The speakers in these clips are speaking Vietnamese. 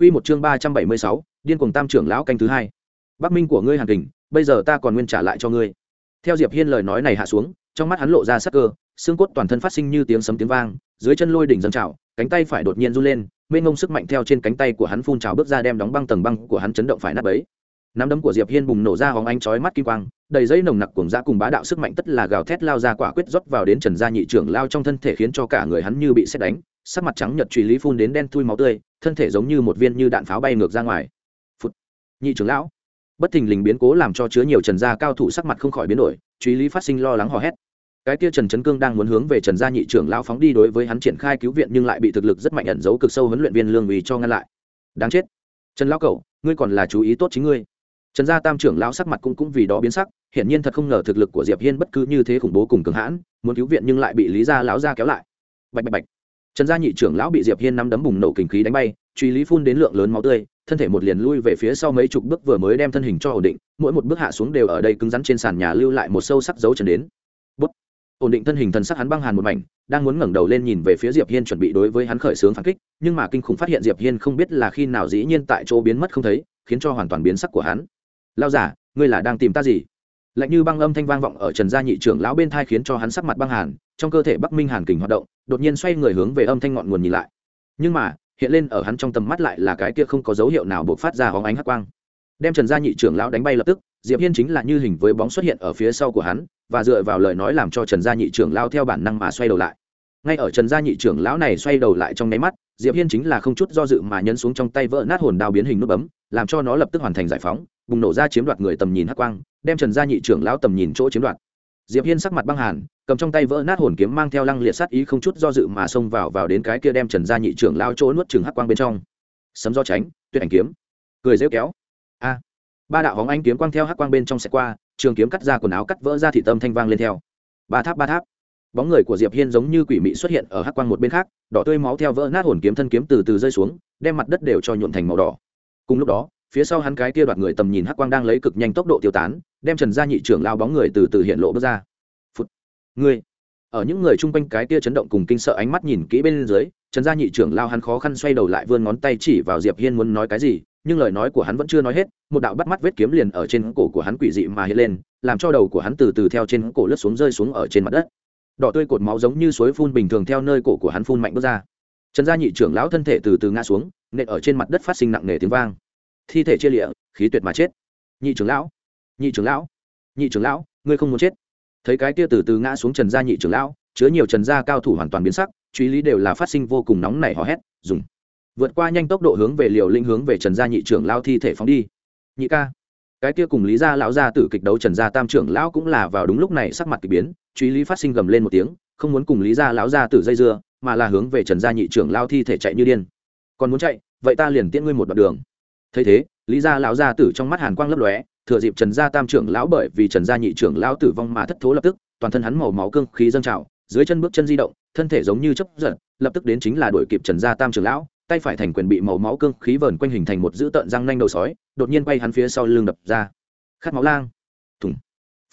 Quy một chương ba trăm bảy mươi sáu, điên cuồng tam trưởng lão canh thứ hai. Bắc Minh của ngươi Hàn Kình, bây giờ ta còn nguyên trả lại cho ngươi. Theo Diệp Hiên lời nói này hạ xuống, trong mắt hắn lộ ra sắc cơ, xương cốt toàn thân phát sinh như tiếng sấm tiếng vang, dưới chân lôi đỉnh dâng trào, cánh tay phải đột nhiên run lên, mênh ngông sức mạnh theo trên cánh tay của hắn phun trào bước ra đem đóng băng tầng băng của hắn chấn động phải nát bấy. Nắm đấm của Diệp Hiên bùng nổ ra hóng ánh chói mắt kim quang, đầy dây nồng nặc cuồng dã cùng bá đạo sức mạnh tất là gào thét lao ra quả quyết rót vào đến Trần Gia nhị trưởng lao trong thân thể khiến cho cả người hắn như bị sét đánh, sắc mặt trắng nhợt truy lý phun đến đen thui máu tươi, thân thể giống như một viên như đạn pháo bay ngược ra ngoài. Phụt. Nhị trưởng lão, bất thình lình biến cố làm cho chứa nhiều Trần gia cao thủ sắc mặt không khỏi biến đổi, truy lý phát sinh lo lắng hò hét. Cái kia Trần Trấn Cương đang muốn hướng về Trần gia nhị trưởng lão phóng đi đối với hắn triển khai cứu viện nhưng lại bị thực lực rất mạnh ẩn giấu cực sâu huấn luyện viên Lương Uy cho ngăn lại. Đáng chết. Trần lão cậu, ngươi còn là chú ý tốt chính ngươi trần gia tam trưởng lão sắc mặt cũng cũng vì đó biến sắc hiển nhiên thật không ngờ thực lực của diệp hiên bất cứ như thế khủng bố cùng cường hãn muốn cứu viện nhưng lại bị lý gia lão gia kéo lại bạch bạch bạch trần gia nhị trưởng lão bị diệp hiên nắm đấm bùng nổ kinh khí đánh bay, truy lý phun đến lượng lớn máu tươi, thân thể một liền lui về phía sau mấy chục bước vừa mới đem thân hình cho ổn định, mỗi một bước hạ xuống đều ở đây cứng rắn trên sàn nhà lưu lại một sâu sắc dấu chân đến. Bút. ổn định thân hình thần sắc hắn băng hàn một mảnh, đang muốn ngẩng đầu lên nhìn về phía diệp hiên chuẩn bị đối với hắn khởi sướng phản kích, nhưng mà kinh khủng phát hiện diệp hiên không biết là khi nào dĩ nhiên tại chỗ biến mất không thấy, khiến cho hoàn toàn biến sắc của hắn. Lao giả ngươi là đang tìm ta gì? Lạnh như băng âm thanh vang vọng ở trần gia nhị trưởng lão bên thai khiến cho hắn sắc mặt băng hàn, trong cơ thể bắc minh hàn kình hoạt động, đột nhiên xoay người hướng về âm thanh ngọn nguồn nhìn lại. Nhưng mà, hiện lên ở hắn trong tầm mắt lại là cái kia không có dấu hiệu nào buộc phát ra hóng ánh hắc quang. Đem trần gia nhị trưởng lão đánh bay lập tức, diệp hiên chính là như hình với bóng xuất hiện ở phía sau của hắn, và dựa vào lời nói làm cho trần gia nhị trưởng lão theo bản năng mà xoay đầu lại. Ngay ở trần gia nhị trưởng lão này xoay đầu lại trong nháy mắt diệp hiên chính là không chút do dự mà nhấn xuống trong tay vỡ nát hồn đao biến hình nút bấm, làm cho nó lập tức hoàn thành giải phóng, bùng nổ ra chiếm đoạt người tầm nhìn hắc quang, đem trần gia nhị trưởng lão tầm nhìn chỗ chiếm đoạt. Diệp hiên sắc mặt băng hàn, cầm trong tay vỡ nát hồn kiếm mang theo lăng liệt sát ý không chút do dự mà xông vào vào đến cái kia đem trần gia nhị trưởng lão chỗ nuốt chừng hắc quang bên trong. Sấm do tránh tuyệt ảnh kiếm. Cười rêu kéo. A. Ba đạo hóng anh kiếm quang theo hắc quang bên trong sẽ qua, trường kiếm cắt ra quần áo cắt vỡ ra thị tâm thanh vang lên theo. Ba tháp ba tháp bóng người của diệp hiên giống như quỷ mị xuất hiện ở hắc quang một bên khác, đỏ tươi máu theo vỡ nát hồn kiếm thân kiếm từ từ rơi xuống, đem mặt đất đều cho nhuộn thành màu đỏ. Cùng lúc đó, phía sau hắn cái kia đoạt người tầm nhìn hắc quang đang lấy cực nhanh tốc độ tiêu tán, đem trần gia nhị trưởng lao bóng người từ từ hiện lộ bước ra. Phút người ở những người chung quanh cái kia chấn động cùng kinh sợ ánh mắt nhìn kỹ bên dưới, trần gia nhị trưởng lao hắn khó khăn xoay đầu lại vươn ngón tay chỉ vào diệp hiên muốn nói cái gì, nhưng lời nói của hắn vẫn chưa nói hết, một đạo bắt mắt vết kiếm liền ở trên cổ của hắn quỷ dị mà hiện lên, làm cho đầu của hắn từ từ theo trên cổ lướt xuống rơi xuống ở trên mặt đất đỏ tươi cột máu giống như suối phun bình thường theo nơi cổ của hắn phun mạnh bước ra. Trần gia nhị trưởng lão thân thể từ từ ngã xuống, nện ở trên mặt đất phát sinh nặng nề tiếng vang. Thi thể chia lịa, khí tuyệt mà chết. Nhị trưởng lão, nhị trưởng lão, nhị trưởng lão, ngươi không muốn chết. Thấy cái kia từ từ ngã xuống trần gia nhị trưởng lão, chứa nhiều trần gia cao thủ hoàn toàn biến sắc, truy lý đều là phát sinh vô cùng nóng nảy hò hét, dùng. Vượt qua nhanh tốc độ hướng về liều linh hướng về trần gia nhị trưởng lao thi thể phóng đi. Nhị ca cái kia cùng lý gia lão gia tử kịch đấu trần gia tam trưởng lão cũng là vào đúng lúc này sắc mặt k ỳ biến, truy lý phát sinh gầm lên một tiếng, không muốn cùng lý gia lão gia tử dây dưa, mà là hướng về trần gia nhị trưởng lao thi thể chạy như điên. Còn muốn chạy, vậy ta liền tiễn ngươi một đoạn đường. Thấy thế, lý gia lão gia tử trong mắt hàn quang lấp lóe, thừa dịp trần gia tam trưởng lão bởi vì trần gia nhị trưởng lão tử vong mà thất thố lập tức, toàn thân hắn màu máu cương khí dâng trào, dưới chân bước chân di động, thân thể giống như chấp giật, lập tức đến chính là đuổi kịp trần gia tam trưởng lão, tay phải thành quyền bị màu máu cương khí vờn quanh hình thành một dữ tợn răng nanh đầu sói đột nhiên bay hắn phía sau lưng đập ra. Khát máu lang. Thùng.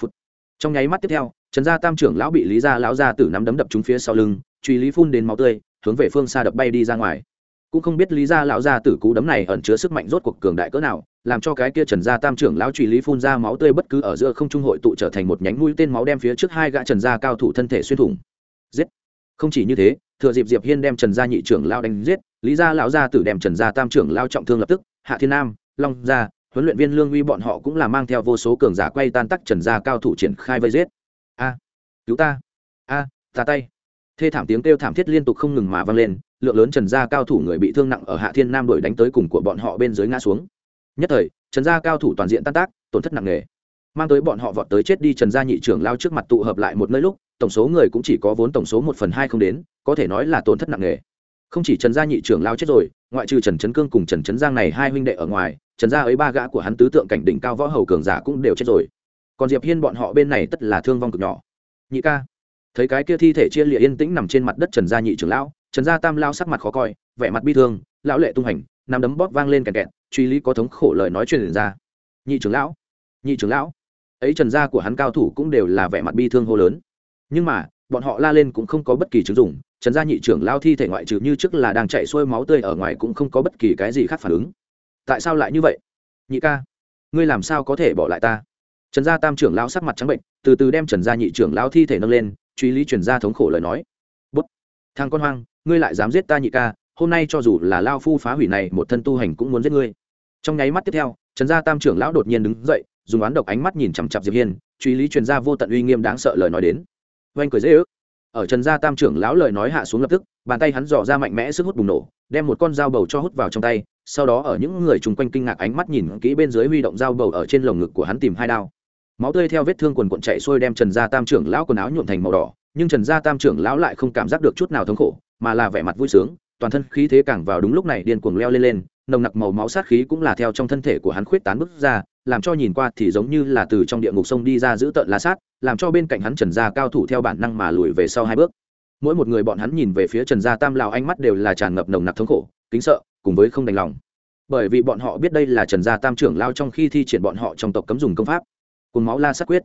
Phút trong nháy mắt tiếp theo, trần gia tam trưởng lão bị lý gia lão gia tử nắm đấm đập trúng phía sau lưng, truy lý phun đến máu tươi, hướng về phương xa đập bay đi ra ngoài. Cũng không biết lý gia lão gia tử cú đấm này ẩn chứa sức mạnh rốt cuộc cường đại cỡ nào, làm cho cái kia trần gia tam trưởng lão truy lý phun ra máu tươi bất cứ ở giữa không trung hội tụ trở thành một nhánh mũi tên máu đem phía trước hai gã trần gia cao thủ thân thể xuyên thủng. Giết. Không chỉ như thế, thừa dịp diệp hiên đem trần gia nhị trưởng lao đánh giết, lý gia lão gia tử đem trần gia tam trưởng lao trọng thương lập tức, hạ thiên nam long gia huấn luyện viên lương uy bọn họ cũng là mang theo vô số cường giả quay tan tắc trần gia cao thủ triển khai vây giết. A cứu ta. A à, ta tay. Thê thảm tiếng kêu thảm thiết liên tục không ngừng mà vang lên lượng lớn trần gia cao thủ người bị thương nặng ở hạ thiên nam đuổi đánh tới cùng của bọn họ bên dưới ngã xuống. Nhất thời trần gia cao thủ toàn diện tan tác tổn thất nặng nề. Mang tới bọn họ vọt tới chết đi trần gia nhị trưởng lao trước mặt tụ hợp lại một nơi lúc tổng số người cũng chỉ có vốn tổng số một phần hai không đến có thể nói là tổn thất nặng nề. Không chỉ trần gia nhị trưởng lao chết rồi ngoại trừ trần trấn cương cùng trần trấn giang này hai huynh đệ ở ngoài trần gia ấy ba gã của hắn tứ tượng cảnh đỉnh cao võ hầu cường giả cũng đều chết rồi. Còn diệp hiên bọn họ bên này tất là thương vong cực nhỏ. Nhị ca, thấy cái kia thi thể chia lịa yên tĩnh nằm trên mặt đất trần gia nhị trưởng lão, trần gia tam lao sắc mặt khó coi, vẻ mặt bi thương, lão lệ tung hành nằm đấm bóp vang lên kẹt kẹt, truy lý có thống khổ lời nói truyền ra. Nhị trưởng lão, nhị trưởng lão, ấy trần gia của hắn cao thủ cũng đều là vẻ mặt bi thương hô lớn. Nhưng mà, bọn họ la lên cũng không có bất kỳ chứng dụng, trần gia nhị trưởng lao thi thể ngoại trừ như trước là đang chạy xuôi máu tươi ở ngoài cũng không có bất kỳ cái gì khác phản ứng tại sao lại như vậy? Nhị ca, ngươi làm sao có thể bỏ lại ta? Trần gia tam trưởng lao sắc mặt trắng bệnh, từ từ đem trần gia nhị trưởng lao thi thể nâng lên, truy lý truyền gia thống khổ lời nói. Bút. Thằng con hoang, ngươi lại dám giết ta nhị ca, hôm nay cho dù là lao phu phá hủy này, một thân tu hành cũng muốn giết ngươi. Trong nháy mắt tiếp theo, trần gia tam trưởng lão đột nhiên đứng dậy, dùng oán độc ánh mắt nhìn chằm chặp diệp hiên, truy lý truyền gia vô tận uy nghiêm đáng sợ lời nói đến. Oanh cười dễ ước. Ở trần gia tam trưởng lão lời nói hạ xuống lập tức, bàn tay hắn dò ra mạnh mẽ sức hút bùng nổ, đem một con dao bầu cho hút vào trong tay sau đó ở những người chung quanh kinh ngạc ánh mắt nhìn kỹ bên dưới huy động dao bầu ở trên lồng ngực của hắn tìm hai đao. Máu tươi theo vết thương quần quận chạy xuôi đem trần gia tam trưởng lão quần áo nhuộm thành màu đỏ, nhưng trần gia tam trưởng lão lại không cảm giác được chút nào thống khổ, mà là vẻ mặt vui sướng, toàn thân khí thế càng vào đúng lúc này điên cuồng leo lên lên, nồng nặc màu máu sát khí cũng là theo trong thân thể của hắn khuyết tán bức ra, làm cho nhìn qua thì giống như là từ trong địa ngục sông đi ra giữ tợn la sát, làm cho bên cạnh hắn trần gia cao thủ theo bản năng mà lùi về sau hai bước. Mỗi một người bọn hắn nhìn về phía trần gia tam lào ánh mắt đều là tràn ngập nồng nặc thống khổ, kính sợ cùng với không đành lòng. Bởi vì bọn họ biết đây là trần gia tam trưởng lao trong khi thi triển bọn họ trong tộc cấm dùng công pháp. Cồn máu la sát quyết.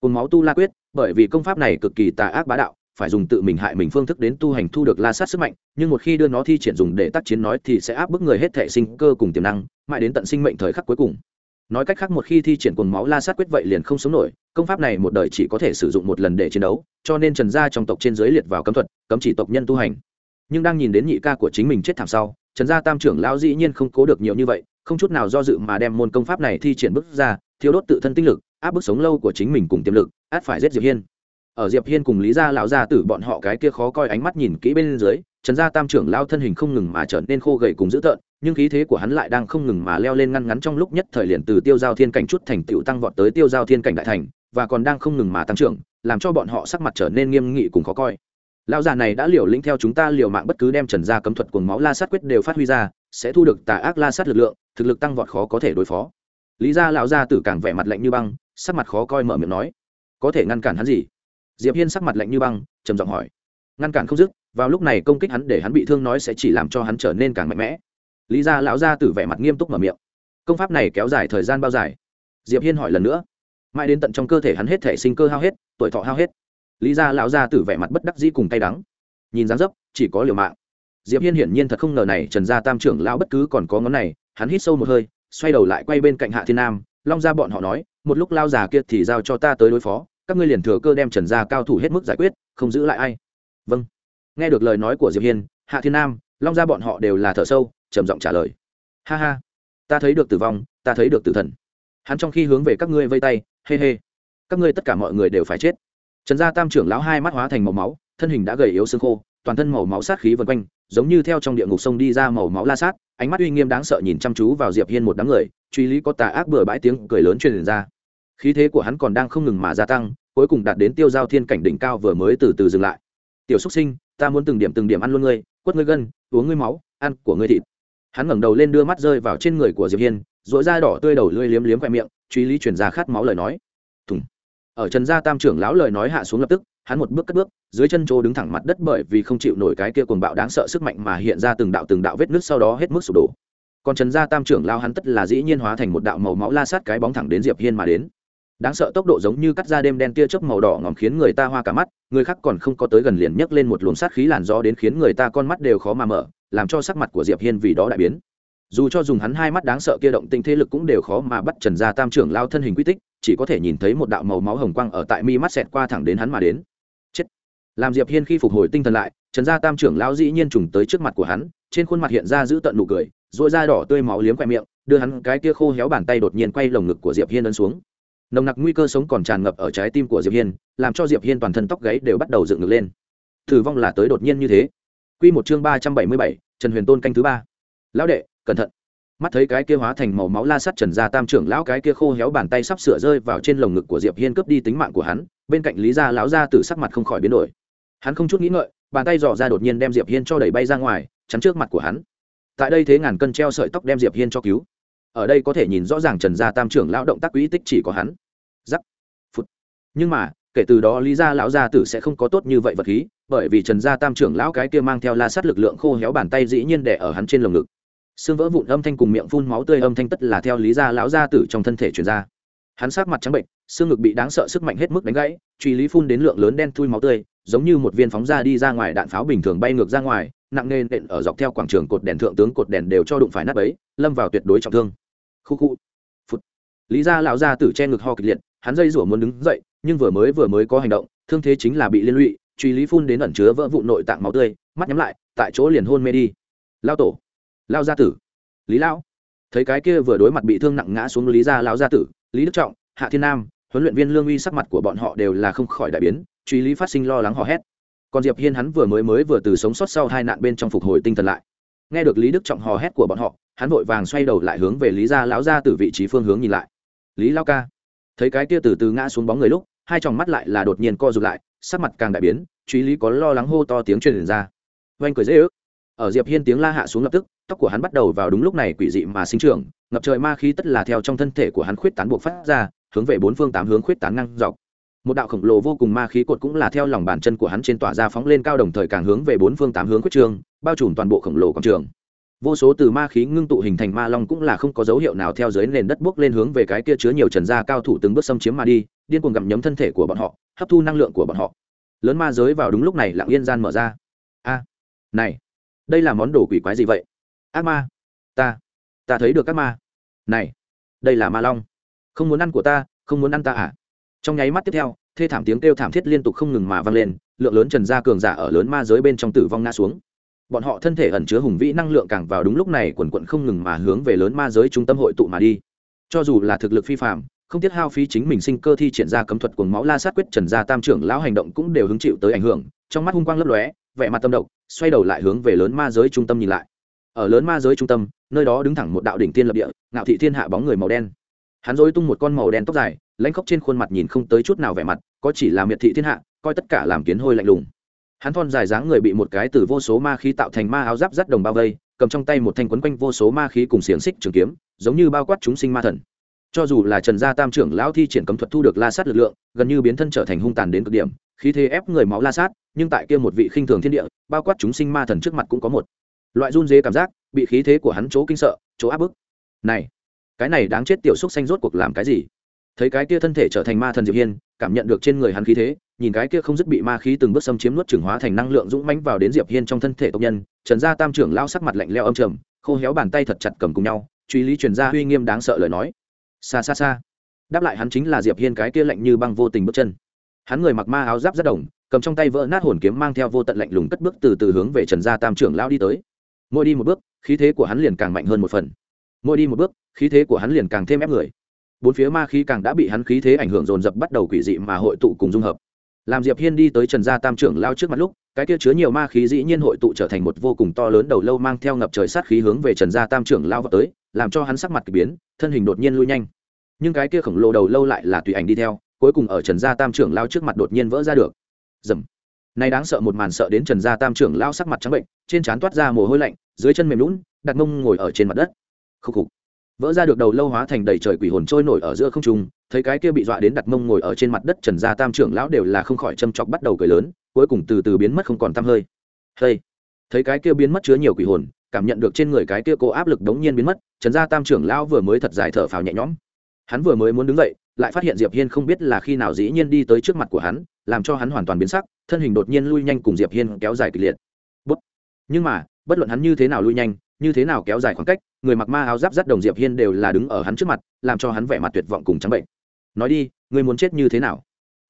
Cồn máu tu la quyết, bởi vì công pháp này cực kỳ tà ác bá đạo, phải dùng tự mình hại mình phương thức đến tu hành thu được la sát sức mạnh, nhưng một khi đưa nó thi triển dùng để tác chiến nói thì sẽ áp bức người hết thể sinh cơ cùng tiềm năng, mãi đến tận sinh mệnh thời khắc cuối cùng. Nói cách khác một khi thi triển cuồng máu la sát quyết vậy liền không sống nổi, công pháp này một đời chỉ có thể sử dụng một lần để chiến đấu, cho nên trần gia trong tộc trên giới liệt vào cấm thuật, cấm chỉ tộc nhân tu hành. Nhưng đang nhìn đến nhị ca của chính mình chết thảm sau trần gia tam trưởng lão dĩ nhiên không cố được nhiều như vậy, không chút nào do dự mà đem môn công pháp này thi triển bước ra thiếu đốt tự thân tinh lực, áp bức sống lâu của chính mình cùng tiềm lực, át phải giết diệp hiên. Ở diệp hiên cùng lý gia lão gia tử bọn họ cái kia khó coi ánh mắt nhìn kỹ bên dưới, trần gia tam trưởng lao thân hình không ngừng mà trở nên khô gầy cùng dữ tợn, nhưng khí thế của hắn lại đang không ngừng mà leo lên ngăn ngắn trong lúc nhất thời liền từ tiêu giao thiên cảnh chút thành tựu tăng vọt tới tiêu giao thiên cảnh đại thành, và còn đang không ngừng mà tăng trưởng, làm cho bọn họ sắc mặt trở nên nghiêm nghị cùng khó coi lão già này đã liều lĩnh theo chúng ta liều mạng bất cứ đem trần gia cấm thuật cuồng máu la sát quyết đều phát huy ra, sẽ thu được tà ác la sát lực lượng, thực lực tăng vọt khó có thể đối phó. Lý gia lão gia tử càng vẻ mặt lạnh như băng, sắc mặt khó coi mở miệng nói, có thể ngăn cản hắn gì? Diệp hiên sắc mặt lạnh như băng, trầm giọng hỏi, ngăn cản không dứt, vào lúc này công kích hắn để hắn bị thương nói sẽ chỉ làm cho hắn trở nên càng mạnh mẽ. Lý gia lão gia tử vẻ mặt nghiêm túc mở miệng, công pháp này kéo dài thời gian bao dài? Diệp hiên hỏi lần nữa, mãi đến tận trong cơ thể hắn hết thể sinh cơ hao hết, tuổi thọ hao hết lý gia lão gia tử vẻ mặt bất đắc dĩ cùng tay đắng. Nhìn dáng dấp, chỉ có liều mạng. Diệp hiên hiển nhiên thật không ngờ này trần gia tam trưởng lão bất cứ còn có ngón này, hắn hít sâu một hơi, xoay đầu lại quay bên cạnh hạ thiên nam, long gia bọn họ nói, một lúc lao già kia thì giao cho ta tới đối phó, các ngươi liền thừa cơ đem trần gia cao thủ hết mức giải quyết, không giữ lại ai. Vâng. Nghe được lời nói của diệp hiên, hạ thiên nam, long gia bọn họ đều là thở sâu, trầm giọng trả lời. Ha ha, ta thấy được tử vong, ta thấy được tử thần. Hắn trong khi hướng về các ngươi vây tay, hê、hey、hê、hey. các ngươi tất cả mọi người đều phải chết trần gia tam trưởng lão hai mắt hóa thành màu máu, thân hình đã gầy yếu xương khô, toàn thân màu máu sát khí vần quanh, giống như theo trong địa ngục sông đi ra màu máu la sát, ánh mắt uy nghiêm đáng sợ nhìn chăm chú vào diệp hiên một đám người, truy lý có tà ác bừa bãi tiếng cười lớn truyền ra. Khí thế của hắn còn đang không ngừng mà gia tăng, cuối cùng đạt đến tiêu giao thiên cảnh đỉnh cao vừa mới từ từ dừng lại. Tiểu xúc sinh, ta muốn từng điểm từng điểm ăn luôn ngươi, quất ngươi gân, uống ngươi máu, ăn của ngươi thịt. Hắn ngẩng đầu lên đưa mắt rơi vào trên người của diệp hiên dội da đỏ tươi đầu lưỡi liếm liếm khoe miệng, truy lý truyền ra khát máu lời nói ở trần gia tam trưởng lão lời nói hạ xuống lập tức, hắn một bước cất bước, dưới chân chỗ đứng thẳng mặt đất bởi vì không chịu nổi cái kia cuồng bạo đáng sợ sức mạnh mà hiện ra từng đạo từng đạo vết nứt sau đó hết mức sụp đổ. Còn trần gia tam trưởng lao hắn tất là dĩ nhiên hóa thành một đạo màu máu la sát cái bóng thẳng đến diệp hiên mà đến. Đáng sợ tốc độ giống như cắt ra đêm đen tia chớp màu đỏ ngòm khiến người ta hoa cả mắt, người khác còn không có tới gần liền nhấc lên một luồng sát khí làn gió đến khiến người ta con mắt đều khó mà mở, làm cho sắc mặt của diệp hiên vì đó đại biến. Dù cho dùng hắn hai mắt đáng sợ kia động tinh thế lực cũng đều khó mà bắt trần gia tam trưởng lao thân hình quy tích chỉ có thể nhìn thấy một đạo màu máu hồng quang ở tại mi mắt xẹt qua thẳng đến hắn mà đến. Chết. Làm diệp hiên khi phục hồi tinh thần lại trần gia tam trưởng lão dĩ nhiên trùng tới trước mặt của hắn trên khuôn mặt hiện ra giữ tận nụ cười dội da đỏ tươi máu liếm khoe miệng đưa hắn cái kia khô héo bàn tay đột nhiên quay lồng ngực của diệp hiên ấn xuống. Nồng nặc nguy cơ sống còn tràn ngập ở trái tim của diệp hiên làm cho diệp hiên toàn thân tóc gáy đều bắt đầu dựng ngược lên. Thử vong là tới đột nhiên như thế. Quy một chương ba trăm bảy mươi bảy, trần huyền tôn canh thứ ba. Lão đệ cẩn thận mắt thấy cái kia hóa thành màu máu la sắt trần gia tam trưởng lão cái kia khô héo bàn tay sắp sửa rơi vào trên lồng ngực của diệp hiên cướp đi tính mạng của hắn, bên cạnh lý gia lão gia tử sắc mặt không khỏi biến đổi. Hắn không chút nghĩ ngợi, bàn tay dò ra đột nhiên đem diệp hiên cho đẩy bay ra ngoài, chắn trước mặt của hắn. Tại đây thế ngàn cân treo sợi tóc đem diệp hiên cho cứu. Ở đây có thể nhìn rõ ràng trần gia tam trưởng lão động tác quỹ tích chỉ có hắn. Giắc phút nhưng mà, kể từ đó lý gia lão gia tử sẽ không có tốt như vậy vật khí, bởi vì trần gia tam trưởng lão cái kia mang theo la sát lực lượng khô héo bàn tay dĩ nhiên đè ở hắn trên lồng ngực xương vỡ vụn âm thanh cùng miệng phun máu tươi âm thanh tất là theo lý gia lão gia tử trong thân thể truyền ra. Hắn sát mặt trắng bệnh, xương ngực bị đáng sợ sức mạnh hết mức đánh gãy, truy lý phun đến lượng lớn đen thui máu tươi, giống như một viên phóng ra đi ra ngoài đạn pháo bình thường bay ngược ra ngoài, nặng nề nện ở dọc theo quảng trường cột đèn thượng tướng cột đèn đều cho đụng phải nắp ấy lâm vào tuyệt đối trọng thương. Khu khu. Phút lý gia lão gia tử che ngực ho kịch liệt, hắn dây rủa muốn đứng dậy, nhưng vừa mới vừa mới có hành động, thương thế chính là bị liên lụy, truy lý phun đến ẩn chứa vỡ vụ nội tạng máu tươi, mắt nhắm lại, tại chỗ liền hôn mê đi. Lao tổ lao gia tử. Lý lão. Thấy cái kia vừa đối mặt bị thương nặng ngã xuống lý gia lão gia tử, lý đức trọng, hạ thiên nam, huấn luyện viên lương uy sắc mặt của bọn họ đều là không khỏi đại biến, truy lý phát sinh lo lắng hò hét. Còn diệp hiên hắn vừa mới mới vừa từ sống sót sau hai nạn bên trong phục hồi tinh thần lại. Nghe được lý đức trọng hò hét của bọn họ, hắn vội vàng xoay đầu lại hướng về lý gia lão gia tử vị trí phương hướng nhìn lại. Lý lao ca. Thấy cái kia từ từ ngã xuống bóng người lúc, hai tròng mắt lại là đột nhiên co rụt lại, sắc mặt càng đại biến, truy lý có lo lắng hô to tiếng truyền ra. Oanh cười dễ ước. Ở diệp hiên tiếng la hạ xuống lập tức tóc của hắn bắt đầu vào đúng lúc này quỷ dị mà sinh trưởng, ngập trời ma khí tất là theo trong thân thể của hắn khuyết tán buộc phát ra, hướng về bốn phương tám hướng khuyết tán ngang dọc. Một đạo khổng lồ vô cùng ma khí cột cũng là theo lòng bàn chân của hắn trên tỏa ra phóng lên cao đồng thời càng hướng về bốn phương tám hướng khuyết trường, bao trùm toàn bộ khổng lồ quảng trường. Vô số từ ma khí ngưng tụ hình thành ma long cũng là không có dấu hiệu nào theo dưới nền đất bước lên hướng về cái kia chứa nhiều trần gia cao thủ từng bước xâm chiếm mà đi, điên cuồng gặm nhấm thân thể của bọn họ, hấp thu năng lượng của bọn họ. Lớn ma giới vào đúng lúc này lặng yên gian mở ra. A, này, đây là món đồ quỷ quái gì vậy? Ác ma. Ta. Ta thấy được các ma. Này. Đây là ma long. Không muốn ăn của ta, không muốn ăn ta à? Trong nháy mắt tiếp theo, thê thảm tiếng kêu thảm thiết liên tục không ngừng mà vang lên, lượng lớn trần gia cường giả ở lớn ma giới bên trong tử vong ngã xuống. Bọn họ thân thể ẩn chứa hùng vĩ năng lượng càng vào đúng lúc này quần quận không ngừng mà hướng về lớn ma giới trung tâm hội tụ mà đi. Cho dù là thực lực phi phạm không tiết hao phí chính mình sinh cơ thi triển ra cấm thuật cuồng máu la sát quyết trần gia tam trưởng lão hành động cũng đều hứng chịu tới ảnh hưởng, trong mắt hung quang lấp lóe, vẻ mặt tâm động, xoay đầu lại hướng về lớn ma giới trung tâm nhìn lại ở lớn ma giới trung tâm, nơi đó đứng thẳng một đạo đỉnh tiên lập địa, ngạo thị thiên hạ bóng người màu đen. Hắn dối tung một con màu đen tóc dài, lãnh khóc trên khuôn mặt nhìn không tới chút nào vẻ mặt, có chỉ là miệt thị thiên hạ, coi tất cả làm kiến hôi lạnh lùng. Hắn thon dài dáng người bị một cái từ vô số ma khí tạo thành ma áo giáp rắt đồng bao vây, cầm trong tay một thanh quấn quanh vô số ma khí cùng xiềng xích trường kiếm, giống như bao quát chúng sinh ma thần. Cho dù là trần gia tam trưởng lão thi triển cấm thuật thu được la sát lực lượng, gần như biến thân trở thành hung tàn đến cực điểm, khí thế ép người máu la sát, nhưng tại kia một vị khinh thường thiên địa, bao quát chúng sinh ma thần trước mặt cũng có một loại run dế cảm giác, bị khí thế của hắn chỗ kinh sợ, chỗ áp bức. Này, cái này đáng chết tiểu xúc xanh rốt cuộc làm cái gì? Thấy cái kia thân thể trở thành ma thần diệp hiên, cảm nhận được trên người hắn khí thế, nhìn cái kia không dứt bị ma khí từng bước xâm chiếm nuốt trưởng hóa thành năng lượng dũng mãnh vào đến diệp hiên trong thân thể tộc nhân, trần gia tam trưởng lao sắc mặt lạnh leo âm trầm, khô héo bàn tay thật chặt cầm cùng nhau, truy lý truyền ra uy nghiêm đáng sợ lời nói. Xa xa xa đáp lại hắn chính là diệp hiên cái kia lạnh như băng vô tình bước chân. Hắn người mặc ma áo giáp rất đồng, cầm trong tay vỡ nát hồn kiếm mang theo vô tận lạnh lùng cất bước từ từ hướng về trần gia tam trưởng lao đi tới mỗi đi một bước, khí thế của hắn liền càng mạnh hơn một phần. Mỗi đi một bước, khí thế của hắn liền càng thêm ép người. Bốn phía ma khí càng đã bị hắn khí thế ảnh hưởng dồn dập bắt đầu quỷ dị mà hội tụ cùng dung hợp. Làm diệp hiên đi tới trần gia tam trưởng lao trước mặt lúc, cái kia chứa nhiều ma khí dĩ nhiên hội tụ trở thành một vô cùng to lớn đầu lâu mang theo ngập trời sát khí hướng về trần gia tam trưởng lao vào tới, làm cho hắn sắc mặt kỳ biến, thân hình đột nhiên lui nhanh. Nhưng cái kia khổng lồ đầu lâu lại là tùy ảnh đi theo, cuối cùng ở trần gia tam trưởng lao trước mặt đột nhiên vỡ ra được. Dầm này đáng sợ một màn sợ đến trần gia tam trưởng lao sắc mặt trắng bệnh, trên trán toát ra mồ hôi lạnh, dưới chân mềm lún đặt mông ngồi ở trên mặt đất. Khúc khục. Vỡ ra được đầu lâu hóa thành đầy trời quỷ hồn trôi nổi ở giữa không trung, thấy cái kia bị dọa đến đặt mông ngồi ở trên mặt đất trần gia tam trưởng lão đều là không khỏi châm chọc bắt đầu cười lớn, cuối cùng từ từ biến mất không còn tăm hơi. Hey. thấy cái kia biến mất chứa nhiều quỷ hồn, cảm nhận được trên người cái kia cố áp lực đống nhiên biến mất, trần gia tam trưởng lão vừa mới thật dài thở phào nhẹ nhõm. Hắn vừa mới muốn đứng dậy lại phát hiện diệp hiên không biết là khi nào dĩ nhiên đi tới trước mặt của hắn, làm cho hắn hoàn toàn biến sắc, thân hình đột nhiên lui nhanh cùng diệp hiên kéo dài kịch liệt. Bút. nhưng mà, bất luận hắn như thế nào lui nhanh, như thế nào kéo dài khoảng cách, người mặc ma áo giáp dắt đồng diệp hiên đều là đứng ở hắn trước mặt, làm cho hắn vẻ mặt tuyệt vọng cùng trắng bệnh. Nói đi, người muốn chết như thế nào?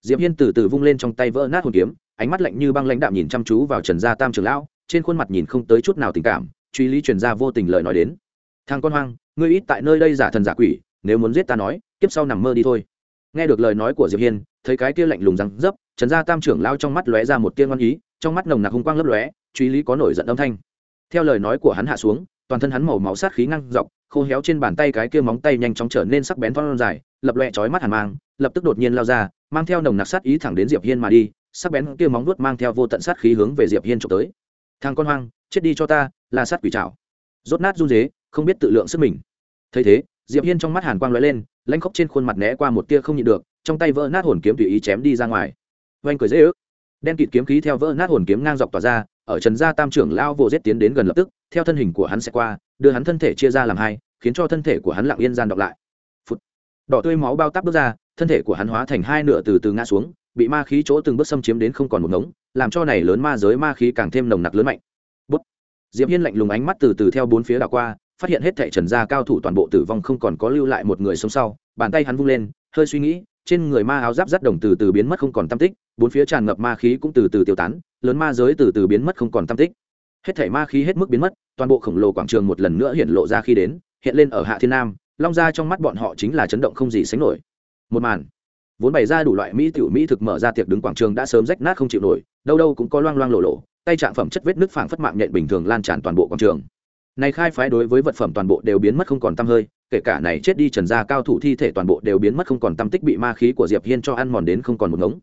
Diệp hiên từ từ vung lên trong tay vỡ nát hồn kiếm, ánh mắt lạnh như băng lãnh đạm nhìn chăm chú vào trần gia tam trường lão, trên khuôn mặt nhìn không tới chút nào tình cảm, truy lý truyền ra vô tình lời nói đến. Thằng con hoang, ngươi ít tại nơi đây giả thần giả quỷ nếu muốn giết ta nói, kiếp sau nằm mơ đi thôi. Nghe được lời nói của diệp hiên, thấy cái kia lạnh lùng răng dấp, trần gia tam trưởng lao trong mắt lóe ra một tiên ngoan ý, trong mắt nồng nặc hung quang lấp lóe, truy lý có nổi giận âm thanh. Theo lời nói của hắn hạ xuống, toàn thân hắn màu máu sát khí ngăng dọc, khô héo trên bàn tay cái kia móng tay nhanh chóng trở nên sắc bén thon dài, lập loẹ chói mắt hàn mang, lập tức đột nhiên lao ra, mang theo nồng nặc sát ý thẳng đến diệp hiên mà đi, sắc bén kia móng vuốt mang theo vô tận sát khí hướng về diệp hiên trộm tới. Thằng con hoang, chết đi cho ta, là sát quỷ trảo. Rốt nát run rế, không biết tự lượng sức mình. Thấy thế diệp hiên trong mắt hàn quang lóe lên, lãnh khốc trên khuôn mặt né qua một tia không nhịn được, trong tay vỡ nát hồn kiếm tùy ý chém đi ra ngoài. Oanh cười dễ ước. Đen kịt kiếm khí theo vỡ nát hồn kiếm ngang dọc tỏa ra, ở trần gia tam trưởng lao vô giết tiến đến gần lập tức, theo thân hình của hắn sẽ qua, đưa hắn thân thể chia ra làm hai, khiến cho thân thể của hắn lặng yên gian đọc lại. Đỏ tươi máu bao táp bước ra, thân thể của hắn hóa thành hai nửa từ từ ngã xuống, bị ma khí chỗ từng bước xâm chiếm đến không còn một ngống, làm cho này lớn ma giới ma khí càng thêm nồng nặc lớn mạnh. Bút. diệp hiên lạnh lùng ánh mắt từ từ theo bốn phía đảo qua phát hiện hết thảy trần gia cao thủ toàn bộ tử vong không còn có lưu lại một người sống sau, bàn tay hắn vung lên, hơi suy nghĩ, trên người ma áo giáp rắt đồng từ từ biến mất không còn tâm tích, bốn phía tràn ngập ma khí cũng từ từ tiêu tán, lớn ma giới từ từ biến mất không còn tâm tích. Hết thảy ma khí hết mức biến mất, toàn bộ khổng lồ quảng trường một lần nữa hiện lộ ra khi đến, hiện lên ở hạ thiên nam, long ra trong mắt bọn họ chính là chấn động không gì sánh nổi. Một màn, vốn bày ra đủ loại mỹ tiểu mỹ thực mở ra tiệc đứng quảng trường đã sớm rách nát không chịu nổi, đâu đâu cũng có loang loang lộ lộ, tay trạng phẩm chất vết nước phảng phất mạng nhện bình thường lan tràn toàn bộ quảng trường này khai phái đối với vật phẩm toàn bộ đều biến mất không còn tăm hơi, kể cả này chết đi trần gia cao thủ thi thể toàn bộ đều biến mất không còn tâm tích bị ma khí của diệp hiên cho ăn mòn đến không còn một ngống.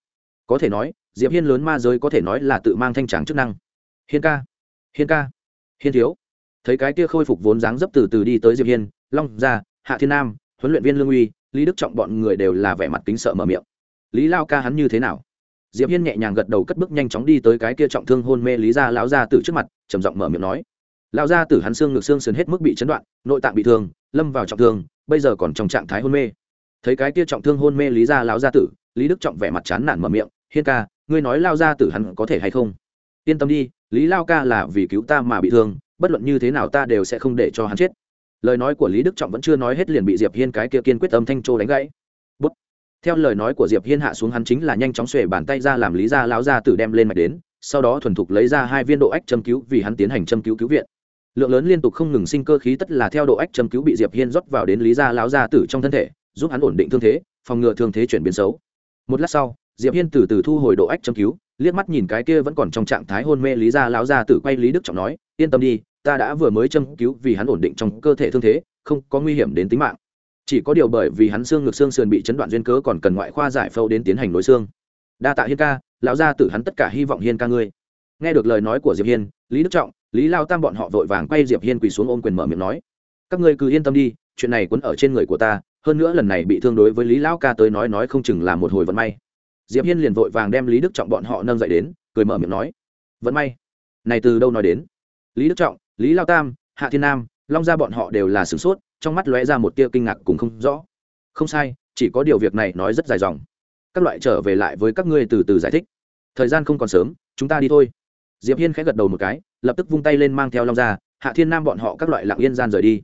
Có thể nói, diệp hiên lớn ma giới có thể nói là tự mang thanh tráng chức năng. Hiên ca hiên ca, hiên thiếu. Thấy cái kia khôi phục vốn dáng dấp từ từ đi tới diệp hiên, long gia, hạ thiên nam, huấn luyện viên lương uy, lý đức trọng bọn người đều là vẻ mặt kính sợ mở miệng. Lý lao ca hắn như thế nào? Diệp hiên nhẹ nhàng gật đầu cất bước nhanh chóng đi tới cái kia trọng thương hôn mê lý gia lão gia tử trước mặt, trầm giọng mở miệng nói lão gia tử hắn xương ngực xương sườn hết mức bị chấn đoạn, nội tạng bị thương, lâm vào trọng thương, bây giờ còn trong trạng thái hôn mê. Thấy cái kia trọng thương hôn mê lý gia lão gia tử, lý đức trọng vẻ mặt chán nản mở miệng, hiên ca, ngươi nói lao gia tử hắn có thể hay không? Yên tâm đi, lý lao ca là vì cứu ta mà bị thương, bất luận như thế nào ta đều sẽ không để cho hắn chết. Lời nói của lý đức trọng vẫn chưa nói hết liền bị diệp hiên cái kia kiên quyết âm thanh trô đánh gãy. Bút. theo lời nói của diệp hiên hạ xuống hắn chính là nhanh chóng xuề bàn tay ra làm lý gia lão gia tử đem lên mạch đến, sau đó thuần thục lấy ra hai viên độ ách châm cứu vì hắn tiến hành châm cứu cứu viện lượng lớn liên tục không ngừng sinh cơ khí tất là theo độ ách châm cứu bị diệp hiên rót vào đến lý gia lão gia tử trong thân thể, giúp hắn ổn định thương thế, phòng ngừa thương thế chuyển biến xấu. Một lát sau, diệp hiên từ từ thu hồi độ ách châm cứu, liếc mắt nhìn cái kia vẫn còn trong trạng thái hôn mê lý gia lão gia tử quay lý đức trọng nói, yên tâm đi, ta đã vừa mới châm cứu vì hắn ổn định trong cơ thể thương thế, không có nguy hiểm đến tính mạng. Chỉ có điều bởi vì hắn xương ngực xương sườn bị chấn đoạn duyên cớ còn cần ngoại khoa giải phẫu đến tiến hành nối xương. Đa tạ hiên ca, lão gia tử hắn tất cả hy vọng hiên ca ngươi nghe được lời nói của diệp hiên, lý đức trọng, lý lao tam bọn họ vội vàng quay diệp hiên quỳ xuống ôm quyền mở miệng nói, các ngươi cứ yên tâm đi, chuyện này quấn ở trên người của ta, hơn nữa lần này bị thương đối với lý lão ca tới nói nói không chừng là một hồi vận may. Diệp hiên liền vội vàng đem lý đức trọng bọn họ nâng dậy đến, cười mở miệng nói, vận may? Này từ đâu nói đến? Lý đức trọng, lý lao tam, hạ thiên nam, long gia bọn họ đều là sửng sốt, trong mắt lóe ra một tia kinh ngạc cùng không rõ. Không sai, chỉ có điều việc này nói rất dài dòng. Các loại trở về lại với các ngươi từ từ giải thích. Thời gian không còn sớm, chúng ta đi thôi diệp hiên khẽ gật đầu một cái, lập tức vung tay lên mang theo long gia hạ thiên nam bọn họ các loại lặng yên gian rời đi.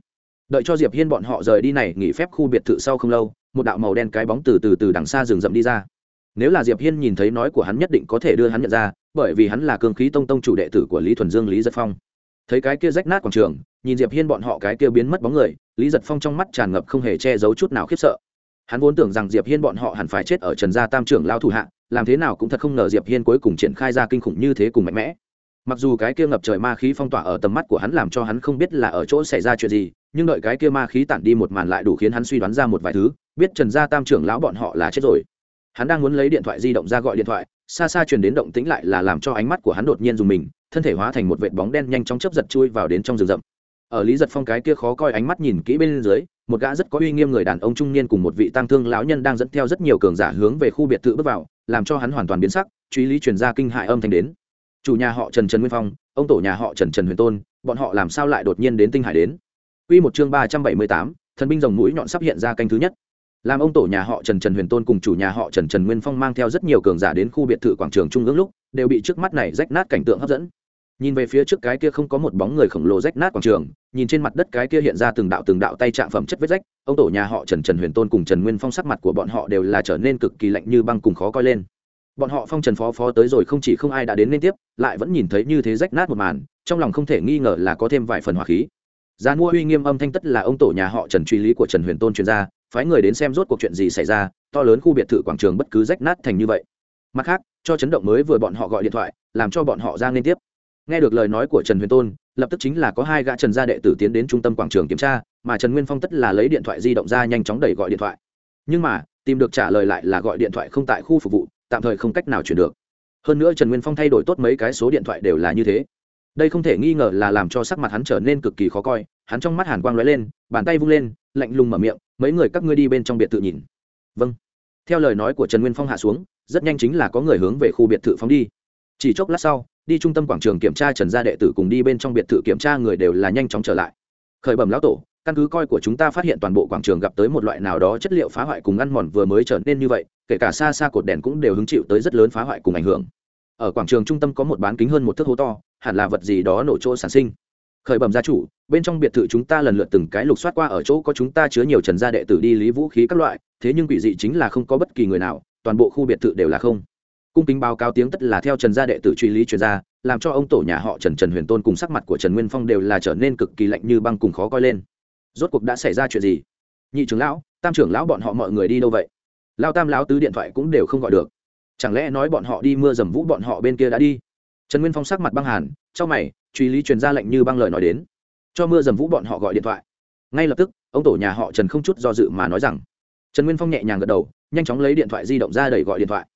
Đợi cho diệp hiên bọn họ rời đi này, nghỉ phép khu biệt thự sau không lâu, một đạo màu đen cái bóng từ từ từ đằng xa rừng rậm đi ra. Nếu là diệp hiên nhìn thấy nói của hắn nhất định có thể đưa hắn nhận ra, bởi vì hắn là cương khí tông tông chủ đệ tử của lý thuần dương, lý giật phong. Thấy cái kia rách nát quảng trường, nhìn diệp hiên bọn họ cái kia biến mất bóng người, lý giật phong trong mắt tràn ngập không hề che giấu chút nào khiếp sợ. Hắn vốn tưởng rằng diệp hiên bọn họ hẳn phải chết ở trần gia tam trưởng lao thủ hạ, làm thế nào cũng thật không ngờ diệp hiên cuối cùng triển khai ra kinh khủng như thế cùng mạnh mẽ mặc dù cái kia ngập trời ma khí phong tỏa ở tầm mắt của hắn làm cho hắn không biết là ở chỗ xảy ra chuyện gì, nhưng đợi cái kia ma khí tản đi một màn lại đủ khiến hắn suy đoán ra một vài thứ, biết trần gia tam trưởng lão bọn họ là chết rồi. Hắn đang muốn lấy điện thoại di động ra gọi điện thoại, xa xa truyền đến động tĩnh lại là làm cho ánh mắt của hắn đột nhiên dùng mình, thân thể hóa thành một vệt bóng đen nhanh chóng chấp giật chui vào đến trong rừng rậm. Ở lý giật phong cái kia khó coi ánh mắt nhìn kỹ bên dưới, một gã rất có uy nghiêm người đàn ông trung niên cùng một vị tăng thương lão nhân đang dẫn theo rất nhiều cường giả hướng về khu biệt thự bước vào, làm cho hắn hoàn toàn biến sắc, truy lý truyền ra kinh hại âm thanh đến chủ nhà họ trần trần nguyên phong, ông tổ nhà họ trần trần huyền tôn, bọn họ làm sao lại đột nhiên đến tinh hải đến? Quy một chương ba trăm bảy mươi tám, thần binh rồng mũi nhọn sắp hiện ra canh thứ nhất. Làm ông tổ nhà họ trần trần huyền tôn cùng chủ nhà họ trần trần nguyên phong mang theo rất nhiều cường giả đến khu biệt thự quảng trường trung ương lúc, đều bị trước mắt này rách nát cảnh tượng hấp dẫn. Nhìn về phía trước cái kia không có một bóng người khổng lồ rách nát quảng trường, nhìn trên mặt đất cái kia hiện ra từng đạo từng đạo tay trạng phẩm chất vết rách, ông tổ nhà họ trần trần huyền tôn cùng trần nguyên phong sắc mặt của bọn họ đều là trở nên cực kỳ lạnh như băng cùng khó coi lên bọn họ phong trần phó phó tới rồi không chỉ không ai đã đến liên tiếp, lại vẫn nhìn thấy như thế rách nát một màn, trong lòng không thể nghi ngờ là có thêm vài phần hỏa khí. Giá mua uy nghiêm âm thanh tất là ông tổ nhà họ trần truy lý của trần huyền tôn chuyên gia phái người đến xem rốt cuộc chuyện gì xảy ra, to lớn khu biệt thự quảng trường bất cứ rách nát thành như vậy. Mặt khác, cho chấn động mới vừa bọn họ gọi điện thoại, làm cho bọn họ ra liên tiếp. Nghe được lời nói của trần huyền tôn, lập tức chính là có hai gã trần gia đệ tử tiến đến trung tâm quảng trường kiểm tra, mà trần nguyên phong tất là lấy điện thoại di động ra nhanh chóng đẩy gọi điện thoại. Nhưng mà, tìm được trả lời lại là gọi điện thoại không tại khu phục vụ tạm thời không cách nào chuyển được. Hơn nữa trần nguyên phong thay đổi tốt mấy cái số điện thoại đều là như thế. Đây không thể nghi ngờ là làm cho sắc mặt hắn trở nên cực kỳ khó coi, hắn trong mắt hàn quang lóe lên, bàn tay vung lên, lạnh lùng mở miệng, mấy người các ngươi đi bên trong biệt thự nhìn. Vâng. Theo lời nói của trần nguyên phong hạ xuống, rất nhanh chính là có người hướng về khu biệt thự phóng đi. Chỉ chốc lát sau, đi trung tâm quảng trường kiểm tra trần gia đệ tử cùng đi bên trong biệt thự kiểm tra người đều là nhanh chóng trở lại. Khởi bẩm lão tổ căn cứ coi của chúng ta phát hiện toàn bộ quảng trường gặp tới một loại nào đó chất liệu phá hoại cùng ăn mòn vừa mới trở nên như vậy, kể cả xa xa cột đèn cũng đều hứng chịu tới rất lớn phá hoại cùng ảnh hưởng. Ở quảng trường trung tâm có một bán kính hơn một thước hố to, hẳn là vật gì đó nổ chỗ sản sinh. Khởi bẩm gia chủ, bên trong biệt thự chúng ta lần lượt từng cái lục soát qua ở chỗ có chúng ta chứa nhiều trần gia đệ tử đi lý vũ khí các loại, thế nhưng quỷ dị chính là không có bất kỳ người nào, toàn bộ khu biệt thự đều là không. Cung kính báo cáo tiếng tất là theo trần gia đệ tử truy lý truyền ra, làm cho ông tổ nhà họ trần trần huyền tôn cùng sắc mặt của trần nguyên phong đều là trở nên cực kỳ lạnh như băng cùng khó coi lên rốt cuộc đã xảy ra chuyện gì? Nhị trưởng lão, tam trưởng lão bọn họ mọi người đi đâu vậy? Lao tam lão tứ điện thoại cũng đều không gọi được. Chẳng lẽ nói bọn họ đi mưa dầm vũ bọn họ bên kia đã đi? Trần nguyên phong sắc mặt băng hàn trong mày, truy lý truyền ra lệnh như băng lời nói đến. Cho mưa dầm vũ bọn họ gọi điện thoại. Ngay lập tức, ông tổ nhà họ trần không chút do dự mà nói rằng. Trần nguyên phong nhẹ nhàng gật đầu, nhanh chóng lấy điện thoại di động ra đẩy gọi điện thoại.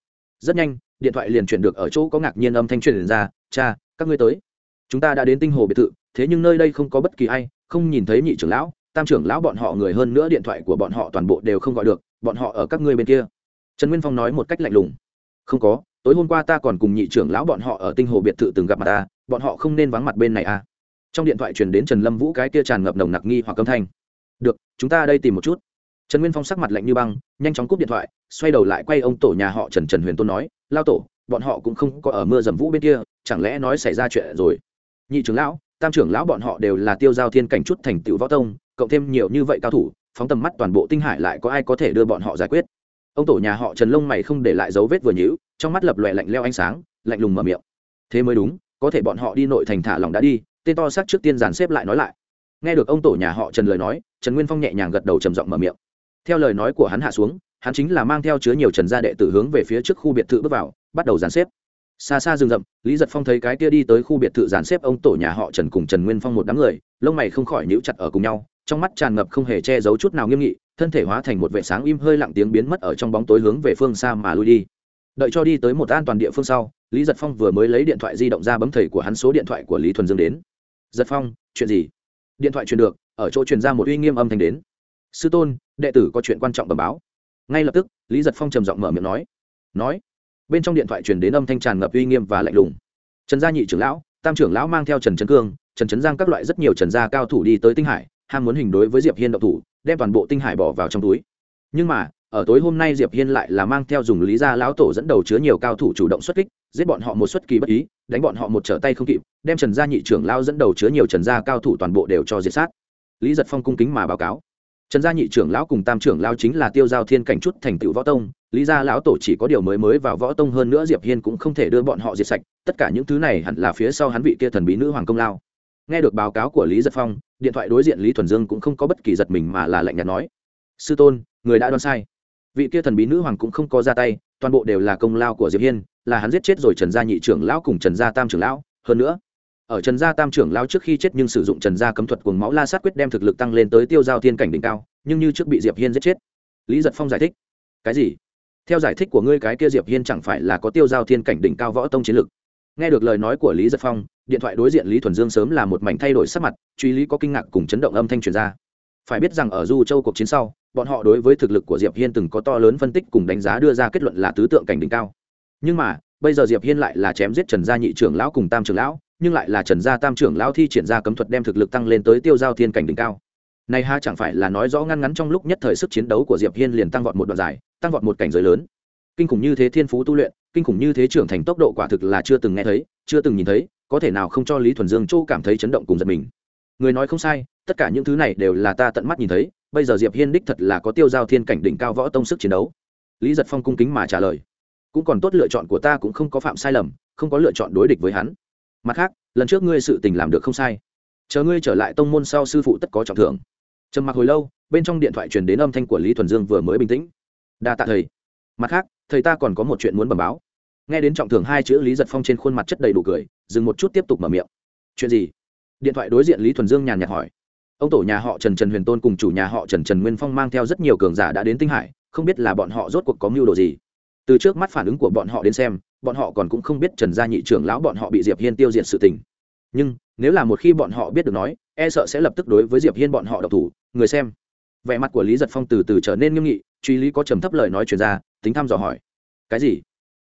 Rất nhanh, điện thoại liền chuyển được ở chỗ có ngạc nhiên âm thanh truyền ra, cha, các ngươi tới. Chúng ta đã đến tinh hồ biệt thự, thế nhưng nơi đây không có bất kỳ ai, không nhìn thấy nhị trưởng lão tam trưởng lão bọn họ người hơn nữa điện thoại của bọn họ toàn bộ đều không gọi được, bọn họ ở các ngươi bên kia. Trần nguyên phong nói một cách lạnh lùng. Không có, tối hôm qua ta còn cùng nhị trưởng lão bọn họ ở tinh hồ biệt thự từng gặp mặt ta, bọn họ không nên vắng mặt bên này à. Trong điện thoại truyền đến trần lâm vũ cái kia tràn ngập nồng nặc nghi hoặc âm thanh. Được, chúng ta đây tìm một chút. Trần nguyên phong sắc mặt lạnh như băng, nhanh chóng cúp điện thoại, xoay đầu lại quay ông tổ nhà họ trần trần huyền tôn nói, lao tổ, bọn họ cũng không có ở mưa dầm vũ bên kia, chẳng lẽ nói xảy ra chuyện rồi? Nhị trưởng lão tam trưởng lão bọn họ đều là tiêu giao thiên cảnh chút thành tựu võ tông, cộng thêm nhiều như vậy cao thủ, phóng tầm mắt toàn bộ tinh hải lại có ai có thể đưa bọn họ giải quyết. Ông tổ nhà họ trần lông mày không để lại dấu vết vừa nhữ trong mắt lập lòe lạnh leo ánh sáng, lạnh lùng mở miệng. Thế mới đúng, có thể bọn họ đi nội thành thả lòng đã đi, tên to xác trước tiên dàn xếp lại nói lại. Nghe được ông tổ nhà họ trần lời nói, trần nguyên phong nhẹ nhàng gật đầu trầm giọng mở miệng. Theo lời nói của hắn hạ xuống, hắn chính là mang theo chứa nhiều trần gia đệ tử hướng về phía trước khu biệt thự bước vào, bắt đầu dàn xếp xa xa rừng rậm, lý giật phong thấy cái kia đi tới khu biệt thự dàn xếp ông tổ nhà họ trần cùng trần nguyên phong một đám người, lông mày không khỏi níu chặt ở cùng nhau, trong mắt tràn ngập không hề che giấu chút nào nghiêm nghị, thân thể hóa thành một vệ sáng im hơi lặng tiếng biến mất ở trong bóng tối hướng về phương xa mà lui đi. Đợi cho đi tới một an toàn địa phương sau, lý giật phong vừa mới lấy điện thoại di động ra bấm thầy của hắn số điện thoại của lý thuần dương đến. Giật phong, chuyện gì? Điện thoại truyền được, ở chỗ truyền ra một uy nghiêm âm thanh đến. Sư tôn, đệ tử có chuyện quan trọng bẩm báo. Ngay lập tức, lý giật phong trầm giọng mở miệng nói. Nói bên trong điện thoại truyền đến âm thanh tràn ngập uy nghiêm và lạnh lùng. Trần gia nhị trưởng lão, tam trưởng lão mang theo trần trấn cương, trần trấn giang các loại rất nhiều trần gia cao thủ đi tới tinh hải, ham muốn hình đối với diệp hiên độc thủ, đem toàn bộ tinh hải bỏ vào trong túi. Nhưng mà, ở tối hôm nay diệp hiên lại là mang theo dùng lý gia lão tổ dẫn đầu chứa nhiều cao thủ chủ động xuất kích, giết bọn họ một xuất kỳ bất ý, đánh bọn họ một trở tay không kịp, đem trần gia nhị trưởng lao dẫn đầu chứa nhiều trần gia cao thủ toàn bộ đều cho diệt sát. Lý giật phong cung kính mà báo cáo trần gia nhị trưởng lão cùng tam trưởng lão chính là tiêu giao thiên cảnh chút thành tựu võ tông, lý gia lão tổ chỉ có điều mới mới vào võ tông hơn nữa diệp hiên cũng không thể đưa bọn họ diệt sạch, tất cả những thứ này hẳn là phía sau hắn vị kia thần bí nữ hoàng công lao. Nghe được báo cáo của lý giật phong, điện thoại đối diện lý thuần dương cũng không có bất kỳ giật mình mà là lạnh nhạt nói, sư tôn, người đã đoán sai. Vị kia thần bí nữ hoàng cũng không có ra tay, toàn bộ đều là công lao của diệp hiên, là hắn giết chết rồi trần gia nhị trưởng lão cùng trần gia tam trưởng lão. Hơn nữa ở trần gia tam trưởng lão trước khi chết nhưng sử dụng trần gia cấm thuật cuồng máu la sát quyết đem thực lực tăng lên tới tiêu giao thiên cảnh đỉnh cao, nhưng như trước bị diệp hiên giết chết. Lý giật phong giải thích, cái gì? Theo giải thích của ngươi cái kia diệp hiên chẳng phải là có tiêu giao thiên cảnh đỉnh cao võ tông chiến lực? Nghe được lời nói của lý giật phong, điện thoại đối diện lý thuần dương sớm là một mảnh thay đổi sắc mặt, truy lý có kinh ngạc cùng chấn động âm thanh truyền ra. Phải biết rằng ở du châu cuộc chiến sau, bọn họ đối với thực lực của diệp hiên từng có to lớn phân tích cùng đánh giá đưa ra kết luận là tứ tượng cảnh đỉnh cao. Nhưng mà, bây giờ diệp hiên lại là chém giết trần gia nhị trưởng lão cùng tam trưởng lão nhưng lại là trần gia tam trưởng lão thi triển ra cấm thuật đem thực lực tăng lên tới tiêu giao thiên cảnh đỉnh cao. Này ha chẳng phải là nói rõ ngăn ngắn trong lúc nhất thời sức chiến đấu của diệp hiên liền tăng vọt một đoạn dài, tăng vọt một cảnh giới lớn. Kinh khủng như thế thiên phú tu luyện, kinh khủng như thế trưởng thành tốc độ quả thực là chưa từng nghe thấy, chưa từng nhìn thấy, có thể nào không cho lý thuần dương châu cảm thấy chấn động cùng giật mình. Người nói không sai, tất cả những thứ này đều là ta tận mắt nhìn thấy, bây giờ diệp hiên đích thật là có tiêu giao thiên cảnh đỉnh cao võ tông sức chiến đấu. Lý giật phong cung kính mà trả lời. Cũng còn tốt lựa chọn của ta cũng không có phạm sai lầm, không có lựa chọn đối địch với hắn mặt khác, lần trước ngươi sự tình làm được không sai. Chờ ngươi trở lại tông môn sau sư phụ tất có trọng thưởng. Trầm mặc hồi lâu, bên trong điện thoại truyền đến âm thanh của lý thuần dương vừa mới bình tĩnh. Đa tạ thầy. Mặt khác, thầy ta còn có một chuyện muốn bẩm báo. Nghe đến trọng thưởng hai chữ lý giật phong trên khuôn mặt chất đầy đủ cười, dừng một chút tiếp tục mở miệng. Chuyện gì? Điện thoại đối diện lý thuần dương nhàn nhạt hỏi. Ông tổ nhà họ trần trần huyền tôn cùng chủ nhà họ trần trần nguyên phong mang theo rất nhiều cường giả đã đến tinh hải, không biết là bọn họ rốt cuộc có mưu đồ gì. Từ trước mắt phản ứng của bọn họ đến xem bọn họ còn cũng không biết trần gia nhị trưởng lão bọn họ bị diệp hiên tiêu diệt sự tình. Nhưng, nếu là một khi bọn họ biết được nói e sợ sẽ lập tức đối với diệp hiên bọn họ độc thủ. Người xem. Vẻ mặt của lý giật phong từ từ trở nên nghiêm nghị, truy lý có trầm thấp lời nói chuyển ra, tính thăm dò hỏi. Cái gì?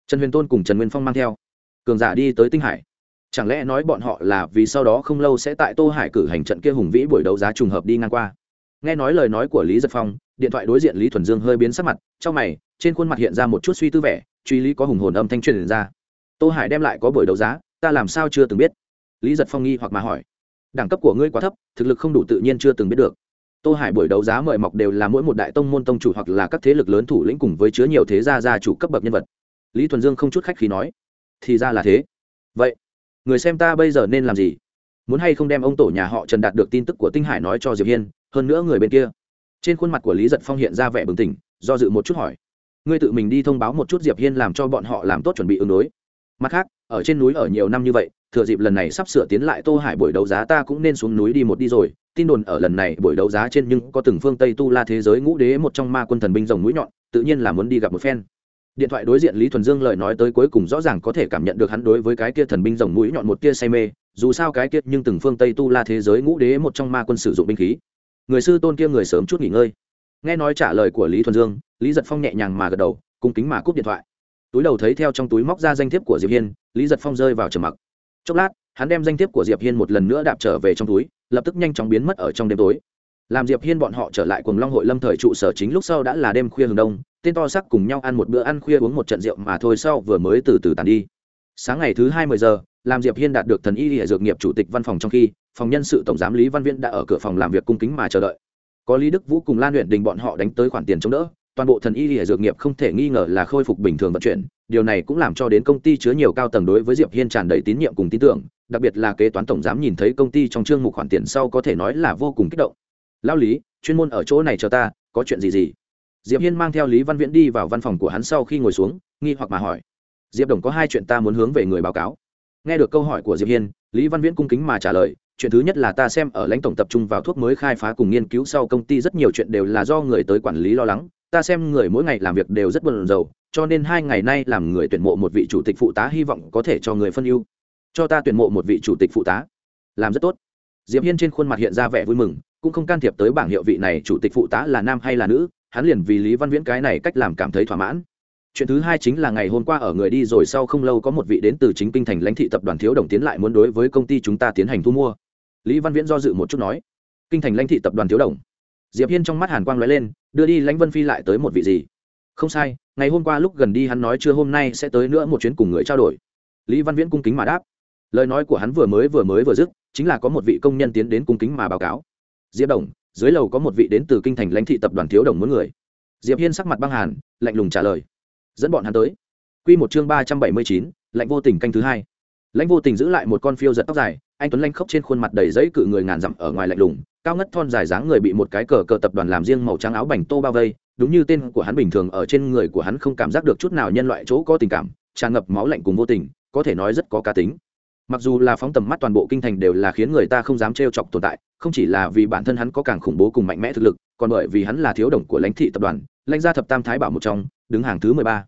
Trần huyền tôn cùng trần nguyên phong mang theo. Cường giả đi tới tinh hải. Chẳng lẽ nói bọn họ là vì sau đó không lâu sẽ tại tô hải cử hành trận kia hùng vĩ buổi đấu giá trùng hợp đi ngang qua? Nghe nói lời nói của lý giật phong, điện thoại đối diện lý thuần dương hơi biến sắc mặt trong mày trên khuôn mặt hiện ra một chút suy tư vẻ, truy lý có hùng hồn âm thanh truyền ra. Tô hải đem lại có buổi đấu giá, ta làm sao chưa từng biết? Lý giật phong nghi hoặc mà hỏi. Đẳng cấp của ngươi quá thấp, thực lực không đủ tự nhiên chưa từng biết được. Tô hải buổi đấu giá mời mọc đều là mỗi một đại tông môn tông chủ hoặc là các thế lực lớn thủ lĩnh cùng với chứa nhiều thế gia gia chủ cấp bậc nhân vật. Lý thuần dương không chút khách khí nói. Thì ra là thế. Vậy, người xem ta bây giờ nên làm gì? Muốn hay không đem ông tổ nhà họ trần đạt được tin tức của tinh hải nói cho diệp hiên, hơn nữa người bên kia. Trên khuôn mặt của lý giật phong hiện ra vẻ bừng tỉnh, do dự một chút hỏi ngươi tự mình đi thông báo một chút diệp hiên làm cho bọn họ làm tốt chuẩn bị ứng đối. Mặt khác, ở trên núi ở nhiều năm như vậy, thừa dịp lần này sắp sửa tiến lại tô hải buổi đấu giá ta cũng nên xuống núi đi một đi rồi. Tin đồn ở lần này buổi đấu giá trên nhưng có từng phương tây tu la thế giới ngũ đế, một trong ma quân thần binh rồng mũi nhọn, tự nhiên là muốn đi gặp một phen. Điện thoại đối diện lý thuần dương lời nói tới cuối cùng rõ ràng có thể cảm nhận được hắn đối với cái kia thần binh rồng mũi nhọn một kia say mê, dù sao cái kia nhưng từng phương tây tu la thế giới ngũ đế, một trong ma quân sử dụng binh khí. Người sư tôn kia người sớm chút nghỉ ngơi. Nghe nói trả lời của lý thuần dương lý giật phong nhẹ nhàng mà gật đầu, cung kính mà cúp điện thoại. Túi đầu thấy theo trong túi móc ra danh thiếp của diệp hiên, lý giật phong rơi vào trầm mặc. Chốc lát, hắn đem danh thiếp của diệp hiên một lần nữa đạp trở về trong túi, lập tức nhanh chóng biến mất ở trong đêm tối. Làm diệp hiên bọn họ trở lại cùng long hội lâm thời trụ sở chính lúc sau đã là đêm khuya hừng đông, tên to sắc cùng nhau ăn một bữa ăn khuya uống một trận rượu mà thôi sau vừa mới từ từ tàn đi. Sáng ngày thứ hai mươi giờ, làm diệp hiên đạt được thần y hệ dược nghiệp chủ tịch văn phòng trong khi, phòng nhân sự tổng giám lý văn viễn đã ở cửa phòng làm việc cung kính mà chờ đợi. Có lý đức vũ cùng lan luyện đình bọn họ đánh tới khoản tiền chống đỡ toàn bộ thần y hệ dược nghiệp không thể nghi ngờ là khôi phục bình thường vận chuyển, điều này cũng làm cho đến công ty chứa nhiều cao tầng đối với diệp hiên tràn đầy tín nhiệm cùng tin tưởng, đặc biệt là kế toán tổng giám nhìn thấy công ty trong chương mục khoản tiền sau có thể nói là vô cùng kích động. Lao lý, chuyên môn ở chỗ này cho ta, có chuyện gì gì? Diệp hiên mang theo lý văn viễn đi vào văn phòng của hắn sau khi ngồi xuống, nghi hoặc mà hỏi. Diệp đồng có hai chuyện ta muốn hướng về người báo cáo. Nghe được câu hỏi của diệp hiên, lý văn viễn cung kính mà trả lời, chuyện thứ nhất là ta xem ở lãnh tổng tập trung vào thuốc mới khai phá cùng nghiên cứu sau công ty rất nhiều chuyện đều là do người tới quản lý lo lắng ta xem người mỗi ngày làm việc đều rất bận rộn, cho nên hai ngày nay làm người tuyển mộ một vị chủ tịch phụ tá hy vọng có thể cho người phân ưu. Cho ta tuyển mộ một vị chủ tịch phụ tá. Làm rất tốt. Diệp hiên trên khuôn mặt hiện ra vẻ vui mừng, cũng không can thiệp tới bảng hiệu vị này chủ tịch phụ tá là nam hay là nữ, hắn liền vì lý văn viễn cái này cách làm cảm thấy thỏa mãn. Chuyện thứ hai chính là ngày hôm qua ở người đi rồi sau không lâu có một vị đến từ chính kinh thành lãnh thị tập đoàn thiếu đồng tiến lại muốn đối với công ty chúng ta tiến hành thu mua. Lý văn viễn do dự một chút nói, kinh thành lãnh thị tập đoàn thiếu đồng diệp hiên trong mắt hàn quang lóe lên, đưa đi lãnh vân phi lại tới một vị gì? Không sai, ngày hôm qua lúc gần đi hắn nói chưa hôm nay sẽ tới nữa một chuyến cùng người trao đổi. Lý văn viễn cung kính mà đáp. Lời nói của hắn vừa mới vừa mới vừa dứt, chính là có một vị công nhân tiến đến cung kính mà báo cáo. Diệp đồng, dưới lầu có một vị đến từ kinh thành lãnh thị tập đoàn thiếu đồng muốn người. Diệp hiên sắc mặt băng hàn, lạnh lùng trả lời. Dẫn bọn hắn tới. Quy một chương ba trăm bảy mươi chín lạnh vô tình canh thứ hai lãnh vô tình giữ lại một con phiêu giật tóc dài, anh tuấn lanh khốc trên khuôn mặt đầy giấy cự người ngàn dặm ở ngoài lạnh lùng, cao ngất thon dài dáng người bị một cái cờ cờ tập đoàn làm riêng màu trắng áo bành tô bao vây, đúng như tên của hắn bình thường, ở trên người của hắn không cảm giác được chút nào nhân loại chỗ có tình cảm, tràn ngập máu lạnh cùng vô tình, có thể nói rất có cá tính. Mặc dù là phóng tầm mắt toàn bộ kinh thành đều là khiến người ta không dám trêu chọc tồn tại, không chỉ là vì bản thân hắn có càng khủng bố cùng mạnh mẽ thực lực, còn bởi vì hắn là thiếu đồng của lãnh thị tập đoàn, lãnh gia thập tam thái bảo một trong, đứng hàng thứ mười ba.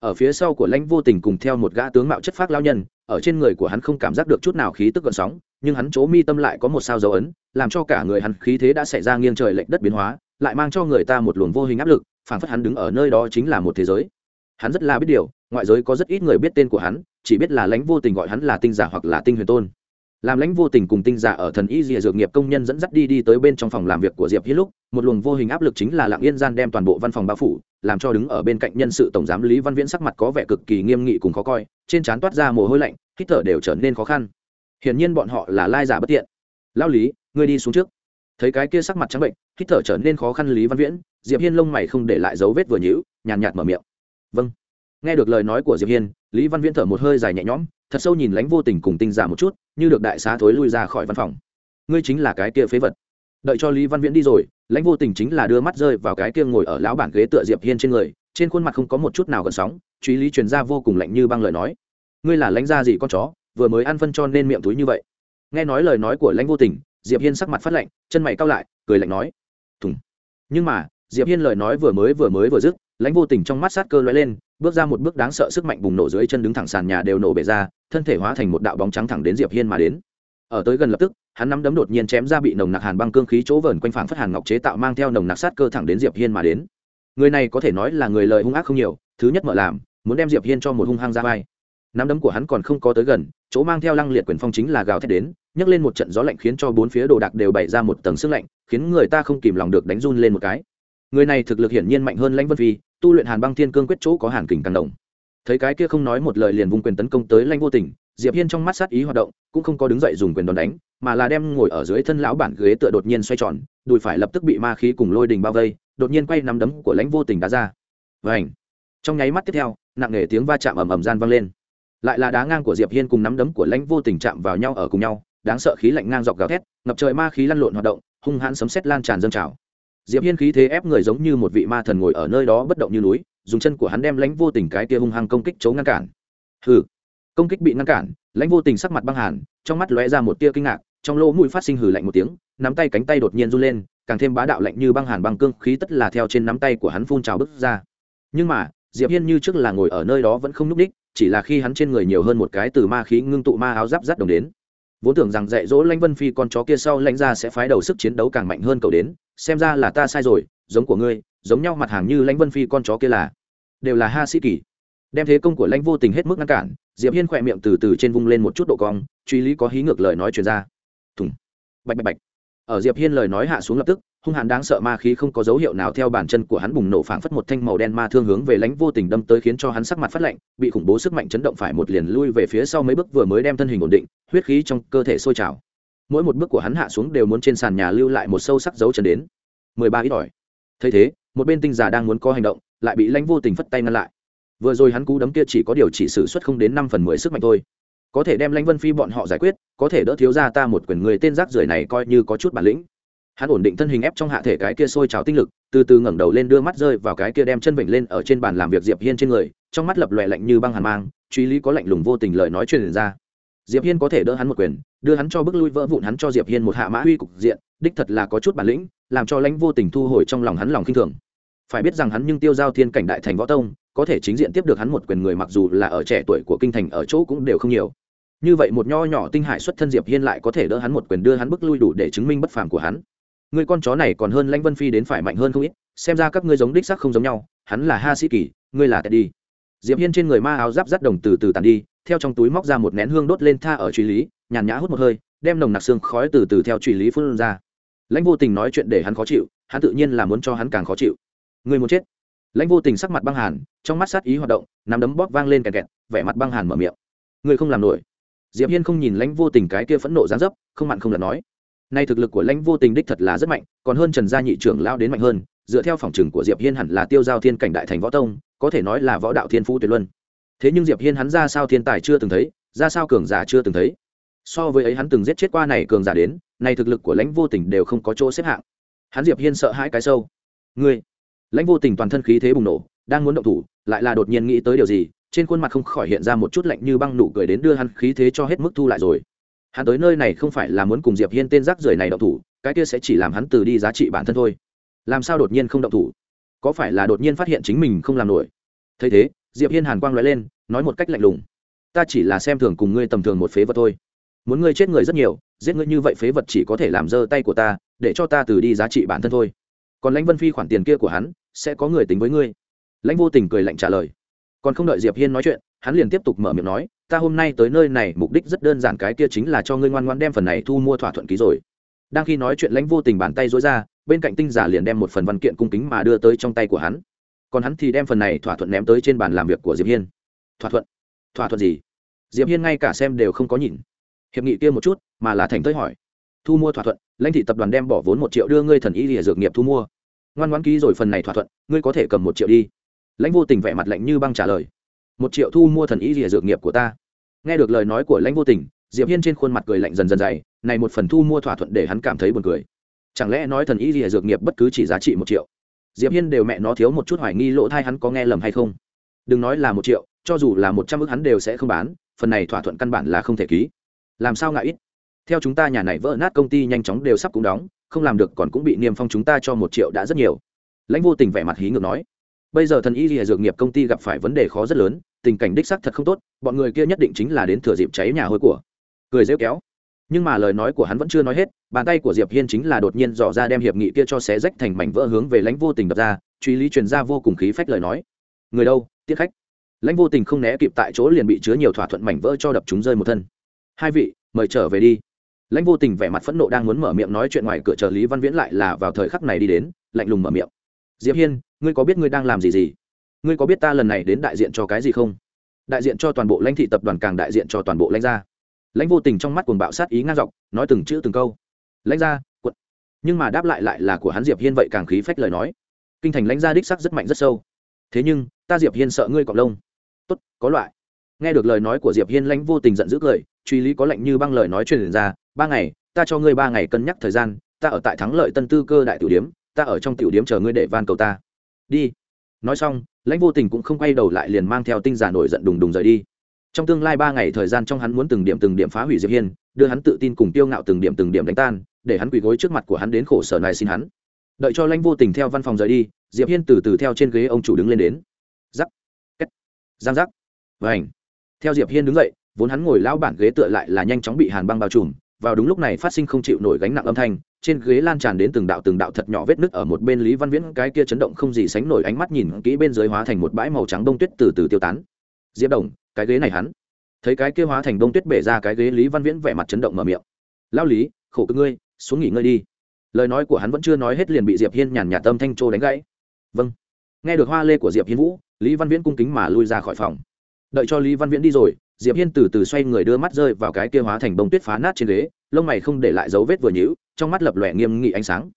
Ở phía sau của lãnh vô tình cùng theo một gã tướng mạo chất phác lao nhân ở trên người của hắn không cảm giác được chút nào khí tức gợn sóng, nhưng hắn chỗ mi tâm lại có một sao dấu ấn, làm cho cả người hắn khí thế đã xảy ra nghiêng trời lệch đất biến hóa, lại mang cho người ta một luồng vô hình áp lực, phảng phất hắn đứng ở nơi đó chính là một thế giới. Hắn rất là biết điều, ngoại giới có rất ít người biết tên của hắn, chỉ biết là lãnh vô tình gọi hắn là tinh giả hoặc là tinh huyền tôn. Làm lãnh vô tình cùng tinh giả ở thần y dìa dược nghiệp công nhân dẫn dắt đi đi tới bên trong phòng làm việc của diệp Hi lúc, một luồng vô hình áp lực chính là lặng yên gian đem toàn bộ văn phòng bao phủ làm cho đứng ở bên cạnh nhân sự tổng giám lý văn viễn sắc mặt có vẻ cực kỳ nghiêm nghị cùng khó coi, trên trán toát ra mồ hôi lạnh, hít thở đều trở nên khó khăn. Hiển nhiên bọn họ là lai giả bất tiện. Lao lý, ngươi đi xuống trước. Thấy cái kia sắc mặt trắng bệnh, hít thở trở nên khó khăn lý văn viễn, diệp hiên lông mày không để lại dấu vết vừa nhữ nhàn nhạt mở miệng. Vâng. Nghe được lời nói của diệp hiên, lý văn viễn thở một hơi dài nhẹ nhõm, thật sâu nhìn lãnh vô tình cùng tinh giả một chút, như được đại xá thối lui ra khỏi văn phòng. Ngươi chính là cái kia phế vật đợi cho lý văn viễn đi rồi, lãnh vô tình chính là đưa mắt rơi vào cái kia ngồi ở lão bản ghế tựa diệp hiên trên người, trên khuôn mặt không có một chút nào gần sóng, truy lý truyền ra vô cùng lạnh như băng lời nói. Ngươi là lãnh gia gì con chó, vừa mới ăn phân cho nên miệng túi như vậy? Nghe nói lời nói của lãnh vô tình, diệp hiên sắc mặt phát lạnh, chân mày cau lại, cười lạnh nói, thùng. Nhưng mà, diệp hiên lời nói vừa mới vừa mới vừa dứt, lãnh vô tình trong mắt sát cơ lóe lên, bước ra một bước đáng sợ sức mạnh bùng nổ dưới chân đứng thẳng sàn nhà đều nổ bể ra, thân thể hóa thành một đạo bóng trắng thẳng đến diệp hiên mà đến. Ở tới gần lập tức hắn nắm đấm đột nhiên chém ra bị nồng nặc hàn băng cương khí chỗ vờn quanh phảng phất hàn ngọc chế tạo mang theo nồng nặc sát cơ thẳng đến diệp hiên mà đến. Người này có thể nói là người lời hung ác không nhiều, thứ nhất mở làm, muốn đem diệp hiên cho một hung hăng ra vai. Nắm đấm của hắn còn không có tới gần, chỗ mang theo lăng liệt quyền phong chính là gào thét đến, nhấc lên một trận gió lạnh khiến cho bốn phía đồ đạc đều bày ra một tầng sức lạnh, khiến người ta không kìm lòng được đánh run lên một cái. Người này thực lực hiển nhiên mạnh hơn lãnh vân phi, tu luyện hàn băng thiên cương quyết chỗ có hàn kình càng động. Thấy cái kia không nói một lời liền vung quyền tấn công tới lãnh vô tình diệp hiên trong mắt sát ý hoạt động, cũng không có đứng dậy dùng quyền đòn đánh, mà là đem ngồi ở dưới thân lão bản ghế tựa đột nhiên xoay tròn, đùi phải lập tức bị ma khí cùng lôi đình bao vây, đột nhiên quay nắm đấm của lãnh vô tình đá ra. Vảnh trong nháy mắt tiếp theo, nặng nề tiếng va chạm ầm ầm gian vang lên. Lại là đá ngang của diệp hiên cùng nắm đấm của lãnh vô tình chạm vào nhau ở cùng nhau, đáng sợ khí lạnh ngang dọc gào thét, ngập trời ma khí lăn lộn hoạt động, hung hãn sấm sét lan tràn dâng trào. Diệp hiên khí thế ép người giống như một vị ma thần ngồi ở nơi đó bất động như núi, dùng chân của hắn đem lãnh vô tình cái kia hung hăng công kích chống ngăn cản. Hừ! Công kích bị ngăn cản, lãnh vô tình sắc mặt băng hàn, trong mắt lóe ra một tia kinh ngạc, trong lỗ mũi phát sinh hử lạnh một tiếng, nắm tay cánh tay đột nhiên run lên, càng thêm bá đạo lạnh như băng hàn băng cương, khí tất là theo trên nắm tay của hắn phun trào bứt ra. Nhưng mà, diệp hiên như trước là ngồi ở nơi đó vẫn không núp đích chỉ là khi hắn trên người nhiều hơn một cái từ ma khí ngưng tụ ma áo giáp rắt đồng đến. Vốn tưởng rằng dạy dỗ lãnh vân phi con chó kia sau lãnh ra sẽ phái đầu sức chiến đấu càng mạnh hơn cậu đến, xem ra là ta sai rồi, giống của ngươi, giống nhau mặt hàng như lãnh vân phi con chó kia là, đều là ha sĩ kỳ đem thế công của lãnh vô tình hết mức ngăn cản, diệp hiên khỏe miệng từ từ trên vung lên một chút độ cong, truy lý có hí ngược lời nói truyền ra. Thùng. Bạch bạch bạch. Ở diệp hiên lời nói hạ xuống lập tức, hung hãn đáng sợ ma khí không có dấu hiệu nào theo bàn chân của hắn bùng nổ phảng phất một thanh màu đen ma thương hướng về lãnh vô tình đâm tới khiến cho hắn sắc mặt phát lạnh, bị khủng bố sức mạnh chấn động phải một liền lui về phía sau mấy bước vừa mới đem thân hình ổn định, huyết khí trong cơ thể sôi trào. Mỗi một bước của hắn hạ xuống đều muốn trên sàn nhà lưu lại một sâu sắc dấu chân đến. Mười ba ít ỏi. Thấy thế, một bên tinh giả đang muốn có hành động, lại bị lãnh vô tình phất tay ngăn lại vừa rồi hắn cú đấm kia chỉ có điều chỉ sử xuất không đến năm phần mười sức mạnh thôi. Có thể đem lãnh vân phi bọn họ giải quyết, có thể đỡ thiếu ra ta một quyền người tên rác rưởi này coi như có chút bản lĩnh. Hắn ổn định thân hình ép trong hạ thể cái kia sôi trào tinh lực, từ từ ngẩng đầu lên đưa mắt rơi vào cái kia đem chân vịnh lên ở trên bàn làm việc diệp hiên trên người, trong mắt lập lòe lạnh như băng hàn mang, truy lý có lạnh lùng vô tình lời nói truyền ra. Diệp hiên có thể đỡ hắn một quyền, đưa hắn cho bước lui vỡ vụn hắn cho diệp hiên một hạ mã huy cục diện, đích thật là có chút bản lĩnh, làm cho lãnh vô tình thu hồi trong lòng hắn lòng khinh thường. Phải biết rằng hắn nhưng tiêu giao thiên cảnh đại thành võ tông có thể chính diện tiếp được hắn một quyền người mặc dù là ở trẻ tuổi của kinh thành ở chỗ cũng đều không nhiều. Như vậy một nho nhỏ tinh hải xuất thân diệp hiên lại có thể đỡ hắn một quyền đưa hắn bước lui đủ để chứng minh bất phàm của hắn. Người con chó này còn hơn lãnh vân phi đến phải mạnh hơn không ít, xem ra các ngươi giống đích sắc không giống nhau, hắn là ha sĩ kỳ, ngươi là teddy. Diệp hiên trên người ma áo giáp rắt đồng từ từ tàn đi, theo trong túi móc ra một nén hương đốt lên tha ở truy lý, nhàn nhã hút một hơi, đem nồng nặc xương khói từ từ theo truy lý phun ra. Lãnh vô tình nói chuyện để hắn khó chịu, hắn tự nhiên là muốn cho hắn càng khó chịu. Người muốn chết? Lãnh vô tình sắc mặt băng hàn, trong mắt sát ý hoạt động, nắm đấm bóp vang lên kẹt kẹt, vẻ mặt băng hàn mở miệng. Người không làm nổi. Diệp hiên không nhìn lãnh vô tình cái kia phẫn nộ gián dấp, không mặn không lần nói. Nay thực lực của lãnh vô tình đích thật là rất mạnh, còn hơn trần gia nhị trưởng lao đến mạnh hơn, dựa theo phòng trừng của diệp hiên hẳn là tiêu giao thiên cảnh đại thành võ tông, có thể nói là võ đạo thiên phú tuyệt luân. Thế nhưng diệp hiên hắn ra sao thiên tài chưa từng thấy, ra sao cường giả chưa từng thấy. So với ấy hắn từng giết chết qua này cường giả đến, nay thực lực của lãnh vô tình đều không có chỗ xếp hạng. Hắn diệp hiên sợ hãi cái sâu. Ngươi lãnh vô tình toàn thân khí thế bùng nổ, đang muốn động thủ, lại là đột nhiên nghĩ tới điều gì, trên khuôn mặt không khỏi hiện ra một chút lạnh như băng nụ cười đến đưa hắn khí thế cho hết mức thu lại rồi. Hắn tới nơi này không phải là muốn cùng diệp hiên tên rác rưởi này động thủ, cái kia sẽ chỉ làm hắn từ đi giá trị bản thân thôi. Làm sao đột nhiên không động thủ? Có phải là đột nhiên phát hiện chính mình không làm nổi? Thấy thế, diệp hiên hàn quang lóe lên, nói một cách lạnh lùng. Ta chỉ là xem thường cùng ngươi tầm thường một phế vật thôi. Muốn ngươi chết người rất nhiều, giết ngươi như vậy phế vật chỉ có thể làm dơ tay của ta, để cho ta từ đi giá trị bản thân thôi còn lãnh vân phi khoản tiền kia của hắn, sẽ có người tính với ngươi. Lãnh vô tình cười lạnh trả lời. Còn không đợi diệp hiên nói chuyện, hắn liền tiếp tục mở miệng nói, ta hôm nay tới nơi này, mục đích rất đơn giản, cái kia chính là cho ngươi ngoan ngoan đem phần này thu mua thỏa thuận ký rồi. Đang khi nói chuyện, lãnh vô tình bàn tay dối ra, bên cạnh tinh giả liền đem một phần văn kiện cung kính mà đưa tới trong tay của hắn. Còn hắn thì đem phần này thỏa thuận ném tới trên bàn làm việc của diệp hiên. Thỏa thuận? Thỏa thuận gì? Diệp hiên ngay cả xem đều không có nhìn. Hiệp nghị kia một chút, mà là thành tới hỏi. Thu mua thỏa thuận, lãnh thị tập đoàn đem bỏ vốn một triệu đưa ngươi thần y lìa dược nghiệp thu mua ngoan ngoãn ký rồi phần này thỏa thuận, ngươi có thể cầm một triệu đi. Lãnh vô tình vẻ mặt lạnh như băng trả lời. Một triệu thu mua thần ý rỉa dược nghiệp của ta. Nghe được lời nói của lãnh vô tình, diệp hiên trên khuôn mặt cười lạnh dần dần dày, này một phần thu mua thỏa thuận để hắn cảm thấy buồn cười. Chẳng lẽ nói thần ý rỉa dược nghiệp bất cứ chỉ giá trị một triệu? Diệp hiên đều mẹ nó thiếu một chút hoài nghi lỗ thai hắn có nghe lầm hay không. Đừng nói là một triệu, cho dù là một trăm ước hắn đều sẽ không bán, phần này thỏa thuận căn bản là không thể ký. Làm sao ngại ít? Theo chúng ta nhà này vỡ nát công ty nhanh chóng đều sắp cũng đóng, không làm được còn cũng bị niêm phong chúng ta cho một triệu đã rất nhiều. Lãnh vô tình vẻ mặt hí ngược nói, bây giờ thần y lìa dược nghiệp công ty gặp phải vấn đề khó rất lớn, tình cảnh đích sắc thật không tốt, bọn người kia nhất định chính là đến thừa dịp cháy nhà hôi của. Cười rêu kéo. Nhưng mà lời nói của hắn vẫn chưa nói hết, bàn tay của diệp hiên chính là đột nhiên dò ra đem hiệp nghị kia cho xé rách thành mảnh vỡ hướng về lãnh vô tình đập ra, truy lý truyền ra vô cùng khí phách lời nói. Người đâu, tiết khách? Lãnh vô tình không né kịp tại chỗ liền bị chứa nhiều thỏa thuận mảnh vỡ cho đập chúng rơi một thân. Hai vị, mời trở về đi lãnh vô tình vẻ mặt phẫn nộ đang muốn mở miệng nói chuyện ngoài cửa chờ lý văn viễn lại là vào thời khắc này đi đến, lạnh lùng mở miệng. Diệp hiên, ngươi có biết ngươi đang làm gì gì? Ngươi có biết ta lần này đến đại diện cho cái gì không? Đại diện cho toàn bộ lãnh thị tập đoàn càng đại diện cho toàn bộ lãnh gia. Lãnh vô tình trong mắt cuồng bạo sát ý ngang dọc, nói từng chữ từng câu. Lãnh gia, quận. Nhưng mà đáp lại lại là của hắn diệp hiên vậy càng khí phách lời nói. Kinh thành lãnh gia đích sắc rất mạnh rất sâu. Thế nhưng, ta diệp hiên sợ ngươi cọp lông. Tốt, có loại. Nghe được lời nói của diệp hiên, lãnh vô tình giận dữ cười, truy lý có lệnh như băng lời nói truyền ra ba ngày, ta cho ngươi ba ngày cân nhắc thời gian, ta ở tại thắng lợi tân tư cơ đại tiểu điếm, ta ở trong tiểu điếm chờ ngươi để van cầu ta. Đi. Nói xong, lãnh vô tình cũng không quay đầu lại liền mang theo tinh giả nổi giận đùng đùng rời đi. Trong tương lai ba ngày thời gian trong hắn muốn từng điểm từng điểm phá hủy diệp hiên, đưa hắn tự tin cùng tiêu ngạo từng điểm từng điểm đánh tan, để hắn quỳ gối trước mặt của hắn đến khổ sở này xin hắn. Đợi cho lãnh vô tình theo văn phòng rời đi, diệp hiên từ từ theo trên ghế ông chủ đứng lên đến. Giắc két, giang giắc vảnh theo diệp hiên đứng dậy, vốn hắn ngồi lao bản ghế tựa lại là nhanh chóng bị hàn băng bao trùm vào đúng lúc này phát sinh không chịu nổi gánh nặng âm thanh, trên ghế lan tràn đến từng đạo từng đạo thật nhỏ vết nứt ở một bên lý văn viễn, cái kia chấn động không gì sánh nổi ánh mắt nhìn kỹ bên dưới hóa thành một bãi màu trắng đông tuyết từ từ tiêu tán. Diệp đồng, cái ghế này hắn. Thấy cái kia hóa thành đông tuyết bể ra cái ghế, lý văn viễn vẻ mặt chấn động mở miệng. Lao lý, khổ cực ngươi, xuống nghỉ ngơi đi. Lời nói của hắn vẫn chưa nói hết liền bị diệp hiên nhàn nhạt tâm thanh trô đánh gãy. Vâng. Nghe được hoa lê của diệp hiên vũ, lý văn viễn cung kính mà lui ra khỏi phòng. Đợi cho lý văn viễn đi rồi diệp hiên từ từ xoay người đưa mắt rơi vào cái kia hóa thành bông tuyết phá nát trên ghế, lông mày không để lại dấu vết vừa nhíu, trong mắt lập lòe nghiêm nghị ánh sáng.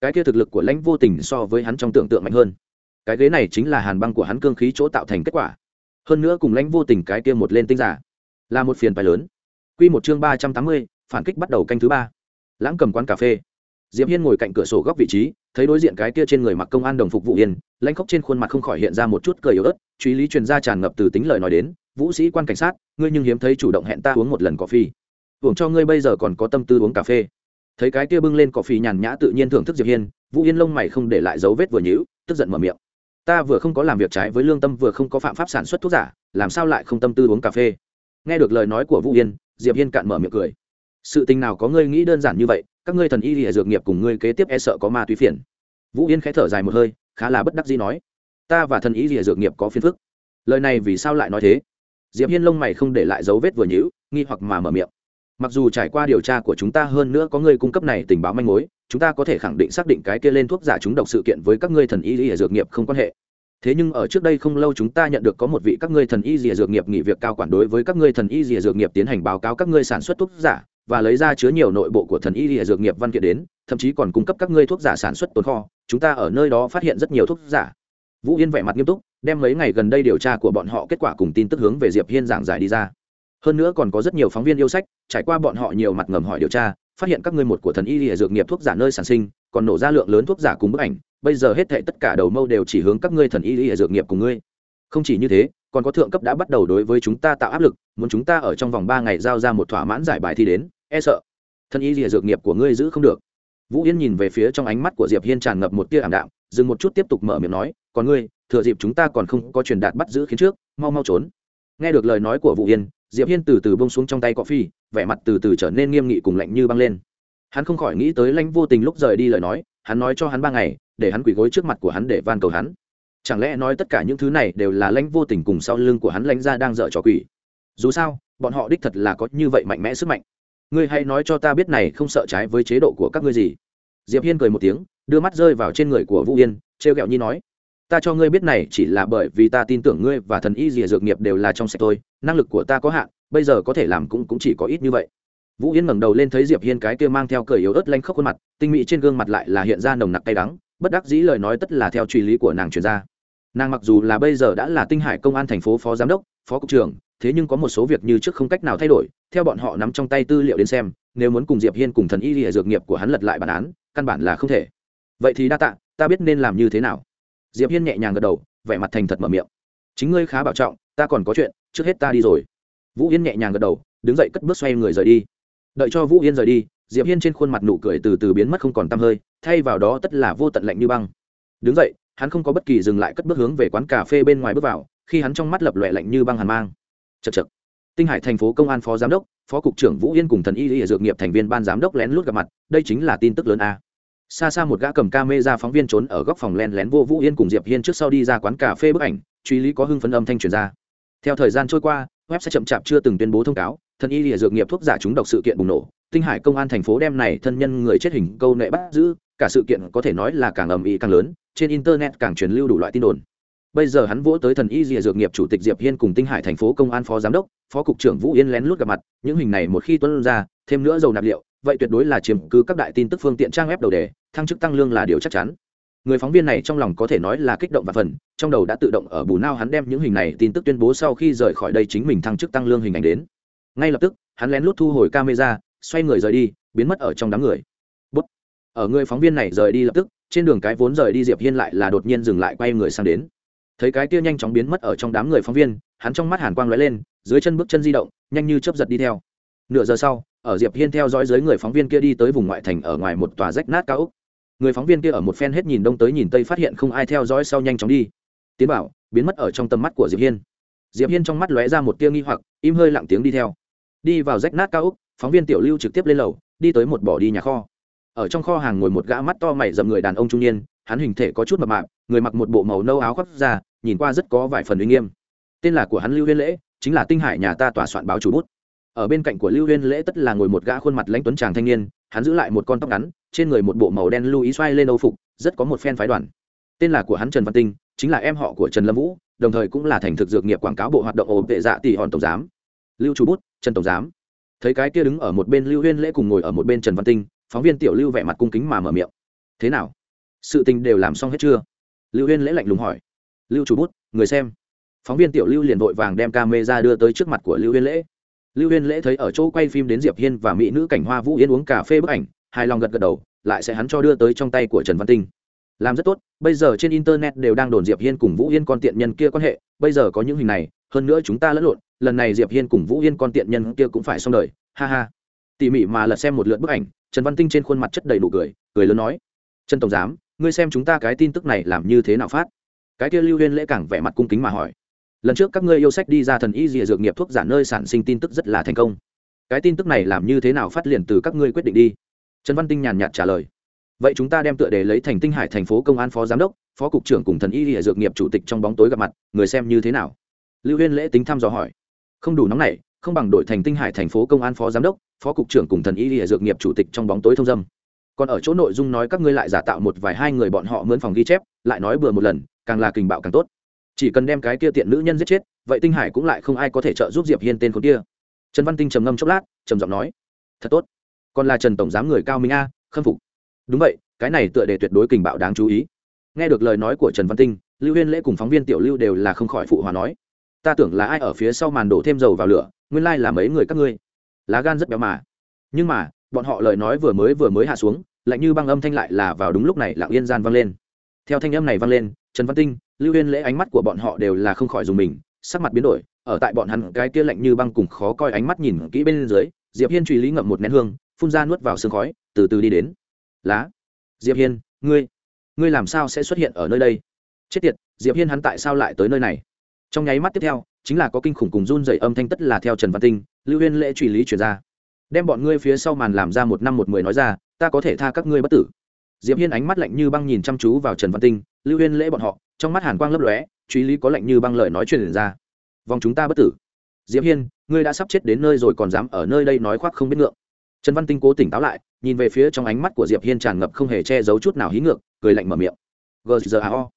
Cái kia thực lực của lãnh vô tình so với hắn trong tưởng tượng mạnh hơn. Cái ghế này chính là hàn băng của hắn cương khí chỗ tạo thành kết quả. Hơn nữa cùng lãnh vô tình cái kia một lên tinh giả, là một phiền bài lớn. Quy một chương ba trăm tám mươi, phản kích bắt đầu canh thứ ba. Lãng cầm quán cà phê. Diệp hiên ngồi cạnh cửa sổ góc vị trí, thấy đối diện cái kia trên người mặc công an đồng phục vụ yên, lãnh khóc trên khuôn mặt không khỏi hiện ra một chút cười yếu ớt, truy lý truyền ra tràn ngập từ tính lời nói đến vũ sĩ quan cảnh sát, ngươi nhưng hiếm thấy chủ động hẹn ta uống một lần cà phê. Uống cho ngươi bây giờ còn có tâm tư uống cà phê. Thấy cái kia bưng lên cà phê nhàn nhã tự nhiên thưởng thức diệp hiên, vũ yên lông mày không để lại dấu vết vừa nhíu, tức giận mở miệng. Ta vừa không có làm việc trái với lương tâm, vừa không có phạm pháp sản xuất thuốc giả, làm sao lại không tâm tư uống cà phê? Nghe được lời nói của vũ yên, diệp hiên cạn mở miệng cười. Sự tình nào có ngươi nghĩ đơn giản như vậy, các ngươi thần y lìa dược nghiệp cùng ngươi kế tiếp e sợ có ma túy phiền. Vũ yên khẽ thở dài một hơi, khá là bất đắc dĩ nói. Ta và thần y lìa dược nghiệp có phiền phức. Lời này vì sao lại nói thế? Diệp hiên lông mày không để lại dấu vết vừa nhữ nghi hoặc mà mở miệng. Mặc dù trải qua điều tra của chúng ta hơn nữa có người cung cấp này tình báo manh mối, chúng ta có thể khẳng định xác định cái kia lên thuốc giả chúng độc sự kiện với các ngươi thần y lìa dược nghiệp không quan hệ. Thế nhưng ở trước đây không lâu chúng ta nhận được có một vị các ngươi thần y dìa dược nghiệp nghỉ việc cao quản đối với các ngươi thần y dìa dược nghiệp tiến hành báo cáo các ngươi sản xuất thuốc giả và lấy ra chứa nhiều nội bộ của thần y dìa dược nghiệp văn kiện đến, thậm chí còn cung cấp các ngươi thuốc giả sản xuất tồn kho. Chúng ta ở nơi đó phát hiện rất nhiều thuốc giả. Vũ yên vẻ mặt nghiêm túc đem mấy ngày gần đây điều tra của bọn họ kết quả cùng tin tức hướng về diệp hiên giảng giải đi ra. Hơn nữa còn có rất nhiều phóng viên yêu sách, trải qua bọn họ nhiều mặt ngầm hỏi điều tra, phát hiện các ngươi một của thần y lìa dược nghiệp thuốc giả nơi sản sinh, còn nổ ra lượng lớn thuốc giả cùng bức ảnh, bây giờ hết thệ tất cả đầu mâu đều chỉ hướng các ngươi thần y lìa dược nghiệp cùng ngươi. Không chỉ như thế, còn có thượng cấp đã bắt đầu đối với chúng ta tạo áp lực, muốn chúng ta ở trong vòng ba ngày giao ra một thỏa mãn giải bài thi đến e sợ. Thần y lìa dược nghiệp của ngươi giữ không được. Vũ yên nhìn về phía trong ánh mắt của diệp hiên tràn ngập một tia ảm đạm, dừng một chút tiếp tục mở miệng nói, còn ngươi thừa dịp chúng ta còn không có truyền đạt bắt giữ khiến trước, mau mau trốn. Nghe được lời nói của vũ yên, diệp hiên từ từ bông xuống trong tay cọ phi, vẻ mặt từ từ trở nên nghiêm nghị cùng lạnh như băng lên. Hắn không khỏi nghĩ tới lãnh vô tình lúc rời đi lời nói, hắn nói cho hắn ba ngày, để hắn quỳ gối trước mặt của hắn để van cầu hắn. Chẳng lẽ nói tất cả những thứ này đều là lãnh vô tình cùng sau lưng của hắn lãnh ra đang dở trò quỷ? Dù sao, bọn họ đích thật là có như vậy mạnh mẽ sức mạnh. Ngươi hãy nói cho ta biết này không sợ trái với chế độ của các ngươi gì. Diệp hiên cười một tiếng, đưa mắt rơi vào trên người của vũ yên, trêu ghẹo nhi nói ta cho ngươi biết này chỉ là bởi vì ta tin tưởng ngươi và thần y dìa dược nghiệp đều là trong sạch tôi năng lực của ta có hạn, bây giờ có thể làm cũng cũng chỉ có ít như vậy. Vũ yên ngẩng đầu lên thấy diệp hiên cái kia mang theo cởi yếu ớt lanh khóc khuôn mặt, tinh mỹ trên gương mặt lại là hiện ra nồng nặc cay đắng, bất đắc dĩ lời nói tất là theo truy lý của nàng truyền ra. Nàng mặc dù là bây giờ đã là tinh hải công an thành phố phó giám đốc, phó cục trưởng, thế nhưng có một số việc như trước không cách nào thay đổi, theo bọn họ nắm trong tay tư liệu đến xem, nếu muốn cùng diệp hiên cùng thần y lìa dược nghiệp của hắn lật lại bản án, căn bản là không thể. Vậy thì đa tạ, ta biết nên làm như thế nào diệp hiên nhẹ nhàng gật đầu, vẻ mặt thành thật mở miệng. Chính ngươi khá bảo trọng, ta còn có chuyện, trước hết ta đi rồi. Vũ yên nhẹ nhàng gật đầu, đứng dậy cất bước xoay người rời đi. Đợi cho vũ yên rời đi, diệp hiên trên khuôn mặt nụ cười từ từ biến mất không còn tăm hơi, thay vào đó tất là vô tận lạnh như băng. Đứng dậy, hắn không có bất kỳ dừng lại cất bước hướng về quán cà phê bên ngoài bước vào, khi hắn trong mắt lập lòe lạnh như băng hàn mang. Chật chật tinh hải thành phố công an phó giám đốc, phó cục trưởng vũ yên cùng thần y y dược nghiệp thành viên ban giám đốc lén lút gặp mặt, đây chính là tin tức lớn a xa xa một gã cầm ca mê ra phóng viên trốn ở góc phòng len lén vô vũ yên cùng diệp hiên trước sau đi ra quán cà phê bức ảnh, truy lý có hưng phấn âm thanh truyền ra. Theo thời gian trôi qua, web sẽ chậm chạp chưa từng tuyên bố thông cáo thần y lìa dược nghiệp thuốc giả chúng độc sự kiện bùng nổ, tinh hải công an thành phố đem này thân nhân người chết hình câu nệ bắt giữ, cả sự kiện có thể nói là càng ầm ĩ càng lớn, trên internet càng truyền lưu đủ loại tin đồn. Bây giờ hắn vỗ tới thần y lìa dược nghiệp chủ tịch diệp hiên cùng tinh hải thành phố công an phó giám đốc, phó cục trưởng vũ yên lén lút gặp mặt, những hình này một khi tuân ra, thêm nữa dầu nạp liệu, vậy tuyệt đối là chiếm cứ các đại tin tức phương tiện trang web đầu đề thăng chức tăng lương là điều chắc chắn. Người phóng viên này trong lòng có thể nói là kích động và phần, trong đầu đã tự động ở bù nao hắn đem những hình này tin tức tuyên bố sau khi rời khỏi đây chính mình thăng chức tăng lương hình ảnh đến. Ngay lập tức, hắn lén lút thu hồi camera, xoay người rời đi, biến mất ở trong đám người. Bút. ở người phóng viên này rời đi lập tức, trên đường cái vốn rời đi diệp hiên lại là đột nhiên dừng lại quay người sang đến. Thấy cái kia nhanh chóng biến mất ở trong đám người phóng viên, hắn trong mắt hàn quang lóe lên, dưới chân bước chân di động, nhanh như chớp giật đi theo. Nửa giờ sau, ở diệp hiên theo dõi dưới người phóng viên kia đi tới vùng ngoại thành ở ngoài một tòa rách nát cao ốc người phóng viên kia ở một phen hết nhìn đông tới nhìn tây phát hiện không ai theo dõi sau nhanh chóng đi. Tiến bảo, biến mất ở trong tầm mắt của diệp hiên. Diệp hiên trong mắt lóe ra một tia nghi hoặc, im hơi lặng tiếng đi theo. Đi vào rách nát cao úc phóng viên tiểu lưu trực tiếp lên lầu, đi tới một bỏ đi nhà kho. Ở trong kho hàng ngồi một gã mắt to mày dầm người đàn ông trung niên, hắn hình thể có chút mập mạp, người mặc một bộ màu nâu áo khoác ra nhìn qua rất có vài phần uy nghiêm. Tên là của hắn lưu huyên lễ, chính là tinh hải nhà ta tòa soạn báo chủ bút ở bên cạnh của lưu huyên lễ tất là ngồi một gã khuôn mặt lãnh tuấn chàng thanh niên, hắn giữ lại một con tóc ngắn, trên người một bộ màu đen lưu ý xoay lên âu phục, rất có một phen phái đoàn. Tên là của hắn trần văn tinh, chính là em họ của trần lâm vũ, đồng thời cũng là thành thực dược nghiệp quảng cáo bộ hoạt động ổn vệ dạ tỷ hòn tổng giám. Lưu chủ bút, trần tổng giám. Thấy cái kia đứng ở một bên lưu huyên lễ cùng ngồi ở một bên trần văn tinh, phóng viên tiểu lưu vẻ mặt cung kính mà mở miệng. Thế nào? Sự tình đều làm xong hết chưa? Lưu huyên lễ lạnh lùng hỏi. Lưu chủ bút, người xem. Phóng viên tiểu lưu liền vội vàng đem ca mê ra đưa tới trước mặt của lưu huyên lễ lưu huyên lễ thấy ở chỗ quay phim đến diệp hiên và mỹ nữ cảnh hoa vũ yên uống cà phê bức ảnh, hài lòng gật gật đầu, lại sẽ hắn cho đưa tới trong tay của trần văn tinh. Làm rất tốt, bây giờ trên internet đều đang đồn diệp hiên cùng vũ yên con tiện nhân kia quan hệ, bây giờ có những hình này, hơn nữa chúng ta lẫn lộn, lần này diệp hiên cùng vũ yên con tiện nhân kia cũng phải xong đời, ha ha. Tỉ mỉ mà lật xem một lượt bức ảnh, trần văn tinh trên khuôn mặt chất đầy nụ cười cười lớn nói, trần tổng giám, ngươi xem chúng ta cái tin tức này làm như thế nào phát? Cái kia lưu huyên lễ cảng vẻ mặt cung kính mà hỏi lần trước các ngươi yêu sách đi ra thần y dìa dược nghiệp thuốc giả nơi sản sinh tin tức rất là thành công. Cái tin tức này làm như thế nào phát liền từ các ngươi quyết định đi. Trần văn tinh nhàn nhạt trả lời. Vậy chúng ta đem tựa đề lấy thành tinh hải thành phố công an phó giám đốc, phó cục trưởng cùng thần y dìa dược nghiệp chủ tịch trong bóng tối gặp mặt, người xem như thế nào? Lưu huyên lễ tính thăm dò hỏi. Không đủ nóng này, không bằng đội thành tinh hải thành phố công an phó giám đốc, phó cục trưởng cùng thần y dìa dược nghiệp chủ tịch trong bóng tối thông dâm. Còn ở chỗ nội dung nói các ngươi lại giả tạo một vài hai người bọn họ mướn phòng ghi chép, lại nói bừa một lần, càng là kình bạo càng tốt chỉ cần đem cái kia tiện nữ nhân giết chết, vậy tinh hải cũng lại không ai có thể trợ giúp diệp hiên tên khốn kia. Trần văn tinh trầm ngâm chốc lát, trầm giọng nói, thật tốt. Còn là trần tổng giám người cao minh a, khâm phục. Đúng vậy, cái này tựa đề tuyệt đối kình bạo đáng chú ý. Nghe được lời nói của trần văn tinh, lưu huyên lễ cùng phóng viên tiểu lưu đều là không khỏi phụ hòa nói, ta tưởng là ai ở phía sau màn đổ thêm dầu vào lửa, nguyên lai là mấy người các ngươi. Lá gan rất béo mà. Nhưng mà, bọn họ lời nói vừa mới vừa mới hạ xuống, lạnh như băng âm thanh lại là vào đúng lúc này lặng yên gian vang lên. Theo thanh âm này vang lên trần văn tinh, lưu huyên lễ ánh mắt của bọn họ đều là không khỏi dùng mình, sắc mặt biến đổi, ở tại bọn hắn cái kia lạnh như băng cùng khó coi ánh mắt nhìn kỹ bên dưới, diệp hiên truy lý ngậm một nén hương, phun ra nuốt vào sương khói, từ từ đi đến. Lá, diệp hiên, ngươi ngươi làm sao sẽ xuất hiện ở nơi đây? Chết tiệt, diệp hiên hắn tại sao lại tới nơi này? Trong nháy mắt tiếp theo, chính là có kinh khủng cùng run dày âm thanh tất là theo trần văn tinh, lưu huyên lễ truy lý chuyển ra. Đem bọn ngươi phía sau màn làm ra một năm một mười nói ra, ta có thể tha các ngươi bất tử. Diệp hiên ánh mắt lạnh như băng nhìn chăm chú vào trần văn tinh lưu huyên lễ bọn họ, trong mắt hàn quang lấp lóe, truy lý có lạnh như băng lời nói truyền ra. Vòng chúng ta bất tử. Diệp hiên, ngươi đã sắp chết đến nơi rồi còn dám ở nơi đây nói khoác không biết ngượng. Trần văn tinh cố tỉnh táo lại, nhìn về phía trong ánh mắt của diệp hiên tràn ngập không hề che giấu chút nào hí ngược, cười lạnh mở miệng. Gzao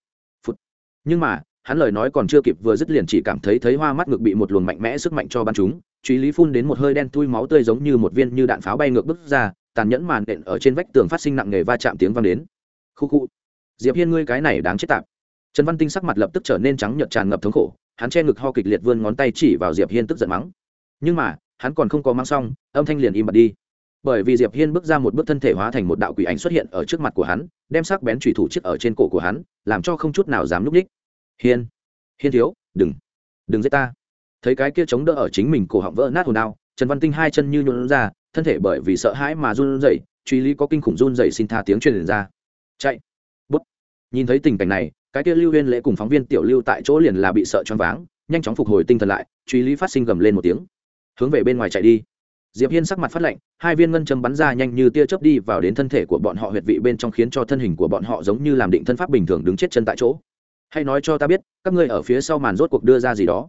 phút nhưng mà, hắn lời nói còn chưa kịp vừa dứt liền chỉ cảm thấy thấy hoa mắt ngực bị một luồng mạnh mẽ sức mạnh cho bắn chúng truy lý phun đến một hơi đen thui máu tươi giống như một viên như đạn pháo bay ngược bước ra, tàn nhẫn màn đện ở trên vách tường phát sinh nặng nề va chạm tiếng vang đến. Khu khu diệp hiên ngươi cái này đáng chết tạp. Trần văn tinh sắc mặt lập tức trở nên trắng nhợt tràn ngập thống khổ, hắn che ngực ho kịch liệt vươn ngón tay chỉ vào diệp hiên tức giận mắng. Nhưng mà, hắn còn không có mang xong, âm thanh liền im bặt đi. Bởi vì diệp hiên bước ra một bước thân thể hóa thành một đạo quỷ ảnh xuất hiện ở trước mặt của hắn, đem sắc bén chủy thủ chiếc ở trên cổ của hắn, làm cho không chút nào dám núp ních hiên hiên thiếu, đừng đừng giết ta. Thấy cái kia chống đỡ ở chính mình cổ họng vỡ nát hồn đau, trần văn tinh hai chân như nhuộn ra, thân thể bởi vì sợ hãi mà run rẩy, truy lý có kinh khủng run rẩy xin tha tiếng truyền ra. Chạy nhìn thấy tình cảnh này, cái kia lưu huyên lễ cùng phóng viên tiểu lưu tại chỗ liền là bị sợ choáng váng, nhanh chóng phục hồi tinh thần lại, truy lý phát sinh gầm lên một tiếng. Hướng về bên ngoài chạy đi. Diệp hiên sắc mặt phát lạnh, hai viên ngân châm bắn ra nhanh như tia chớp đi vào đến thân thể của bọn họ huyệt vị bên trong khiến cho thân hình của bọn họ giống như làm định thân pháp bình thường đứng chết chân tại chỗ. Hay nói cho ta biết, các ngươi ở phía sau màn rốt cuộc đưa ra gì đó.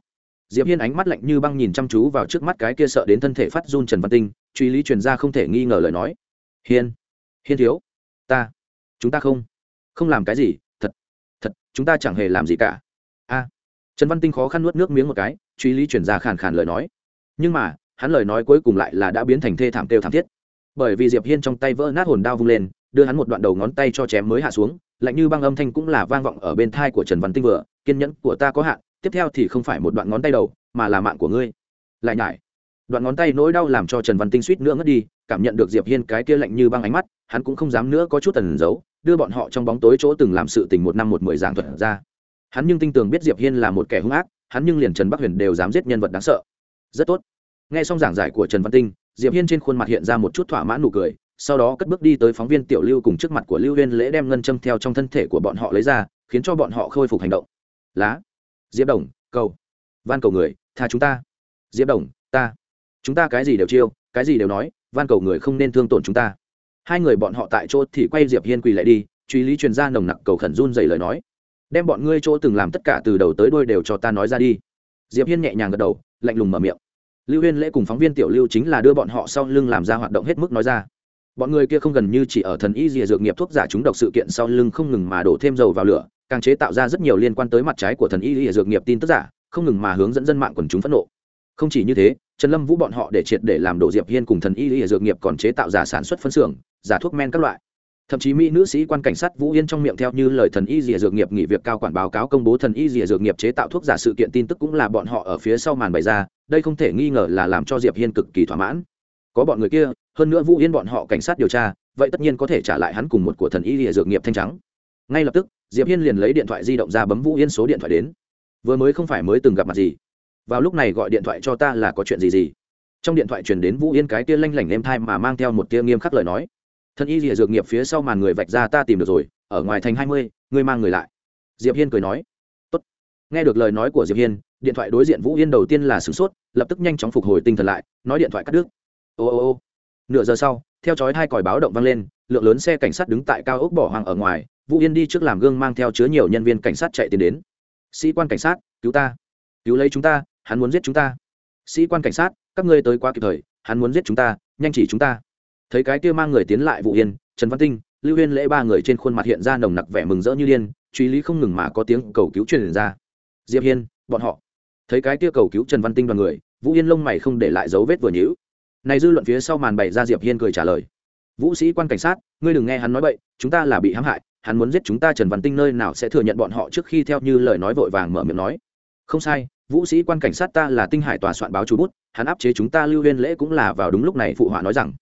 Diệp hiên ánh mắt lạnh như băng nhìn chăm chú vào trước mắt cái kia sợ đến thân thể phát run trần văn tinh, truy lý truyền ra không thể nghi ngờ lời nói. Hiên hiên thiếu, ta, chúng ta không không làm cái gì, thật thật, chúng ta chẳng hề làm gì cả. A, trần văn tinh khó khăn nuốt nước miếng một cái, truy lý chuyển ra khàn khàn lời nói. Nhưng mà, hắn lời nói cuối cùng lại là đã biến thành thê thảm kêu thảm thiết. Bởi vì diệp hiên trong tay vỡ nát hồn đao vung lên, đưa hắn một đoạn đầu ngón tay cho chém mới hạ xuống, lạnh như băng âm thanh cũng là vang vọng ở bên thai của trần văn tinh vừa, kiên nhẫn của ta có hạn, tiếp theo thì không phải một đoạn ngón tay đầu, mà là mạng của ngươi. Lại nhải, đoạn ngón tay nỗi đau làm cho trần văn tinh suýt nữa ngất đi, cảm nhận được diệp hiên cái kia lạnh như băng ánh mắt, hắn cũng không dám nữa có chút tần giấu đưa bọn họ trong bóng tối chỗ từng làm sự tình một năm một mười giảng thuật ra. Hắn nhưng tinh tường biết diệp hiên là một kẻ hung ác, hắn nhưng liền trần bắc huyền đều dám giết nhân vật đáng sợ. Rất tốt. Nghe xong giảng giải của trần văn tinh, diệp hiên trên khuôn mặt hiện ra một chút thỏa mãn nụ cười, sau đó cất bước đi tới phóng viên tiểu lưu cùng trước mặt của lưu huyên lễ đem ngân châm theo trong thân thể của bọn họ lấy ra, khiến cho bọn họ khôi phục hành động. Lá, diệp đồng, cầu, van cầu người, tha chúng ta. Diệp đồng, ta, chúng ta cái gì đều chiêu, cái gì đều nói, van cầu người không nên thương tổn chúng ta hai người bọn họ tại chỗ thì quay diệp hiên quỳ lại đi, truy lý truyền ra nồng nặc cầu khẩn run dày lời nói. Đem bọn ngươi chỗ từng làm tất cả từ đầu tới đuôi đều cho ta nói ra đi. Diệp hiên nhẹ nhàng gật đầu, lạnh lùng mở miệng. Lưu huyên lễ cùng phóng viên tiểu lưu chính là đưa bọn họ sau lưng làm ra hoạt động hết mức nói ra. Bọn người kia không gần như chỉ ở thần y dìa dược nghiệp thuốc giả chúng độc sự kiện sau lưng không ngừng mà đổ thêm dầu vào lửa, càng chế tạo ra rất nhiều liên quan tới mặt trái của thần y dìa dược nghiệp tin tức giả, không ngừng mà hướng dẫn dân mạng quần chúng phẫn nộ. Không chỉ như thế trần lâm vũ bọn họ để triệt để làm đổ diệp hiên cùng thần y dìa dược nghiệp còn chế tạo giả sản xuất phân xưởng, giả thuốc men các loại. Thậm chí mỹ nữ sĩ quan cảnh sát vũ yên trong miệng theo như lời thần y dìa dược nghiệp nghỉ việc cao quản báo cáo công bố thần y dìa dược nghiệp chế tạo thuốc giả sự kiện tin tức cũng là bọn họ ở phía sau màn bày ra, đây không thể nghi ngờ là làm cho diệp hiên cực kỳ thỏa mãn. Có bọn người kia, hơn nữa vũ yên bọn họ cảnh sát điều tra, vậy tất nhiên có thể trả lại hắn cùng một của thần y Dìa dược nghiệp thanh trắng. Ngay lập tức, diệp hiên liền lấy điện thoại di động ra bấm vũ yên số điện thoại đến. Vừa mới không phải mới từng gặp mặt gì vào lúc này gọi điện thoại cho ta là có chuyện gì gì. Trong điện thoại truyền đến vũ yên cái tia lanh lảnh êm thai mà mang theo một tia nghiêm khắc lời nói. Thân y lìa dược nghiệp phía sau màn người vạch ra ta tìm được rồi, ở ngoài thành hai mươi, ngươi mang người lại. Diệp hiên cười nói. Tốt. nghe được lời nói của diệp hiên, điện thoại đối diện vũ yên đầu tiên là sửng sốt, lập tức nhanh chóng phục hồi tinh thần lại, nói điện thoại cắt đứt. Ô ô ô. Nửa giờ sau, theo chói hai còi báo động vang lên, lượng lớn xe cảnh sát đứng tại cao ốc bỏ hoang ở ngoài, vũ yên đi trước làm gương mang theo chứa nhiều nhân viên cảnh sát chạy tiến đến. Sĩ quan cảnh sát, cứu ta. Cứu lấy chúng ta hắn muốn giết chúng ta. Sĩ quan cảnh sát, các ngươi tới quá kịp thời, hắn muốn giết chúng ta, nhanh chỉ chúng ta. Thấy cái kia mang người tiến lại vũ yên, trần văn tinh, lưu huyên lễ ba người trên khuôn mặt hiện ra nồng nặc vẻ mừng rỡ như điên, truy lý không ngừng mà có tiếng cầu cứu truyền ra. Diệp hiên, bọn họ. Thấy cái kia cầu cứu trần văn tinh đoàn người, vũ yên lông mày không để lại dấu vết vừa nhữ này dư luận phía sau màn bày ra diệp hiên cười trả lời. Vũ sĩ quan cảnh sát, ngươi đừng nghe hắn nói bậy, chúng ta là bị hãm hại, hắn muốn giết chúng ta trần văn tinh nơi nào sẽ thừa nhận bọn họ trước khi theo như lời nói vội vàng mở miệng nói. Không sai vũ sĩ quan cảnh sát ta là tinh hải tòa soạn báo chú bút, hắn áp chế chúng ta lưu huyên lễ cũng là vào đúng lúc này phụ họa nói rằng,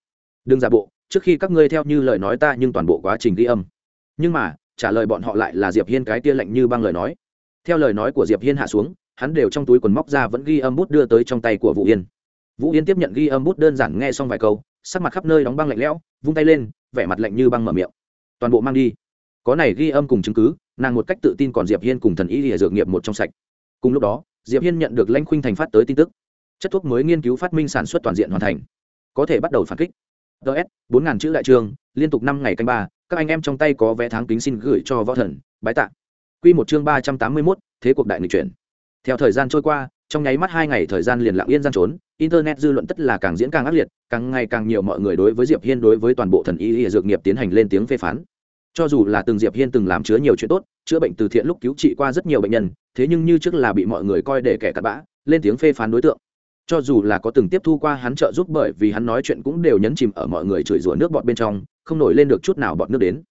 đừng giả bộ, trước khi các ngươi theo như lời nói ta nhưng toàn bộ quá trình ghi âm. Nhưng mà, trả lời bọn họ lại là diệp hiên cái tia lạnh như băng lời nói. Theo lời nói của diệp hiên hạ xuống, hắn đều trong túi quần móc ra vẫn ghi âm bút đưa tới trong tay của vũ yên. Vũ yên tiếp nhận ghi âm bút đơn giản nghe xong vài câu, sắc mặt khắp nơi đóng băng lạnh lẽo, vung tay lên, vẻ mặt lạnh như băng mở miệng. Toàn bộ mang đi. Có này ghi âm cùng chứng cứ, nàng một cách tự tin còn diệp hiên cùng thần y lìa dược nghiệp một trong sạch. Cùng lúc đó diệp hiên nhận được lãnh khuynh thành phát tới tin tức. Chất thuốc mới nghiên cứu phát minh sản xuất toàn diện hoàn thành. Có thể bắt đầu phản kích. Ts bốn ngàn chữ đại trường liên tục năm ngày canh ba các anh em trong tay có vé tháng kính xin gửi cho võ thần bái tạ. Quy một chương ba trăm tám mươi 381, thế cuộc đại nghịch chuyển. Theo thời gian trôi qua trong nháy mắt hai ngày thời gian liền lặng yên gian trốn internet dư luận tất là càng diễn càng ác liệt càng ngày càng nhiều mọi người đối với diệp hiên đối với toàn bộ thần y y dược nghiệp tiến hành lên tiếng phê phán cho dù là từng diệp hiên từng làm chứa nhiều chuyện tốt, chữa bệnh từ thiện lúc cứu trị qua rất nhiều bệnh nhân, thế nhưng như trước là bị mọi người coi để kẻ cặn bã, lên tiếng phê phán đối tượng. Cho dù là có từng tiếp thu qua hắn trợ giúp bởi vì hắn nói chuyện cũng đều nhấn chìm ở mọi người chửi rủa nước bọt bên trong, không nổi lên được chút nào bọt nước đến.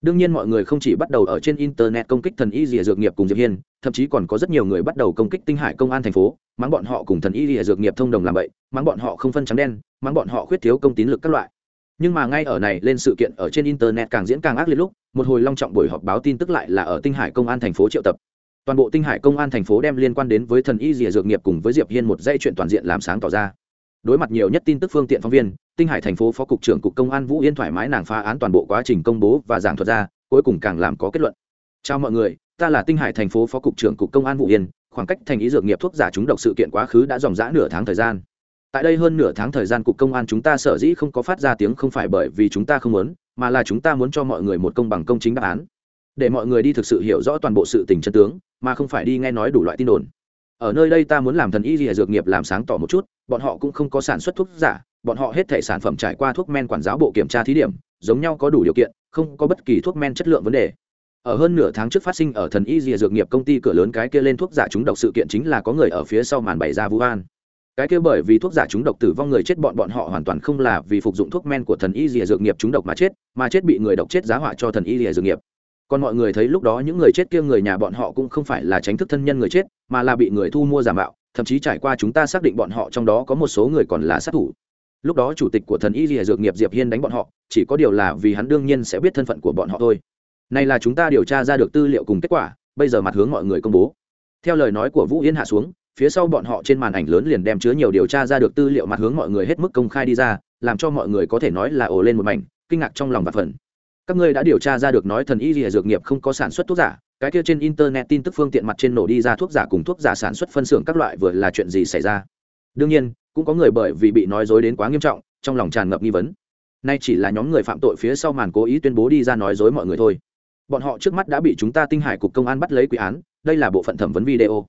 Đương nhiên mọi người không chỉ bắt đầu ở trên internet công kích thần y dìa dược nghiệp cùng diệp hiên, thậm chí còn có rất nhiều người bắt đầu công kích tinh hải công an thành phố, mắng bọn họ cùng thần y dìa dược nghiệp thông đồng làm vậy mắng bọn họ không phân trắng đen, mắng bọn họ khuyết thiếu công tín lực các loại nhưng mà ngay ở này, lên sự kiện ở trên internet càng diễn càng ác liệt lúc, một hồi long trọng buổi họp báo tin tức lại là ở tinh hải công an thành phố triệu tập. Toàn bộ tinh hải công an thành phố đem liên quan đến với thần y dìa dược nghiệp cùng với diệp hiên một dây chuyện toàn diện làm sáng tỏ ra. Đối mặt nhiều nhất tin tức phương tiện phóng viên, tinh hải thành phố phó cục trưởng cục công an vũ yên thoải mái nàng phá án toàn bộ quá trình công bố và giảng thuật ra, cuối cùng càng làm có kết luận. Chào mọi người, ta là tinh hải thành phố phó cục trưởng cục công an vũ yên, khoảng cách thành ý dược nghiệp thuốc giả chúng độc sự kiện quá khứ đã dòng dã nửa tháng thời gian tại đây hơn nửa tháng thời gian cục công an chúng ta sở dĩ không có phát ra tiếng không phải bởi vì chúng ta không muốn, mà là chúng ta muốn cho mọi người một công bằng công chính đáp án. Để mọi người đi thực sự hiểu rõ toàn bộ sự tình chân tướng, mà không phải đi nghe nói đủ loại tin đồn. Ở nơi đây ta muốn làm thần y dìa dược nghiệp làm sáng tỏ một chút, bọn họ cũng không có sản xuất thuốc giả, bọn họ hết thể sản phẩm trải qua thuốc men quản giáo bộ kiểm tra thí điểm, giống nhau có đủ điều kiện, không có bất kỳ thuốc men chất lượng vấn đề. Ở hơn nửa tháng trước phát sinh ở thần y dìa dược nghiệp công ty cửa lớn cái kia lên thuốc giả chúng độc sự kiện chính là có người ở phía sau màn bày ra vũ an cái kia bởi vì thuốc giả chúng độc tử vong người chết bọn bọn họ hoàn toàn không là vì phục dụng thuốc men của thần y rìa dược nghiệp chúng độc mà chết mà chết bị người độc chết giá họa cho thần y rìa dược nghiệp. Còn mọi người thấy lúc đó những người chết kia người nhà bọn họ cũng không phải là tránh thức thân nhân người chết, mà là bị người thu mua giả mạo, thậm chí trải qua chúng ta xác định bọn họ trong đó có một số người còn là sát thủ. Lúc đó chủ tịch của thần y rìa dược nghiệp diệp hiên đánh bọn họ, chỉ có điều là vì hắn đương nhiên sẽ biết thân phận của bọn họ thôi. Này là chúng ta điều tra ra được tư liệu cùng kết quả, bây giờ mặt hướng mọi người công bố. Theo lời nói của vũ yên hạ xuống phía sau bọn họ trên màn ảnh lớn liền đem chứa nhiều điều tra ra được tư liệu mặt hướng mọi người hết mức công khai đi ra, làm cho mọi người có thể nói là ồ lên một mảnh, kinh ngạc trong lòng và phần các ngươi đã điều tra ra được nói thần y rìa dược nghiệp không có sản xuất thuốc giả, cái kia trên internet tin tức phương tiện mặt trên nổ đi ra thuốc giả cùng thuốc giả sản xuất phân xưởng các loại vừa là chuyện gì xảy ra? Đương nhiên, cũng có người bởi vì bị nói dối đến quá nghiêm trọng, trong lòng tràn ngập nghi vấn. Nay chỉ là nhóm người phạm tội phía sau màn cố ý tuyên bố đi ra nói dối mọi người thôi. Bọn họ trước mắt đã bị chúng ta tinh hải cục công an bắt lấy quy án, đây là bộ phận thẩm vấn video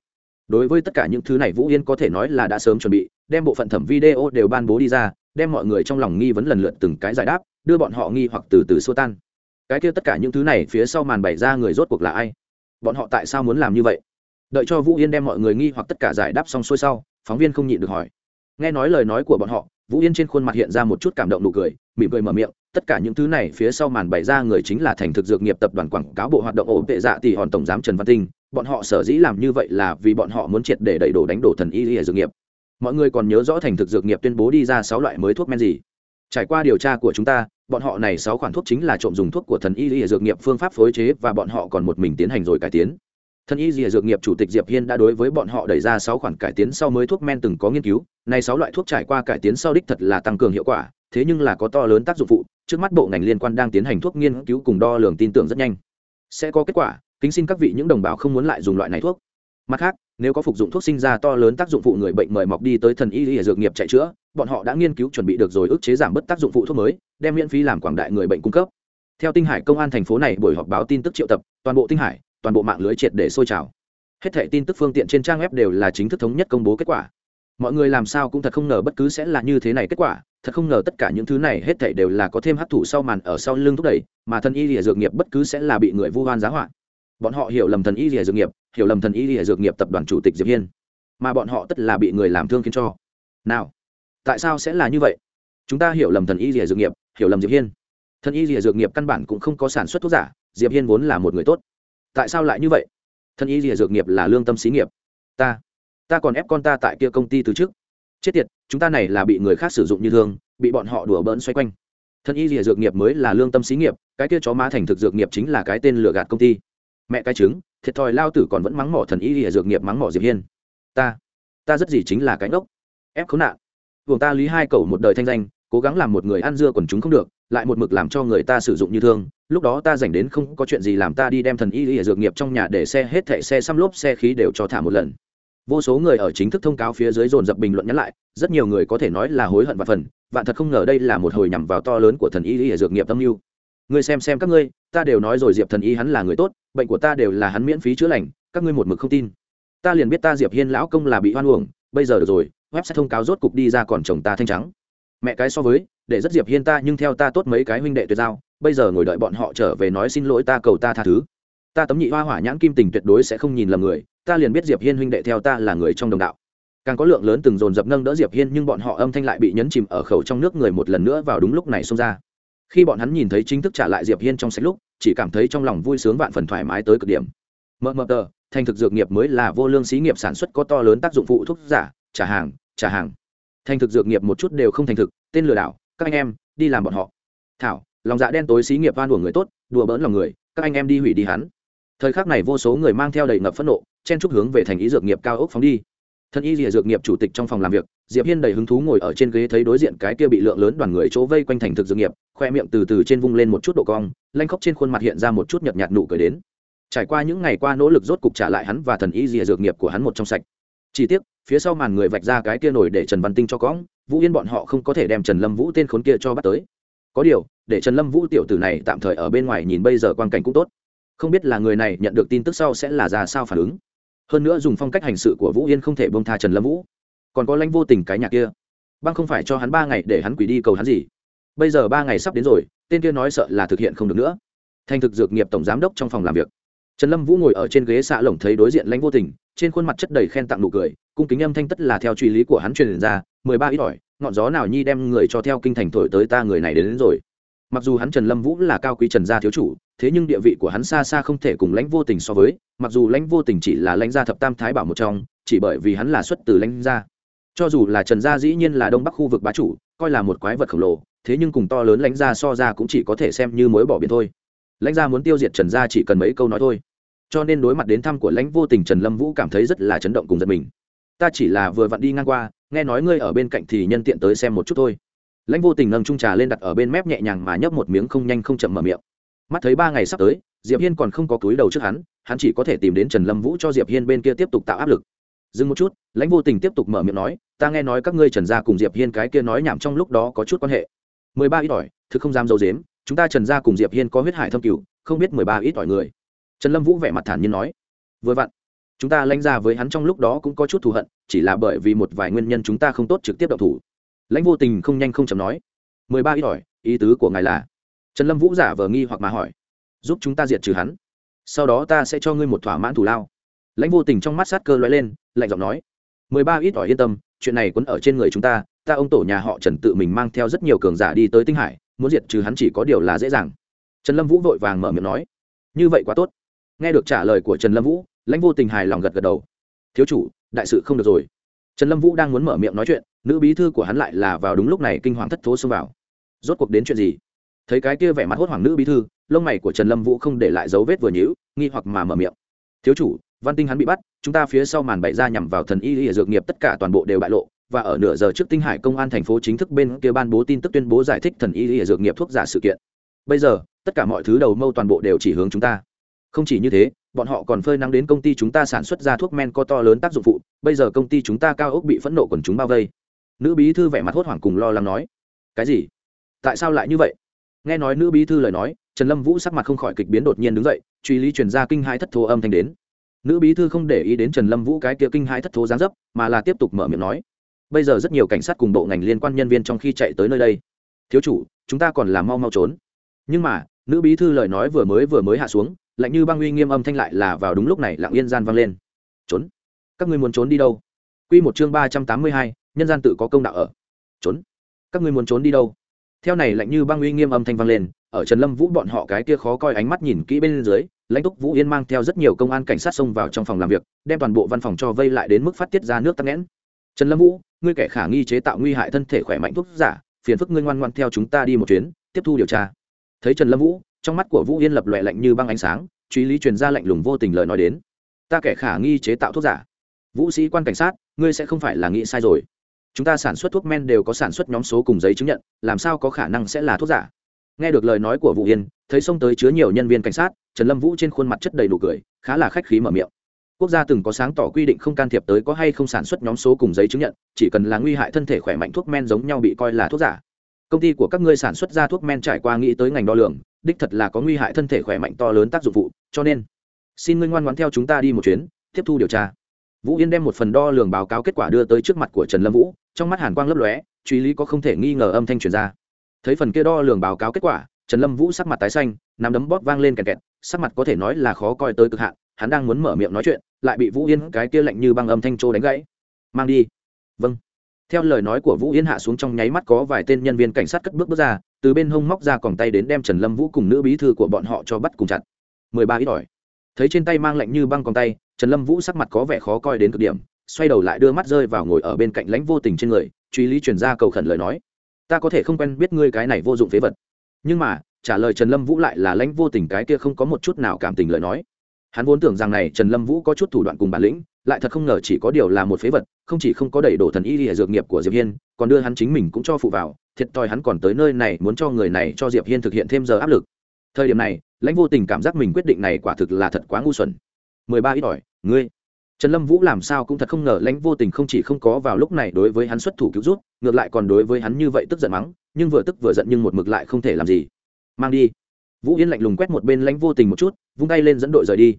đối với tất cả những thứ này vũ yên có thể nói là đã sớm chuẩn bị, đem bộ phận thẩm video đều ban bố đi ra, đem mọi người trong lòng nghi vấn lần lượt từng cái giải đáp, đưa bọn họ nghi hoặc từ từ xua tan. Cái kia tất cả những thứ này phía sau màn bày ra người rốt cuộc là ai? Bọn họ tại sao muốn làm như vậy? Đợi cho vũ yên đem mọi người nghi hoặc tất cả giải đáp xong xuôi sau, phóng viên không nhịn được hỏi. Nghe nói lời nói của bọn họ, vũ yên trên khuôn mặt hiện ra một chút cảm động nụ cười, mỉm cười mở miệng, tất cả những thứ này phía sau màn bày ra người chính là thành thực dược nghiệp tập đoàn quảng cáo bộ hoạt động ổn tệ dạ tỷ hòn tổng giám trần văn tinh bọn họ sở dĩ làm như vậy là vì bọn họ muốn triệt để đẩy đổ đánh đổ thần y y dược nghiệp. Mọi người còn nhớ rõ thành thực dược nghiệp tuyên bố đi ra sáu loại mới thuốc men gì? Trải qua điều tra của chúng ta, bọn họ này sáu khoản thuốc chính là trộm dùng thuốc của thần y y dược nghiệp phương pháp phối chế và bọn họ còn một mình tiến hành rồi cải tiến. Thần y dìa dược nghiệp chủ tịch diệp hiên đã đối với bọn họ đẩy ra sáu khoản cải tiến sau mới thuốc men từng có nghiên cứu. Này sáu loại thuốc trải qua cải tiến sau đích thật là tăng cường hiệu quả, thế nhưng là có to lớn tác dụng phụ. Trước mắt bộ ngành liên quan đang tiến hành thuốc nghiên cứu cùng đo lường tin tưởng rất nhanh. Sẽ có kết quả kính xin các vị những đồng bào không muốn lại dùng loại này thuốc. Mặt khác, nếu có phục dụng thuốc sinh ra to lớn tác dụng phụ người bệnh mời mọc đi tới thần y y dược nghiệp chạy chữa, bọn họ đã nghiên cứu chuẩn bị được rồi ức chế giảm bớt tác dụng phụ thuốc mới, đem miễn phí làm quảng đại người bệnh cung cấp. Theo tinh hải công an thành phố này buổi họp báo tin tức triệu tập, toàn bộ tinh hải, toàn bộ mạng lưới triệt để sôi trào. Hết thảy tin tức phương tiện trên trang web đều là chính thức thống nhất công bố kết quả. Mọi người làm sao cũng thật không ngờ bất cứ sẽ là như thế này kết quả, thật không ngờ tất cả những thứ này hết thảy đều là có thêm hấp thụ sau màn ở sau lưng thúc đẩy, mà thần y lìa dược nghiệp bất cứ sẽ là bị người vu oan giá họa bọn họ hiểu lầm thần y lìa dược nghiệp, hiểu lầm thần y lìa dược nghiệp tập đoàn chủ tịch diệp hiên. Mà bọn họ tất là bị người làm thương khiến cho. Nào, tại sao sẽ là như vậy? Chúng ta hiểu lầm thần y lìa dược nghiệp, hiểu lầm diệp hiên. Thần y lìa dược nghiệp căn bản cũng không có sản xuất thuốc giả, diệp hiên vốn là một người tốt. Tại sao lại như vậy? Thần y lìa dược nghiệp là lương tâm xí nghiệp. Ta ta còn ép con ta tại kia công ty từ trước. Chết tiệt, chúng ta này là bị người khác sử dụng như thương, bị bọn họ đùa bỡn xoay quanh. Thân y rìa dược nghiệp mới là lương tâm xí nghiệp, cái kia chó má thành thực dược nghiệp chính là cái tên lừa gạt công ty mẹ cái trứng, thiệt thòi lao tử còn vẫn mắng mỏ thần y rìa dược nghiệp mắng mỏ diệp hiên. Ta ta rất gì chính là cái ngốc. Ép khốn nạn. Vùng ta lý hai cầu một đời thanh danh, cố gắng làm một người ăn dưa còn chúng không được, lại một mực làm cho người ta sử dụng như thương. Lúc đó ta dành đến không có chuyện gì làm ta đi đem thần y y dược nghiệp trong nhà để xe hết thẻ xe xăm lốp xe khí đều cho thả một lần. Vô số người ở chính thức thông cáo phía dưới dồn dập bình luận nhắn lại, rất nhiều người có thể nói là hối hận và phần, vạn thật không ngờ đây là một hồi nhằm vào to lớn của thần y y dược nghiệp tâm mưu. Ngươi xem xem các ngươi, ta đều nói rồi diệp thần y hắn là người tốt, bệnh của ta đều là hắn miễn phí chữa lành, các ngươi một mực không tin. Ta liền biết ta diệp hiên lão công là bị hoan uổng, bây giờ được rồi web sẽ thông cáo rốt cục đi ra còn chồng ta thanh trắng. Mẹ cái so với, để rất diệp hiên ta, nhưng theo ta tốt mấy cái huynh đệ tuyệt giao, bây giờ ngồi đợi bọn họ trở về nói xin lỗi ta cầu ta tha thứ. Ta tấm nhị hoa hỏa nhãn kim tình tuyệt đối sẽ không nhìn lầm người, ta liền biết diệp hiên huynh đệ theo ta là người trong đồng đạo. Càng có lượng lớn từng dồn dập nâng đỡ diệp hiên nhưng bọn họ âm thanh lại bị nhấn chìm ở khẩu trong nước người một lần nữa vào đúng lúc này xông ra khi bọn hắn nhìn thấy chính thức trả lại diệp hiên trong sách lúc, chỉ cảm thấy trong lòng vui sướng vạn phần thoải mái tới cực điểm. Mờ mờ tờ, thành thực dược nghiệp mới là vô lương xí nghiệp sản xuất có to lớn tác dụng phụ thuốc giả, trả hàng trả hàng. Thành thực dược nghiệp một chút đều không thành thực, tên lừa đảo, các anh em, đi làm bọn họ. Thảo, lòng dạ đen tối xí nghiệp van đùa người tốt, đùa bỡn lòng người, các anh em đi hủy đi hắn. Thời khắc này vô số người mang theo đầy ngập phẫn nộ, chen chúc hướng về thành ý dược nghiệp cao ốc phóng đi. Thân y rìa dược nghiệp chủ tịch trong phòng làm việc diệp hiên đầy hứng thú ngồi ở trên ghế thấy đối diện cái kia bị lượng lớn đoàn người chỗ vây quanh thành thực dược nghiệp, khoe miệng từ từ trên vung lên một chút độ cong, lanh khóc trên khuôn mặt hiện ra một chút nhợt nhạt nụ cười đến. Trải qua những ngày qua nỗ lực rốt cục trả lại hắn và thần y dìa dược nghiệp của hắn một trong sạch. Chi tiết phía sau màn người vạch ra cái kia nổi để trần văn tinh cho cõng, vũ yên bọn họ không có thể đem trần lâm vũ tên khốn kia cho bắt tới. Có điều, để trần lâm vũ tiểu tử này tạm thời ở bên ngoài nhìn bây giờ quan cảnh cũng tốt. Không biết là người này nhận được tin tức sau sẽ là ra sao phản ứng. Hơn nữa dùng phong cách hành sự của vũ yên không thể bông tha trần lâm vũ còn có lãnh vô tình cái nhà kia. Băng không phải cho hắn ba ngày để hắn quỷ đi cầu hắn gì. Bây giờ ba ngày sắp đến rồi tên kia nói sợ là thực hiện không được nữa. Thành thực dược nghiệp tổng giám đốc trong phòng làm việc. Trần lâm vũ ngồi ở trên ghế xạ lồng thấy đối diện lãnh vô tình trên khuôn mặt chất đầy khen tặng nụ cười cung kính âm thanh tất là theo truy lý của hắn truyền ra mười ba ít ỏi ngọn gió nào nhi đem người cho theo kinh thành thổi tới ta người này đến, đến rồi. Mặc dù hắn trần lâm vũ là cao quý trần gia thiếu chủ thế nhưng địa vị của hắn xa xa không thể cùng lãnh vô tình so với mặc dù lãnh vô tình chỉ là lãnh gia thập tam thái bảo một trong chỉ bởi vì hắn là xuất từ lãnh gia cho dù là trần gia dĩ nhiên là đông bắc khu vực bá chủ, coi là một quái vật khổng lồ, thế nhưng cùng to lớn lãnh gia so ra cũng chỉ có thể xem như mối bỏ biển thôi. Lãnh gia muốn tiêu diệt trần gia chỉ cần mấy câu nói thôi. Cho nên đối mặt đến thăm của lãnh vô tình, trần lâm vũ cảm thấy rất là chấn động cùng giật mình. Ta chỉ là vừa vặn đi ngang qua, nghe nói ngươi ở bên cạnh thì nhân tiện tới xem một chút thôi. Lãnh vô tình nâng trung trà lên đặt ở bên mép nhẹ nhàng mà nhấp một miếng không nhanh không chậm mở miệng. Mắt thấy ba ngày sắp tới, diệp hiên còn không có túi đầu trước hắn hắn chỉ có thể tìm đến trần lâm vũ cho diệp hiên bên kia tiếp tục tạo áp lực dừng một chút, lãnh vô tình tiếp tục mở miệng nói, ta nghe nói các ngươi trần gia cùng diệp hiên cái kia nói nhảm trong lúc đó có chút quan hệ. Mười ba ít ỏi, thực không dám dâu dếm chúng ta trần gia cùng diệp hiên có huyết hải thâm cửu, không biết mười ba ít ỏi người. Trần lâm vũ vẻ mặt thản nhiên nói, vừa vặn, chúng ta lãnh ra với hắn trong lúc đó cũng có chút thù hận, chỉ là bởi vì một vài nguyên nhân chúng ta không tốt trực tiếp đậu thủ. Lãnh vô tình không nhanh không chậm nói, mười ba ít ỏi, ý tứ của ngài là? Trần lâm vũ giả vờ nghi hoặc mà hỏi, giúp chúng ta diệt trừ hắn, sau đó ta sẽ cho ngươi một thỏa mãn thủ lao lãnh vô tình trong mắt sát cơ l lên, lạnh giọng nói, mười ba ít ỏi yên tâm, chuyện này quấn ở trên người chúng ta ta ông tổ nhà họ trần tự mình mang theo rất nhiều cường giả đi tới tinh hải, muốn diệt trừ hắn chỉ có điều là dễ dàng. Trần lâm vũ vội vàng mở miệng nói, như vậy quá tốt. Nghe được trả lời của trần lâm vũ, lãnh vô tình hài lòng gật gật đầu. Thiếu chủ, đại sự không được rồi. Trần lâm vũ đang muốn mở miệng nói chuyện, nữ bí thư của hắn lại là vào đúng lúc này kinh hoàng thất thố xông vào. Rốt cuộc đến chuyện gì? Thấy cái kia vẻ mặt hốt hoảng nữ bí thư, lông mày của trần lâm vũ không để lại dấu vết vừa nhữ nghi hoặc mà mở miệng. Thiếu chủ văn tinh hắn bị bắt, chúng ta phía sau màn bày ra nhằm vào thần y y dược nghiệp tất cả toàn bộ đều bại lộ, và ở nửa giờ trước tinh hải công an thành phố chính thức bên kia ban bố tin tức tuyên bố giải thích thần y y dược nghiệp thuốc giả sự kiện. Bây giờ, tất cả mọi thứ đầu mâu toàn bộ đều chỉ hướng chúng ta. Không chỉ như thế, bọn họ còn phơi nắng đến công ty chúng ta sản xuất ra thuốc men có to lớn tác dụng phụ, bây giờ công ty chúng ta cao ốc bị phẫn nộ quần chúng bao vây. Nữ bí thư vẻ mặt hốt hoảng cùng lo lắng nói, cái gì? Tại sao lại như vậy? Nghe nói nữ bí thư lời nói, trần lâm vũ sắc mặt không khỏi kịch biến đột nhiên đứng dậy, truy lý truyền ra kinh hai thất thố âm thanh đến nữ bí thư không để ý đến trần lâm vũ cái kia kinh hãi thất thố gián dấp, mà là tiếp tục mở miệng nói, bây giờ rất nhiều cảnh sát cùng bộ ngành liên quan nhân viên trong khi chạy tới nơi đây. Thiếu chủ, chúng ta còn làm mau mau trốn. Nhưng mà, nữ bí thư lời nói vừa mới vừa mới hạ xuống, lạnh như băng uy nghiêm âm thanh lại là vào đúng lúc này lặng yên gian vang lên. Trốn? Các ngươi muốn trốn đi đâu? Quy một chương ba trăm tám mươi hai, nhân gian tự có công đạo ở. Trốn? Các ngươi muốn trốn đi đâu? Theo này lạnh như băng uy nghiêm âm thanh vang lên, ở trần lâm vũ bọn họ cái kia khó coi ánh mắt nhìn kỹ bên dưới lãnh túc vũ yên mang theo rất nhiều công an cảnh sát xông vào trong phòng làm việc, đem toàn bộ văn phòng cho vây lại đến mức phát tiết ra nước tắc nghẽn. Trần lâm vũ, ngươi kẻ khả nghi chế tạo nguy hại thân thể khỏe mạnh thuốc giả, phiền phức ngươi ngoan ngoan theo chúng ta đi một chuyến, tiếp thu điều tra. Thấy trần lâm vũ, trong mắt của vũ yên lập lòe lạnh như băng ánh sáng, truy lý truyền ra lạnh lùng vô tình lời nói đến. Ta kẻ khả nghi chế tạo thuốc giả. Vũ sĩ quan cảnh sát, ngươi sẽ không phải là nghĩ sai rồi. Chúng ta sản xuất thuốc men đều có sản xuất nhóm số cùng giấy chứng nhận, làm sao có khả năng sẽ là thuốc giả? Nghe được lời nói của vũ yên, thấy xông tới chứa nhiều nhân viên cảnh sát, trần lâm vũ trên khuôn mặt chất đầy đủ cười, khá là khách khí mở miệng. Quốc gia từng có sáng tỏ quy định không can thiệp tới có hay không sản xuất nhóm số cùng giấy chứng nhận, chỉ cần là nguy hại thân thể khỏe mạnh thuốc men giống nhau bị coi là thuốc giả. Công ty của các ngươi sản xuất ra thuốc men trải qua nghĩ tới ngành đo lường, đích thật là có nguy hại thân thể khỏe mạnh to lớn tác dụng phụ, cho nên xin ngươi ngoan ngoãn theo chúng ta đi một chuyến, tiếp thu điều tra. Vũ yên đem một phần đo lường báo cáo kết quả đưa tới trước mặt của trần lâm vũ, trong mắt hàn quang lấp lóe, truy lý có không thể nghi ngờ âm thanh truyền ra thấy phần kia đo lường báo cáo kết quả, trần lâm vũ sắc mặt tái xanh, nắm đấm bóp vang lên kẹt kẹt, sắc mặt có thể nói là khó coi tới cực hạn, hắn đang muốn mở miệng nói chuyện, lại bị vũ yên cái kia lạnh như băng âm thanh trô đánh gãy. Mang đi. Vâng. Theo lời nói của vũ yên hạ xuống trong nháy mắt có vài tên nhân viên cảnh sát cất bước bước ra, từ bên hông móc ra còng tay đến đem trần lâm vũ cùng nữ bí thư của bọn họ cho bắt cùng chặt. Mười ba ít ỏi. Thấy trên tay mang lạnh như băng còng tay, trần lâm vũ sắc mặt có vẻ khó coi đến cực điểm, xoay đầu lại đưa mắt rơi vào ngồi ở bên cạnh lãnh vô tình trên người, truy lý chuyển ra cầu khẩn lời nói ta có thể không quen biết ngươi cái này vô dụng phế vật. Nhưng mà, trả lời trần lâm vũ lại là lãnh vô tình cái kia không có một chút nào cảm tình lời nói. Hắn vốn tưởng rằng này trần lâm vũ có chút thủ đoạn cùng bản lĩnh, lại thật không ngờ chỉ có điều là một phế vật, không chỉ không có đầy đủ thần y hệ dược nghiệp của diệp hiên, còn đưa hắn chính mình cũng cho phụ vào, thiệt thòi hắn còn tới nơi này muốn cho người này cho diệp hiên thực hiện thêm giờ áp lực. Thời điểm này, lãnh vô tình cảm giác mình quyết định này quả thực là thật quá ngu xuẩn. Mười ba ít ỏi, ngươi trần lâm vũ làm sao cũng thật không ngờ lãnh vô tình không chỉ không có vào lúc này đối với hắn xuất thủ cứu rút ngược lại còn đối với hắn như vậy tức giận mắng, nhưng vừa tức vừa giận nhưng một mực lại không thể làm gì. Mang đi. Vũ yên lạnh lùng quét một bên lãnh vô tình một chút, vung tay lên dẫn đội rời đi.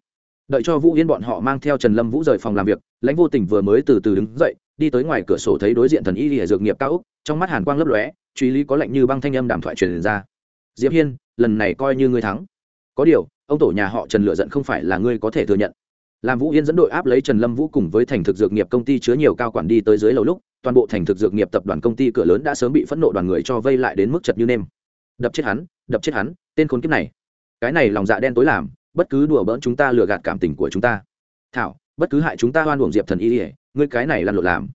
Đợi cho vũ yên bọn họ mang theo trần lâm vũ rời phòng làm việc, lãnh vô tình vừa mới từ từ đứng dậy, đi tới ngoài cửa sổ thấy đối diện thần y lìa dược nghiệp cao úc, trong mắt hàn quang lấp lóe, truy lý có lệnh như băng thanh âm đàm thoại truyền ra. Diệp hiên, lần này coi như ngươi thắng. Có điều, ông tổ nhà họ trần lựa giận không phải là ngươi có thể thừa nhận làm vũ yên dẫn đội áp lấy trần lâm vũ cùng với thành thực dược nghiệp công ty chứa nhiều cao quản đi tới dưới lầu lúc, toàn bộ thành thực dược nghiệp tập đoàn công ty cửa lớn đã sớm bị phẫn nộ đoàn người cho vây lại đến mức chật như nêm. Đập chết hắn, đập chết hắn, tên khốn kiếp này. Cái này lòng dạ đen tối làm, bất cứ đùa bỡn chúng ta lừa gạt cảm tình của chúng ta. Thảo, bất cứ hại chúng ta hoan uổng diệp thần y ỉa ngươi cái này lăn lộn làm.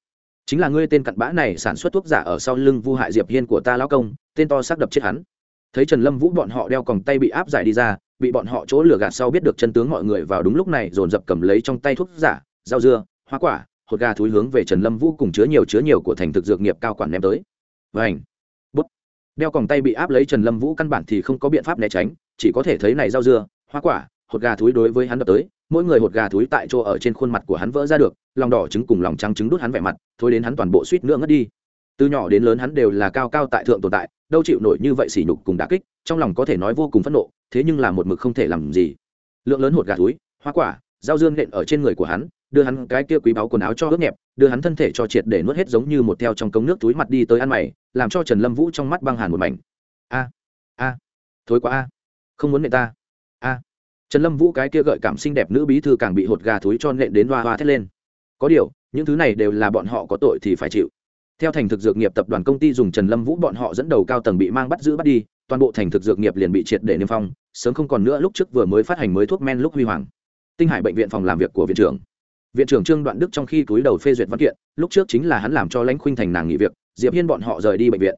Chính là ngươi tên cặn bã này sản xuất thuốc giả ở sau lưng vu hại diệp hiên của ta lão công, tên to xác đập chết hắn. Thấy trần lâm vũ bọn họ đeo còng tay bị áp giải đi ra bị bọn họ chỗ lừa gạt sau biết được chân tướng mọi người vào đúng lúc này dồn dập cầm lấy trong tay thuốc giả, rau dưa, hoa quả, hột gà thúi hướng về trần lâm vũ cùng chứa nhiều chứa nhiều của thành thực dược nghiệp cao quản ném tới. Vảnh bút. Đeo còng tay bị áp lấy trần lâm vũ căn bản thì không có biện pháp né tránh, chỉ có thể thấy này rau dưa, hoa quả, hột gà thúi đối với hắn đập tới, mỗi người hột gà thúi tại chỗ ở trên khuôn mặt của hắn vỡ ra được, lòng đỏ trứng cùng lòng trắng trứng đút hắn vẻ mặt thôi đến hắn toàn bộ suýt nữa ngất đi. Từ nhỏ đến lớn hắn đều là cao cao tại thượng tồn tại đâu chịu nổi như vậy sỉ nhục cùng đả kích, trong lòng có thể nói vô cùng phẫn nộ, thế nhưng là một mực không thể làm gì. Lượng lớn hột gà túi, hoa quả, rau dương nện ở trên người của hắn, đưa hắn cái kia quý báu quần áo cho ướt nhẹp, đưa hắn thân thể cho triệt để nuốt hết giống như một theo trong cống nước túi mặt đi tới ăn mày, làm cho trần lâm vũ trong mắt băng hàn một mảnh. A a, thối quá a, không muốn nện ta. A, trần lâm vũ cái kia gợi cảm xinh đẹp nữ bí thư càng bị hột gà túi cho nện đến hoa hoa thét lên. Có điều, những thứ này đều là bọn họ có tội thì phải chịu theo thành thực dược nghiệp tập đoàn công ty dùng trần lâm vũ bọn họ dẫn đầu cao tầng bị mang bắt giữ bắt đi, toàn bộ thành thực dược nghiệp liền bị triệt để niêm phong, sớm không còn nữa lúc trước vừa mới phát hành mới thuốc men lúc huy hoàng. Tinh hải bệnh viện phòng làm việc của viện trưởng. Viện trưởng trương đoạn đức trong khi túi đầu phê duyệt văn kiện, lúc trước chính là hắn làm cho lãnh khuynh thành nàng nghỉ việc, diệp hiên bọn họ rời đi bệnh viện.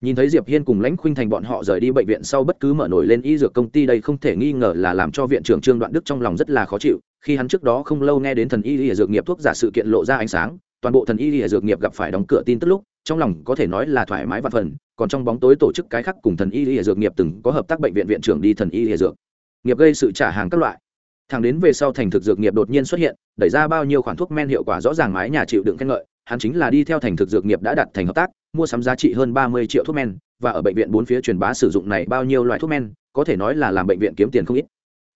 Nhìn thấy diệp hiên cùng lãnh khuynh thành bọn họ rời đi bệnh viện sau bất cứ mở nổi lên y dược công ty đây không thể nghi ngờ là làm cho viện trưởng trương đoạn đức trong lòng rất là khó chịu, khi hắn trước đó không lâu nghe đến thần y y dược nghiệp thuốc giả sự kiện lộ ra ánh sáng toàn bộ thần y y dược nghiệp gặp phải đóng cửa tin tức lúc, trong lòng có thể nói là thoải mái và phần, còn trong bóng tối tổ chức cái khác cùng thần y y dược nghiệp từng có hợp tác bệnh viện viện trưởng đi thần y y dược. Nghiệp gây sự trả hàng các loại. Thẳng đến về sau thành thực dược nghiệp đột nhiên xuất hiện, đẩy ra bao nhiêu khoản thuốc men hiệu quả rõ ràng mái nhà chịu đựng khen ngợi, hắn chính là đi theo thành thực dược nghiệp đã đặt thành hợp tác, mua sắm giá trị hơn ba mươi triệu thuốc men, và ở bệnh viện bốn phía truyền bá sử dụng này bao nhiêu loại thuốc men, có thể nói là làm bệnh viện kiếm tiền không ít.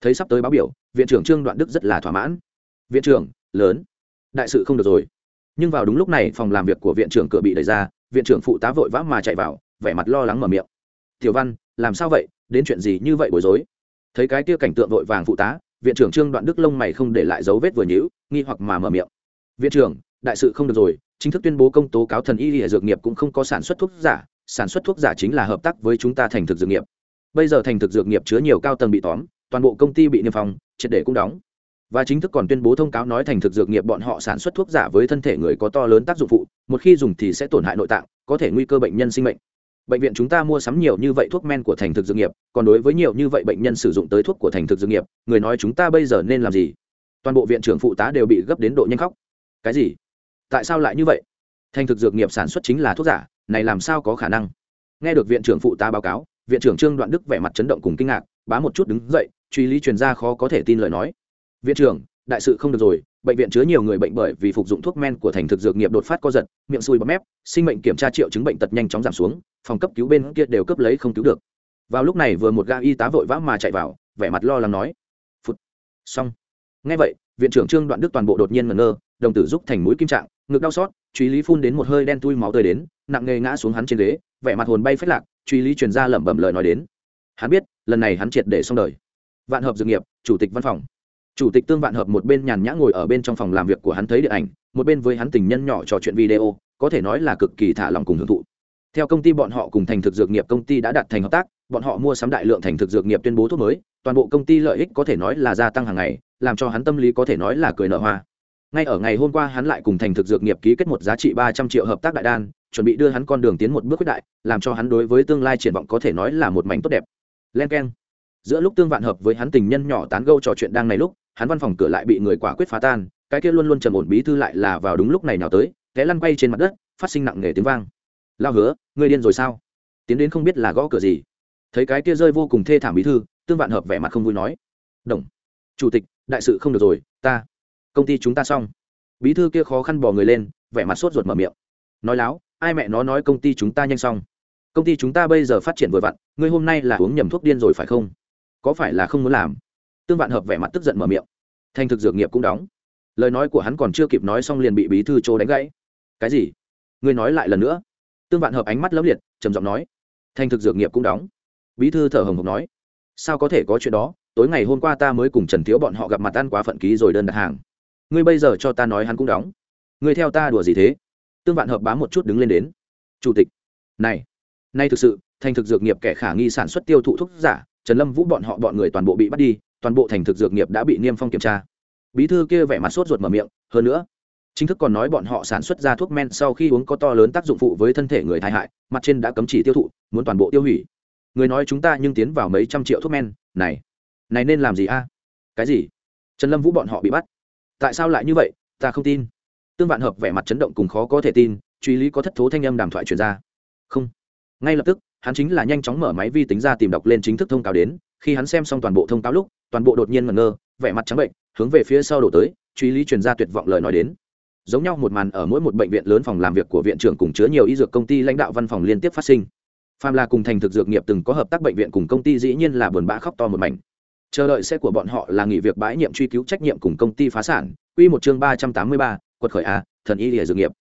Thấy sắp tới báo biểu, viện trưởng trương đoạn đức rất là thỏa mãn. Viện trưởng, lớn. Đại sự không được rồi nhưng vào đúng lúc này, phòng làm việc của viện trưởng cửa bị đẩy ra, viện trưởng phụ tá vội vã mà chạy vào, vẻ mặt lo lắng mở miệng. Tiểu văn, làm sao vậy? Đến chuyện gì như vậy bối rối? Thấy cái kia cảnh tượng vội vàng phụ tá, viện trưởng trương đoạn đức lông mày không để lại dấu vết vừa nhữ nghi hoặc mà mở miệng. Viện trưởng, đại sự không được rồi, chính thức tuyên bố công tố cáo thần y lìa dược nghiệp cũng không có sản xuất thuốc giả, sản xuất thuốc giả chính là hợp tác với chúng ta thành thực dược nghiệp. Bây giờ thành thực dược nghiệp chứa nhiều cao tầng bị tóm, toàn bộ công ty bị niêm phong, triệt để cũng đóng và chính thức còn tuyên bố thông cáo nói thành thực dược nghiệp bọn họ sản xuất thuốc giả với thân thể người có to lớn tác dụng phụ, một khi dùng thì sẽ tổn hại nội tạng, có thể nguy cơ bệnh nhân sinh mệnh. Bệnh viện chúng ta mua sắm nhiều như vậy thuốc men của thành thực dược nghiệp, còn đối với nhiều như vậy bệnh nhân sử dụng tới thuốc của thành thực dược nghiệp, người nói chúng ta bây giờ nên làm gì? Toàn bộ viện trưởng phụ tá đều bị gấp đến độ nhanh khóc. Cái gì? Tại sao lại như vậy? Thành thực dược nghiệp sản xuất chính là thuốc giả, này làm sao có khả năng? Nghe được viện trưởng phụ tá báo cáo, viện trưởng trương đoạn đức vẻ mặt chấn động cùng kinh ngạc, bá một chút đứng dậy, truy lý truyền ra khó có thể tin lời nói viện trưởng, đại sự không được rồi, bệnh viện chứa nhiều người bệnh bởi vì phục dụng thuốc men của thành thực dược nghiệp đột phát co giật, miệng sùi bọt mép, sinh mệnh kiểm tra triệu chứng bệnh tật nhanh chóng giảm xuống, phòng cấp cứu bên kia đều cấp lấy không cứu được. Vào lúc này vừa một ga y tá vội vã mà chạy vào, vẻ mặt lo lắng nói. Phút xong. Ngay vậy, viện trưởng trương đoạn đức toàn bộ đột nhiên ngẩn ngơ, đồng tử giúp thành mũi kim trạng, ngực đau xót, truy lý phun đến một hơi đen tui máu tươi đến, nặng nề ngã xuống hắn trên ghế, vẻ mặt hồn bay phết lạc, truy lý truyền ra lẩm bẩm lời nói đến. Hắn biết, lần này hắn triệt để xong đời. Vạn hợp dược nghiệp, chủ tịch văn phòng chủ tịch tương vạn hợp một bên nhàn nhã ngồi ở bên trong phòng làm việc của hắn thấy điện ảnh, một bên với hắn tình nhân nhỏ trò chuyện video, có thể nói là cực kỳ thả lòng cùng hưởng thụ. Theo công ty bọn họ cùng thành thực dược nghiệp công ty đã đạt thành hợp tác, bọn họ mua sắm đại lượng thành thực dược nghiệp tuyên bố thuốc mới, toàn bộ công ty lợi ích có thể nói là gia tăng hàng ngày, làm cho hắn tâm lý có thể nói là cười nở hoa. Ngay ở ngày hôm qua hắn lại cùng thành thực dược nghiệp ký kết một giá trị ba trăm triệu hợp tác đại đan, chuẩn bị đưa hắn con đường tiến một bước quyết đại, làm cho hắn đối với tương lai triển vọng có thể nói là một mảnh tốt đẹp. Len k e n giữa lúc tương vạn hợp với hắn tình nhân nhỏ tán gâu trò chuyện đang này lúc hắn văn phòng cửa lại bị người quả quyết phá tan, cái kia luôn luôn trầm ổn bí thư lại là vào đúng lúc này nào tới, té lăn quay trên mặt đất, phát sinh nặng nề tiếng vang. Lao hứa người điên rồi sao? Tiến đến không biết là gõ cửa gì. Thấy cái kia rơi vô cùng thê thảm bí thư, tương vạn hợp vẻ mặt không vui nói. Đồng, chủ tịch, đại sự không được rồi, ta, công ty chúng ta xong. Bí thư kia khó khăn bỏ người lên, vẻ mặt sốt ruột mở miệng. Nói láo, ai mẹ nó nói công ty chúng ta nhanh xong. Công ty chúng ta bây giờ phát triển vừa vặn, ngươi hôm nay là uống nhầm thuốc điên rồi phải không? Có phải là không muốn làm? Tương vạn hợp vẻ mặt tức giận mở miệng. Thành thực dược nghiệp cũng đóng. Lời nói của hắn còn chưa kịp nói xong liền bị bí thư chỗ đánh gãy. Cái gì? Ngươi nói lại lần nữa. Tương vạn hợp ánh mắt lấp liệt, trầm giọng nói. Thành thực dược nghiệp cũng đóng. Bí thư thở hồng hộc nói. Sao có thể có chuyện đó? Tối ngày hôm qua ta mới cùng trần thiếu bọn họ gặp mặt ăn quá phận ký rồi đơn đặt hàng. Ngươi bây giờ cho ta nói hắn cũng đóng. Ngươi theo ta đùa gì thế? Tương vạn hợp bám một chút đứng lên đến. Chủ tịch. Này. Nay thực sự, thành thực dược nghiệp kẻ khả nghi sản xuất tiêu thụ thuốc giả, trần lâm vũ bọn họ bọn người toàn bộ bị bắt đi toàn bộ thành thực dược nghiệp đã bị niêm phong kiểm tra. Bí thư kia vẻ mặt sốt ruột mở miệng, hơn nữa, chính thức còn nói bọn họ sản xuất ra thuốc men sau khi uống có to lớn tác dụng phụ với thân thể người tai hại, mặt trên đã cấm chỉ tiêu thụ, muốn toàn bộ tiêu hủy. Người nói chúng ta nhưng tiến vào mấy trăm triệu thuốc men, này này nên làm gì a? Cái gì? Trần lâm vũ bọn họ bị bắt. Tại sao lại như vậy? Ta không tin. Tương vạn hợp vẻ mặt chấn động cùng khó có thể tin, truy lý có thất thố thanh âm đàm thoại truyền ra. Không. Ngay lập tức, hắn chính là nhanh chóng mở máy vi tính ra tìm đọc lên chính thức thông cáo đến, khi hắn xem xong toàn bộ thông cáo lúc toàn bộ đột nhiên ngẩn ngơ, vẻ mặt trắng bệnh, hướng về phía sau đổ tới, truy lý truyền ra tuyệt vọng lời nói đến. Giống nhau một màn ở mỗi một bệnh viện lớn phòng làm việc của viện trưởng cùng chứa nhiều y dược công ty lãnh đạo văn phòng liên tiếp phát sinh. Phàm là cùng thành thực dược nghiệp từng có hợp tác bệnh viện cùng công ty dĩ nhiên là buồn bã khóc to một mảnh. Chờ đợi xe của bọn họ là nghỉ việc bãi nhiệm truy cứu trách nhiệm cùng công ty phá sản. Quy một chương ba trăm tám mươi ba, quật khởi a, thần y lìa dược nghiệp.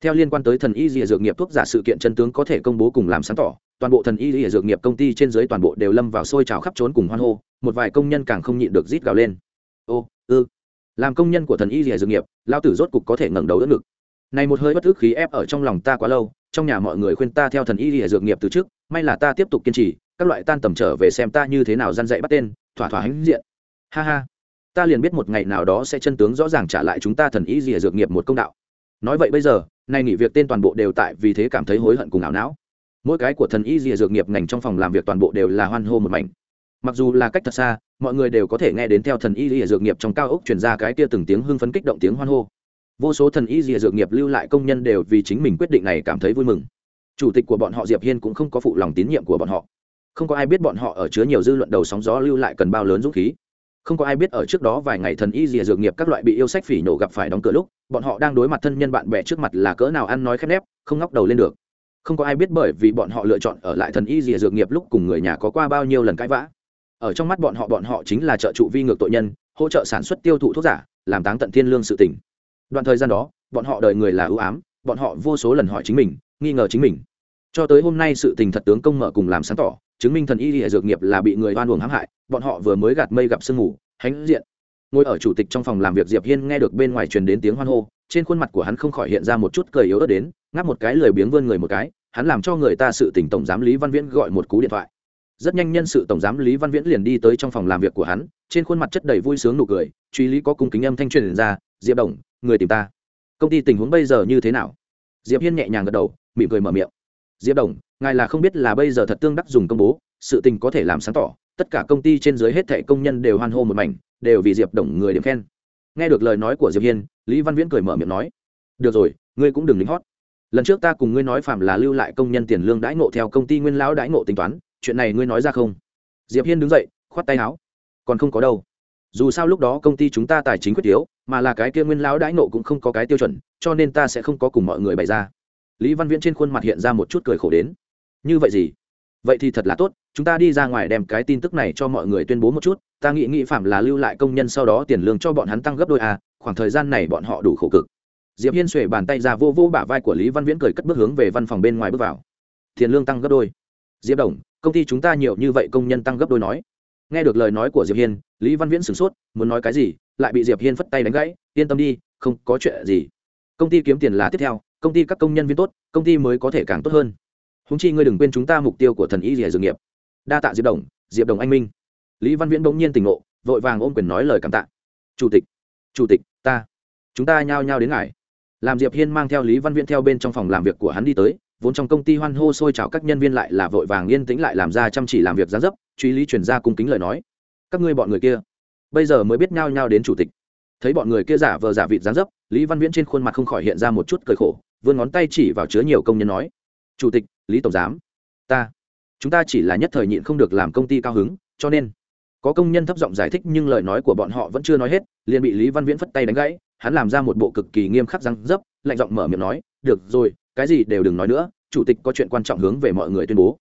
Theo liên quan tới thần y lìa dược nghiệp, thuốc giả sự kiện chân tướng có thể công bố cùng làm sáng tỏ toàn bộ thần y y dược nghiệp công ty trên dưới toàn bộ đều lâm vào sôi trào khắp trốn cùng hoan hô, một vài công nhân càng không nhịn được rít gào lên. Ô, ư. Làm công nhân của thần y y dược nghiệp, lao tử rốt cục có thể ngẩng đầu đỡ ngực. Này một hơi bất ức khí ép ở trong lòng ta quá lâu, trong nhà mọi người khuyên ta theo thần y y dược nghiệp từ trước, may là ta tiếp tục kiên trì, các loại tan tầm trở về xem ta như thế nào răn dạy bắt tên, thỏa thỏa hãnh diện. Ha ha. Ta liền biết một ngày nào đó sẽ chân tướng rõ ràng trả lại chúng ta thần y lìa dược nghiệp một công đạo. Nói vậy bây giờ, nay nghỉ việc tên toàn bộ đều tại vì thế cảm thấy hối hận cùng ảo não mỗi cái của thần y dìa dược nghiệp ngành trong phòng làm việc toàn bộ đều là hoan hô một mảnh. Mặc dù là cách thật xa, mọi người đều có thể nghe đến theo thần y dìa dược nghiệp trong cao ốc truyền ra cái kia từng tiếng hưng phấn kích động tiếng hoan hô. Vô số thần y dìa dược nghiệp lưu lại công nhân đều vì chính mình quyết định này cảm thấy vui mừng. Chủ tịch của bọn họ diệp hiên cũng không có phụ lòng tín nhiệm của bọn họ. Không có ai biết bọn họ ở chứa nhiều dư luận đầu sóng gió lưu lại cần bao lớn dũng khí. Không có ai biết ở trước đó vài ngày thần y dìa dược nghiệp các loại bị yêu sách phỉ nổ gặp phải đóng cửa lúc, bọn họ đang đối mặt thân nhân bạn bè trước mặt là cỡ nào ăn nói khép nép, không ngóc đầu lên được không có ai biết bởi vì bọn họ lựa chọn ở lại thần y dìa dược nghiệp lúc cùng người nhà có qua bao nhiêu lần cãi vã. Ở trong mắt bọn họ bọn họ chính là trợ trụ vi ngược tội nhân, hỗ trợ sản xuất tiêu thụ thuốc giả, làm táng tận thiên lương sự tỉnh đoạn thời gian đó, bọn họ đời người là ưu ám, bọn họ vô số lần hỏi chính mình, nghi ngờ chính mình. Cho tới hôm nay sự tình thật tướng công mở cùng làm sáng tỏ, chứng minh thần y hệ dược nghiệp là bị người oan uổng hãm hại, bọn họ vừa mới gạt mây gặp sương ngủ hãnh diện. Ngồi ở chủ tịch trong phòng làm việc, diệp hiên nghe được bên ngoài truyền đến tiếng hoan hô, trên khuôn mặt của hắn không khỏi hiện ra một chút cười yếu ớt đến ngáp một cái lười biếng vươn người một cái, hắn làm cho người ta sự tỉnh tổng giám lý văn viễn gọi một cú điện thoại. Rất nhanh nhân sự tổng giám lý văn viễn liền đi tới trong phòng làm việc của hắn, trên khuôn mặt chất đầy vui sướng nụ cười, truy lý có cung kính âm thanh truyền ra, diệp đồng, người tìm ta. Công ty tình huống bây giờ như thế nào? Diệp hiên nhẹ nhàng gật đầu, mỉm cười mở miệng. Diệp đồng, ngài là không biết là bây giờ thật tương đắc dùng công bố, sự tình có thể làm sáng tỏ, tất cả công ty trên dưới hết thệ công nhân đều hoan hô một mảnh, đều vì diệp đồng người điểm khen. Nghe được lời nói của diệp hiên, lý văn viễn cười mở miệng nói, được rồi, ngươi cũng đừng lính hót lần trước ta cùng ngươi nói phạm là lưu lại công nhân tiền lương đãi ngộ theo công ty nguyên lão đãi ngộ tính toán, chuyện này ngươi nói ra không? Diệp hiên đứng dậy, khoát tay áo. Còn không có đâu. Dù sao lúc đó công ty chúng ta tài chính quyết yếu, mà là cái kia nguyên lão đãi ngộ cũng không có cái tiêu chuẩn, cho nên ta sẽ không có cùng mọi người bày ra. Lý văn viễn trên khuôn mặt hiện ra một chút cười khổ đến. Như vậy gì? Vậy thì thật là tốt, chúng ta đi ra ngoài đem cái tin tức này cho mọi người tuyên bố một chút, ta nghĩ nghĩ phạm là lưu lại công nhân sau đó tiền lương cho bọn hắn tăng gấp đôi à khoảng thời gian này bọn họ đủ khổ cực diệp hiên xuề bàn tay ra vô vô bả vai của lý văn viễn cười cất bước hướng về văn phòng bên ngoài bước vào. Tiền lương tăng gấp đôi. Diệp đồng, công ty chúng ta nhiều như vậy công nhân tăng gấp đôi nói. Nghe được lời nói của diệp hiên, lý văn viễn sửng sốt, muốn nói cái gì, lại bị diệp hiên phất tay đánh gãy, yên tâm đi, không có chuyện gì. Công ty kiếm tiền là tiếp theo, công ty các công nhân viên tốt, công ty mới có thể càng tốt hơn. Húng chi ngươi đừng quên chúng ta mục tiêu của thần y rỉa dược nghiệp. Đa tạ diệp đồng diệp đồng anh minh. Lý văn viễn bỗng nhiên tỉnh ngộ, vội vàng ôm quyền nói lời cảm tạ. Chủ tịch chủ tịch, ta. Chúng ta nhao nhao đến ngài làm diệp hiên mang theo lý văn viễn theo bên trong phòng làm việc của hắn đi tới, vốn trong công ty hoan hô sôi chào các nhân viên lại là vội vàng yên tĩnh lại làm ra chăm chỉ làm việc gián dấp, truy lý chuyển ra cung kính lời nói. Các ngươi bọn người kia, bây giờ mới biết nhao nhao đến chủ tịch. Thấy bọn người kia giả vờ giả vịt gián dấp, lý văn viễn trên khuôn mặt không khỏi hiện ra một chút cười khổ, vươn ngón tay chỉ vào chứa nhiều công nhân nói, chủ tịch, lý tổng giám, ta, chúng ta chỉ là nhất thời nhịn không được làm công ty cao hứng, cho nên, có công nhân thấp giọng giải thích nhưng lời nói của bọn họ vẫn chưa nói hết, liền bị lý văn viễn phất tay đánh gãy hắn làm ra một bộ cực kỳ nghiêm khắc răng dấp, lạnh giọng mở miệng nói, được rồi, cái gì đều đừng nói nữa, chủ tịch có chuyện quan trọng hướng về mọi người tuyên bố.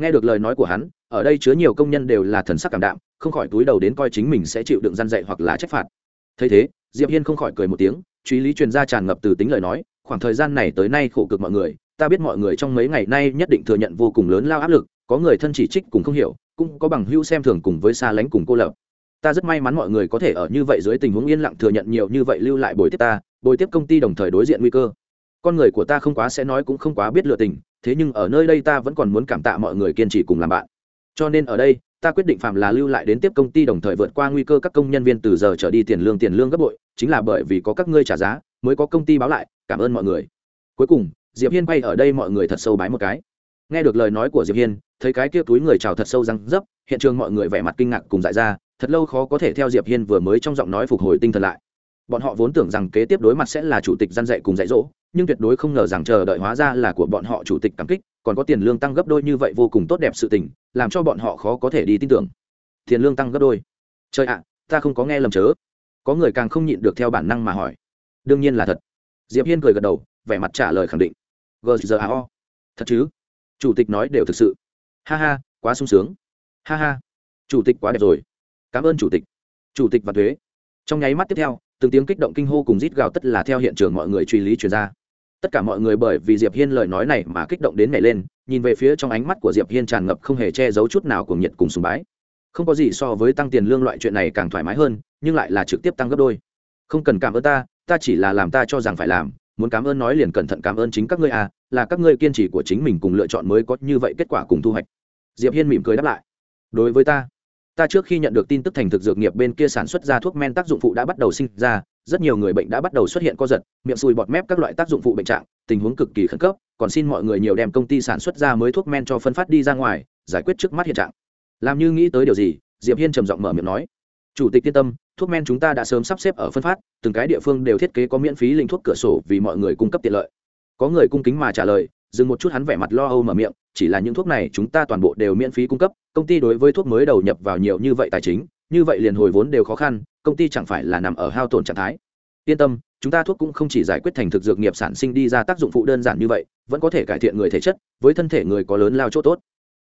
Nghe được lời nói của hắn, ở đây chứa nhiều công nhân đều là thần sắc cảm đạm, không khỏi túi đầu đến coi chính mình sẽ chịu đựng gian dạy hoặc là trách phạt. Thấy thế, diệp hiên không khỏi cười một tiếng, truy lý truyền ra tràn ngập từ tính lời nói, khoảng thời gian này tới nay khổ cực mọi người, ta biết mọi người trong mấy ngày nay nhất định thừa nhận vô cùng lớn lao áp lực, có người thân chỉ trích cùng không hiểu, cũng có bằng hữu xem thường cùng với xa lánh cùng cô lập ta rất may mắn mọi người có thể ở như vậy dưới tình huống yên lặng thừa nhận nhiều như vậy lưu lại bồi tiếp ta, bồi tiếp công ty đồng thời đối diện nguy cơ. Con người của ta không quá sẽ nói cũng không quá biết lựa tình, thế nhưng ở nơi đây ta vẫn còn muốn cảm tạ mọi người kiên trì cùng làm bạn. Cho nên ở đây, ta quyết định phạm là lưu lại đến tiếp công ty đồng thời vượt qua nguy cơ các công nhân viên từ giờ trở đi tiền lương tiền lương gấp bội, chính là bởi vì có các ngươi trả giá, mới có công ty báo lại, cảm ơn mọi người. Cuối cùng, diệp hiên bay ở đây mọi người thật sâu bái một cái. Nghe được lời nói của diệp hiên thấy cái kia túi người chào thật sâu răng dấp, hiện trường mọi người vẻ mặt kinh ngạc cùng dại ra, thật lâu khó có thể theo diệp hiên vừa mới trong giọng nói phục hồi tinh thần lại. Bọn họ vốn tưởng rằng kế tiếp đối mặt sẽ là chủ tịch gian dạy cùng dạy dỗ, nhưng tuyệt đối không ngờ rằng chờ đợi hóa ra là của bọn họ chủ tịch cảm kích, còn có tiền lương tăng gấp đôi như vậy vô cùng tốt đẹp sự tình, làm cho bọn họ khó có thể đi tin tưởng. Tiền lương tăng gấp đôi. Trời ạ, ta không có nghe lầm chớ. Có người càng không nhịn được theo bản năng mà hỏi. Đương nhiên là thật. Diệp hiên cười gật đầu, vẻ mặt trả lời khẳng định. Giờ thật chứ? Chủ tịch nói đều thực sự ha ha, quá sung sướng. Ha ha. Chủ tịch quá đẹp rồi. Cảm ơn chủ tịch. Chủ tịch và thuế. Trong nháy mắt tiếp theo, từng tiếng kích động kinh hô cùng rít gào tất là theo hiện trường mọi người truy lý truyền ra. Tất cả mọi người bởi vì diệp hiên lời nói này mà kích động đến nảy lên, nhìn về phía trong ánh mắt của diệp hiên tràn ngập không hề che giấu chút nào của nhiệt cùng sùng bái. Không có gì so với tăng tiền lương loại chuyện này càng thoải mái hơn, nhưng lại là trực tiếp tăng gấp đôi. Không cần cảm ơn ta ta chỉ là làm ta cho rằng phải làm, muốn cảm ơn nói liền cẩn thận cảm ơn chính các ngươi à là các ngươi kiên trì của chính mình cùng lựa chọn mới có như vậy kết quả cùng thu hoạch diệp hiên mỉm cười đáp lại. Đối với ta ta trước khi nhận được tin tức thành thực dược nghiệp bên kia sản xuất ra thuốc men tác dụng phụ đã bắt đầu sinh ra, rất nhiều người bệnh đã bắt đầu xuất hiện co giật, miệng sùi bọt mép các loại tác dụng phụ bệnh trạng, tình huống cực kỳ khẩn cấp, còn xin mọi người nhiều đem công ty sản xuất ra mới thuốc men cho phân phát đi ra ngoài, giải quyết trước mắt hiện trạng. Làm như nghĩ tới điều gì, diệp hiên trầm giọng mở miệng nói. Chủ tịch yên tâm, thuốc men chúng ta đã sớm sắp xếp ở phân phát, từng cái địa phương đều thiết kế có miễn phí linh thuốc cửa sổ vì mọi người cung cấp tiện lợi. Có người cung kính mà trả lời dừng một chút hắn vẻ mặt lo âu mở miệng, chỉ là những thuốc này chúng ta toàn bộ đều miễn phí cung cấp, công ty đối với thuốc mới đầu nhập vào nhiều như vậy tài chính, như vậy liền hồi vốn đều khó khăn, công ty chẳng phải là nằm ở hao tổn trạng thái. Yên tâm, chúng ta thuốc cũng không chỉ giải quyết thành thực dược nghiệp sản sinh đi ra tác dụng phụ đơn giản như vậy, vẫn có thể cải thiện người thể chất, với thân thể người có lớn lao chỗ tốt.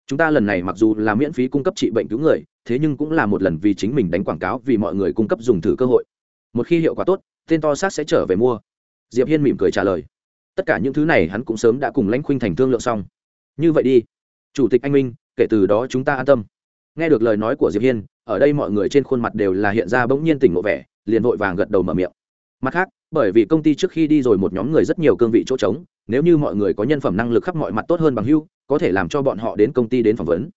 Chúng ta lần này mặc dù là miễn phí cung cấp trị bệnh cứu người, thế nhưng cũng là một lần vì chính mình đánh quảng cáo, vì mọi người cung cấp dùng thử cơ hội. Một khi hiệu quả tốt, tên to sát sẽ trở về mua. Diệp hiên mỉm cười trả lời tất cả những thứ này hắn cũng sớm đã cùng lãnh khuynh thành thương lượng xong. Như vậy đi. Chủ tịch anh minh, kể từ đó chúng ta an tâm. Nghe được lời nói của diệp hiên, ở đây mọi người trên khuôn mặt đều là hiện ra bỗng nhiên tỉnh ngộ vẻ, liền vội vàng gật đầu mở miệng. Mặt khác, bởi vì công ty trước khi đi rồi một nhóm người rất nhiều cương vị chỗ trống, nếu như mọi người có nhân phẩm năng lực khắp mọi mặt tốt hơn bằng hưu, có thể làm cho bọn họ đến công ty đến phỏng vấn.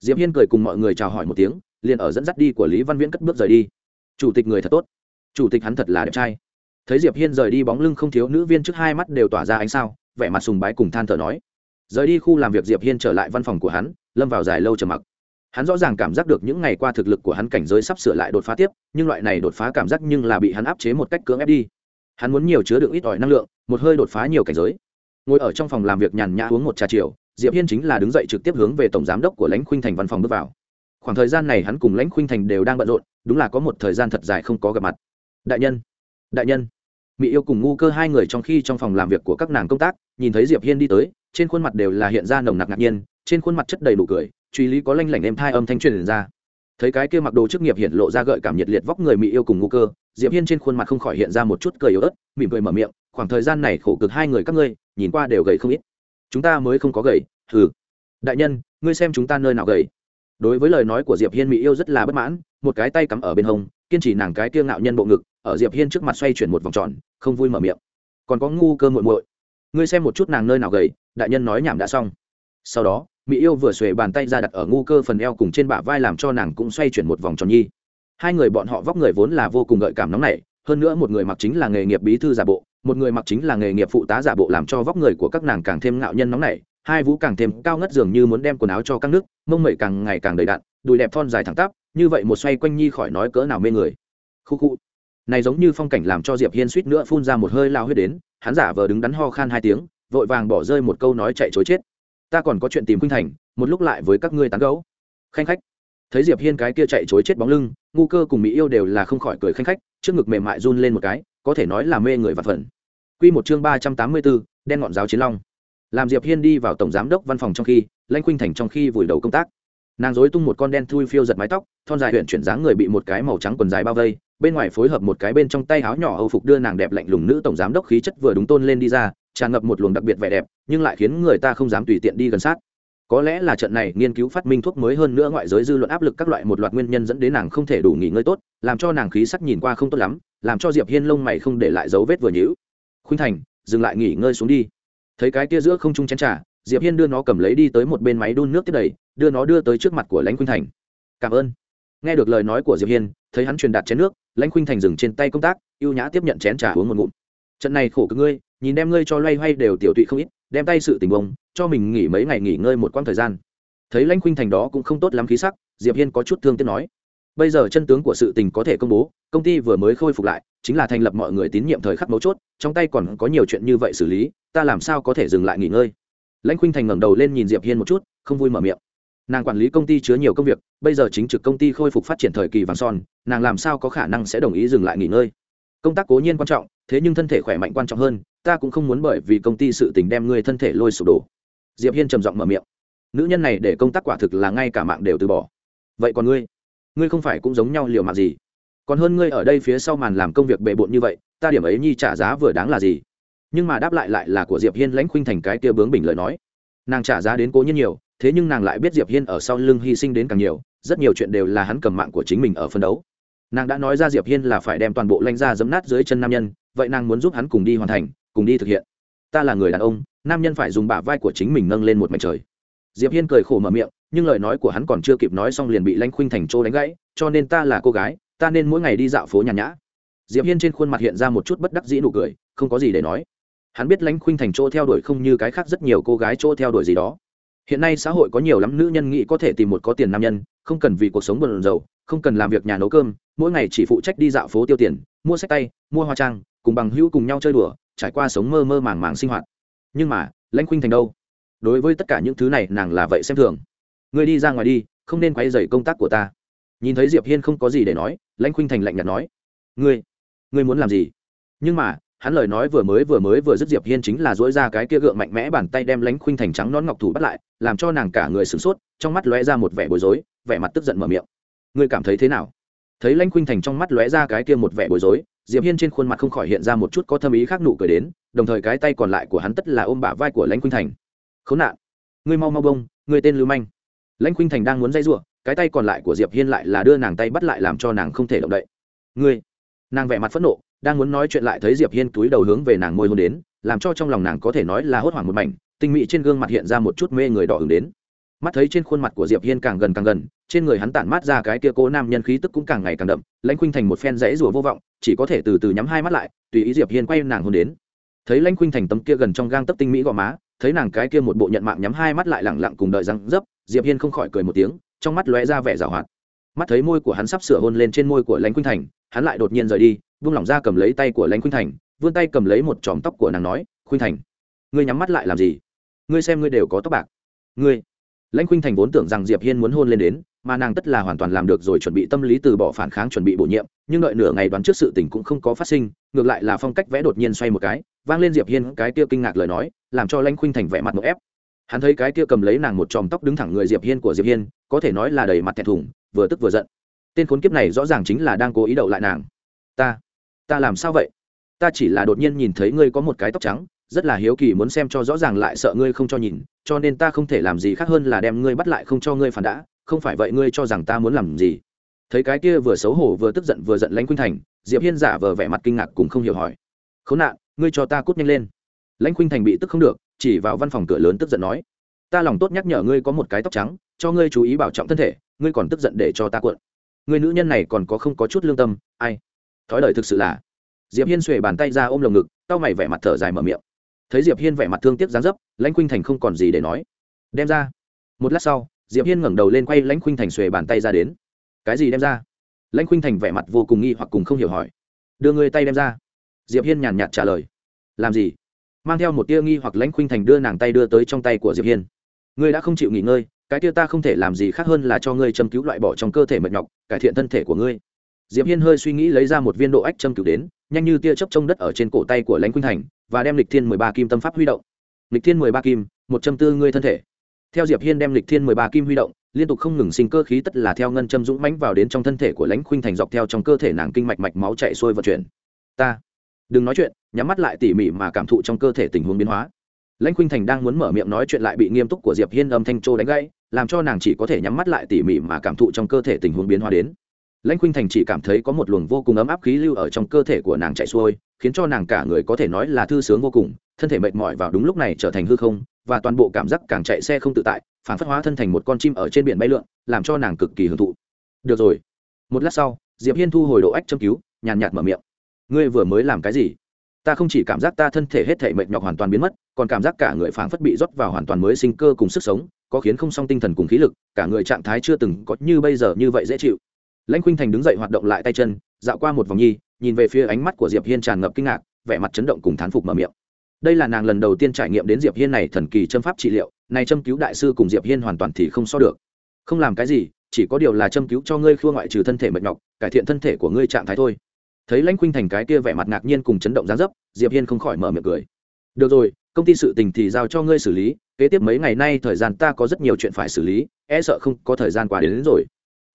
Diệp hiên cười cùng mọi người chào hỏi một tiếng, liền ở dẫn dắt đi của lý văn viễn cất bước rời đi. Chủ tịch người thật tốt. Chủ tịch hắn thật là đẹp trai thấy diệp hiên rời đi bóng lưng không thiếu nữ viên trước hai mắt đều tỏa ra ánh sao, vẻ mặt sùng bái cùng than thở nói. Rời đi khu làm việc diệp hiên trở lại văn phòng của hắn, lâm vào dài lâu trầm mặc. Hắn rõ ràng cảm giác được những ngày qua thực lực của hắn cảnh giới sắp sửa lại đột phá tiếp, nhưng loại này đột phá cảm giác nhưng là bị hắn áp chế một cách cưỡng ép đi. Hắn muốn nhiều chứa đựng ít ỏi năng lượng, một hơi đột phá nhiều cảnh giới. Ngồi ở trong phòng làm việc nhàn nhã uống một trà chiều, diệp hiên chính là đứng dậy trực tiếp hướng về tổng giám đốc của lãnh khuynh thành văn phòng bước vào. Khoảng thời gian này hắn cùng lãnh khuynh thành đều đang bận rộn, đúng là có một thời gian thật dài không có gặp mặt. Đại nhân đại nhân. Mỹ yêu cùng ngu cơ hai người trong khi trong phòng làm việc của các nàng công tác, nhìn thấy diệp hiên đi tới, trên khuôn mặt đều là hiện ra nồng nặc ngạc nhiên, trên khuôn mặt chất đầy đủ cười, truy lý có lanh lảnh êm thai âm thanh truyền ra. Thấy cái kia mặc đồ chức nghiệp hiện lộ ra gợi cảm nhiệt liệt vóc người mỹ yêu cùng ngu cơ, diệp hiên trên khuôn mặt không khỏi hiện ra một chút cười yếu ớt, mỉm cười mở miệng, khoảng thời gian này khổ cực hai người các ngươi, nhìn qua đều gầy không ít. Chúng ta mới không có gầy, hừ. Đại nhân, ngươi xem chúng ta nơi nào gầy. Đối với lời nói của diệp hiên mỹ yêu rất là bất mãn, một cái tay cắm ở bên hông kiên trì nàng cái kia ngạo nhân bộ ngực, ở diệp hiên trước mặt xoay chuyển một vòng tròn, không vui mở miệng. Còn có ngu cơ muội muội. Ngươi xem một chút nàng nơi nào gầy, đại nhân nói nhảm đã xong. Sau đó, mỹ yêu vừa xuề bàn tay ra đặt ở ngu cơ phần eo cùng trên bả vai làm cho nàng cũng xoay chuyển một vòng tròn nhi. Hai người bọn họ vóc người vốn là vô cùng gợi cảm nóng nảy, hơn nữa một người mặc chính là nghề nghiệp bí thư giả bộ, một người mặc chính là nghề nghiệp phụ tá giả bộ làm cho vóc người của các nàng càng thêm ngạo nhân nóng nảy, hai vũ càng thêm cao ngất dường như muốn đem quần áo cho các nước, mông mẩy càng ngày càng đầy đặn đùi đẹp thon dài thẳng tắp như vậy một xoay quanh nhi khỏi nói cỡ nào mê người. Khu khu. Này giống như phong cảnh làm cho diệp hiên suýt nữa phun ra một hơi lao huyết đến hắn giả vờ đứng đắn ho khan hai tiếng vội vàng bỏ rơi một câu nói chạy chối chết. Ta còn có chuyện tìm khuynh thành một lúc lại với các ngươi tán gấu khanh khách. Thấy diệp hiên cái kia chạy chối chết bóng lưng ngu cơ cùng mỹ yêu đều là không khỏi cười khanh khách trước ngực mềm mại run lên một cái có thể nói là mê người vặt phần. Quy một chương ba trăm tám mươi 384, đen ngọn giáo chiến long. Làm diệp hiên đi vào tổng giám đốc văn phòng trong khi lãnh khuynh thành trong khi vùi đầu công tác nàng dối tung một con đen thui phiêu giật mái tóc, thon dài huyện chuyển dáng người bị một cái màu trắng quần dài bao vây, bên ngoài phối hợp một cái bên trong tay áo nhỏ âu phục đưa nàng đẹp lạnh lùng nữ tổng giám đốc khí chất vừa đúng tôn lên đi ra, tràn ngập một luồng đặc biệt vẻ đẹp, nhưng lại khiến người ta không dám tùy tiện đi gần sát. Có lẽ là trận này nghiên cứu phát minh thuốc mới hơn nữa ngoại giới dư luận áp lực các loại một loạt nguyên nhân dẫn đến nàng không thể đủ nghỉ ngơi tốt, làm cho nàng khí sắc nhìn qua không tốt lắm, làm cho diệp hiên lông mày không để lại dấu vết vừa nhữ khuynh thành, dừng lại nghỉ ngơi xuống đi. Thấy cái kia giữa không trung chén trà diệp hiên đưa nó cầm lấy đi tới một bên máy đun nước tiếp đầy, đưa nó đưa tới trước mặt của lãnh khuynh thành. Cảm ơn. Nghe được lời nói của diệp hiên, thấy hắn truyền đạt chén nước, lãnh khuynh thành dừng trên tay công tác, ưu nhã tiếp nhận chén trà uống một ngụm. Trận này khổ cực ngươi, nhìn đem ngươi cho loay hoay đều tiểu tụy không ít, đem tay sự tình bông, cho mình nghỉ mấy ngày nghỉ ngơi một quãng thời gian. Thấy lãnh khuynh thành đó cũng không tốt lắm khí sắc, diệp hiên có chút thương tiếc nói, bây giờ chân tướng của sự tình có thể công bố, công ty vừa mới khôi phục lại, chính là thành lập mọi người tín nhiệm thời khắc mấu chốt, trong tay còn có nhiều chuyện như vậy xử lý, ta làm sao có thể dừng lại nghỉ ngơi? Lãnh khuynh thành ngẩng đầu lên nhìn diệp hiên một chút, không vui mở miệng. Nàng quản lý công ty chứa nhiều công việc, bây giờ chính trực công ty khôi phục phát triển thời kỳ vàng son, nàng làm sao có khả năng sẽ đồng ý dừng lại nghỉ ngơi? Công tác cố nhiên quan trọng, thế nhưng thân thể khỏe mạnh quan trọng hơn, ta cũng không muốn bởi vì công ty sự tình đem ngươi thân thể lôi sụp đổ. Diệp hiên trầm giọng mở miệng. Nữ nhân này để công tác quả thực là ngay cả mạng đều từ bỏ. Vậy còn ngươi? Ngươi không phải cũng giống nhau liều mạng gì? Còn hơn ngươi ở đây phía sau màn làm công việc bề bộn như vậy, ta điểm ấy nhi trả giá vừa đáng là gì? Nhưng mà đáp lại lại là của diệp hiên lãnh khuynh thành cái kia bướng bình lời nói. Nàng trả giá đến cố nhiên nhiều, thế nhưng nàng lại biết diệp hiên ở sau lưng hy sinh đến càng nhiều, rất nhiều chuyện đều là hắn cầm mạng của chính mình ở phân đấu. Nàng đã nói ra diệp hiên là phải đem toàn bộ lanh ra dấm nát dưới chân nam nhân, vậy nàng muốn giúp hắn cùng đi hoàn thành, cùng đi thực hiện. Ta là người đàn ông, nam nhân phải dùng bả vai của chính mình nâng lên một mảnh trời. Diệp hiên cười khổ mở miệng, nhưng lời nói của hắn còn chưa kịp nói xong liền bị lãnh khuynh thành trô đánh gãy, cho nên ta là cô gái, ta nên mỗi ngày đi dạo phố nhàn nhã. Diệp hiên trên khuôn mặt hiện ra một chút bất đắc dĩ nụ cười, không có gì để nói hắn biết lãnh khuynh thành chỗ theo đuổi không như cái khác rất nhiều cô gái chỗ theo đuổi gì đó. Hiện nay xã hội có nhiều lắm nữ nhân nghĩ có thể tìm một có tiền nam nhân, không cần vì cuộc sống bận rộn không cần làm việc nhà nấu cơm, mỗi ngày chỉ phụ trách đi dạo phố tiêu tiền, mua sách tay, mua hoa trang, cùng bằng hữu cùng nhau chơi đùa, trải qua sống mơ mơ màng màng sinh hoạt. Nhưng mà, lãnh khuynh thành đâu? Đối với tất cả những thứ này, nàng là vậy xem thường. Người đi ra ngoài đi, không nên quay dày công tác của ta. Nhìn thấy diệp hiên không có gì để nói, lãnh khuynh thành lạnh nhạt nói, ngươi ngươi muốn làm gì? Nhưng mà hắn lời nói vừa mới vừa mới vừa dứt diệp hiên chính là dỗi ra cái kia gượng mạnh mẽ bàn tay đem lãnh khuynh thành trắng nón ngọc thủ bắt lại, làm cho nàng cả người sửng sốt, trong mắt lóe ra một vẻ bối rối, vẻ mặt tức giận mở miệng. Ngươi cảm thấy thế nào? Thấy lãnh khuynh thành trong mắt lóe ra cái kia một vẻ bối rối, diệp hiên trên khuôn mặt không khỏi hiện ra một chút có thâm ý khác nụ cười đến, đồng thời cái tay còn lại của hắn tất là ôm bả vai của lãnh khuynh thành. Khốn nạn! Ngươi mau mau bông, ngươi tên lưu manh. Lãnh khuynh thành đang muốn dây giụa cái tay còn lại của diệp hiên lại là đưa nàng tay bắt lại làm cho nàng không thể động đậy. Ngươi! Nàng vẻ mặt phẫn nộ đang muốn nói chuyện lại thấy diệp hiên túi đầu hướng về nàng môi hôn đến, làm cho trong lòng nàng có thể nói là hốt hoảng một mảnh, tinh mỹ trên gương mặt hiện ra một chút mê người đỏ hứng đến. Mắt thấy trên khuôn mặt của diệp hiên càng gần càng gần, trên người hắn tản mát ra cái kia cố nam nhân khí tức cũng càng ngày càng đậm, lãnh khuynh thành một phen rẫy rùa vô vọng, chỉ có thể từ từ nhắm hai mắt lại, tùy ý diệp hiên quay nàng hôn đến. Thấy lãnh khuynh thành tấm kia gần trong gang tấp tinh mỹ gò má, thấy nàng cái kia một bộ nhận mạng nhắm hai mắt lại lẳng lặng cùng đợi răng dấp, diệp hiên không khỏi cười một tiếng, trong mắt lóe ra vẻ giảo hoạt. Mắt thấy môi của hắn sắp sửa hôn lên trên môi của lãnh khuynh thành, hắn lại đột nhiên rời đi vung lỏng ra cầm lấy tay của lãnh khuynh thành, vươn tay cầm lấy một chòm tóc của nàng nói, khuynh thành, ngươi nhắm mắt lại làm gì? Ngươi xem ngươi đều có tóc bạc. Ngươi? Lãnh khuynh thành vốn tưởng rằng diệp hiên muốn hôn lên đến, mà nàng tất là hoàn toàn làm được rồi chuẩn bị tâm lý từ bỏ phản kháng chuẩn bị bổ nhiệm, nhưng đợi nửa ngày đoán trước sự tình cũng không có phát sinh, ngược lại là phong cách vẽ đột nhiên xoay một cái, vang lên diệp hiên cái kia kinh ngạc lời nói, làm cho lãnh khuynh thành vẻ mặt một ép. Hắn thấy cái kia cầm lấy nàng một chòm tóc đứng thẳng người diệp hiên của diệp hiên, có thể nói là đầy mặt thẹn thùng, vừa tức vừa giận. Tên khốn kiếp này rõ ràng chính là đang cố ý đậu lại nàng. Ta ta làm sao vậy? Ta chỉ là đột nhiên nhìn thấy ngươi có một cái tóc trắng, rất là hiếu kỳ muốn xem cho rõ ràng lại sợ ngươi không cho nhìn, cho nên ta không thể làm gì khác hơn là đem ngươi bắt lại không cho ngươi phản đã, không phải vậy ngươi cho rằng ta muốn làm gì? Thấy cái kia vừa xấu hổ vừa tức giận vừa giận lãnh khuynh thành, diệp hiên giả vờ vẻ mặt kinh ngạc cũng không hiểu hỏi. Khốn nạn, ngươi cho ta cút nhanh lên. Lãnh khuynh thành bị tức không được, chỉ vào văn phòng cửa lớn tức giận nói. Ta lòng tốt nhắc nhở ngươi có một cái tóc trắng, cho ngươi chú ý bảo trọng thân thể, ngươi còn tức giận để cho ta cuộn. Người nữ nhân này còn có không có chút lương tâm, ai? Thói đời thực sự là. Diệp hiên xuề bàn tay ra ôm lồng ngực tao mày vẻ mặt thở dài mở miệng. Thấy diệp hiên vẻ mặt thương tiếc dáng dấp, lãnh khuynh thành không còn gì để nói. Đem ra. Một lát sau, diệp hiên ngẩng đầu lên quay lãnh khuynh thành xuề bàn tay ra đến. Cái gì đem ra? Lãnh khuynh thành vẻ mặt vô cùng nghi hoặc cùng không hiểu hỏi. Đưa người tay đem ra. Diệp hiên nhàn nhạt trả lời. Làm gì? Mang theo một tia nghi hoặc lãnh khuynh thành đưa nàng tay đưa tới trong tay của diệp hiên. Ngươi đã không chịu nghỉ ngơi, cái tia ta không thể làm gì khác hơn là cho ngươi châm cứu loại bỏ trong cơ thể mệt nhọc, cải thiện thân thể của ngươi diệp hiên hơi suy nghĩ lấy ra một viên độ ách châm cứu đến, nhanh như tia chớp trông đất ở trên cổ tay của lãnh khuynh thành, và đem lịch thiên mười ba kim tâm pháp huy động. Lịch thiên mười ba kim, một châm tư ngươi thân thể. Theo diệp hiên đem lịch thiên mười ba kim huy động, liên tục không ngừng sinh cơ khí tất là theo ngân châm dũng mãnh vào đến trong thân thể của lãnh khuynh thành dọc theo trong cơ thể nàng kinh mạch mạch máu chạy xuôi vận chuyển. Ta, đừng nói chuyện, nhắm mắt lại tỉ mỉ mà cảm thụ trong cơ thể tình huống biến hóa. Lãnh khuynh thành đang muốn mở miệng nói chuyện lại bị nghiêm túc của diệp hiên âm thanh trô đánh gãy, làm cho nàng chỉ có thể nhắm mắt lại tỉ mỉ mà cảm thụ trong cơ thể tình huống biến hóa đến lãnh khuynh thành chỉ cảm thấy có một luồng vô cùng ấm áp khí lưu ở trong cơ thể của nàng chạy xuôi, khiến cho nàng cả người có thể nói là thư sướng vô cùng, thân thể mệt mỏi vào đúng lúc này trở thành hư không, và toàn bộ cảm giác càng chạy xe không tự tại, phản phất hóa thân thành một con chim ở trên biển bay lượn, làm cho nàng cực kỳ hưởng thụ. Được rồi. Một lát sau, diệp hiên thu hồi độ ách châm cứu, nhàn nhạt mở miệng. Ngươi vừa mới làm cái gì? Ta không chỉ cảm giác ta thân thể hết thể mệt nhọc hoàn toàn biến mất, còn cảm giác cả người phảng phất bị rót vào hoàn toàn mới sinh cơ cùng sức sống, có khiến không song tinh thần cùng khí lực, cả người trạng thái chưa từng có như bây giờ như vậy dễ chịu lãnh khuynh thành đứng dậy hoạt động lại tay chân dạo qua một vòng nhi nhìn về phía ánh mắt của diệp hiên tràn ngập kinh ngạc vẻ mặt chấn động cùng thán phục mở miệng. Đây là nàng lần đầu tiên trải nghiệm đến diệp hiên này thần kỳ châm pháp trị liệu này châm cứu đại sư cùng diệp hiên hoàn toàn thì không so được. Không làm cái gì chỉ có điều là châm cứu cho ngươi khua ngoại trừ thân thể mệt nhọc cải thiện thân thể của ngươi trạng thái thôi. Thấy lãnh khuynh thành cái kia vẻ mặt ngạc nhiên cùng chấn động gián dấp diệp hiên không khỏi mở miệng cười. Được rồi công ty sự tình thì giao cho ngươi xử lý kế tiếp mấy ngày nay thời gian ta có rất nhiều chuyện phải xử lý e sợ không có thời gian qua đến, đến rồi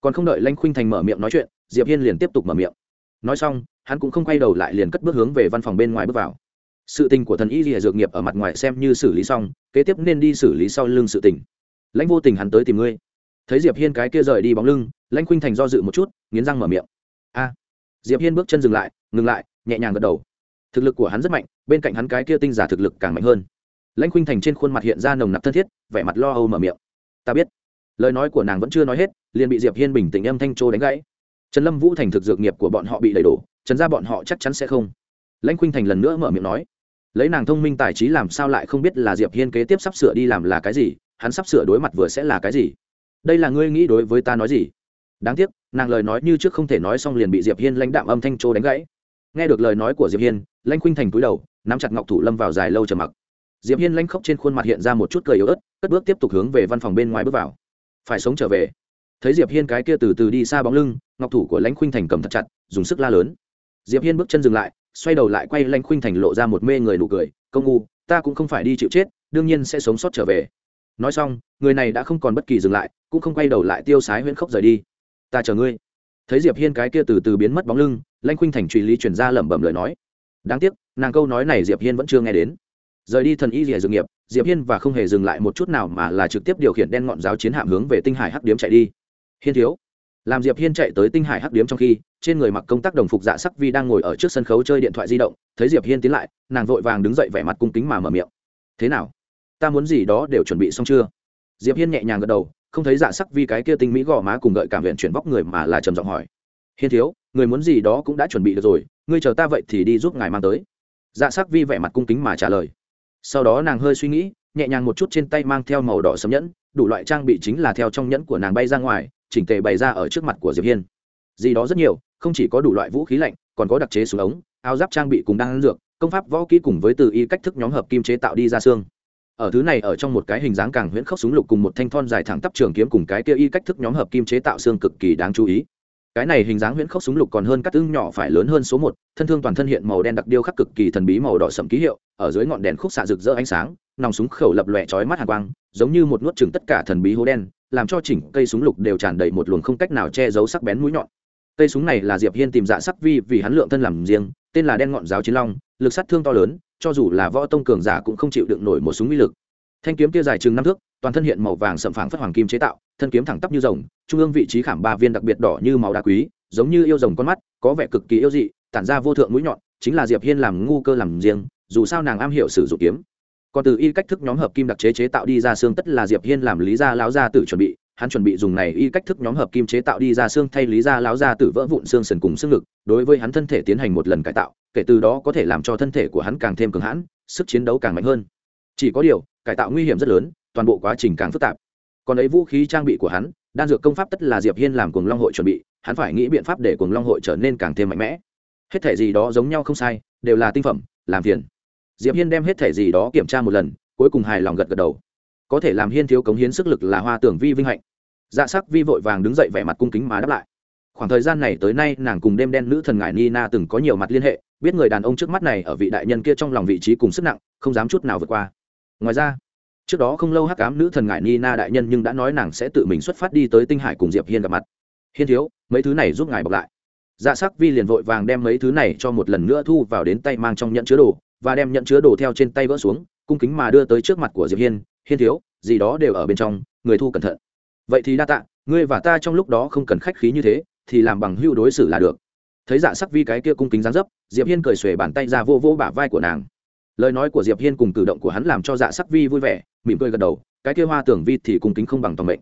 còn không đợi lãnh khuynh thành mở miệng nói chuyện, diệp hiên liền tiếp tục mở miệng. Nói xong, hắn cũng không quay đầu lại liền cất bước hướng về văn phòng bên ngoài bước vào. Sự tình của thần y lìa dược nghiệp ở mặt ngoài xem như xử lý xong, kế tiếp nên đi xử lý sau lưng sự tình. Lãnh vô tình hắn tới tìm ngươi. Thấy diệp hiên cái kia rời đi bóng lưng lãnh khuynh thành do dự một chút, nghiến răng mở miệng. A! Diệp hiên bước chân dừng lại, ngừng lại, nhẹ nhàng gật đầu. Thực lực của hắn rất mạnh, bên cạnh hắn cái kia tinh giả thực lực càng mạnh hơn. Lãnh khuynh thành trên khuôn mặt hiện ra nồng nặc thân thiết, vẻ mặt lo âu mở miệng. Ta biết lời nói của nàng vẫn chưa nói hết liền bị diệp hiên bình tĩnh âm thanh trô đánh gãy. Trần lâm vũ thành thực dược nghiệp của bọn họ bị đầy đủ, trần ra bọn họ chắc chắn sẽ không. Lãnh khuynh thành lần nữa mở miệng nói lấy nàng thông minh tài trí làm sao lại không biết là diệp hiên kế tiếp sắp sửa đi làm là cái gì hắn sắp sửa đối mặt vừa sẽ là cái gì? Đây là ngươi nghĩ đối với ta nói gì? Đáng tiếc nàng lời nói như trước không thể nói xong liền bị diệp hiên lãnh đạm âm thanh trô đánh gãy. Nghe được lời nói của diệp hiên lãnh khuynh thành cúi đầu nắm chặt ngọc thủ lâm vào dài lâu trầm mặc. Diệp hiên lãnh khóc trên khuôn mặt hiện ra một chút cười yếu ớt cất bước tiếp tục hướng về văn phòng bên ngoài bước vào phải sống trở về. Thấy diệp hiên cái kia từ từ đi xa bóng lưng, ngọc thủ của lãnh khuynh thành cầm thật chặt, dùng sức la lớn. Diệp hiên bước chân dừng lại, xoay đầu lại quay lãnh khuynh thành lộ ra một mê người nụ cười, công ngu, ta cũng không phải đi chịu chết, đương nhiên sẽ sống sót trở về. Nói xong, người này đã không còn bất kỳ dừng lại, cũng không quay đầu lại tiêu sái huyễn khốc rời đi. Ta chờ ngươi. Thấy diệp hiên cái kia từ từ biến mất bóng lưng, lãnh khuynh thành truy lý chuyển ra lẩm bẩm lời nói. Đáng tiếc, nàng câu nói này diệp hiên vẫn chưa nghe đến rời đi thần y rìa dược nghiệp, diệp hiên và không hề dừng lại một chút nào mà là trực tiếp điều khiển đen ngọn giáo chiến hạm hướng về tinh hải hắc điếm chạy đi. Hiên thiếu, làm diệp hiên chạy tới tinh hải hắc điếm trong khi, trên người mặc công tác đồng phục dạ sắc vi đang ngồi ở trước sân khấu chơi điện thoại di động, thấy diệp hiên tiến lại, nàng vội vàng đứng dậy vẻ mặt cung kính mà mở miệng. Thế nào? Ta muốn gì đó đều chuẩn bị xong chưa? Diệp hiên nhẹ nhàng gật đầu, không thấy dạ sắc vi cái kia tinh mỹ gò má cùng gợi cảm viện chuyển vóc người mà là trầm giọng hỏi. Hiên thiếu, người muốn gì đó cũng đã chuẩn bị được rồi, ngươi chờ ta vậy thì đi giúp ngài mang tới. Dạ sắc vi vẻ mặt cung kính mà trả lời sau đó nàng hơi suy nghĩ, nhẹ nhàng một chút trên tay mang theo màu đỏ sấm nhẫn, đủ loại trang bị chính là theo trong nhẫn của nàng bay ra ngoài, chỉnh tề bày ra ở trước mặt của diệp hiên. Gì đó rất nhiều, không chỉ có đủ loại vũ khí lạnh, còn có đặc chế súng ống, áo giáp trang bị cùng đang dược, công pháp võ kỹ cùng với từ y cách thức nhóm hợp kim chế tạo đi ra xương. Ở thứ này ở trong một cái hình dáng càng huyễn khốc súng lục cùng một thanh thon dài thẳng tắp trường kiếm cùng cái kia y cách thức nhóm hợp kim chế tạo xương cực kỳ đáng chú ý cái này hình dáng huyễn khốc súng lục còn hơn các tương nhỏ phải lớn hơn số một, thân thương toàn thân hiện màu đen đặc điêu khắc cực kỳ thần bí màu đỏ sẫm ký hiệu, ở dưới ngọn đèn khúc xạ rực rỡ ánh sáng, nòng súng khẩu lập lòe chói mắt hàn quang, giống như một nuốt chừng tất cả thần bí hố đen, làm cho chỉnh cây súng lục đều tràn đầy một luồng không cách nào che giấu sắc bén mũi nhọn. Cây súng này là diệp hiên tìm dạ sắc vi vì hắn lượng thân làm riêng, tên là đen ngọn giáo chiến long, lực sát thương to lớn, cho dù là võ tông cường giả cũng không chịu đựng nổi một súng uy lực thanh kiếm kia dài chừng năm thước, toàn thân hiện màu vàng sậm phẳng phất hoàng kim chế tạo, thân kiếm thẳng tắp như rồng, trung ương vị trí khảm ba viên đặc biệt đỏ như màu đá quý, giống như yêu rồng con mắt, có vẻ cực kỳ yêu dị, tản ra vô thượng mũi nhọn, chính là diệp hiên làm ngu cơ làm riêng, dù sao nàng am hiểu sử dụng kiếm. Còn từ y cách thức nhóm hợp kim đặc chế chế tạo đi ra xương tất là diệp hiên làm lý gia lão gia tử chuẩn bị, hắn chuẩn bị dùng này y cách thức nhóm hợp kim chế tạo đi ra xương thay lý gia lão gia tử vỡ vụn xương sườn cùng xương ngực, đối với hắn thân thể tiến hành một lần cải tạo, kể từ đó có thể làm cho thân thể của hắn càng thêm cường hãn, sức chiến đấu càng mạnh hơn. Chỉ có điều cải tạo nguy hiểm rất lớn, toàn bộ quá trình càng phức tạp. Còn ấy vũ khí trang bị của hắn, đan dược công pháp tất là diệp hiên làm cùng long hội chuẩn bị, hắn phải nghĩ biện pháp để cùng long hội trở nên càng thêm mạnh mẽ. Hết thể gì đó giống nhau không sai, đều là tinh phẩm, làm phiền. Diệp hiên đem hết thể gì đó kiểm tra một lần, cuối cùng hài lòng gật gật đầu. Có thể làm hiên thiếu cống hiến sức lực là hoa tưởng vi vinh hạnh. Dạ sắc vi vội vàng đứng dậy vẻ mặt cung kính mà đáp lại. Khoảng thời gian này tới nay, nàng cùng đêm đen nữ thần ngải nina từng có nhiều mặt liên hệ, biết người đàn ông trước mắt này ở vị đại nhân kia trong lòng vị trí cùng sức nặng, không dám chút nào vượt qua ngoài ra, trước đó không lâu hắc cám nữ thần ngại ni na đại nhân nhưng đã nói nàng sẽ tự mình xuất phát đi tới tinh hải cùng diệp hiên gặp mặt. Hiên thiếu, mấy thứ này giúp ngài bọc lại. Dạ sắc vi liền vội vàng đem mấy thứ này cho một lần nữa thu vào đến tay mang trong nhận chứa đồ, và đem nhận chứa đồ theo trên tay vỡ xuống, cung kính mà đưa tới trước mặt của diệp hiên. Hiên thiếu, gì đó đều ở bên trong, người thu cẩn thận. Vậy thì đa tạ, ngươi và ta trong lúc đó không cần khách khí như thế, thì làm bằng hưu đối xử là được. Thấy dạ sắc vi cái kia cung kính dáng dấp, diệp hiên cười xuề bàn tay ra vô vô bả vai của nàng lời nói của diệp hiên cùng cử động của hắn làm cho dạ sắc vi vui vẻ, mỉm cười gật đầu, cái kia hoa tưởng vi thì cùng kính không bằng toàn mệnh.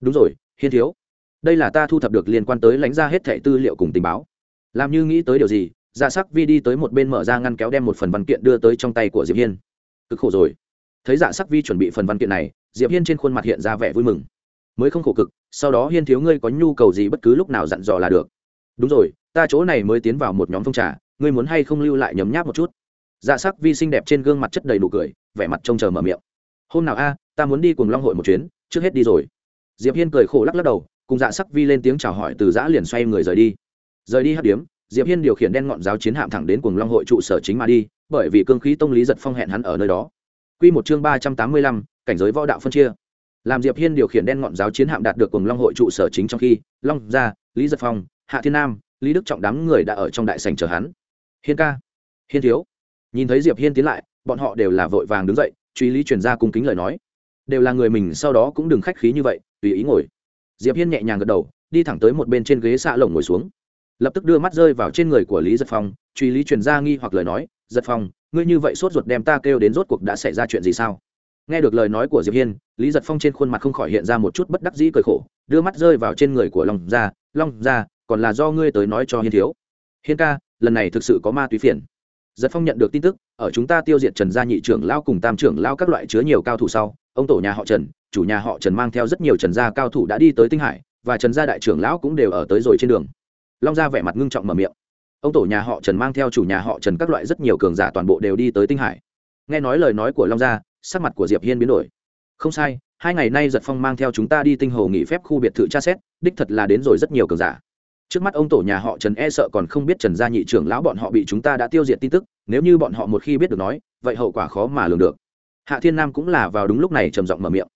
Đúng rồi, hiên thiếu. Đây là ta thu thập được liên quan tới lãnh ra hết thẻ tư liệu cùng tình báo. Làm như nghĩ tới điều gì dạ sắc vi đi tới một bên mở ra ngăn kéo đem một phần văn kiện đưa tới trong tay của diệp hiên. Cực khổ rồi. Thấy dạ sắc vi chuẩn bị phần văn kiện này, diệp hiên trên khuôn mặt hiện ra vẻ vui mừng. Mới không khổ cực, sau đó hiên thiếu ngươi có nhu cầu gì bất cứ lúc nào dặn dò là được. Đúng rồi, ta chỗ này mới tiến vào một nhóm phong trà, ngươi muốn hay không lưu lại nhấm nháp một chút? Dạ sắc vi xinh đẹp trên gương mặt chất đầy nụ cười vẻ mặt trông chờ mở miệng. Hôm nào a ta muốn đi cùng long hội một chuyến trước hết đi rồi. Diệp hiên cười khổ lắc lắc đầu cùng dạ sắc vi lên tiếng chào hỏi từ giã liền xoay người rời đi. Rời đi hát điếm diệp hiên điều khiển đen ngọn giáo chiến hạm thẳng đến cùng long hội trụ sở chính mà đi bởi vì cương khí tông lý giật phong hẹn hắn ở nơi đó. Quy một chương ba trăm tám mươi lăm, cảnh giới võ đạo phân chia. Làm diệp hiên điều khiển đen ngọn giáo chiến hạm đạt được cùng long hội trụ sở chính trong khi long gia lý giật phong hạ thiên nam lý đức trọng đám người đã ở trong đại sảnh chờ hắn. Hiên ca hiên thiếu nhìn thấy diệp hiên tiến lại, bọn họ đều là vội vàng đứng dậy, truy lý truyền ra cung kính lời nói. Đều là người mình, sau đó cũng đừng khách khí như vậy, tùy ý ngồi. Diệp hiên nhẹ nhàng gật đầu, đi thẳng tới một bên trên ghế xạ lồng ngồi xuống. Lập tức đưa mắt rơi vào trên người của lý giật phong, truy lý truyền ra nghi hoặc lời nói, giật phong, ngươi như vậy sốt ruột đem ta kêu đến rốt cuộc đã xảy ra chuyện gì sao? Nghe được lời nói của diệp hiên, lý giật phong trên khuôn mặt không khỏi hiện ra một chút bất đắc dĩ cười khổ, đưa mắt rơi vào trên người của long gia long gia, còn là do ngươi tới nói cho hiên thiếu. Hiên ca, lần này thực sự có ma túy phiền giật phong nhận được tin tức, ở chúng ta tiêu diệt trần gia nhị trưởng lao cùng tam trưởng lao các loại chứa nhiều cao thủ sau, ông tổ nhà họ trần, chủ nhà họ trần mang theo rất nhiều trần gia cao thủ đã đi tới tinh hải, và trần gia đại trưởng lão cũng đều ở tới rồi trên đường. Long gia vẻ mặt ngưng trọng mở miệng. Ông tổ nhà họ trần mang theo chủ nhà họ trần các loại rất nhiều cường giả toàn bộ đều đi tới tinh hải. Nghe nói lời nói của long gia, sắc mặt của diệp hiên biến đổi. Không sai, hai ngày nay giật phong mang theo chúng ta đi tinh hồ nghỉ phép khu biệt thự tra xét, đích thật là đến rồi rất nhiều cường giả trước mắt ông tổ nhà họ trần e sợ còn không biết trần gia nhị trưởng lão bọn họ bị chúng ta đã tiêu diệt tin tức, nếu như bọn họ một khi biết được nói, vậy hậu quả khó mà lường được. Hạ thiên nam cũng là vào đúng lúc này trầm giọng mở miệng.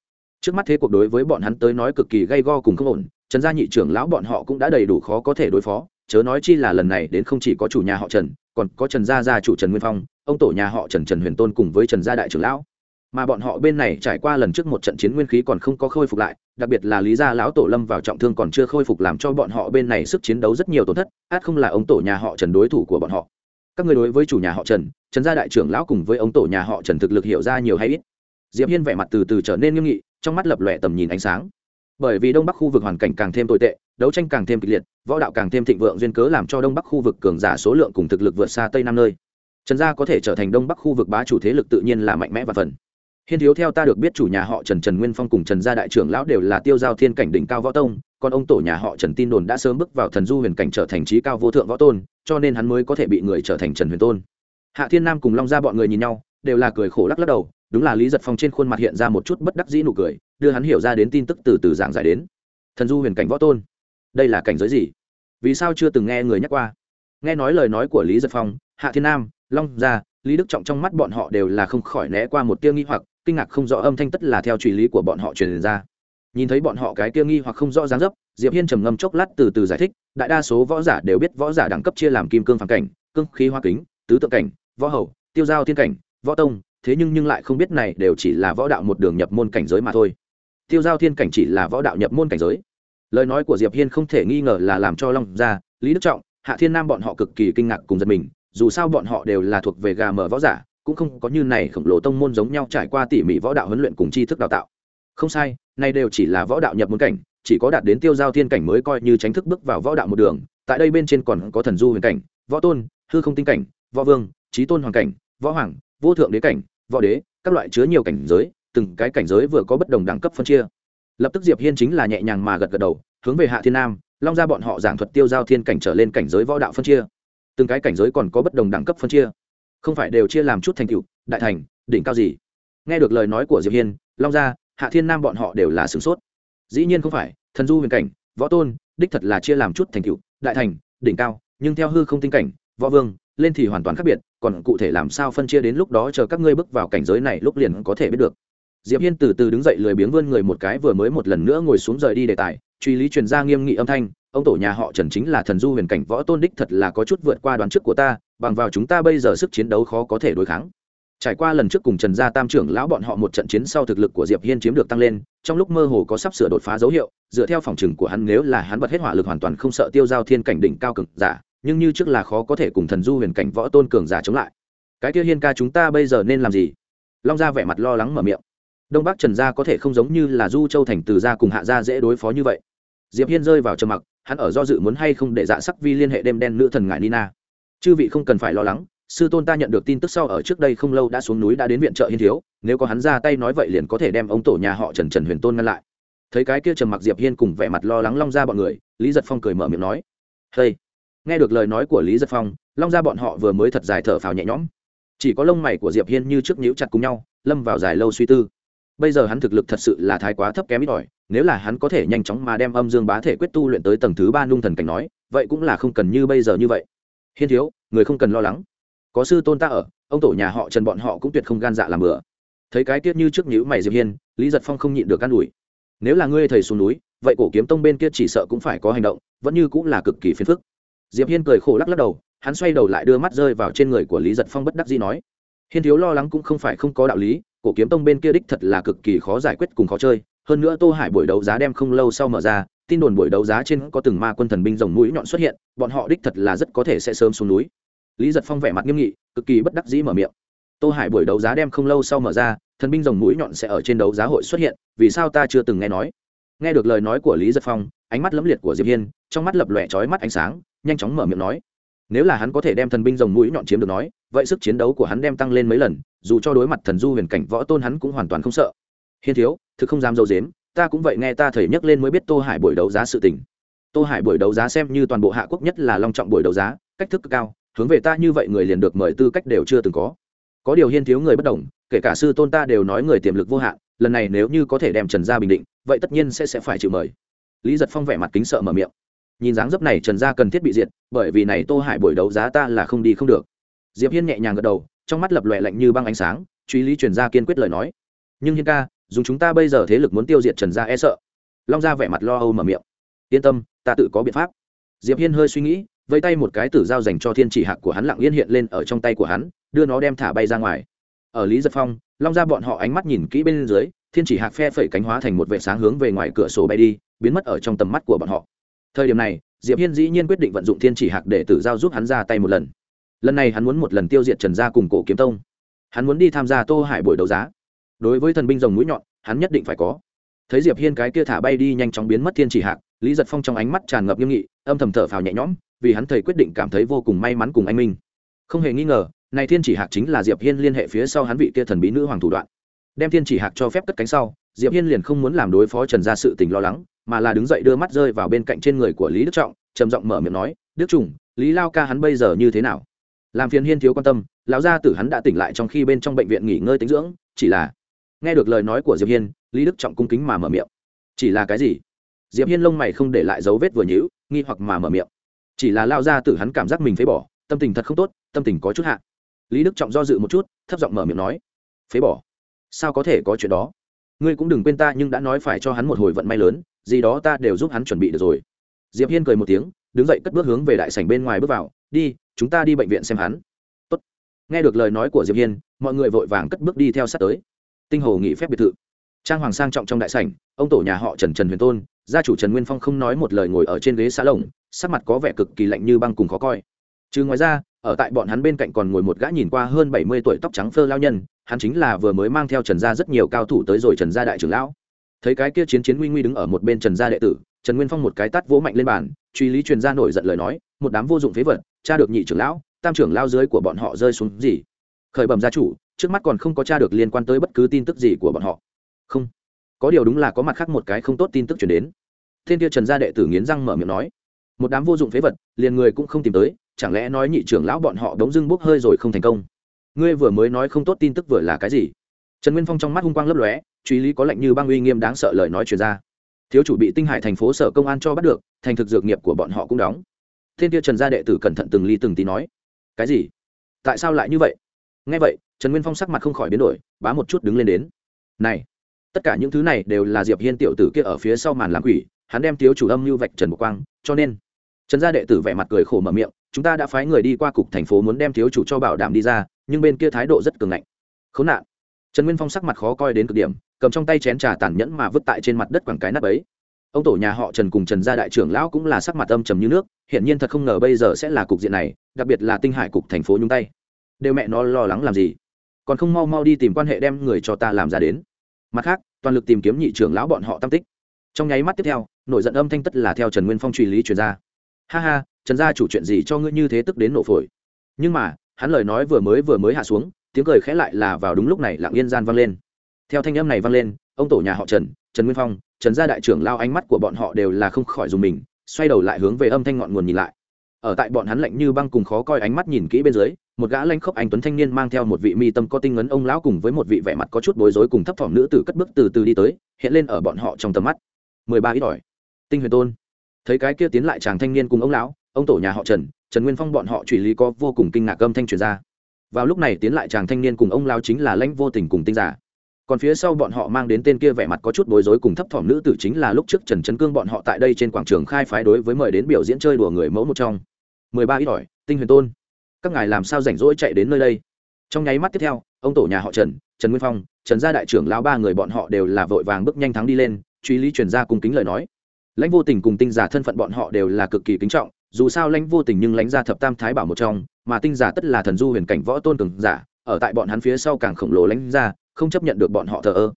Trước mắt thế cuộc đối với bọn hắn tới nói cực kỳ gay go cùng không ổn, trần gia nhị trưởng lão bọn họ cũng đã đầy đủ khó có thể đối phó, chớ nói chi là lần này đến không chỉ có chủ nhà họ trần, còn có trần gia gia chủ trần nguyên phong, ông tổ nhà họ trần trần huyền tôn cùng với trần gia đại trưởng lão. Mà bọn họ bên này trải qua lần trước một trận chiến nguyên khí còn không có khôi phục lại đặc biệt là lý gia lão tổ lâm vào trọng thương còn chưa khôi phục làm cho bọn họ bên này sức chiến đấu rất nhiều tổn thất, át không là ông tổ nhà họ trần đối thủ của bọn họ. Các người đối với chủ nhà họ trần trần gia đại trưởng lão cùng với ông tổ nhà họ trần thực lực hiểu ra nhiều hay ít. Diệp hiên vẻ mặt từ từ trở nên nghiêm nghị, trong mắt lập lòe tầm nhìn ánh sáng. Bởi vì đông bắc khu vực hoàn cảnh càng thêm tồi tệ, đấu tranh càng thêm kịch liệt, võ đạo càng thêm thịnh vượng duyên cớ làm cho đông bắc khu vực cường giả số lượng cùng thực lực vượt xa tây nam nơi. Trần gia có thể trở thành đông bắc khu vực bá chủ thế lực tự nhiên là mạnh mẽ và phần hiên thiếu theo ta được biết chủ nhà họ trần trần nguyên phong cùng trần gia đại trưởng lão đều là tiêu giao thiên cảnh đỉnh cao võ tông, còn ông tổ nhà họ trần tin đồn đã sớm bước vào thần du huyền cảnh trở thành trí cao vô thượng võ tôn, cho nên hắn mới có thể bị người trở thành trần huyền tôn. Hạ thiên nam cùng long ra bọn người nhìn nhau, đều là cười khổ lắc lắc đầu, đúng là lý giật phong trên khuôn mặt hiện ra một chút bất đắc dĩ nụ cười, đưa hắn hiểu ra đến tin tức từ từ giảng giải đến. Thần du huyền cảnh võ tôn, đây là cảnh giới gì? Vì sao chưa từng nghe người nhắc qua? Nghe nói lời nói của lý giật phong, hạ thiên nam, long gia, lý đức trọng trong mắt bọn họ đều là không khỏi né qua một tia nghi hoặc kinh ngạc không rõ âm thanh tất là theo truy lý của bọn họ truyền ra. Nhìn thấy bọn họ cái kia nghi hoặc không rõ dáng dấp, diệp hiên trầm ngâm chốc lát từ từ giải thích, đại đa số võ giả đều biết võ giả đẳng cấp chia làm kim cương phản cảnh, cương khí hoa kính, tứ tự cảnh, võ hầu, tiêu giao thiên cảnh, võ tông, thế nhưng nhưng lại không biết này đều chỉ là võ đạo một đường nhập môn cảnh giới mà thôi. Tiêu giao thiên cảnh chỉ là võ đạo nhập môn cảnh giới. Lời nói của diệp hiên không thể nghi ngờ là làm cho long gia, lý đức trọng, hạ thiên nam bọn họ cực kỳ kinh ngạc cùng giật mình, dù sao bọn họ đều là thuộc về gà mở võ giả cũng không có như này khổng lồ tông môn giống nhau trải qua tỉ mỉ võ đạo huấn luyện cùng tri thức đào tạo. Không sai, nay đều chỉ là võ đạo nhập môn cảnh, chỉ có đạt đến tiêu giao thiên cảnh mới coi như tránh thức bước vào võ đạo một đường, tại đây bên trên còn có thần du huyền cảnh, võ tôn, hư không tinh cảnh, võ vương trí tôn hoàng cảnh, võ hoàng, vô thượng đế cảnh, võ đế, các loại chứa nhiều cảnh giới, từng cái cảnh giới vừa có bất đồng đẳng cấp phân chia. Lập tức diệp hiên chính là nhẹ nhàng mà gật gật đầu, hướng về hạ thiên nam, long ra bọn họ giảng thuật tiêu giao thiên cảnh trở lên cảnh giới võ đạo phân chia. Từng cái cảnh giới còn có bất đồng đẳng cấp phân chia không phải đều chia làm chút thành tựu, đại thành, đỉnh cao gì? Nghe được lời nói của diệp hiên, long gia, hạ thiên nam bọn họ đều là sửng sốt. Dĩ nhiên không phải, thần du huyền cảnh, võ tôn, đích thật là chia làm chút thành tựu, đại thành, đỉnh cao, nhưng theo hư không tinh cảnh, võ vương, lên thì hoàn toàn khác biệt, còn cụ thể làm sao phân chia đến lúc đó chờ các ngươi bước vào cảnh giới này lúc liền có thể biết được. Diệp hiên từ từ đứng dậy lười biếng vươn người một cái vừa mới một lần nữa ngồi xuống rời đi đề tài, truy lý truyền ra nghiêm nghị âm thanh ông tổ nhà họ trần chính là thần du huyền cảnh võ tôn đích thật là có chút vượt qua đoán trước của ta, bằng vào chúng ta bây giờ sức chiến đấu khó có thể đối kháng. Trải qua lần trước cùng trần gia tam trưởng lão bọn họ một trận chiến sau thực lực của diệp hiên chiếm được tăng lên, trong lúc mơ hồ có sắp sửa đột phá dấu hiệu, dựa theo phòng trừng của hắn nếu là hắn bật hết hỏa lực hoàn toàn không sợ tiêu giao thiên cảnh đỉnh cao cực giả, nhưng như trước là khó có thể cùng thần du huyền cảnh võ tôn cường giả chống lại. Cái kia hiên ca chúng ta bây giờ nên làm gì? Long gia vẻ mặt lo lắng mở miệng. Đông bắc trần gia có thể không giống như là du châu thành từ gia cùng hạ gia dễ đối phó như vậy. Diệp hiên rơi vào trầm mặc hắn ở do dự muốn hay không để dạ sắc vi liên hệ đêm đen nữ thần ngại nina. Chư vị không cần phải lo lắng, sư tôn ta nhận được tin tức sau ở trước đây không lâu đã xuống núi đã đến viện trợ hiên thiếu, nếu có hắn ra tay nói vậy liền có thể đem ông tổ nhà họ trần trần huyền tôn ngăn lại. Thấy cái kia trầm mặc diệp hiên cùng vẻ mặt lo lắng long ra bọn người, lý giật phong cười mở miệng nói, hey. nghe được lời nói của lý giật phong, long ra bọn họ vừa mới thật dài thở phào nhẹ nhõm. Chỉ có lông mày của diệp hiên như trước nhíu chặt cùng nhau, lâm vào dài lâu suy tư bây giờ hắn thực lực thật sự là thái quá thấp kém ít ỏi, nếu là hắn có thể nhanh chóng mà đem âm dương bá thể quyết tu luyện tới tầng thứ ba nung thần cảnh nói, vậy cũng là không cần như bây giờ như vậy. Hiên thiếu, người không cần lo lắng. Có sư tôn ta ở, ông tổ nhà họ trần bọn họ cũng tuyệt không gan dạ làm bừa. Thấy cái tiết như trước nhữ mày diệp hiên, lý giật phong không nhịn được can ủi. Nếu là ngươi thầy xuống núi, vậy cổ kiếm tông bên kia chỉ sợ cũng phải có hành động, vẫn như cũng là cực kỳ phiền phức. Diệp hiên cười khổ lắc lắc đầu, hắn xoay đầu lại đưa mắt rơi vào trên người của lý giật phong bất đắc dĩ nói. Hiên thiếu lo lắng cũng không phải không có đạo lý cổ kiếm tông bên kia đích thật là cực kỳ khó giải quyết cùng khó chơi. Hơn nữa tô hải buổi đấu giá đem không lâu sau mở ra, tin đồn buổi đấu giá trên có từng ma quân thần binh rồng mũi nhọn xuất hiện, bọn họ đích thật là rất có thể sẽ sớm xuống núi. Lý giật phong vẻ mặt nghiêm nghị, cực kỳ bất đắc dĩ mở miệng. Tô hải buổi đấu giá đem không lâu sau mở ra, thần binh rồng mũi nhọn sẽ ở trên đấu giá hội xuất hiện, vì sao ta chưa từng nghe nói? Nghe được lời nói của lý giật phong, ánh mắt lẫm liệt của diệp hiên, trong mắt lập lòe trói mắt ánh sáng, nhanh chóng mở miệng nói. Nếu là hắn có thể đem thần binh rồng mũi nhọn chiếm được nói, vậy sức chiến đấu của hắn đem tăng lên mấy lần dù cho đối mặt thần du huyền cảnh võ tôn hắn cũng hoàn toàn không sợ. Hiên thiếu, thực không dám dâu dếm, ta cũng vậy nghe ta thầy nhắc lên mới biết tô hải buổi đấu giá sự tình. Tô hải buổi đấu giá xem như toàn bộ hạ quốc nhất là long trọng buổi đấu giá, cách thức cao, hướng về ta như vậy người liền được mời tư cách đều chưa từng có. Có điều hiên thiếu người bất đồng, kể cả sư tôn ta đều nói người tiềm lực vô hạn, lần này nếu như có thể đem trần gia bình định, vậy tất nhiên sẽ sẽ phải chịu mời. Lý giật phong vẻ mặt kính sợ mở miệng. Nhìn dáng dấp này trần gia cần thiết bị diệt, bởi vì này tô hải buổi đấu giá ta là không đi không được. Diệp hiên nhẹ nhàng gật đầu trong mắt lập lòe lạnh như băng ánh sáng, truy lý truyền ra kiên quyết lời nói. Nhưng hiên ca, dùng chúng ta bây giờ thế lực muốn tiêu diệt trần gia e sợ. Long gia vẻ mặt lo âu mở miệng. Yên tâm, ta tự có biện pháp. Diệp hiên hơi suy nghĩ vây tay một cái tử dao dành cho thiên chỉ hạc của hắn lặng yên hiện lên ở trong tay của hắn, đưa nó đem thả bay ra ngoài. Ở lý giật phong, long ra bọn họ ánh mắt nhìn kỹ bên dưới, thiên chỉ hạc phe phẩy cánh hóa thành một vệ sáng hướng về ngoài cửa sổ bay đi, biến mất ở trong tầm mắt của bọn họ. Thời điểm này, diệp hiên dĩ nhiên quyết định vận dụng thiên chỉ hạc để tử giao giúp hắn ra tay một lần lần này hắn muốn một lần tiêu diệt trần gia cùng cổ kiếm tông. Hắn muốn đi tham gia tô hải buổi đấu giá. Đối với thần binh rồng mũi nhọn, hắn nhất định phải có. Thấy diệp hiên cái kia thả bay đi nhanh chóng biến mất thiên chỉ hạc, lý giật phong trong ánh mắt tràn ngập nghiêm nghị, âm thầm thở phào nhẹ nhõm, vì hắn thầy quyết định cảm thấy vô cùng may mắn cùng anh minh. Không hề nghi ngờ, này thiên chỉ hạc chính là diệp hiên liên hệ phía sau hắn vị kia thần bí nữ hoàng thủ đoạn. Đem thiên chỉ hạc cho phép cất cánh sau, diệp hiên liền không muốn làm đối phó trần gia sự tình lo lắng, mà là đứng dậy đưa mắt rơi vào bên cạnh trên người của lý đức trọng, trầm giọng mở miệng nói, đức trùng, lý lao ca hắn bây giờ như thế nào? Làm phiền hiên thiếu quan tâm, lão gia tử hắn đã tỉnh lại trong khi bên trong bệnh viện nghỉ ngơi tính dưỡng, chỉ là nghe được lời nói của diệp hiên, lý đức trọng cung kính mà mở miệng. Chỉ là cái gì? Diệp hiên lông mày không để lại dấu vết vừa nhữ nghi hoặc mà mở miệng. Chỉ là lao ra tử hắn cảm giác mình phế bỏ, tâm tình thật không tốt, tâm tình có chút hạ. Lý đức trọng do dự một chút, thấp giọng mở miệng nói, phế bỏ? Sao có thể có chuyện đó? Ngươi cũng đừng quên ta, nhưng đã nói phải cho hắn một hồi vận may lớn, gì đó ta đều giúp hắn chuẩn bị được rồi. Diệp hiên cười một tiếng, đứng dậy cất bước hướng về đại sảnh bên ngoài bước vào, đi chúng ta đi bệnh viện xem hắn. Tốt. nghe được lời nói của diệp hiên, mọi người vội vàng cất bước đi theo sát tới. Tinh hồ nghỉ phép biệt thự. Trang hoàng sang trọng trong đại sảnh, ông tổ nhà họ trần trần huyền tôn, gia chủ trần nguyên phong không nói một lời ngồi ở trên ghế xá lồng, sắc mặt có vẻ cực kỳ lạnh như băng cùng khó coi. Chứ ngoài ra, ở tại bọn hắn bên cạnh còn ngồi một gã nhìn qua hơn bảy mươi tuổi tóc trắng phơ lao nhân, hắn chính là vừa mới mang theo trần gia rất nhiều cao thủ tới rồi trần gia đại trưởng lão. Thấy cái kia chiến chiến nguy nguy đứng ở một bên trần gia đệ tử trần nguyên phong một cái tát vỗ mạnh lên bàn, truy lý truyền ra nổi giận lời nói, một đám vô dụng phế vật, cha được nhị trưởng lão, tam trưởng lao dưới của bọn họ rơi xuống gì? Khởi bẩm gia chủ, trước mắt còn không có tra được liên quan tới bất cứ tin tức gì của bọn họ. Không, có điều đúng là có mặt khác một cái không tốt tin tức chuyển đến. Thiên kia trần gia đệ tử nghiến răng mở miệng nói, một đám vô dụng phế vật, liền người cũng không tìm tới, chẳng lẽ nói nhị trưởng lão bọn họ đống dưng bốc hơi rồi không thành công? Ngươi vừa mới nói không tốt tin tức vừa là cái gì? Trần nguyên phong trong mắt hung quang lấp lóe, truy lý có lệnh như băng uy nghiêm đáng sợ lời nói truyền ra thiếu chủ bị tinh hải thành phố sở công an cho bắt được, thành thực dược nghiệp của bọn họ cũng đóng. Thiên kia trần gia đệ tử cẩn thận từng ly từng tí nói, cái gì? Tại sao lại như vậy? Nghe vậy, trần nguyên phong sắc mặt không khỏi biến đổi, bá một chút đứng lên đến, này, tất cả những thứ này đều là diệp hiên tiểu tử kia ở phía sau màn làm quỷ, hắn đem thiếu chủ âm như vạch trần một quang, cho nên trần gia đệ tử vẻ mặt cười khổ mở miệng, chúng ta đã phái người đi qua cục thành phố muốn đem thiếu chủ cho bảo đảm đi ra, nhưng bên kia thái độ rất cường ngạnh. Khốn nạn trần nguyên phong sắc mặt khó coi đến cực điểm, cầm trong tay chén trà tàn nhẫn mà vứt tại trên mặt đất quảng cái nắp ấy. Ông tổ nhà họ trần cùng trần gia đại trưởng lão cũng là sắc mặt âm trầm như nước hiện nhiên thật không ngờ bây giờ sẽ là cục diện này, đặc biệt là tinh hải cục thành phố nhung tay. Đều mẹ nó lo lắng làm gì? Còn không mau mau đi tìm quan hệ đem người cho ta làm ra đến. Mặt khác, toàn lực tìm kiếm nhị trưởng lão bọn họ tam tích. Trong nháy mắt tiếp theo, nổi giận âm thanh tất là theo trần nguyên phong truy lý truyền ra. Ha ha, trần gia chủ chuyện gì cho ngươi như thế tức đến nổ phổi. Nhưng mà, hắn lời nói vừa mới vừa mới hạ xuống tiếng cười khẽ lại là vào đúng lúc này lặng yên gian vang lên. Theo thanh âm này vang lên, ông tổ nhà họ trần trần nguyên phong, trần gia đại trưởng lao ánh mắt của bọn họ đều là không khỏi dùng mình, xoay đầu lại hướng về âm thanh ngọn nguồn nhìn lại. Ở tại bọn hắn lạnh như băng cùng khó coi ánh mắt nhìn kỹ bên dưới, một gã lanh khốc anh tuấn thanh niên mang theo một vị mi tâm có tinh ngấn ông lão cùng với một vị vẻ mặt có chút bối rối cùng thấp thỏm nữ tử cất bước từ từ đi tới, hiện lên ở bọn họ trong tầm mắt. Mười ba ít ỏi. Tinh huyền tôn. Thấy cái kia tiến lại chàng thanh niên cùng ông lão, ông tổ nhà họ trần trần nguyên phong bọn họ truy lý có vô cùng kinh ngạc âm thanh truyền ra vào lúc này tiến lại chàng thanh niên cùng ông lão chính là lãnh vô tình cùng tinh giả. Còn phía sau bọn họ mang đến tên kia vẻ mặt có chút bối rối cùng thấp thỏm nữ tử chính là lúc trước trần trấn cương bọn họ tại đây trên quảng trường khai phái đối với mời đến biểu diễn chơi đùa người mẫu một trong. Mười ba ít ỏi, tinh huyền tôn. Các ngài làm sao rảnh rỗi chạy đến nơi đây? Trong nháy mắt tiếp theo, ông tổ nhà họ trần trần nguyên phong, trần gia đại trưởng lão ba người bọn họ đều là vội vàng bước nhanh thắng đi lên, truy lý truyền ra cùng kính lời nói. Lãnh vô tình cùng tinh giả thân phận bọn họ đều là cực kỳ kính trọng, dù sao lãnh vô tình nhưng lãnh gia thập tam thái bảo một trong mà tinh giả tất là thần du huyền cảnh võ tôn cường giả, ở tại bọn hắn phía sau càng khổng lồ lãnh ra, không chấp nhận được bọn họ thờ ơ.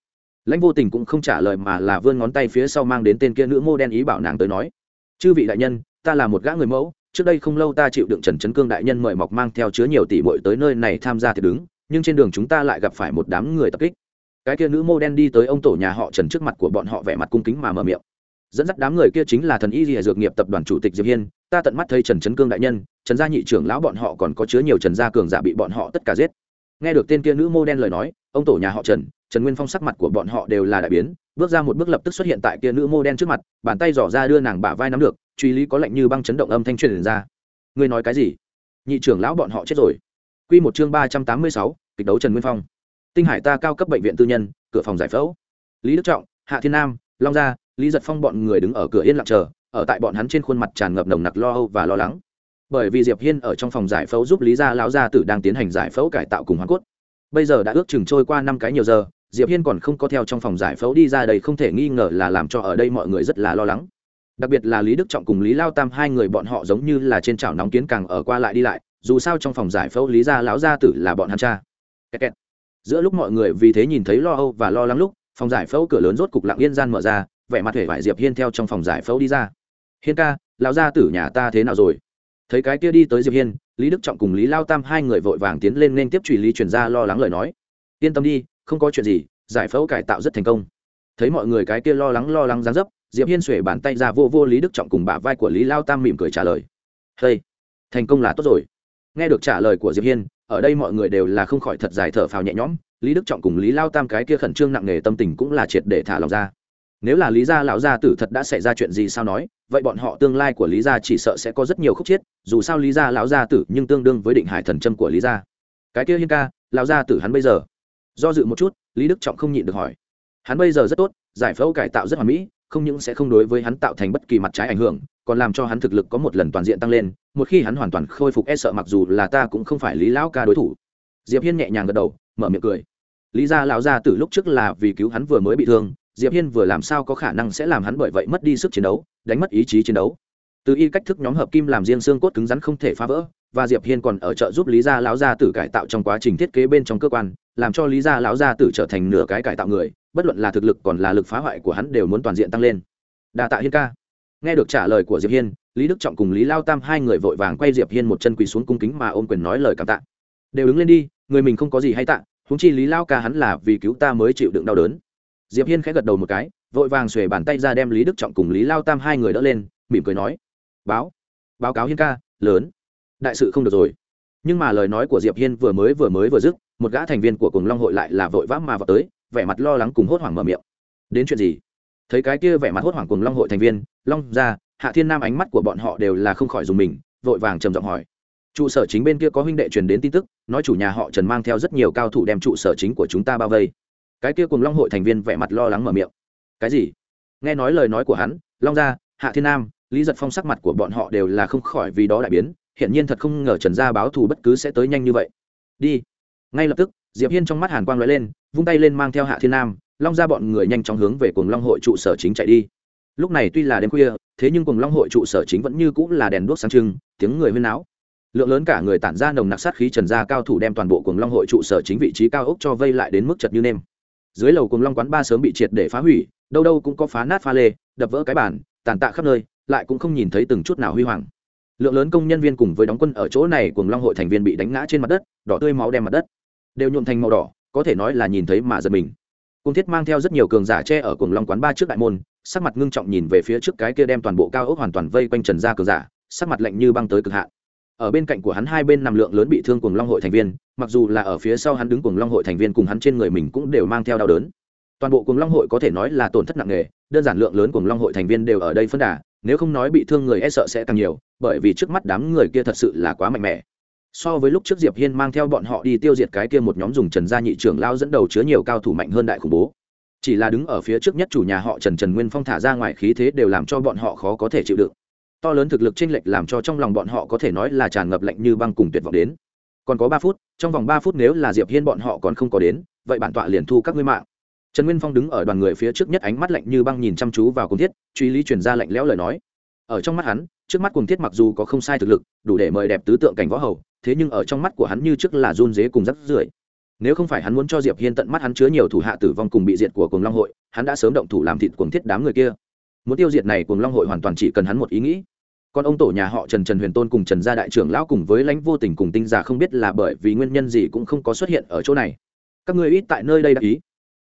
Lãnh vô tình cũng không trả lời mà là vươn ngón tay phía sau mang đến tên kia nữ mô đen ý bảo nàng tới nói, chư vị đại nhân, ta là một gã người mẫu, trước đây không lâu ta chịu đựng trần trấn cương đại nhân mời mọc mang theo chứa nhiều tỷ bội tới nơi này tham gia thì đứng, nhưng trên đường chúng ta lại gặp phải một đám người tập kích. Cái kia nữ mô đen đi tới ông tổ nhà họ trần trước mặt của bọn họ vẻ mặt cung kính mà mở miệng dẫn dắt đám người kia chính là thần y dìa dược nghiệp tập đoàn chủ tịch diệp hiên ta tận mắt thấy trần trấn cương đại nhân trần gia nhị trưởng lão bọn họ còn có chứa nhiều trần gia cường giả bị bọn họ tất cả giết nghe được tên kia nữ mô đen lời nói ông tổ nhà họ trần trần nguyên phong sắc mặt của bọn họ đều là đại biến bước ra một bước lập tức xuất hiện tại kia nữ mô đen trước mặt bàn tay dò ra đưa nàng bả vai nắm được truy lý có lệnh như băng chấn động âm thanh truyền ra ngươi nói cái gì nhị trưởng lão bọn họ chết rồi quy một chương ba trăm tám mươi sáu kịch đấu trần nguyên phong tinh hải ta cao cấp bệnh viện tư nhân cửa phòng giải phẫu lý đức trọng hạ thiên nam long gia lý giật phong bọn người đứng ở cửa yên lặng chờ, ở tại bọn hắn trên khuôn mặt tràn ngập nồng nặc lo âu và lo lắng. Bởi vì diệp hiên ở trong phòng giải phẫu giúp lý gia lão gia tử đang tiến hành giải phẫu cải tạo cùng hoàng cốt. Bây giờ đã ước chừng trôi qua năm cái nhiều giờ, diệp hiên còn không có theo trong phòng giải phẫu đi ra đây không thể nghi ngờ là làm cho ở đây mọi người rất là lo lắng. Đặc biệt là lý đức trọng cùng lý lao tam hai người bọn họ giống như là trên chảo nóng kiến càng ở qua lại đi lại, dù sao trong phòng giải phẫu lý gia lão gia tử là bọn hắn cha. Kẹt kẹt. giữa lúc mọi người vì thế nhìn thấy lo âu và lo lắng lúc, phòng giải phẫu cửa lớn rốt cục lặng yên gian mở ra vẻ mặt hề vải diệp hiên theo trong phòng giải phẫu đi ra. Hiên ca, lão gia tử nhà ta thế nào rồi? Thấy cái kia đi tới diệp hiên, lý đức trọng cùng lý lao tam hai người vội vàng tiến lên nên tiếp truy lý truyền ra lo lắng lời nói. Yên tâm đi, không có chuyện gì, giải phẫu cải tạo rất thành công. Thấy mọi người cái kia lo lắng lo lắng dáng dấp, diệp hiên xuể bàn tay ra vô vô lý đức trọng cùng bả vai của lý lao tam mỉm cười trả lời. Hey, thành công là tốt rồi. Nghe được trả lời của diệp hiên, ở đây mọi người đều là không khỏi thật dài thở phào nhẹ nhõm. Lý đức trọng cùng lý lao tam cái kia khẩn trương nặng nề tâm tình cũng là triệt để thả lòng ra nếu là lý gia lão gia tử thật đã xảy ra chuyện gì sao nói, vậy bọn họ tương lai của lý gia chỉ sợ sẽ có rất nhiều khúc chiết dù sao lý gia lão gia tử nhưng tương đương với định hải thần châm của lý gia. Cái kia hiên ca, lão gia tử hắn bây giờ? Do dự một chút, lý đức trọng không nhịn được hỏi. Hắn bây giờ rất tốt, giải phẫu cải tạo rất hoàn mỹ, không những sẽ không đối với hắn tạo thành bất kỳ mặt trái ảnh hưởng, còn làm cho hắn thực lực có một lần toàn diện tăng lên, một khi hắn hoàn toàn khôi phục e sợ mặc dù là ta cũng không phải lý lão ca đối thủ. Diệp hiên nhẹ nhàng gật đầu, mở miệng cười. Lý gia lão gia tử lúc trước là vì cứu hắn vừa mới bị thương diệp hiên vừa làm sao có khả năng sẽ làm hắn bởi vậy mất đi sức chiến đấu, đánh mất ý chí chiến đấu. Từ y cách thức nhóm hợp kim làm riêng xương cốt cứng rắn không thể phá vỡ, và diệp hiên còn ở trợ giúp lý gia lão gia tử cải tạo trong quá trình thiết kế bên trong cơ quan, làm cho lý gia lão gia tử trở thành nửa cái cải tạo người, bất luận là thực lực còn là lực phá hoại của hắn đều muốn toàn diện tăng lên. Đa tạ hiên ca. Nghe được trả lời của diệp hiên, lý đức trọng cùng lý lao tam hai người vội vàng quay diệp hiên một chân quỳ xuống cung kính mà ôm quyền nói lời cảm tạ. Đều đứng lên đi, người mình không có gì hay tạ, huống chi lý lao ca hắn là vì cứu ta mới chịu đựng đau đớn diệp hiên khẽ gật đầu một cái, vội vàng xuề bàn tay ra đem lý đức trọng cùng lý lao tam hai người đỡ lên, mỉm cười nói, báo báo cáo hiên ca, lớn, đại sự không được rồi. Nhưng mà lời nói của diệp hiên vừa mới vừa mới vừa dứt, một gã thành viên của cùng long hội lại là vội vã mà vào tới, vẻ mặt lo lắng cùng hốt hoảng mở miệng. Đến chuyện gì? Thấy cái kia vẻ mặt hốt hoảng cùng long hội thành viên, long ra, hạ thiên nam ánh mắt của bọn họ đều là không khỏi dùng mình, vội vàng trầm giọng hỏi, trụ sở chính bên kia có huynh đệ truyền đến tin tức, nói chủ nhà họ trần mang theo rất nhiều cao thủ đem trụ sở chính của chúng ta bao vây cái kia cùng long hội thành viên vẻ mặt lo lắng mở miệng. Cái gì? Nghe nói lời nói của hắn, long gia, hạ thiên nam, lý giật phong sắc mặt của bọn họ đều là không khỏi vì đó đại biến, hiển nhiên thật không ngờ trần gia báo thù bất cứ sẽ tới nhanh như vậy. Đi. Ngay lập tức, diệp hiên trong mắt hàn quang lóe lên, vung tay lên mang theo hạ thiên nam, long ra bọn người nhanh chóng hướng về cùng long hội trụ sở chính chạy đi. Lúc này tuy là đêm khuya, thế nhưng cùng long hội trụ sở chính vẫn như cũng là đèn đuốc sáng trưng, tiếng người huyên náo. Lượng lớn cả người tản ra nồng nặc sát khí trần gia cao thủ đem toàn bộ cùng long hội trụ sở chính vị trí cao ốc cho vây lại đến mức chật như nêm dưới lầu cùng long quán ba sớm bị triệt để phá hủy, đâu đâu cũng có phá nát pha lê, đập vỡ cái bàn, tàn tạ khắp nơi, lại cũng không nhìn thấy từng chút nào huy hoàng. Lượng lớn công nhân viên cùng với đóng quân ở chỗ này cùng long hội thành viên bị đánh ngã trên mặt đất, đỏ tươi máu đem mặt đất đều nhuộm thành màu đỏ, có thể nói là nhìn thấy mà giật mình. Cung thiết mang theo rất nhiều cường giả che ở cùng long quán ba trước đại môn, sắc mặt ngưng trọng nhìn về phía trước cái kia đem toàn bộ cao ốc hoàn toàn vây quanh trần gia cường giả, sắc mặt lạnh như băng tới cực hạn ở bên cạnh của hắn hai bên nằm lượng lớn bị thương cùng long hội thành viên, mặc dù là ở phía sau hắn đứng cùng long hội thành viên cùng hắn trên người mình cũng đều mang theo đau đớn. Toàn bộ cùng long hội có thể nói là tổn thất nặng nề, đơn giản lượng lớn cùng long hội thành viên đều ở đây phân đà, nếu không nói bị thương người e sợ sẽ càng nhiều, bởi vì trước mắt đám người kia thật sự là quá mạnh mẽ. So với lúc trước diệp hiên mang theo bọn họ đi tiêu diệt cái kia một nhóm dùng trần gia nhị trưởng lao dẫn đầu chứa nhiều cao thủ mạnh hơn đại khủng bố. Chỉ là đứng ở phía trước nhất chủ nhà họ trần trần nguyên phong thả ra ngoài khí thế đều làm cho bọn họ khó có thể chịu đựng to lớn thực lực chênh lệch làm cho trong lòng bọn họ có thể nói là tràn ngập lạnh như băng cùng tuyệt vọng đến. Còn có ba phút, trong vòng ba phút nếu là diệp hiên bọn họ còn không có đến, vậy bản tọa liền thu các ngươi mạng. Trần nguyên phong đứng ở đoàn người phía trước nhất ánh mắt lạnh như băng nhìn chăm chú vào cung thiết, truy lý truyền ra lạnh lẽo lời nói. Ở trong mắt hắn, trước mắt cung thiết mặc dù có không sai thực lực, đủ để mời đẹp tứ tượng cảnh võ hầu, thế nhưng ở trong mắt của hắn như trước là run dế cùng rắc rưởi. Nếu không phải hắn muốn cho diệp hiên tận mắt hắn chứa nhiều thủ hạ tử vong cùng bị diệt của cùng long hội, hắn đã sớm động thủ làm thịt cuồng thiết đám người kia muốn tiêu diệt này cùng long hội hoàn toàn chỉ cần hắn một ý nghĩ. Còn ông tổ nhà họ trần trần huyền tôn cùng trần gia đại trưởng lão cùng với lãnh vô tình cùng tinh già không biết là bởi vì nguyên nhân gì cũng không có xuất hiện ở chỗ này. Các ngươi ít tại nơi đây đã ý.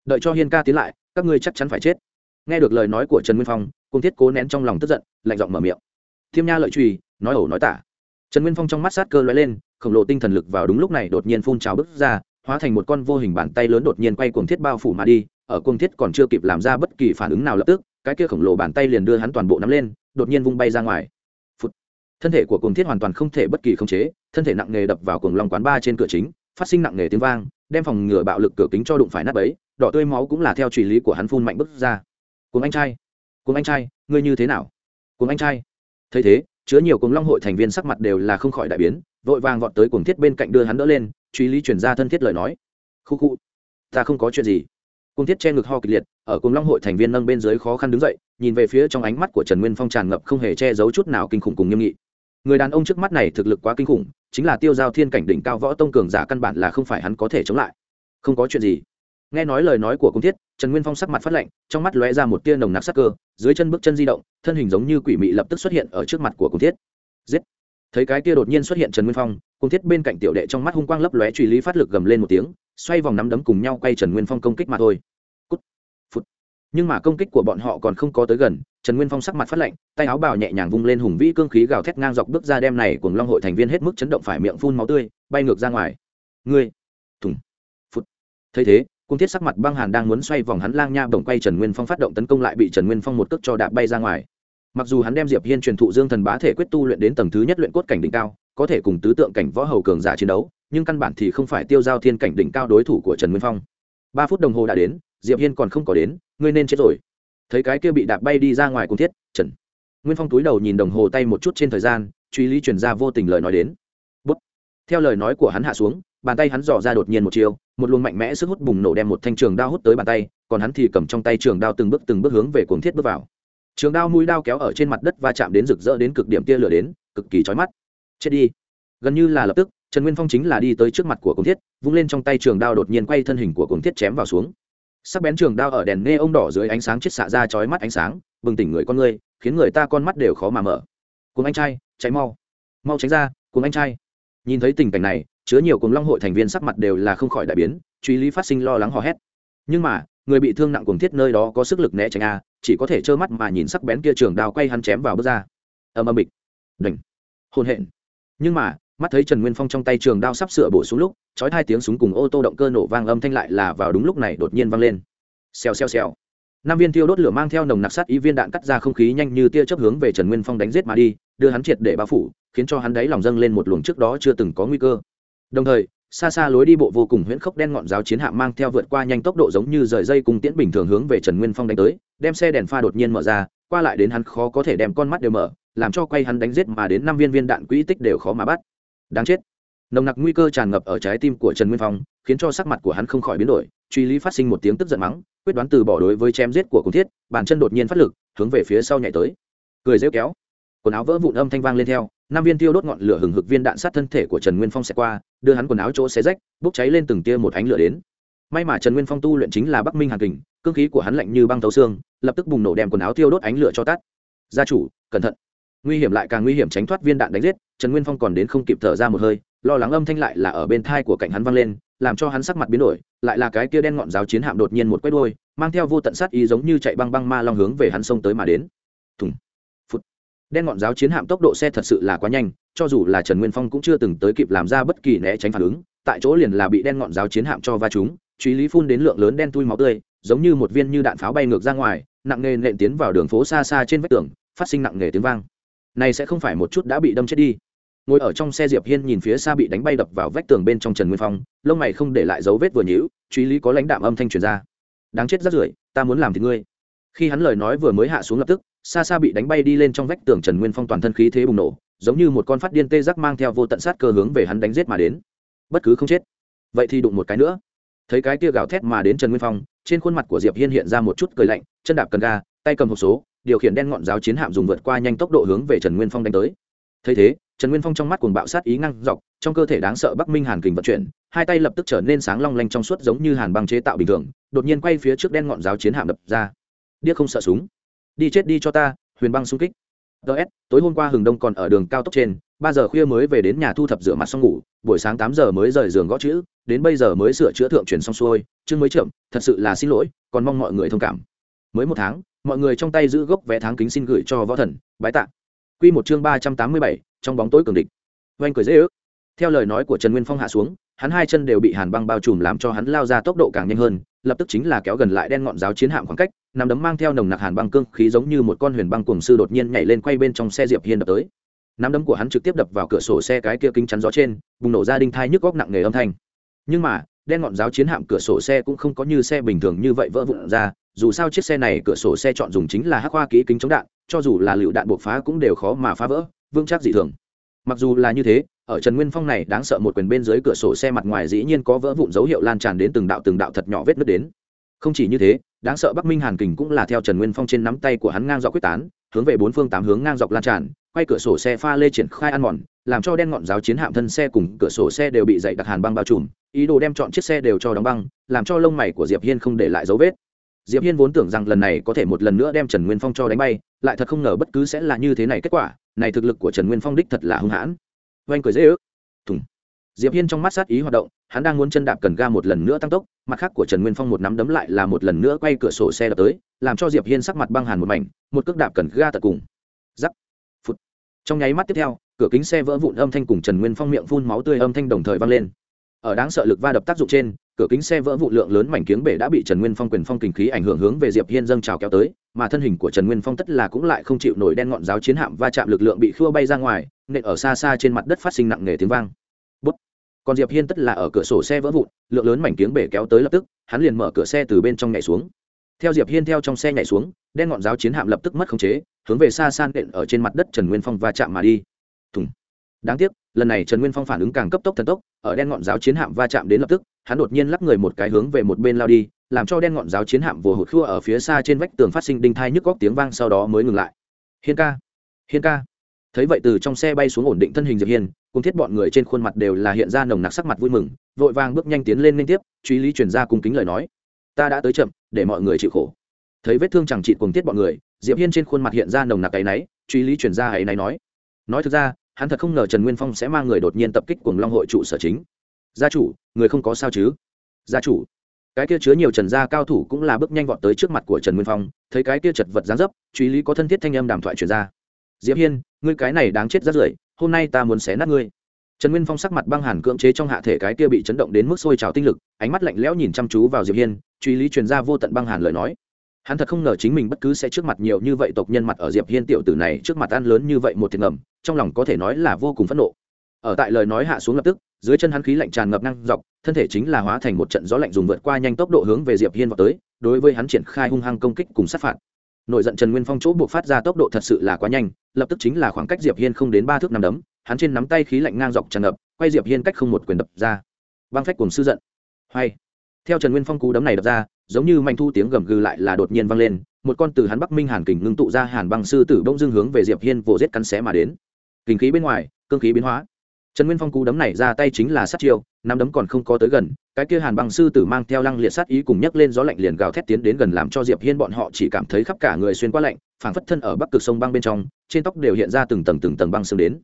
Đợi cho hiên ca tiến lại, các ngươi chắc chắn phải chết. Nghe được lời nói của trần nguyên phong cung thiết cố nén trong lòng tức giận, lạnh giọng mở miệng. Thiêm nha lợi truy nói ẩu nói tả. Trần nguyên phong trong mắt sát cơ lóe lên, khổng lồ tinh thần lực vào đúng lúc này đột nhiên phun trào bước ra, hóa thành một con vô hình bàn tay lớn đột nhiên quay cuồng thiết bao phủ mà đi, ở cuồng thiết còn chưa kịp làm ra bất kỳ phản ứng nào lập tức cái kia khổng lồ bàn tay liền đưa hắn toàn bộ nắm lên, đột nhiên vung bay ra ngoài. Phụt. thân thể của cuồng thiết hoàn toàn không thể bất kỳ khống chế, thân thể nặng nề đập vào cuồng long quán ba trên cửa chính, phát sinh nặng nề tiếng vang, đem phòng ngừa bạo lực cửa kính cho đụng phải nát bấy, đỏ tươi máu cũng là theo truy lý của hắn phun mạnh bức ra. Cùng anh trai cùng anh trai, ngươi như thế nào? Cùng anh trai. Thấy thế, chứa nhiều cùng long hội thành viên sắc mặt đều là không khỏi đại biến, vội vàng vọt tới cùng thiết bên cạnh đưa hắn đỡ lên truy lý chuyển ra thân thiết lời nói. Khu khu, ta không có chuyện gì. Cung thiết che ngực ho kịch liệt, ở cùng long hội thành viên nâng bên dưới khó khăn đứng dậy, nhìn về phía trong ánh mắt của trần nguyên phong tràn ngập không hề che giấu chút nào kinh khủng cùng nghiêm nghị. Người đàn ông trước mắt này thực lực quá kinh khủng, chính là tiêu giao thiên cảnh đỉnh cao võ tông cường giả căn bản là không phải hắn có thể chống lại. Không có chuyện gì. Nghe nói lời nói của cung thiết, trần nguyên phong sắc mặt phát lạnh, trong mắt lóe ra một tia nồng nặc sắc cơ, dưới chân bước chân di động, thân hình giống như quỷ mị lập tức xuất hiện ở trước mặt của cung thiết. Giết! Thấy cái tia đột nhiên xuất hiện trần nguyên phong cung thiết bên cạnh tiểu đệ trong mắt hung quang lấp lóe truy lý phát lực gầm lên một tiếng, xoay vòng nắm đấm cùng nhau quay trần nguyên phong công kích mà thôi. Cút. Phút. nhưng mà công kích của bọn họ còn không có tới gần, trần nguyên phong sắc mặt phát lạnh, tay áo bào nhẹ nhàng vung lên hùng vĩ cương khí gào thét ngang dọc bước ra đem này cùng long hội thành viên hết mức chấn động phải miệng phun máu tươi, bay ngược ra ngoài. Ngươi. Thùng. Phút thấy thế cung thiết sắc mặt băng hàn đang muốn xoay vòng hắn lang nha bổng quay trần nguyên phong phát động tấn công lại bị trần nguyên phong một cước cho đạp bay ra ngoài mặc dù hắn đem diệp hiên truyền thụ dương thần bá thể quyết tu luyện đến tầng thứ nhất luyện cốt cảnh đỉnh cao, có thể cùng tứ tượng cảnh võ hầu cường giả chiến đấu, nhưng căn bản thì không phải tiêu giao thiên cảnh đỉnh cao đối thủ của trần nguyên phong. Ba phút đồng hồ đã đến, diệp hiên còn không có đến, ngươi nên chết rồi. Thấy cái kia bị đạp bay đi ra ngoài cùng thiết, trần nguyên phong túi đầu nhìn đồng hồ tay một chút trên thời gian, truy lý truyền ra vô tình lời nói đến. Bút. theo lời nói của hắn hạ xuống, bàn tay hắn dò ra đột nhiên một chiều một luồng mạnh mẽ sức hút bùng nổ đem một thanh trường đao hút tới bàn tay, còn hắn thì cầm trong tay trường đao từng bước từng bước hướng về cuồng thiết bước vào trường đao mũi đao kéo ở trên mặt đất và chạm đến rực rỡ đến cực điểm tia lửa đến, cực kỳ chói mắt. Chết đi. Gần như là lập tức, trần nguyên phong chính là đi tới trước mặt của cống thiết, vung lên trong tay trường đao đột nhiên quay thân hình của cống thiết chém vào xuống. Sắc bén trường đao ở đèn nghe ông đỏ dưới ánh sáng chết xạ ra chói mắt ánh sáng, bừng tỉnh người con người, khiến người ta con mắt đều khó mà mở. Cùng anh trai cháy mau. Mau tránh ra cùng anh trai. Nhìn thấy tình cảnh này, chứa nhiều cùng long hội thành viên sắc mặt đều là không khỏi đại biến, truy lý phát sinh lo lắng hò hét. Nhưng mà, người bị thương nặng cùng thiết nơi đó có sức lực né tránh a chỉ có thể trơ mắt mà nhìn sắc bén kia trường đao quay hắn chém vào bước ra. Ầm ầm bịch. Đỉnh. Hôn hẹn nhưng mà, mắt thấy trần nguyên phong trong tay trường đao sắp sửa bổ xuống lúc, chói hai tiếng súng cùng ô tô động cơ nổ vang âm thanh lại là vào đúng lúc này đột nhiên vang lên. Xèo xèo xèo. Năm viên thiêu đốt lửa mang theo nồng nặc sắt ý viên đạn cắt ra không khí nhanh như tia chớp hướng về trần nguyên phong đánh giết mà đi, đưa hắn triệt để bao phủ, khiến cho hắn đáy lòng dâng lên một luồng trước đó chưa từng có nguy cơ. Đồng thời xa xa lối đi bộ vô cùng huyễn khốc đen ngọn giáo chiến hạm mang theo vượt qua nhanh tốc độ giống như rời dây cùng tiễn bình thường hướng về trần nguyên phong đánh tới, đem xe đèn pha đột nhiên mở ra, qua lại đến hắn khó có thể đem con mắt đều mở, làm cho quay hắn đánh giết mà đến năm viên viên đạn quỹ tích đều khó mà bắt. Đáng chết. Nồng nặc nguy cơ tràn ngập ở trái tim của trần nguyên phong, khiến cho sắc mặt của hắn không khỏi biến đổi, truy lý phát sinh một tiếng tức giận mắng, quyết đoán từ bỏ đối với chém giết của cung thiết, bàn chân đột nhiên phát lực, hướng về phía sau nhảy tới. Cười rêu kéo. Quần áo vỡ vụn âm thanh vang lên theo, năm viên tiêu đốt ngọn lửa hừng hực viên đạn sát thân thể của trần nguyên phong sẽ qua đưa hắn quần áo chỗ xé rách, bốc cháy lên từng tia một ánh lửa đến. May mà trần nguyên phong tu luyện chính là bắc minh hàn kình, cương khí của hắn lạnh như băng thấu xương, lập tức bùng nổ đem quần áo tiêu đốt ánh lửa cho tắt. Gia chủ, cẩn thận. Nguy hiểm lại càng nguy hiểm tránh thoát viên đạn đánh giết, trần nguyên phong còn đến không kịp thở ra một hơi, lo lắng âm thanh lại là ở bên thai của cạnh hắn vang lên, làm cho hắn sắc mặt biến đổi, lại là cái kia đen ngọn giáo chiến hạm đột nhiên một quét đôi mang theo vô tận sát ý giống như chạy băng băng ma long hướng về hắn sông tới mà đến. Thùng. Phút đen ngọn giáo chiến hạm tốc độ xe thật sự là quá nhanh cho dù là trần nguyên phong cũng chưa từng tới kịp làm ra bất kỳ né tránh phản ứng, tại chỗ liền là bị đen ngọn giáo chiến hạm cho va chúng truy lý phun đến lượng lớn đen tui máu tươi, giống như một viên như đạn pháo bay ngược ra ngoài, nặng nề nện tiến vào đường phố xa xa trên vách tường, phát sinh nặng nề tiếng vang. Này sẽ không phải một chút đã bị đâm chết đi. Ngồi ở trong xe diệp hiên nhìn phía xa bị đánh bay đập vào vách tường bên trong trần nguyên phong, lông mày không để lại dấu vết vừa nhíu truy lý có lãnh đạm âm thanh truyền ra. Đáng chết rất rưởi, ta muốn làm thì ngươi. Khi hắn lời nói vừa mới hạ xuống lập tức, xa xa bị đánh bay đi lên trong vách tường trần nguyên phong toàn thân khí thế bùng nổ giống như một con phát điên tê giác mang theo vô tận sát cơ hướng về hắn đánh giết mà đến. Bất cứ không chết, vậy thì đụng một cái nữa. Thấy cái tia gào thét mà đến trần nguyên phong, trên khuôn mặt của diệp hiên hiện ra một chút cười lạnh, chân đạp cần ga, tay cầm hộp số, điều khiển đen ngọn giáo chiến hạm dùng vượt qua nhanh tốc độ hướng về trần nguyên phong đánh tới. Thấy thế, trần nguyên phong trong mắt cuồng bạo sát ý ngăn dọc, trong cơ thể đáng sợ bắc minh hàn kình vận chuyển, hai tay lập tức trở nên sáng long lanh trong suốt giống như hàn băng chế tạo bình thường, đột nhiên quay phía trước đen ngọn giáo chiến hạm đập ra. Điếc không sợ súng. Đi chết đi cho ta, huyền băng xung kích ts tối hôm qua hừng đông còn ở đường cao tốc trên, ba giờ khuya mới về đến nhà thu thập rửa mặt xong ngủ, buổi sáng tám giờ mới rời giường gõ chữ, đến bây giờ mới sửa chữa thượng truyền xong xuôi, chương mới chậm, thật sự là xin lỗi, còn mong mọi người thông cảm. Mới một tháng, mọi người trong tay giữ gốc vé tháng kính xin gửi cho võ thần, bái tạ. Q một chương ba trăm tám mươi bảy, trong bóng tối cường địch. Oanh cười dễ ước theo lời nói của trần nguyên phong hạ xuống, hắn hai chân đều bị hàn băng bao trùm làm cho hắn lao ra tốc độ càng nhanh hơn, lập tức chính là kéo gần lại đen ngọn giáo chiến hạm khoảng cách, nằm đấm mang theo nồng nặc hàn băng cương khí giống như một con huyền băng cuồng sư đột nhiên nhảy lên quay bên trong xe diệp hiên đập tới. Nắm đấm của hắn trực tiếp đập vào cửa sổ xe cái kia kính chắn gió trên, bùng nổ ra đinh thai nhức góc nặng nề âm thanh. Nhưng mà, đen ngọn giáo chiến hạm cửa sổ xe cũng không có như xe bình thường như vậy vỡ vụn ra, dù sao chiếc xe này cửa sổ xe chọn dùng chính là hắc hoa kỹ kính chống đạn, cho dù là lựu đạn buộc phá cũng đều khó mà phá vỡ, vững chắc dị thường. Mặc dù là như thế ở trần nguyên phong này đáng sợ một quyền bên dưới cửa sổ xe mặt ngoài dĩ nhiên có vỡ vụn dấu hiệu lan tràn đến từng đạo từng đạo thật nhỏ vết nứt đến. Không chỉ như thế, đáng sợ bắc minh hàn kình cũng là theo trần nguyên phong trên nắm tay của hắn ngang dọc quyết tán, hướng về bốn phương tám hướng ngang dọc lan tràn, quay cửa sổ xe pha lê triển khai ăn mòn, làm cho đen ngọn giáo chiến hạm thân xe cùng cửa sổ xe đều bị dày đặc hàn băng bao trùm, ý đồ đem chọn chiếc xe đều cho đóng băng, làm cho lông mày của diệp hiên không để lại dấu vết. Diệp hiên vốn tưởng rằng lần này có thể một lần nữa đem trần nguyên phong cho đánh bay, lại thật không ngờ bất cứ sẽ là như thế này kết quả, này thực lực của trần nguyên phong đích thật là hung hãn oanh cười dễ ước. Thùng. Diệp hiên trong mắt sát ý hoạt động, hắn đang muốn chân đạp cần ga một lần nữa tăng tốc, mặt khác của trần nguyên phong một nắm đấm lại là một lần nữa quay cửa sổ xe đập tới, làm cho diệp hiên sắc mặt băng hàn một mảnh, một cước đạp cần ga tật cùng. Giắc. Phút trong nháy mắt tiếp theo, cửa kính xe vỡ vụn âm thanh cùng trần nguyên phong miệng phun máu tươi âm thanh đồng thời vang lên. Ở đáng sợ lực va đập tác dụng trên cửa kính xe vỡ vụn lượng lớn mảnh kiếng bể đã bị trần nguyên phong quyền phong kình khí ảnh hưởng hướng về diệp hiên dâng trào kéo tới, mà thân hình của trần nguyên phong tất là cũng lại không chịu nổi đen ngọn giáo chiến hạm va chạm lực lượng bị khua bay ra ngoài, nện ở xa xa trên mặt đất phát sinh nặng nề tiếng vang. Bút. còn diệp hiên tất là ở cửa sổ xe vỡ vụn, lượng lớn mảnh kiếng bể kéo tới lập tức, hắn liền mở cửa xe từ bên trong nhảy xuống. Theo diệp hiên theo trong xe nhảy xuống, đen ngọn giáo chiến hạm lập tức mất khống chế, hướng về xa xa nện ở trên mặt đất trần nguyên phong va chạm mà đi. Thùng đáng tiếc, lần này trần nguyên phong phản ứng càng cấp tốc thần tốc, ở đen ngọn giáo chiến hạm va chạm đến lập tức, hắn đột nhiên lắc người một cái hướng về một bên lao đi, làm cho đen ngọn giáo chiến hạm vồ hụt khua ở phía xa trên vách tường phát sinh đinh thai nhức góc tiếng vang sau đó mới ngừng lại. Hiên ca hiên ca. Thấy vậy từ trong xe bay xuống ổn định thân hình diệp hiên, cùng thiết bọn người trên khuôn mặt đều là hiện ra nồng nặc sắc mặt vui mừng, vội vàng bước nhanh tiến lên liên tiếp, truy lý truyền ra cung kính lời nói. Ta đã tới chậm, để mọi người chịu khổ. Thấy vết thương chẳng trị cùng thiết bọn người, diệp hiên trên khuôn mặt hiện ra nồng nặc ấy náy, truy lý truyền ra ấy náy nói. Nói thực ra hắn thật không ngờ trần nguyên phong sẽ mang người đột nhiên tập kích cùng long hội trụ sở chính. Gia chủ, người không có sao chứ? Gia chủ, cái kia chứa nhiều trần gia cao thủ cũng là bước nhanh vọt tới trước mặt của trần nguyên phong, thấy cái kia chật vật dáng dấp, truy lý có thân thiết thanh âm đàm thoại truyền ra. Diệp hiên, ngươi cái này đáng chết rất rưởi, hôm nay ta muốn xé nát ngươi. Trần nguyên phong sắc mặt băng hàn cưỡng chế trong hạ thể cái kia bị chấn động đến mức sôi trào tinh lực, ánh mắt lạnh lẽo nhìn chăm chú vào diệp hiên, truy lý truyền ra vô tận băng hàn lời nói hắn thật không ngờ chính mình bất cứ sẽ trước mặt nhiều như vậy tộc nhân mặt ở diệp hiên tiểu tử này trước mặt ăn lớn như vậy một thiệt ngầm, trong lòng có thể nói là vô cùng phẫn nộ. Ở tại lời nói hạ xuống lập tức, dưới chân hắn khí lạnh tràn ngập năng dọc, thân thể chính là hóa thành một trận gió lạnh dùng vượt qua nhanh tốc độ hướng về diệp hiên vào tới, đối với hắn triển khai hung hăng công kích cùng sát phạt. Nội giận trần nguyên phong chỗ buộc phát ra tốc độ thật sự là quá nhanh, lập tức chính là khoảng cách diệp hiên không đến ba thước năm đấm, hắn trên nắm tay khí lạnh ngang dọc tràn ngập, quay diệp hiên cách không một quyền đập ra. Băng phách cùng sư giận. Hay. Theo trần nguyên phong cú đấm này đập ra giống như manh thu tiếng gầm gừ lại là đột nhiên vang lên, một con từ hắn bắc minh hàn kình ngưng tụ ra hàn băng sư tử bỗng dưng hướng về diệp hiên vồ giết cắn xé mà đến. Kình khí bên ngoài, cương khí biến hóa. Trần nguyên phong cú đấm này ra tay chính là sát chiêu nắm đấm còn không có tới gần, cái kia hàn băng sư tử mang theo lăng liệt sát ý cùng nhấc lên gió lạnh liền gào thét tiến đến gần làm cho diệp hiên bọn họ chỉ cảm thấy khắp cả người xuyên qua lạnh, phảng phất thân ở bắc cực sông băng bên trong, trên tóc đều hiện ra từng tầng từng tầng băng sương đến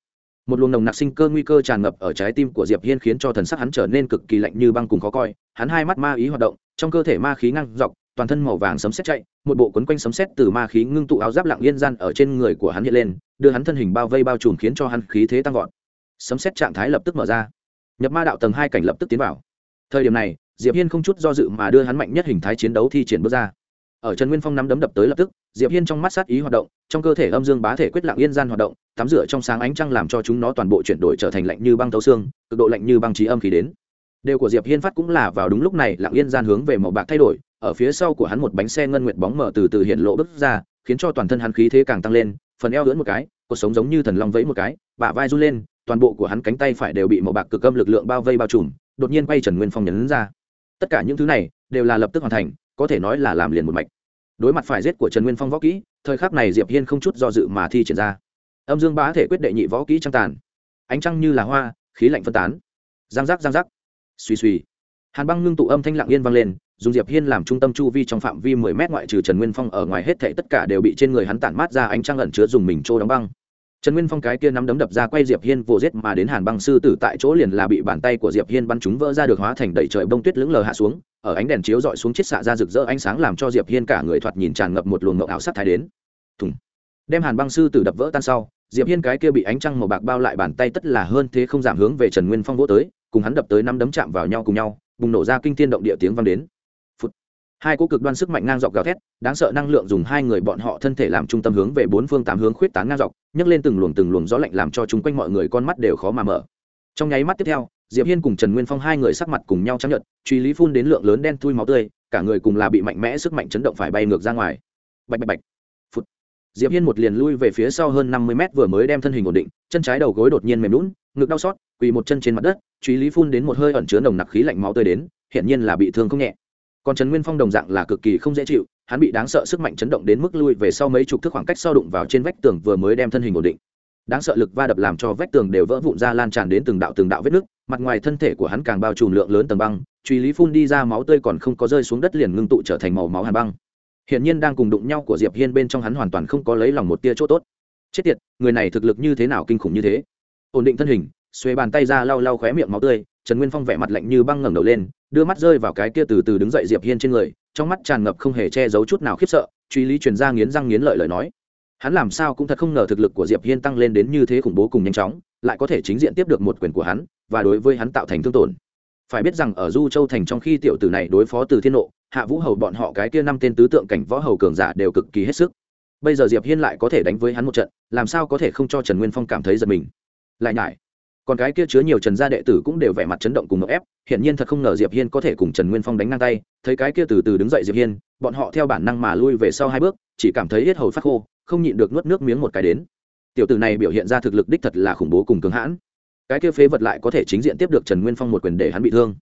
một luồng nồng nặc sinh cơ nguy cơ tràn ngập ở trái tim của diệp hiên khiến cho thần sắc hắn trở nên cực kỳ lạnh như băng cùng khó coi. Hắn hai mắt ma ý hoạt động, trong cơ thể ma khí ngang dọc, toàn thân màu vàng sấm sét chạy, một bộ quấn quanh sấm sét từ ma khí ngưng tụ áo giáp lặng yên gian ở trên người của hắn hiện lên, đưa hắn thân hình bao vây bao trùm khiến cho hắn khí thế tăng vọt. Sấm sét trạng thái lập tức mở ra. Nhập ma đạo tầng hai cảnh lập tức tiến vào. Thời điểm này, diệp hiên không chút do dự mà đưa hắn mạnh nhất hình thái chiến đấu thi triển bước ra. Ở trần nguyên phong nắm đấm đập tới lập tức, diệp hiên trong mắt sát ý hoạt động, trong cơ thể âm dương bá thể quyết lặng yên gian hoạt động tắm rửa trong sáng ánh trăng làm cho chúng nó toàn bộ chuyển đổi trở thành lạnh như băng tấu xương, cực độ lạnh như băng trí âm khí đến. Đều của diệp hiên phát cũng là vào đúng lúc này, lặng yên gian hướng về màu bạc thay đổi, ở phía sau của hắn một bánh xe ngân nguyệt bóng mở từ từ hiện lộ bước ra, khiến cho toàn thân hắn khí thế càng tăng lên, phần eo lưỡn một cái cuộc sống giống như thần long vẫy một cái, bả vai run lên, toàn bộ của hắn cánh tay phải đều bị màu bạc cực âm lực lượng bao vây bao trùm, đột nhiên quay trần nguyên phong nhấn ra. Tất cả những thứ này đều là lập tức hoàn thành, có thể nói là làm liền một mạch. Đối mặt phải giết của trần nguyên phong võ kỹ, thời khắc này diệp hiên không chút do dự mà thi triển ra âm dương bá thể quyết đệ nhị võ kỹ trăng tàn. Ánh trăng như là hoa, khí lạnh phân tán. Giang giác giang giác. Suy suy hàn băng ngưng tụ âm thanh lặng yên vang lên, dùng diệp hiên làm trung tâm chu vi trong phạm vi mười mét ngoại trừ trần nguyên phong ở ngoài hết thảy tất cả đều bị trên người hắn tản mát ra ánh trăng ẩn chứa dùng mình trô đóng băng. Trần nguyên phong cái kia nắm đấm đập ra quay diệp hiên vồ giết mà đến hàn băng sư tử tại chỗ liền là bị bàn tay của diệp hiên bắn chúng vỡ ra được hóa thành đầy trời bông tuyết lững lờ hạ xuống, ở ánh đèn chiếu dọi xuống chiết xạ ra rực rỡ ánh sáng làm cho diệp hiên cả người thoạt nhìn tràn ngập một luồng ngọc ảo sắc thái đến. Thùng. Đem hàn băng sư tử đập vỡ tan sau diệp hiên cái kia bị ánh trăng màu bạc bao lại bàn tay tất là hơn thế không giảm hướng về trần nguyên phong vỗ tới, cùng hắn đập tới năm đấm chạm vào nhau cùng nhau, bùng nổ ra kinh thiên động địa tiếng vang đến. Phụt. hai cỗ cực đoan sức mạnh ngang dọc gào thét, đáng sợ năng lượng dùng hai người bọn họ thân thể làm trung tâm hướng về bốn phương tám hướng khuyết tán ngang dọc, nhấc lên từng luồng từng luồng gió lạnh làm cho chúng quanh mọi người con mắt đều khó mà mở. Trong nháy mắt tiếp theo, diệp hiên cùng trần nguyên phong hai người sắc mặt cùng nhau chấp nhận truy lý phun đến lượng lớn đen thui máu tươi, cả người cùng là bị mạnh mẽ sức mạnh chấn động phải bay ngược ra ngoài. Bạch bạch bạch diệp hiên một liền lui về phía sau hơn năm mươi mét vừa mới đem thân hình ổn định chân trái đầu gối đột nhiên mềm lún ngực đau xót quỳ một chân trên mặt đất truy lý phun đến một hơi ẩn chứa nồng nặc khí lạnh máu tươi đến hiển nhiên là bị thương không nhẹ. Còn trần nguyên phong đồng dạng là cực kỳ không dễ chịu hắn bị đáng sợ sức mạnh chấn động đến mức lui về sau mấy chục thước khoảng cách sau đụng vào trên vách tường vừa mới đem thân hình ổn định. Đáng sợ lực va đập làm cho vách tường đều vỡ vụn ra lan tràn đến từng đạo từng đạo vết nứt, mặt ngoài thân thể của hắn càng bao trùm lượng lớn tầng băng truy lý phun đi ra máu tươi còn không có rơi xuống đất liền ngưng tụ trở thành màu máu hàn băng hiển nhiên đang cùng đụng nhau của diệp hiên bên trong hắn hoàn toàn không có lấy lòng một tia chỗ tốt. Chết tiệt, người này thực lực như thế nào kinh khủng như thế? Ổn định thân hình xuê bàn tay ra lau lau khóe miệng máu tươi, trần nguyên phong vẻ mặt lạnh như băng ngẩng đầu lên, đưa mắt rơi vào cái kia từ từ đứng dậy diệp hiên trên người, trong mắt tràn ngập không hề che giấu chút nào khiếp sợ, truy lý truyền ra nghiến răng nghiến lợi lời nói. Hắn làm sao cũng thật không ngờ thực lực của diệp hiên tăng lên đến như thế khủng bố cùng nhanh chóng, lại có thể chính diện tiếp được một quyền của hắn, và đối với hắn tạo thành thương tổn. Phải biết rằng ở du châu thành trong khi tiểu tử này đối phó từ thiên nộ hạ vũ hầu bọn họ cái kia năm tên tứ tượng cảnh võ hầu cường giả đều cực kỳ hết sức. Bây giờ diệp hiên lại có thể đánh với hắn một trận, làm sao có thể không cho trần nguyên phong cảm thấy giật mình? Lại nhải, còn cái kia chứa nhiều trần gia đệ tử cũng đều vẻ mặt chấn động cùng ngợp ép hiện nhiên thật không ngờ diệp hiên có thể cùng trần nguyên phong đánh ngang tay, thấy cái kia từ từ đứng dậy diệp hiên, bọn họ theo bản năng mà lui về sau hai bước, chỉ cảm thấy hết hầu phát khô, không nhịn được nuốt nước miếng một cái đến. Tiểu tử này biểu hiện ra thực lực đích thật là khủng bố cùng cứng hãn. Cái kia phế vật lại có thể chính diện tiếp được trần nguyên phong một quyền để hắn bị thương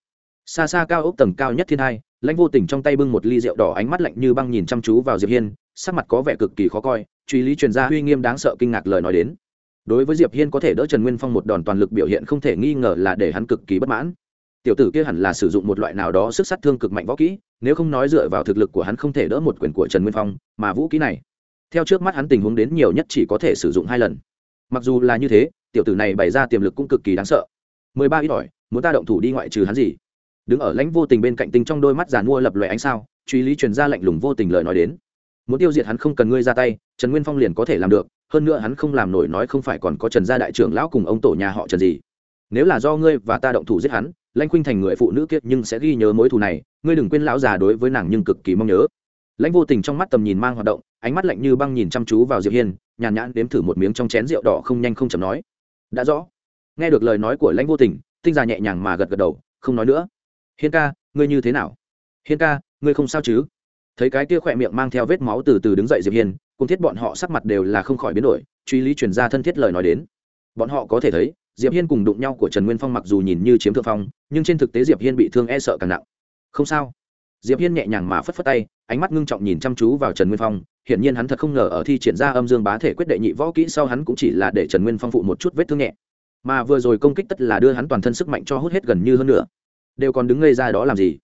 xa xa cao ốc tầng cao nhất thiên hai, lãnh vô tình trong tay bưng một ly rượu đỏ ánh mắt lạnh như băng nhìn chăm chú vào diệp hiên, sắc mặt có vẻ cực kỳ khó coi, truy lý truyền ra uy nghiêm đáng sợ kinh ngạc lời nói đến. Đối với diệp hiên có thể đỡ trần nguyên phong một đòn toàn lực biểu hiện không thể nghi ngờ là để hắn cực kỳ bất mãn. Tiểu tử kia hẳn là sử dụng một loại nào đó sức sát thương cực mạnh võ kỹ, nếu không nói dựa vào thực lực của hắn không thể đỡ một quyền của trần nguyên phong, mà vũ kỹ này, theo trước mắt hắn tình huống đến nhiều nhất chỉ có thể sử dụng hai lần. Mặc dù là như thế, tiểu tử này bày ra tiềm lực cũng cực kỳ đáng sợ. Mười ba ít ỏi, muốn ta động thủ đi ngoại trừ hắn gì? Đứng ở lãnh vô tình bên cạnh tinh trong đôi mắt giàn mua lập loè ánh sao, truy lý truyền ra lạnh lùng vô tình lời nói đến. Muốn tiêu diệt hắn không cần ngươi ra tay, trần nguyên phong liền có thể làm được, hơn nữa hắn không làm nổi nói không phải còn có trần gia đại trưởng lão cùng ông tổ nhà họ trần gì. Nếu là do ngươi và ta động thủ giết hắn, lãnh khuynh thành người phụ nữ kiệt nhưng sẽ ghi nhớ mối thù này, ngươi đừng quên lão già đối với nàng nhưng cực kỳ mong nhớ. Lãnh vô tình trong mắt tầm nhìn mang hoạt động, ánh mắt lạnh như băng nhìn chăm chú vào diệp hiên, nhàn nhãn đếm thử một miếng trong chén rượu đỏ không nhanh không chậm nói. Đã rõ. Nghe được lời nói của lãnh vô tình, tinh già nhẹ nhàng mà gật gật đầu, không nói nữa hiên ca, ngươi như thế nào? Hiên ca, ngươi không sao chứ? Thấy cái kia khỏe miệng mang theo vết máu từ từ đứng dậy diệp hiên, cùng thiết bọn họ sắc mặt đều là không khỏi biến đổi, truy lý truyền ra thân thiết lời nói đến. Bọn họ có thể thấy, diệp hiên cùng đụng nhau của trần nguyên phong mặc dù nhìn như chiếm thượng phong, nhưng trên thực tế diệp hiên bị thương e sợ càng nặng. Không sao. Diệp hiên nhẹ nhàng mà phất phất tay, ánh mắt ngưng trọng nhìn chăm chú vào trần nguyên phong, hiển nhiên hắn thật không ngờ ở thi triển ra âm dương bá thể quyết đệ nhị võ kỹ sau hắn cũng chỉ là để trần nguyên phong phụ một chút vết thương nhẹ. Mà vừa rồi công kích tất là đưa hắn toàn thân sức mạnh cho hút hết gần như hơn nữa đều còn đứng ngây ra đó làm gì?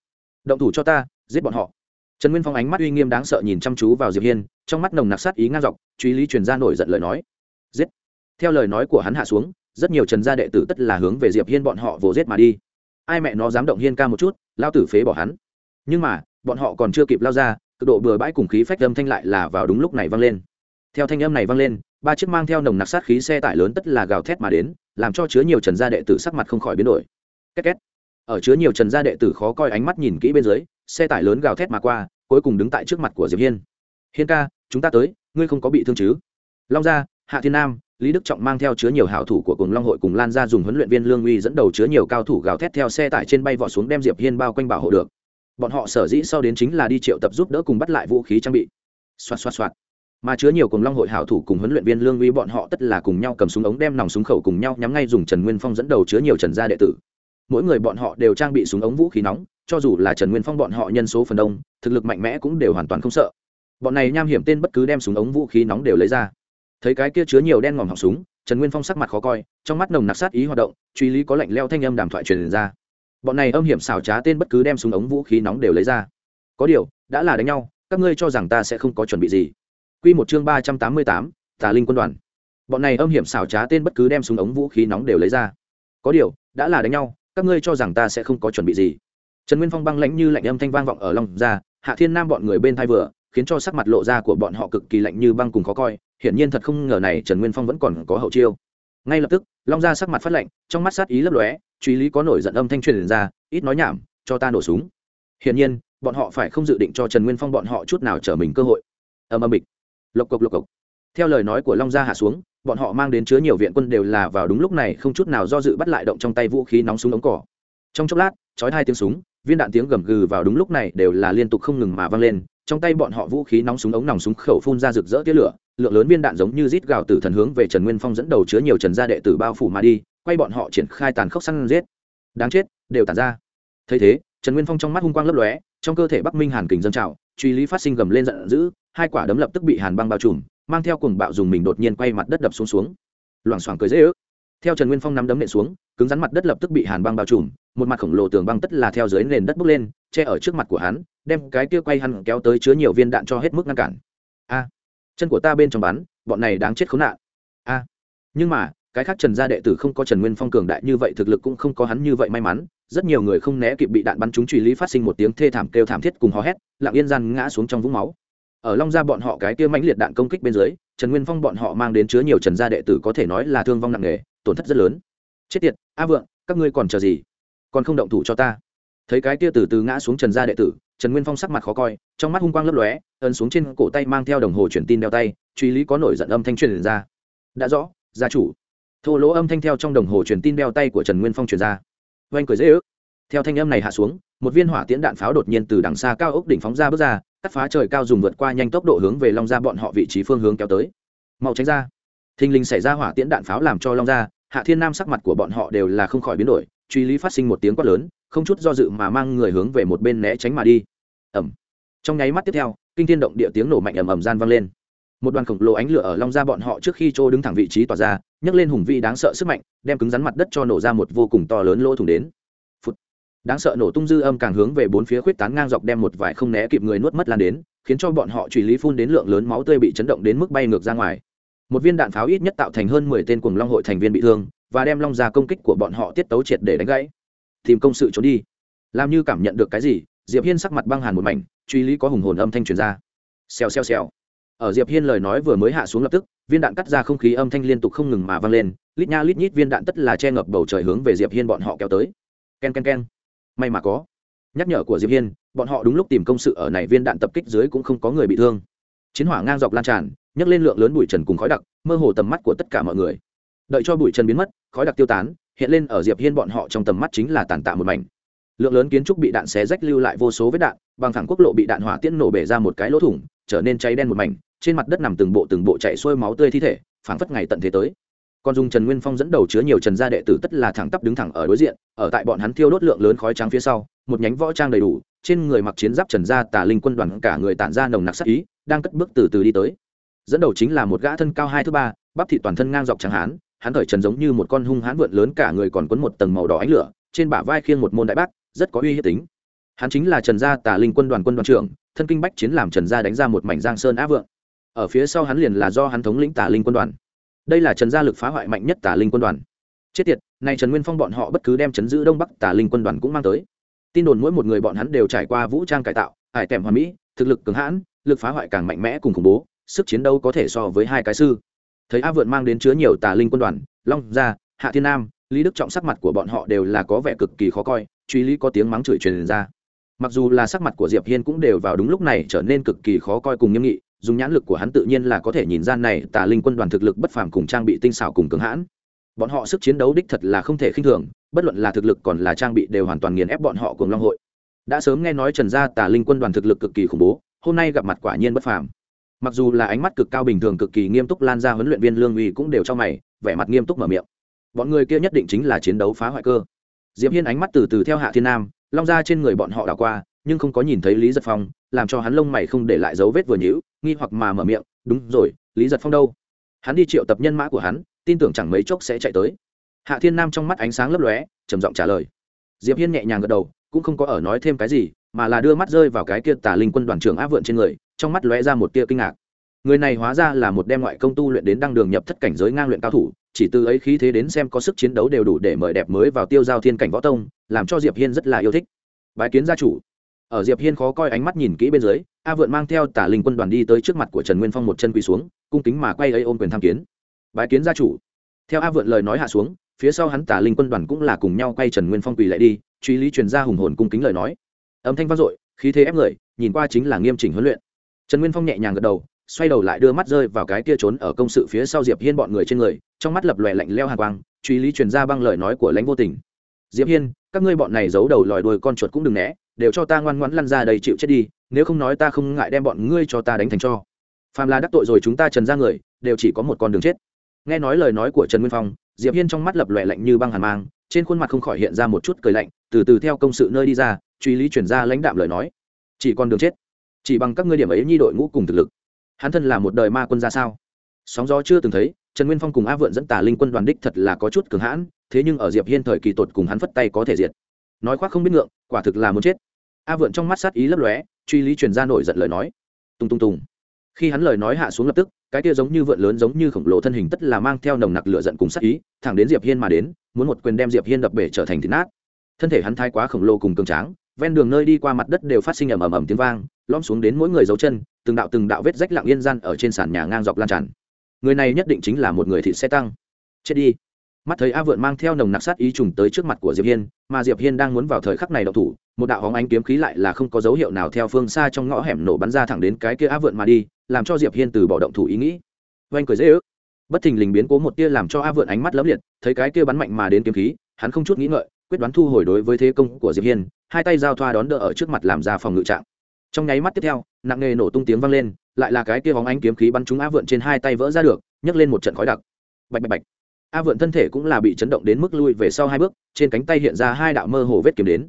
Động thủ cho ta, giết bọn họ. Trần nguyên phong ánh mắt uy nghiêm đáng sợ nhìn chăm chú vào diệp hiên, trong mắt nồng nặc sát ý ngang dọc, truy lý truyền ra nổi giận lời nói. Giết. Theo lời nói của hắn hạ xuống, rất nhiều trần gia đệ tử tất là hướng về diệp hiên bọn họ vồ giết mà đi. Ai mẹ nó dám động hiên ca một chút, lao tử phế bỏ hắn. Nhưng mà, bọn họ còn chưa kịp lao ra, cực độ bừa bãi cùng khí phách âm thanh lại là vào đúng lúc này vang lên. Theo thanh âm này vang lên, ba chiếc mang theo nồng nặc sát khí xe tải lớn tất là gào thét mà đến, làm cho chứa nhiều trần gia đệ tử sắc mặt không khỏi biến đổi. Két két ở chứa nhiều trần gia đệ tử khó coi ánh mắt nhìn kỹ bên dưới, xe tải lớn gào thét mà qua, cuối cùng đứng tại trước mặt của diệp hiên. Hiên ca, chúng ta tới, ngươi không có bị thương chứ? Long gia, hạ thiên nam, lý đức trọng mang theo chứa nhiều hảo thủ của cùng long hội cùng lan ra dùng huấn luyện viên lương uy dẫn đầu chứa nhiều cao thủ gào thét theo xe tải trên bay vọt xuống đem diệp hiên bao quanh bảo hộ được. Bọn họ sở dĩ sau đến chính là đi triệu tập giúp đỡ cùng bắt lại vũ khí trang bị. Xoạt xoạt xoạt. Mà chứa nhiều cùng long hội hảo thủ cùng huấn luyện viên lương uy bọn họ tất là cùng nhau cầm súng ống đem nòng súng khẩu cùng nhau nhắm ngay dùng trần nguyên phong dẫn đầu chứa nhiều trần gia đệ tử mỗi người bọn họ đều trang bị súng ống vũ khí nóng, cho dù là trần nguyên phong bọn họ nhân số phần đông, thực lực mạnh mẽ cũng đều hoàn toàn không sợ. Bọn này nham hiểm tên bất cứ đem súng ống vũ khí nóng đều lấy ra. Thấy cái kia chứa nhiều đen ngòm họng súng, trần nguyên phong sắc mặt khó coi, trong mắt nồng nặc sát ý hoạt động, truy lý có lệnh leo thanh âm đàm thoại truyền ra. Bọn này âm hiểm xảo trá tên bất cứ đem súng ống vũ khí nóng đều lấy ra. Có điều, đã là đánh nhau, các ngươi cho rằng ta sẽ không có chuẩn bị gì. Quy một chương ba trăm tám mươi tám, tà linh quân đoàn. Bọn này âm hiểm xảo trá tên bất cứ đem súng ống vũ khí nóng đều lấy ra. Có điều, đã là đánh nhau các ngươi cho rằng ta sẽ không có chuẩn bị gì. Trần nguyên phong băng lãnh như lạnh âm thanh vang vọng ở lòng ra hạ thiên nam bọn người bên thai vừa, khiến cho sắc mặt lộ ra của bọn họ cực kỳ lạnh như băng cùng khó coi, hiển nhiên thật không ngờ này trần nguyên phong vẫn còn có hậu chiêu. Ngay lập tức, long ra sắc mặt phát lạnh, trong mắt sát ý lấp lóe, truy lý có nổi giận âm thanh truyền ra, ít nói nhảm, cho ta nổ súng. Hiển nhiên, bọn họ phải không dự định cho trần nguyên phong bọn họ chút nào trở mình cơ hội. Âm âm bịch. Lộc cộc lộc cộc. Theo lời nói của long gia hạ xuống bọn họ mang đến chứa nhiều viện quân đều là vào đúng lúc này không chút nào do dự bắt lại động trong tay vũ khí nóng súng ống cỏ. Trong chốc lát, chói hai tiếng súng, viên đạn tiếng gầm gừ vào đúng lúc này đều là liên tục không ngừng mà vang lên, trong tay bọn họ vũ khí nóng súng ống nòng súng khẩu phun ra rực rỡ tia lửa, lượng lớn viên đạn giống như rít gào từ thần hướng về trần nguyên phong dẫn đầu chứa nhiều trần gia đệ tử bao phủ mà đi, quay bọn họ triển khai tàn khốc săn giết. Đáng chết, đều tàn ra. Thấy thế, trần nguyên phong trong mắt hung quang lấp lóe, trong cơ thể bắc minh hàn kình dân trào, truy lý phát sinh gầm lên giận dữ, hai quả đấm lập tức bị hàn băng bao trùm mang theo cuồng bạo dùng mình đột nhiên quay mặt đất đập xuống xuống. Loảng xoảng cười dễ ước. Theo trần nguyên phong nắm đấm nện xuống, cứng rắn mặt đất lập tức bị hàn băng bao trùm, một mặt khổng lồ tường băng tất là theo dưới nền đất bốc lên, che ở trước mặt của hắn, đem cái kia quay hắn kéo tới chứa nhiều viên đạn cho hết mức ngăn cản. A, chân của ta bên trong bắn, bọn này đáng chết khốn nạn. A, nhưng mà, cái khác trần gia đệ tử không có trần nguyên phong cường đại như vậy, thực lực cũng không có hắn như vậy may mắn, rất nhiều người không né kịp bị đạn bắn trúng truy lý phát sinh một tiếng thê thảm kêu thảm thiết cùng hò hét, lặng yên gian ngã xuống trong vũng máu ở long gia bọn họ cái kia mãnh liệt đạn công kích bên dưới, trần nguyên phong bọn họ mang đến chứa nhiều trần gia đệ tử có thể nói là thương vong nặng nề, tổn thất rất lớn. Chết tiệt, a vượng, các ngươi còn chờ gì? Còn không động thủ cho ta. Thấy cái kia từ từ ngã xuống trần gia đệ tử, trần nguyên phong sắc mặt khó coi, trong mắt hung quang lấp lóe, ấn xuống trên cổ tay mang theo đồng hồ truyền tin đeo tay, truy lý có nổi giận âm thanh truyền ra. Đã rõ, gia chủ. Thô lỗ âm thanh theo trong đồng hồ truyền tin đeo tay của trần nguyên phong truyền ra. Oanh cười dễ ước. Theo thanh âm này hạ xuống, một viên hỏa tiễn đạn pháo đột nhiên từ đằng xa cao ốc đỉnh phóng ra bước ra cắt phá trời cao dùng vượt qua nhanh tốc độ hướng về long Gia bọn họ vị trí phương hướng kéo tới. Mau tránh ra. Thình lình xảy ra hỏa tiễn đạn pháo làm cho long Gia, hạ thiên nam sắc mặt của bọn họ đều là không khỏi biến đổi, truy lý phát sinh một tiếng quát lớn, không chút do dự mà mang người hướng về một bên né tránh mà đi. Ẩm trong nháy mắt tiếp theo, kinh thiên động địa tiếng nổ mạnh ầm ầm gian vang lên. Một đoàn khổng lồ ánh lửa ở long ra bọn họ trước khi trô đứng thẳng vị trí tỏa ra, nhấc lên hùng vị đáng sợ sức mạnh, đem cứng rắn mặt đất cho nổ ra một vô cùng to lớn lỗ thủng đến đáng sợ nổ tung dư âm càng hướng về bốn phía khuyết tán ngang dọc đem một vài không né kịp người nuốt mất lan đến, khiến cho bọn họ truy lý phun đến lượng lớn máu tươi bị chấn động đến mức bay ngược ra ngoài. Một viên đạn pháo ít nhất tạo thành hơn mười tên cùng long hội thành viên bị thương, và đem long ra công kích của bọn họ tiết tấu triệt để đánh gãy. Tìm công sự trốn đi. Làm như cảm nhận được cái gì, diệp hiên sắc mặt băng hàn một mảnh, truy lý có hùng hồn âm thanh truyền ra. Xèo xèo xèo. Ở diệp hiên lời nói vừa mới hạ xuống lập tức, viên đạn cắt ra không khí âm thanh liên tục không ngừng mà vang lên, lít nha lít nhít viên đạn tất là che ngập bầu trời hướng về diệp hiên bọn họ kéo tới. Ken ken ken may mà có. Nhắc nhở của diệp hiên, bọn họ đúng lúc tìm công sự ở này viên đạn tập kích dưới cũng không có người bị thương. Chiến hỏa ngang dọc lan tràn, nhấc lên lượng lớn bụi trần cùng khói đặc, mơ hồ tầm mắt của tất cả mọi người. Đợi cho bụi trần biến mất, khói đặc tiêu tán, hiện lên ở diệp hiên bọn họ trong tầm mắt chính là tàn tạ một mảnh. Lượng lớn kiến trúc bị đạn xé rách lưu lại vô số vết đạn, bằng thẳng quốc lộ bị đạn hỏa tiễn nổ bể ra một cái lỗ thủng, trở nên cháy đen một mảnh, trên mặt đất nằm từng bộ từng bộ chạy xuôi máu tươi thi thể, phảng phất ngày tận thế tới còn dùng trần nguyên phong dẫn đầu chứa nhiều trần gia đệ tử tất là thẳng tắp đứng thẳng ở đối diện, ở tại bọn hắn thiêu đốt lượng lớn khói trắng phía sau, một nhánh võ trang đầy đủ, trên người mặc chiến giáp trần gia tà linh quân đoàn cả người tản ra nồng nặc sắc ý, đang cất bước từ từ đi tới. Dẫn đầu chính là một gã thân cao hai thứ ba, bắp thị toàn thân ngang dọc trắng hán, hắn thời trần giống như một con hung hãn vượn lớn cả người còn quấn một tầng màu đỏ ánh lửa, trên bả vai khiêng một môn đại bác, rất có uy hiếp tính. Hắn chính là trần gia tà linh quân đoàn quân đoàn trưởng, thân kinh bách chiến làm trần gia đánh ra một mảnh giang sơn á vượng. Ở phía sau hắn liền là do hắn thống lĩnh tà linh quân đoàn đây là trần gia lực phá hoại mạnh nhất tà linh quân đoàn. Chết tiệt, này trần nguyên phong bọn họ bất cứ đem chấn giữ đông bắc tà linh quân đoàn cũng mang tới. Tin đồn mỗi một người bọn hắn đều trải qua vũ trang cải tạo hải tèm hoàn mỹ, thực lực cường hãn, lực phá hoại càng mạnh mẽ cùng khủng bố, sức chiến đấu có thể so với hai cái sư. Thấy a vượn mang đến chứa nhiều tà linh quân đoàn, long gia, hạ thiên nam, lý đức trọng sắc mặt của bọn họ đều là có vẻ cực kỳ khó coi, truy lý có tiếng mắng chửi truyền ra. Mặc dù là sắc mặt của diệp hiên cũng đều vào đúng lúc này trở nên cực kỳ khó coi cùng nghiêm nghị dùng nhãn lực của hắn tự nhiên là có thể nhìn ra này tà linh quân đoàn thực lực bất phàm cùng trang bị tinh xảo cùng cứng hãn. Bọn họ sức chiến đấu đích thật là không thể khinh thường, bất luận là thực lực còn là trang bị đều hoàn toàn nghiền ép bọn họ cùng long hội. Đã sớm nghe nói trần gia tà linh quân đoàn thực lực cực kỳ khủng bố, hôm nay gặp mặt quả nhiên bất phàm. Mặc dù là ánh mắt cực cao bình thường cực kỳ nghiêm túc lan ra huấn luyện viên lương uy cũng đều cho mày, vẻ mặt nghiêm túc mở miệng. Bọn người kia nhất định chính là chiến đấu phá hoại cơ. Diệp hiên ánh mắt từ từ theo hạ thiên nam, long ra trên người bọn họ đảo qua nhưng không có nhìn thấy lý giật phong, làm cho hắn lông mày không để lại dấu vết vừa nhữ nghi hoặc mà mở miệng, đúng rồi, lý giật phong đâu? Hắn đi triệu tập nhân mã của hắn, tin tưởng chẳng mấy chốc sẽ chạy tới. Hạ thiên nam trong mắt ánh sáng lấp lóe, trầm giọng trả lời. Diệp hiên nhẹ nhàng gật đầu, cũng không có ở nói thêm cái gì, mà là đưa mắt rơi vào cái kia tà linh quân đoàn trưởng áp vượn trên người, trong mắt lóe ra một tia kinh ngạc. Người này hóa ra là một đem ngoại công tu luyện đến đăng đường nhập thất cảnh giới ngang luyện cao thủ, chỉ từ ấy khí thế đến xem có sức chiến đấu đều đủ để mời đẹp mới vào tiêu giao thiên cảnh võ tông, làm cho diệp hiên rất là yêu thích. Bái kiến gia chủ ở diệp hiên khó coi ánh mắt nhìn kỹ bên dưới, a vượn mang theo tả linh quân đoàn đi tới trước mặt của trần nguyên phong một chân quỳ xuống, cung kính mà quay ấy ôm quyền tham kiến. Bái kiến gia chủ. Theo a vượn lời nói hạ xuống, phía sau hắn tả linh quân đoàn cũng là cùng nhau quay trần nguyên phong quỳ lại đi, truy lý truyền ra hùng hồn cung kính lời nói. Âm thanh vang dội, khí thế ép người, nhìn qua chính là nghiêm chỉnh huấn luyện. Trần nguyên phong nhẹ nhàng gật đầu, xoay đầu lại đưa mắt rơi vào cái kia trốn ở công sự phía sau diệp hiên bọn người trên người, trong mắt lập lòe lạnh leo hàng quang, truy lý truyền ra băng lời nói của lãnh vô tình. Diệp hiên các ngươi bọn này giấu đầu lòi đuôi con chuột cũng đừng né, đều cho ta ngoan ngoãn lăn ra đây chịu chết đi, nếu không nói ta không ngại đem bọn ngươi cho ta đánh thành cho. Phàm là đắc tội rồi chúng ta trần ra người, đều chỉ có một con đường chết. Nghe nói lời nói của trần nguyên phong, diệp hiên trong mắt lập lòe lạnh như băng hàn mang, trên khuôn mặt không khỏi hiện ra một chút cười lạnh, từ từ theo công sự nơi đi ra, truy lý chuyển ra lãnh đạm lời nói. Chỉ con đường chết, chỉ bằng các ngươi điểm ấy nhi đội ngũ cùng thực lực. Hắn thân là một đời ma quân ra sao? Sóng gió chưa từng thấy, trần nguyên phong cùng a vượn dẫn tà linh quân đoàn đích thật là có chút cường hãn thế nhưng ở diệp hiên thời kỳ tột cùng hắn phất tay có thể diệt. Nói khoác không biết ngượng, quả thực là muốn chết. A vượn trong mắt sát ý lấp lóe, truy lý truyền ra nổi giận lời nói. Tung tung tùng. Khi hắn lời nói hạ xuống lập tức, cái kia giống như vượn lớn giống như khổng lồ thân hình tất là mang theo nồng nặc lửa giận cùng sát ý, thẳng đến diệp hiên mà đến, muốn một quyền đem diệp hiên đập bể trở thành thịt nát. Thân thể hắn thai quá khổng lồ cùng cường tráng, ven đường nơi đi qua mặt đất đều phát sinh ầm ầm ầm tiếng vang lom xuống đến mỗi người dấu chân, từng đạo từng đạo vết rách lặng yên gian ở trên sàn nhà ngang dọc lan tràn. Người này nhất định chính là một người thị xe tăng. Chết đi mắt thấy a vượn mang theo nồng nặc sát ý trùng tới trước mặt của diệp hiên, mà diệp hiên đang muốn vào thời khắc này đậu thủ, một đạo hóng ánh kiếm khí lại là không có dấu hiệu nào theo phương xa trong ngõ hẻm nổ bắn ra thẳng đến cái kia a vượn mà đi, làm cho diệp hiên từ bỏ động thủ ý nghĩ. Oanh cười dễ ước. Bất thình lình biến cố một tia làm cho a vượn ánh mắt lấp liệt, thấy cái kia bắn mạnh mà đến kiếm khí, hắn không chút nghĩ ngợi, quyết đoán thu hồi đối với thế công của diệp hiên, hai tay giao thoa đón đỡ ở trước mặt làm ra phòng ngự trạng. Trong nháy mắt tiếp theo, nặng nghề nổ tung tiếng vang lên, lại là cái kia bóng ánh kiếm khí bắn trúng a vượn trên hai tay vỡ ra được, nhấc lên một trận khói đặc. Bạch bạch bạch a vượn thân thể cũng là bị chấn động đến mức lui về sau hai bước, trên cánh tay hiện ra hai đạo mơ hồ vết kiếm đến.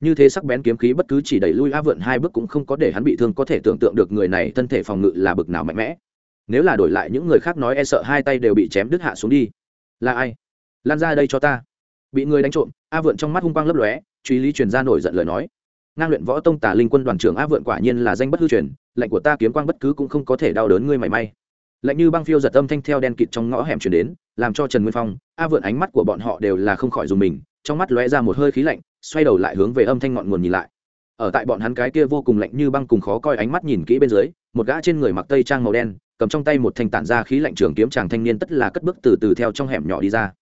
Như thế sắc bén kiếm khí bất cứ chỉ đẩy lui a vượn hai bước cũng không có để hắn bị thương, có thể tưởng tượng được người này thân thể phòng ngự là bực nào mạnh mẽ. Nếu là đổi lại những người khác nói e sợ hai tay đều bị chém đứt hạ xuống đi. Là ai? Lan ra đây cho ta. Bị người đánh trộm, a vượn trong mắt hung quang lấp lóe, truy lý truyền ra nổi giận lời nói. Ngang luyện võ tông tả linh quân đoàn trưởng a vượn quả nhiên là danh bất hư truyền, lệnh của ta kiếm quang bất cứ cũng không có thể đau đớn ngươi mảy may. Lệnh như băng phiêu giật âm thanh theo đen kịt trong ngõ hẻm chuyển đến làm cho trần nguyên phong, a vượn ánh mắt của bọn họ đều là không khỏi dùng mình, trong mắt lóe ra một hơi khí lạnh, xoay đầu lại hướng về âm thanh ngọn nguồn nhìn lại. Ở tại bọn hắn cái kia vô cùng lạnh như băng cùng khó coi ánh mắt nhìn kỹ bên dưới, một gã trên người mặc tây trang màu đen, cầm trong tay một thanh tản ra khí lạnh trường kiếm chàng thanh niên tất là cất bước từ từ theo trong hẻm nhỏ đi ra.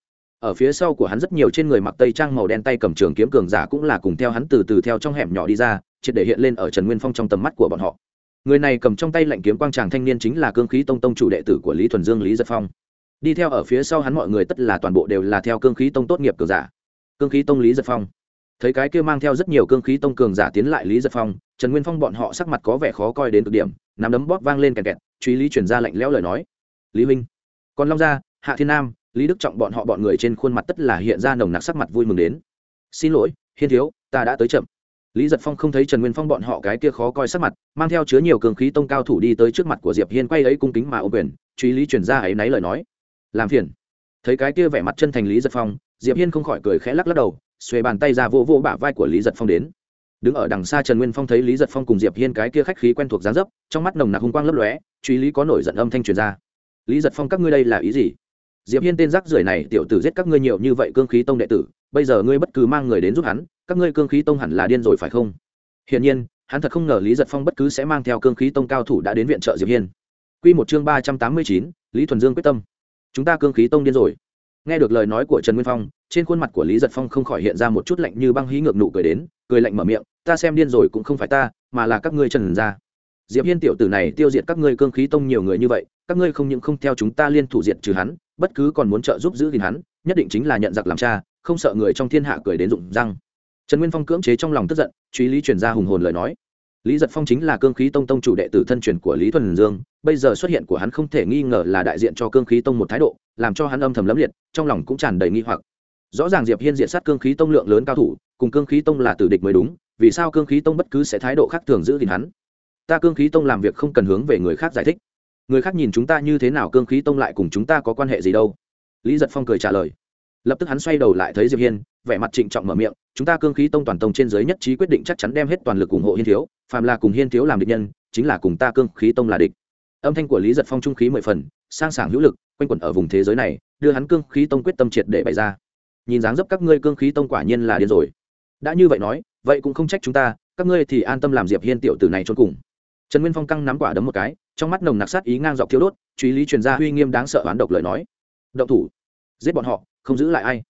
Ở phía sau của hắn rất nhiều trên người mặc tây trang màu đen tay cầm trường kiếm cường giả cũng là cùng theo hắn từ từ theo trong hẻm nhỏ đi ra, triệt để hiện lên ở trần nguyên phong trong tầm mắt của bọn họ. Người này cầm trong tay lạnh kiếm quang tràng thanh niên chính là cương khí tông tông chủ đệ tử của lý thuần dương, lý giật phong đi theo ở phía sau hắn mọi người tất là toàn bộ đều là theo cương khí tông tốt nghiệp cường giả. Cương khí tông lý giật phong. Thấy cái kia mang theo rất nhiều cương khí tông cường giả tiến lại lý giật phong, trần nguyên phong bọn họ sắc mặt có vẻ khó coi đến cực điểm, nắm đấm bóp vang lên kẹt kẹt, truy lý chuyển ra lạnh lẽo lời nói. Lý minh còn long gia, hạ thiên nam, lý đức trọng bọn họ bọn người trên khuôn mặt tất là hiện ra nồng nặc sắc mặt vui mừng đến. Xin lỗi, hiên thiếu, ta đã tới chậm. Lý giật phong không thấy trần nguyên phong bọn họ cái kia khó coi sắc mặt, mang theo chứa nhiều cường khí tông cao thủ đi tới trước mặt của diệp hiên quay ấy cung kính mà ô quyền, truy lý chuyển ra ấy náy lời nói làm phiền. Thấy cái kia vẻ mặt chân thành lý giật phong, diệp hiên không khỏi cười khẽ lắc lắc đầu, xuề bàn tay ra vô vô bả vai của lý giật phong đến. Đứng ở đằng xa trần nguyên phong thấy lý giật phong cùng diệp hiên cái kia khách khí quen thuộc dáng dấp, trong mắt nồng nặc hung quang lấp lóe, truy lý có nổi giận âm thanh truyền ra. Lý giật phong, các ngươi đây là ý gì? Diệp hiên tên rác rưởi này, tiểu tử giết các ngươi nhiều như vậy cương khí tông đệ tử, bây giờ ngươi bất cứ mang người đến giúp hắn, các ngươi cương khí tông hẳn là điên rồi phải không? Hiển nhiên, hắn thật không ngờ lý giật phong bất cứ sẽ mang theo cương khí tông cao thủ đã đến viện trợ diệp hiên. Quy một chương ba trăm tám mươi chín, lý thuần dương quyết tâm chúng ta cương khí tông điên rồi. Nghe được lời nói của trần nguyên phong, trên khuôn mặt của lý giật phong không khỏi hiện ra một chút lạnh như băng hí ngược nụ cười đến, cười lạnh mở miệng, ta xem điên rồi cũng không phải ta, mà là các ngươi trần ra diệp hiên tiểu tử này tiêu diệt các ngươi cương khí tông nhiều người như vậy, các ngươi không những không theo chúng ta liên thủ diệt trừ hắn, bất cứ còn muốn trợ giúp giữ gìn hắn, nhất định chính là nhận giặc làm cha, không sợ người trong thiên hạ cười đến rụng răng. Trần nguyên phong cưỡng chế trong lòng tức giận, truy lý truyền ra hùng hồn lời nói lý giật phong chính là cương khí tông tông chủ đệ tử thân truyền của lý thuần dương, bây giờ xuất hiện của hắn không thể nghi ngờ là đại diện cho cương khí tông một thái độ, làm cho hắn âm thầm lấm liệt, trong lòng cũng tràn đầy nghi hoặc. Rõ ràng diệp hiên diện sát cương khí tông lượng lớn cao thủ, cùng cương khí tông là tử địch mới đúng, vì sao cương khí tông bất cứ sẽ thái độ khác thường giữ gìn hắn? Ta cương khí tông làm việc không cần hướng về người khác giải thích. Người khác nhìn chúng ta như thế nào cương khí tông lại cùng chúng ta có quan hệ gì đâu? Lý giật phong cười trả lời lập tức hắn xoay đầu lại thấy diệp hiên, vẻ mặt trịnh trọng mở miệng, chúng ta cương khí tông toàn tông trên giới nhất trí quyết định chắc chắn đem hết toàn lực ủng hộ hiên thiếu, phàm là cùng hiên thiếu làm địch nhân, chính là cùng ta cương khí tông là địch. Âm thanh của lý giật phong trung khí mười phần, sang sảng hữu lực, quanh quẩn ở vùng thế giới này, đưa hắn cương khí tông quyết tâm triệt để bày ra. Nhìn dáng dấp các ngươi cương khí tông quả nhiên là điên rồi. Đã như vậy nói, vậy cũng không trách chúng ta, các ngươi thì an tâm làm diệp hiên tiểu tử này trốn cùng. Trần nguyên phong căng nắm quả đấm một cái, trong mắt nồng nặc sát ý ngang dọc thiếu đốt, truy lý truyền ra uy nghiêm đáng sợ oán độc lời nói. Động thủ, giết bọn họ không giữ lại ai.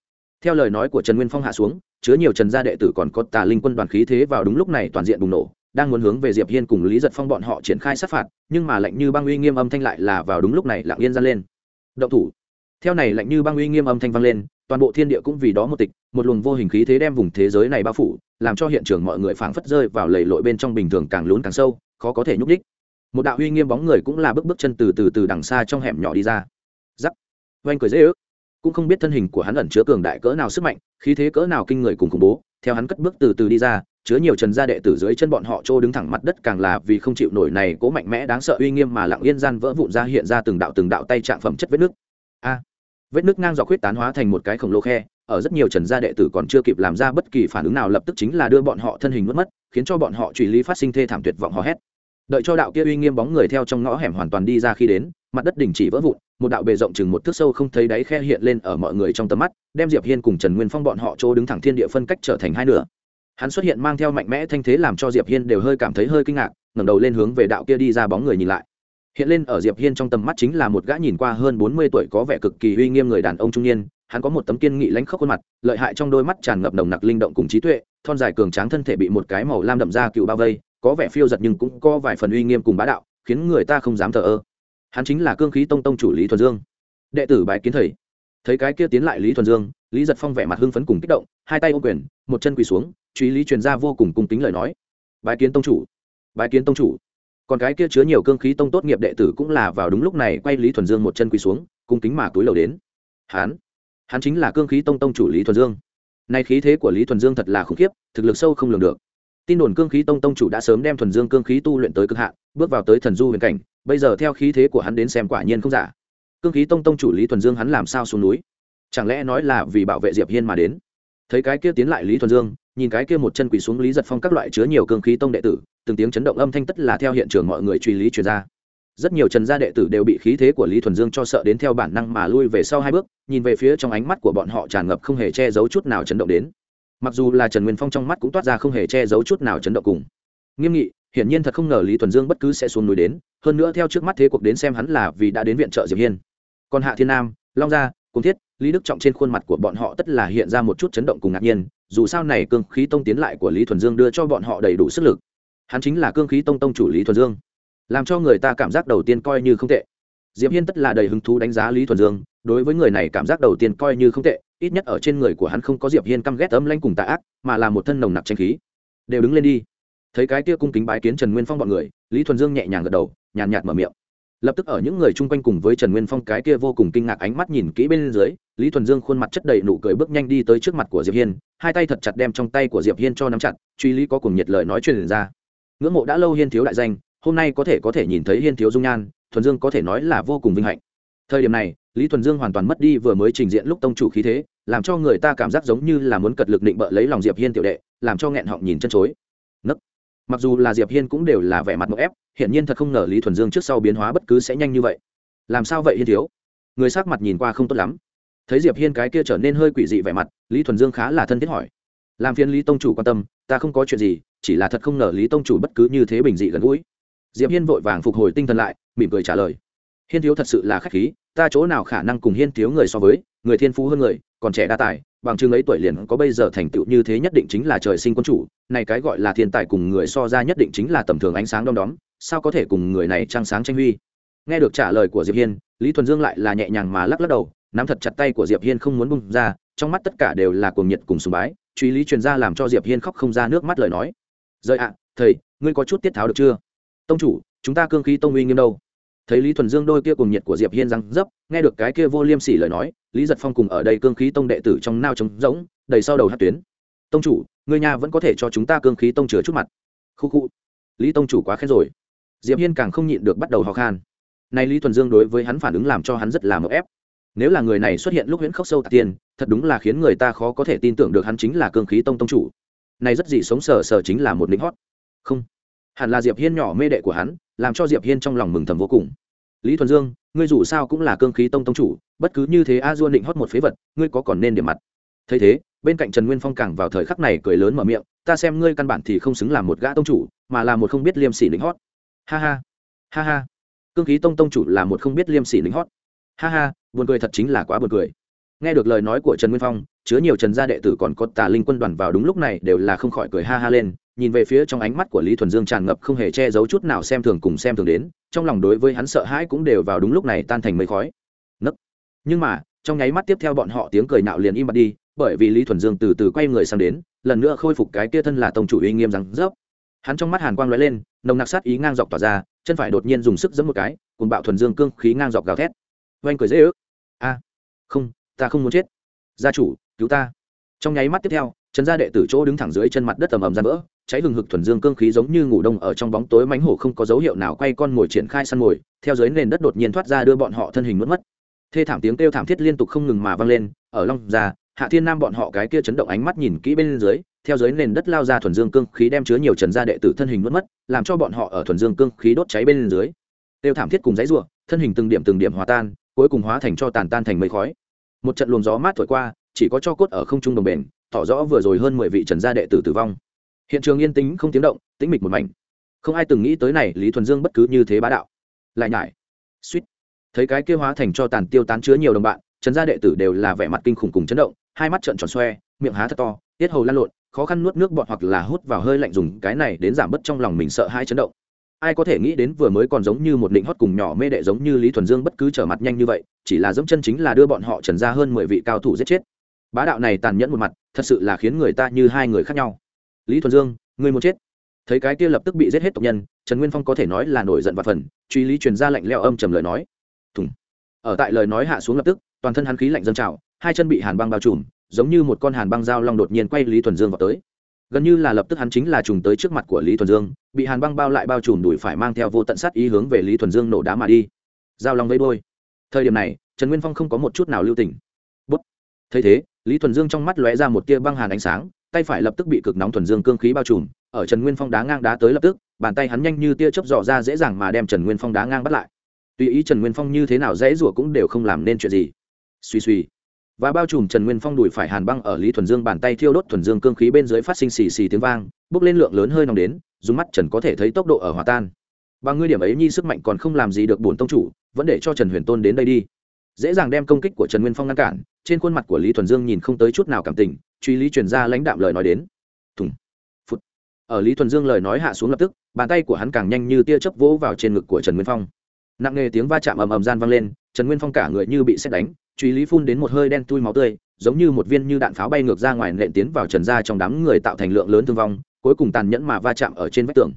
Theo lời nói của trần nguyên phong hạ xuống, chứa nhiều trần gia đệ tử còn có tà linh quân đoàn khí thế vào đúng lúc này toàn diện bùng nổ, đang muốn hướng về diệp hiên cùng lý giật phong bọn họ triển khai sát phạt, nhưng mà lạnh như băng uy nghiêm âm thanh lại là vào đúng lúc này lặng yên ra lên. Động thủ. Theo này lạnh như băng uy nghiêm âm thanh vang lên, toàn bộ thiên địa cũng vì đó một tịch, một luồng vô hình khí thế đem vùng thế giới này bao phủ, làm cho hiện trường mọi người phảng phất rơi vào lầy lội bên trong bình thường càng lún càng sâu, khó có thể nhúc đích một đạo uy nghiêm bóng người cũng là bước bước chân từ từ từ đằng xa trong hẻm nhỏ đi ra. Giắc oanh cười dễ ước cũng không biết thân hình của hắn ẩn chứa cường đại cỡ nào sức mạnh, khí thế cỡ nào kinh người cùng khủng bố. Theo hắn cất bước từ từ đi ra, chứa nhiều trần gia đệ tử dưới chân bọn họ trô đứng thẳng mặt đất càng là vì không chịu nổi này cố mạnh mẽ đáng sợ uy nghiêm mà lặng yên gian vỡ vụn ra hiện ra từng đạo từng đạo tay trạng phẩm chất vết nước. A! Vết nước ngang dọc huyết tán hóa thành một cái khổng lồ khe, ở rất nhiều trần gia đệ tử còn chưa kịp làm ra bất kỳ phản ứng nào lập tức chính là đưa bọn họ thân hình mất mất, khiến cho bọn họ truy lý phát sinh thê thảm tuyệt vọng hò hét. Đợi cho đạo kia uy nghiêm bóng người theo trong ngõ hẻm hoàn toàn đi ra khi đến, mặt đất đình chỉ vỡ vụn một đạo bề rộng chừng một thước sâu không thấy đáy khe hiện lên ở mọi người trong tầm mắt, đem diệp hiên cùng trần nguyên phong bọn họ chỗ đứng thẳng thiên địa phân cách trở thành hai nửa. Hắn xuất hiện mang theo mạnh mẽ thanh thế làm cho diệp hiên đều hơi cảm thấy hơi kinh ngạc, ngẩng đầu lên hướng về đạo kia đi ra bóng người nhìn lại. Hiện lên ở diệp hiên trong tầm mắt chính là một gã nhìn qua hơn bốn mươi tuổi có vẻ cực kỳ uy nghiêm người đàn ông trung niên, hắn có một tấm kiên nghị lãnh khốc khuôn mặt, lợi hại trong đôi mắt tràn ngập nồng nặc linh động cùng trí tuệ, thon dài cường tráng thân thể bị một cái màu lam đậm da cựu bao vây, có vẻ phiêu giật nhưng cũng có vài phần uy nghiêm cùng bá đạo, khiến người ta không dám thờ ơ hắn chính là cương khí tông tông chủ lý thuần dương đệ tử bái kiến thầy thấy cái kia tiến lại lý thuần dương lý giật phong vẻ mặt hưng phấn cùng kích động hai tay ô quyền một chân quỳ xuống truy lý truyền ra vô cùng cung kính lời nói bái kiến tông chủ bái kiến tông chủ còn cái kia chứa nhiều cương khí tông tốt nghiệp đệ tử cũng là vào đúng lúc này quay lý thuần dương một chân quỳ xuống cung kính mà túi lầu đến hắn hắn chính là cương khí tông tông chủ lý thuần dương nay khí thế của lý thuần dương thật là khủng khiếp thực lực sâu không lường được tin đồn cương khí tông tông chủ đã sớm đem thuần dương cương khí tu luyện tới cực hạn bước vào tới thần du huyền cảnh bây giờ theo khí thế của hắn đến xem quả nhiên không giả. Cương khí tông tông chủ lý thuần dương hắn làm sao xuống núi? Chẳng lẽ nói là vì bảo vệ diệp hiên mà đến? Thấy cái kia tiến lại lý thuần dương, nhìn cái kia một chân quỳ xuống lý giật phong các loại chứa nhiều cương khí tông đệ tử, từng tiếng chấn động âm thanh tất là theo hiện trường mọi người truy lý truyền ra. Rất nhiều trần gia đệ tử đều bị khí thế của lý thuần dương cho sợ đến theo bản năng mà lui về sau hai bước, nhìn về phía trong ánh mắt của bọn họ tràn ngập không hề che giấu chút nào chấn động đến. Mặc dù là trần nguyên phong trong mắt cũng toát ra không hề che giấu chút nào chấn động cùng. Nghiêm nghị hiển nhiên thật không ngờ lý thuần dương bất cứ sẽ xuống núi đến, hơn nữa theo trước mắt thế cuộc đến xem hắn là vì đã đến viện trợ diệp hiên. Còn hạ thiên nam, long gia cùng thiết, lý đức trọng trên khuôn mặt của bọn họ tất là hiện ra một chút chấn động cùng ngạc nhiên, dù sao này cương khí tông tiến lại của lý thuần dương đưa cho bọn họ đầy đủ sức lực. Hắn chính là cương khí tông tông chủ lý thuần dương. Làm cho người ta cảm giác đầu tiên coi như không tệ. Diệp hiên tất là đầy hứng thú đánh giá lý thuần dương, đối với người này cảm giác đầu tiên coi như không tệ, ít nhất ở trên người của hắn không có diệp hiên căm ghét âm lanh cùng tạ ác, mà là một thân nồng nặc tranh khí. Đều đứng lên đi thấy cái kia cung kính bái kiến trần nguyên phong bọn người, lý thuần dương nhẹ nhàng gật đầu, nhàn nhạt mở miệng. Lập tức ở những người chung quanh cùng với trần nguyên phong cái kia vô cùng kinh ngạc ánh mắt nhìn kỹ bên dưới, lý thuần dương khuôn mặt chất đầy nụ cười bước nhanh đi tới trước mặt của diệp hiên, hai tay thật chặt đem trong tay của diệp hiên cho nắm chặt, truy lý có cùng nhiệt lời nói truyền ra. Ngưỡng mộ đã lâu hiên thiếu đại danh, hôm nay có thể có thể nhìn thấy hiên thiếu dung nhan, thuần dương có thể nói là vô cùng vinh hạnh. Thời điểm này, lý thuần dương hoàn toàn mất đi vừa mới trình diện lúc tông chủ khí thế, làm cho người ta cảm giác giống như là muốn cật lực định bợ lấy lòng diệp hiên tiểu đệ, làm cho nghẹn họng nhìn chân chối. Nấc mặc dù là diệp hiên cũng đều là vẻ mặt một ép hiện nhiên thật không ngờ lý thuần dương trước sau biến hóa bất cứ sẽ nhanh như vậy. Làm sao vậy hiên thiếu? Người sắc mặt nhìn qua không tốt lắm. Thấy diệp hiên cái kia trở nên hơi quỷ dị vẻ mặt, lý thuần dương khá là thân thiết hỏi. Làm phiên lý tông chủ quan tâm, ta không có chuyện gì, chỉ là thật không ngờ lý tông chủ bất cứ như thế bình dị gần gũi. Diệp hiên vội vàng phục hồi tinh thần lại, mỉm cười trả lời. Hiên thiếu thật sự là khách khí, ta chỗ nào khả năng cùng hiên thiếu người so với, người thiên phú hơn người, còn trẻ đa tài bằng chứng ấy tuổi liền có bây giờ thành tựu như thế nhất định chính là trời sinh quân chủ, này cái gọi là thiên tài cùng người so ra nhất định chính là tầm thường ánh sáng đom đóm, sao có thể cùng người này trăng sáng tranh huy? Nghe được trả lời của diệp hiên, lý thuần dương lại là nhẹ nhàng mà lắc lắc đầu, nắm thật chặt tay của diệp hiên không muốn bung ra, trong mắt tất cả đều là cuồng nhiệt cùng sùng bái, truy lý truyền ra làm cho diệp hiên khóc không ra nước mắt lời nói. Rời ạ, thầy, ngươi có chút tiết tháo được chưa? Tông chủ, chúng ta cương khí tông uy nghiêm đâu thấy lý thuần dương đôi kia cùng nhiệt của diệp hiên răng dấp, nghe được cái kia vô liêm sỉ lời nói, lý giật phong cùng ở đây cương khí tông đệ tử trong nao trống rỗng, đầy sau đầu hát tuyến. Tông chủ, người nhà vẫn có thể cho chúng ta cương khí tông chứa chút mặt. Khu khu. Lý tông chủ quá khen rồi. Diệp hiên càng không nhịn được bắt đầu ho khan. Nay lý thuần dương đối với hắn phản ứng làm cho hắn rất là mậu ép. Nếu là người này xuất hiện lúc huyễn khốc sâu tạc tiền, thật đúng là khiến người ta khó có thể tin tưởng được hắn chính là cương khí tông tông chủ. Này rất gì sống sờ sờ chính là một lính hót. Không. Hẳn là diệp hiên nhỏ mê đệ của hắn, làm cho diệp hiên trong lòng mừng thầm vô cùng lý thuần dương, ngươi dù sao cũng là cương khí tông tông chủ, bất cứ như thế a dua định hót một phế vật, ngươi có còn nên điểm mặt? Thấy thế, bên cạnh trần nguyên phong càng vào thời khắc này cười lớn mở miệng, ta xem ngươi căn bản thì không xứng làm một gã tông chủ, mà là một không biết liêm sỉ lính hót. Ha ha ha ha. Cương khí tông tông chủ là một không biết liêm sỉ lính hót. Ha ha, buồn cười thật chính là quá buồn cười. Nghe được lời nói của trần nguyên phong, chứa nhiều trần gia đệ tử còn có tà linh quân đoàn vào đúng lúc này đều là không khỏi cười ha ha lên nhìn về phía trong ánh mắt của lý thuần dương tràn ngập không hề che giấu chút nào xem thường cùng xem thường đến, trong lòng đối với hắn sợ hãi cũng đều vào đúng lúc này tan thành mây khói. Nấc. Nhưng mà, trong nháy mắt tiếp theo bọn họ tiếng cười nạo liền im bặt đi, bởi vì lý thuần dương từ từ quay người sang đến, lần nữa khôi phục cái kia thân là tông chủ uy nghiêm rằng rớp. Hắn trong mắt hàn quang lóe lên, nồng nặc sát ý ngang dọc tỏa ra, chân phải đột nhiên dùng sức giẫm một cái cùng bạo thuần dương cương khí ngang dọc gào thét. Oanh cười dễ ước. A. Không, ta không muốn chết. Gia chủ, cứu ta. Trong nháy mắt tiếp theo trần gia đệ tử chỗ đứng thẳng dưới chân mặt đất tầm ầm gian vỡ, cháy hừng hực thuần dương cương khí giống như ngủ đông ở trong bóng tối mánh hổ không có dấu hiệu nào quay con mồi triển khai săn mồi theo dưới nền đất đột nhiên thoát ra đưa bọn họ thân hình mất mất. Thê thảm tiếng kêu thảm thiết liên tục không ngừng mà vang lên, ở long già hạ thiên nam bọn họ cái kia chấn động ánh mắt nhìn kỹ bên dưới, theo dưới nền đất lao ra thuần dương cương khí đem chứa nhiều trần gia đệ tử thân hình mất mất, làm cho bọn họ ở thuần dương cương khí đốt cháy bên dưới. Kêu thảm thiết cùng dãy ruộng thân hình từng điểm từng điểm hòa tan, cuối cùng hóa thành cho tàn tan thành mây khói. Một trận luồng gió mát thổi qua, chỉ có cho cốt ở không trung đồng bền tỏ rõ vừa rồi hơn mười vị trần gia đệ tử tử vong. Hiện trường yên tĩnh, không tiếng động, tĩnh mịch một mảnh. Không ai từng nghĩ tới này, lý thuần dương bất cứ như thế bá đạo. Lại nhải. Suýt. Thấy cái kia hóa thành cho tàn tiêu tán chứa nhiều đồng bạn, trần gia đệ tử đều là vẻ mặt kinh khủng cùng chấn động, hai mắt trợn tròn xoe, miệng há thật to, tiết hầu lan lộn, khó khăn nuốt nước bọt hoặc là hút vào hơi lạnh dùng cái này đến giảm bớt trong lòng mình sợ hai chấn động. Ai có thể nghĩ đến vừa mới còn giống như một định hót cùng nhỏ mê đệ giống như lý thuần dương bất cứ trở mặt nhanh như vậy, chỉ là dẫm chân chính là đưa bọn họ trần ra hơn mười vị cao thủ giết chết. Bá đạo này tàn nhẫn một mặt thật sự là khiến người ta như hai người khác nhau. Lý thuần dương người muốn chết. Thấy cái kia lập tức bị giết hết tộc nhân, trần nguyên phong có thể nói là nổi giận và phần, truy lý truyền ra lạnh leo âm trầm lời nói. Thùng. Ở tại lời nói hạ xuống lập tức, toàn thân hắn khí lạnh dâng trào, hai chân bị hàn băng bao trùm, giống như một con hàn băng dao long đột nhiên quay lý thuần dương vào tới. Gần như là lập tức hắn chính là trùng tới trước mặt của lý thuần dương, bị hàn băng bao lại bao trùm đuổi phải mang theo vô tận sát ý hướng về lý thuần dương nổ đá mà đi. Giao long vây đôi thời điểm này, trần nguyên phong không có một chút nào lưu tình. Bút. Thấy thế lý thuần dương trong mắt lóe ra một tia băng hàn ánh sáng, tay phải lập tức bị cực nóng thuần dương cương khí bao trùm, ở trần nguyên phong đá ngang đá tới lập tức, bàn tay hắn nhanh như tia chớp dò ra dễ dàng mà đem trần nguyên phong đá ngang bắt lại. Tùy ý trần nguyên phong như thế nào dễ rủa cũng đều không làm nên chuyện gì. Suy suy và bao trùm trần nguyên phong đùi phải hàn băng ở lý thuần dương bàn tay thiêu đốt thuần dương cương khí bên dưới phát sinh xì xì tiếng vang, bốc lên lượng lớn hơi nóng đến, dùng mắt trần có thể thấy tốc độ ở hòa tan. Bằng ngươi điểm ấy nhi sức mạnh còn không làm gì được bổn tông chủ, vẫn để cho trần huyền tôn đến đây đi. Dễ dàng đem công kích của trần nguyên phong ngăn cản trên khuôn mặt của lý thuần dương nhìn không tới chút nào cảm tình, truy lý truyền ra lãnh đạm lời nói đến. Thùng phút ở lý thuần dương lời nói hạ xuống lập tức, bàn tay của hắn càng nhanh như tia chớp vỗ vào trên ngực của trần nguyên phong. Nặng nề tiếng va chạm ầm ầm gian vang lên, trần nguyên phong cả người như bị xét đánh, truy lý phun đến một hơi đen tui máu tươi, giống như một viên như đạn pháo bay ngược ra ngoài nện tiến vào trần ra trong đám người tạo thành lượng lớn thương vong, cuối cùng tàn nhẫn mà va chạm ở trên vách tường.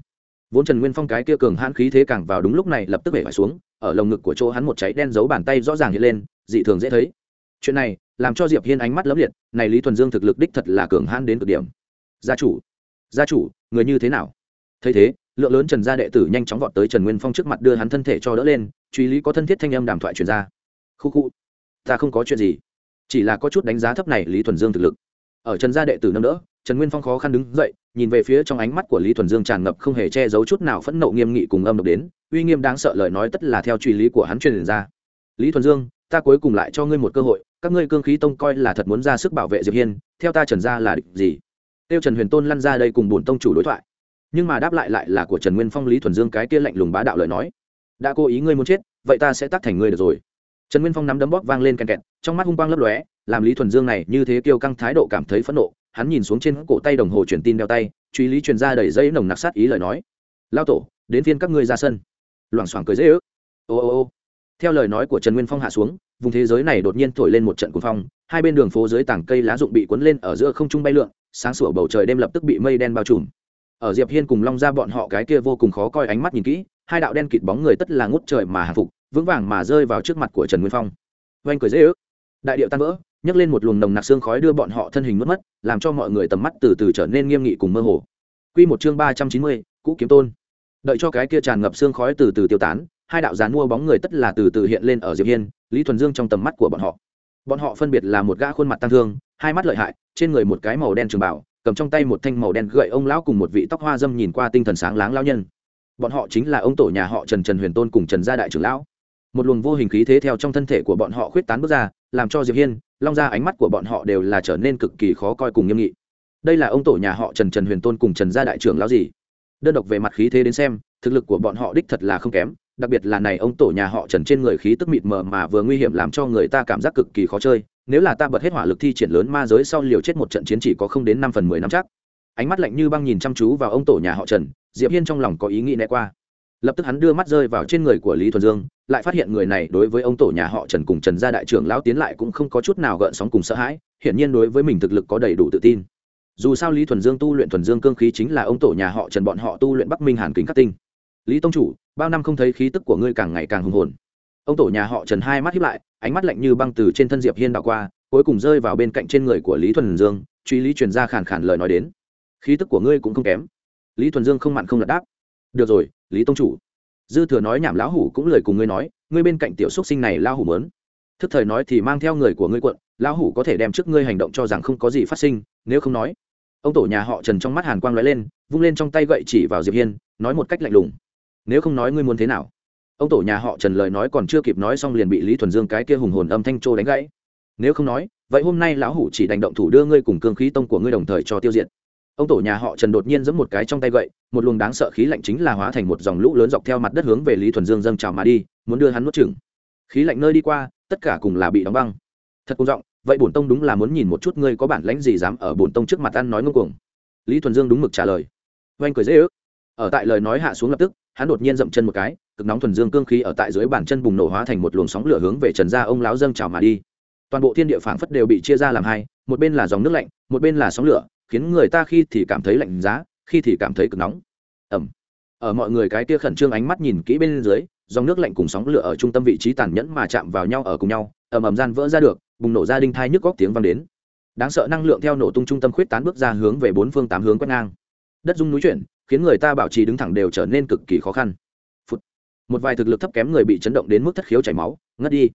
Vốn trần nguyên phong cái kia cường hãn khí thế càng vào đúng lúc này lập tức bể phải xuống, ở lồng ngực của chỗ hắn một cháy đen giấu bàn tay rõ ràng hiện lên, dị thường dễ thấy chuyện này làm cho diệp hiên ánh mắt lấm liệt, này lý thuần dương thực lực đích thật là cường hãn đến cực điểm. Gia chủ gia chủ, người như thế nào? Thấy thế, lượng lớn trần gia đệ tử nhanh chóng vọt tới trần nguyên phong trước mặt đưa hắn thân thể cho đỡ lên, truy lý có thân thiết thanh âm đàm thoại truyền ra. Khu khu ta không có chuyện gì, chỉ là có chút đánh giá thấp này lý thuần dương thực lực. Ở trần gia đệ tử nâng đỡ, trần nguyên phong khó khăn đứng dậy, nhìn về phía trong ánh mắt của lý thuần dương tràn ngập không hề che giấu chút nào phẫn nộ nghiêm nghị cùng âm độc đến, uy nghiêm đáng sợ lời nói tất là theo truy lý của hắn truyền ra. Lý thuần dương ta cuối cùng lại cho ngươi một cơ hội, các ngươi cương khí tông coi là thật muốn ra sức bảo vệ diệp hiên, theo ta trần gia là địch gì? Tiêu trần huyền tôn lăn ra đây cùng bổn tông chủ đối thoại. Nhưng mà đáp lại lại là của trần nguyên phong, lý thuần dương cái kia lạnh lùng bá đạo lời nói. Đã cố ý ngươi muốn chết, vậy ta sẽ tác thành ngươi được rồi. Trần nguyên phong nắm đấm bóp vang lên kèn kẹt, trong mắt hung quang lấp lóe, làm lý thuần dương này như thế kiêu căng thái độ cảm thấy phẫn nộ, hắn nhìn xuống trên cổ tay đồng hồ truyền tin đeo tay, truy lý truyền ra đầy dây nồng nặc sát ý lời nói. Lao tổ, đến phiên các ngươi ra sân. Loảng xoảng cười dễ ước. Ô ô ô theo lời nói của trần nguyên phong hạ xuống, vùng thế giới này đột nhiên thổi lên một trận cuồng phong, hai bên đường phố dưới tảng cây lá rụng bị cuốn lên ở giữa không trung bay lượn, sáng sủa bầu trời đêm lập tức bị mây đen bao trùm. Ở diệp hiên cùng long ra bọn họ cái kia vô cùng khó coi ánh mắt nhìn kỹ, hai đạo đen kịt bóng người tất là ngút trời mà hạ phục, vững vàng mà rơi vào trước mặt của trần nguyên phong. Oanh cười dễ ước. Đại điệu tan vỡ, nhấc lên một luồng nồng nặc xương khói đưa bọn họ thân hình mất mất, làm cho mọi người tầm mắt từ từ trở nên nghiêm nghị cùng mơ hồ. Quy một chương ba trăm chín mươi, cũ kiếm tôn. Đợi cho cái kia tràn ngập xương khói từ từ tiêu tán hai đạo dàn mua bóng người tất là từ từ hiện lên ở diệp hiên, lý thuần dương trong tầm mắt của bọn họ. Bọn họ phân biệt là một gã khuôn mặt tăng thương, hai mắt lợi hại, trên người một cái màu đen trường bảo, cầm trong tay một thanh màu đen gậy ông lão cùng một vị tóc hoa dâm nhìn qua tinh thần sáng láng lão nhân. Bọn họ chính là ông tổ nhà họ trần trần huyền tôn cùng trần gia đại trưởng lão. Một luồng vô hình khí thế theo trong thân thể của bọn họ khuyết tán bước ra, làm cho diệp hiên, long ra ánh mắt của bọn họ đều là trở nên cực kỳ khó coi cùng nghiêm nghị. Đây là ông tổ nhà họ trần trần huyền tôn cùng trần gia đại trưởng lão gì? Đơn độc về mặt khí thế đến xem, thực lực của bọn họ đích thật là không kém đặc biệt là này ông tổ nhà họ trần trên người khí tức mịt mờ mà vừa nguy hiểm làm cho người ta cảm giác cực kỳ khó chơi. Nếu là ta bật hết hỏa lực thi triển lớn ma giới sau liều chết một trận chiến chỉ có không đến năm phần mười năm chắc. Ánh mắt lạnh như băng nhìn chăm chú vào ông tổ nhà họ trần, diệp hiên trong lòng có ý nghĩ né qua. Lập tức hắn đưa mắt rơi vào trên người của lý thuần dương, lại phát hiện người này đối với ông tổ nhà họ trần cùng trần gia đại trưởng lão tiến lại cũng không có chút nào gợn sóng cùng sợ hãi, hiển nhiên đối với mình thực lực có đầy đủ tự tin. Dù sao lý thuần dương tu luyện thuần dương cương khí chính là ông tổ nhà họ trần, bọn họ tu luyện bắc minh hàn kính các tinh lý tông chủ, bao năm không thấy khí tức của ngươi càng ngày càng hùng hồn. Ông tổ nhà họ trần hai mắt hiếp lại, ánh mắt lạnh như băng từ trên thân diệp hiên đảo qua, cuối cùng rơi vào bên cạnh trên người của lý thuần dương, truy lý truyền ra khàn khàn lời nói đến. Khí tức của ngươi cũng không kém. Lý thuần dương không mặn không lật đáp. Được rồi, lý tông chủ. Dư thừa nói nhảm lão hủ cũng lời cùng ngươi nói, ngươi bên cạnh tiểu xúc sinh này lão hủ mớn. Thức thời nói thì mang theo người của ngươi quận, lão hủ có thể đem trước ngươi hành động cho rằng không có gì phát sinh, nếu không nói. Ông tổ nhà họ trần trong mắt hàn quang lóe lên, vung lên trong tay gậy chỉ vào diệp hiên, nói một cách lạnh lùng nếu không nói ngươi muốn thế nào? Ông tổ nhà họ trần lời nói còn chưa kịp nói xong liền bị lý thuần dương cái kia hùng hồn âm thanh trô đánh gãy. Nếu không nói, vậy hôm nay lão hủ chỉ đành động thủ đưa ngươi cùng cương khí tông của ngươi đồng thời cho tiêu diệt. Ông tổ nhà họ trần đột nhiên giẫm một cái trong tay gậy, một luồng đáng sợ khí lạnh chính là hóa thành một dòng lũ lớn dọc theo mặt đất hướng về lý thuần dương dâng trào mà đi, muốn đưa hắn nuốt chửng. Khí lạnh nơi đi qua, tất cả cùng là bị đóng băng. Thật cung rộng vậy bổn tông đúng là muốn nhìn một chút ngươi có bản lãnh gì dám ở bổn tông trước mặt ăn nói ngông cuồng. Lý thuần dương đúng mực trả lời. Oanh cười dễ ước. Ở tại lời nói hạ xuống lập tức hắn đột nhiên dậm chân một cái, cực nóng thuần dương cương khí ở tại dưới bàn chân bùng nổ hóa thành một luồng sóng lửa hướng về trần gia ông lão dâng trào mà đi. Toàn bộ thiên địa phảng phất đều bị chia ra làm hai, một bên là dòng nước lạnh, một bên là sóng lửa, khiến người ta khi thì cảm thấy lạnh giá, khi thì cảm thấy cực nóng. Ẩm ở mọi người cái tia khẩn trương ánh mắt nhìn kỹ bên dưới, dòng nước lạnh cùng sóng lửa ở trung tâm vị trí tàn nhẫn mà chạm vào nhau ở cùng nhau, ầm ầm gian vỡ ra được, bùng nổ ra đinh thai nhức góc tiếng vang đến. Đáng sợ năng lượng theo nổ tung trung tâm khuyết tán bước ra hướng về bốn phương tám hướng quét ngang. Đất dung núi chuyển khiến người ta bảo trì đứng thẳng đều trở nên cực kỳ khó khăn. Một vài thực lực thấp kém người bị chấn động đến mức thất khiếu chảy máu, ngất đi.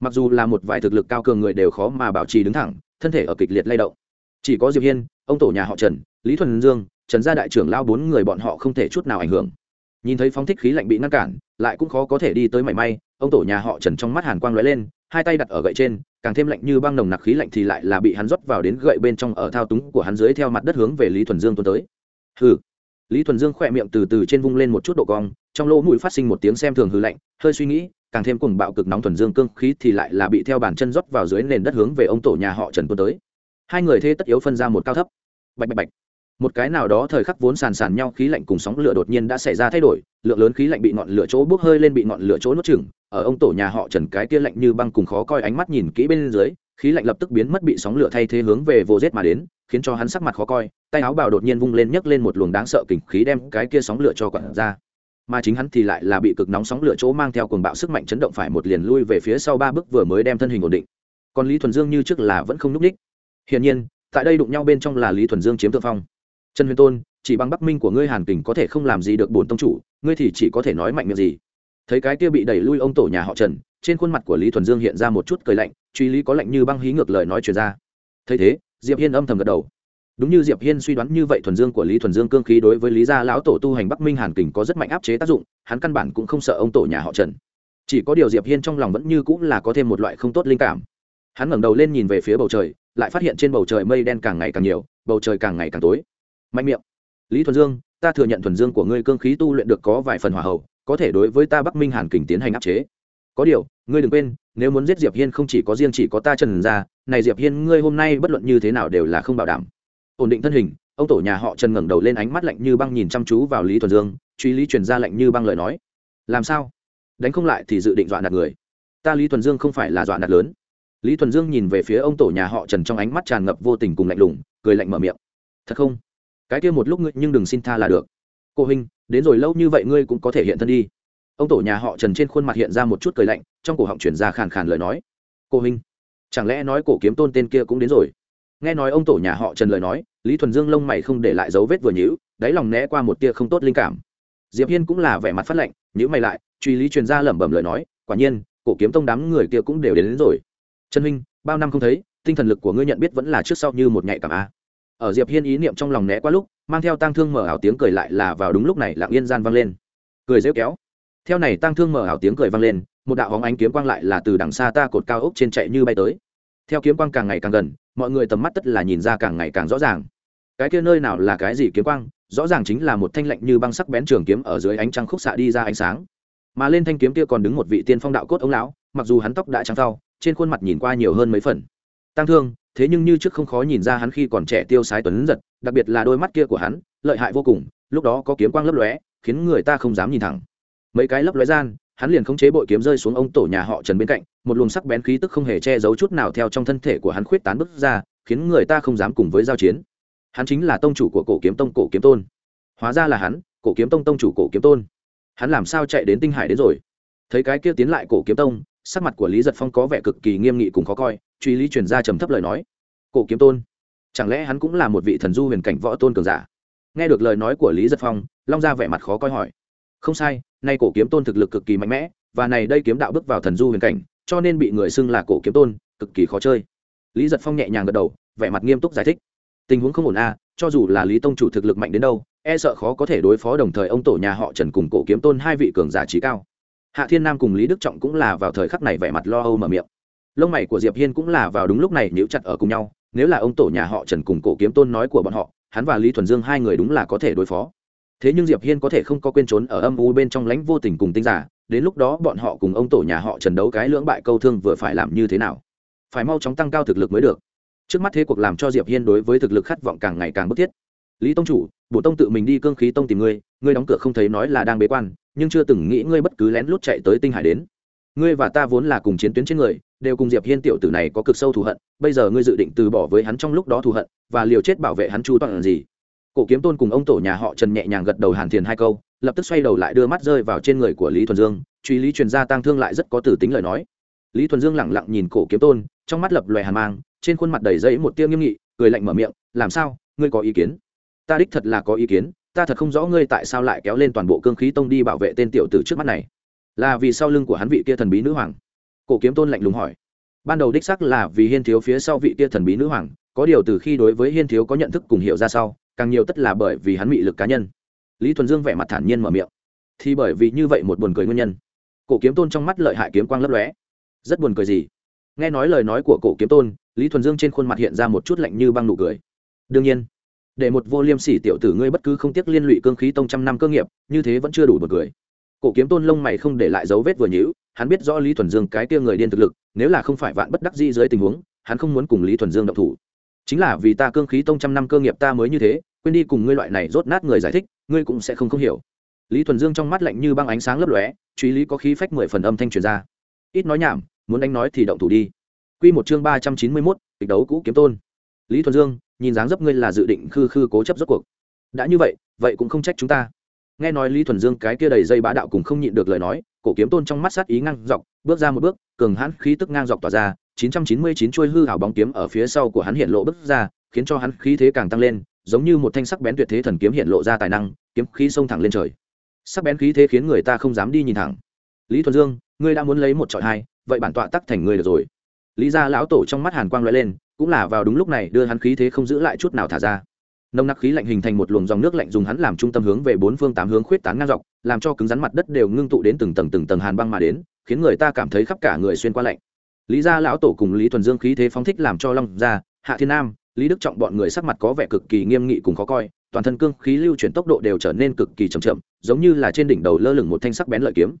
Mặc dù là một vài thực lực cao cường người đều khó mà bảo trì đứng thẳng, thân thể ở kịch liệt lay động. Chỉ có diệp hiên, ông tổ nhà họ trần, lý thuần dương, trần gia đại trưởng lao bốn người bọn họ không thể chút nào ảnh hưởng. Nhìn thấy phóng thích khí lạnh bị ngăn cản, lại cũng khó có thể đi tới mảy may, ông tổ nhà họ trần trong mắt hàn quang lóe lên, hai tay đặt ở gậy trên, càng thêm lạnh như băng nồng nặc khí lạnh thì lại là bị hắn rót vào đến gậy bên trong ở thao túng của hắn dưới theo mặt đất hướng về lý thuần dương tuôn tới. Hừ lý thuần dương khỏe miệng từ từ trên vung lên một chút độ cong, trong lỗ mũi phát sinh một tiếng xem thường hư lạnh, hơi suy nghĩ, càng thêm cùng bạo cực nóng thuần dương cương khí thì lại là bị theo bàn chân rót vào dưới nền đất hướng về ông tổ nhà họ trần tuân tới. Hai người thế tất yếu phân ra một cao thấp. Bạch bạch bạch. Một cái nào đó thời khắc vốn sàn sàn nhau khí lạnh cùng sóng lửa đột nhiên đã xảy ra thay đổi, lượng lớn khí lạnh bị ngọn lửa chỗ bốc hơi lên bị ngọn lửa chỗ nuốt chửng, ở ông tổ nhà họ trần cái kia lạnh như băng cùng khó coi ánh mắt nhìn kỹ bên dưới khí lạnh lập tức biến mất bị sóng lửa thay thế hướng về vô rết mà đến, khiến cho hắn sắc mặt khó coi, tay áo bào đột nhiên vung lên nhấc lên một luồng đáng sợ kình khí đem cái kia sóng lửa cho quặn ra. Mà chính hắn thì lại là bị cực nóng sóng lửa chỗ mang theo cuồng bạo sức mạnh chấn động phải một liền lui về phía sau ba bước vừa mới đem thân hình ổn định. Còn lý thuần dương như trước là vẫn không n ú c ních. Hiển nhiên, tại đây đụng nhau bên trong là lý thuần dương chiếm thượng phong. Trần huyền tôn, chỉ bằng bắc minh của ngươi hàn kình có thể không làm gì được bổn tông chủ, ngươi thì chỉ có thể nói mạnh miệng gì thấy cái kia bị đẩy lui ông tổ nhà họ trần, trên khuôn mặt của lý thuần dương hiện ra một chút cười lạnh, truy lý có lạnh như băng hí ngược lời nói truyền ra. Thấy thế, diệp hiên âm thầm gật đầu. Đúng như diệp hiên suy đoán như vậy thuần dương của lý thuần dương cương khí đối với lý gia lão tổ tu hành bắc minh hàn kình có rất mạnh áp chế tác dụng, hắn căn bản cũng không sợ ông tổ nhà họ trần. Chỉ có điều diệp hiên trong lòng vẫn như cũng là có thêm một loại không tốt linh cảm. Hắn ngẩng đầu lên nhìn về phía bầu trời, lại phát hiện trên bầu trời mây đen càng ngày càng nhiều, bầu trời càng ngày càng tối. Mạnh miệng. Lý thuần dương, ta thừa nhận thuần dương của ngươi cương khí tu luyện được có vài phần hỏa hậu có thể đối với ta bắc minh hàn kình tiến hành áp chế. Có điều, ngươi đừng quên, nếu muốn giết diệp hiên không chỉ có riêng chỉ có ta trần ra này diệp hiên ngươi hôm nay bất luận như thế nào đều là không bảo đảm. Ổn định thân hình, ông tổ nhà họ trần ngẩng đầu lên ánh mắt lạnh như băng nhìn chăm chú vào lý thuần dương, truy lý truyền ra lạnh như băng lời nói. Làm sao? Đánh không lại thì dự định dọa nạt người. Ta lý thuần dương không phải là dọa nạt lớn. Lý thuần dương nhìn về phía ông tổ nhà họ trần trong ánh mắt tràn ngập vô tình cùng lạnh lùng, cười lạnh mở miệng. Thật không? Cái kia một lúc ngươi nhưng đừng xin tha là được cô huynh đến rồi lâu như vậy ngươi cũng có thể hiện thân đi. Ông tổ nhà họ trần trên khuôn mặt hiện ra một chút cười lạnh trong cổ họng chuyển ra khàn khàn lời nói. Cô huynh chẳng lẽ nói cổ kiếm tôn tên kia cũng đến rồi? Nghe nói ông tổ nhà họ trần lời nói lý thuần dương lông mày không để lại dấu vết vừa nhữ đáy lòng né qua một tia không tốt linh cảm. Diệp hiên cũng là vẻ mặt phát lạnh, nhữ mày lại truy lý truyền ra lẩm bẩm lời nói quả nhiên cổ kiếm tông đám người kia cũng đều đến, đến rồi. Trần huynh bao năm không thấy tinh thần lực của ngươi nhận biết vẫn là trước sau như một nhạy cảm a ở diệp hiên ý niệm trong lòng né qua lúc, mang theo tang thương mở ảo tiếng cười lại là vào đúng lúc này lặng yên gian vang lên. Cười rêu kéo. Theo này tang thương mở ảo tiếng cười vang lên, một đạo hóng ánh kiếm quang lại là từ đằng xa ta cột cao ốc trên chạy như bay tới. Theo kiếm quang càng ngày càng gần, mọi người tầm mắt tất là nhìn ra càng ngày càng rõ ràng. Cái kia nơi nào là cái gì kiếm quang? Rõ ràng chính là một thanh lạnh như băng sắc bén trường kiếm ở dưới ánh trăng khúc xạ đi ra ánh sáng. Mà lên thanh kiếm kia còn đứng một vị tiên phong đạo cốt ông lão, mặc dù hắn tóc đã trắng thau trên khuôn mặt nhìn qua nhiều hơn mấy phần tăng thương, thế nhưng như trước không khó nhìn ra hắn khi còn trẻ tiêu sái tuấn giật, đặc biệt là đôi mắt kia của hắn, lợi hại vô cùng, lúc đó có kiếm quang lấp lóe, khiến người ta không dám nhìn thẳng. Mấy cái lấp lóe gian, hắn liền khống chế bội kiếm rơi xuống ông tổ nhà họ trần bên cạnh, một luồng sắc bén khí tức không hề che giấu chút nào theo trong thân thể của hắn khuyết tán bứt ra, khiến người ta không dám cùng với giao chiến. Hắn chính là tông chủ của cổ kiếm tông cổ kiếm tôn. Hóa ra là hắn, cổ kiếm tông tông chủ cổ kiếm tôn. Hắn làm sao chạy đến tinh hải đến rồi? Thấy cái kia tiến lại cổ kiếm tông sắc mặt của lý giật phong có vẻ cực kỳ nghiêm nghị cùng khó coi, truy lý truyền ra trầm thấp lời nói. Cổ kiếm tôn, chẳng lẽ hắn cũng là một vị thần du huyền cảnh võ tôn cường giả? Nghe được lời nói của lý giật phong, long ra vẻ mặt khó coi hỏi. Không sai, nay cổ kiếm tôn thực lực cực kỳ mạnh mẽ, và này đây kiếm đạo bước vào thần du huyền cảnh, cho nên bị người xưng là cổ kiếm tôn, cực kỳ khó chơi. Lý giật phong nhẹ nhàng gật đầu, vẻ mặt nghiêm túc giải thích. Tình huống không ổn a cho dù là lý tông chủ thực lực mạnh đến đâu e sợ khó có thể đối phó đồng thời ông tổ nhà họ trần cùng cổ kiếm tôn hai vị cường giả trí cao hạ thiên nam cùng lý đức trọng cũng là vào thời khắc này vẻ mặt lo âu mở miệng. Lông mày của diệp hiên cũng là vào đúng lúc này níu chặt ở cùng nhau, nếu là ông tổ nhà họ trần cùng cổ kiếm tôn nói của bọn họ, hắn và lý thuần dương hai người đúng là có thể đối phó. Thế nhưng diệp hiên có thể không có quên trốn ở âm u bên trong lãnh vô tình cùng tinh giả, đến lúc đó bọn họ cùng ông tổ nhà họ trần đấu cái lưỡng bại câu thương vừa phải làm như thế nào? Phải mau chóng tăng cao thực lực mới được. Trước mắt thế cuộc làm cho diệp hiên đối với thực lực khát vọng càng ngày càng bức thiết. Lý tông chủ, bổ tông tự mình đi cương khí tông tìm ngươi ngươi đóng cửa không thấy nói là đang bế quan nhưng chưa từng nghĩ ngươi bất cứ lén lút chạy tới tinh hải đến. Ngươi và ta vốn là cùng chiến tuyến trên người, đều cùng diệp hiên tiểu tử này có cực sâu thù hận, bây giờ ngươi dự định từ bỏ với hắn trong lúc đó thù hận, và liều chết bảo vệ hắn chu toàn gì? Cổ kiếm tôn cùng ông tổ nhà họ trần nhẹ nhàng gật đầu hàn thiền hai câu, lập tức xoay đầu lại đưa mắt rơi vào trên người của lý thuần dương, truy lý truyền gia tăng thương lại rất có tử tính lời nói. Lý thuần dương lẳng lặng nhìn cổ kiếm tôn, trong mắt lập lòe hàn mang, trên khuôn mặt đầy dẫy một tiêu nghiêm nghị, cười lạnh mở miệng, làm sao? Ngươi có ý kiến? Ta đích thật là có ý kiến ta thật không rõ ngươi tại sao lại kéo lên toàn bộ cương khí tông đi bảo vệ tên tiểu tử trước mắt này. Là vì sau lưng của hắn vị kia thần bí nữ hoàng? Cổ kiếm tôn lạnh lùng hỏi. Ban đầu đích sắc là vì hiên thiếu phía sau vị kia thần bí nữ hoàng, có điều từ khi đối với hiên thiếu có nhận thức cùng hiểu ra sau, càng nhiều tất là bởi vì hắn bị lực cá nhân. Lý thuần dương vẻ mặt thản nhiên mở miệng. Thì bởi vì như vậy một buồn cười nguyên nhân. Cổ kiếm tôn trong mắt lợi hại kiếm quang lấp lóe. Rất buồn cười gì? Nghe nói lời nói của cổ kiếm tôn, lý thuần dương trên khuôn mặt hiện ra một chút lạnh như băng nụ cười. Đương nhiên để một vô liêm sỉ tiểu tử ngươi bất cứ không tiếc liên lụy cương khí tông trăm năm cơ nghiệp, như thế vẫn chưa đủ một người cổ kiếm tôn lông mày không để lại dấu vết vừa nhữ hắn biết rõ lý thuần dương cái kia người điên thực lực, nếu là không phải vạn bất đắc di dưới tình huống, hắn không muốn cùng lý thuần dương động thủ. Chính là vì ta cương khí tông trăm năm cơ nghiệp ta mới như thế, quên đi cùng ngươi loại này rốt nát người giải thích, ngươi cũng sẽ không không hiểu. Lý thuần dương trong mắt lạnh như băng ánh sáng lấp lóe, truy lý có khí phách mười phần âm thanh truyền ra. Ít nói nhảm, muốn đánh nói thì động thủ đi. Q một chương ba trăm chín mươi mốt, kịch đấu cũ kiếm tôn. Lý thuần dương nhìn dáng dấp ngươi là dự định khư khư cố chấp rốt cuộc. Đã như vậy vậy cũng không trách chúng ta. Nghe nói lý thuần dương cái kia đầy dây bá đạo cùng không nhịn được lời nói, cổ kiếm tôn trong mắt sát ý ngang dọc, bước ra một bước, cường hãn khí tức ngang dọc tỏa ra 999 chuôi hư hảo bóng kiếm ở phía sau của hắn hiện lộ bước ra, khiến cho hắn khí thế càng tăng lên, giống như một thanh sắc bén tuyệt thế thần kiếm hiện lộ ra tài năng, kiếm khí xông thẳng lên trời. Sắc bén khí thế khiến người ta không dám đi nhìn thẳng. Lý thuần dương, ngươi đã muốn lấy một trọi hai, vậy bản tọa tắc thành ngươi được rồi. Lý gia lão tổ trong mắt hàn quang lóe lên cũng là vào đúng lúc này đưa hắn khí thế không giữ lại chút nào thả ra. Nồng nặc khí lạnh hình thành một luồng dòng nước lạnh dùng hắn làm trung tâm hướng về bốn phương tám hướng khuyết tán ngang dọc, làm cho cứng rắn mặt đất đều ngưng tụ đến từng tầng từng tầng hàn băng mà đến, khiến người ta cảm thấy khắp cả người xuyên qua lạnh. Lý gia lão tổ cùng lý thuần dương khí thế phóng thích làm cho long gia, hạ thiên nam, lý đức trọng bọn người sắc mặt có vẻ cực kỳ nghiêm nghị cùng khó coi, toàn thân cương khí lưu chuyển tốc độ đều trở nên cực kỳ chậm chậm, giống như là trên đỉnh đầu lơ lửng một thanh sắc bén lợi kiếm.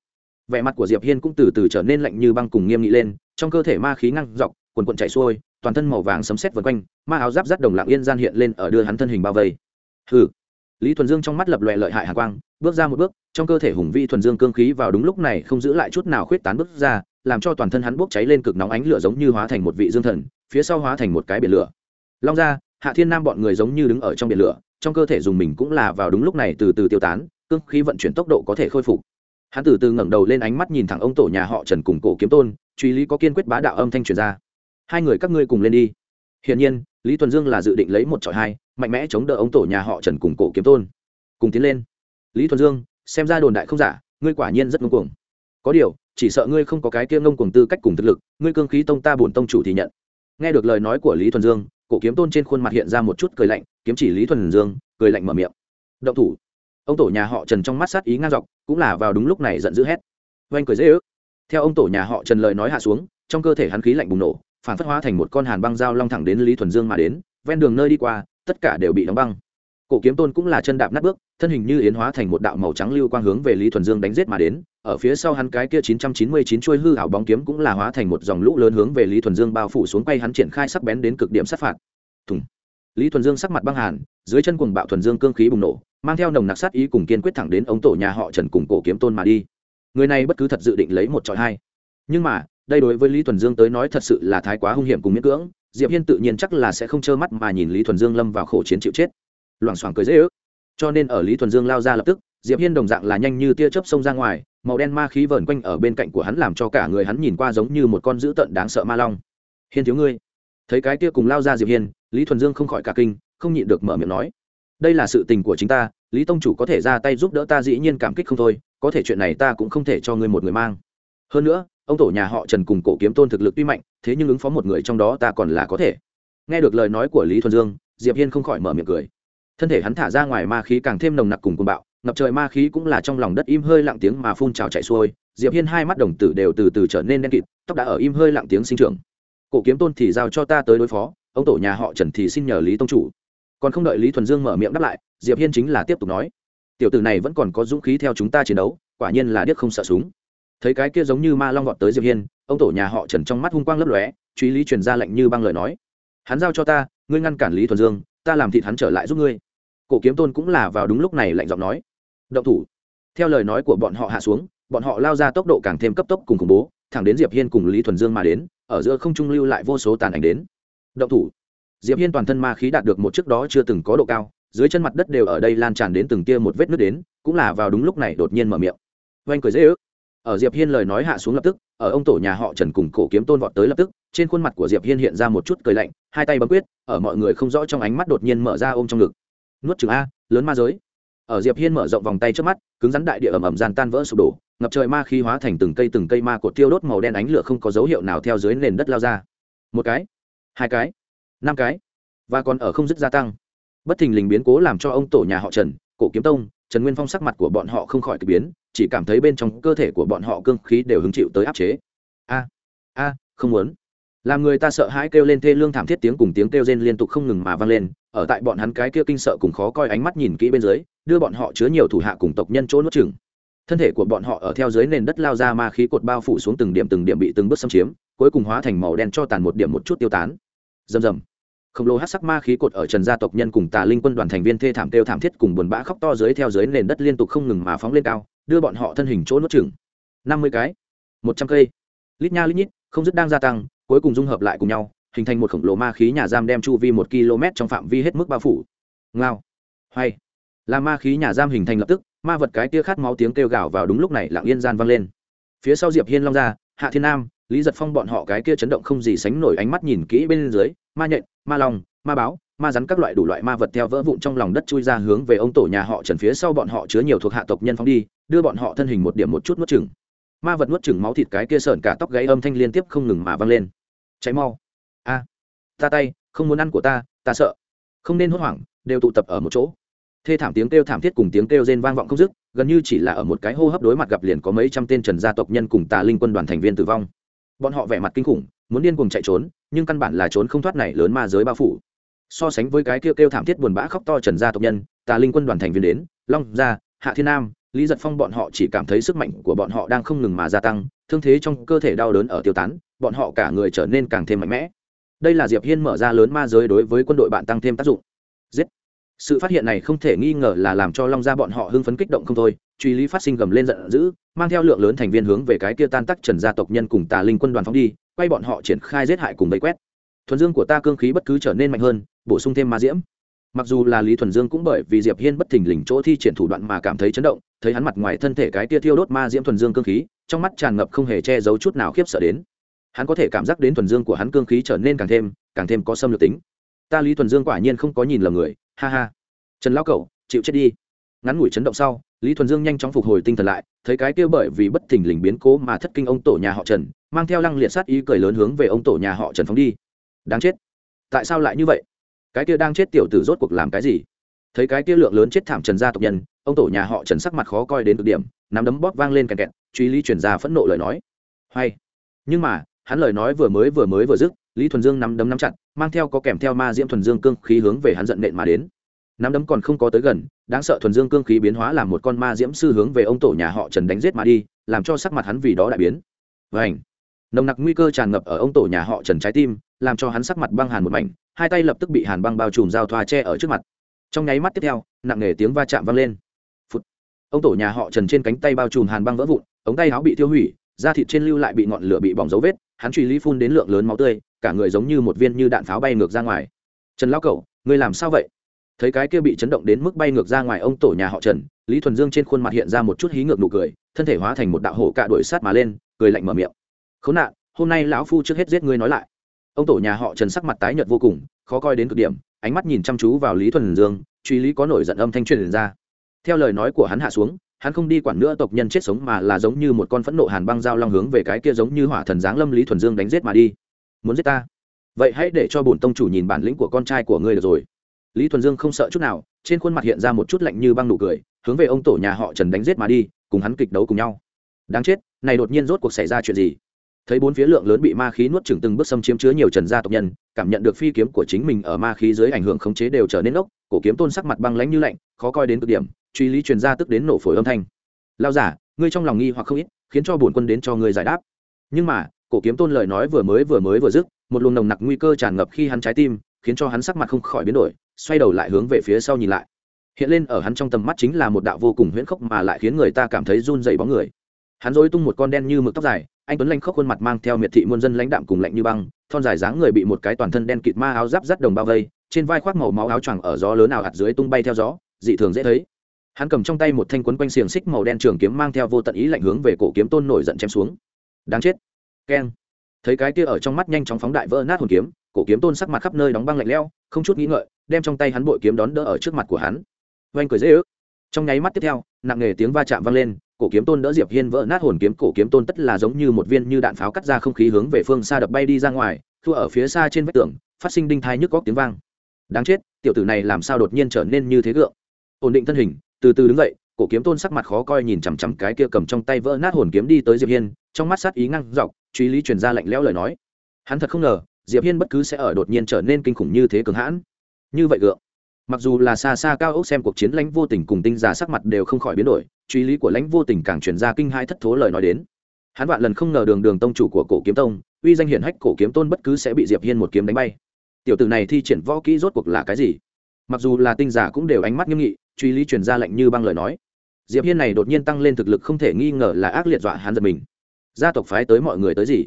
Vẻ mặt của diệp hiên cũng từ từ trở nên lạnh như băng cùng nghiêm nghị lên, trong cơ thể ma khí ngăn dọc, quần quần chảy xuôi toàn thân màu vàng sấm sét vần quanh, ma áo giáp rắt đồng lặng yên gian hiện lên ở đưa hắn thân hình bao vây. Hừ. Lý thuần dương trong mắt lập lòe lợi hại hàn quang, bước ra một bước, trong cơ thể hùng vi thuần dương cương khí vào đúng lúc này không giữ lại chút nào khuyết tán bước ra, làm cho toàn thân hắn bốc cháy lên cực nóng ánh lửa giống như hóa thành một vị dương thần, phía sau hóa thành một cái biển lửa. Long ra hạ thiên nam bọn người giống như đứng ở trong biển lửa, trong cơ thể dùng mình cũng là vào đúng lúc này từ từ tiêu tán, cương khí vận chuyển tốc độ có thể khôi phục. Hắn từ từ ngẩng đầu lên ánh mắt nhìn thẳng ông tổ nhà họ trần cùng cổ kiếm tôn, truy lý có kiên quyết bá đạo âm thanh truyền ra hai người các ngươi cùng lên đi. Hiển nhiên, lý tuần dương là dự định lấy một trọi hai, mạnh mẽ chống đỡ ông tổ nhà họ trần cùng cổ kiếm tôn. Cùng tiến lên. Lý thuần dương, xem ra đồn đại không giả, ngươi quả nhiên rất ngông cuồng. Có điều, chỉ sợ ngươi không có cái kia ngông cuồng tư cách cùng thực lực, ngươi cương khí tông ta bổn tông chủ thì nhận. Nghe được lời nói của lý thuần dương, cổ kiếm tôn trên khuôn mặt hiện ra một chút cười lạnh, kiếm chỉ lý thuần dương, cười lạnh mở miệng. Động thủ. Ông tổ nhà họ trần trong mắt sát ý ngang dọc, cũng là vào đúng lúc này giận dữ hét. Oanh cười dễ ước. Theo ông tổ nhà họ trần lời nói hạ xuống, trong cơ thể hắn khí lạnh bùng nổ phản phất hóa thành một con hàn băng dao long thẳng đến lý thuần dương mà đến, ven đường nơi đi qua, tất cả đều bị đóng băng. Cổ kiếm tôn cũng là chân đạp nát bước, thân hình như yến hóa thành một đạo màu trắng lưu quang hướng về lý thuần dương đánh giết mà đến, ở phía sau hắn cái kia chín trăm chín mươi chín chuôi hư ảo bóng kiếm cũng là hóa thành một dòng lũ lớn hướng về lý thuần dương bao phủ xuống quay hắn triển khai sắc bén đến cực điểm sát phạt. Thùng. Lý thuần dương sắc mặt băng hàn, dưới chân cuồng bạo thuần dương cương khí bùng nổ, mang theo nồng nặc sát ý cùng kiên quyết thẳng đến ống tổ nhà họ trần cùng cổ kiếm tôn mà đi. Người này bất cứ thật dự định lấy một trọi hai. Nhưng mà đây đối với lý thuần dương tới nói thật sự là thái quá hung hiểm cùng miễn cưỡng, diệp hiên tự nhiên chắc là sẽ không trơ mắt mà nhìn lý thuần dương lâm vào khổ chiến chịu chết. Loảng xoảng cười dễ ước. Cho nên ở lý thuần dương lao ra lập tức, diệp hiên đồng dạng là nhanh như tia chớp xông ra ngoài, màu đen ma khí vờn quanh ở bên cạnh của hắn làm cho cả người hắn nhìn qua giống như một con dữ tợn đáng sợ ma long. Hiên thiếu ngươi. Thấy cái kia cùng lao ra diệp hiên, lý thuần dương không khỏi cả kinh, không nhịn được mở miệng nói, đây là sự tình của chính ta, lý tông chủ có thể ra tay giúp đỡ ta dĩ nhiên cảm kích không thôi, có thể chuyện này ta cũng không thể cho ngươi một người mang hơn nữa, ông tổ nhà họ trần cùng cổ kiếm tôn thực lực tuy mạnh, thế nhưng ứng phó một người trong đó ta còn là có thể. Nghe được lời nói của lý thuần dương, diệp hiên không khỏi mở miệng cười. Thân thể hắn thả ra ngoài ma khí càng thêm nồng nặc cùng cuồng bạo, ngập trời ma khí cũng là trong lòng đất im hơi lặng tiếng mà phun trào chạy xuôi. Diệp hiên hai mắt đồng tử đều từ từ trở nên đen kịt, tóc đã ở im hơi lặng tiếng sinh trưởng. Cổ kiếm tôn thì giao cho ta tới đối phó, ông tổ nhà họ trần thì xin nhờ lý tông chủ. Còn không đợi lý thuần dương mở miệng đáp lại, diệp hiên chính là tiếp tục nói. Tiểu tử này vẫn còn có dũng khí theo chúng ta chiến đấu, quả nhiên là điếc không sợ súng thấy cái kia giống như ma long vọt tới diệp hiên ông tổ nhà họ trần trong mắt hung quang lấp lóe truy lý truyền ra lệnh như băng lời nói hắn giao cho ta ngươi ngăn cản lý thuần dương ta làm thịt hắn trở lại giúp ngươi cổ kiếm tôn cũng là vào đúng lúc này lạnh giọng nói động thủ theo lời nói của bọn họ hạ xuống bọn họ lao ra tốc độ càng thêm cấp tốc cùng khủng bố thẳng đến diệp hiên cùng lý thuần dương mà đến ở giữa không trung lưu lại vô số tàn ảnh đến động thủ diệp hiên toàn thân ma khí đạt được một trước đó chưa từng có độ cao dưới chân mặt đất đều ở đây lan tràn đến từng tia một vết nước đến cũng là vào đúng lúc này đột nhiên mở miệng oanh cười dễ ước ở diệp hiên lời nói hạ xuống lập tức, ở ông tổ nhà họ trần cùng cổ kiếm tôn vọt tới lập tức, trên khuôn mặt của diệp hiên hiện ra một chút cười lạnh, hai tay bấm quyết, ở mọi người không rõ trong ánh mắt đột nhiên mở ra ôm trong ngực. Nuốt chừng a, lớn ma giới. Ở diệp hiên mở rộng vòng tay trước mắt, cứng rắn đại địa ẩm ẩm gian tan vỡ sụp đổ, ngập trời ma khí hóa thành từng cây từng cây ma cột tiêu đốt màu đen ánh lửa không có dấu hiệu nào theo dưới nền đất lao ra. Một cái, hai cái, năm cái, và còn ở không dứt gia tăng. Bất thình lình biến cố làm cho ông tổ nhà họ trần cổ kiếm tông, trần nguyên phong sắc mặt của bọn họ không khỏi k biến, chỉ cảm thấy bên trong cơ thể của bọn họ cương khí đều hứng chịu tới áp chế. A a, không muốn. Làm người ta sợ hãi kêu lên thê lương thảm thiết tiếng cùng tiếng kêu rên liên tục không ngừng mà vang lên, ở tại bọn hắn cái kia kinh sợ cùng khó coi ánh mắt nhìn kỹ bên dưới, đưa bọn họ chứa nhiều thủ hạ cùng tộc nhân chỗ nuốt chừng thân thể của bọn họ ở theo dưới nền đất lao ra ma khí cột bao phủ xuống từng điểm từng điểm bị từng bước xâm chiếm, cuối cùng hóa thành màu đen cho tàn một điểm một chút tiêu tán. Rầm rầm khổng lồ hát sắc ma khí cột ở trần gia tộc nhân cùng tà linh quân đoàn thành viên thê thảm kêu thảm thiết cùng buồn bã khóc to dưới theo dưới nền đất liên tục không ngừng mà phóng lên cao, đưa bọn họ thân hình chỗ nuốt chừng năm mươi cái, một trăm cây. Lít nha lít nhít, không dứt đang gia tăng, cuối cùng dung hợp lại cùng nhau, hình thành một khổng lồ ma khí nhà giam đem chu vi một km trong phạm vi hết mức bao phủ. Ngao. Hay là ma khí nhà giam hình thành lập tức, ma vật cái tia khát máu tiếng kêu gào vào đúng lúc này lặng yên gian vang lên. Phía sau diệp hiên long ra, hạ thiên nam lý giật phong bọn họ cái kia chấn động không gì sánh nổi ánh mắt nhìn kỹ bên dưới, ma nhện, ma lòng ma báo, ma rắn các loại đủ loại ma vật theo vỡ vụn trong lòng đất chui ra hướng về ông tổ nhà họ trần phía sau bọn họ chứa nhiều thuộc hạ tộc nhân phóng đi, đưa bọn họ thân hình một điểm một chút nuốt chừng ma vật nuốt chừng máu thịt cái kia sợn cả tóc gáy âm thanh liên tiếp không ngừng mà vang lên. Cháy mau. A, ta tay, không muốn ăn của ta ta sợ. Không nên hốt hoảng, đều tụ tập ở một chỗ. Thê thảm tiếng kêu thảm thiết cùng tiếng kêu rên vang vọng không dứt, gần như chỉ là ở một cái hô hấp đối mặt gặp liền có mấy trăm tên trần gia tộc nhân cùng tà linh quân đoàn thành viên tử vong bọn họ vẻ mặt kinh khủng, muốn điên cuồng chạy trốn, nhưng căn bản là trốn không thoát này lớn ma giới bao phủ. So sánh với cái kêu kêu thảm thiết buồn bã khóc to trần gia tộc nhân, tà linh quân đoàn thành viên đến, long gia, hạ thiên nam, lý giật phong bọn họ chỉ cảm thấy sức mạnh của bọn họ đang không ngừng mà gia tăng, thương thế trong cơ thể đau đớn ở tiêu tán, bọn họ cả người trở nên càng thêm mạnh mẽ. Đây là diệp hiên mở ra lớn ma giới đối với quân đội bạn tăng thêm tác dụng. Giết! Sự phát hiện này không thể nghi ngờ là làm cho long gia bọn họ hưng phấn kích động không thôi, truy lý phát sinh gầm lên giận dữ, mang theo lượng lớn thành viên hướng về cái kia tan tắc trần gia tộc nhân cùng tà linh quân đoàn phóng đi, quay bọn họ triển khai giết hại cùng vây quét. Thuần dương của ta cương khí bất cứ trở nên mạnh hơn, bổ sung thêm ma diễm. Mặc dù là lý thuần dương cũng bởi vì diệp hiên bất thình lình chỗ thi triển thủ đoạn mà cảm thấy chấn động, thấy hắn mặt ngoài thân thể cái tia thiêu đốt ma diễm thuần dương cương khí, trong mắt tràn ngập không hề che giấu chút nào khiếp sợ đến. Hắn có thể cảm giác đến thuần dương của hắn cương khí trở nên càng thêm càng thêm có xâm lược tính. Ta lý thuần dương quả nhiên không có nhìn lầm người ha ha. Trần lão cẩu chịu chết đi. Ngắn ngủi chấn động sau, lý thuần dương nhanh chóng phục hồi tinh thần lại, thấy cái kia bởi vì bất thình lình biến cố mà thất kinh ông tổ nhà họ trần, mang theo lăng liệt sát ý cười lớn hướng về ông tổ nhà họ trần phóng đi. Đáng chết. Tại sao lại như vậy? Cái kia đang chết tiểu tử rốt cuộc làm cái gì? Thấy cái kia lượng lớn chết thảm trần gia tộc nhân, ông tổ nhà họ trần sắc mặt khó coi đến cực điểm, nắm đấm bóp vang lên kèn kẹt, truy lý chuyển ra phẫn nộ lời nói. Hay. Nhưng mà, hắn lời nói vừa mới vừa mới vừa dứt, lý thuần dương nắm đấm nắm chặt mang theo có kèm theo ma diễm thuần dương cương khí hướng về hắn giận nện mà đến. Nắm đấm còn không có tới gần, đáng sợ thuần dương cương khí biến hóa làm một con ma diễm sư hướng về ông tổ nhà họ trần đánh giết mà đi, làm cho sắc mặt hắn vì đó đại biến. Vảnh nồng nặc nguy cơ tràn ngập ở ông tổ nhà họ trần trái tim, làm cho hắn sắc mặt băng hàn một mảnh, hai tay lập tức bị hàn băng bao trùm giao thoa che ở trước mặt. Trong nháy mắt tiếp theo, nặng nề tiếng va chạm vang lên. Phụt. ông tổ nhà họ trần trên cánh tay bao trùm hàn băng vỡ vụn, ống tay áo bị tiêu hủy, da thịt trên lưu lại bị ngọn lửa bị bỏng dấu vết hắn truy lý phun đến lượng lớn máu tươi, cả người giống như một viên như đạn pháo bay ngược ra ngoài. Trần lao cẩu ngươi làm sao vậy? Thấy cái kia bị chấn động đến mức bay ngược ra ngoài ông tổ nhà họ trần, lý thuần dương trên khuôn mặt hiện ra một chút hí ngược nụ cười, thân thể hóa thành một đạo hổ cạ đuổi sát mà lên, cười lạnh mở miệng. Khốn nạn, hôm nay lão phu trước hết giết ngươi nói lại. Ông tổ nhà họ trần sắc mặt tái nhợt vô cùng, khó coi đến cực điểm, ánh mắt nhìn chăm chú vào lý thuần dương, truy lý có nổi giận âm thanh truyền ra. Theo lời nói của hắn hạ xuống hắn không đi quản nữa tộc nhân chết sống mà là giống như một con phẫn nộ hàn băng dao long hướng về cái kia giống như hỏa thần giáng lâm lý thuần dương đánh giết mà đi. Muốn giết ta? Vậy hãy để cho bổn tông chủ nhìn bản lĩnh của con trai của ngươi được rồi. Lý thuần dương không sợ chút nào, trên khuôn mặt hiện ra một chút lạnh như băng nụ cười, hướng về ông tổ nhà họ trần đánh giết mà đi, cùng hắn kịch đấu cùng nhau. Đáng chết, này đột nhiên rốt cuộc xảy ra chuyện gì? Thấy bốn phía lượng lớn bị ma khí nuốt chừng từng bước xâm chiếm chứa nhiều trần gia tộc nhân, cảm nhận được phi kiếm của chính mình ở ma khí dưới ảnh hưởng khống chế đều trở nên ốc cổ kiếm tôn sắc mặt băng lãnh như lạnh, khó coi đến cực điểm truy lý truyền ra tức đến nổ phổi âm thanh. Lao giả, ngươi trong lòng nghi hoặc không ít, khiến cho bổn quân đến cho ngươi giải đáp. Nhưng mà, cổ kiếm tôn lời nói vừa mới vừa mới vừa dứt, một luồng nồng nặc nguy cơ tràn ngập khi hắn trái tim, khiến cho hắn sắc mặt không khỏi biến đổi, xoay đầu lại hướng về phía sau nhìn lại. Hiện lên ở hắn trong tầm mắt chính là một đạo vô cùng huyễn khốc mà lại khiến người ta cảm thấy run dày bóng người. Hắn dối tung một con đen như mực tóc dài, anh tuấn lanh khóc khuôn mặt mang theo miệt thị muôn dân lãnh đạm cùng lạnh như băng, thon dài dáng người bị một cái toàn thân đen kịt ma áo giáp rắt đồng bao vây, trên vai khoác màu máu áo choàng ở gió lớn nào hạt dưới tung bay theo gió, dị thường dễ thấy hắn cầm trong tay một thanh quấn quanh xiềng xích màu đen trường kiếm mang theo vô tận ý lạnh hướng về cổ kiếm tôn nổi giận chém xuống. Đáng chết. Keng. Thấy cái kia ở trong mắt nhanh chóng phóng đại vỡ nát hồn kiếm, cổ kiếm tôn sắc mặt khắp nơi đóng băng lạnh lẽo, không chút nghĩ ngợi, đem trong tay hắn bội kiếm đón đỡ ở trước mặt của hắn. Oanh cười dễ ước. Trong nháy mắt tiếp theo, nặng nề tiếng va chạm vang lên, cổ kiếm tôn đỡ diệp hiên vỡ nát hồn kiếm, cổ kiếm tôn tất là giống như một viên như đạn pháo cắt ra không khí hướng về phương xa đập bay đi ra ngoài thua ở phía xa trên vách tường, phát sinh đinh thai nhức góc tiếng vang. Đáng chết, tiểu tử này làm sao đột nhiên trở nên như thế gượng? Ổn định thân hình từ từ đứng dậy, cổ kiếm tôn sắc mặt khó coi nhìn chằm chằm cái kia cầm trong tay vỡ nát hồn kiếm đi tới diệp hiên, trong mắt sát ý ngăn dọc, truy lý truyền ra lạnh lẽo lời nói. Hắn thật không ngờ, diệp hiên bất cứ sẽ ở đột nhiên trở nên kinh khủng như thế cường hãn. Như vậy gượng, mặc dù là xa xa cao ốc xem cuộc chiến lãnh vô tình cùng tinh giả sắc mặt đều không khỏi biến đổi, truy lý của lãnh vô tình càng truyền ra kinh hai thất thố lời nói đến. Hắn vạn lần không ngờ đường đường tông chủ của cổ kiếm tông, uy danh hiển hách cổ kiếm tôn bất cứ sẽ bị diệp hiên một kiếm đánh bay. Tiểu tử này thi triển võ kỹ rốt cuộc là cái gì? Mặc dù là tinh giả cũng đều ánh mắt nghiêm nghị truy lý truyền ra lệnh như băng lời nói. Diệp hiên này đột nhiên tăng lên thực lực không thể nghi ngờ là ác liệt dọa hắn giật mình. Gia tộc phái tới mọi người tới gì?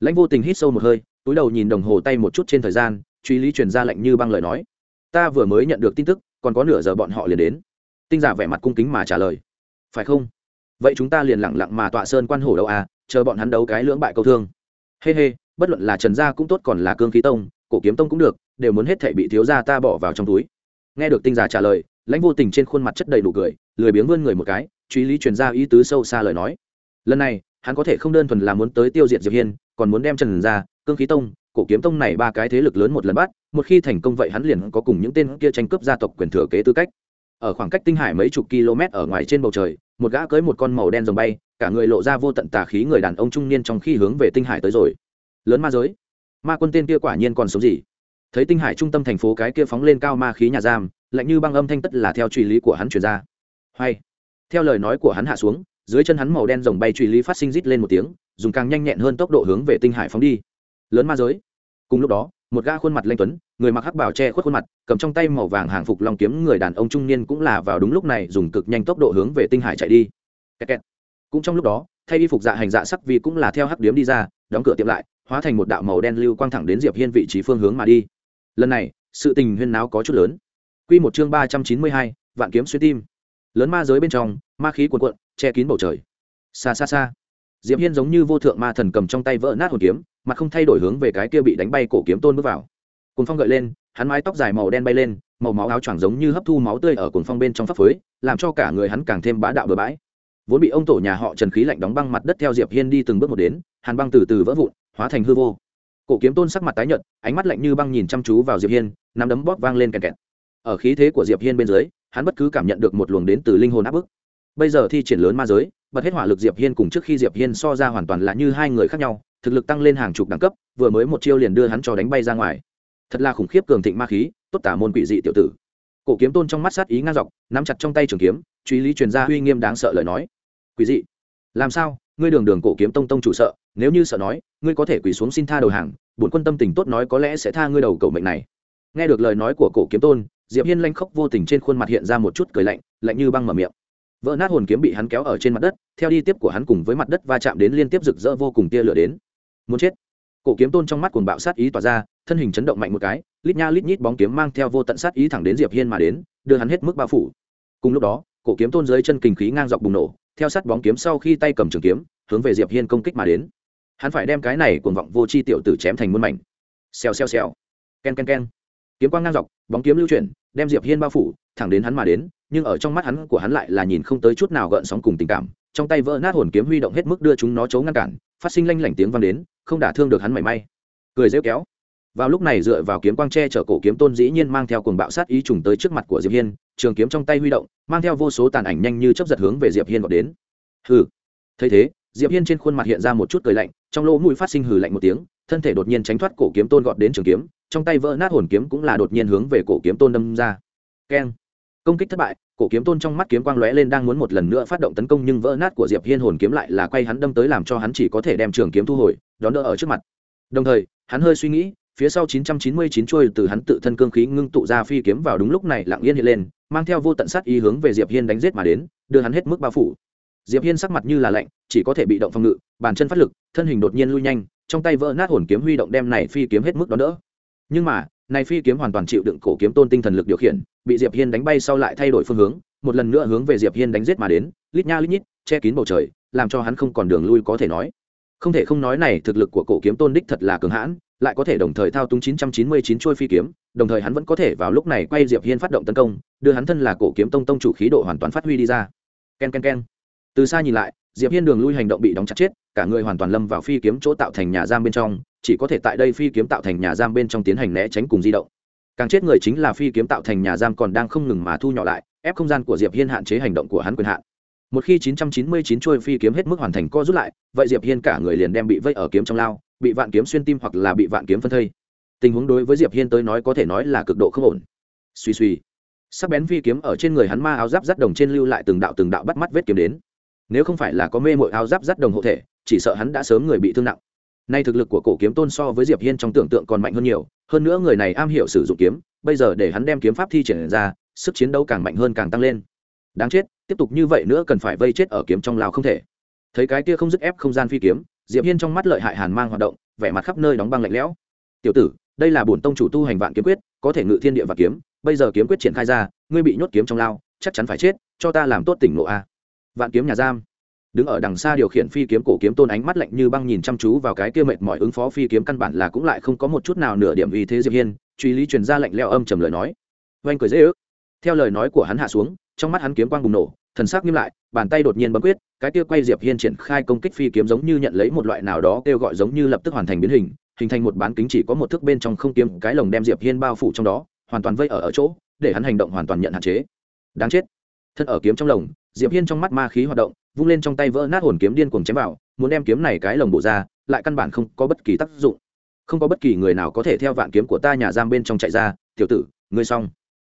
Lãnh vô tình hít sâu một hơi túi đầu nhìn đồng hồ tay một chút trên thời gian truy lý truyền ra lệnh như băng lời nói. Ta vừa mới nhận được tin tức còn có nửa giờ bọn họ liền đến. Tinh giả vẻ mặt cung kính mà trả lời. Phải không? Vậy chúng ta liền lặng lặng mà tọa sơn quan hổ đâu à chờ bọn hắn đấu cái lưỡng bại câu thương. Hê、hey、hê、hey, bất luận là trần gia cũng tốt còn là cương khí tông cổ kiếm tông cũng được đều muốn hết thể bị thiếu gia ta bỏ vào trong túi. Nghe được tinh giả trả lời lãnh vô tình trên khuôn mặt chất đầy đủ cười, lười biếng vươn người một cái, truy lý truyền ra ý tứ sâu xa lời nói. Lần này, hắn có thể không đơn thuần là muốn tới tiêu diệt diệp hiên, còn muốn đem trần ra cương khí tông, cổ kiếm tông này ba cái thế lực lớn một lần bắt, một khi thành công vậy hắn liền có cùng những tên kia tranh cướp gia tộc quyền thừa kế tư cách. Ở khoảng cách tinh hải mấy chục km ở ngoài trên bầu trời, một gã cưới một con màu đen rồng bay, cả người lộ ra vô tận tà khí người đàn ông trung niên trong khi hướng về tinh hải tới rồi. Lớn ma giới. Ma quân tên kia quả nhiên còn sống gì? Thấy tinh hải trung tâm thành phố cái kia phóng lên cao ma khí nhà giam lạnh như băng âm thanh tất là theo truy lý của hắn truyền ra. Hay. Theo lời nói của hắn hạ xuống, dưới chân hắn màu đen rồng bay truy lý phát sinh rít lên một tiếng, dùng càng nhanh nhẹn hơn tốc độ hướng về tinh hải phóng đi. Lớn ma giới. Cùng lúc đó, một gã khuôn mặt lanh tuấn, người mặc hắc bảo che khuất khuôn mặt, cầm trong tay màu vàng hàng phục long kiếm người đàn ông trung niên cũng là vào đúng lúc này dùng cực nhanh tốc độ hướng về tinh hải chạy đi. Kẹt kẹt. cũng trong lúc đó, thay y phục dạ hành dạ sắc vì cũng là theo hắc điếm đi ra, đóng cửa tiệm lại, hóa thành một đạo màu đen lưu quang thẳng đến diệp hiên vị trí phương hướng mà đi. Lần này, sự tình huyên náo có chút lớn quy một chương ba trăm chín mươi hai, vạn kiếm xuyên tim. Lớn ma giới bên trong, ma khí cuồn cuộn, che kín bầu trời. Xa xa xa, diệp hiên giống như vô thượng ma thần cầm trong tay vỡ nát hồn kiếm, mà không thay đổi hướng về cái kia bị đánh bay cổ kiếm tôn bước vào. Cuồng phong gợi lên, hắn mái tóc dài màu đen bay lên, màu máu áo choàng giống như hấp thu máu tươi ở cuồng phong bên trong pháp phới, làm cho cả người hắn càng thêm bá đạo bừa bãi. Vốn bị ông tổ nhà họ trần khí lạnh đóng băng mặt đất theo diệp hiên đi từng bước một đến, hàn băng từ từ vỡ vụn, hóa thành hư vô. Cổ kiếm tôn sắc mặt tái nhợt, ánh mắt lạnh như băng nhìn chăm chú vào diệp hiên, nắm đấm bóp vang lên kẹt kẹt ở khí thế của diệp hiên bên dưới, hắn bất cứ cảm nhận được một luồng đến từ linh hồn áp bức. Bây giờ thi triển lớn ma giới, bật hết hỏa lực diệp hiên cùng trước khi diệp hiên so ra hoàn toàn là như hai người khác nhau, thực lực tăng lên hàng chục đẳng cấp, vừa mới một chiêu liền đưa hắn cho đánh bay ra ngoài. Thật là khủng khiếp cường thịnh ma khí, tốt tả môn quỷ dị tiểu tử. Cổ kiếm tôn trong mắt sát ý ngang dọc, nắm chặt trong tay trường kiếm, truy lý truyền ra uy nghiêm đáng sợ lời nói. Quỷ dị? Làm sao? Ngươi đường đường cổ kiếm tông tông chủ sợ, nếu như sợ nói, ngươi có thể quỳ xuống xin tha đầu hàng, bổn quân tâm tình tốt nói có lẽ sẽ tha ngươi đầu cầu mệnh này. Nghe được lời nói của cổ kiếm tôn diệp hiên lanh khóc vô tình trên khuôn mặt hiện ra một chút cười lạnh lạnh như băng mở miệng. Vỡ nát hồn kiếm bị hắn kéo ở trên mặt đất, theo đi tiếp của hắn cùng với mặt đất va chạm đến liên tiếp rực rỡ vô cùng tia lửa đến. Muốn chết. Cổ kiếm tôn trong mắt cuồng bạo sát ý tỏa ra, thân hình chấn động mạnh một cái, lít nha lít nhít bóng kiếm mang theo vô tận sát ý thẳng đến diệp hiên mà đến, đưa hắn hết mức bao phủ. Cùng lúc đó, cổ kiếm tôn dưới chân kinh khí ngang dọc bùng nổ, theo sát bóng kiếm sau khi tay cầm trường kiếm, hướng về diệp hiên công kích mà đến. Hắn phải đem cái này cuồng vọng vô chi tiểu tử chém thành muôn mảnh. Xèo xèo xèo. Ken ken ken kiếm quang ngang dọc, bóng kiếm lưu chuyển, đem diệp hiên bao phủ, thẳng đến hắn mà đến, nhưng ở trong mắt hắn của hắn lại là nhìn không tới chút nào gợn sóng cùng tình cảm, trong tay vỡ nát hồn kiếm huy động hết mức đưa chúng nó chấu ngăn cản, phát sinh lanh lảnh tiếng vang đến, không đả thương được hắn mảy may. Cười rêu kéo. Vào lúc này dựa vào kiếm quang tre chở cổ kiếm tôn dĩ nhiên mang theo cuồng bạo sát ý trùng tới trước mặt của diệp hiên, trường kiếm trong tay huy động, mang theo vô số tàn ảnh nhanh như chấp giật hướng về diệp hiên gọi đến. Hừ. Thấy thế, diệp hiên trên khuôn mặt hiện ra một chút cười lạnh, trong lỗ mũi phát sinh hừ lạnh một tiếng, thân thể đột nhiên tránh thoát cổ kiếm tôn gọt đến trường kiếm trong tay vỡ nát hồn kiếm cũng là đột nhiên hướng về cổ kiếm tôn đâm ra. Keng. Công kích thất bại, cổ kiếm tôn trong mắt kiếm quang lóe lên đang muốn một lần nữa phát động tấn công nhưng vỡ nát của diệp hiên hồn kiếm lại là quay hắn đâm tới làm cho hắn chỉ có thể đem trường kiếm thu hồi, đón đỡ ở trước mặt. Đồng thời, hắn hơi suy nghĩ, phía sau 999 trôi từ hắn tự thân cương khí ngưng tụ ra phi kiếm vào đúng lúc này lặng yên hiện lên, mang theo vô tận sát ý hướng về diệp hiên đánh giết mà đến, đưa hắn hết mức bao phủ. Diệp hiên sắc mặt như là lạnh, chỉ có thể bị động phòng ngự, bàn chân phát lực, thân hình đột nhiên lui nhanh, trong tay vỡ nát hồn kiếm huy động đem này phi kiếm hết mức đón đỡ nhưng mà, này phi kiếm hoàn toàn chịu đựng cổ kiếm tôn tinh thần lực điều khiển, bị diệp hiên đánh bay sau lại thay đổi phương hướng, một lần nữa hướng về diệp hiên đánh giết mà đến, lít nha lít nhít, che kín bầu trời, làm cho hắn không còn đường lui có thể nói. Không thể không nói này, thực lực của cổ kiếm tôn đích thật là cường hãn, lại có thể đồng thời thao túng 999 trôi phi kiếm, đồng thời hắn vẫn có thể vào lúc này quay diệp hiên phát động tấn công, đưa hắn thân là cổ kiếm tông tông chủ khí độ hoàn toàn phát huy đi ra. Ken ken ken. Từ xa nhìn lại, diệp hiên đường lui hành động bị đóng chặt chết, cả người hoàn toàn lâm vào phi kiếm chỗ tạo thành nhà giam bên trong chỉ có thể tại đây phi kiếm tạo thành nhà giam bên trong tiến hành né tránh cùng di động. Càng chết người chính là phi kiếm tạo thành nhà giam còn đang không ngừng mà thu nhỏ lại, ép không gian của diệp hiên hạn chế hành động của hắn quyền hạn. Một khi 999 chuôi phi kiếm hết mức hoàn thành co rút lại, vậy diệp hiên cả người liền đem bị vây ở kiếm trong lao, bị vạn kiếm xuyên tim hoặc là bị vạn kiếm phân thây. Tình huống đối với diệp hiên tới nói có thể nói là cực độ không ổn. Suy suy. Sắc bén phi kiếm ở trên người hắn ma áo giáp rắt đồng trên lưu lại từng đạo từng đạo bắt mắt vết kiếm đến. Nếu không phải là có mê mội áo giáp rắt đồng hộ thể, chỉ sợ hắn đã sớm người bị thương nặng nay thực lực của cổ kiếm tôn so với diệp hiên trong tưởng tượng còn mạnh hơn nhiều, hơn nữa người này am hiểu sử dụng kiếm, bây giờ để hắn đem kiếm pháp thi triển ra, sức chiến đấu càng mạnh hơn càng tăng lên. Đáng chết, tiếp tục như vậy nữa cần phải vây chết ở kiếm trong lào không thể. Thấy cái kia không dứt ép không gian phi kiếm, diệp hiên trong mắt lợi hại hàn mang hoạt động, vẻ mặt khắp nơi đóng băng lạnh lẽo. Tiểu tử, đây là bổn tông chủ tu hành vạn kiếm quyết, có thể ngự thiên địa và kiếm, bây giờ kiếm quyết triển khai ra, ngươi bị nhốt kiếm trong lao chắc chắn phải chết, cho ta làm tốt tỉnh lộ a. Vạn kiếm nhà giam đứng ở đằng xa điều khiển phi kiếm cổ kiếm tôn ánh mắt lạnh như băng nhìn chăm chú vào cái kia mệt mỏi ứng phó phi kiếm căn bản là cũng lại không có một chút nào nửa điểm vì thế diệp hiên, truy lý truyền ra lạnh leo âm trầm lời nói. Oanh cười dễ ước. Theo lời nói của hắn hạ xuống, trong mắt hắn kiếm quang bùng nổ, thần sắc nghiêm lại, bàn tay đột nhiên bấm quyết, cái kia quay diệp hiên triển khai công kích phi kiếm giống như nhận lấy một loại nào đó kêu gọi giống như lập tức hoàn thành biến hình hình thành một bán kính chỉ có một thước bên trong không kiếm, cái lồng đem diệp hiên bao phủ trong đó, hoàn toàn vây ở ở chỗ, để hắn hành động hoàn toàn nhận hạn chế. Đáng chết. Thân ở kiếm trong lồng diệp hiên trong mắt ma khí hoạt động, vung lên trong tay vỡ nát hồn kiếm điên cuồng chém vào, muốn đem kiếm này cái lồng bộ ra, lại căn bản không có bất kỳ tác dụng. Không có bất kỳ người nào có thể theo vạn kiếm của ta nhà giam bên trong chạy ra. Tiểu tử, ngươi xong.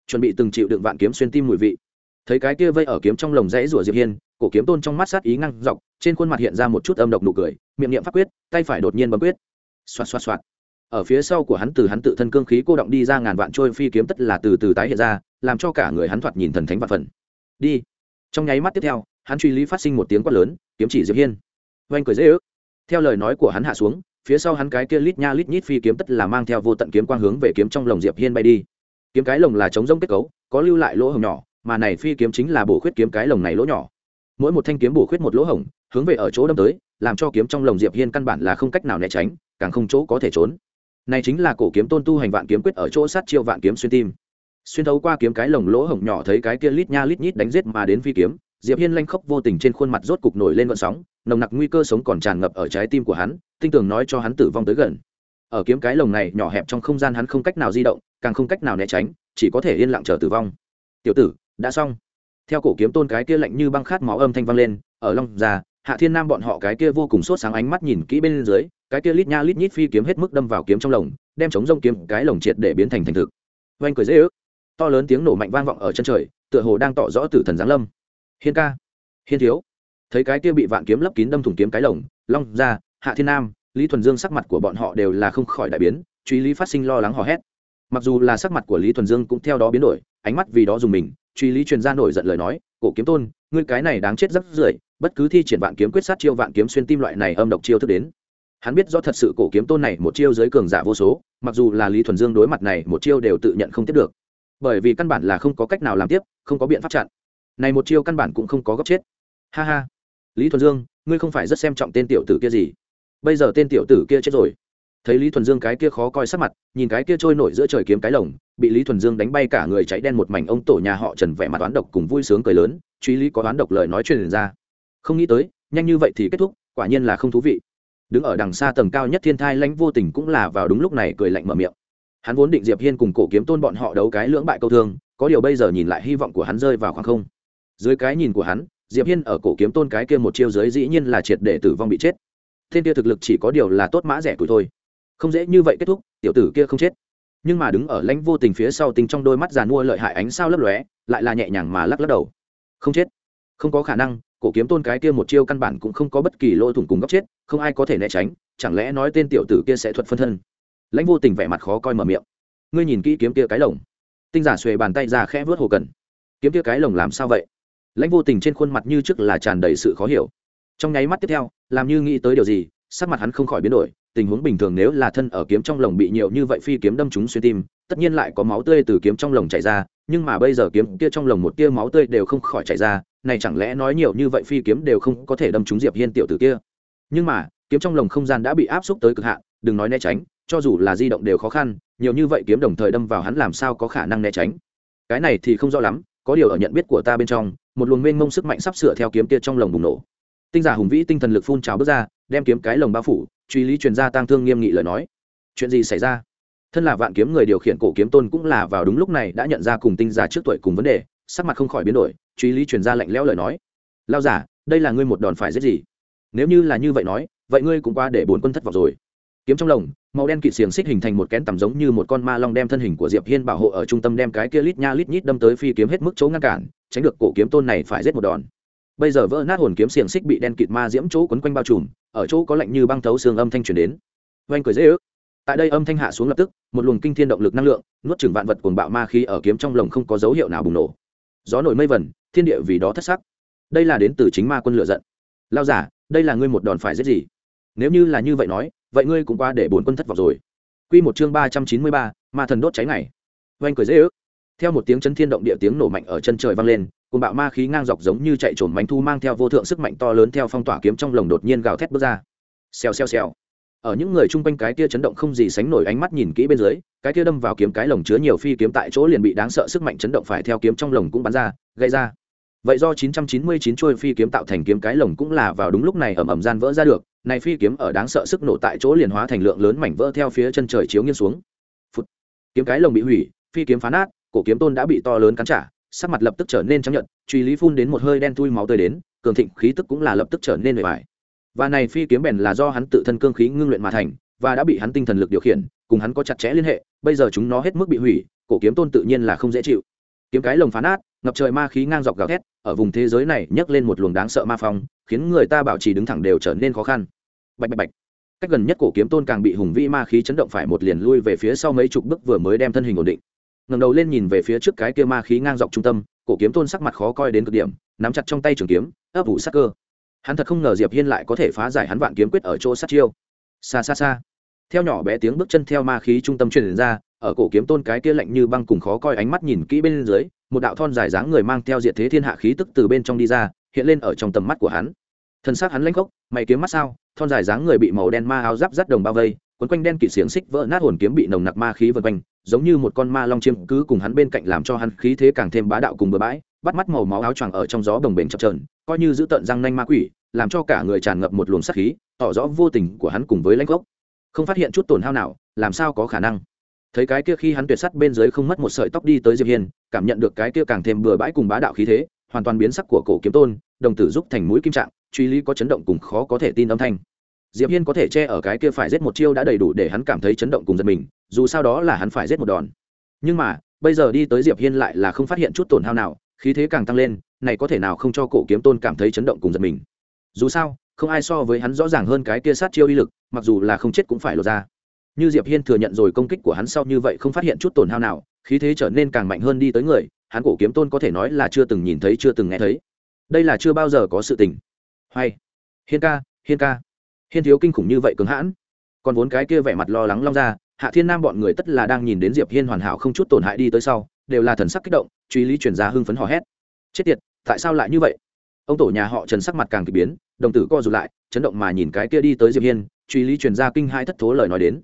Chuẩn bị từng chịu đựng vạn kiếm xuyên tim mùi vị. Thấy cái kia vây ở kiếm trong lồng rẽ rủa diệp hiên, cổ kiếm tôn trong mắt sát ý ngăng dọc, trên khuôn mặt hiện ra một chút âm độc nụ cười, miệng niệm pháp quyết, tay phải đột nhiên bấm quyết. Xoạt xoạt xoạt. Ở phía sau của hắn từ hắn tự thân cương khí cô động đi ra ngàn vạn trôi phi kiếm tất là từ từ tái hiện ra, làm cho cả người hắn thoạt nhìn thần thánh vạn phần. Đi trong nháy mắt tiếp theo, hắn truy lý phát sinh một tiếng quát lớn, kiếm chỉ diệp hiên. Oanh cười dễ ước. Theo lời nói của hắn hạ xuống, phía sau hắn cái kia lít nha lít nhít phi kiếm tất là mang theo vô tận kiếm quang hướng về kiếm trong lồng diệp hiên bay đi. Kiếm cái lồng là chống rông kết cấu, có lưu lại lỗ hổng nhỏ, mà này phi kiếm chính là bổ khuyết kiếm cái lồng này lỗ nhỏ. Mỗi một thanh kiếm bổ khuyết một lỗ hổng, hướng về ở chỗ đâm tới, làm cho kiếm trong lồng diệp hiên căn bản là không cách nào né tránh, càng không chỗ có thể trốn. Này chính là cổ kiếm tôn tu hành vạn kiếm quyết ở chỗ sát chiêu vạn kiếm xuyên tim xuyên thấu qua kiếm cái lồng lỗ hổng nhỏ thấy cái kia lít nha lít nhít đánh giết mà đến phi kiếm, diệp hiên lanh khóc vô tình trên khuôn mặt rốt cục nổi lên vận sóng, nồng nặc nguy cơ sống còn tràn ngập ở trái tim của hắn, tinh tường nói cho hắn tử vong tới gần. Ở kiếm cái lồng này nhỏ hẹp trong không gian hắn không cách nào di động, càng không cách nào né tránh, chỉ có thể yên lặng chờ tử vong. Tiểu tử, đã xong. Theo cổ kiếm tôn cái kia lạnh như băng khát máu âm thanh vang lên, ở long già, hạ thiên nam bọn họ cái kia vô cùng sốt sáng ánh mắt nhìn kỹ bên dưới, cái kia lít nha lít nhít phi kiếm hết mức đâm vào kiếm trong lồng, đem chống rông kiếm cái lồng triệt để biến thành thành thực. Oanh cười dễ ước to lớn tiếng nổ mạnh vang vọng ở chân trời, tựa hồ đang tỏ rõ tử thần giáng lâm. Hiên ca, hiên thiếu. Thấy cái kia bị vạn kiếm lấp kín đâm thủng kiếm cái lồng, long ra hạ thiên nam, lý thuần dương sắc mặt của bọn họ đều là không khỏi đại biến, truy lý phát sinh lo lắng hò hét. Mặc dù là sắc mặt của lý thuần dương cũng theo đó biến đổi, ánh mắt vì đó dùng mình, truy lý truyền ra nổi giận lời nói, cổ kiếm tôn, ngươi cái này đáng chết rất rưởi, bất cứ thi triển vạn kiếm quyết sát chiêu vạn kiếm xuyên tim loại này âm độc chiêu thức đến. Hắn biết do thật sự cổ kiếm tôn này một chiêu giới cường giả vô số, mặc dù là lý thuần dương đối mặt này một chiêu đều tự nhận không tiếp được bởi vì căn bản là không có cách nào làm tiếp, không có biện pháp chặn. Này một chiêu căn bản cũng không có góc chết. Ha ha. Lý thuần dương, ngươi không phải rất xem trọng tên tiểu tử kia gì? Bây giờ tên tiểu tử kia chết rồi. Thấy lý thuần dương cái kia khó coi sắc mặt, nhìn cái kia trôi nổi giữa trời kiếm cái lồng, bị lý thuần dương đánh bay cả người cháy đen một mảnh, ông tổ nhà họ trần vẻ mặt toán độc cùng vui sướng cười lớn, truy lý có toán độc lời nói truyền ra. Không nghĩ tới, nhanh như vậy thì kết thúc, quả nhiên là không thú vị. Đứng ở đằng xa tầng cao nhất thiên thai lãnh vô tình cũng là vào đúng lúc này cười lạnh mở miệng hắn vốn định diệp hiên cùng cổ kiếm tôn bọn họ đấu cái lưỡng bại câu thương, có điều bây giờ nhìn lại hy vọng của hắn rơi vào khoảng không. Dưới cái nhìn của hắn, diệp hiên ở cổ kiếm tôn cái kia một chiêu dưới dĩ nhiên là triệt để tử vong bị chết. Thiên kia thực lực chỉ có điều là tốt mã rẻ tuổi thôi. Không dễ như vậy kết thúc, tiểu tử kia không chết. Nhưng mà đứng ở lãnh vô tình phía sau tình trong đôi mắt giàn mua lợi hại ánh sao lấp lóe, lại là nhẹ nhàng mà lắc lắc đầu. Không chết. Không có khả năng, cổ kiếm tôn cái kia một chiêu căn bản cũng không có bất kỳ lỗ thủng cùng góc chết, không ai có thể né tránh, chẳng lẽ nói tên tiểu tử kia sẽ thuật phân thân? Lãnh vô tình vẻ mặt khó coi mở miệng. Ngươi nhìn kỹ kiếm kia cái lồng. Tinh giả xuề bàn tay ra khẽ vớt hồ cần. Kiếm kia cái lồng làm sao vậy? Lãnh vô tình trên khuôn mặt như trước là tràn đầy sự khó hiểu. Trong nháy mắt tiếp theo, làm như nghĩ tới điều gì, sắc mặt hắn không khỏi biến đổi, tình huống bình thường nếu là thân ở kiếm trong lồng bị nhiều như vậy phi kiếm đâm trúng xuyên tim, tất nhiên lại có máu tươi từ kiếm trong lồng chảy ra, nhưng mà bây giờ kiếm kia trong lồng một tia máu tươi đều không khỏi chảy ra, này chẳng lẽ nói nhiều như vậy phi kiếm đều không có thể đâm trúng diệp hiên tiểu tử kia? Nhưng mà, kiếm trong lồng không gian đã bị áp xúc tới cực hạn đừng nói né tránh, cho dù là di động đều khó khăn, nhiều như vậy kiếm đồng thời đâm vào hắn làm sao có khả năng né tránh? Cái này thì không rõ lắm, có điều ở nhận biết của ta bên trong, một luồng mênh mông sức mạnh sắp sửa theo kiếm kia trong lồng bùng nổ. Tinh giả hùng vĩ tinh thần lực phun trào bước ra, đem kiếm cái lồng bao phủ, truy lý truyền ra tang thương nghiêm nghị lời nói. Chuyện gì xảy ra? Thân là vạn kiếm người điều khiển cổ kiếm tôn cũng là vào đúng lúc này đã nhận ra cùng tinh giả trước tuổi cùng vấn đề, sắc mặt không khỏi biến đổi, truy lý truyền ra lạnh lẽo lời nói. Lao giả, đây là ngươi một đòn phải giết gì? Nếu như là như vậy nói, vậy ngươi cũng qua để bốn quân thất vọng rồi kiếm trong lồng, màu đen kịt xiềng xích hình thành một kén tầm giống như một con ma long đem thân hình của diệp hiên bảo hộ ở trung tâm đem cái kia lít nha lít nhít đâm tới phi kiếm hết mức chỗ ngăn cản, tránh được cổ kiếm tôn này phải giết một đòn. Bây giờ vỡ nát hồn kiếm xiềng xích bị đen kịt ma diễm chỗ quấn quanh bao trùm, ở chỗ có lạnh như băng thấu xương âm thanh truyền đến. Oanh cười dễ ước. Tại đây âm thanh hạ xuống lập tức, một luồng kinh thiên động lực năng lượng, nuốt chửng vạn vật cuồng bạo ma khí ở kiếm trong lồng không có dấu hiệu nào bùng nổ. Gió nổi mây vẩn, thiên địa vì đó thất sắc. Đây là đến từ chính ma quân lựa giận. Lao giả, đây là ngươi một đòn phải giết gì? Nếu như là như vậy nói vậy ngươi cũng qua để bổn quân thất vọng rồi Quy một chương ba trăm chín mươi ba, ma thần đốt cháy ngày. Oanh cười dễ ước. Theo một tiếng chấn thiên động địa tiếng nổ mạnh ở chân trời vang lên, cùng bạo ma khí ngang dọc giống như chạy trồn bánh thu mang theo vô thượng sức mạnh to lớn theo phong tỏa kiếm trong lồng đột nhiên gào thét bước ra. Xèo xèo xèo. Ở những người chung quanh cái kia chấn động không gì sánh nổi ánh mắt nhìn kỹ bên dưới, cái kia đâm vào kiếm cái lồng chứa nhiều phi kiếm tại chỗ liền bị đáng sợ sức mạnh chấn động phải theo kiếm trong lồng cũng bắn ra, gây ra. Vậy do 999 chuôi phi kiếm tạo thành kiếm cái lồng cũng là vào đúng lúc này ầm ầm gian vỡ ra được, này phi kiếm ở đáng sợ sức nổ tại chỗ liền hóa thành lượng lớn mảnh vỡ theo phía chân trời chiếu nghiêng xuống. Phụt. Kiếm cái lồng bị hủy, phi kiếm phá nát, cổ kiếm tôn đã bị to lớn cắn trả, sắc mặt lập tức trở nên trắng nhợt, truy lý phun đến một hơi đen thui máu tươi đến, cường thịnh khí tức cũng là lập tức trở nên bề bại. Và này phi kiếm bèn là do hắn tự thân cương khí ngưng luyện mà thành, và đã bị hắn tinh thần lực điều khiển, cùng hắn có chặt chẽ liên hệ, bây giờ chúng nó hết mức bị hủy, cổ kiếm tôn tự nhiên là không dễ chịu. Kiếm cái lồng phá nát, ngập trời ma khí ngang dọc gào thét, ở vùng thế giới này nhấc lên một luồng đáng sợ ma phong, khiến người ta bảo trì đứng thẳng đều trở nên khó khăn. Bạch bạch bạch. Cách gần nhất cổ kiếm tôn càng bị hùng vĩ ma khí chấn động phải một liền lui về phía sau mấy chục bước vừa mới đem thân hình ổn định. Ngẩng đầu lên nhìn về phía trước cái kia ma khí ngang dọc trung tâm, cổ kiếm tôn sắc mặt khó coi đến cực điểm, nắm chặt trong tay trường kiếm, ấp ủ sắc cơ. Hắn thật không ngờ diệp hiên lại có thể phá giải hắn vạn kiếm quyết ở chỗ sát chiêu. Xa xa xa theo nhỏ bé tiếng bước chân theo ma khí trung tâm truyền ra, ở cổ kiếm tôn cái kia lạnh như băng cùng khó coi ánh mắt nhìn kỹ bên dưới, một đạo thon dài dáng người mang theo diệt thế thiên hạ khí tức từ bên trong đi ra, hiện lên ở trong tầm mắt của hắn thân xác hắn lãnh khốc, mày kiếm mắt sao, thon dài dáng người bị màu đen ma áo giáp rắt đồng bao vây quấn quanh đen kịt xiềng xích vỡ nát hồn kiếm bị nồng nặc ma khí vần quanh, giống như một con ma long chiêm cứ cùng hắn bên cạnh làm cho hắn khí thế càng thêm bá đạo cùng bừa bãi, bắt mắt màu máu áo choàng ở trong gió đồng bền chập trờn coi như giữ tận răng nanh ma quỷ, làm cho cả người tràn ngập một luồng sát khí, tỏ rõ vô tình của hắn cùng với lãnh gốc không phát hiện chút tổn hao nào, làm sao có khả năng? Thấy cái kia khi hắn tuyệt sắt bên dưới không mất một sợi tóc đi tới diệp hiên, cảm nhận được cái kia càng thêm bừa bãi cùng bá đạo khí thế, hoàn toàn biến sắc của cổ kiếm tôn, đồng tử giúp thành mũi kim trạng truy lý có chấn động cùng khó có thể tin âm thanh. Diệp hiên có thể che ở cái kia phải giết một chiêu đã đầy đủ để hắn cảm thấy chấn động cùng giật mình, dù sao đó là hắn phải giết một đòn. Nhưng mà, bây giờ đi tới diệp hiên lại là không phát hiện chút tổn hao nào, khí thế càng tăng lên, này có thể nào không cho cổ kiếm tôn cảm thấy chấn động cùng giật mình. Dù sao, không ai so với hắn rõ ràng hơn cái kia sát chiêu uy lực, mặc dù là không chết cũng phải lột ra. Như diệp hiên thừa nhận rồi công kích của hắn sau như vậy không phát hiện chút tổn hao nào, khí thế trở nên càng mạnh hơn đi tới người, hắn cổ kiếm tôn có thể nói là chưa từng nhìn thấy, chưa từng nghe thấy. Đây là chưa bao giờ có sự tình hay. Hiên ca hiên ca. Hiên thiếu kinh khủng như vậy cứng hãn. Còn vốn cái kia vẻ mặt lo lắng long ra, hạ thiên nam bọn người tất là đang nhìn đến diệp hiên hoàn hảo không chút tổn hại đi tới sau, đều là thần sắc kích động, truy lý chuyển ra hưng phấn hò hét. Chết tiệt, tại sao lại như vậy? Ông tổ nhà họ trần sắc mặt càng kỳ biến, đồng tử co rụt lại, chấn động mà nhìn cái kia đi tới diệp hiên, truy lý truyền ra kinh hai thất thố lời nói đến.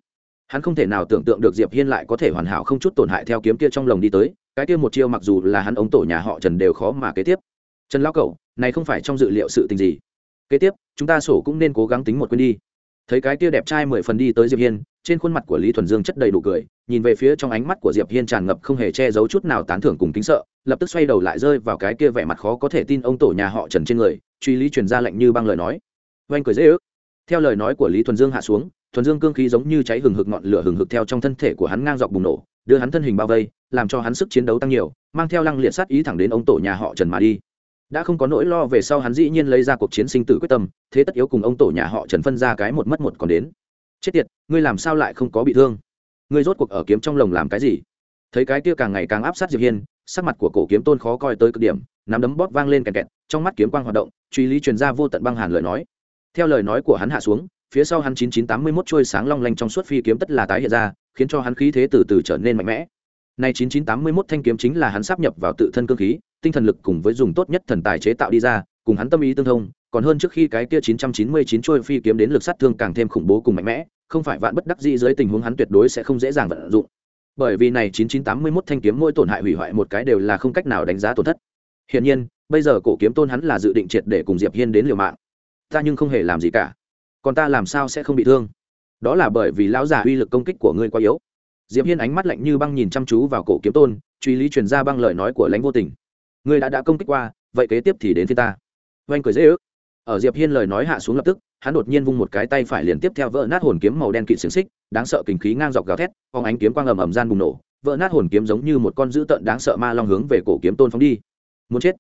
Hắn không thể nào tưởng tượng được diệp hiên lại có thể hoàn hảo không chút tổn hại theo kiếm kia trong lồng đi tới, cái kia một chiêu mặc dù là hắn ông tổ nhà họ trần đều khó mà kế tiếp. Trần lao cẩu, này không phải trong dự liệu sự tình gì? Kế tiếp, chúng ta sổ cũng nên cố gắng tính một quên đi. Thấy cái kia đẹp trai mười phần đi tới diệp hiên, trên khuôn mặt của lý thuần dương chất đầy đủ cười, nhìn về phía trong ánh mắt của diệp hiên tràn ngập không hề che giấu chút nào tán thưởng cùng kính sợ, lập tức xoay đầu lại rơi vào cái kia vẻ mặt khó có thể tin ông tổ nhà họ trần trên người, truy lý truyền ra lệnh như băng lời nói. Oanh cười dễ ước. Theo lời nói của lý thuần dương hạ xuống, thuần dương cương khí giống như cháy hừng hực ngọn lửa hừng hực theo trong thân thể của hắn ngang dọc bùng nổ, đưa hắn thân hình bao vây, làm cho hắn sức chiến đấu tăng nhiều, mang theo lăng liệt sát ý thẳng đến ông tổ nhà họ trần mà đi đã không có nỗi lo về sau hắn dĩ nhiên lấy ra cuộc chiến sinh tử quyết tâm, thế tất yếu cùng ông tổ nhà họ trần phân ra cái một mất một còn đến. Chết tiệt, ngươi làm sao lại không có bị thương? Ngươi rốt cuộc ở kiếm trong lồng làm cái gì? Thấy cái kia càng ngày càng áp sát diệp hiên, sắc mặt của cổ kiếm tôn khó coi tới cực điểm, nắm đấm bóp vang lên kẹt kẹt, trong mắt kiếm quang hoạt động, truy lý truyền ra vô tận băng hàn lời nói. Theo lời nói của hắn hạ xuống, phía sau hắn 9981 trôi sáng long lanh trong suốt phi kiếm tất là tái hiện ra, khiến cho hắn khí thế từ từ trở nên mạnh mẽ. Nay 9981 thanh kiếm chính là hắn sắp nhập vào tự thân cương khí tinh thần lực cùng với dùng tốt nhất thần tài chế tạo đi ra, cùng hắn tâm ý tương thông, còn hơn trước khi cái kia 999 trôi phi kiếm đến lực sát thương càng thêm khủng bố cùng mạnh mẽ, không phải vạn bất đắc dĩ dưới tình huống hắn tuyệt đối sẽ không dễ dàng vận dụng. Bởi vì này 9981 thanh kiếm mỗi tổn hại hủy hoại một cái đều là không cách nào đánh giá tổn thất. Hiển nhiên, bây giờ cổ kiếm tôn hắn là dự định triệt để cùng diệp hiên đến liều mạng. Ta nhưng không hề làm gì cả. Còn ta làm sao sẽ không bị thương? Đó là bởi vì lão già uy lực công kích của ngươi quá yếu. Diệp hiên ánh mắt lạnh như băng nhìn chăm chú vào cổ kiếm tôn, truy lý truyền ra băng lời nói của lãnh vô tình ngươi đã đã công kích qua, vậy kế tiếp thì đến phía ta. Oanh cười dễ ước. Ở diệp hiên lời nói hạ xuống lập tức, hắn đột nhiên vung một cái tay phải liền tiếp theo vỡ nát hồn kiếm màu đen kịt xiềng xích, đáng sợ kình khí ngang dọc gào thét, phóng ánh kiếm quang ầm ầm gian bùng nổ, vỡ nát hồn kiếm giống như một con dữ tợn đáng sợ ma long hướng về cổ kiếm tôn phóng đi. Muốn chết.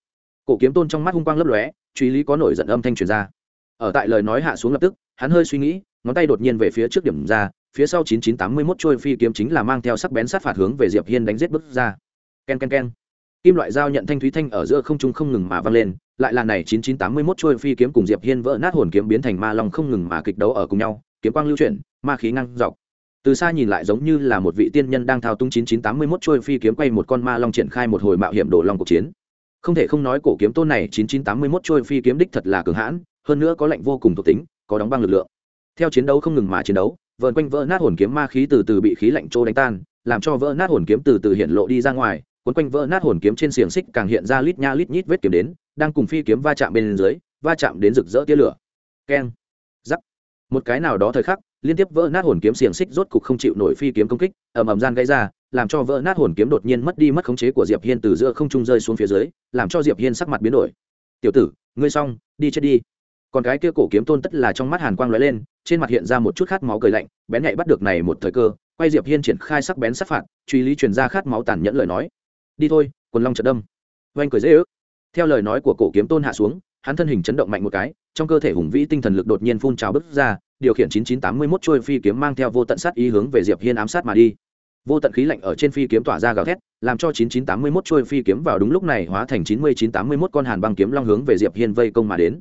Cổ kiếm tôn trong mắt hung quang lấp lóe, truy lý có nổi giận âm thanh truyền ra. Ở tại lời nói hạ xuống lập tức, hắn hơi suy nghĩ, ngón tay đột nhiên về phía trước điểm ra, phía sau 9981 trôi phi kiếm chính là mang theo sắc bén sát phạt hướng về diệp hiên đánh giết bước ra. Ken ken ken kim loại dao nhận thanh thúy thanh ở giữa không trung không ngừng mà vang lên, lại là này 9981 trôi phi kiếm cùng diệp hiên vỡ nát hồn kiếm biến thành ma long không ngừng mà kịch đấu ở cùng nhau, kiếm quang lưu chuyển, ma khí ngang dọc. Từ xa nhìn lại giống như là một vị tiên nhân đang thao túng 9981 trôi phi kiếm quay một con ma long triển khai một hồi mạo hiểm đổ long cuộc chiến. Không thể không nói cổ kiếm tôn này 9981 trôi phi kiếm đích thật là cường hãn, hơn nữa có lệnh vô cùng thuộc tính, có đóng băng lực lượng. Theo chiến đấu không ngừng mà chiến đấu, vờn quanh vỡ nát hồn kiếm ma khí từ từ bị khí lạnh trô đánh tan, làm cho vỡ nát hồn kiếm từ từ hiện lộ đi ra ngoài cuốn quanh vỡ nát hồn kiếm trên xiềng xích càng hiện ra lít nha lít nhít vết kiếm đến, đang cùng phi kiếm va chạm bên dưới, va chạm đến rực rỡ tia lửa. Keng giắc một cái nào đó thời khắc, liên tiếp vỡ nát hồn kiếm xiềng xích rốt cục không chịu nổi phi kiếm công kích, ầm ầm gian gãy ra, làm cho vỡ nát hồn kiếm đột nhiên mất đi mất khống chế của diệp hiên từ giữa không trung rơi xuống phía dưới, làm cho diệp hiên sắc mặt biến đổi. Tiểu tử, ngươi xong, đi chết đi. Còn cái kia cổ kiếm tôn tất là trong mắt hàn quang lóe lên, trên mặt hiện ra một chút khát máu cười lạnh, bén nhạy bắt được này một thời cơ, quay diệp hiên triển khai sắc bén sát phạt, truy lý truyền ra khát máu tàn nhẫn lời nói đi thôi, quần long trận đâm. Oanh cười dễ ước. Theo lời nói của cổ kiếm tôn hạ xuống, hắn thân hình chấn động mạnh một cái, trong cơ thể hùng vĩ tinh thần lực đột nhiên phun trào bứt ra, điều khiển 9981 trôi phi kiếm mang theo vô tận sát ý hướng về diệp hiên ám sát mà đi. Vô tận khí lạnh ở trên phi kiếm tỏa ra gào thét, làm cho 9981 trôi phi kiếm vào đúng lúc này hóa thành 9981 con hàn băng kiếm long hướng về diệp hiên vây công mà đến.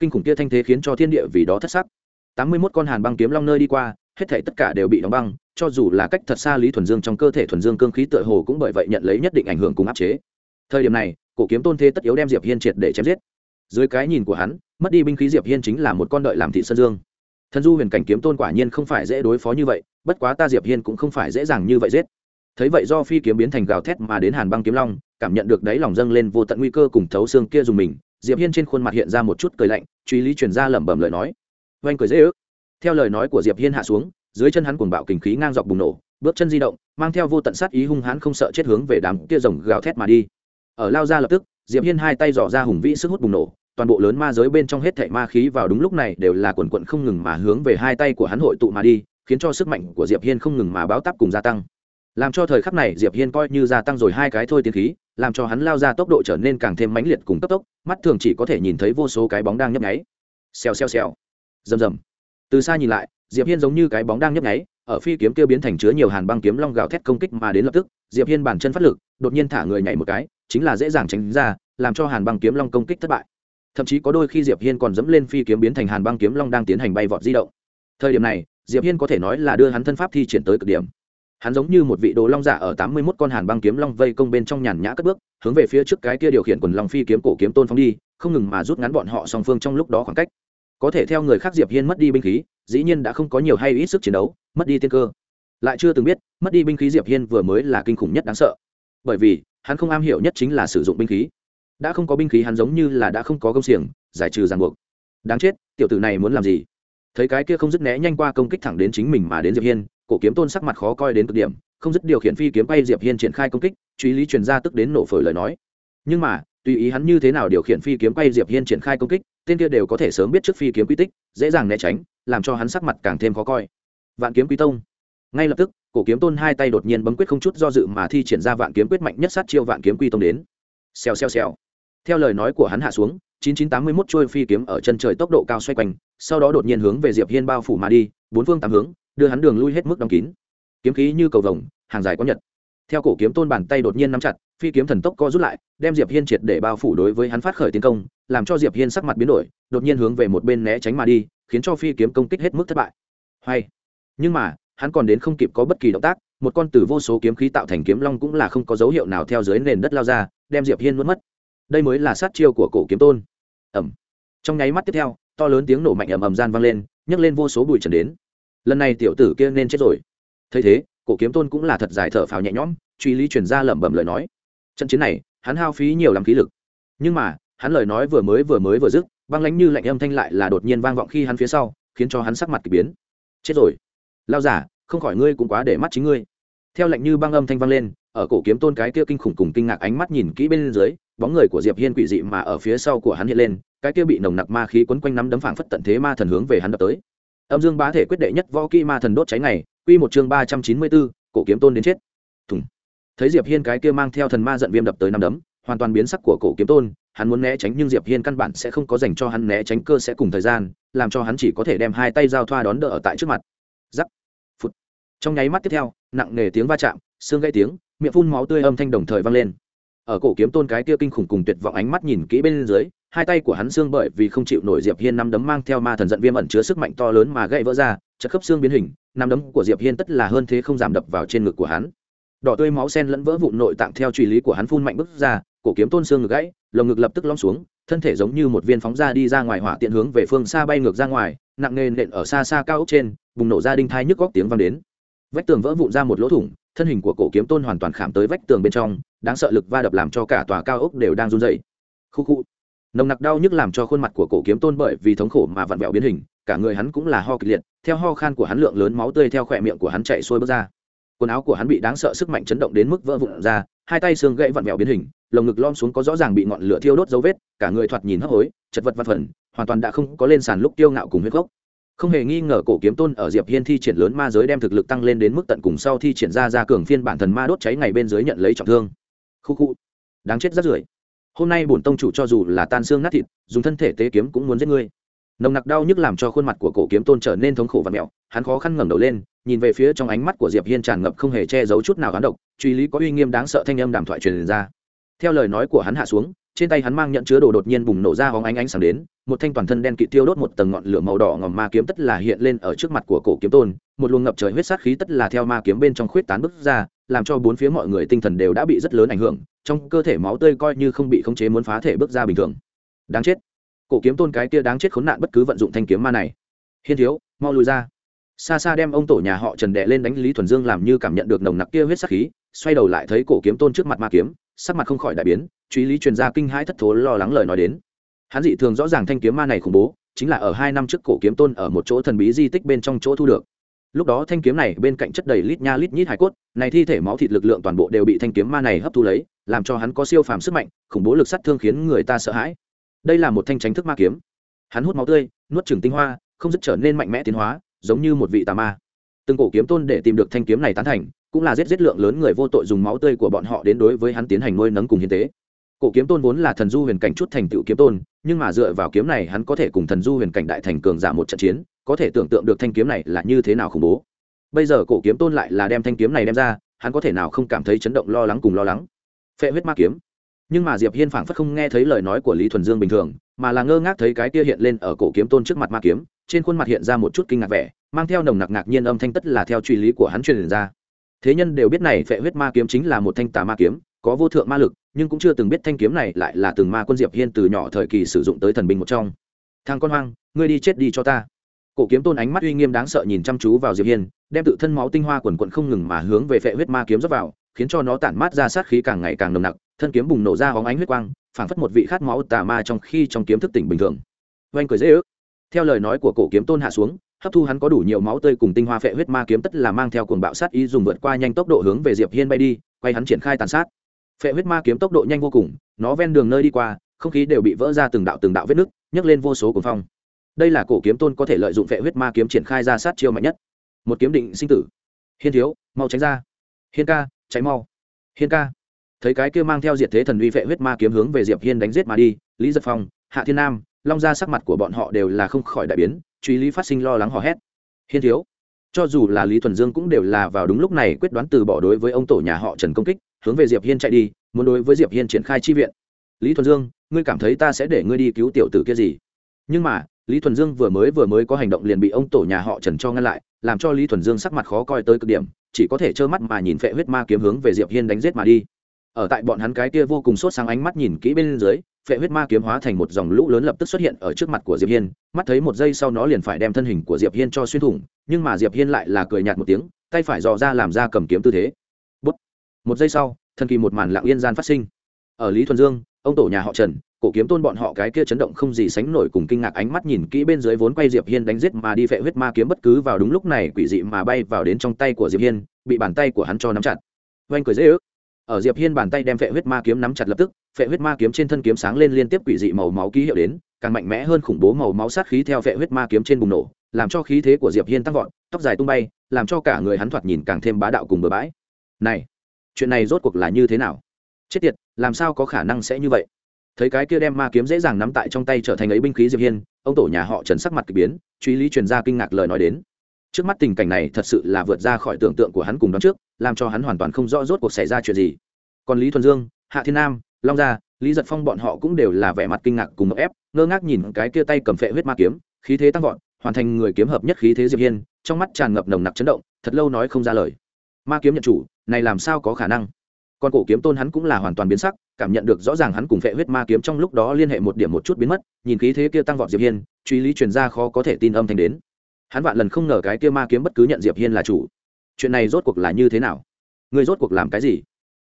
Kinh khủng kia thanh thế khiến cho thiên địa vì đó thất sắc. Tám mươi mốt con hàn băng kiếm long nơi đi qua hết thể tất cả đều bị đóng băng, cho dù là cách thật xa lý thuần dương trong cơ thể thuần dương cương khí tựa hồ cũng bởi vậy nhận lấy nhất định ảnh hưởng cùng áp chế. Thời điểm này, cổ kiếm tôn thế tất yếu đem diệp hiên triệt để chém giết. Dưới cái nhìn của hắn, mất đi binh khí diệp hiên chính là một con đợi làm thị sơn dương. Thần du huyền cảnh kiếm tôn quả nhiên không phải dễ đối phó như vậy, bất quá ta diệp hiên cũng không phải dễ dàng như vậy giết. Thấy vậy do phi kiếm biến thành gào thét mà đến hàn băng kiếm long, cảm nhận được đáy lòng dâng lên vô tận nguy cơ cùng thấu xương kia dùng mình, diệp hiên trên khuôn mặt hiện ra một chút cười lạnh, truy lý truyền ra lẩm bẩm lời nói. Oanh cười dễ ước theo lời nói của diệp hiên hạ xuống, dưới chân hắn cuồng bạo kình khí ngang dọc bùng nổ, bước chân di động, mang theo vô tận sát ý hung hãn không sợ chết hướng về đám kia rồng gào thét mà đi. Ở lao ra lập tức, diệp hiên hai tay dò ra hùng vĩ sức hút bùng nổ, toàn bộ lớn ma giới bên trong hết thảy ma khí vào đúng lúc này đều là quần quận không ngừng mà hướng về hai tay của hắn hội tụ mà đi, khiến cho sức mạnh của diệp hiên không ngừng mà báo táp cùng gia tăng. Làm cho thời khắc này diệp hiên coi như gia tăng rồi hai cái thôi tiến khí, làm cho hắn lao ra tốc độ trở nên càng thêm mãnh liệt cùng cấp tốc, mắt thường chỉ có thể nhìn thấy vô số cái bóng đang nhấp nháy. Xèo xèo xèo. Rầm rầm từ xa nhìn lại, diệp hiên giống như cái bóng đang nhấp nháy, ở phi kiếm kia biến thành chứa nhiều hàn băng kiếm long gào thét công kích mà đến lập tức, diệp hiên bản chân phát lực, đột nhiên thả người nhảy một cái, chính là dễ dàng tránh ra, làm cho hàn băng kiếm long công kích thất bại. Thậm chí có đôi khi diệp hiên còn dẫm lên phi kiếm biến thành hàn băng kiếm long đang tiến hành bay vọt di động. Thời điểm này, diệp hiên có thể nói là đưa hắn thân pháp thi triển tới cực điểm. Hắn giống như một vị đồ long giả ở tám mươi 81 con hàn băng kiếm long vây công bên trong nhàn nhã cất bước, hướng về phía trước cái kia điều khiển quần long phi kiếm cổ kiếm tôn phóng đi, không ngừng mà rút ngắn bọn họ song phương trong lúc đó khoảng cách có thể theo người khác diệp hiên mất đi binh khí dĩ nhiên đã không có nhiều hay ít sức chiến đấu mất đi tiên cơ lại chưa từng biết mất đi binh khí diệp hiên vừa mới là kinh khủng nhất đáng sợ bởi vì hắn không am hiểu nhất chính là sử dụng binh khí đã không có binh khí hắn giống như là đã không có công xiềng, giải trừ ràng buộc. Đáng chết, tiểu tử này muốn làm gì? Thấy cái kia không dứt né nhanh qua công kích thẳng đến chính mình mà đến diệp hiên, cổ kiếm tôn sắc mặt khó coi đến cực điểm, không dứt điều khiển phi kiếm bay diệp hiên triển khai công kích, truy lý truyền ra tức đến nổ phổi lời nói. Nhưng mà tùy ý hắn như thế nào điều khiển phi kiếm quay diệp hiên triển khai công kích, tên kia đều có thể sớm biết trước phi kiếm quy tích, dễ dàng né tránh, làm cho hắn sắc mặt càng thêm khó coi. Vạn kiếm quý tông. Ngay lập tức, cổ kiếm tôn hai tay đột nhiên bấm quyết không chút do dự mà thi triển ra vạn kiếm quyết mạnh nhất sát chiêu vạn kiếm quy tông đến. Xèo xèo xèo. Theo lời nói của hắn hạ xuống 9981 trôi phi kiếm ở chân trời tốc độ cao xoay quanh, sau đó đột nhiên hướng về diệp hiên bao phủ mà đi, bốn phương tám hướng, đưa hắn đường lui hết mức đóng kín. Kiếm khí như cầu vồng, hàng dài có nhật. Theo cổ kiếm tôn bàn tay đột nhiên nắm chặt phi kiếm thần tốc co rút lại, đem diệp hiên triệt để bao phủ đối với hắn phát khởi tiến công, làm cho diệp hiên sắc mặt biến đổi, đột nhiên hướng về một bên né tránh mà đi, khiến cho phi kiếm công kích hết mức thất bại. Hay. Nhưng mà, hắn còn đến không kịp có bất kỳ động tác, một con tử vô số kiếm khí tạo thành kiếm long cũng là không có dấu hiệu nào theo dưới nền đất lao ra, đem diệp hiên nuốt mất. Đây mới là sát chiêu của cổ kiếm tôn. Ẩm. Trong nháy mắt tiếp theo, to lớn tiếng nổ mạnh ầm ầm gian vang lên, nhấc lên vô số bụi trần đến. Lần này tiểu tử kia nên chết rồi. Thấy thế, cổ kiếm tôn cũng là thật dài thở phào nhẹ nhõm, truy lý truyền ra lẩm bẩm lời nói trận chiến này, hắn hao phí nhiều lắm khí lực. Nhưng mà, hắn lời nói vừa mới vừa mới vừa dứt, băng lánh như lạnh âm thanh lại là đột nhiên vang vọng khi hắn phía sau, khiến cho hắn sắc mặt k ỳ biến. Chết rồi. Lao giả, không khỏi ngươi cũng quá để mắt chính ngươi. Theo lạnh như băng âm thanh vang lên, ở cổ kiếm tôn cái kia kinh khủng cùng kinh ngạc ánh mắt nhìn kỹ bên dưới, bóng người của diệp hiên quỷ dị mà ở phía sau của hắn hiện lên, cái kia bị nồng nặc ma khí quấn quanh nắm đấm phảng phất tận thế ma thần hướng về hắn đập tới. Âm dương bá thể quyết đệ nhất võ kỹ ma thần đốt cháy này quy một chương ba trăm chín mươi bốn, cổ kiếm tôn đến chết thấy diệp hiên cái kia mang theo thần ma giận viêm đập tới năm đấm, hoàn toàn biến sắc của cổ kiếm tôn, hắn muốn né tránh nhưng diệp hiên căn bản sẽ không có dành cho hắn né tránh cơ sẽ cùng thời gian, làm cho hắn chỉ có thể đem hai tay giao thoa đón đỡ ở tại trước mặt. Giắc phút trong nháy mắt tiếp theo, nặng nề tiếng va chạm, xương gãy tiếng, miệng phun máu tươi âm thanh đồng thời vang lên. Ở cổ kiếm tôn cái kia kinh khủng cùng tuyệt vọng ánh mắt nhìn kỹ bên dưới, hai tay của hắn xương bởi vì không chịu nổi diệp hiên năm đấm mang theo ma thần giận viêm ẩn chứa sức mạnh to lớn mà gãy vỡ ra chất khớp xương biến hình, năm đấm của diệp hiên tất là hơn thế không giảm đập vào trên ngực của hắn đỏ tươi máu sen lẫn vỡ vụn nội tạng theo truy lý của hắn phun mạnh bứt ra, cổ kiếm tôn xương ngực gãy, lồng ngực lập tức lõm xuống, thân thể giống như một viên phóng ra đi ra ngoài hỏa tiện hướng về phương xa bay ngược ra ngoài, nặng nề nện ở xa xa cao ốc trên, bùng nổ ra đinh thai nhức góc tiếng vang đến. Vách tường vỡ vụn ra một lỗ thủng, thân hình của cổ kiếm tôn hoàn toàn khảm tới vách tường bên trong, đáng sợ lực va đập làm cho cả tòa cao ốc đều đang run dậy khu khu. Nồng nặc đau nhức làm cho khuôn mặt của cổ kiếm tôn bởi vì thống khổ mà vặn vẹo biến hình, cả người hắn cũng là ho kịch liệt, theo ho khan của hắn lượng lớn máu tươi theo khỏe miệng của hắn chạy xuôi bước ra quần áo của hắn bị đáng sợ sức mạnh chấn động đến mức vỡ vụn ra, hai tay xương gãy vặn vẹo biến hình, lồng ngực lom xuống có rõ ràng bị ngọn lửa thiêu đốt dấu vết, cả người thoạt nhìn hấp hối, chật vật văn phần, hoàn toàn đã không có lên sàn lúc tiêu ngạo cùng huyết gốc. Không hề nghi ngờ cổ kiếm tôn ở diệp hiên thi triển lớn ma giới đem thực lực tăng lên đến mức tận cùng sau thi triển ra ra cường phiên bản thần ma đốt cháy ngày bên dưới nhận lấy trọng thương. Khu khu. Đáng chết rất rưởi. Hôm nay bổn tông chủ cho dù là tan xương nát thịt, dùng thân thể tế kiếm cũng muốn giết ngươi. Nồng nặc đau nhức làm cho khuôn mặt của cổ kiếm tôn trở nên thống khổ và mẹo hắn khó khăn ngẩng đầu lên, nhìn về phía trong ánh mắt của diệp hiên tràn ngập không hề che giấu chút nào hắn độc, truy lý có uy nghiêm đáng sợ thanh âm đàm thoại truyền ra. Theo lời nói của hắn hạ xuống, trên tay hắn mang nhận chứa đồ đột nhiên bùng nổ ra hóng ánh ánh sáng đến, một thanh toàn thân đen kịt tiêu đốt một tầng ngọn lửa màu đỏ ngòm ma kiếm tất là hiện lên ở trước mặt của cổ kiếm tôn, một luồng ngập trời huyết sát khí tất là theo ma kiếm bên trong khuyết tán bứt ra, làm cho bốn phía mọi người tinh thần đều đã bị rất lớn ảnh hưởng, trong cơ thể máu tươi coi như không bị khống chế muốn phá thể bước ra bình thường. Đáng chết. Cổ kiếm tôn cái kia đáng chết khốn nạn bất cứ vận dụng thanh kiếm ma này. Hiên thiếu, mau lùi ra xa xa đem ông tổ nhà họ trần đệ lên đánh lý thuần dương làm như cảm nhận được nồng nặc kia huyết sắc khí, xoay đầu lại thấy cổ kiếm tôn trước mặt ma kiếm, sắc mặt không khỏi đại biến, truy lý truyền ra kinh hãi thất thố lo lắng lời nói đến. Hắn dị thường rõ ràng thanh kiếm ma này khủng bố, chính là ở hai năm trước cổ kiếm tôn ở một chỗ thần bí di tích bên trong chỗ thu được. Lúc đó thanh kiếm này bên cạnh chất đầy lít nha lít nhít hải cốt, này thi thể máu thịt lực lượng toàn bộ đều bị thanh kiếm ma này hấp thu lấy, làm cho hắn có siêu phàm sức mạnh, khủng bố lực sát thương khiến người ta sợ hãi. Đây là một thanh tránh thức ma kiếm. Hắn hút máu tươi, nuốt trừng tinh hoa, không dứt trở nên mạnh mẽ tiến hóa giống như một vị tà ma. Từng cổ kiếm tôn để tìm được thanh kiếm này tán thành, cũng là giết giết lượng lớn người vô tội dùng máu tươi của bọn họ đến đối với hắn tiến hành nuôi nấng cùng hiến tế. Cổ kiếm tôn vốn là thần du huyền cảnh chút thành tựu kiếm tôn, nhưng mà dựa vào kiếm này hắn có thể cùng thần du huyền cảnh đại thành cường giả một trận chiến, có thể tưởng tượng được thanh kiếm này là như thế nào khủng bố. Bây giờ cổ kiếm tôn lại là đem thanh kiếm này đem ra, hắn có thể nào không cảm thấy chấn động lo lắng cùng lo lắng. Phệ huyết ma kiếm. Nhưng mà diệp hiên phảng phất không nghe thấy lời nói của lý thuần dương bình thường, mà là ngơ ngác thấy cái kia hiện lên ở cổ kiếm tôn trước mặt ma kiếm trên khuôn mặt hiện ra một chút kinh ngạc vẻ, mang theo nồng nặc ngạc nhiên âm thanh tất là theo truy lý của hắn truyền ra. Thế nhân đều biết này phệ huyết ma kiếm chính là một thanh tà ma kiếm, có vô thượng ma lực, nhưng cũng chưa từng biết thanh kiếm này lại là từng ma quân diệp hiên từ nhỏ thời kỳ sử dụng tới thần binh một trong. Thằng con hoang, ngươi đi chết đi cho ta. Cổ kiếm tôn ánh mắt uy nghiêm đáng sợ nhìn chăm chú vào diệp hiên, đem tự thân máu tinh hoa quần quận không ngừng mà hướng về phệ huyết ma kiếm dốc vào, khiến cho nó tản mát ra sát khí càng ngày càng nồng nặc, thân kiếm bùng nổ ra hóng ánh huyết quang, phảng phất một vị khát máu tà ma trong khi trong kiếm thức tỉnh bình thường. Oanh cười dễ ước theo lời nói của cổ kiếm tôn hạ xuống, hấp thu hắn có đủ nhiều máu tươi cùng tinh hoa phệ huyết ma kiếm tất là mang theo cuồng bạo sát ý dùng vượt qua nhanh tốc độ hướng về diệp hiên bay đi, quay hắn triển khai tàn sát. Phệ huyết ma kiếm tốc độ nhanh vô cùng, nó ven đường nơi đi qua, không khí đều bị vỡ ra từng đạo từng đạo vết nứt, nhấc lên vô số cuồng phong. Đây là cổ kiếm tôn có thể lợi dụng phệ huyết ma kiếm triển khai ra sát chiêu mạnh nhất. Một kiếm định sinh tử. Hiên thiếu, mau tránh ra. Hiên ca cháy mau. Hiên ca. Thấy cái kia mang theo diệt thế thần uy phệ huyết ma kiếm hướng về diệp hiên đánh giết mà đi, lý giật phong, hạ thiên nam long ra sắc mặt của bọn họ đều là không khỏi đại biến, truy lý phát sinh lo lắng hò hét. Hiên thiếu, cho dù là lý thuần dương cũng đều là vào đúng lúc này quyết đoán từ bỏ đối với ông tổ nhà họ trần công kích, hướng về diệp hiên chạy đi, muốn đối với diệp hiên triển khai chi viện. Lý thuần dương, ngươi cảm thấy ta sẽ để ngươi đi cứu tiểu tử kia gì? Nhưng mà, lý thuần dương vừa mới vừa mới có hành động liền bị ông tổ nhà họ trần cho ngăn lại, làm cho lý thuần dương sắc mặt khó coi tới cực điểm, chỉ có thể trơ mắt mà nhìn phệ huyết ma kiếm hướng về diệp hiên đánh giết mà đi ở tại bọn hắn cái kia vô cùng sốt sáng ánh mắt nhìn kỹ bên dưới, phệ huyết ma kiếm hóa thành một dòng lũ lớn lập tức xuất hiện ở trước mặt của diệp hiên. Mắt thấy một giây sau nó liền phải đem thân hình của diệp hiên cho xuyên thủng, nhưng mà diệp hiên lại là cười nhạt một tiếng, tay phải dò ra làm ra cầm kiếm tư thế. Bút. một giây sau, thần kỳ một màn lặng yên gian phát sinh. Ở lý thuần dương, ông tổ nhà họ trần, cổ kiếm tôn bọn họ cái kia chấn động không gì sánh nổi cùng kinh ngạc ánh mắt nhìn kỹ bên dưới vốn quay diệp hiên đánh giết mà đi phệ huyết ma kiếm bất cứ vào đúng lúc này quỷ dị mà bay vào đến trong tay của diệp hiên, bị bàn tay của hắn cho nắm chặt. Oanh cười dễ ước ở diệp hiên bàn tay đem phệ huyết ma kiếm nắm chặt lập tức, phệ huyết ma kiếm trên thân kiếm sáng lên liên tiếp quỷ dị màu máu ký hiệu đến, càng mạnh mẽ hơn khủng bố màu máu sát khí theo phệ huyết ma kiếm trên bùng nổ, làm cho khí thế của diệp hiên tăng vọt, tóc dài tung bay, làm cho cả người hắn thoạt nhìn càng thêm bá đạo cùng bừa bãi. Này, chuyện này rốt cuộc là như thế nào? Chết tiệt, làm sao có khả năng sẽ như vậy? Thấy cái kia đem ma kiếm dễ dàng nắm tại trong tay trở thành ấy binh khí diệp hiên, ông tổ nhà họ trần sắc mặt kỳ biến, truy lý truyền ra kinh ngạc lời nói đến trước mắt tình cảnh này thật sự là vượt ra khỏi tưởng tượng của hắn cùng đón trước, làm cho hắn hoàn toàn không rõ rốt cuộc xảy ra chuyện gì. Còn lý thuần dương, hạ thiên nam, long gia, lý giật phong bọn họ cũng đều là vẻ mặt kinh ngạc cùng ép, ngơ ngác nhìn cái kia tay cầm phệ huyết ma kiếm, khí thế tăng vọt, hoàn thành người kiếm hợp nhất khí thế diệp hiên, trong mắt tràn ngập nồng nặc chấn động, thật lâu nói không ra lời. Ma kiếm nhận chủ, này làm sao có khả năng? Còn cổ kiếm tôn hắn cũng là hoàn toàn biến sắc, cảm nhận được rõ ràng hắn cùng phệ huyết ma kiếm trong lúc đó liên hệ một điểm một chút biến mất, nhìn khí thế kia tăng vọt diệp hiên, truy lý truyền ra khó có thể tin âm thanh đến hắn vạn lần không ngờ cái kia ma kiếm bất cứ nhận diệp hiên là chủ. Chuyện này rốt cuộc là như thế nào? Người rốt cuộc làm cái gì?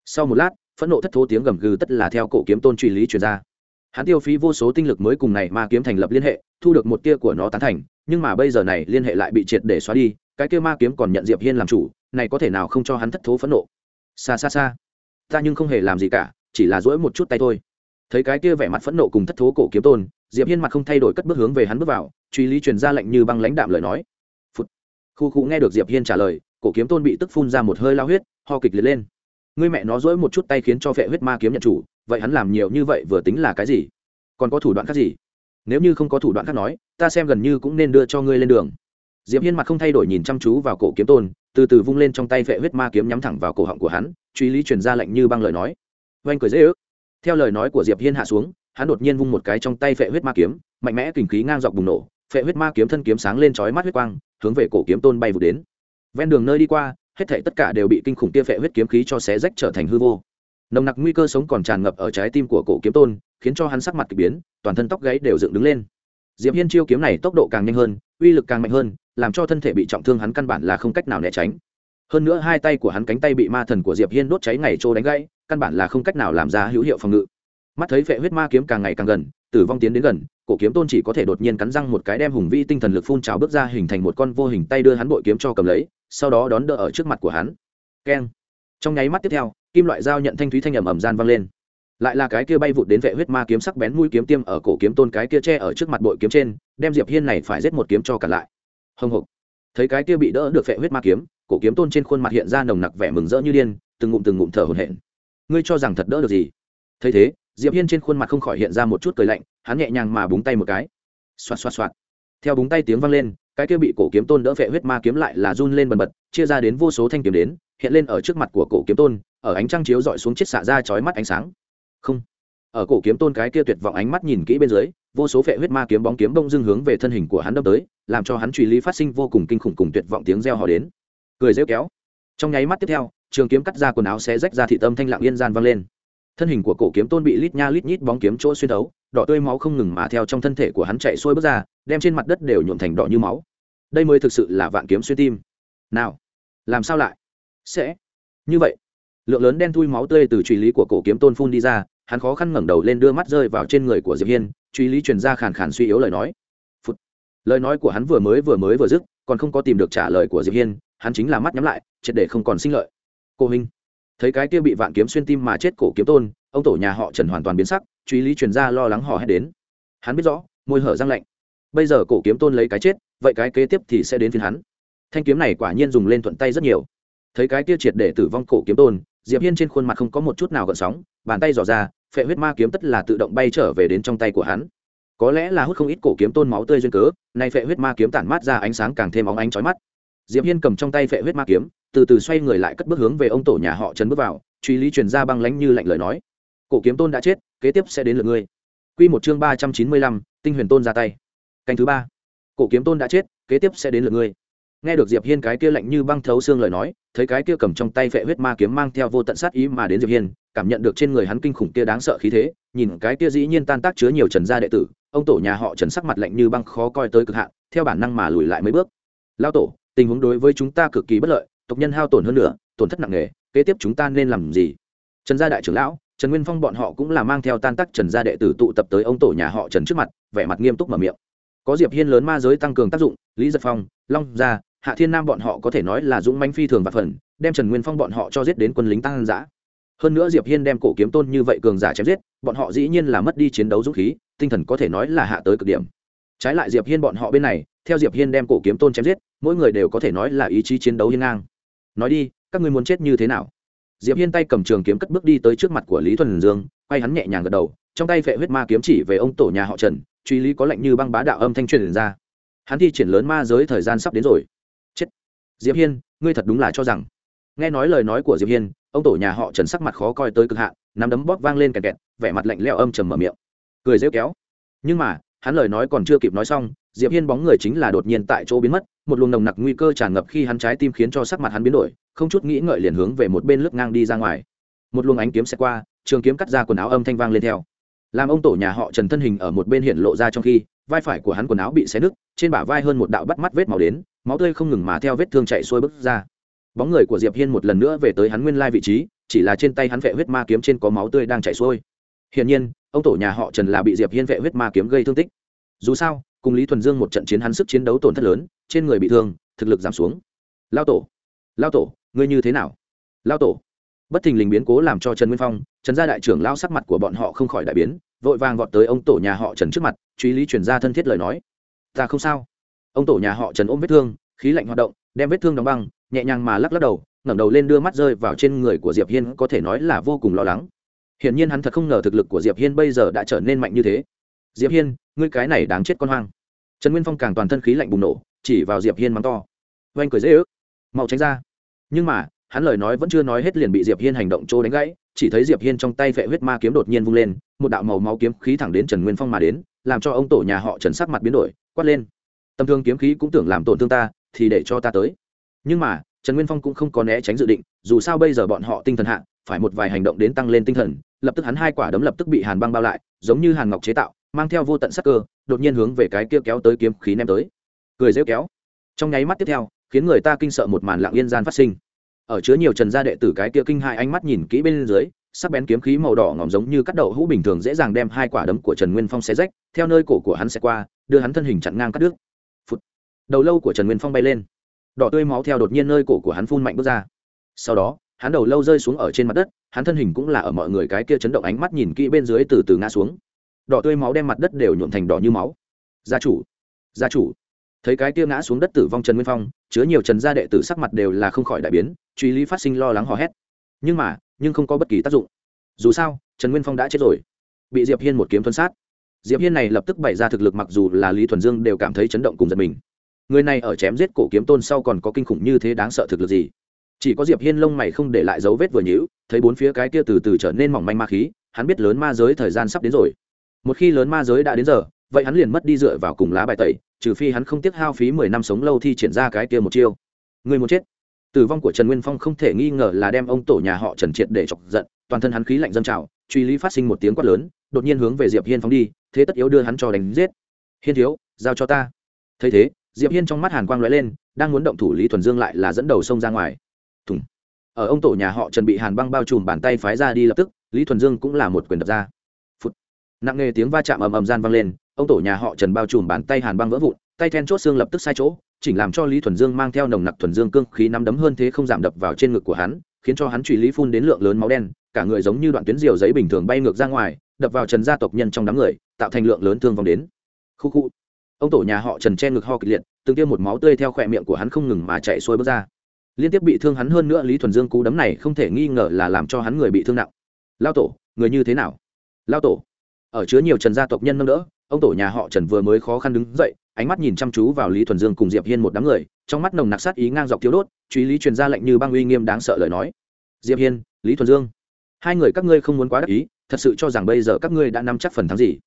Sau một lát, phẫn nộ thất thố tiếng gầm gừ tất là theo cổ kiếm tôn truy lý truyền ra. Hắn tiêu phí vô số tinh lực mới cùng này ma kiếm thành lập liên hệ, thu được một tia của nó tán thành, nhưng mà bây giờ này liên hệ lại bị triệt để xóa đi, cái kia ma kiếm còn nhận diệp hiên làm chủ, này có thể nào không cho hắn thất thố phẫn nộ? Xa xa xa. Ta nhưng không hề làm gì cả, chỉ là dỗi một chút tay thôi thấy cái kia vẻ mặt phẫn nộ cùng thất thố cổ kiếm tôn, diệp hiên mặt không thay đổi cất bước hướng về hắn bước vào, truy lý truyền ra lệnh như băng lãnh đạm lời nói. Phút khu khu nghe được diệp hiên trả lời, cổ kiếm tôn bị tức phun ra một hơi lao huyết, ho kịch liệt lên. Ngươi mẹ nó dỗi một chút tay khiến cho vệ huyết ma kiếm nhận chủ, vậy hắn làm nhiều như vậy vừa tính là cái gì? Còn có thủ đoạn khác gì? Nếu như không có thủ đoạn khác nói, ta xem gần như cũng nên đưa cho ngươi lên đường. Diệp hiên mặt không thay đổi nhìn chăm chú vào cổ kiếm tôn, từ từ vung lên trong tay vệ huyết ma kiếm nhắm thẳng vào cổ họng của hắn, truy lý truyền ra lệnh như băng lời nói. Oanh cười dễ ước theo lời nói của diệp hiên hạ xuống, hắn đột nhiên vung một cái trong tay Phệ huyết ma kiếm, mạnh mẽ kình khí ngang dọc bùng nổ, Phệ huyết ma kiếm thân kiếm sáng lên chói mắt huyết quang, hướng về cổ kiếm tôn bay vụt đến. Ven đường nơi đi qua, hết thảy tất cả đều bị kinh khủng kia phệ huyết kiếm khí cho xé rách trở thành hư vô. Nồng nặc nguy cơ sống còn tràn ngập ở trái tim của cổ kiếm tôn, khiến cho hắn sắc mặt kỳ biến, toàn thân tóc gáy đều dựng đứng lên. Diệp hiên chiêu kiếm này tốc độ càng nhanh hơn, uy lực càng mạnh hơn, làm cho thân thể bị trọng thương hắn căn bản là không cách nào né tránh. Hơn nữa hai tay của hắn cánh tay bị ma thần của diệp hiên đốt cháy ngày trô đánh gãy căn bản là không cách nào làm ra hữu hiệu phòng ngự. Mắt thấy vệ huyết ma kiếm càng ngày càng gần, tử vong tiến đến gần, cổ kiếm tôn chỉ có thể đột nhiên cắn răng một cái đem hùng vi tinh thần lực phun trào bước ra hình thành một con vô hình tay đưa hắn bội kiếm cho cầm lấy, sau đó đón đỡ ở trước mặt của hắn. Keng. Trong nháy mắt tiếp theo, kim loại dao nhận thanh thúy thanh ẩm ẩm gian vang lên. Lại là cái kia bay vụt đến vệ huyết ma kiếm sắc bén mũi kiếm tiêm ở cổ kiếm tôn cái kia che ở trước mặt bội kiếm trên, đem diệp hiên này phải giết một kiếm cho cả lại. Hồng hộc thấy cái kia bị đỡ được vệ huyết ma kiếm, cổ kiếm tôn trên khuôn mặt hiện ra nồng nặc vẻ mừng rỡ như điên, từng ngụm từng ngụm thở hổn hển ngươi cho rằng thật đỡ được gì? Thấy thế, diệp hiên trên khuôn mặt không khỏi hiện ra một chút cười lạnh, hắn nhẹ nhàng mà búng tay một cái. Xoạt xoạt xoạt. Theo búng tay tiếng vang lên, cái kia bị cổ kiếm tôn đỡ vệ huyết ma kiếm lại là run lên bần bật, chia ra đến vô số thanh kiếm đến, hiện lên ở trước mặt của cổ kiếm tôn, ở ánh trăng chiếu dọi xuống chiếc xạ ra chói mắt ánh sáng. Không. Ở cổ kiếm tôn cái kia tuyệt vọng ánh mắt nhìn kỹ bên dưới, vô số vệ huyết ma kiếm bóng kiếm bông dưng hướng về thân hình của hắn đâm tới, làm cho hắn truy lý phát sinh vô cùng kinh khủng cùng tuyệt vọng tiếng reo hò đến. Cười rêu kéo. Trong nháy mắt tiếp theo trường kiếm cắt ra quần áo xé rách ra thị tâm thanh lặng yên gian vang lên. Thân hình của cổ kiếm tôn bị lít nha lít nhít bóng kiếm chỗ xuyên đấu đỏ tươi máu không ngừng mà theo trong thân thể của hắn chạy xuôi bước ra, đem trên mặt đất đều nhuộm thành đỏ như máu. Đây mới thực sự là vạn kiếm xuyên tim. Nào, làm sao lại? Sẽ. Như vậy, lượng lớn đen thui máu tươi từ truy lý của cổ kiếm tôn phun đi ra, hắn khó khăn ngẩng đầu lên đưa mắt rơi vào trên người của diệp hiên, truy lý truyền ra khàn khàn suy yếu lời nói. Phụt. lời nói của hắn vừa mới vừa mới vừa dứt, còn không có tìm được trả lời của diệp hiên, hắn chính là mắt nhắm lại, triệt để không còn sinh lợi cô huynh thấy cái kia bị vạn kiếm xuyên tim mà chết cổ kiếm tôn, ông tổ nhà họ trần hoàn toàn biến sắc, truy lý truyền ra lo lắng hò hét đến. Hắn biết rõ, môi hở răng lạnh. Bây giờ cổ kiếm tôn lấy cái chết, vậy cái kế tiếp thì sẽ đến phiên hắn. Thanh kiếm này quả nhiên dùng lên thuận tay rất nhiều. Thấy cái kia triệt để tử vong cổ kiếm tôn, diệp hiên trên khuôn mặt không có một chút nào gợn sóng, bàn tay dò ra, phệ huyết ma kiếm tất là tự động bay trở về đến trong tay của hắn. Có lẽ là hút không ít cổ kiếm tôn máu tươi duyên cớ, nay phệ huyết ma kiếm tản mát ra ánh sáng càng thêm óng ánh chói mắt. Diệp hiên cầm trong tay phệ huyết ma kiếm từ từ xoay người lại cất bước hướng về ông tổ nhà họ trần bước vào, truy lý truyền ra băng lánh như lạnh lời nói. Cổ kiếm tôn đã chết, kế tiếp sẽ đến lượt ngươi. Quy một chương ba trăm chín mươi lăm, tinh huyền tôn ra tay. Canh thứ ba. Cổ kiếm tôn đã chết, kế tiếp sẽ đến lượt ngươi. Nghe được diệp hiên cái kia lạnh như băng thấu xương lời nói, thấy cái kia cầm trong tay phệ huyết ma kiếm mang theo vô tận sát ý mà đến diệp hiên, cảm nhận được trên người hắn kinh khủng kia đáng sợ khí thế, nhìn cái kia dĩ nhiên tan tác chứa nhiều trần gia đệ tử, ông tổ nhà họ trần sắc mặt lạnh như băng khó coi tới cực hạn, theo bản năng mà lùi lại mấy bước. Lao tổ, tình huống đối với chúng ta cực kỳ bất lợi tộc nhân hao tổn hơn nữa, tổn thất nặng nề, kế tiếp chúng ta nên làm gì? Trần gia đại trưởng lão, trần nguyên phong bọn họ cũng là mang theo tan tác trần gia đệ tử tụ tập tới ông tổ nhà họ trần trước mặt, vẻ mặt nghiêm túc mở miệng. Có diệp hiên lớn ma giới tăng cường tác dụng, lý giật phong, long gia, hạ thiên nam bọn họ có thể nói là dũng manh phi thường và phần, đem trần nguyên phong bọn họ cho giết đến quân lính tăng giã hơn nữa diệp hiên đem cổ kiếm tôn như vậy cường giả chém giết, bọn họ dĩ nhiên là mất đi chiến đấu dũng khí, tinh thần có thể nói là hạ tới cực điểm. Trái lại diệp hiên bọn họ bên này, theo diệp hiên đem cổ kiếm tôn chém giết, mỗi người đều có thể nói là ý chí chiến đấu hiên ngang nói đi, các ngươi muốn chết như thế nào? Diệp hiên tay cầm trường kiếm cất bước đi tới trước mặt của lý thuần dương, quay hắn nhẹ nhàng gật đầu, trong tay vệ huyết ma kiếm chỉ về ông tổ nhà họ trần, truy lý có lệnh như băng bá đạo âm thanh truyền ra. Hắn thi triển lớn ma giới thời gian sắp đến rồi. Chết. Diệp hiên, ngươi thật đúng là cho rằng. Nghe nói lời nói của diệp hiên, ông tổ nhà họ trần sắc mặt khó coi tới cực hạn, nắm đấm bóp vang lên kẹt kẹt, vẻ mặt lạnh lẽo âm trầm mở miệng. Cười rêu kéo. Nhưng mà hắn lời nói còn chưa kịp nói xong, diệp hiên bóng người chính là đột nhiên tại chỗ biến mất, một luồng nồng nặc nguy cơ tràn ngập khi hắn trái tim khiến cho sắc mặt hắn biến đổi, không chút nghĩ ngợi liền hướng về một bên lướt ngang đi ra ngoài. Một luồng ánh kiếm sẽ qua, trường kiếm cắt ra quần áo âm thanh vang lên theo. Làm ông tổ nhà họ trần thân hình ở một bên hiện lộ ra trong khi, vai phải của hắn quần áo bị xé nứt, trên bả vai hơn một đạo bắt mắt vết máu đến, máu tươi không ngừng mà theo vết thương chạy xuôi bước ra. Bóng người của diệp hiên một lần nữa về tới hắn nguyên lai vị trí, chỉ là trên tay hắn vệ huyết ma kiếm trên có máu tươi đang chảy xuôi. Hiển nhiên ông tổ nhà họ trần là bị diệp hiên vệ huyết ma kiếm gây thương tích. Dù sao, cùng lý thuần dương một trận chiến hắn sức chiến đấu tổn thất lớn, trên người bị thương, thực lực giảm xuống. Lao tổ lao tổ, ngươi như thế nào? Lao tổ. Bất thình lình biến cố làm cho trần nguyên phong, trần gia đại trưởng lao sắc mặt của bọn họ không khỏi đại biến, vội vàng gọt tới ông tổ nhà họ trần trước mặt, truy lý chuyển ra thân thiết lời nói. Ta không sao. Ông tổ nhà họ trần ôm vết thương, khí lạnh hoạt động, đem vết thương đóng băng, nhẹ nhàng mà lắc lắc đầu, ngẩng đầu lên đưa mắt rơi vào trên người của diệp hiên, có thể nói là vô cùng lo lắng hiển nhiên hắn thật không ngờ thực lực của diệp hiên bây giờ đã trở nên mạnh như thế. Diệp hiên, ngươi cái này đáng chết con hoang. Trần nguyên phong càng toàn thân khí lạnh bùng nổ, chỉ vào diệp hiên mắng to. Oanh cười dễ ước. Mau tránh ra. Nhưng mà, hắn lời nói vẫn chưa nói hết liền bị diệp hiên hành động trô đánh gãy, chỉ thấy diệp hiên trong tay vệ huyết ma kiếm đột nhiên vung lên, một đạo màu máu kiếm khí thẳng đến trần nguyên phong mà đến, làm cho ông tổ nhà họ trần sắc mặt biến đổi, quát lên. Tầm thương kiếm khí cũng tưởng làm tổn thương ta, thì để cho ta tới. Nhưng mà, trần nguyên phong cũng không có né tránh dự định, dù sao bây giờ bọn họ tinh thần hạ, phải một vài hành động đến tăng lên tinh thần lập tức hắn hai quả đấm lập tức bị hàn băng bao lại, giống như hàn ngọc chế tạo, mang theo vô tận sắc cơ, đột nhiên hướng về cái kia kéo tới kiếm khí ném tới. Cười rêu kéo. Trong nháy mắt tiếp theo, khiến người ta kinh sợ một màn lặng yên gian phát sinh. Ở chứa nhiều trần gia đệ tử cái kia kinh hai ánh mắt nhìn kỹ bên dưới, sắc bén kiếm khí màu đỏ ngỏm giống như cắt đậu hũ bình thường dễ dàng đem hai quả đấm của trần nguyên phong xé rách, theo nơi cổ của hắn sẽ qua, đưa hắn thân hình chặn ngang cắt đứt. Phụt. đầu lâu của trần nguyên phong bay lên. Đỏ tươi máu theo đột nhiên nơi cổ của hắn phun mạnh bước ra. Sau đó hắn đầu lâu rơi xuống ở trên mặt đất, hắn thân hình cũng là ở mọi người cái kia chấn động ánh mắt nhìn kỹ bên dưới từ từ ngã xuống. Đỏ tươi máu đem mặt đất đều nhuộm thành đỏ như máu. Gia chủ gia chủ. Thấy cái kia ngã xuống đất tử vong trần nguyên phong, chứa nhiều trần gia đệ tử sắc mặt đều là không khỏi đại biến, truy lý phát sinh lo lắng hò hét. Nhưng mà, nhưng không có bất kỳ tác dụng. Dù sao, trần nguyên phong đã chết rồi. Bị diệp hiên một kiếm thuân sát. Diệp hiên này lập tức bày ra thực lực mặc dù là lý thuần dương đều cảm thấy chấn động cùng giật mình. Người này ở chém giết cổ kiếm tôn sau còn có kinh khủng như thế đáng sợ thực lực gì? Chỉ có diệp hiên lông mày không để lại dấu vết vừa nhíu, thấy bốn phía cái kia từ từ trở nên mỏng manh ma khí, hắn biết lớn ma giới thời gian sắp đến rồi. Một khi lớn ma giới đã đến giờ, vậy hắn liền mất đi dựa vào cùng lá bài tẩy, trừ phi hắn không tiếc hao phí mười năm sống lâu thi triển ra cái kia một chiêu. Người muốn chết. Tử vong của trần nguyên phong không thể nghi ngờ là đem ông tổ nhà họ trần triệt để chọc giận, toàn thân hắn khí lạnh dâng trào, truy lý phát sinh một tiếng quát lớn, đột nhiên hướng về diệp hiên phóng đi, thế tất yếu đưa hắn cho đánh giết. Hiên thiếu, giao cho ta. Thấy thế, diệp hiên trong mắt hàn quang lóe lên, đang muốn động thủ lý thuần dương lại là dẫn đầu sông ra ngoài thùng. Ở ông tổ nhà họ trần bị hàn băng bao trùm bàn tay phái ra đi lập tức, lý thuần dương cũng là một quyền đập ra. Phụt. nặng nề tiếng va chạm ầm ầm gian vang lên, ông tổ nhà họ trần bao trùm bàn tay hàn băng vỡ vụn, tay then chốt xương lập tức sai chỗ, chỉnh làm cho lý thuần dương mang theo nồng nặc thuần dương cương khí nắm đấm hơn thế không giảm đập vào trên ngực của hắn, khiến cho hắn truy lý phun đến lượng lớn máu đen, cả người giống như đoạn tuyến diều giấy bình thường bay ngược ra ngoài, đập vào trần gia tộc nhân trong đám người, tạo thành lượng lớn thương vong đến. Khu khu. Ông tổ nhà họ trần che ngực ho kịch liệt, từng tiêm một máu tươi theo khỏe miệng của hắn không ngừng mà chạy xuôi bước ra liên tiếp bị thương hắn hơn nữa lý thuần dương cú đấm này không thể nghi ngờ là làm cho hắn người bị thương nặng. Lao tổ, người như thế nào? Lao tổ. Ở chứa nhiều trần gia tộc nhân nâng đỡ, ông tổ nhà họ trần vừa mới khó khăn đứng dậy, ánh mắt nhìn chăm chú vào lý thuần dương cùng diệp hiên một đám người, trong mắt nồng nặc sát ý ngang dọc thiếu đốt, truy lý truyền ra lệnh như băng uy nghiêm đáng sợ lời nói. Diệp hiên, lý thuần dương. Hai người các ngươi không muốn quá đắc ý, thật sự cho rằng bây giờ các ngươi đã nắm chắc phần thắng gì.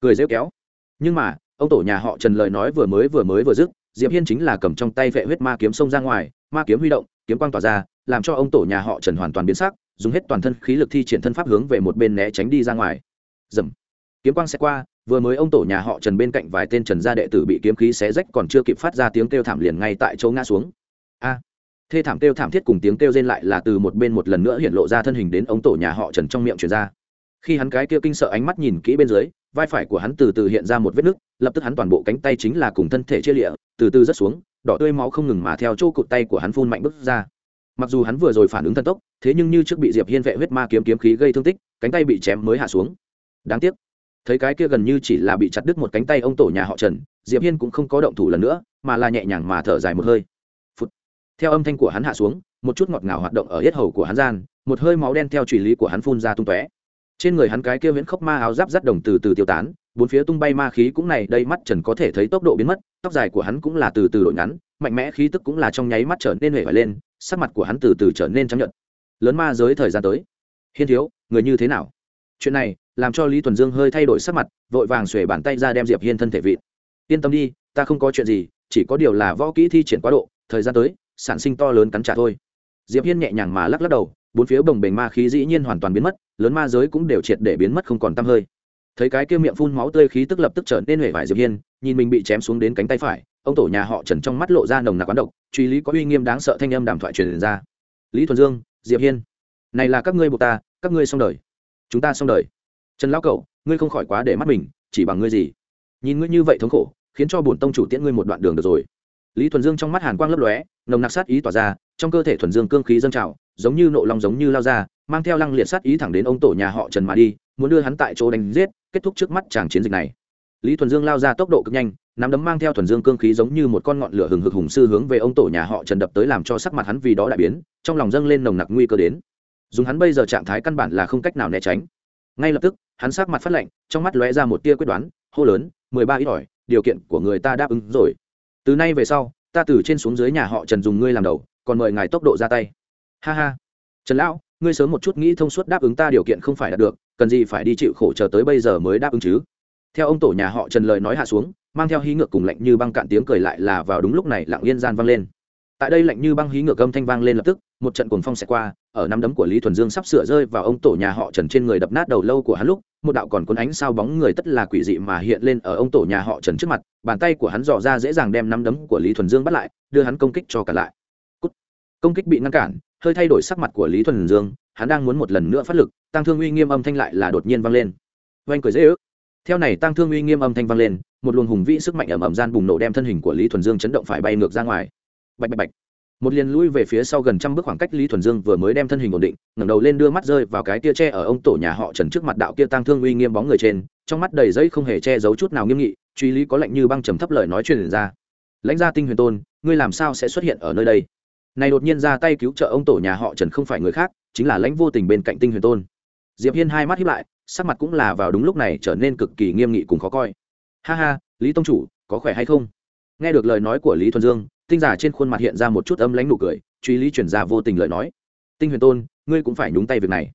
Cười rêu kéo. Nhưng mà, ông tổ nhà họ trần lời nói vừa mới vừa mới vừa dứt diệp hiên chính là cầm trong tay vệ huyết ma kiếm xông ra ngoài, ma kiếm huy động, kiếm quang tỏa ra, làm cho ông tổ nhà họ trần hoàn toàn biến sắc, dùng hết toàn thân khí lực thi triển thân pháp hướng về một bên né tránh đi ra ngoài. Dầm. Kiếm quang sẽ qua, vừa mới ông tổ nhà họ trần bên cạnh vài tên trần gia đệ tử bị kiếm khí xé rách còn chưa kịp phát ra tiếng kêu thảm liền ngay tại chỗ ngã xuống. A. Thê thảm kêu thảm thiết cùng tiếng kêu rên lại là từ một bên một lần nữa hiện lộ ra thân hình đến ông tổ nhà họ trần trong miệng truyền ra. Khi hắn cái kia kinh sợ ánh mắt nhìn kỹ bên dưới, vai phải của hắn từ từ hiện ra một vết nứt, lập tức hắn toàn bộ cánh tay chính là cùng thân thể chia lịa từ từ rớt xuống, đỏ tươi máu không ngừng mà theo chỗ cụt tay của hắn phun mạnh bước ra. Mặc dù hắn vừa rồi phản ứng thần tốc, thế nhưng như trước bị diệp hiên vệ huyết ma kiếm kiếm khí gây thương tích, cánh tay bị chém mới hạ xuống. Đáng tiếc, thấy cái kia gần như chỉ là bị chặt đứt một cánh tay ông tổ nhà họ trần, diệp hiên cũng không có động thủ lần nữa, mà là nhẹ nhàng mà thở dài một hơi. Phụt. theo âm thanh của hắn hạ xuống, một chút ngọt ngào hoạt động ở hết hầu của hắn gian, một hơi máu đen theo truy lý của hắn phun ra tung tóe trên người hắn cái kia viễn khốc ma áo giáp rắt đồng từ từ tiêu tán, bốn phía tung bay ma khí cũng này, đây mắt trần có thể thấy tốc độ biến mất, tóc dài của hắn cũng là từ từ đổi ngắn, mạnh mẽ khí tức cũng là trong nháy mắt trở nên hề vải lên, sắc mặt của hắn từ từ trở nên trắng nhợt. Lớn ma giới thời gian tới. Hiên thiếu, người như thế nào? Chuyện này, làm cho lý tuần dương hơi thay đổi sắc mặt, vội vàng xuể bàn tay ra đem diệp hiên thân thể vịt yên tâm đi, ta không có chuyện gì, chỉ có điều là võ kỹ thi triển quá độ, thời gian tới, sản sinh to lớn cắn trả thôi. Diệp hiên nhẹ nhàng mà lắc lắc đầu bốn phía bồng bềnh ma khí dĩ nhiên hoàn toàn biến mất, lớn ma giới cũng đều triệt để biến mất không còn tăm hơi. Thấy cái kia miệng phun máu tươi khí tức lập tức trở nên huệ vải diệp hiên, nhìn mình bị chém xuống đến cánh tay phải, ông tổ nhà họ trần trong mắt lộ ra nồng nặc quán độc, truy lý có uy nghiêm đáng sợ thanh âm đàm thoại truyền ra. Lý thuần dương, diệp hiên, này là các ngươi buộc ta, các ngươi xong đời. Chúng ta xong đời. Trần lão cậu, ngươi không khỏi quá để mắt mình, chỉ bằng ngươi gì? Nhìn ngươi như vậy thống khổ, khiến cho bổn tông chủ tiễn ngươi một đoạn đường được rồi. Lý thuần dương trong mắt hàn quang lấp lóe, nồng nặc sát ý tỏa ra, trong cơ thể thuần dương cương khí dâng trào giống như nộ long giống như lao ra, mang theo lăng liệt sát ý thẳng đến ông tổ nhà họ trần mà đi, muốn đưa hắn tại chỗ đánh giết, kết thúc trước mắt chàng chiến dịch này. Lý thuần dương lao ra tốc độ cực nhanh, nắm đấm mang theo thuần dương cương khí giống như một con ngọn lửa hừng hực hùng sư hướng về ông tổ nhà họ trần đập tới làm cho sắc mặt hắn vì đó đại biến, trong lòng dâng lên nồng nặc nguy cơ đến. Dùng hắn bây giờ trạng thái căn bản là không cách nào né tránh. Ngay lập tức, hắn sắc mặt phát lạnh, trong mắt lóe ra một tia quyết đoán, hô lớn, mười ba ít ỏi, điều kiện của người ta đáp ứng rồi. Từ nay về sau, ta từ trên xuống dưới nhà họ trần dùng ngươi làm đầu, còn mời ngài tốc độ ra tay ha ha. Trần lão, ngươi sớm một chút nghĩ thông suốt đáp ứng ta điều kiện không phải đạt được, cần gì phải đi chịu khổ chờ tới bây giờ mới đáp ứng chứ? Theo ông tổ nhà họ trần lời nói hạ xuống, mang theo hí ngược cùng lạnh như băng cạn tiếng cười lại là vào đúng lúc này lặng yên gian vang lên. Tại đây lạnh như băng hí ngược âm thanh vang lên lập tức, một trận cuồng phong sẽ qua, ở năm đấm của lý thuần dương sắp sửa rơi vào ông tổ nhà họ trần trên người đập nát đầu lâu của hắn lúc, một đạo còn cuốn ánh sao bóng người tất là quỷ dị mà hiện lên ở ông tổ nhà họ trần trước mặt, bàn tay của hắn dò ra dễ dàng đem năm đấm của lý thuần dương bắt lại, đưa hắn công kích cho cả lại. Cút. công kích bị ngăn cản hơi thay đổi sắc mặt của lý thuần dương, hắn đang muốn một lần nữa phát lực tăng thương uy nghiêm âm thanh lại là đột nhiên vang lên. Oanh cười dễ ước. Theo này tăng thương uy nghiêm âm thanh vang lên, một luồng hùng vĩ sức mạnh ẩm ẩm gian bùng nổ đem thân hình của lý thuần dương chấn động phải bay ngược ra ngoài. Bạch bạch bạch. Một liền lui về phía sau gần trăm bước khoảng cách lý thuần dương vừa mới đem thân hình ổn định, ngẩng đầu lên đưa mắt rơi vào cái tia tre ở ông tổ nhà họ trần trước mặt đạo kia tăng thương uy nghiêm bóng người trên, trong mắt đầy giấy không hề che giấu chút nào nghiêm nghị, truy lý có lệnh như băng trầm thấp lời nói truyền ra. Lãnh gia tinh huyền tôn, ngươi làm sao sẽ xuất hiện ở nơi đây? Này đột nhiên ra tay cứu trợ ông tổ nhà họ trần không phải người khác, chính là lãnh vô tình bên cạnh tinh huyền tôn. Diệp hiên hai mắt hiếp lại, sắc mặt cũng là vào đúng lúc này trở nên cực kỳ nghiêm nghị cùng khó coi. Ha ha, lý tông chủ, có khỏe hay không? Nghe được lời nói của lý thuần dương, tinh giả trên khuôn mặt hiện ra một chút âm lãnh nụ cười, truy lý chuyển ra vô tình lời nói. Tinh huyền tôn, ngươi cũng phải nhúng tay việc này.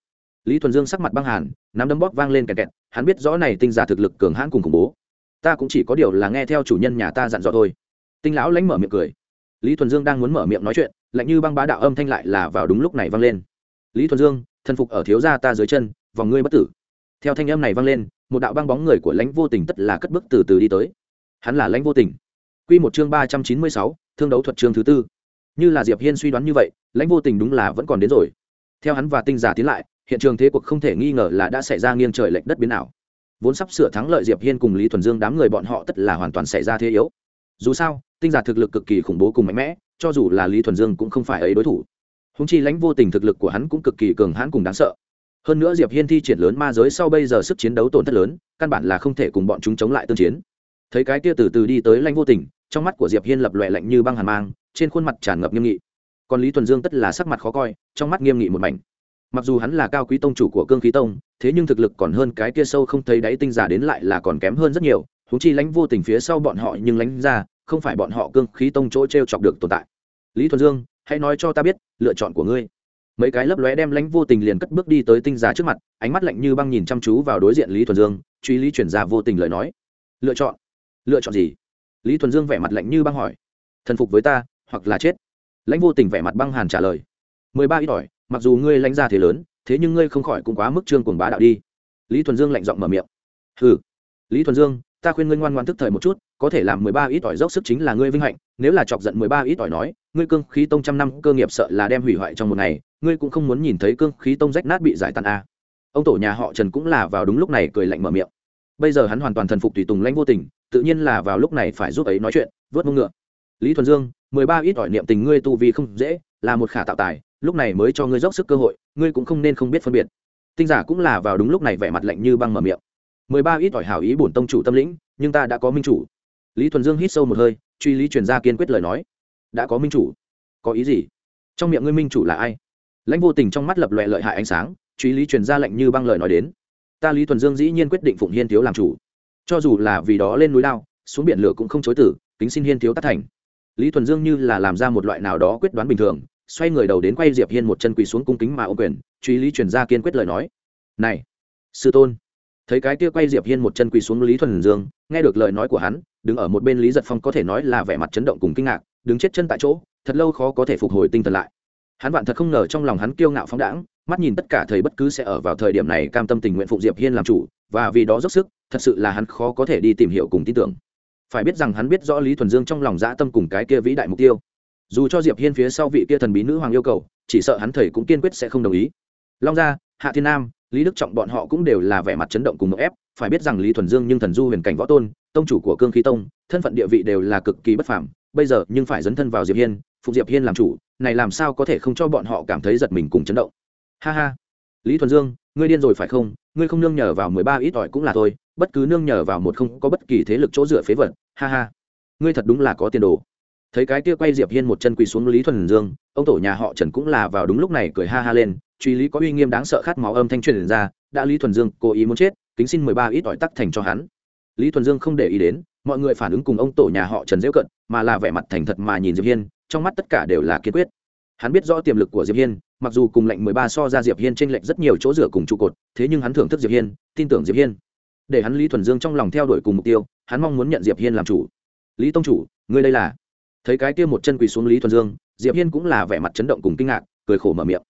Lý thuần dương sắc mặt băng hàn, nắm đấm bóp vang lên kẹt kẹt, hắn biết rõ này tinh giả thực lực cường hãn cùng khủng bố. Ta cũng chỉ có điều là nghe theo chủ nhân nhà ta dặn dò thôi. Tinh lão lãnh mở miệng cười. Lý thuần dương đang muốn mở miệng nói chuyện lạnh như băng bá đạo âm thanh lại là vào đúng lúc này vang lên. Lý thuần dương, thần phục ở thiếu gia ta dưới chân, vòng ngươi bất tử. Theo thanh âm này vang lên, một đạo băng bóng người của lãnh vô tình tất là cất bước từ từ đi tới. Hắn là lãnh vô tình. Quy một chương ba trăm chín mươi sáu, thương đấu thuật chương thứ tư. Như là diệp hiên suy đoán như vậy, lãnh vô tình đúng là vẫn còn đến rồi. Theo hắn và tinh giả tiến lại, hiện trường thế cuộc không thể nghi ngờ là đã xảy ra nghiêng trời lệch đất biến ảo. Vốn sắp sửa thắng lợi diệp hiên cùng lý thuần dương đám người bọn họ tất là hoàn toàn xảy ra thế yếu. Dù sao, tinh giả thực lực cực kỳ khủng bố cùng mạnh mẽ cho dù là lý thuần dương cũng không phải ấy đối thủ. Húng chi lãnh vô tình thực lực của hắn cũng cực kỳ cường hãn cùng đáng sợ. Hơn nữa diệp hiên thi triển lớn ma giới sau bây giờ sức chiến đấu tổn thất lớn, căn bản là không thể cùng bọn chúng chống lại tương chiến. Thấy cái kia từ từ đi tới lãnh vô tình, trong mắt của diệp hiên lập lòe lạnh như băng hàn mang, trên khuôn mặt tràn ngập nghiêm nghị. Còn lý thuần dương tất là sắc mặt khó coi, trong mắt nghiêm nghị một mảnh. Mặc dù hắn là cao quý tông chủ của cương khí tông, thế nhưng thực lực còn hơn cái kia sâu không thấy đáy tinh giả đến lại là còn kém hơn rất nhiều. Húng chi lãnh vô tình phía sau bọn họ nhưng lãnh ra không phải bọn họ cương khí tông chỗ t r e o chọc được tồn tại. Lý thuần dương, hãy nói cho ta biết, lựa chọn của ngươi. Mấy cái lấp lóe đem lãnh vô tình liền cất bước đi tới tinh giá trước mặt, ánh mắt lạnh như băng nhìn chăm chú vào đối diện lý thuần dương, truy lý chuyển ra vô tình lời nói. Lựa chọn? Lựa chọn gì? Lý thuần dương vẻ mặt lạnh như băng hỏi. Thần phục với ta, hoặc là chết? Lãnh vô tình vẻ mặt băng hàn trả lời. Mười ba ít ỏi, mặc dù ngươi lãnh ra thế lớn, thế nhưng ngươi không khỏi cũng quá mức trương cuồng bá đạo đi. Lý thuần dương lạnh giọng mở miệng. Hừ. Lý thuần dương ta khuyên ngươi ngoan ngoan thức thời một chút, có thể làm mười ba ít ỏi dốc sức chính là ngươi vinh hạnh, nếu là chọc giận mười ba ít ỏi nói, ngươi cương khí tông trăm năm cơ nghiệp sợ là đem hủy hoại trong một ngày, ngươi cũng không muốn nhìn thấy cương khí tông rách nát bị giải tàn a. À. ông tổ nhà họ trần cũng là vào đúng lúc này cười lạnh mở miệng. Bây giờ hắn hoàn toàn thần phục tùy tùng lãnh vô tình, tự nhiên là vào lúc này phải giúp ấy nói chuyện, vớt mông ngựa. Lý thuần dương, mười ba ít ỏi niệm tình ngươi tu vi không dễ, là một khả tạo tài, lúc này mới cho ngươi dốc sức cơ hội, ngươi cũng không nên không biết phân biệt. Tinh giả cũng là vào đúng lúc này vẻ mặt lạnh như băng mở miệng mười ba ít ỏi hảo ý bổn tông chủ tâm lĩnh, nhưng ta đã có minh chủ. Lý thuần dương hít sâu một hơi, truy lý truyền ra kiên quyết lời nói. Đã có minh chủ. Có ý gì? Trong miệng ngươi minh chủ là ai? Lãnh vô tình trong mắt lập lòe lợi hại ánh sáng, truy lý truyền ra lệnh như băng lời nói đến. Ta lý thuần dương dĩ nhiên quyết định phụng hiên thiếu làm chủ. Cho dù là vì đó lên núi lao xuống biển lửa cũng không chối tử kính xin hiên thiếu tác thành. Lý thuần dương như là làm ra một loại nào đó quyết đoán bình thường, xoay người đầu đến quay diệp hiên một chân quỳ xuống cung kính mà ô quyền, truy lý truyền ra kiên quyết lời nói. Này, sư tôn thấy cái kia quay diệp hiên một chân quỳ xuống lý thuần dương, nghe được lời nói của hắn, đứng ở một bên lý giật phong có thể nói là vẻ mặt chấn động cùng kinh ngạc, đứng chết chân tại chỗ, thật lâu khó có thể phục hồi tinh thần lại. Hắn vạn thật không ngờ trong lòng hắn kiêu ngạo phóng đãng, mắt nhìn tất cả thầy bất cứ sẽ ở vào thời điểm này cam tâm tình nguyện phụng diệp hiên làm chủ, và vì đó dốc sức, thật sự là hắn khó có thể đi tìm hiểu cùng tin tưởng. Phải biết rằng hắn biết rõ lý thuần dương trong lòng dã tâm cùng cái kia vĩ đại mục tiêu. Dù cho diệp hiên phía sau vị kia thần bí nữ hoàng yêu cầu, chỉ sợ hắn thầy cũng kiên quyết sẽ không đồng ý. Long gia, hạ thiên nam lý đức trọng bọn họ cũng đều là vẻ mặt chấn động cùng một ép, phải biết rằng lý thuần dương nhưng thần du huyền cảnh võ tôn, tông chủ của cương khí tông, thân phận địa vị đều là cực kỳ bất phàm, bây giờ nhưng phải dấn thân vào diệp hiên, phục diệp hiên làm chủ, này làm sao có thể không cho bọn họ cảm thấy giật mình cùng chấn động? Ha ha. Lý thuần dương, ngươi điên rồi phải không? Ngươi không nương nhờ vào mười ba ít ỏi cũng là thôi, bất cứ nương nhờ vào một không có bất kỳ thế lực chỗ dựa phế vật. Ha ha. Ngươi thật đúng là có tiền đồ. Thấy cái kia quay diệp hiên một chân quỳ xuống lý thuần dương, ông tổ nhà họ trần cũng là vào đúng lúc này cười ha ha lên truy lý có uy nghiêm đáng sợ khát máu âm thanh truyền ra, đã lý thuần dương cố ý muốn chết, kính xin mười ba ít ỏi tắc thành cho hắn. Lý thuần dương không để ý đến, mọi người phản ứng cùng ông tổ nhà họ trần dễu cận, mà là vẻ mặt thành thật mà nhìn diệp hiên, trong mắt tất cả đều là kiên quyết. Hắn biết rõ tiềm lực của diệp hiên, mặc dù cùng lệnh mười ba so ra diệp hiên trên lệnh rất nhiều chỗ dựa cùng trụ cột, thế nhưng hắn thưởng thức diệp hiên, tin tưởng diệp hiên. Để hắn lý thuần dương trong lòng theo đuổi cùng mục tiêu, hắn mong muốn nhận diệp hiên làm chủ. Lý tông chủ, ngươi đây là? Thấy cái kia một chân quỳ xuống lý thuần dương, diệp hiên cũng là vẻ mặt chấn động cùng kinh ngạc, cười khổ mở miệng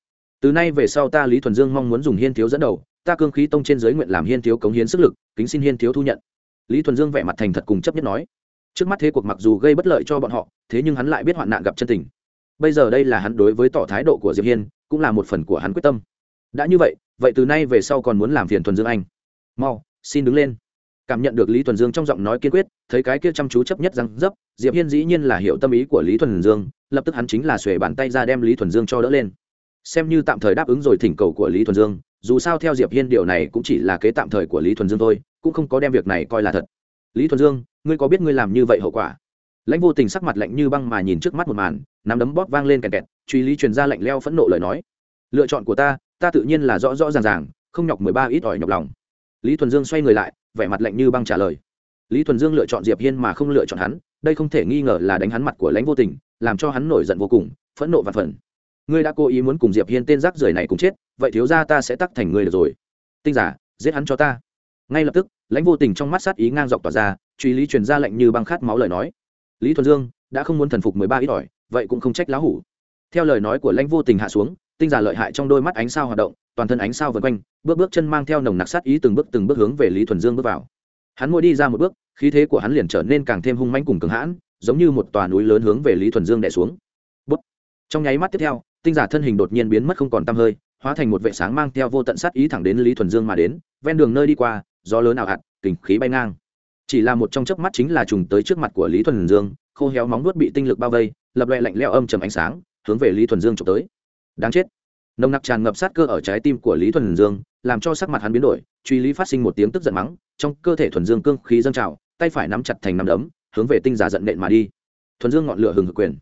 từ nay về sau ta lý thuần dương mong muốn dùng hiên thiếu dẫn đầu, ta cương khí tông trên giới nguyện làm hiên thiếu cống hiến sức lực, kính xin hiên thiếu thu nhận. Lý thuần dương vẻ mặt thành thật cùng chấp nhất nói. Trước mắt thế cuộc mặc dù gây bất lợi cho bọn họ, thế nhưng hắn lại biết hoạn nạn gặp chân tình. Bây giờ đây là hắn đối với tỏ thái độ của diệp hiên, cũng là một phần của hắn quyết tâm. Đã như vậy vậy từ nay về sau còn muốn làm phiền thuần dương anh? Mau, xin đứng lên. Cảm nhận được lý thuần dương trong giọng nói kiên quyết, thấy cái kia chăm chú chấp nhất rằng dấp, diệp hiên dĩ nhiên là hiểu tâm ý của lý thuần dương, lập tức hắn chính là xuề bàn tay ra đem lý thuần dương cho đỡ lên xem như tạm thời đáp ứng rồi thỉnh cầu của lý thuần dương, dù sao theo diệp hiên điều này cũng chỉ là kế tạm thời của lý thuần dương thôi, cũng không có đem việc này coi là thật. Lý thuần dương, ngươi có biết ngươi làm như vậy hậu quả? Lãnh vô tình sắc mặt lạnh như băng mà nhìn trước mắt một màn, nắm đấm bóp vang lên kẹt kẹt, truy lý truyền ra lạnh leo phẫn nộ lời nói. Lựa chọn của ta ta tự nhiên là rõ rõ ràng ràng, không nhọc mười ba ít ỏi nhọc lòng. Lý thuần dương xoay người lại, vẻ mặt lạnh như băng trả lời. Lý thuần dương lựa chọn diệp hiên mà không lựa chọn hắn, đây không thể nghi ngờ là đánh hắn mặt của lãnh vô tình, làm cho hắn nổi giận vô cùng, phẫn nộ và phần ngươi đã cố ý muốn cùng diệp hiên tên rác rưởi này cùng chết, vậy thiếu gia ta sẽ tắc thành ngươi được rồi. Tinh giả, giết hắn cho ta. Ngay lập tức, lãnh vô tình trong mắt sát ý ngang dọc tỏa ra, truy lý truyền ra lệnh như băng khát máu lời nói. Lý thuần dương, đã không muốn thần phục mười ba ít ỏi, vậy cũng không trách lá hủ. Theo lời nói của lãnh vô tình hạ xuống, tinh giả lợi hại trong đôi mắt ánh sao hoạt động, toàn thân ánh sao vần quanh, bước bước chân mang theo nồng nặc sát ý từng bước từng bước hướng về lý thuần dương bước vào. Hắn mỗi đi ra một bước, khí thế của hắn liền trở nên càng thêm hung mãnh cùng cường hãn, giống như một tòa núi lớn hướng về lý thuần dương đè xuống. Bút. trong nháy mắt tiếp theo tinh giả thân hình đột nhiên biến mất không còn tăm hơi, hóa thành một vệ sáng mang theo vô tận sát ý thẳng đến lý thuần dương mà đến, ven đường nơi đi qua, gió lớn ảo hạt, kình khí bay ngang. Chỉ là một trong chớp mắt chính là trùng tới trước mặt của lý thuần dương, khô héo móng nuốt bị tinh lực bao vây, lập loẹ lạnh leo âm trầm ánh sáng, hướng về lý thuần dương trộm tới. Đáng chết. Nồng nặc tràn ngập sát cơ ở trái tim của lý thuần dương, làm cho sắc mặt hắn biến đổi, truy lý phát sinh một tiếng tức giận mắng, trong cơ thể thuần dương cương khí dâng trào, tay phải nắm chặt thành nắm đấm, hướng về tinh giả giận nện mà đi. Thuần dương ngọn lửa hừng hực quyền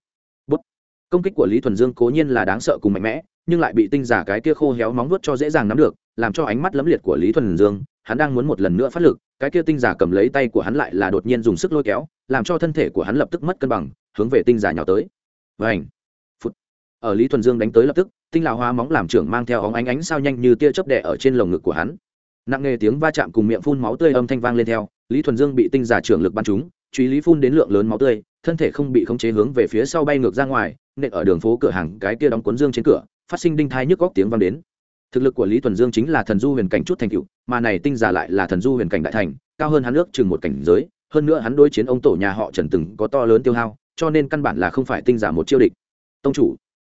công kích của lý thuần dương cố nhiên là đáng sợ cùng mạnh mẽ, nhưng lại bị tinh giả cái kia khô héo móng vuốt cho dễ dàng nắm được, làm cho ánh mắt lấm liệt của lý thuần dương, hắn đang muốn một lần nữa phát lực, cái kia tinh giả cầm lấy tay của hắn lại là đột nhiên dùng sức lôi kéo, làm cho thân thể của hắn lập tức mất cân bằng, hướng về tinh giả nhào tới. Vảnh phút ở lý thuần dương đánh tới lập tức, tinh lào hoa móng làm trưởng mang theo óng ánh ánh sao nhanh như tia chớp đẻ ở trên lồng ngực của hắn. Nặng nề tiếng va chạm cùng miệng phun máu tươi âm thanh vang lên theo, lý thuần dương bị tinh giả trưởng lực bắn trúng, truy lý phun đến lượng lớn máu tươi, thân thể không bị khống chế hướng về phía sau bay ngược ra ngoài nện ở đường phố cửa hàng cái kia đóng cuốn dương trên cửa, phát sinh đinh thai nhức góc tiếng vang đến. Thực lực của lý thuần dương chính là thần du huyền cảnh chút thành cựu mà này tinh giả lại là thần du huyền cảnh đại thành, cao hơn hắn ước chừng một cảnh giới, hơn nữa hắn đối chiến ông tổ nhà họ trần từng có to lớn tiêu hao, cho nên căn bản là không phải tinh giả một chiêu địch. Tông chủ,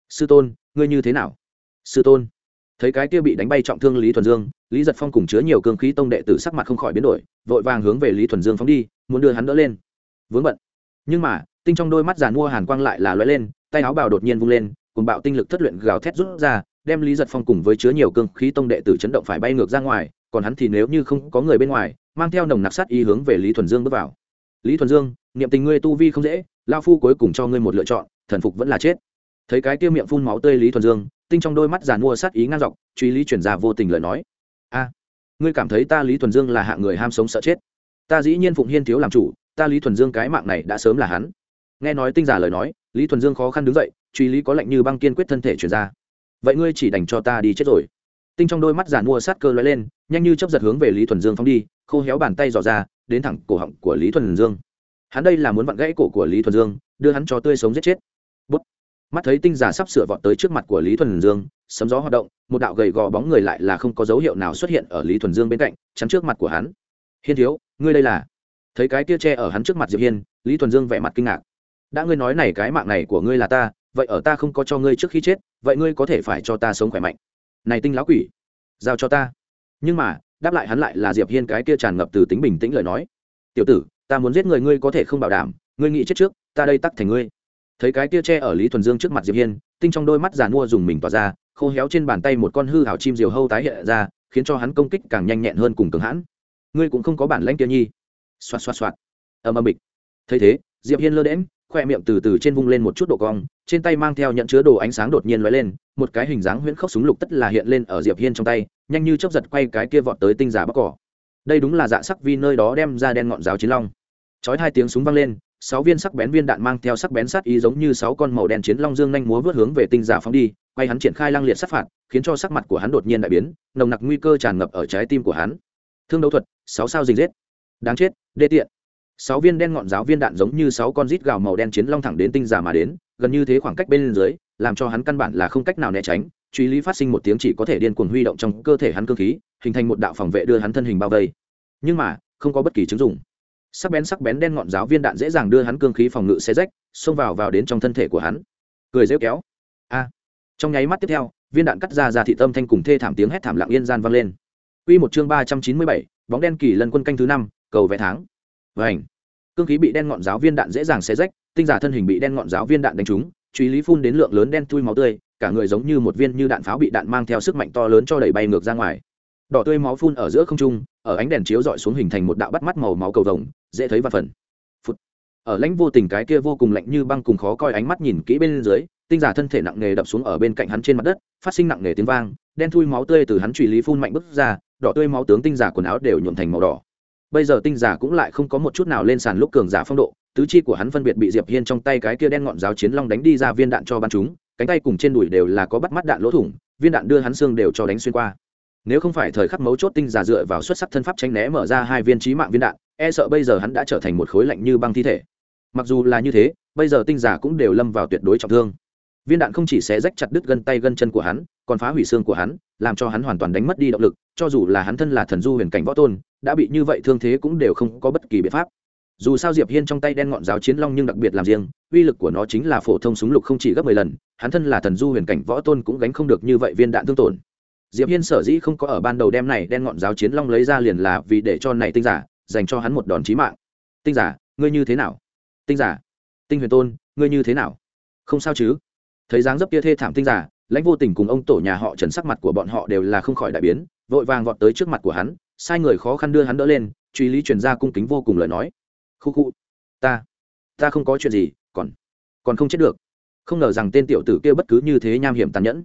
sư tôn, ngươi như thế nào? Sư tôn, thấy cái kia bị đánh bay trọng thương lý thuần dương, lý giật phong cùng chứa nhiều cương khí tông đệ tử sắc mặt không khỏi biến đổi, vội vàng hướng về lý thuần dương phóng đi, muốn đưa hắn đỡ lên. Vướng bận. Nhưng mà, tinh trong đôi mắt giàn mua hàn quang lại là lóe lên tay áo bào đột nhiên vung lên cùng bạo tinh lực thất luyện gào thét rút ra, đem lý giật phong cùng với chứa nhiều cương khí tông đệ tử chấn động phải bay ngược ra ngoài, còn hắn thì nếu như không có người bên ngoài, mang theo nồng nặc sát ý hướng về lý thuần dương bước vào. Lý thuần dương, niệm tình ngươi tu vi không dễ lao phu cuối cùng cho ngươi một lựa chọn, thần phục vẫn là chết. Thấy cái kia miệng phun máu tươi lý thuần dương, tinh trong đôi mắt giàn mua sát ý ngang dọc, truy lý chuyển ra vô tình lời nói. A, ngươi cảm thấy ta lý thuần dương là hạng người ham sống sợ chết? Ta dĩ nhiên phụng hiên thiếu làm chủ, ta lý thuần dương cái mạng này đã sớm là hắn. Nghe nói tinh giả lời nói lý thuần dương khó khăn đứng dậy, truy lý có lệnh như băng kiên quyết thân thể chuyển ra. Vậy ngươi chỉ đành cho ta đi chết rồi. Tinh trong đôi mắt giàn mua sát cơ lóe lên, nhanh như chấp giật hướng về lý thuần dương phóng đi, khô héo bàn tay dò ra, đến thẳng cổ họng của lý thuần dương. Hắn đây là muốn vặn gãy cổ của lý thuần dương, đưa hắn cho tươi sống giết chết. Bút. mắt thấy tinh giả sắp sửa vọt tới trước mặt của lý thuần dương, sấm gió hoạt động, một đạo gầy gò bóng người lại là không có dấu hiệu nào xuất hiện ở lý thuần dương bên cạnh, chắn trước mặt của hắn. Hiên thiếu, ngươi đây là? Thấy cái kia tre ở hắn trước mặt diệp hiên, lý thuần dương vẻ mặt kinh ngạc đã ngươi nói này cái mạng này của ngươi là ta, vậy ở ta không có cho ngươi trước khi chết, vậy ngươi có thể phải cho ta sống khỏe mạnh. Này tinh lão quỷ, giao cho ta. Nhưng mà, đáp lại hắn lại là diệp hiên cái kia tràn ngập từ tính bình tĩnh lời nói. Tiểu tử, ta muốn giết người ngươi có thể không bảo đảm, ngươi nghĩ chết trước, ta đây tắc thành ngươi. Thấy cái kia tre ở lý thuần dương trước mặt diệp hiên, tinh trong đôi mắt giàn mua dùng mình tỏa ra, khô héo trên bàn tay một con hư hảo chim diều hâu tái hiện ra, khiến cho hắn công kích càng nhanh nhẹn hơn cùng cường hãn. Ngươi cũng không có bản lãnh kia nhi. Xoạt xoạt xoạt. Ầm ầm bịch. Thấy thế, diệp hiên lơ đễm khoe miệng từ từ trên vung lên một chút độ cong, trên tay mang theo nhận chứa đồ ánh sáng đột nhiên lóe lên, một cái hình dáng huyễn khốc súng lục tất là hiện lên ở diệp hiên trong tay, nhanh như chớp giật quay cái kia vọt tới tinh giả bắc cỏ. Đây đúng là dạ sắc vi nơi đó đem ra đen ngọn giáo chiến long. Chói hai tiếng súng vang lên, sáu viên sắc bén viên đạn mang theo sắc bén sát ý giống như sáu con màu đen chiến long dương nhanh múa vớt hướng về tinh giả phóng đi, quay hắn triển khai lang liệt sát phạt, khiến cho sắc mặt của hắn đột nhiên đại biến, nồng nặc nguy cơ tràn ngập ở trái tim của hắn. Thương đấu thuật, sáu sao dình giết đáng chết, đê tiện sáu viên đen ngọn giáo viên đạn giống như sáu con rít gào màu đen chiến long thẳng đến tinh giả mà đến gần như thế khoảng cách bên dưới làm cho hắn căn bản là không cách nào né tránh. Truy lý phát sinh một tiếng chỉ có thể điên cuồng huy động trong cơ thể hắn cơ khí hình thành một đạo phòng vệ đưa hắn thân hình bao vây. Nhưng mà không có bất kỳ chứng dụng. Sắc bén sắc bén đen ngọn giáo viên đạn dễ dàng đưa hắn cương khí phòng ngự xe rách xông vào vào đến trong thân thể của hắn. Cười rêu kéo. A. Trong nháy mắt tiếp theo viên đạn cắt ra ra thị tâm thanh cùng thê thảm tiếng hét thảm lặng yên gian vang lên. Quy một chương ba trăm chín mươi bảy, bóng đen kỳ lần quân canh thứ năm cầu vẽ tháng vảnh cương khí bị đen ngọn giáo viên đạn dễ dàng xé rách, tinh giả thân hình bị đen ngọn giáo viên đạn đánh trúng, truy lý phun đến lượng lớn đen thui máu tươi, cả người giống như một viên như đạn pháo bị đạn mang theo sức mạnh to lớn cho đẩy bay ngược ra ngoài. Đỏ tươi máu phun ở giữa không trung, ở ánh đèn chiếu dọi xuống hình thành một đạo bắt mắt màu máu cầu vồng, dễ thấy và phần. Phút. ở lãnh vô tình cái kia vô cùng lạnh như băng cùng khó coi ánh mắt nhìn kỹ bên dưới, tinh giả thân thể nặng nề đập xuống ở bên cạnh hắn trên mặt đất, phát sinh nặng nề tiếng vang, đen thui máu tươi từ hắn truy lý phun mạnh bứt ra, đỏ tươi máu tướng tinh giả quần áo đều nhuộm thành màu đỏ bây giờ tinh giả cũng lại không có một chút nào lên sàn lúc cường giả phong độ, tứ chi của hắn phân biệt bị diệp hiên trong tay cái kia đen ngọn giáo chiến long đánh đi ra viên đạn cho bắn chúng, cánh tay cùng trên đùi đều là có bắt mắt đạn lỗ thủng, viên đạn đưa hắn xương đều cho đánh xuyên qua. Nếu không phải thời khắc mấu chốt tinh giả dựa vào xuất sắc thân pháp tránh né mở ra hai viên trí mạng viên đạn e sợ bây giờ hắn đã trở thành một khối lạnh như băng thi thể. Mặc dù là như thế, bây giờ tinh giả cũng đều lâm vào tuyệt đối trọng thương viên đạn không chỉ sẽ rách chặt đứt gân tay gân chân của hắn, còn phá hủy xương của hắn, làm cho hắn hoàn toàn đánh mất đi động lực, cho dù là hắn thân là thần du huyền cảnh võ tôn, đã bị như vậy thương thế cũng đều không có bất kỳ biện pháp. Dù sao diệp hiên trong tay đen ngọn giáo chiến long nhưng đặc biệt làm riêng, uy lực của nó chính là phổ thông súng lục không chỉ gấp mười lần, hắn thân là thần du huyền cảnh võ tôn cũng gánh không được như vậy viên đạn thương tổn. Diệp hiên sở dĩ không có ở ban đầu đem này đen ngọn giáo chiến long lấy ra liền là vì để cho này tinh giả dành cho hắn một đòn chí mạng. Tinh giả, ngươi như thế nào? Tinh giả, tinh huyền tôn, ngươi như thế nào? Không sao chứ? Thấy dáng dấp kia thê thảm tinh giả lãnh vô tình cùng ông tổ nhà họ trần sắc mặt của bọn họ đều là không khỏi đại biến, vội vàng vọt tới trước mặt của hắn, sai người khó khăn đưa hắn đỡ lên, truy lý truyền ra cung kính vô cùng lời nói. Khu khu, ta ta không có chuyện gì, còn còn không chết được. Không ngờ rằng tên tiểu tử kia bất cứ như thế nham hiểm tàn nhẫn.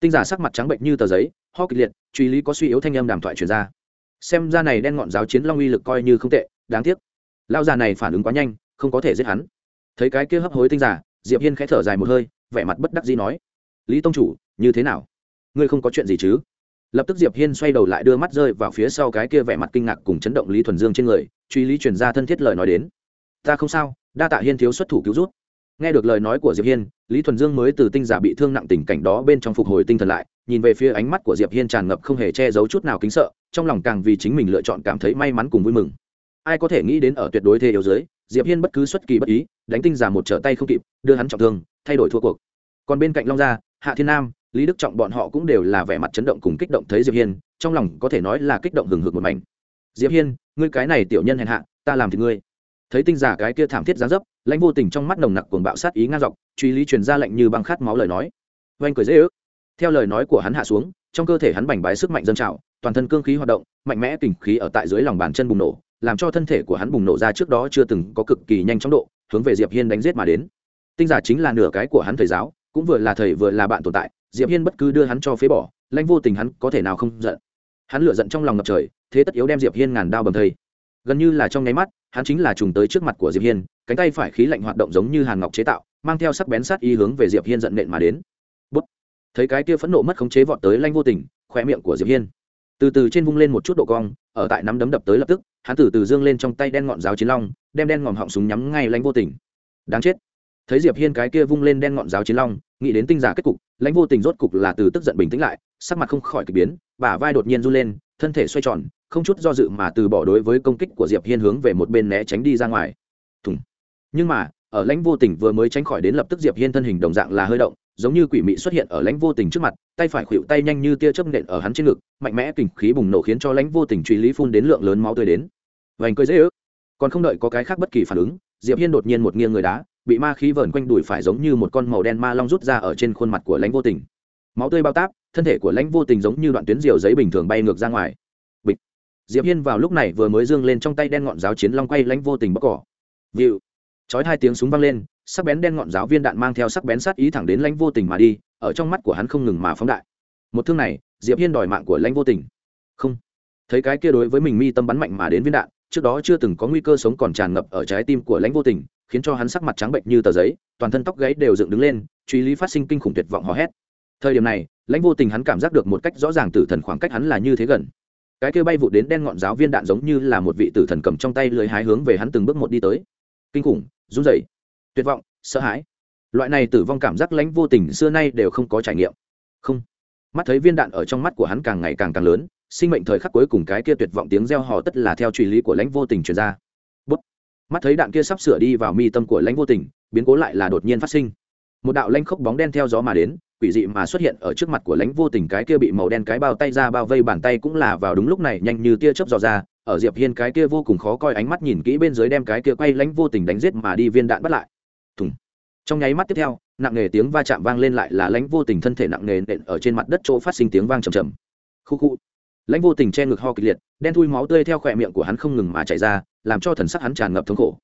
Tinh giả sắc mặt trắng bệnh như tờ giấy, ho kịch liệt, truy lý có suy yếu thanh âm đàm thoại truyền ra. Xem ra này đen ngọn giáo chiến long uy lực coi như không tệ, đáng tiếc. Lao già này phản ứng quá nhanh, không có thể giết hắn. Thấy cái kia hấp hối tinh giả diệp hiên khẽ thở dài một hơi vẻ mặt bất đắc dĩ nói, lý tông chủ, như thế nào? Ngươi không có chuyện gì chứ? Lập tức diệp hiên xoay đầu lại đưa mắt rơi vào phía sau cái kia vẻ mặt kinh ngạc cùng chấn động lý thuần dương trên người, truy lý truyền ra thân thiết lời nói đến, ta không sao, đa tạ hiên thiếu xuất thủ cứu rút. Nghe được lời nói của diệp hiên, lý thuần dương mới từ tinh giả bị thương nặng tình cảnh đó bên trong phục hồi tinh thần lại, nhìn về phía ánh mắt của diệp hiên tràn ngập không hề che giấu chút nào kính sợ, trong lòng càng vì chính mình lựa chọn cảm thấy may mắn cùng vui mừng. Ai có thể nghĩ đến ở tuyệt đối thế yếu dưới diệp hiên bất cứ xuất kỳ bất ý, đánh tinh giả một trở tay không kịp, đưa hắn trọng thương, thay đổi thua cuộc. Còn bên cạnh long gia, hạ thiên nam, lý đức trọng bọn họ cũng đều là vẻ mặt chấn động cùng kích động thấy diệp hiên, trong lòng có thể nói là kích động hừng hực một mảnh. Diệp hiên, ngươi cái này tiểu nhân hèn hạ, ta làm thì ngươi. Thấy tinh giả cái kia thảm thiết giá dấp, lãnh vô tình trong mắt nồng nặc cuồng bạo sát ý ngang dọc, truy lý truyền ra lệnh như băng khát máu lời nói. Oanh cười dễ ước. Theo lời nói của hắn hạ xuống, trong cơ thể hắn bành bái sức mạnh dân trào, toàn thân cương khí hoạt động, mạnh mẽ kình khí ở tại dưới lòng bàn chân bùng nổ làm cho thân thể của hắn bùng nổ ra trước đó chưa từng có cực kỳ nhanh chóng độ, hướng về diệp hiên đánh giết mà đến. Tinh giả chính là nửa cái của hắn thầy giáo, cũng vừa là thầy vừa là bạn tồn tại, diệp hiên bất cứ đưa hắn cho phế bỏ, lãnh vô tình hắn có thể nào không giận. Hắn lửa giận trong lòng ngập trời, thế tất yếu đem diệp hiên ngàn đao bầm thây. Gần như là trong nháy mắt, hắn chính là trùng tới trước mặt của diệp hiên, cánh tay phải khí lạnh hoạt động giống như hàn ngọc chế tạo, mang theo sắc bén sát y hướng về diệp hiên giận nện mà đến. Bút. thấy cái kia phẫn nộ mất khống chế vọt tới lanh vô tình khoe miệng của diệp hiên từ từ trên vung lên một chút độ cong, ở tại nắm đấm đập tới lập tức hắn từ từ dương lên trong tay đen ngọn giáo chiến long, đem đen ngòm họng súng nhắm ngay lãnh vô tình. Đáng chết. Thấy diệp hiên cái kia vung lên đen ngọn giáo chiến long, nghĩ đến tinh giả kết cục, lãnh vô tình rốt cục là từ tức giận bình tĩnh lại, sắc mặt không khỏi kỳ biến, bả vai đột nhiên run lên, thân thể xoay tròn, không chút do dự mà từ bỏ đối với công kích của diệp hiên hướng về một bên né tránh đi ra ngoài. Thùng. Nhưng mà ở lãnh vô tình vừa mới tránh khỏi đến lập tức diệp hiên thân hình đồng dạng là hơi động, giống như quỷ mị xuất hiện ở lãnh vô tình trước mặt, tay phải khuỵu tay nhanh như tia chớp nện ở hắn trên ngực, mạnh mẽ kình khí bùng nổ khiến cho lãnh vô tình truy lý phun đến lượng lớn máu tươi đến. Vành cười dễ ước. Còn không đợi có cái khác bất kỳ phản ứng, diệp hiên đột nhiên một nghiêng người đá, bị ma khí vờn quanh đùi phải giống như một con màu đen ma long rút ra ở trên khuôn mặt của lãnh vô tình. Máu tươi bao táp, thân thể của lãnh vô tình giống như đoạn tuyến diều giấy bình thường bay ngược ra ngoài. Bịch. Diệp hiên vào lúc này vừa mới dương lên trong tay đen ngọn giáo chiến long quay lãnh vô tình bóc cỏ. Vịu chói hai tiếng súng vang lên, sắc bén đen ngọn giáo viên đạn mang theo sắc bén sát ý thẳng đến lãnh vô tình mà đi, ở trong mắt của hắn không ngừng mà phóng đại. Một thương này, diệp hiên đòi mạng của lãnh vô tình. Không. Thấy cái kia đối với mình mi tâm bắn mạnh mà đến viên đạn, trước đó chưa từng có nguy cơ sống còn tràn ngập ở trái tim của lãnh vô tình, khiến cho hắn sắc mặt trắng bệnh như tờ giấy, toàn thân tóc gáy đều dựng đứng lên, truy lý phát sinh kinh khủng tuyệt vọng hò hét. Thời điểm này, lãnh vô tình hắn cảm giác được một cách rõ ràng tử thần khoảng cách hắn là như thế gần. Cái kia bay vụ đến đen ngọn giáo viên đạn giống như là một vị tử thần cầm trong tay lưới hái hướng về hắn từng bước một đi tới kinh khủng, run rẩy, tuyệt vọng, sợ hãi. Loại này tử vong cảm giác lãnh vô tình xưa nay đều không có trải nghiệm. Không. Mắt thấy viên đạn ở trong mắt của hắn càng ngày càng càng lớn, sinh mệnh thời khắc cuối cùng cái kia tuyệt vọng tiếng reo hò tất là theo truy lý của lãnh vô tình truyền ra. Bút. Mắt thấy đạn kia sắp sửa đi vào mi tâm của lãnh vô tình, biến cố lại là đột nhiên phát sinh. Một đạo lãnh khốc bóng đen theo gió mà đến, quỷ dị mà xuất hiện ở trước mặt của lãnh vô tình cái kia bị màu đen cái bao tay ra bao vây bàn tay cũng là vào đúng lúc này, nhanh như tia chớp dò ra ở diệp hiên cái kia vô cùng khó coi ánh mắt nhìn kỹ bên dưới đem cái kia quay lãnh vô tình đánh giết mà đi viên đạn bắt lại. Thùng. Trong nháy mắt tiếp theo, nặng nề tiếng va chạm vang lên lại là lãnh vô tình thân thể nặng nề nện ở trên mặt đất chỗ phát sinh tiếng vang trầm trầm. Khu khu. Lãnh vô tình che ngực ho kịch liệt, đen thui máu tươi theo khỏe miệng của hắn không ngừng mà chảy ra, làm cho thần sắc hắn tràn ngập thống khổ.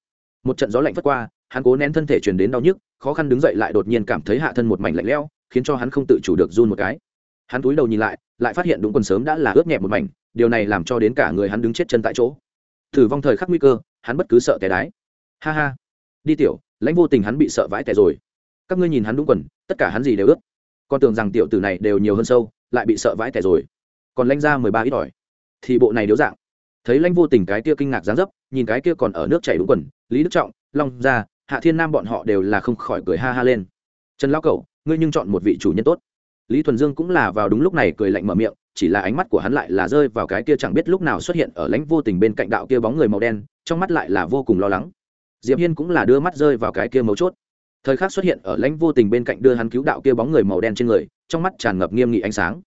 Một trận gió lạnh phất qua, hắn cố nén thân thể truyền đến đau nhức, khó khăn đứng dậy lại đột nhiên cảm thấy hạ thân một mảnh lạnh lẽo, khiến cho hắn không tự chủ được run một cái hắn túi đầu nhìn lại lại phát hiện đúng quần sớm đã là ướt nhẹ một mảnh, điều này làm cho đến cả người hắn đứng chết chân tại chỗ. Thử vong thời khắc nguy cơ, hắn bất cứ sợ té đái. Ha ha. Đi tiểu, lãnh vô tình hắn bị sợ vãi tẻ rồi. Các ngươi nhìn hắn đúng quần, tất cả hắn gì đều ướt. Con tưởng rằng tiểu tử này đều nhiều hơn sâu, lại bị sợ vãi tẻ rồi. Còn lãnh ra mười ba ít ỏi. Thì bộ này điếu dạng. Thấy lãnh vô tình cái kia kinh ngạc dáng dấp, nhìn cái kia còn ở nước chảy đúng quần, lý đức trọng, long gia, hạ thiên nam bọn họ đều là không khỏi cười ha ha lên. Trần lão cậu ngươi nhưng chọn một vị chủ nhân tốt lý thuần dương cũng là vào đúng lúc này cười lạnh mở miệng, chỉ là ánh mắt của hắn lại là rơi vào cái kia chẳng biết lúc nào xuất hiện ở lãnh vô tình bên cạnh đạo kia bóng người màu đen, trong mắt lại là vô cùng lo lắng. Diệp hiên cũng là đưa mắt rơi vào cái kia mấu chốt. Thời khắc xuất hiện ở lãnh vô tình bên cạnh đưa hắn cứu đạo kia bóng người màu đen trên người, trong mắt tràn ngập nghiêm nghị ánh sáng.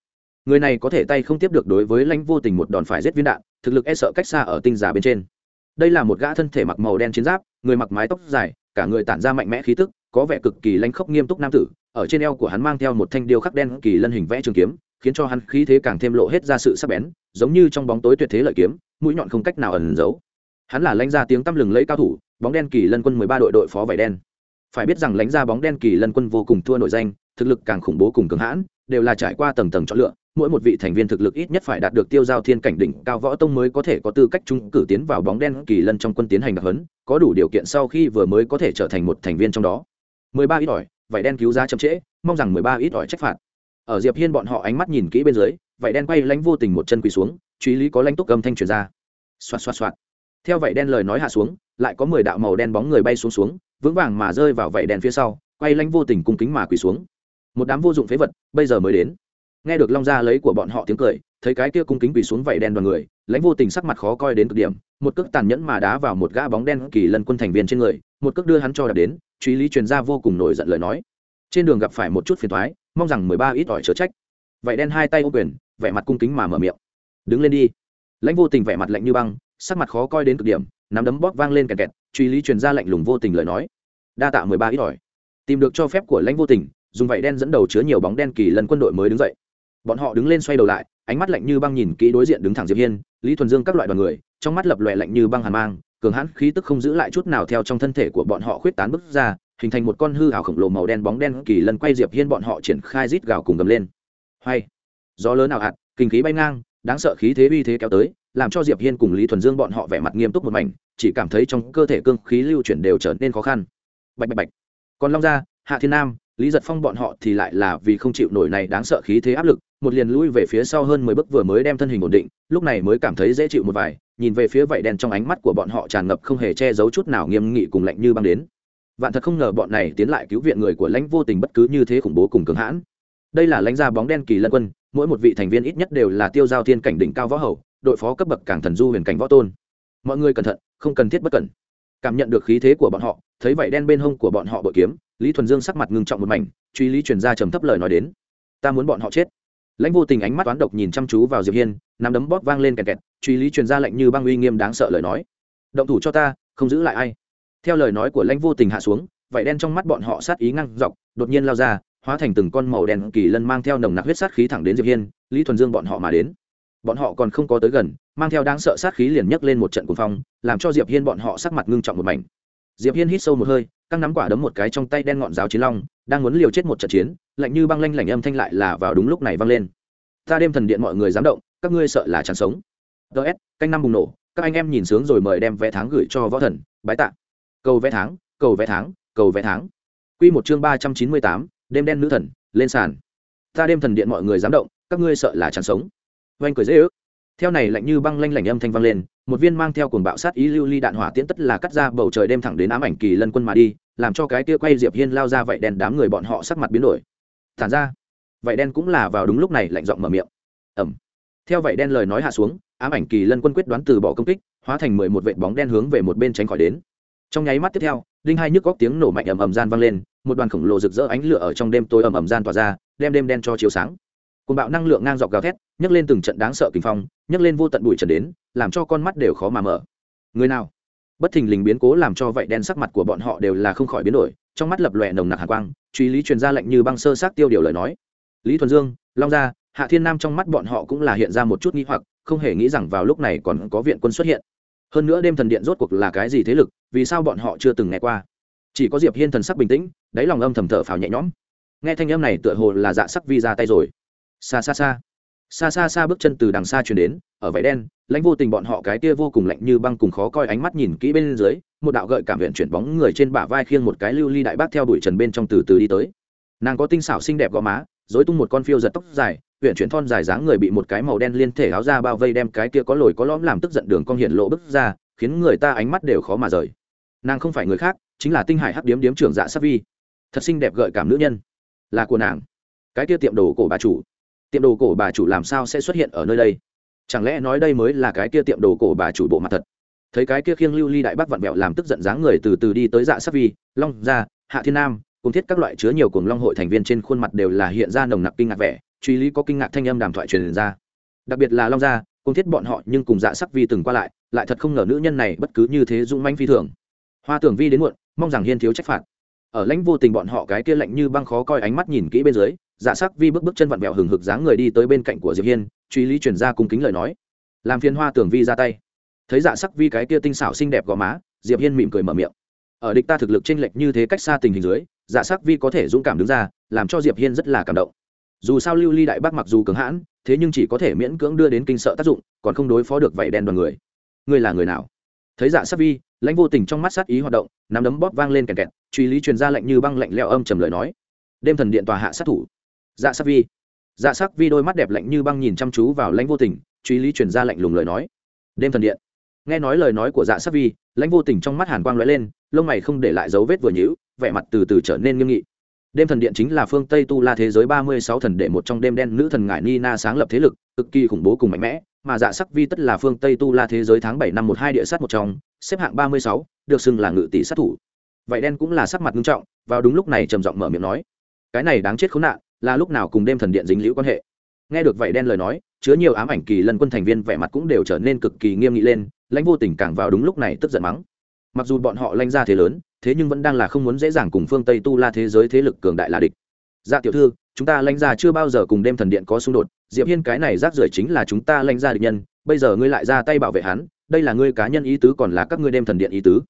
Người này có thể tay không tiếp được đối với lãnh vô tình một đòn phải giết viên đạn, thực lực e sợ cách xa ở tinh giả bên trên. Đây là một gã thân thể mặc màu đen chiến giáp, người mặc mái tóc dài, cả người tản ra mạnh mẽ khí tức, có vẻ cực kỳ lãnh khốc nghiêm túc nam tử ở trên eo của hắn mang theo một thanh điêu khắc đen kỳ lân hình vẽ trường kiếm, khiến cho hắn khí thế càng thêm lộ hết ra sự sắc bén, giống như trong bóng tối tuyệt thế lợi kiếm, mũi nhọn không cách nào ẩn giấu. Hắn là lãnh gia tiếng tăm lừng lẫy cao thủ, bóng đen kỳ lân quân mười ba đội đội phó vải đen. Phải biết rằng lãnh gia bóng đen kỳ lân quân vô cùng thua nội danh, thực lực càng khủng bố cùng cường hãn, đều là trải qua tầng tầng chọn lựa, mỗi một vị thành viên thực lực ít nhất phải đạt được tiêu giao thiên cảnh đỉnh cao võ tông mới có thể có tư cách trung cử tiến vào bóng đen kỳ lân trong quân tiến hành đặc huấn, có đủ điều kiện sau khi vừa mới có thể trở thành một thành viên trong đó. Mười ba ít ỏi vải đen cứu giá chậm trễ, mong rằng mười ba ít ỏi trách phạt. Ở diệp hiên bọn họ ánh mắt nhìn kỹ bên dưới vải đen quay lãnh vô tình một chân quỳ xuống, truy lý có lãnh túc âm thanh truyền ra. Xoạt xoạt xoạt. Theo vải đen lời nói hạ xuống, lại có mười đạo màu đen bóng người bay xuống xuống, vững vàng mà rơi vào vải đen phía sau, quay lãnh vô tình cung kính mà quỳ xuống. Một đám vô dụng phế vật, bây giờ mới đến. Nghe được long gia lấy của bọn họ tiếng cười thấy cái kia cung kính quỳ xuống vảy đen đoàn người, lãnh vô tình sắc mặt khó coi đến cực điểm, một cước tàn nhẫn mà đá vào một gã bóng đen kỳ lân quân thành viên trên người, một cước đưa hắn cho đạp đến, truy lý truyền ra vô cùng nổi giận lời nói. Trên đường gặp phải một chút phiền thoái mong rằng mười ba ít ỏi chớ trách. Vậy đen hai tay ô quyền, vẻ mặt cung kính mà mở miệng. Đứng lên đi. Lãnh vô tình vẻ mặt lạnh như băng, sắc mặt khó coi đến cực điểm, nắm đấm bóp vang lên kẹt kẹt, truy lý truyền ra lạnh lùng vô tình lời nói. Đa tạ mười ba ít ỏi. Tìm được cho phép của lãnh vô tình, dùng vậy đen dẫn đầu chứa nhiều bóng đen kỳ lân quân đội mới đứng dậy. Bọn họ đứng lên xoay đầu lại ánh mắt lạnh như băng nhìn kỹ đối diện đứng thẳng diệp hiên, lý thuần dương các loại đoàn người, trong mắt lập lòe lạnh như băng hàn mang, cường hãn khí tức không giữ lại chút nào theo trong thân thể của bọn họ khuyết tán bức ra, hình thành một con hư ảo khổng lồ màu đen bóng đen kỳ lân quay diệp hiên bọn họ triển khai rít gào cùng gầm lên. Hay gió lớn nào hạt, kinh khí bay ngang, đáng sợ khí thế uy thế kéo tới, làm cho diệp hiên cùng lý thuần dương bọn họ vẻ mặt nghiêm túc một mảnh, chỉ cảm thấy trong cơ thể cương khí lưu chuyển đều trở nên khó khăn. Bạch bạch bạch! Còn long gia, hạ thiên nam, lý giật phong bọn họ thì lại là vì không chịu nổi này đáng sợ khí thế áp lực một liền lui về phía sau hơn mười bước vừa mới đem thân hình ổn định, lúc này mới cảm thấy dễ chịu một vài, nhìn về phía vậy đen trong ánh mắt của bọn họ tràn ngập không hề che giấu chút nào nghiêm nghị cùng lạnh như băng đến. Vạn thật không ngờ bọn này tiến lại cứu viện người của lãnh vô tình bất cứ như thế khủng bố cùng cường hãn. Đây là lãnh gia bóng đen kỳ lân quân, mỗi một vị thành viên ít nhất đều là tiêu giao thiên cảnh đỉnh cao võ hầu, đội phó cấp bậc càng thần du huyền cảnh võ tôn. Mọi người cẩn thận, không cần thiết bất cẩn. Cảm nhận được khí thế của bọn họ, thấy vậy đen bên hông của bọn họ bội kiếm, lý thuần dương sắc mặt ngưng trọng một mảnh, truy lý truyền ra trầm thấp lời nói đến. Ta muốn bọn họ chết lãnh vô tình ánh mắt toán độc nhìn chăm chú vào diệp hiên, nắm đấm bóp vang lên kẹt kẹt, truy lý truyền ra lệnh như băng uy nghiêm đáng sợ lời nói. Động thủ cho ta, không giữ lại ai. Theo lời nói của lãnh vô tình hạ xuống vậy đen trong mắt bọn họ sát ý ngăn dọc, đột nhiên lao ra, hóa thành từng con màu đen kỳ lân mang theo nồng nặc huyết sát khí thẳng đến diệp hiên, lý thuần dương bọn họ mà đến. Bọn họ còn không có tới gần, mang theo đáng sợ sát khí liền nhấc lên một trận cuồng phong, làm cho diệp hiên bọn họ sắc mặt ngưng trọng một mảnh. Diệp hiên hít sâu một hơi căng nắm quả đấm một cái trong tay đen ngọn giáo chiến long, đang muốn liều chết một trận chiến, lạnh như băng lanh lảnh âm thanh lại là vào đúng lúc này vang lên. Ta đêm thần điện mọi người dám động, các ngươi sợ là chẳng sống. Ts canh năm bùng nổ, các anh em nhìn sướng rồi mời đem vé tháng gửi cho võ thần, bái tạ. Cầu vé tháng, cầu vé tháng, cầu vé tháng. Quy một chương ba trăm chín mươi tám, đêm đen nữ thần, lên sàn. Ta đêm thần điện mọi người dám động, các ngươi sợ là chẳng sống. Oanh cười dễ ước. Theo này lạnh như băng lanh lảnh âm thanh vang lên, một viên mang theo cuồng bạo sát ý lưu ly đạn hỏa tiễn tất là cắt ra bầu trời đêm thẳng đến ám ảnh kỳ lân quân mà đi làm cho cái kia quay diệp hiên lao ra vậy đen đám người bọn họ sắc mặt biến đổi. Thản ra, vậy đen cũng là vào đúng lúc này lạnh giọng mở miệng. Ẩm. Theo vậy đen lời nói hạ xuống, ám ảnh kỳ lân quân quyết đoán từ bỏ công kích, hóa thành mười một vệ bóng đen hướng về một bên tránh khỏi đến. Trong nháy mắt tiếp theo, đinh hai nhức góc tiếng nổ mạnh ầm ầm gian vang lên, một đoàn khổng lồ rực rỡ ánh lửa ở trong đêm tối ầm ầm gian tỏa ra, đem đêm đen cho chiếu sáng. Cùng bạo năng lượng ngang dọc gào thét, nhấc lên từng trận đáng sợ kinh phong, nhấc lên vô tận bụi trần đến, làm cho con mắt đều khó mà mở. Người nào? Bất thình lình biến cố làm cho vậy đen sắc mặt của bọn họ đều là không khỏi biến đổi, trong mắt lập lòe nồng nặc hạ quang, truy lý truyền ra lệnh như băng sơ sát tiêu điều lời nói. Lý thuần dương, long gia, hạ thiên nam trong mắt bọn họ cũng là hiện ra một chút nghi hoặc, không hề nghĩ rằng vào lúc này còn có viện quân xuất hiện. Hơn nữa đêm thần điện rốt cuộc là cái gì thế lực, vì sao bọn họ chưa từng nghe qua? Chỉ có diệp hiên thần sắc bình tĩnh, đáy lòng âm thầm thở phào nhẹ nhõm. Nghe thanh âm này tựa hồ là dạ sắc vi ra tay rồi. Xa xa xa xa xa xa bước chân từ đằng xa chuyển đến, ở váy đen, lãnh vô tình bọn họ cái kia vô cùng lạnh như băng cùng khó coi ánh mắt nhìn kỹ bên dưới, một đạo gợi cảm viện chuyển bóng người trên bả vai khiêng một cái lưu ly đại bác theo đuổi trần bên trong từ từ đi tới. Nàng có tinh xảo xinh đẹp gò má dối tung một con phiêu giật tóc dài huyện chuyển thon dài dáng người bị một cái màu đen liên thể áo ra bao vây đem cái kia có lồi có lõm làm tức giận đường con hiện lộ bức ra, khiến người ta ánh mắt đều khó mà rời. Nàng không phải người khác, chính là tinh hải hắc điếm điếm trưởng dạ sắc vi. Thật xinh đẹp gợi cảm nữ nhân. Là của nàng. Cái kia tiệm đồ cổ bà chủ tiệm đồ cổ bà chủ làm sao sẽ xuất hiện ở nơi đây? Chẳng lẽ nói đây mới là cái kia tiệm đồ cổ bà chủ bộ mặt thật? Thấy cái kia khiêng lưu ly đại bác vặn vẹo làm tức giận dáng người từ từ đi tới dạ sắc vi, long gia, hạ thiên nam, cùng thiết các loại chứa nhiều cuồng long hội thành viên trên khuôn mặt đều là hiện ra nồng nặc kinh ngạc vẻ, truy lý có kinh ngạc thanh âm đàm thoại truyền ra. Đặc biệt là long gia cùng thiết bọn họ nhưng cùng dạ sắc vi từng qua lại lại thật không ngờ nữ nhân này bất cứ như thế dũng manh phi thường. Hoa tưởng vi đến muộn, mong rằng hiên thiếu trách phạt. Ở lãnh vô tình bọn họ cái kia lạnh như băng khó coi ánh mắt nhìn kỹ bên dưới dạ sắc vi bước bước chân vặn vẹo hừng hực dáng người đi tới bên cạnh của diệp hiên, truy lý truyền ra cung kính lời nói. Làm phiền hoa tưởng vi ra tay. Thấy dạ sắc vi cái kia tinh xảo xinh đẹp gò má, diệp hiên mỉm cười mở miệng. Ở địch ta thực lực chênh lệch như thế cách xa tình hình dưới dạ sắc vi có thể dũng cảm đứng ra, làm cho diệp hiên rất là cảm động. Dù sao lưu ly đại bác mặc dù cứng hãn, thế nhưng chỉ có thể miễn cưỡng đưa đến kinh sợ tác dụng, còn không đối phó được vảy đen đoàn người. Ngươi là người nào? Thấy dạ sắc vi, lãnh vô tình trong mắt sát ý hoạt động, nắm đấm bóp vang lên kẹt kẹt, truy lý truyền ra lệnh như băng lạnh leo âm trầm lời nói. Đêm thần điện tòa hạ sát thủ dạ sắc vi. Dạ sắc vi đôi mắt đẹp lạnh như băng nhìn chăm chú vào lãnh vô tình, truy lý truyền ra lạnh lùng lời nói. Đêm thần điện. Nghe nói lời nói của dạ sắc vi, lãnh vô tình trong mắt hàn quang lóe lên, lông mày không để lại dấu vết vừa nhữ vẻ mặt từ từ trở nên nghiêm nghị. Đêm thần điện chính là phương tây tu la thế giới ba mươi sáu thần đệ một trong đêm đen nữ thần ngải nina sáng lập thế lực, cực kỳ khủng bố cùng mạnh mẽ, mà dạ sắc vi tất là phương tây tu la thế giới tháng bảy năm một hai địa sát một trong, xếp hạng ba mươi sáu, được xưng là ngự tỷ sát thủ. Vậy đen cũng là sắc mặt nghiêm trọng, vào đúng lúc này trầm giọng mở miệng nói, cái này đáng chết khốn nạn là lúc nào cùng đêm thần điện dính liễu quan hệ. Nghe được vậy đen lời nói, chứa nhiều ám ảnh kỳ lân quân thành viên vẻ mặt cũng đều trở nên cực kỳ nghiêm nghị lên, lãnh vô tình càng vào đúng lúc này tức giận mắng. Mặc dù bọn họ lanh ra thế lớn, thế nhưng vẫn đang là không muốn dễ dàng cùng phương tây tu la thế giới thế lực cường đại là địch. Dạ tiểu thư, chúng ta lãnh ra chưa bao giờ cùng đêm thần điện có xung đột, diệp hiên cái này rác rưởi chính là chúng ta lãnh ra địch nhân, bây giờ ngươi lại ra tay bảo vệ hắn, đây là ngươi cá nhân ý tứ còn là các ngươi đêm thần điện ý tứ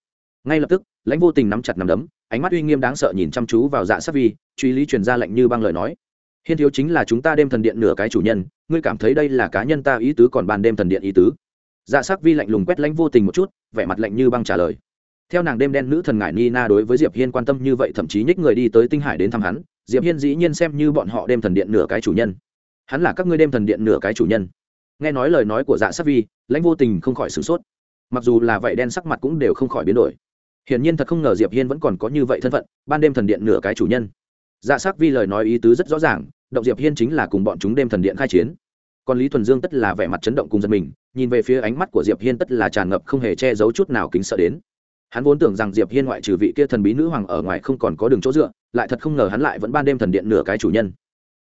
ngay lập tức, lãnh vô tình nắm chặt nắm đấm, ánh mắt uy nghiêm đáng sợ nhìn chăm chú vào dạ sắc vi, truy lý truyền ra lệnh như băng lời nói. Hiên thiếu chính là chúng ta đêm thần điện nửa cái chủ nhân, ngươi cảm thấy đây là cá nhân ta ý tứ còn ban đêm thần điện ý tứ. Dạ sắc vi lạnh lùng quét lãnh vô tình một chút, vẻ mặt lạnh như băng trả lời. Theo nàng đêm đen nữ thần ngải nina đối với diệp hiên quan tâm như vậy thậm chí nhích người đi tới tinh hải đến thăm hắn, diệp hiên dĩ nhiên xem như bọn họ đêm thần điện nửa cái chủ nhân. Hắn là các ngươi đêm thần điện nửa cái chủ nhân. Nghe nói lời nói của dạ sắc vi, lãnh vô tình không khỏi sửng sốt. Mặc dù là vậy đen sắc mặt cũng đều không khỏi biến đổi hiển nhiên thật không ngờ diệp hiên vẫn còn có như vậy thân phận, ban đêm thần điện nửa cái chủ nhân. Dạ sắc vi lời nói ý tứ rất rõ ràng, động diệp hiên chính là cùng bọn chúng đêm thần điện khai chiến. Còn lý thuần dương tất là vẻ mặt chấn động cùng giật mình, nhìn về phía ánh mắt của diệp hiên tất là tràn ngập không hề che giấu chút nào kính sợ đến. Hắn vốn tưởng rằng diệp hiên ngoại trừ vị kia thần bí nữ hoàng ở ngoài không còn có đường chỗ dựa, lại thật không ngờ hắn lại vẫn ban đêm thần điện nửa cái chủ nhân.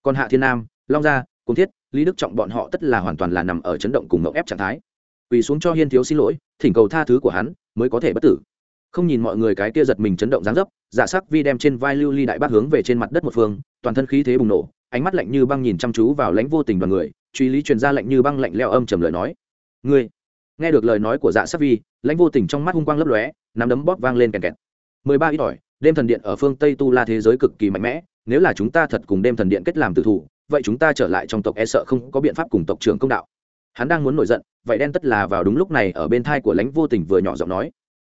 Còn hạ thiên nam, long gia cùng thiết, lý đức trọng bọn họ tất là hoàn toàn là nằm ở chấn động cùng mậu ép trạng thái. Quỳ xuống cho hiên thiếu xin lỗi, thỉnh cầu tha thứ của hắn, mới có thể bất tử không nhìn mọi người cái kia giật mình chấn động dáng dấp giả sắc vi đem trên vai lưu ly đại bác hướng về trên mặt đất một phương, toàn thân khí thế bùng nổ, ánh mắt lạnh như băng nhìn chăm chú vào lãnh vô tình đoàn người, truy lý truyền ra lạnh như băng lạnh leo âm trầm lời nói. Ngươi. Nghe được lời nói của dạ sắc vi, lãnh vô tình trong mắt hung quang lấp lóe, nắm đấm bóp vang lên kèn kẹt. Mười ba ít ỏi, đêm thần điện ở phương tây tu la thế giới cực kỳ mạnh mẽ, nếu là chúng ta thật cùng đêm thần điện kết làm tử thủ, vậy chúng ta trở lại trong tộc e sợ không có biện pháp cùng tộc trưởng công đạo. Hắn đang muốn nổi giận, vậy đen tất là vào đúng lúc này ở bên thai của lãnh vô tình vừa nhỏ giọng nói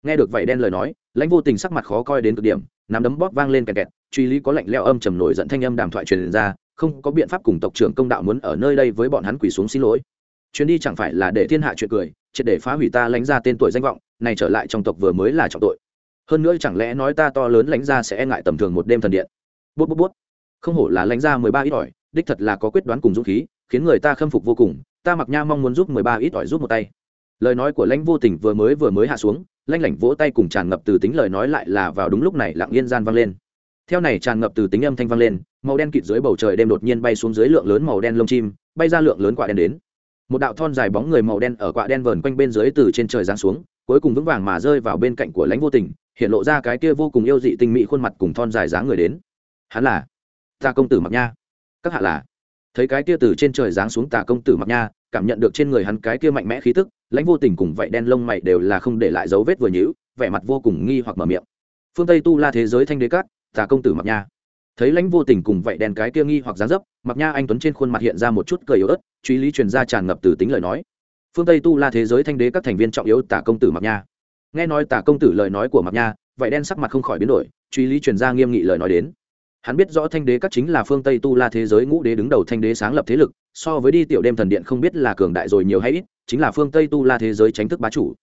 nghe được vậy đen lời nói, lãnh vô tình sắc mặt khó coi đến cực điểm, nắm đấm bóp vang lên kẹt kẹt, truy lý có lạnh leo âm trầm nổi giận thanh âm đàm thoại truyền ra, không có biện pháp cùng tộc trưởng công đạo muốn ở nơi đây với bọn hắn quỳ xuống xin lỗi. Chuyến đi chẳng phải là để thiên hạ chuyện cười, triệt để phá hủy ta lãnh ra tên tuổi danh vọng, này trở lại trong tộc vừa mới là trọng tội. Hơn nữa chẳng lẽ nói ta to lớn lãnh ra sẽ e ngại tầm thường một đêm thần điện? Bút bút bút. Không hổ là lãnh ra mười ba ít ỏi, đích thật là có quyết đoán cùng dũng khí, khiến người ta khâm phục vô cùng, ta mặc nha mong muốn giúp mười ba ít ỏi giúp một tay lời nói của lãnh vô tình vừa mới vừa mới hạ xuống, lãnh lảnh vỗ tay cùng tràn ngập từ tính lời nói lại là vào đúng lúc này lặng yên gian vang lên. Theo này tràn ngập từ tính âm thanh vang lên, màu đen kịt dưới bầu trời đêm đột nhiên bay xuống dưới lượng lớn màu đen lông chim, bay ra lượng lớn quả đen đến. Một đạo thon dài bóng người màu đen ở quả đen vờn quanh bên dưới từ trên trời giáng xuống, cuối cùng vững vàng mà rơi vào bên cạnh của lãnh vô tình, hiện lộ ra cái kia vô cùng yêu dị tinh mỹ khuôn mặt cùng thon dài dáng người đến. Hắn là ta công tử mặc nha. Các hạ là? Thấy cái kia từ trên trời giáng xuống tà công tử mặc nha cảm nhận được trên người hắn cái kia mạnh mẽ khí tức, lãnh vô tình cùng vậy đen lông mày đều là không để lại dấu vết vừa nhữ vẻ mặt vô cùng nghi hoặc mở miệng. Phương tây tu la thế giới thanh đế cát tà công tử mặc nha. Thấy lãnh vô tình cùng vậy đen cái kia nghi hoặc dáng dấp mặc nha anh tuấn trên khuôn mặt hiện ra một chút cười yếu ớt, truy lý truyền ra tràn ngập từ tính lời nói. Phương tây tu la thế giới thanh đế các thành viên trọng yếu tả công tử mặc nha. Nghe nói tả công tử lời nói của mặc nha vậy đen sắc mặt không khỏi biến đổi, truy lý truyền ra nghiêm nghị lời nói đến hắn biết rõ thanh đế các chính là phương tây tu la thế giới ngũ đế đứng đầu thanh đế sáng lập thế lực, so với đi tiểu đêm thần điện không biết là cường đại rồi nhiều hay ít, chính là phương tây tu la thế giới tránh thức bá chủ.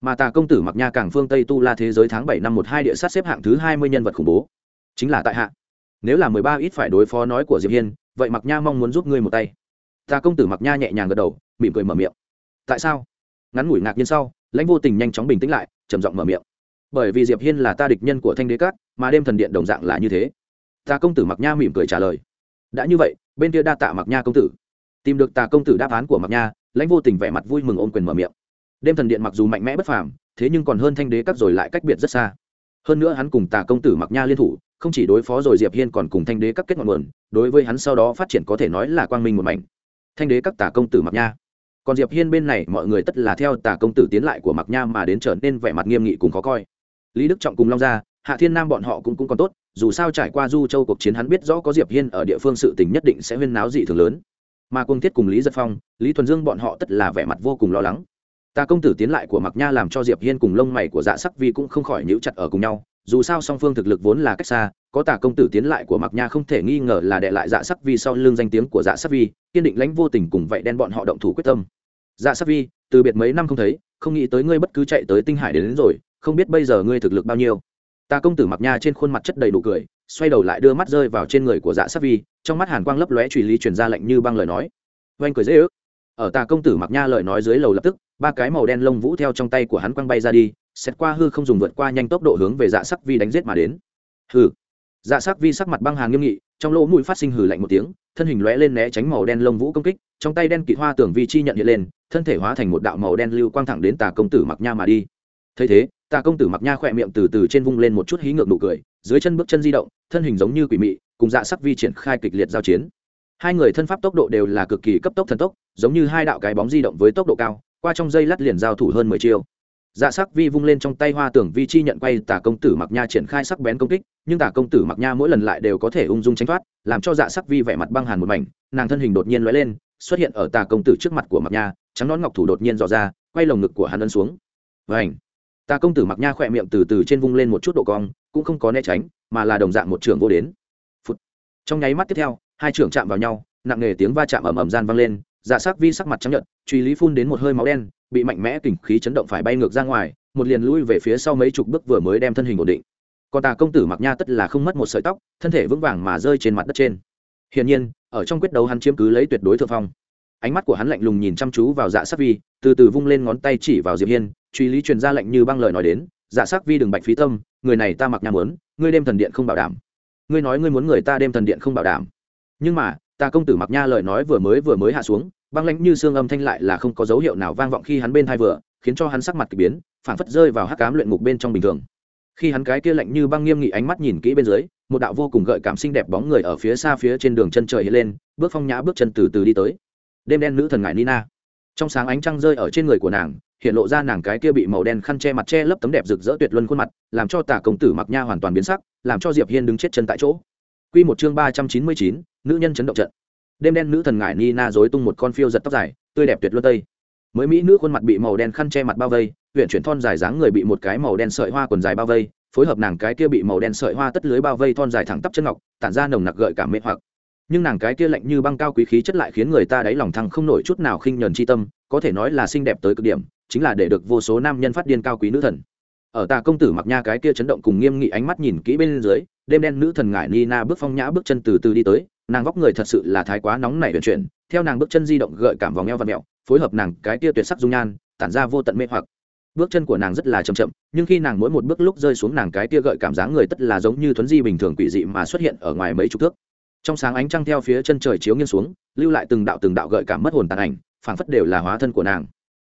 Mà tà công tử mặc nha càng phương tây tu la thế giới tháng bảy năm một hai địa sát xếp hạng thứ hai mươi nhân vật khủng bố. Chính là tại hạ. Nếu là mười ba ít phải đối phó nói của diệp hiên, vậy mặc nha mong muốn giúp ngươi một tay. Tà công tử mặc nha nhẹ nhàng gật đầu, mỉm cười mở miệng. Tại sao? Ngắn ngủi ngạc nhiên sau, lãnh vô tình nhanh chóng bình tĩnh lại, trầm giọng mở miệng. Bởi vì diệp hiên là ta địch nhân của thanh đế cát mà đêm thần điện đồng dạng là như thế tà công tử mặc nha mỉm cười trả lời. Đã như vậy, bên kia đa tạ mặc nha công tử. Tìm được tà công tử đáp án của mặc nha, lãnh vô tình vẻ mặt vui mừng ôm quyền mở miệng. Đêm thần điện mặc dù mạnh mẽ bất phàm, thế nhưng còn hơn thanh đế các rồi lại cách biệt rất xa. Hơn nữa hắn cùng tà công tử mặc nha liên thủ, không chỉ đối phó rồi diệp hiên còn cùng thanh đế các kết ngọn nguồn, đối với hắn sau đó phát triển có thể nói là quang minh một mảnh. Thanh đế các tà công tử mặc nha. Còn diệp hiên bên này, mọi người tất là theo tà công tử tiến lại của mặc nha mà đến trở nên vẻ mặt nghiêm nghị cùng khó coi. Lý đức trọng cùng long gia, hạ thiên nam bọn họ cũng cũng còn tốt dù sao trải qua du châu cuộc chiến hắn biết rõ có diệp hiên ở địa phương sự tình nhất định sẽ huyên náo dị thường lớn. Mà cung thiết cùng lý giật phong lý thuần dương bọn họ tất là vẻ mặt vô cùng lo lắng. Ta công tử tiến lại của mặc nha làm cho diệp hiên cùng lông mày của dạ sắc vi cũng không khỏi nhíu chặt ở cùng nhau dù sao song phương thực lực vốn là cách xa có tà công tử tiến lại của mặc nha không thể nghi ngờ là đệ lại dạ sắc vi sau lưng danh tiếng của dạ sắc vi kiên định lãnh vô tình cùng vậy đen bọn họ động thủ quyết tâm. Dạ sắc vi từ biệt mấy năm không thấy không nghĩ tới ngươi bất cứ chạy tới tinh hải đến, đến rồi không biết bây giờ ngươi thực lực bao nhiêu tà công tử mặc nha trên khuôn mặt chất đầy đủ cười, xoay đầu lại đưa mắt rơi vào trên người của dạ sắc vi, trong mắt hàn quang lấp lóe truy lý truyền ra lệnh như băng lời nói. Oanh cười dễ ước. Ở tà công tử mặc nha lời nói dưới lầu lập tức, ba cái màu đen lông vũ theo trong tay của hắn quăng bay ra đi, xét qua hư không dùng vượt qua nhanh tốc độ hướng về dạ sắc vi đánh giết mà đến. Hừ. dạ sắc vi sắc mặt băng hàng nghiêm nghị, trong lỗ mũi phát sinh hừ lạnh một tiếng, thân hình lóe lên né tránh màu đen lông vũ công kích, trong tay đen kỵ hoa tưởng vi chi nhận hiện lên, thân thể hóa thành một đạo màu đen lưu quang thẳng đến tà công tử mặc nha mà đi. Thấy thế tà công tử mặc nha khỏe miệng từ từ trên vung lên một chút hí ngược nụ cười, dưới chân bước chân di động, thân hình giống như quỷ mị, cùng dạ sắc vi triển khai kịch liệt giao chiến. Hai người thân pháp tốc độ đều là cực kỳ cấp tốc thần tốc, giống như hai đạo cái bóng di động với tốc độ cao, qua trong dây lát liền giao thủ hơn mười chiêu. Dạ sắc vi vung lên trong tay hoa tưởng vi chi nhận quay tả công tử mặc nha triển khai sắc bén công kích, nhưng tả công tử mặc nha mỗi lần lại đều có thể ung dung tránh thoát, làm cho dạ sắc vi vẻ mặt băng hàn một mảnh, nàng thân hình đột nhiên lóe lên, xuất hiện ở tà công tử trước mặt của mặc nha, trắng nón ngọc thủ đột nhiên dò ra, quay lồng ngực của hắn ấn xuống. Vành! Ta công tử mặc nha khỏe miệng từ từ trên vung lên một chút độ cong, cũng không có né tránh, mà là đồng dạng một trường vô đến. Phụt. trong nháy mắt tiếp theo, hai trường chạm vào nhau, nặng nề tiếng va chạm ầm ầm gian vang lên dạ sắc vi sắc mặt trắng nhợt, truy lý phun đến một hơi máu đen, bị mạnh mẽ kình khí chấn động phải bay ngược ra ngoài, một liền lui về phía sau mấy chục bước vừa mới đem thân hình ổn định. Còn tà công tử mặc nha tất là không mất một sợi tóc, thân thể vững vàng mà rơi trên mặt đất trên. Hiển nhiên, ở trong quyết đấu hắn chiếm cứ lấy tuyệt đối thượng phong. Ánh mắt của hắn lạnh lùng nhìn chăm chú vào dạ sắc vi, từ từ vung lên ngón tay chỉ vào diệp hiên truy lý truyền ra lệnh như băng lời nói đến, giả sắc vi đừng bạch phí tâm, người này ta mặc nham muốn, ngươi đem thần điện không bảo đảm. Ngươi nói ngươi muốn người ta đem thần điện không bảo đảm. Nhưng mà, ta công tử mặc nha lời nói vừa mới vừa mới hạ xuống, băng lãnh như xương âm thanh lại là không có dấu hiệu nào vang vọng khi hắn bên thai vừa, khiến cho hắn sắc mặt kỳ biến, phảng phất rơi vào hắc cám luyện ngục bên trong bình thường. Khi hắn cái kia lạnh như băng nghiêm nghị ánh mắt nhìn kỹ bên dưới, một đạo vô cùng gợi cảm xinh đẹp bóng người ở phía xa phía trên đường chân trời hiện lên, bước phong nhã bước chân từ từ đi tới. Đêm đen nữ thần ngại nina trong sáng ánh trăng rơi ở trên người của nàng, hiện lộ ra nàng cái kia bị màu đen khăn che mặt che lấp tấm đẹp rực rỡ tuyệt luân khuôn mặt, làm cho tả công tử mặc nha hoàn toàn biến sắc, làm cho diệp hiên đứng chết chân tại chỗ. Quy một chương ba trăm chín mươi chín, nữ nhân chấn động trận. Đêm đen nữ thần ngải nina rối tung một con phiêu giật tóc dài, tươi đẹp tuyệt luân tây. Mới mỹ nữ khuôn mặt bị màu đen khăn che mặt bao vây huyện chuyển thon dài dáng người bị một cái màu đen sợi hoa quần dài bao vây, phối hợp nàng cái kia bị màu đen sợi hoa tất lưới bao vây thon dài thẳng tắp chân ngọc, tản ra nồng nặc gợi cảm mê hoặc nhưng nàng cái kia lạnh như băng cao quý khí chất lại khiến người ta đáy lòng thăng không nổi chút nào khinh nhờn chi tâm, có thể nói là xinh đẹp tới cực điểm, chính là để được vô số nam nhân phát điên cao quý nữ thần. Ở tà công tử mặc nha cái kia chấn động cùng nghiêm nghị ánh mắt nhìn kỹ bên dưới, đêm đen nữ thần ngải nina bước phong nhã bước chân từ từ đi tới, nàng vóc người thật sự là thái quá nóng nảy vận chuyển, theo nàng bước chân di động gợi cảm vòng eo và mẹo, phối hợp nàng cái kia tuyệt sắc dung nhan, tản ra vô tận mê hoặc. Bước chân của nàng rất là chậm chậm, nhưng khi nàng mỗi một bước lúc rơi xuống nàng cái kia gợi cảm dáng người tất là giống như thuấn di bình thường quỷ dị mà xuất hiện ở ngoài mấy chục thước trong sáng ánh trăng theo phía chân trời chiếu nghiêng xuống, lưu lại từng đạo từng đạo gợi cảm mất hồn tàn ảnh, phảng phất đều là hóa thân của nàng.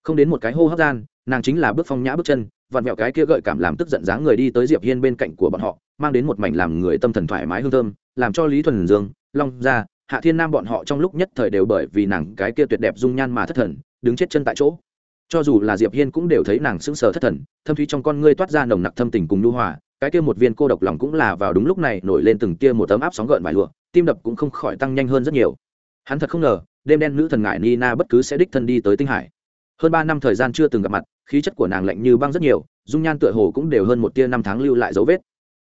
Không đến một cái hô hấp gian, nàng chính là bước phong nhã bước chân, vặn vẹo cái kia gợi cảm làm tức giận dáng người đi tới diệp hiên bên cạnh của bọn họ, mang đến một mảnh làm người tâm thần thoải mái hương thơm, làm cho lý thuần dương, long gia, hạ thiên nam bọn họ trong lúc nhất thời đều bởi vì nàng cái kia tuyệt đẹp dung nhan mà thất thần, đứng chết chân tại chỗ. Cho dù là diệp hiên cũng đều thấy nàng sững sờ thất thần, thâm thúy trong con ngươi toát ra nồng nặc thâm tình cùng nhu hòa cái kia một viên cô độc lòng cũng là vào đúng lúc này nổi lên từng tia một tấm áp sóng gợn vải lụa, tim đập cũng không khỏi tăng nhanh hơn rất nhiều. Hắn thật không ngờ, đêm đen nữ thần ngại nina bất cứ sẽ đích thân đi tới tinh hải. Hơn ba năm thời gian chưa từng gặp mặt, khí chất của nàng lạnh như băng rất nhiều, dung nhan tựa hồ cũng đều hơn một tia năm tháng lưu lại dấu vết.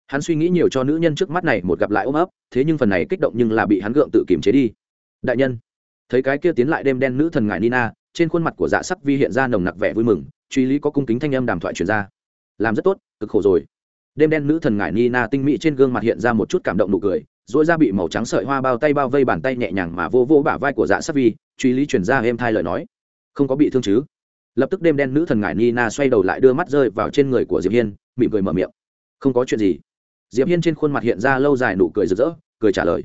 Hắn suy nghĩ nhiều cho nữ nhân trước mắt này một gặp lại ôm ấp, thế nhưng phần này kích động nhưng là bị hắn gượng tự kiềm chế đi. Đại nhân, thấy cái kia tiến lại đêm đen nữ thần ngại nina, trên khuôn mặt của dạ sắc vi hiện ra nồng nặc vẻ vui mừng, truy lý có cung kính thanh âm đàm thoại truyền ra. Làm rất tốt, cực khổ rồi đêm đen nữ thần ngải nina tinh mỹ trên gương mặt hiện ra một chút cảm động nụ cười dỗi ra bị màu trắng sợi hoa bao tay bao vây bàn tay nhẹ nhàng mà vô vô bả vai của dạ sắc vi, truy lý truyền ra êm thai lời nói. Không có bị thương chứ? Lập tức đêm đen nữ thần ngải nina xoay đầu lại đưa mắt rơi vào trên người của diệp hiên, mỉm cười mở miệng. Không có chuyện gì. Diệp hiên trên khuôn mặt hiện ra lâu dài nụ cười rực rỡ, cười trả lời.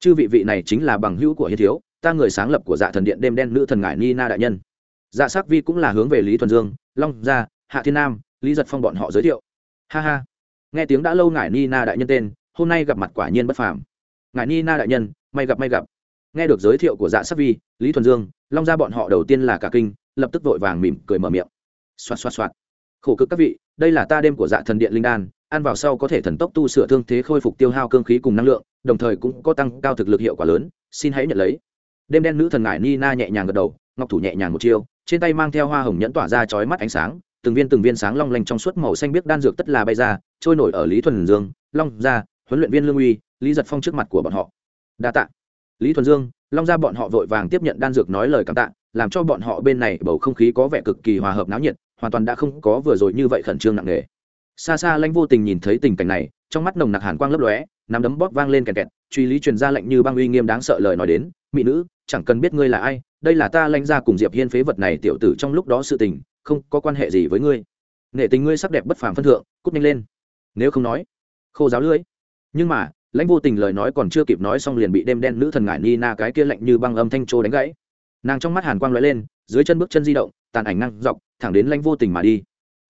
Chư vị vị này chính là bằng hữu của hiên thiếu, ta người sáng lập của dạ thần điện đêm đen nữ thần ngải nina đại nhân. Dạ sắc vi cũng là hướng về lý thuần dương, long gia, hạ thiên nam, lý giật phong bọn họ giới thiệu. Ha ha nghe tiếng đã lâu ngài nina đại nhân tên, hôm nay gặp mặt quả nhiên bất phàm. Ngài nina đại nhân, may gặp may gặp. Nghe được giới thiệu của dạ sắc vi, lý thuần dương, long gia bọn họ đầu tiên là cả kinh, lập tức vội vàng mỉm cười mở miệng. Xoạt xoạt xoạt. Khổ cực các vị, đây là ta đêm của dạ thần điện linh đan, ăn vào sau có thể thần tốc tu sửa thương thế khôi phục tiêu hao cương khí cùng năng lượng, đồng thời cũng có tăng cao thực lực hiệu quả lớn, xin hãy nhận lấy. Đêm đen nữ thần ngải nina nhẹ nhàng gật đầu, ngọc thủ nhẹ nhàng một chiêu, trên tay mang theo hoa hồng nhẫn tỏa ra chói mắt ánh sáng từng viên từng viên sáng long lanh trong suốt màu xanh biếc đan dược tất là bay ra, trôi nổi ở lý thuần dương, long gia, huấn luyện viên lương uy, lý giật phong trước mặt của bọn họ. Đa tạ. Lý thuần dương, long gia bọn họ vội vàng tiếp nhận đan dược nói lời cảm tạ, làm cho bọn họ bên này bầu không khí có vẻ cực kỳ hòa hợp náo nhiệt, hoàn toàn đã không có vừa rồi như vậy khẩn trương nặng nề. Xa xa lãnh vô tình nhìn thấy tình cảnh này, trong mắt nồng nặc hàn quang lấp lóe, nắm đấm bóp vang lên kẹt kẹt, truy lý truyền ra lệnh như băng uy nghiêm đáng sợ lời nói đến, mỹ nữ, chẳng cần biết ngươi là ai, đây là ta lãnh ra cùng diệp hiên phế vật này tiểu tử trong lúc đó sự tình không có quan hệ gì với ngươi. Nghệ tình ngươi sắc đẹp bất phàm phân thượng, cút nhanh lên. Nếu không nói, khô giáo lưỡi. Nhưng mà, lãnh vô tình lời nói còn chưa kịp nói xong liền bị đêm đen nữ thần ngải ni na cái kia lạnh như băng âm thanh trô đánh gãy. Nàng trong mắt hàn quang lóe lên, dưới chân bước chân di động, tàn ảnh năng dọc, thẳng đến lãnh vô tình mà đi.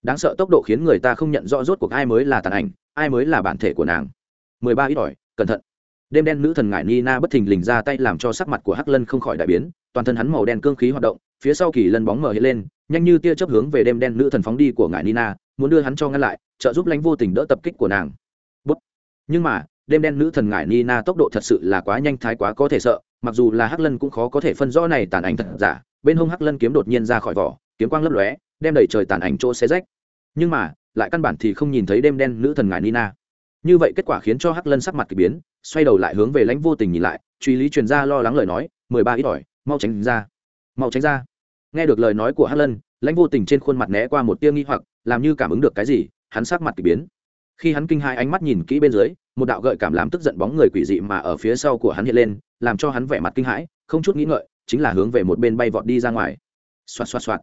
Đáng sợ tốc độ khiến người ta không nhận rõ rốt cuộc ai mới là tàn ảnh, ai mới là bản thể của nàng. Mười ba ít ỏi, cẩn thận. Đêm đen nữ thần ngải ni na bất thình lình ra tay làm cho sắc mặt của hắc lân không khỏi đại biến, toàn thân hắn màu đen cương khí hoạt động, phía sau kỳ lân bóng mở hiện lên nhanh như tia chớp hướng về đêm đen nữ thần phóng đi của ngài nina, muốn đưa hắn cho ngăn lại, trợ giúp lãnh vô tình đỡ tập kích của nàng. Bút. nhưng mà, đêm đen nữ thần ngải nina tốc độ thật sự là quá nhanh thái quá có thể sợ, mặc dù là hắc lân cũng khó có thể phân rõ này tàn ảnh thật giả, bên hông hắc lân kiếm đột nhiên ra khỏi vỏ, kiếm quang lấp lóe, đem đẩy trời tàn ảnh chỗ xé rách. Nhưng mà, lại căn bản thì không nhìn thấy đêm đen nữ thần ngải nina. Như vậy kết quả khiến cho hắc lân sắc mặt k ỳ biến, xoay đầu lại hướng về lãnh vô tình nhìn lại, truy lý truyền ra lo lắng lời nói, mười ba ít ỏi, mau tránh ra, mau tránh ra nghe được lời nói của hắc lân, lãnh vô tình trên khuôn mặt né qua một tia nghi hoặc, làm như cảm ứng được cái gì, hắn sắc mặt k ỳ biến. Khi hắn kinh hai ánh mắt nhìn kỹ bên dưới, một đạo gợi cảm làm tức giận bóng người quỷ dị mà ở phía sau của hắn hiện lên, làm cho hắn vẻ mặt kinh hãi, không chút nghĩ ngợi, chính là hướng về một bên bay vọt đi ra ngoài. Xoạt xoạt xoạt.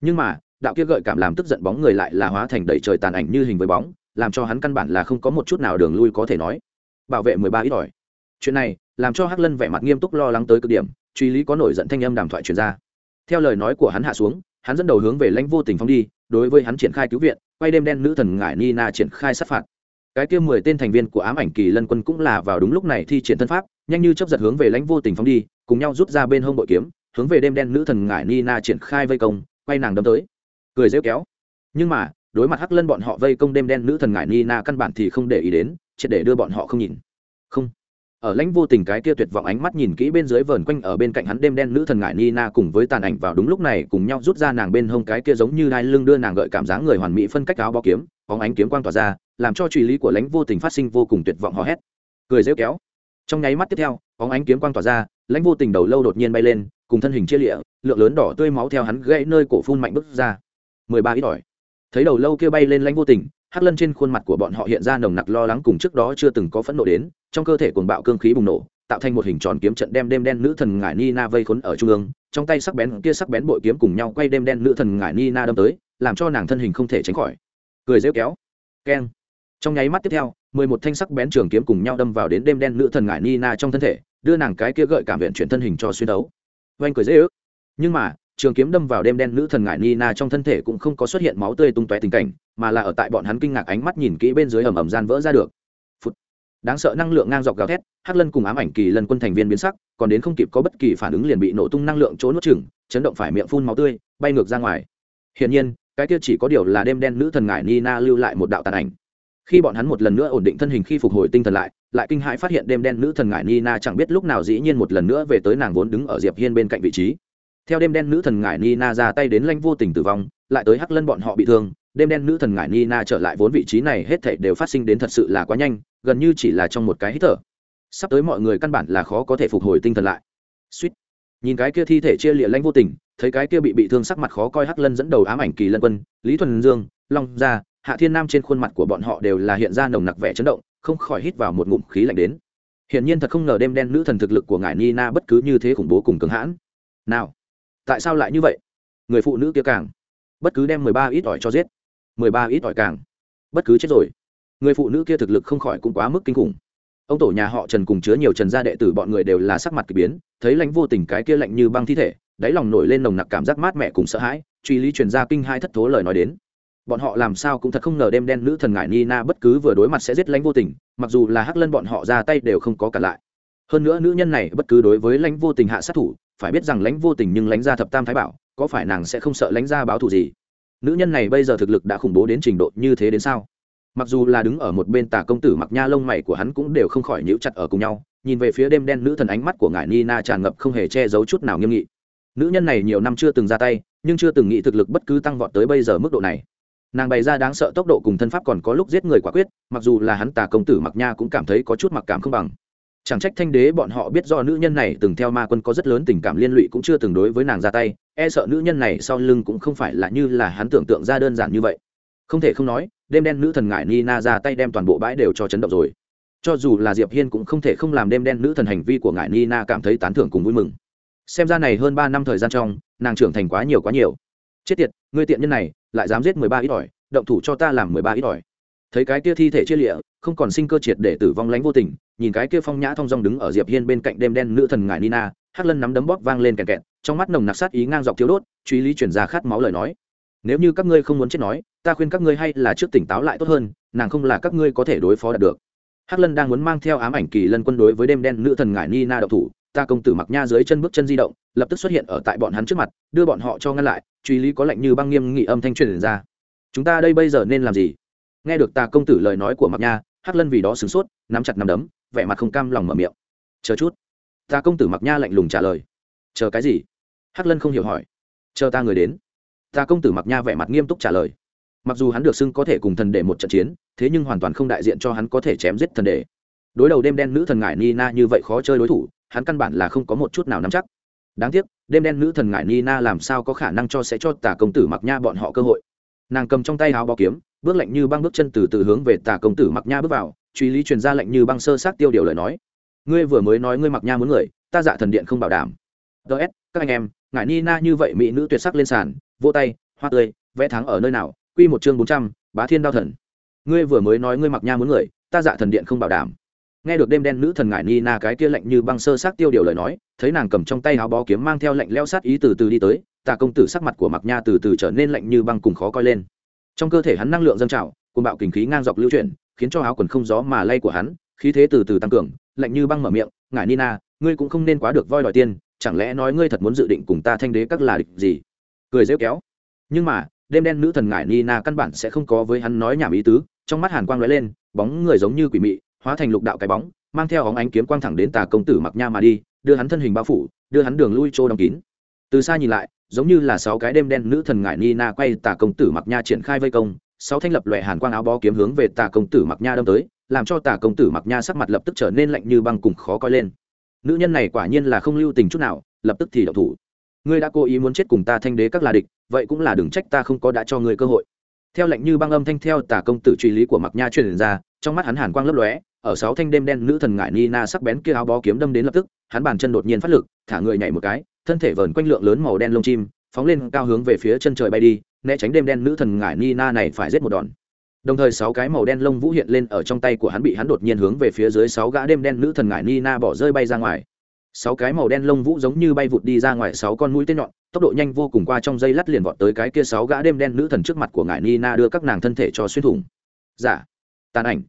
Nhưng mà, đạo kia gợi cảm làm tức giận bóng người lại là hóa thành đầy trời tàn ảnh như hình với bóng, làm cho hắn căn bản là không có một chút nào đường lui có thể nói. Bảo vệ mười ba ít ỏi. Chuyện này, làm cho hắc lân vẻ mặt nghiêm túc lo lắng tới cực điểm, truy lý có nổi giận thanh âm đàm thoại truyền ra theo lời nói của hắn hạ xuống, hắn dẫn đầu hướng về lãnh vô tình phong đi, đối với hắn triển khai cứu viện, quay đêm đen nữ thần ngải nina triển khai sát phạt. Cái kia mười tên thành viên của ám ảnh kỳ lân quân cũng là vào đúng lúc này thi triển thân pháp, nhanh như chấp giật hướng về lãnh vô tình phóng đi, cùng nhau rút ra bên hông bội kiếm, hướng về đêm đen nữ thần ngải nina triển khai vây công, quay nàng đâm tới. Cười rêu kéo. Nhưng mà, đối mặt hắc lân bọn họ vây công đêm đen nữ thần ngải nina căn bản thì không để ý đến, triệt để đưa bọn họ không nhìn. Không ở lãnh vô tình cái kia tuyệt vọng ánh mắt nhìn kỹ bên dưới vờn quanh ở bên cạnh hắn đêm đen nữ thần ngải nina cùng với tàn ảnh vào đúng lúc này cùng nhau rút ra nàng bên hông cái kia giống như đai lưng đưa nàng gợi cảm giác người hoàn mỹ phân cách áo bó kiếm, bóng ánh kiếm quang tỏa ra, làm cho truy lý của lãnh vô tình phát sinh vô cùng tuyệt vọng hò hét. Cười rêu kéo. Trong nháy mắt tiếp theo, bóng ánh kiếm quang tỏa ra, lãnh vô tình đầu lâu đột nhiên bay lên, cùng thân hình chia lịa, lượng lớn đỏ tươi máu theo hắn gãy nơi cổ phun mạnh bứt ra. Mười ba ít ỏi. Thấy đầu lâu kia bay lên lãnh vô tình hắc lân trên khuôn mặt của bọn họ hiện ra nồng nặc lo lắng cùng trước đó chưa từng có phẫn nộ đến trong cơ thể cuồng bạo cương khí bùng nổ tạo thành một hình tròn kiếm trận đem đêm đen nữ thần ngải Nina vây khốn ở trung ương, trong tay sắc bén kia sắc bén bội kiếm cùng nhau quay đêm đen nữ thần ngải Nina đâm tới, làm cho nàng thân hình không thể tránh khỏi. Cười rêu kéo. Keng. Trong nháy mắt tiếp theo, mười một thanh sắc bén trường kiếm cùng nhau đâm vào đến đêm đen nữ thần ngải Nina trong thân thể, đưa nàng cái kia gợi cảm viện chuyển thân hình cho xuyên đấu. Oanh cười dễ ức Nhưng mà, trường kiếm đâm vào đêm đen nữ thần ngải Nina trong thân thể cũng không có xuất hiện máu tươi tung tóe tình cảnh, mà là ở tại bọn hắn kinh ngạc ánh mắt nhìn kỹ bên dưới ầm ầm gian vỡ ra được. Phụt. Đáng sợ năng lượng ngang dọc gào thét, Hắc Lân cùng ám ảnh kỳ lần quân thành viên biến sắc, còn đến không kịp có bất kỳ phản ứng liền bị nổ tung năng lượng chỗ nuốt chửng, chấn động phải miệng phun máu tươi, bay ngược ra ngoài. Hiển nhiên, cái kia chỉ có điều là đêm đen nữ thần ngải Nina lưu lại một đạo tàn ảnh khi bọn hắn một lần nữa ổn định thân hình khi phục hồi tinh thần lại lại kinh hãi phát hiện đêm đen nữ thần ngải nina chẳng biết lúc nào dĩ nhiên một lần nữa về tới nàng vốn đứng ở diệp hiên bên cạnh vị trí theo đêm đen nữ thần ngải nina ra tay đến lanh vô tình tử vong, lại tới hắc lân bọn họ bị thương, đêm đen nữ thần ngải nina trở lại vốn vị trí này hết thảy đều phát sinh đến thật sự là quá nhanh, gần như chỉ là trong một cái hít thở. Sắp tới mọi người căn bản là khó có thể phục hồi tinh thần lại. Suýt. Nhìn cái kia thi thể chia lịa lanh vô tình, thấy cái kia bị bị thương sắc mặt khó coi hắc lân dẫn đầu ám ảnh kỳ lân quân, lý thuần dương, long gia, hạ thiên nam trên khuôn mặt của bọn họ đều là hiện ra nồng nặc vẻ chấn động, không khỏi hít vào một ngụm khí lạnh đến. Hiển nhiên thật không ngờ đêm đen nữ thần thực lực của ngài nina bất cứ như thế khủng bố cùng cứng hãn. Nào tại sao lại như vậy? Người phụ nữ kia càng, bất cứ đem mười ba ít ỏi cho giết, mười ba ít ỏi càng, bất cứ chết rồi. Người phụ nữ kia thực lực không khỏi cũng quá mức kinh khủng. Ông tổ nhà họ trần cùng chứa nhiều trần gia đệ tử bọn người đều là sắc mặt k ỳ biến, thấy lãnh vô tình cái kia lạnh như băng thi thể, đáy lòng nổi lên nồng nặc cảm giác mát mẻ cùng sợ hãi, truy lý truyền gia kinh hai thất thố lời nói đến. Bọn họ làm sao cũng thật không ngờ đem đen nữ thần ngải nina bất cứ vừa đối mặt sẽ giết lãnh vô tình, mặc dù là hắc lân bọn họ ra tay đều không có cả lại. Hơn nữa nữ nhân này bất cứ đối với lãnh vô tình hạ sát thủ phải biết rằng lãnh vô tình nhưng lãnh gia thập tam thái bảo, có phải nàng sẽ không sợ lãnh gia báo thù gì? Nữ nhân này bây giờ thực lực đã khủng bố đến trình độ như thế đến sao? Mặc dù là đứng ở một bên tà công tử mặc nha lông mày của hắn cũng đều không khỏi nhíu chặt ở cùng nhau, nhìn về phía đêm đen nữ thần ánh mắt của ngài nina tràn ngập không hề che giấu chút nào nghiêm nghị. Nữ nhân này nhiều năm chưa từng ra tay, nhưng chưa từng nghĩ thực lực bất cứ tăng vọt tới bây giờ mức độ này. Nàng bày ra đáng sợ tốc độ cùng thân pháp còn có lúc giết người quả quyết, mặc dù là hắn tà công tử mặc nha cũng cảm thấy có chút mặc cảm không bằng chẳng trách thanh đế bọn họ biết do nữ nhân này từng theo ma quân có rất lớn tình cảm liên lụy cũng chưa từng đối với nàng ra tay e sợ nữ nhân này sau lưng cũng không phải là như là hắn tưởng tượng ra đơn giản như vậy. Không thể không nói, đêm đen nữ thần ngải nina ra tay đem toàn bộ bãi đều cho chấn động rồi. Cho dù là diệp hiên cũng không thể không làm đêm đen nữ thần hành vi của ngải nina cảm thấy tán thưởng cùng vui mừng. Xem ra này hơn ba năm thời gian trong, nàng trưởng thành quá nhiều quá nhiều. Chết tiệt, ngươi tiện nhân này, lại dám giết mười ba ít ỏi, động thủ cho ta làm mười ba ít ỏi. Thấy cái kia thi thể chia lịa, không còn sinh cơ triệt để tử vong lánh vô tình nhìn cái kia phong nhã thong dong đứng ở diệp hiên bên cạnh đêm đen nữ thần ngải nina hắc lân nắm đấm bóp vang lên kẹt kẹt, trong mắt nồng nặc sát ý ngang dọc thiếu đốt, truy lý chuyển ra khát máu lời nói. Nếu như các ngươi không muốn chết nói, ta khuyên các ngươi hay là trước tỉnh táo lại tốt hơn, nàng không là các ngươi có thể đối phó đạt được. Hắc lân đang muốn mang theo ám ảnh kỳ lân quân đối với đêm đen nữ thần ngải nina độc thủ, ta công tử mặc nha dưới chân bước chân di động, lập tức xuất hiện ở tại bọn hắn trước mặt, đưa bọn họ cho ngăn lại, truy lý có lệnh như băng nghiêm nghị âm thanh truyền ra. Chúng ta đây bây giờ nên làm gì? Nghe được ta công tử lời nói của mặc nha hắc lân vì đó sửng sốt, nắm chặt nắm đấm, vẻ mặt không cam lòng mở miệng. Chờ chút, ta công tử mặc nha lạnh lùng trả lời. Chờ cái gì? Hắc lân không hiểu hỏi. Chờ ta người đến. Ta công tử mặc nha vẻ mặt nghiêm túc trả lời. Mặc dù hắn được xưng có thể cùng thần đệ một trận chiến, thế nhưng hoàn toàn không đại diện cho hắn có thể chém giết thần đệ. Đối đầu đêm đen nữ thần ngải nina như vậy khó chơi đối thủ, hắn căn bản là không có một chút nào nắm chắc. Đáng tiếc, đêm đen nữ thần ngải nina làm sao có khả năng cho sẽ cho tà công tử mặc nha bọn họ cơ hội. Nàng cầm trong tay áo bó kiếm bước lạnh như băng bước chân từ từ hướng về tà công tử mặc nha bước vào, truy lý truyền ra lệnh như băng sơ sát tiêu điều lời nói. Ngươi vừa mới nói ngươi mặc nha muốn người, ta dạ thần điện không bảo đảm. Ts các anh em ngải nina như vậy mỹ nữ tuyệt sắc lên sàn vô tay, hoa tươi, vẽ thắng ở nơi nào? Quy một chương bốn trăm, bá thiên đao thần. Ngươi vừa mới nói ngươi mặc nha muốn người, ta dạ thần điện không bảo đảm. Nghe được đêm đen nữ thần ngải nina cái kia lạnh như băng sơ sát tiêu điều lời nói, thấy nàng cầm trong tay áo bó kiếm mang theo lạnh leo sát ý từ từ đi tới, tà công tử sắc mặt của mặc nha từ từ trở nên lạnh như băng cùng khó coi lên trong cơ thể hắn năng lượng dâng trào cùng bạo kình khí ngang dọc lưu chuyển, khiến cho áo quần không gió mà lay của hắn, khí thế từ từ tăng cường, lạnh như băng mở miệng ngải nina, ngươi cũng không nên quá được voi đòi tiên chẳng lẽ nói ngươi thật muốn dự định cùng ta thanh đế các là địch gì? Cười rêu kéo. Nhưng mà, đêm đen nữ thần ngải nina căn bản sẽ không có với hắn nói nhảm ý tứ, trong mắt hàn quang lóe lên, bóng người giống như quỷ mị, hóa thành lục đạo cái bóng, mang theo óng ánh kiếm quang thẳng đến tà công tử mặc nha mà đi, đưa hắn thân hình bao phủ, đưa hắn đường lui trô đóng kín. Từ xa nhìn lại giống như là sáu cái đêm đen nữ thần ngải nina quay tà công tử mặc nha triển khai vây công, sáu thanh lập loại hàn quang áo bó kiếm hướng về tà công tử mặc nha đâm tới, làm cho tà công tử mặc nha sắc mặt lập tức trở nên lạnh như băng cùng khó coi lên. Nữ nhân này quả nhiên là không lưu tình chút nào, lập tức thì đậu thủ. Ngươi đã cố ý muốn chết cùng ta thanh đế các là địch, vậy cũng là đừng trách ta không có đã cho ngươi cơ hội. Theo lệnh như băng âm thanh theo tà công tử truy lý của mặc nha truyền ra, trong mắt hắn hàn quang lấp lóe ở sáu thanh đêm đen nữ thần ngải nina sắc bén kia áo bó kiếm đâm đến lập tức, hắn bàn chân đột nhiên phát lực, thả người nhảy một cái, thân thể vờn quanh lượng lớn màu đen lông chim, phóng lên cao hướng về phía chân trời bay đi, né tránh đêm đen nữ thần ngải nina này phải giết một đòn. Đồng thời sáu cái màu đen lông vũ hiện lên ở trong tay của hắn bị hắn đột nhiên hướng về phía dưới sáu gã đêm đen nữ thần ngải nina bỏ rơi bay ra ngoài. Sáu cái màu đen lông vũ giống như bay vụt đi ra ngoài sáu con mũi tên nhọn, tốc độ nhanh vô cùng qua trong dây lát liền vọt tới cái kia sáu gã đêm đen nữ thần trước mặt của ngải nina đưa các nàng thân thể cho xuyên thủng. Giả dạ. tàn ảnh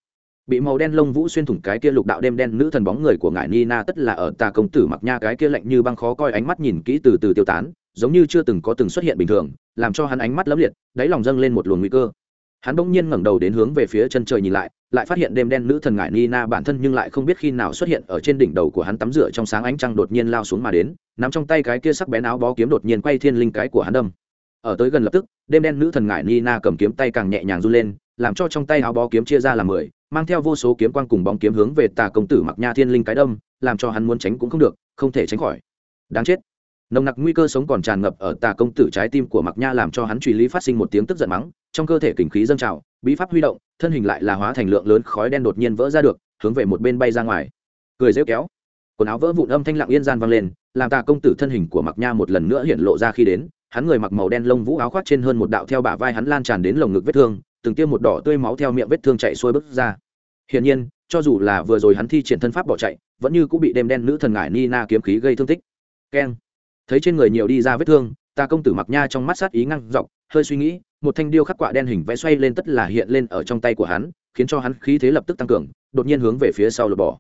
bị màu đen lông vũ xuyên thủng cái kia lục đạo đêm đen nữ thần bóng người của ngải nina tất là ở tà công tử mặc nha cái kia lạnh như băng khó coi ánh mắt nhìn kỹ từ từ tiêu tán, giống như chưa từng có từng xuất hiện bình thường, làm cho hắn ánh mắt lấm liệt, đáy lòng dâng lên một luồng nguy cơ. Hắn bỗng nhiên ngẩng đầu đến hướng về phía chân trời nhìn lại lại phát hiện đêm đen nữ thần ngải nina bản thân nhưng lại không biết khi nào xuất hiện ở trên đỉnh đầu của hắn tắm rửa trong sáng ánh trăng đột nhiên lao xuống mà đến, nắm trong tay cái kia sắc bén áo bó kiếm đột nhiên quay thiên linh cái của hắn đâm. Ở tới gần lập tức, đêm đen nữ thần ngải nina cầm kiếm tay càng nhẹ nhàng run lên, làm cho trong tay áo bó kiếm chia ra làm mười mang theo vô số kiếm quang cùng bóng kiếm hướng về tà công tử mặc nha thiên linh cái đâm, làm cho hắn muốn tránh cũng không được, không thể tránh khỏi. Đáng chết. Nồng nặc nguy cơ sống còn tràn ngập ở tà công tử trái tim của mặc nha làm cho hắn truy lý phát sinh một tiếng tức giận mắng, trong cơ thể kình khí dâng trào, bí pháp huy động, thân hình lại là hóa thành lượng lớn khói đen đột nhiên vỡ ra được, hướng về một bên bay ra ngoài. Cười rêu kéo. Quần áo vỡ vụn âm thanh lặng yên gian vang lên, làm tà công tử thân hình của mặc nha một lần nữa hiện lộ ra khi đến, hắn người mặc màu đen lông vũ áo khoác trên hơn một đạo theo bả vai hắn lan tràn đến lồng ngực vết thương từng tiêm một đỏ tươi máu theo miệng vết thương chạy xuôi bước ra. Hiển nhiên, cho dù là vừa rồi hắn thi triển thân pháp bỏ chạy, vẫn như cũng bị đêm đen nữ thần ngải nina kiếm khí gây thương tích. Keng. Thấy trên người nhiều đi ra vết thương, ta công tử mặc nha trong mắt sát ý ngăn dọc, hơi suy nghĩ, một thanh điêu khắc quạ đen hình vẽ xoay lên tất là hiện lên ở trong tay của hắn, khiến cho hắn khí thế lập tức tăng cường, đột nhiên hướng về phía sau lột bỏ.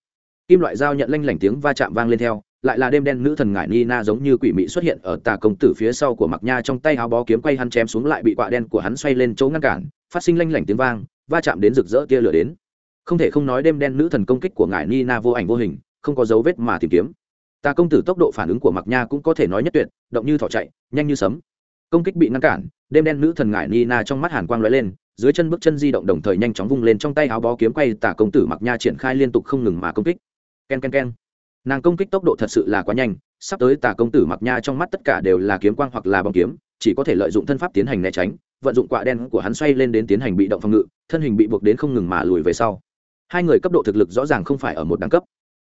Kim loại dao nhận lanh lảnh tiếng va chạm vang lên theo, lại là đêm đen nữ thần ngải nina giống như quỷ mị xuất hiện ở tà công tử phía sau của mặc nha trong tay áo bó kiếm quay hắn chém xuống lại bị quạ đen của hắn xoay lên chỗ ngăn cản phát sinh lanh lảnh tiếng vang, va chạm đến rực rỡ tia lửa đến. Không thể không nói đêm đen nữ thần công kích của ngải nina vô ảnh vô hình, không có dấu vết mà tìm kiếm. Ta công tử tốc độ phản ứng của mặc nha cũng có thể nói nhất tuyệt, động như thỏ chạy, nhanh như sấm. Công kích bị ngăn cản, đêm đen nữ thần ngải nina trong mắt hàn quang lóe lên, dưới chân bước chân di động đồng thời nhanh chóng vung lên trong tay áo bó kiếm quay, tả công tử mặc nha triển khai liên tục không ngừng mà công kích. Ken ken ken. Nàng công kích tốc độ thật sự là quá nhanh, sắp tới tả công tử mặc nha trong mắt tất cả đều là kiếm quang hoặc là bóng kiếm chỉ có thể lợi dụng thân pháp tiến hành né tránh, vận dụng quạ đen của hắn xoay lên đến tiến hành bị động phòng ngự, thân hình bị buộc đến không ngừng mà lùi về sau. Hai người cấp độ thực lực rõ ràng không phải ở một đẳng cấp.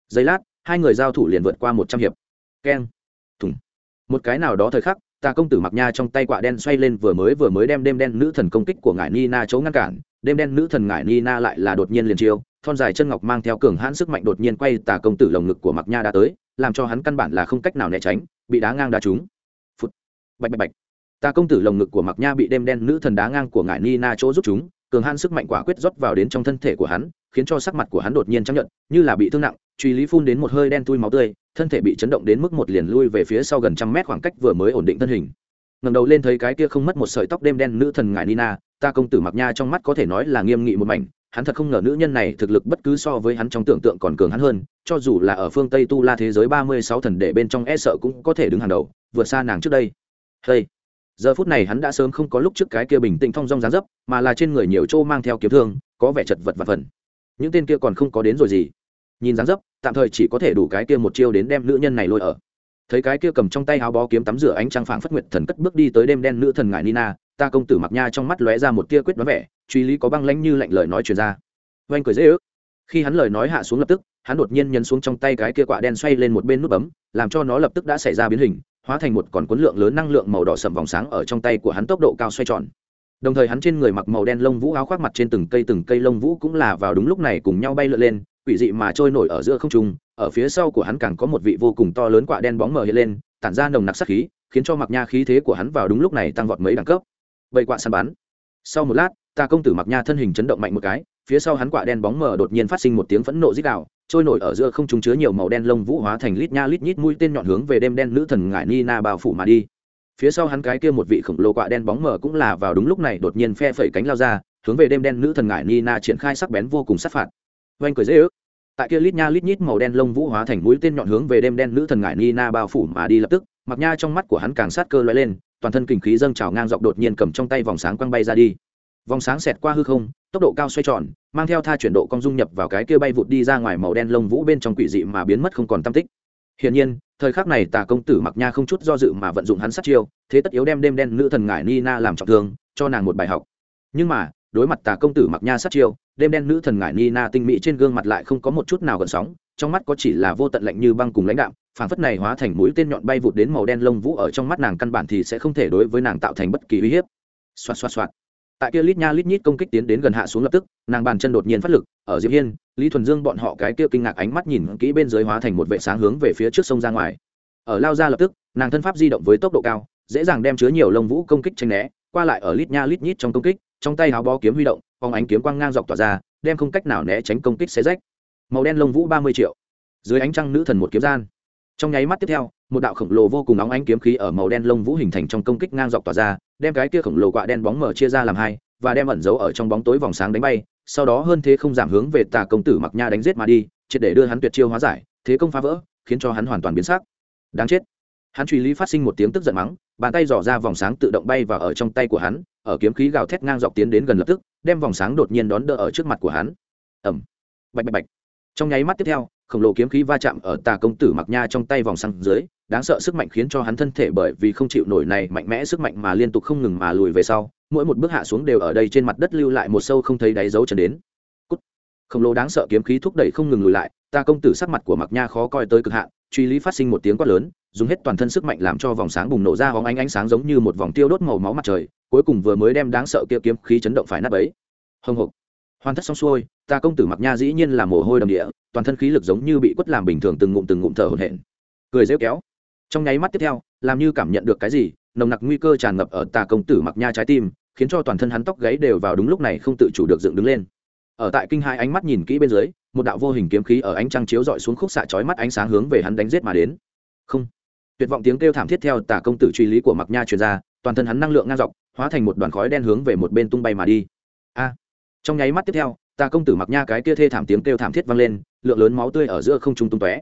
Giây lát, hai người giao thủ liền vượt qua một trăm hiệp. Keng, thùng. Một cái nào đó thời khắc tà công tử mặc nha trong tay quạ đen xoay lên vừa mới vừa mới đem đêm đen nữ thần công kích của ngải nina chấu ngăn cản, đêm đen nữ thần ngải nina lại là đột nhiên liền chiêu, thon dài chân ngọc mang theo cường hãn sức mạnh đột nhiên quay tà công tử lồng ngực của mặc nha đã tới, làm cho hắn căn bản là không cách nào né tránh, bị đá ngang đá trúng. Phút bạch bạch bạch. Ta công tử lồng ngực của mặc nha bị đêm đen nữ thần đá ngang của ngải nina chỗ giúp chúng, cường han sức mạnh quả quyết rót vào đến trong thân thể của hắn, khiến cho sắc mặt của hắn đột nhiên chấp nhận như là bị thương nặng, truy lý phun đến một hơi đen tui máu tươi, thân thể bị chấn động đến mức một liền lui về phía sau gần trăm mét khoảng cách vừa mới ổn định thân hình ngẩng đầu lên thấy cái kia không mất một sợi tóc đêm đen nữ thần ngải nina, ta công tử mặc nha trong mắt có thể nói là nghiêm nghị một mảnh, hắn thật không ngờ nữ nhân này thực lực bất cứ so với hắn trong tưởng tượng còn cường hắn hơn, cho dù là ở phương tây tu la thế giới ba mươi sáu thần đệ bên trong e sợ cũng có thể đứng hàng đầu, vượt xa nàng trước đây hey giờ phút này hắn đã sớm không có lúc trước cái kia bình tĩnh thong dong dáng dấp, mà là trên người nhiều chỗ mang theo kiếm thương, có vẻ chật vật và phần. Những tên kia còn không có đến rồi gì. Nhìn dáng dấp, tạm thời chỉ có thể đủ cái kia một chiêu đến đem nữ nhân này lôi ở. Thấy cái kia cầm trong tay áo bó kiếm tắm rửa ánh trăng phảng phất nguyệt thần cất bước đi tới đêm đen nữ thần ngại nina, ta công tử mặc nha trong mắt lóe ra một tia quyết đoán vẻ, truy lý có băng lãnh như lạnh lời nói truyền ra. Oanh cười dễ ước. Khi hắn lời nói hạ xuống lập tức, hắn đột nhiên nhấn xuống trong tay cái kia quả đen xoay lên một bên nút bấm, làm cho nó lập tức đã xảy ra biến hình hóa thành một còn cuốn lượng lớn năng lượng màu đỏ sầm vòng sáng ở trong tay của hắn tốc độ cao xoay tròn. Đồng thời hắn trên người mặc màu đen lông vũ áo khoác mặt trên từng cây từng cây lông vũ cũng là vào đúng lúc này cùng nhau bay lượn lên, quỷ dị mà trôi nổi ở giữa không trung, ở phía sau của hắn càng có một vị vô cùng to lớn quạ đen bóng mờ hiện lên, tản ra nồng nặc sắc khí, khiến cho mặc nha khí thế của hắn vào đúng lúc này tăng vọt mấy đẳng cấp. Vậy quạ săn bắn. Sau một lát, ta công tử mặc nha thân hình chấn động mạnh một cái, phía sau hắn quạ đen bóng mờ đột nhiên phát sinh một tiếng phẫn nộ dích đạo trôi nổi ở giữa không trung chứa nhiều màu đen lông vũ hóa thành lít nha lít nhít mũi tên nhọn hướng về đêm đen nữ thần ngải nina bao phủ mà đi. Phía sau hắn cái kia một vị khổng lồ quạ đen bóng mờ cũng là vào đúng lúc này đột nhiên phe phẩy cánh lao ra, hướng về đêm đen nữ thần ngải nina triển khai sắc bén vô cùng sát phạt. Oanh cười dễ ước. Tại kia lít nha lít nhít màu đen lông vũ hóa thành mũi tên nhọn hướng về đêm đen nữ thần ngải nina bao phủ mà đi lập tức, mặc nha trong mắt của hắn càng sát cơ lóe lên, toàn thân kinh khí dâng trào ngang dọc đột nhiên cầm trong tay vòng sáng quăng bay ra đi vòng sáng xẹt qua hư không, tốc độ cao xoay tròn, mang theo tha chuyển độ cong dung nhập vào cái kia bay vụt đi ra ngoài màu đen lông vũ bên trong quỷ dị mà biến mất không còn tam tích. Hiển nhiên, thời khắc này tà công tử mặc nha không chút do dự mà vận dụng hắn sát chiêu, thế tất yếu đem đêm đen nữ thần ngải nina làm trọng thương, cho nàng một bài học. Nhưng mà, đối mặt tà công tử mặc nha sát chiêu, đêm đen nữ thần ngải nina tinh mỹ trên gương mặt lại không có một chút nào gần sóng, trong mắt có chỉ là vô tận lạnh như băng cùng lãnh đạm phản phất này hóa thành mũi tên nhọn bay vụt đến màu đen lông vũ ở trong mắt nàng căn bản thì sẽ không thể đối với nàng tạo thành bất kỳ uy hiếp. Xoạt xoạt xoạt tại kia lít nha lít nhít công kích tiến đến gần hạ xuống lập tức, nàng bàn chân đột nhiên phát lực, ở diệp hiên, lý thuần dương bọn họ cái kia kinh ngạc ánh mắt nhìn kỹ bên dưới hóa thành một vệ sáng hướng về phía trước sông ra ngoài. Ở lao ra lập tức, nàng thân pháp di động với tốc độ cao, dễ dàng đem chứa nhiều lông vũ công kích tranh né, qua lại ở lít nha lít nhít trong công kích, trong tay háo bó kiếm huy động phóng ánh kiếm quang ngang dọc tỏa ra, đem không cách nào né tránh công kích xé rách. Màu đen lông vũ ba mươi triệu. Dưới ánh trăng nữ thần một kiếm gian. Trong nháy mắt tiếp theo một đạo khổng lồ vô cùng nóng ánh kiếm khí ở màu đen lông vũ hình thành trong công kích ngang dọc tỏa ra, đem cái kia khổng lồ quạ đen bóng mở chia ra làm hai, và đem ẩn giấu ở trong bóng tối vòng sáng đánh bay, sau đó hơn thế không giảm hướng về tà công tử mặc nha đánh giết mà đi, triệt để đưa hắn tuyệt chiêu hóa giải, thế công phá vỡ, khiến cho hắn hoàn toàn biến sắc. Đáng chết. Hắn truy lý phát sinh một tiếng tức giận mắng, bàn tay dò ra vòng sáng tự động bay và ở trong tay của hắn, ở kiếm khí gào thét ngang dọc tiến đến gần lập tức, đem vòng sáng đột nhiên đón đỡ ở trước mặt của hắn. Ẩm bạch bạch bạch. Trong nháy mắt tiếp theo, khổng lồ kiếm khí va chạm ở tà công tử mặc nha trong tay vòng sáng dưới đáng sợ sức mạnh khiến cho hắn thân thể bởi vì không chịu nổi này mạnh mẽ sức mạnh mà liên tục không ngừng mà lùi về sau, mỗi một bước hạ xuống đều ở đây trên mặt đất lưu lại một sâu không thấy đáy dấu chân đến. Cút. khổng lồ đáng sợ kiếm khí thúc đẩy không ngừng lùi lại, ta công tử sắc mặt của mặc nha khó coi tới cực hạn, truy lý phát sinh một tiếng quát lớn, dùng hết toàn thân sức mạnh làm cho vòng sáng bùng nổ ra hóng ánh ánh sáng giống như một vòng tiêu đốt màu máu mặt trời, cuối cùng vừa mới đem đáng sợ kia kiếm khí chấn động phải nát ấy hồng hộc. Hoàn tất xong xuôi, ta công tử mặc nha dĩ nhiên là mồ hôi đầm địa, toàn thân khí lực giống như bị quất làm bình thường từng ngụm từng ngụm thở hổn hển. Cười rêu kéo trong nháy mắt tiếp theo, làm như cảm nhận được cái gì, nồng nặc nguy cơ tràn ngập ở tà công tử mặc nha trái tim, khiến cho toàn thân hắn tóc gáy đều vào đúng lúc này không tự chủ được dựng đứng lên. Ở tại kinh hai ánh mắt nhìn kỹ bên dưới, một đạo vô hình kiếm khí ở ánh trăng chiếu dọi xuống khúc xạ chói mắt ánh sáng hướng về hắn đánh giết mà đến. Không. Tuyệt vọng tiếng kêu thảm thiết theo tà công tử truy lý của mặc nha truyền ra, toàn thân hắn năng lượng ngang dọc, hóa thành một đoàn khói đen hướng về một bên tung bay mà đi. A. Trong nháy mắt tiếp theo, tà công tử mặc nha cái kia thê thảm tiếng kêu thảm thiết vang lên, lượng lớn máu tươi ở giữa không trung tung tóe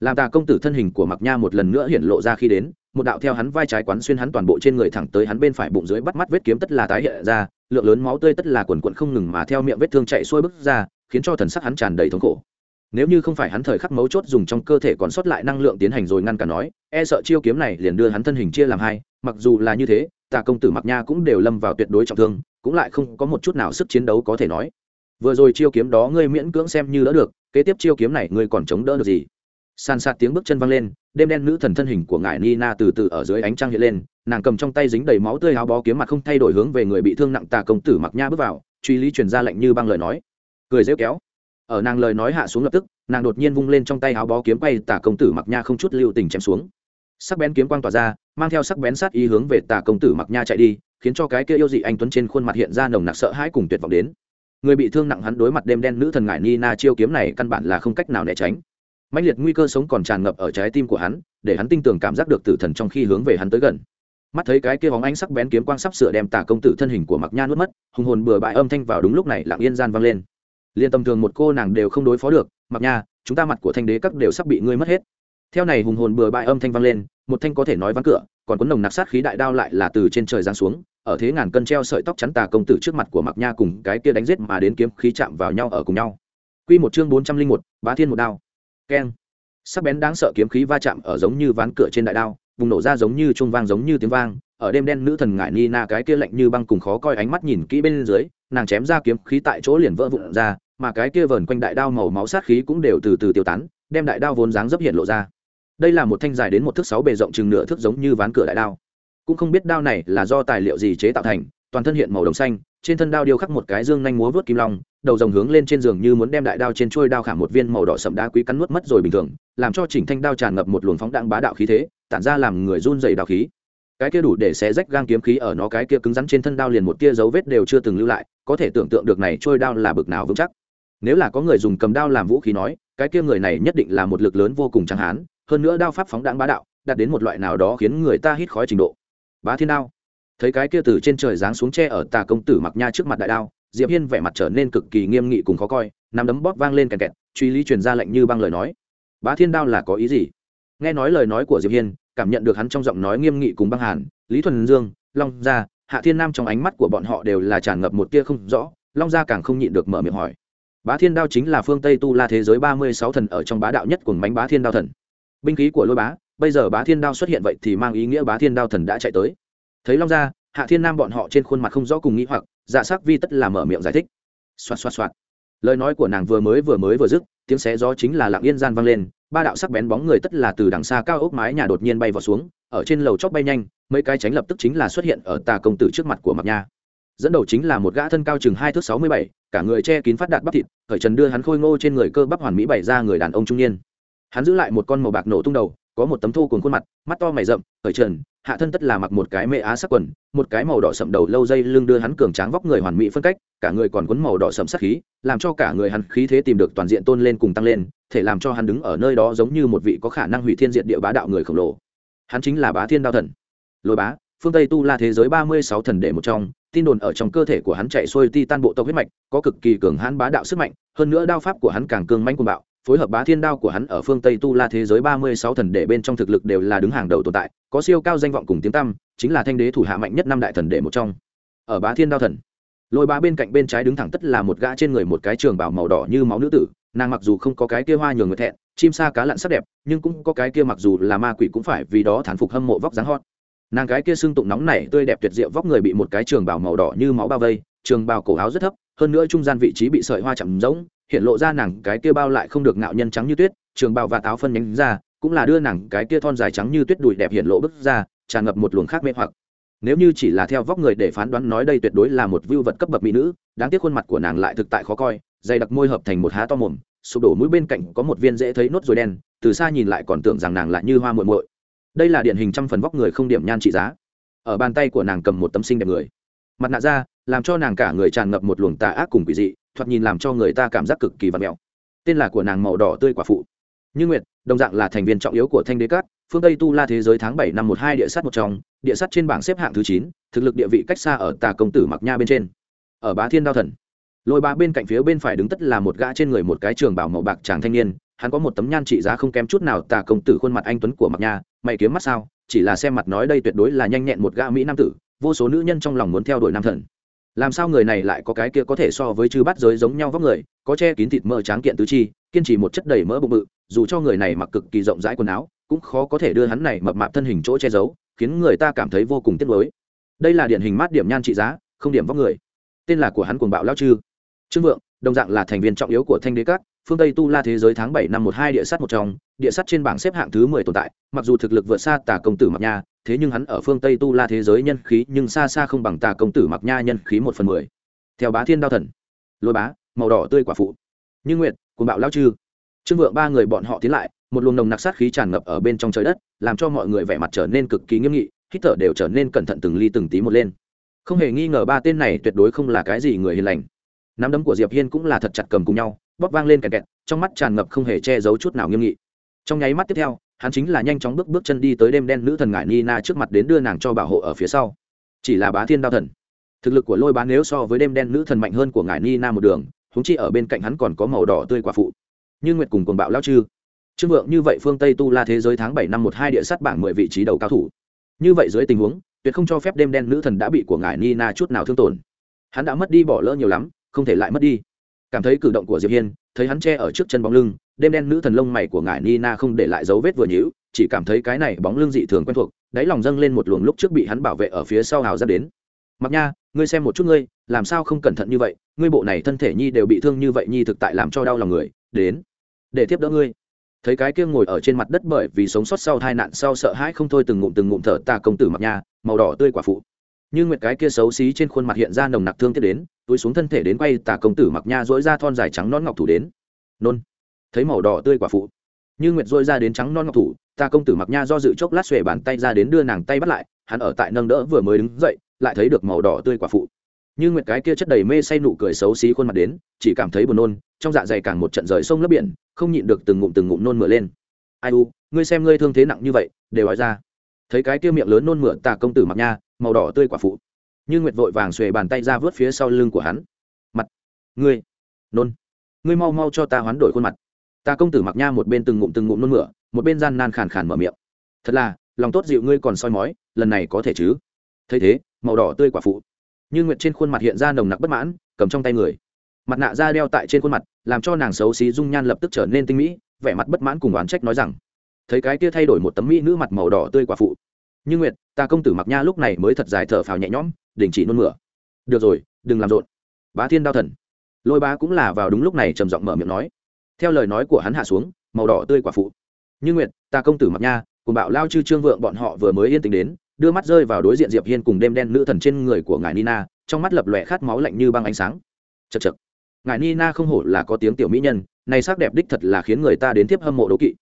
làm tà công tử thân hình của mặc nha một lần nữa hiện lộ ra khi đến, một đạo theo hắn vai trái quán xuyên hắn toàn bộ trên người thẳng tới hắn bên phải bụng dưới bắt mắt vết kiếm tất là tái hiện ra, lượng lớn máu tươi tất là quần quận không ngừng mà theo miệng vết thương chạy xuôi bước ra, khiến cho thần sắc hắn tràn đầy thống khổ. Nếu như không phải hắn thời khắc mấu chốt dùng trong cơ thể còn sót lại năng lượng tiến hành rồi ngăn cả nói e sợ chiêu kiếm này liền đưa hắn thân hình chia làm hai, mặc dù là như thế, tà công tử mặc nha cũng đều lâm vào tuyệt đối trọng thương, cũng lại không có một chút nào sức chiến đấu có thể nói. Vừa rồi chiêu kiếm đó ngươi miễn cưỡng xem như đỡ được, kế tiếp chiêu kiếm này ngươi còn chống đỡ được gì? San sạt tiếng bước chân văng lên, đêm đen nữ thần thân hình của ngài nina từ từ ở dưới ánh trăng hiện lên, nàng cầm trong tay dính đầy máu tươi áo bó kiếm mặt không thay đổi hướng về người bị thương nặng tà công tử mặc nha bước vào, truy lý truyền ra lệnh như băng lời nói. Cười rêu kéo. Ở nàng lời nói hạ xuống lập tức, nàng đột nhiên vung lên trong tay áo bó kiếm quay tà công tử mặc nha không chút lưu tình chém xuống. Sắc bén kiếm quang tỏa ra, mang theo sắc bén sát ý hướng về tà công tử mặc nha chạy đi, khiến cho cái kia yêu dị anh tuấn trên khuôn mặt hiện ra nồng nặc sợ hãi cùng tuyệt vọng đến. Người bị thương nặng hắn đối mặt đêm đen nữ thần ngải nina chiêu kiếm này căn bản là không cách nào né tránh mãnh liệt nguy cơ sống còn tràn ngập ở trái tim của hắn, để hắn tin tưởng cảm giác được tử thần trong khi hướng về hắn tới gần. Mắt thấy cái kia bóng ánh sắc bén kiếm quang sắp sửa đem tà công tử thân hình của mặc nha nuốt mất, hùng hồn bừa bãi âm thanh vào đúng lúc này lặng yên gian vang lên. Liên tâm thường một cô nàng đều không đối phó được mặc nha, chúng ta mặt của thanh đế các đều sắp bị ngươi mất hết. Theo này hùng hồn bừa bãi âm thanh vang lên, một thanh có thể nói ván cửa, còn cuốn nồng nặc sát khí đại đao lại là từ trên trời giáng xuống, ở thế ngàn cân treo sợi tóc chắn tà công tử trước mặt của mặc nha cùng cái kia đánh giết mà đến kiếm khí chạm vào nhau ở cùng nhau. Quy một chương bốn trăm linh một, bá thiên một đao keng. Sắc bén đáng sợ kiếm khí va chạm ở giống như ván cửa trên đại đao, bùng nổ ra giống như trung vang giống như tiếng vang, ở đêm đen nữ thần ngải nina cái kia lạnh như băng cùng khó coi ánh mắt nhìn kỹ bên dưới, nàng chém ra kiếm khí tại chỗ liền vỡ vụn ra, mà cái kia vờn quanh đại đao màu máu sát khí cũng đều từ từ tiêu tán, đem đại đao vốn dáng dấp hiện lộ ra. Đây là một thanh dài đến một thước sáu bề rộng chừng nửa thước giống như ván cửa đại đao. Cũng không biết đao này là do tài liệu gì chế tạo thành toàn thân hiện màu đồng xanh, trên thân đao điêu khắc một cái dương nhanh múa vớt kim long, đầu rồng hướng lên trên giường như muốn đem đại đao trên trôi đao khảm một viên màu đỏ sậm đá quý cắn nuốt mất rồi bình thường, làm cho chỉnh thanh đao tràn ngập một luồng phóng đạn bá đạo khí thế, tản ra làm người run dày đạo khí. Cái kia đủ để xé rách gang kiếm khí ở nó cái kia cứng rắn trên thân đao liền một tia dấu vết đều chưa từng lưu lại, có thể tưởng tượng được này trôi đao là bực nào vững chắc. Nếu là có người dùng cầm đao làm vũ khí nói, cái kia người này nhất định là một lực lớn vô cùng chẳng hán, hơn nữa đao pháp phóng đạn bá đạo, đạt đến một loại nào đó khiến người ta hít khói trình độ. Bá thiên đao thấy cái kia từ trên trời giáng xuống tre ở tà công tử mặc nha trước mặt đại đao, diệp hiên vẻ mặt trở nên cực kỳ nghiêm nghị cùng khó coi, nắm đấm bóp vang lên kẹt kẹt, truy lý truyền ra lệnh như băng lời nói. Bá thiên đao là có ý gì? Nghe nói lời nói của diệp hiên, cảm nhận được hắn trong giọng nói nghiêm nghị cùng băng hàn, lý thuần dương, long gia, hạ thiên nam trong ánh mắt của bọn họ đều là tràn ngập một tia không rõ, long gia càng không nhịn được mở miệng hỏi. Bá thiên đao chính là phương tây tu la thế giới ba mươi sáu thần ở trong bá đạo nhất của bánh bá thiên đao thần. Binh khí của lôi bá, bây giờ bá thiên đao xuất hiện vậy thì mang ý nghĩa bá thiên đao thần đã chạy tới thấy long gia, hạ thiên nam bọn họ trên khuôn mặt không rõ cùng nghĩ hoặc dạ sắc vi tất là mở miệng giải thích. Xoạt xoạt xoạt. Lời nói của nàng vừa mới vừa mới vừa dứt, tiếng xé gió chính là lặng yên gian vang lên, ba đạo sắc bén bóng người tất là từ đằng xa cao ốc mái nhà đột nhiên bay vào xuống, ở trên lầu chóc bay nhanh, mấy cái tránh lập tức chính là xuất hiện ở tà công tử trước mặt của mặc nha. Dẫn đầu chính là một gã thân cao chừng hai thước sáu mươi bảy, cả người che kín phát đạt bắp thịt khởi trần đưa hắn khôi ngô trên người cơ bắp hoàn mỹ bày ra người đàn ông trung niên. Hắn giữ lại một con màu bạc nổ tung đầu, có một tấm thô cùng khuôn mặt, mắt to mày rậm khởi trần hạ thân tất là mặc một cái mê á sắc quần, một cái màu đỏ sậm đầu lâu dây lưng đưa hắn cường tráng vóc người hoàn mỹ phân cách, cả người còn quấn màu đỏ sậm sắc khí, làm cho cả người hắn khí thế tìm được toàn diện tôn lên cùng tăng lên, thể làm cho hắn đứng ở nơi đó giống như một vị có khả năng hủy thiên diệt địa bá đạo người khổng lồ. Hắn chính là bá thiên đao thần. Lôi bá, phương tây tu la thế giới ba mươi sáu thần đệ một trong, tin đồn ở trong cơ thể của hắn chạy xuôi ti tan bộ tộc huyết mạch, có cực kỳ cường hãn bá đạo sức mạnh, hơn nữa đao pháp của hắn càng cường mãnh cuồng bạo phối hợp bá thiên đao của hắn ở phương tây tu la thế giới ba mươi sáu thần đệ bên trong thực lực đều là đứng hàng đầu tồn tại, có siêu cao danh vọng cùng tiếng tăm, chính là thanh đế thủ hạ mạnh nhất năm đại thần đệ một trong. Ở bá thiên đao thần, lôi bá bên cạnh bên trái đứng thẳng tất là một gã trên người một cái trường bảo màu đỏ như máu nữ tử, nàng mặc dù không có cái kia hoa nhường người thẹn, chim sa cá lặn sắc đẹp, nhưng cũng có cái kia mặc dù là ma quỷ cũng phải vì đó thán phục hâm mộ vóc dáng hot. Nàng cái kia xương tụng nóng này tươi đẹp tuyệt diệu vóc người bị một cái trường bảo màu đỏ như máu bao vây, trường bào cổ áo rất thấp, hơn nữa trung gian vị trí bị sợi hoa chậm rỗng hiện lộ ra nàng cái kia bao lại không được ngạo nhân trắng như tuyết, trường bào và táo phân nhánh ra, cũng là đưa nàng cái kia thon dài trắng như tuyết đùi đẹp hiện lộ bức ra, tràn ngập một luồng khác mê hoặc. Nếu như chỉ là theo vóc người để phán đoán nói đây tuyệt đối là một vưu vật cấp bậc mỹ nữ, đáng tiếc khuôn mặt của nàng lại thực tại khó coi, dày đặc môi hợp thành một há to mồm, sụp đổ mũi bên cạnh có một viên dễ thấy nốt ruồi đen, từ xa nhìn lại còn tưởng rằng nàng lại như hoa muội muội. Đây là điển hình trăm phần vóc người không điểm nhan trị giá. Ở bàn tay của nàng cầm một tấm sinh đẹp người. Mặt nạ ra, làm cho nàng cả người tràn ngập một luồng tà ác cùng quỷ dị thoạt nhìn làm cho người ta cảm giác cực kỳ vặt mẹo. Tên là của nàng màu đỏ tươi quả phụ. Như nguyệt, đồng dạng là thành viên trọng yếu của thanh đế cát phương tây tu la thế giới tháng bảy năm một hai địa sát một trong, địa sát trên bảng xếp hạng thứ chín, thực lực địa vị cách xa ở tà công tử mặc nha bên trên. Ở bá thiên đao thần, lôi ba bên cạnh phía bên phải đứng tất là một gã trên người một cái trường bảo màu bạc chàng thanh niên, hắn có một tấm nhan trị giá không kém chút nào tà công tử khuôn mặt anh tuấn của mặc nha, mày kiếm mắt sao, chỉ là xem mặt nói đây tuyệt đối là nhanh nhẹn một gã mỹ nam tử, vô số nữ nhân trong lòng muốn theo đuổi nam thần làm sao người này lại có cái kia có thể so với chư bát giới giống nhau vóc người, có che kín thịt mỡ tráng kiện tứ chi, kiên trì một chất đầy mỡ bụng bự, dù cho người này mặc cực kỳ rộng rãi quần áo, cũng khó có thể đưa hắn này mập mạp thân hình chỗ che giấu, khiến người ta cảm thấy vô cùng tiếc nuối. Đây là điển hình mát điểm nhan trị giá, không điểm vóc người. Tên là của hắn cuồng bạo lao chư. Trương vượng, đồng dạng là thành viên trọng yếu của thanh đế các, phương tây tu la thế giới tháng bảy năm một hai địa sát một trong, địa sát trên bảng xếp hạng thứ mười tồn tại, mặc dù thực lực vượt xa tà công tử mặc nha thế nhưng hắn ở phương tây tu la thế giới nhân khí nhưng xa xa không bằng tà công tử mặc nha nhân khí một phần mười. Theo bá thiên đao thần, lôi bá, màu đỏ tươi quả phụ. Như nguyện cùng bạo lao chư trương vượng ba người bọn họ tiến lại, một luồng nồng nặc sát khí tràn ngập ở bên trong trời đất, làm cho mọi người vẻ mặt trở nên cực kỳ nghiêm nghị, hít thở đều trở nên cẩn thận từng ly từng tí một lên. Không hề nghi ngờ ba tên này tuyệt đối không là cái gì người hiền lành. Nắm đấm của diệp hiên cũng là thật chặt cầm cùng nhau, bóp vang lên kẹt kẹt, trong mắt tràn ngập không hề che giấu chút nào nghiêm nghị. Trong nháy mắt tiếp theo hắn chính là nhanh chóng bước bước chân đi tới đêm đen nữ thần ngải nina trước mặt đến đưa nàng cho bảo hộ ở phía sau. Chỉ là bá thiên đao thần. Thực lực của lôi bá nếu so với đêm đen nữ thần mạnh hơn của ngải nina một đường húng chi ở bên cạnh hắn còn có màu đỏ tươi quả phụ. Như nguyệt cùng cuồng bạo lao chư. Trương vượng như vậy phương tây tu la thế giới tháng bảy năm một hai địa sát bảng mười vị trí đầu cao thủ. Như vậy dưới tình huống, tuyệt không cho phép đêm đen nữ thần đã bị của ngải nina chút nào thương tổn. Hắn đã mất đi bỏ lỡ nhiều lắm, không thể lại mất đi. Cảm thấy cử động của diệp hiên thấy hắn che ở trước chân bóng lưng, đêm đen nữ thần lông mày của ngài nina không để lại dấu vết vừa nhữ chỉ cảm thấy cái này bóng lưng dị thường quen thuộc, đáy lòng dâng lên một luồng lúc trước bị hắn bảo vệ ở phía sau hào ra đến. Mặc nha, ngươi xem một chút ngươi, làm sao không cẩn thận như vậy, ngươi bộ này thân thể nhi đều bị thương như vậy nhi thực tại làm cho đau lòng người, đến, để tiếp đỡ ngươi. Thấy cái kia ngồi ở trên mặt đất bởi vì sống sót sau tai nạn sau sợ hãi không thôi từng ngụm từng ngụm thở, ta công tử mặc nha, màu đỏ tươi quả phụ. Nhưng nguyệt cái kia xấu xí trên khuôn mặt hiện ra nồng nặc thương tiếp đến túi xuống thân thể đến quay tà công tử mặc nha dỗi ra thon dài trắng non ngọc thủ đến. Nôn. Thấy màu đỏ tươi quả phụ. Như nguyệt dỗi ra đến trắng non ngọc thủ ta công tử mặc nha do dự chốc lát xuề bàn tay ra đến đưa nàng tay bắt lại, hắn ở tại nâng đỡ vừa mới đứng dậy, lại thấy được màu đỏ tươi quả phụ. Như nguyệt cái kia chất đầy mê say nụ cười xấu xí khuôn mặt đến, chỉ cảm thấy buồn nôn, trong dạ dày càng một trận rời sông lấp biển, không nhịn được từng ngụm từng ngụm nôn mửa lên. Ai u, ngươi xem ngươi thương thế nặng như vậy, đều nói ra. Thấy cái kia miệng lớn nôn mửa tà công tử mặc nha, màu đỏ tươi quả phụ như nguyệt vội vàng xuề bàn tay ra vớt phía sau lưng của hắn. Mặt. Ngươi. Nôn. Ngươi mau mau cho ta hoán đổi khuôn mặt. Ta công tử mặc nha một bên từng ngụm từng ngụm nôn mửa, một bên gian nan khàn khàn mở miệng. Thật là, lòng tốt dịu ngươi còn soi mói, lần này có thể chứ? Thấy thế, màu đỏ tươi quả phụ. Như nguyệt trên khuôn mặt hiện ra nồng nặc bất mãn, cầm trong tay người. Mặt nạ da đeo tại trên khuôn mặt, làm cho nàng xấu xí dung nhan lập tức trở nên tinh mỹ, vẻ mặt bất mãn cùng oán trách nói rằng, thấy cái kia thay đổi một tấm mỹ nữ mặt màu đỏ tươi quả phụ. Như nguyệt, ta công tử mặc nha lúc này mới thật dài thở phào nhẹ nhõm đình chỉ nôn mửa. Được rồi, đừng làm rộn. Bá thiên đao thần. Lôi bá cũng là vào đúng lúc này trầm giọng mở miệng nói. Theo lời nói của hắn hạ xuống, màu đỏ tươi quả phụ. Như nguyệt, ta công tử mặc nha, cùng bạo lao chư trương vượng bọn họ vừa mới yên tĩnh đến, đưa mắt rơi vào đối diện diệp hiên cùng đêm đen nữ thần trên người của ngài nina, trong mắt lập lòe khát máu lạnh như băng ánh sáng. Chật chật ngài nina không hổ là có tiếng tiểu mỹ nhân, này sắc đẹp đích thật là khiến người ta đến tiếp hâm mộ đố kỵ.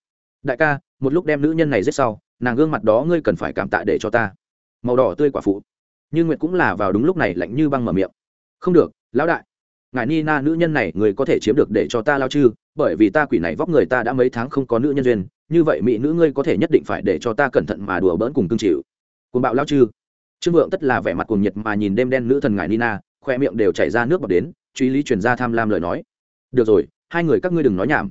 Đại ca, một lúc đem nữ nhân này giết sau, nàng gương mặt đó ngươi cần phải cảm tạ để cho ta. Màu đỏ tươi quả phụ như nguyệt cũng là vào đúng lúc này lạnh như băng mở miệng. Không được, lão đại. Ngài nina nữ nhân này, người có thể chiếm được để cho ta lao chư, bởi vì ta quỷ này vóc người ta đã mấy tháng không có nữ nhân duyên, như vậy mỹ nữ ngươi có thể nhất định phải để cho ta cẩn thận mà đùa bỡn cùng cương chịu. Cùng bạo lao chư. Trương vượng tất là vẻ mặt cuồng nhiệt mà nhìn đêm đen nữ thần ngài nina khoe miệng đều chảy ra nước bọt đến, truy lý truyền ra tham lam lời nói. Được rồi, hai người các ngươi đừng nói nhảm.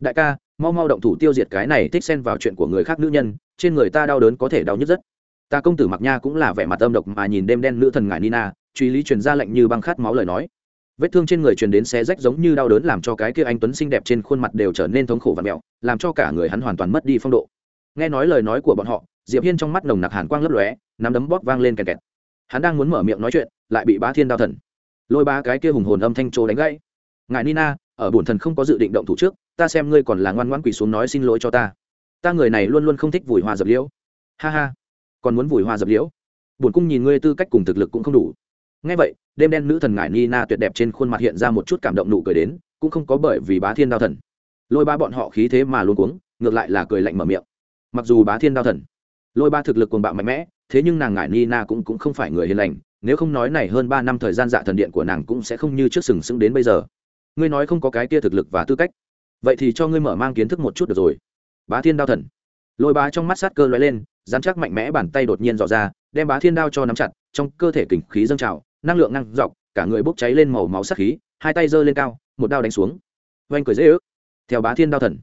Đại ca, mau mau động thủ tiêu diệt cái này thích xen vào chuyện của người khác nữ nhân, trên người ta đau đớn có thể đau nhất rất ta công tử mặc nha cũng là vẻ mặt âm độc mà nhìn đêm đen nữ thần ngài nina, truy lý truyền ra lệnh như băng khát máu lời nói. Vết thương trên người truyền đến xé rách giống như đau đớn làm cho cái kia anh tuấn xinh đẹp trên khuôn mặt đều trở nên thống khổ và mẹo, làm cho cả người hắn hoàn toàn mất đi phong độ. Nghe nói lời nói của bọn họ, diệp hiên trong mắt nồng nặc hàn quang lấp lóe, nắm đấm bóp vang lên kẹt kẹt. Hắn đang muốn mở miệng nói chuyện, lại bị bá thiên đao thần. Lôi ba cái kia hùng hồn âm thanh trô đánh gãy. Ngài nina, ở bổn thần không có dự định động thủ trước, ta xem ngươi còn là ngoan ngoãn quỳ xuống nói xin lỗi cho ta. Ta người này luôn luôn không thích vùi hoa dập liễu. Ha ha còn muốn vùi hoa dập liễu. Bổn cung nhìn ngươi tư cách cùng thực lực cũng không đủ. Ngay vậy, đêm đen nữ thần ngải nina tuyệt đẹp trên khuôn mặt hiện ra một chút cảm động nụ cười đến, cũng không có bởi vì bá thiên đao thần. Lôi ba bọn họ khí thế mà luôn cuống, ngược lại là cười lạnh mở miệng. Mặc dù bá thiên đao thần, lôi ba thực lực cuồng bạo mạnh mẽ, thế nhưng nàng ngải nina cũng cũng không phải người hiền lành, nếu không nói này hơn ba năm thời gian dạ thần điện của nàng cũng sẽ không như trước sừng sững đến bây giờ. Ngươi nói không có cái kia thực lực và tư cách, vậy thì cho ngươi mở mang kiến thức một chút được rồi. Bá thiên đao thần, lôi bá trong mắt sát cơ lóe lên dán chắc mạnh mẽ bàn tay đột nhiên dò ra, đem bá thiên đao cho nắm chặt, trong cơ thể kình khí dâng trào, năng lượng ngăn dọc, cả người bốc cháy lên màu máu sắc khí, hai tay giơ lên cao, một đao đánh xuống. Oanh cười dễ ước. Theo bá thiên đao thần,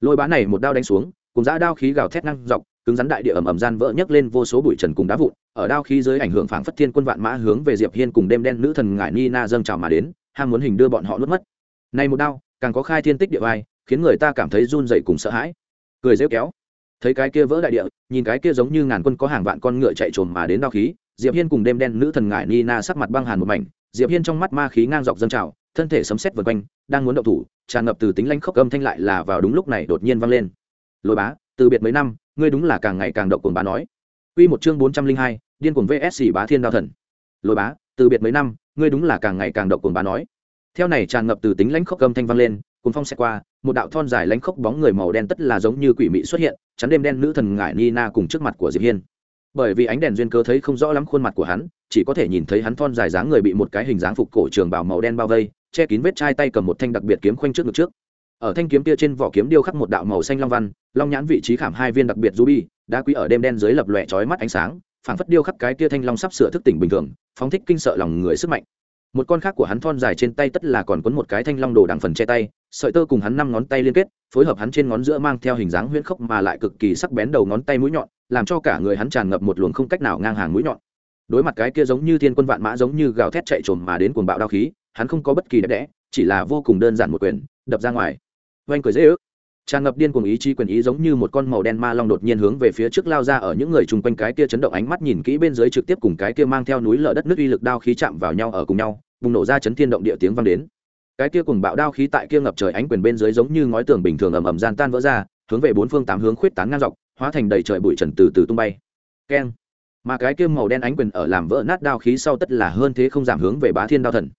lôi bá này một đao đánh xuống, cùng giã đao khí gào thét năng dọc, cứng rắn đại địa ẩm ẩm gian vỡ nhấc lên vô số bụi trần cùng đá vụn, ở đao khí dưới ảnh hưởng phảng phất thiên quân vạn mã hướng về diệp hiên cùng đêm đen nữ thần ngải ni na dâng trào mà đến, ham muốn hình đưa bọn họ nuốt mất. Này một đao, càng có khai thiên tích địa vai khiến người ta cảm thấy run rẩy cùng sợ hãi. Cười rêu kéo thấy cái kia vỡ đại địa nhìn cái kia giống như ngàn quân có hàng vạn con ngựa chạy trồn mà đến đao khí diệp hiên cùng đêm đen nữ thần ngải nina sắc mặt băng hàn một mảnh diệp hiên trong mắt ma khí ngang dọc dâng trào thân thể sấm sét vần quanh đang muốn động thủ tràn ngập từ tính lãnh khốc âm thanh lại là vào đúng lúc này đột nhiên vang lên lôi bá từ biệt mấy năm ngươi đúng là càng ngày càng động cuồng bá nói Quy một chương 402, điên cuồng VS bá thiên đao thần. Lôi bá, từ biệt mấy năm, ngươi đúng là càng ngày càng động cuồng bá nói. Theo này tràn ngập từ tính lãnh khốc âm thanh vang lên, cuồng phong sẽ qua, một đạo thon dài lãnh khốc bóng người màu đen tất là giống như quỷ mị xuất hiện, chắn đêm đen nữ thần ngải Nina cùng trước mặt của Diệp Hiên. Bởi vì ánh đèn duyên cơ thấy không rõ lắm khuôn mặt của hắn, chỉ có thể nhìn thấy hắn thon dài dáng người bị một cái hình dáng phục cổ trường bảo màu đen bao vây, che kín vết chai tay cầm một thanh đặc biệt kiếm khoanh trước ngực trước. Ở thanh kiếm kia trên vỏ kiếm điêu khắc một đạo màu xanh long văn, long nhãn vị trí khảm hai viên đặc biệt ruby, đá quý ở đêm đen dưới lập lòe chói mắt ánh sáng, phảng phất điêu khắc cái kia thanh long sắp sửa thức tỉnh bình thường, phóng thích kinh sợ lòng người sức mạnh. Một con khác của hắn thon dài trên tay tất là còn quấn một cái thanh long đồ đằng phần che tay sợi tơ cùng hắn năm ngón tay liên kết, phối hợp hắn trên ngón giữa mang theo hình dáng huyễn khốc mà lại cực kỳ sắc bén đầu ngón tay mũi nhọn, làm cho cả người hắn tràn ngập một luồng không cách nào ngang hàng mũi nhọn. Đối mặt cái kia giống như thiên quân vạn mã giống như gào thét chạy trồm mà đến cuồng bạo đao khí, hắn không có bất kỳ đẹp đẽ, chỉ là vô cùng đơn giản một quyền, đập ra ngoài. Oanh cười dễ ước. Tràn ngập điên cuồng ý chí quyền ý giống như một con màu đen ma long đột nhiên hướng về phía trước lao ra ở những người chung quanh cái kia chấn động ánh mắt nhìn kỹ bên dưới trực tiếp cùng cái kia mang theo núi lở đất nước uy lực đao khí chạm vào nhau ở cùng nhau, bùng nổ ra chấn thiên động địa tiếng vang đến cái kia cùng bạo đao khí tại kia ngập trời ánh quyền bên dưới giống như ngói tường bình thường ầm ầm gian tan vỡ ra, hướng về bốn phương tám hướng khuyết tán ngang dọc, hóa thành đầy trời bụi trần từ từ tung bay. Keng. Mà cái kia màu đen ánh quyền ở làm vỡ nát đao khí sau tất là hơn thế không giảm hướng về bá thiên đao thần.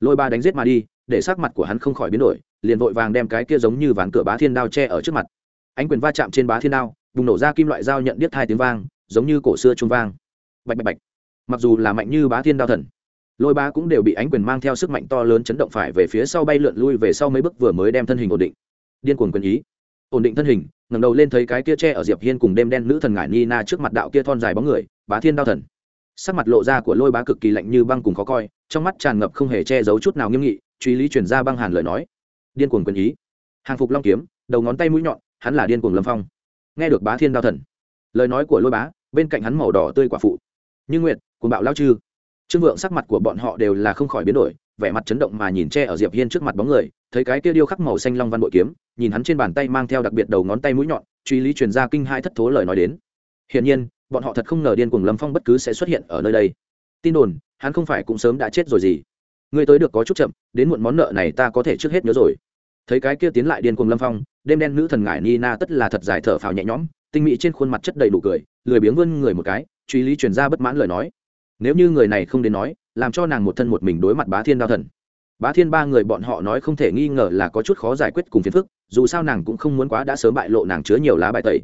Lôi ba đánh giết mà đi, để sắc mặt của hắn không khỏi biến đổi, liền vội vàng đem cái kia giống như ván cửa bá thiên đao che ở trước mặt. Ánh quyền va chạm trên bá thiên đao, bùng nổ ra kim loại dao nhận biết hai tiếng vang, giống như cổ xưa trung vang. Bạch bạch bạch. Mặc dù là mạnh như bá thiên đao thần lôi ba cũng đều bị ánh quyền mang theo sức mạnh to lớn chấn động phải về phía sau bay lượn lui về sau mấy bước vừa mới đem thân hình ổn định. Điên cuồng quyền ý. Ổn định thân hình, ngẩng đầu lên thấy cái kia tre ở diệp hiên cùng đêm đen nữ thần ngải nina trước mặt đạo kia thon dài bóng người, bá thiên đao thần. Sắc mặt lộ ra của lôi bá cực kỳ lạnh như băng cùng khó coi, trong mắt tràn ngập không hề che giấu chút nào nghiêm nghị, truy lý chuyển ra băng hàn lời nói. Điên cuồng quyền ý. Hàng phục long kiếm, đầu ngón tay mũi nhọn, hắn là điên cuồng lâm phong. Nghe được bá thiên đao thần. Lời nói của lôi bá, bên cạnh hắn màu đỏ tươi quả phụ. Như nguyệt, cuồng bạo lao chư trương vượng sắc mặt của bọn họ đều là không khỏi biến đổi, vẻ mặt chấn động mà nhìn che ở diệp hiên trước mặt bóng người, thấy cái kia điêu khắc màu xanh long văn bội kiếm, nhìn hắn trên bàn tay mang theo đặc biệt đầu ngón tay mũi nhọn, truy lý truyền ra kinh hai thất thố lời nói đến. Hiển nhiên, bọn họ thật không ngờ điên cuồng lâm phong bất cứ sẽ xuất hiện ở nơi đây. Tin đồn, hắn không phải cũng sớm đã chết rồi gì. Ngươi tới được có chút chậm, đến muộn món nợ này ta có thể trước hết nhớ rồi. Thấy cái kia tiến lại điên cuồng lâm phong, đêm đen nữ thần ngải nina tất là thật dài thở phào nhẹ nhõm, tinh mỹ trên khuôn mặt chất đầy đủ cười, lười biếng vươn người một cái, truy lý truyền ra bất mãn lời nói nếu như người này không đến nói, làm cho nàng một thân một mình đối mặt bá thiên đao thần. Bá thiên ba người bọn họ nói không thể nghi ngờ là có chút khó giải quyết cùng phiền phức, dù sao nàng cũng không muốn quá đã sớm bại lộ nàng chứa nhiều lá bài tẩy.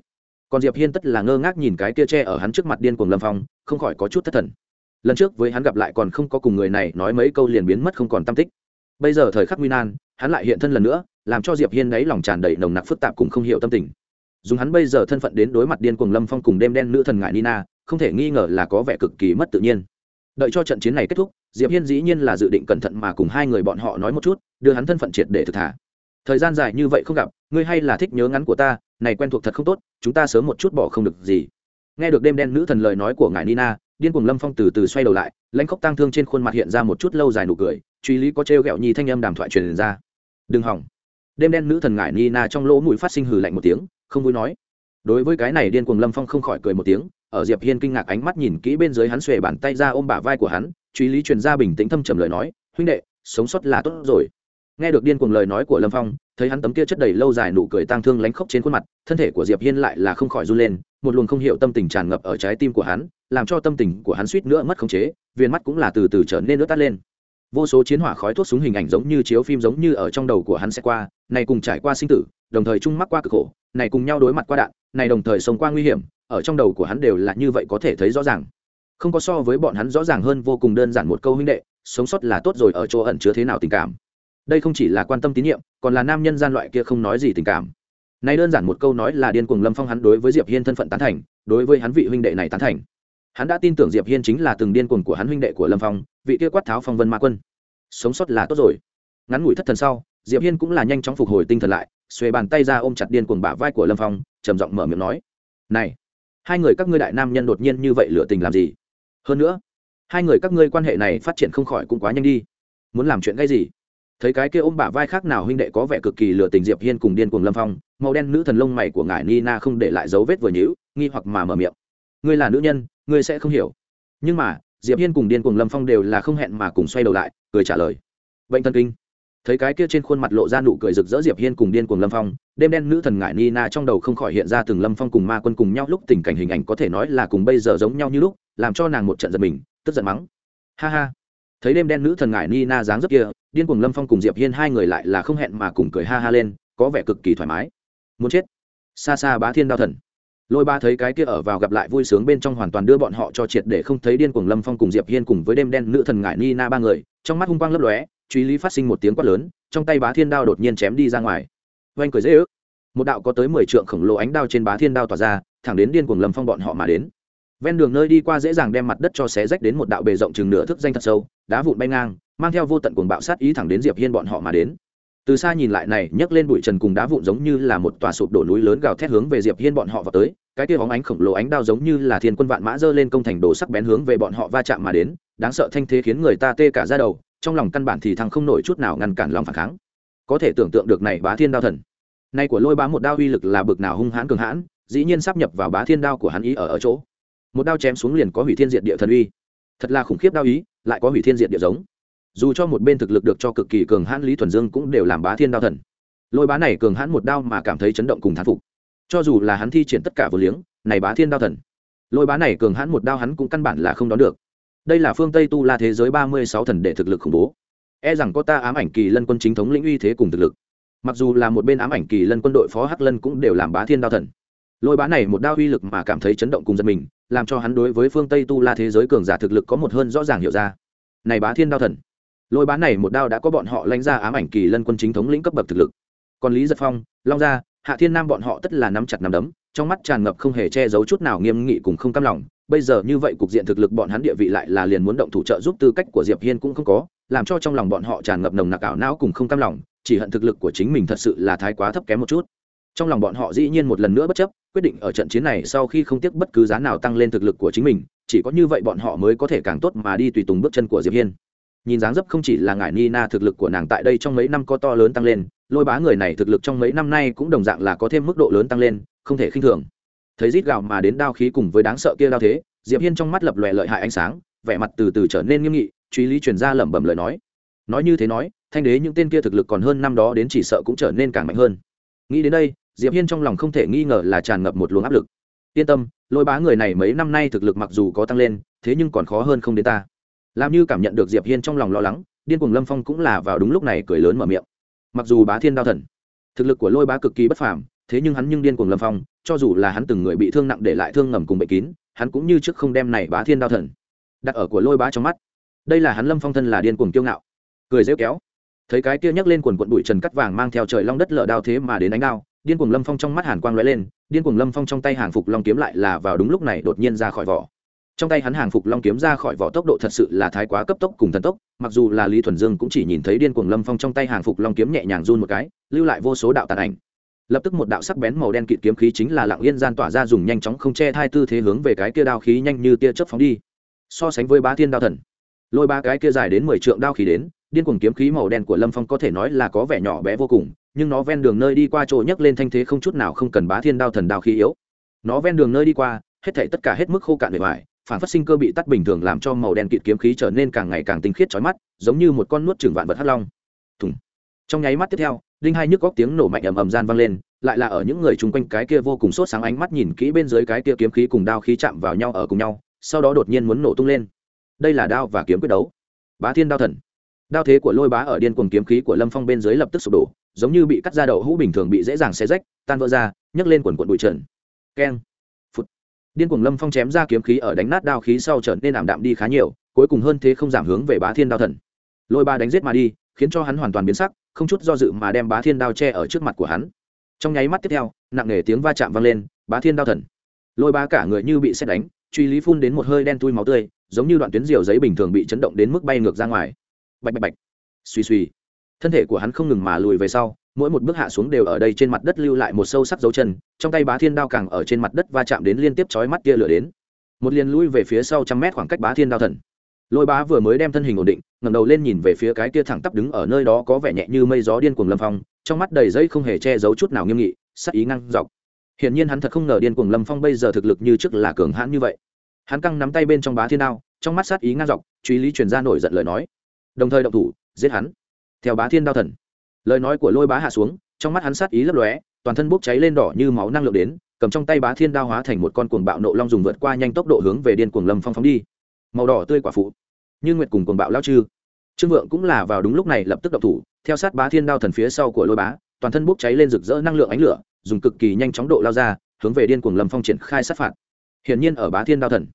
Còn diệp hiên tất là ngơ ngác nhìn cái kia tre ở hắn trước mặt điên cuồng lâm phong, không khỏi có chút thất thần. Lần trước với hắn gặp lại còn không có cùng người này nói mấy câu liền biến mất không còn tâm tích. Bây giờ thời khắc nguy nan, hắn lại hiện thân lần nữa, làm cho diệp hiên đấy lòng tràn đầy nồng nặc phức tạp cùng không hiểu tâm tình. Dùng hắn bây giờ thân phận đến đối mặt điên cuồng lâm phong cùng đêm đen nữ thần ngại nina không thể nghi ngờ là có vẻ cực kỳ mất tự nhiên. Đợi cho trận chiến này kết thúc, diệp hiên dĩ nhiên là dự định cẩn thận mà cùng hai người bọn họ nói một chút, đưa hắn thân phận triệt để thực thả. Thời gian dài như vậy không gặp, ngươi hay là thích nhớ ngắn của ta, này quen thuộc thật không tốt, chúng ta sớm một chút bỏ không được gì. Nghe được đêm đen nữ thần lời nói của ngài nina, điên cuồng lâm phong từ từ xoay đầu lại, lãnh khóc tang thương trên khuôn mặt hiện ra một chút lâu dài nụ cười, truy lý có trêu ghẹo nhi thanh âm đàm thoại truyền ra. Đừng hỏng. Đêm đen nữ thần ngải nina trong lỗ mũi phát sinh hừ lạnh một tiếng, không vui nói. Đối với cái này điên cuồng lâm phong không khỏi cười một tiếng ở diệp hiên kinh ngạc ánh mắt nhìn kỹ bên dưới hắn xuề bàn tay ra ôm bả vai của hắn, truy lý truyền ra bình tĩnh thâm trầm lời nói, huynh đệ, sống sót là tốt rồi. Nghe được điên cuồng lời nói của lâm phong, thấy hắn tấm kia chất đầy lâu dài nụ cười tang thương lánh khóc trên khuôn mặt, thân thể của diệp hiên lại là không khỏi run lên, một luồng không hiểu tâm tình tràn ngập ở trái tim của hắn, làm cho tâm tình của hắn suýt nữa mất khống chế viên mắt cũng là từ từ trở nên nước tắt lên. Vô số chiến hỏa khói thuốc súng hình ảnh giống như chiếu phim giống như ở trong đầu của hắn sẽ qua, này cùng trải qua sinh tử, đồng thời chung mắc qua cực khổ, này cùng nhau đối mặt qua đạn, này đồng thời sống qua nguy hiểm ở trong đầu của hắn đều là như vậy có thể thấy rõ ràng. Không có so với bọn hắn rõ ràng hơn vô cùng đơn giản một câu huynh đệ, sống sót là tốt rồi ở chỗ ẩn chứa thế nào tình cảm. Đây không chỉ là quan tâm tín nhiệm, còn là nam nhân gian loại kia không nói gì tình cảm. Nay đơn giản một câu nói là điên cuồng lâm phong hắn đối với diệp hiên thân phận tán thành, đối với hắn vị huynh đệ này tán thành. Hắn đã tin tưởng diệp hiên chính là từng điên cuồng của hắn huynh đệ của lâm phong, vị kia quát tháo phong vân ma quân. Sống sót là tốt rồi. Ngắn ngủi thất thần sau, diệp hiên cũng là nhanh chóng phục hồi tinh thần lại, xuề bàn tay ra ôm chặt điên cuồng bả vai của lâm phong, trầm giọng mở miệng nói, này hai người các ngươi đại nam nhân đột nhiên như vậy lựa tình làm gì? Hơn nữa, hai người các ngươi quan hệ này phát triển không khỏi cũng quá nhanh đi. Muốn làm chuyện gây gì? Thấy cái kia ôm bả vai khác nào huynh đệ có vẻ cực kỳ lựa tình diệp hiên cùng điên cuồng lâm phong, màu đen nữ thần lông mày của ngài nina không để lại dấu vết vừa nhữ nghi hoặc mà mở miệng. Ngươi là nữ nhân, ngươi sẽ không hiểu. Nhưng mà, diệp hiên cùng điên cuồng lâm phong đều là không hẹn mà cùng xoay đầu lại, cười trả lời. Bệnh thần kinh thấy cái kia trên khuôn mặt lộ ra nụ cười rực rỡ diệp hiên cùng điên cuồng lâm phong, đêm đen nữ thần ngải nina trong đầu không khỏi hiện ra từng lâm phong cùng ma quân cùng nhau lúc tình cảnh hình ảnh có thể nói là cùng bây giờ giống nhau như lúc, làm cho nàng một trận giật mình, tức giận mắng. Ha ha. Thấy đêm đen nữ thần ngải nina dáng dấp kia, điên cuồng lâm phong cùng diệp hiên hai người lại là không hẹn mà cùng cười ha ha lên, có vẻ cực kỳ thoải mái. Muốn chết. Xa xa bá thiên đao thần. Lôi ba thấy cái kia ở vào gặp lại vui sướng bên trong hoàn toàn đưa bọn họ cho triệt để không thấy điên cuồng lâm phong cùng diệp hiên cùng với đêm đen nữ thần ngải nina ba người, trong mắt hung quang lấp lóe truy lý phát sinh một tiếng quát lớn, trong tay bá thiên đao đột nhiên chém đi ra ngoài. Oanh cười dễ ước. Một đạo có tới mười trượng khổng lồ ánh đao trên bá thiên đao tỏa ra, thẳng đến điên cuồng lâm phong bọn họ mà đến. Ven đường nơi đi qua dễ dàng đem mặt đất cho xé rách đến một đạo bề rộng chừng nửa thước danh thật sâu, đá vụn bay ngang, mang theo vô tận cuồng bạo sát ý thẳng đến diệp hiên bọn họ mà đến. Từ xa nhìn lại này, nhấc lên bụi trần cùng đá vụn giống như là một tòa sụp đổ núi lớn gào thét hướng về diệp hiên bọn họ vào tới, cái kia bóng ánh khổng lồ ánh đao giống như là thiên quân vạn mã dơ lên công thành đồ sắc bén hướng về bọn họ va chạm mà đến, đáng sợ thanh thế khiến người ta tê cả ra đầu trong lòng căn bản thì thăng không nổi chút nào ngăn cản lòng phản kháng. Có thể tưởng tượng được này bá thiên đao thần. Nay của lôi bá một đao uy lực là bực nào hung hãn cường hãn, dĩ nhiên sắp nhập vào bá thiên đao của hắn ý ở ở chỗ. Một đao chém xuống liền có hủy thiên diệt địa thần uy. Thật là khủng khiếp đao ý, lại có hủy thiên diệt địa giống. Dù cho một bên thực lực được cho cực kỳ cường hãn lý thuần dương cũng đều làm bá thiên đao thần. Lôi bá này cường hãn một đao mà cảm thấy chấn động cùng thán phục. Cho dù là hắn thi triển tất cả vừa liếng, này bá thiên đao thần. Lôi bá này cường hãn một đao hắn cũng căn bản là không đón được đây là phương tây tu la thế giới ba mươi sáu thần đệ thực lực khủng bố. E rằng có ta ám ảnh kỳ lân quân chính thống lĩnh uy thế cùng thực lực. Mặc dù là một bên ám ảnh kỳ lân quân đội phó hắc lân cũng đều làm bá thiên đao thần. Lôi bá này một đao uy lực mà cảm thấy chấn động cùng dân mình, làm cho hắn đối với phương tây tu la thế giới cường giả thực lực có một hơn rõ ràng hiểu ra. Này bá thiên đao thần. Lôi bá này một đao đã có bọn họ lãnh ra ám ảnh kỳ lân quân chính thống lĩnh cấp bậc thực lực. Còn lý giật phong, long gia, hạ thiên nam bọn họ tất là nắm chặt nắm đấm, trong mắt tràn ngập không hề che giấu chút nào nghiêm nghị cùng không cam lòng bây giờ như vậy cục diện thực lực bọn hắn địa vị lại là liền muốn động thủ trợ giúp tư cách của diệp hiên cũng không có, làm cho trong lòng bọn họ tràn ngập nồng nặc ảo não cùng không cam lòng, chỉ hận thực lực của chính mình thật sự là thái quá thấp kém một chút. Trong lòng bọn họ dĩ nhiên một lần nữa bất chấp, quyết định ở trận chiến này sau khi không tiếc bất cứ giá nào tăng lên thực lực của chính mình, chỉ có như vậy bọn họ mới có thể càng tốt mà đi tùy tùng bước chân của diệp hiên. Nhìn dáng dấp không chỉ là ngải ni na thực lực của nàng tại đây trong mấy năm có to lớn tăng lên, lôi bá người này thực lực trong mấy năm nay cũng đồng dạng là có thêm mức độ lớn tăng lên, không thể khinh thường thấy rít gạo mà đến đao khí cùng với đáng sợ kia đao thế, diệp hiên trong mắt lập lòe lợi hại ánh sáng, vẻ mặt từ từ trở nên nghiêm nghị, truy lý truyền ra lẩm bẩm lời nói. Nói như thế nói, thanh đế những tên kia thực lực còn hơn năm đó đến chỉ sợ cũng trở nên càng mạnh hơn. Nghĩ đến đây, diệp hiên trong lòng không thể nghi ngờ là tràn ngập một luồng áp lực. Yên tâm, lôi bá người này mấy năm nay thực lực mặc dù có tăng lên, thế nhưng còn khó hơn không đến ta. Làm như cảm nhận được diệp hiên trong lòng lo lắng, điên cuồng lâm phong cũng là vào đúng lúc này cười lớn mở miệng. Mặc dù bá thiên đao thần, thực lực của lôi bá cực kỳ bất phàm thế nhưng hắn nhưng điên cuồng lâm phong, cho dù là hắn từng người bị thương nặng để lại thương ngầm cùng bệnh kín, hắn cũng như trước không đem này bá thiên đao thần đặt ở của lôi bá trong mắt. Đây là hắn lâm phong thân là điên cuồng kiêu ngạo. Cười rêu kéo. Thấy cái kia nhấc lên quần quận bụi trần cắt vàng mang theo trời long đất lở đao thế mà đến đánh đao, điên cuồng lâm phong trong mắt hàn quang lóe lên, điên cuồng lâm phong trong tay hàng phục long kiếm lại là vào đúng lúc này đột nhiên ra khỏi vỏ. Trong tay hắn hàng phục long kiếm ra khỏi vỏ tốc độ thật sự là thái quá cấp tốc cùng thần tốc, mặc dù là lý thuần dương cũng chỉ nhìn thấy điên cuồng lâm phong trong tay hàng phục long kiếm nhẹ nhàng run một cái, lưu lại vô số đạo tàn ảnh lập tức một đạo sắc bén màu đen kịt kiếm khí chính là lặng yên gian tỏa ra dùng nhanh chóng không che thai tư thế hướng về cái kia đao khí nhanh như tia chớp phóng đi. So sánh với bá thiên đao thần, lôi ba cái kia dài đến mười trượng đao khí đến, điên cuồng kiếm khí màu đen của lâm phong có thể nói là có vẻ nhỏ bé vô cùng, nhưng nó ven đường nơi đi qua chỗ nhấc lên thanh thế không chút nào không cần bá thiên đao thần đao khí yếu. Nó ven đường nơi đi qua, hết thảy tất cả hết mức khô cạn bề ngoài, phản phát sinh cơ bị tắt bình thường làm cho màu đen kịt kiếm khí trở nên càng ngày càng tinh khiết chói mắt, giống như một con nuốt trừng vạn vật hắc long. Thùng. Trong nháy mắt tiếp theo đinh hai nhức góc tiếng nổ mạnh ầm ầm gian vang lên, lại là ở những người chung quanh cái kia vô cùng sốt sáng ánh mắt nhìn kỹ bên dưới cái kia kiếm khí cùng đao khí chạm vào nhau ở cùng nhau, sau đó đột nhiên muốn nổ tung lên. Đây là đao và kiếm quyết đấu. Bá thiên đao thần. Đao thế của lôi bá ở điên cuồng kiếm khí của lâm phong bên dưới lập tức sụp đổ, giống như bị cắt ra đậu hũ bình thường bị dễ dàng xé rách, tan vỡ ra, nhấc lên quần quần bụi trần. Keng. Phút điên cuồng lâm phong chém ra kiếm khí ở đánh nát đao khí sau trở nên ảm đạm đi khá nhiều, cuối cùng hơn thế không giảm hướng về bá thiên đao thần. Lôi ba đánh giết mà đi, khiến cho hắn hoàn toàn biến sắc không chút do dự mà đem bá thiên đao che ở trước mặt của hắn. Trong nháy mắt tiếp theo, nặng nề tiếng va chạm vang lên, bá thiên đao thần. Lôi ba cả người như bị xét đánh, truy lý phun đến một hơi đen tui máu tươi, giống như đoạn tuyến diều giấy bình thường bị chấn động đến mức bay ngược ra ngoài. Bạch bạch bạch. Suy suy thân thể của hắn không ngừng mà lùi về sau, mỗi một bước hạ xuống đều ở đây trên mặt đất lưu lại một sâu sắc dấu chân, trong tay bá thiên đao càng ở trên mặt đất va chạm đến liên tiếp chói mắt tia lửa đến. Một liền lui về phía sau trăm mét khoảng cách bá thiên đao thần lôi bá vừa mới đem thân hình ổn định, ngẩng đầu lên nhìn về phía cái kia thẳng tắp đứng ở nơi đó có vẻ nhẹ như mây gió điên cuồng lâm phong, trong mắt đầy dây không hề che giấu chút nào nghiêm nghị, sắc ý ngăn dọc. Hiển nhiên hắn thật không ngờ điên cuồng lâm phong bây giờ thực lực như trước là cường hãn như vậy. Hắn căng nắm tay bên trong bá thiên đao, trong mắt sát ý ngang dọc, truy lý truyền ra nổi giận lời nói. Đồng thời động thủ, giết hắn. Theo bá thiên đao thần, lời nói của lôi bá hạ xuống, trong mắt hắn sát ý lấp lóe, toàn thân bốc cháy lên đỏ như máu năng lượng đến, cầm trong tay bá thiên đao hóa thành một con cuồng bạo nộ long dùng vượt qua nhanh tốc độ hướng về điên cuồng lâm phong phóng đi màu đỏ tươi quả phụ. Như nguyệt cùng cuồng bạo lao chư. Trương vượng cũng là vào đúng lúc này lập tức động thủ, theo sát bá thiên đao thần phía sau của lôi bá, toàn thân bốc cháy lên rực rỡ năng lượng ánh lửa, dùng cực kỳ nhanh chóng độ lao ra, hướng về điên cuồng lâm phong triển khai sát phạt. Hiển nhiên ở bá thiên đao thần,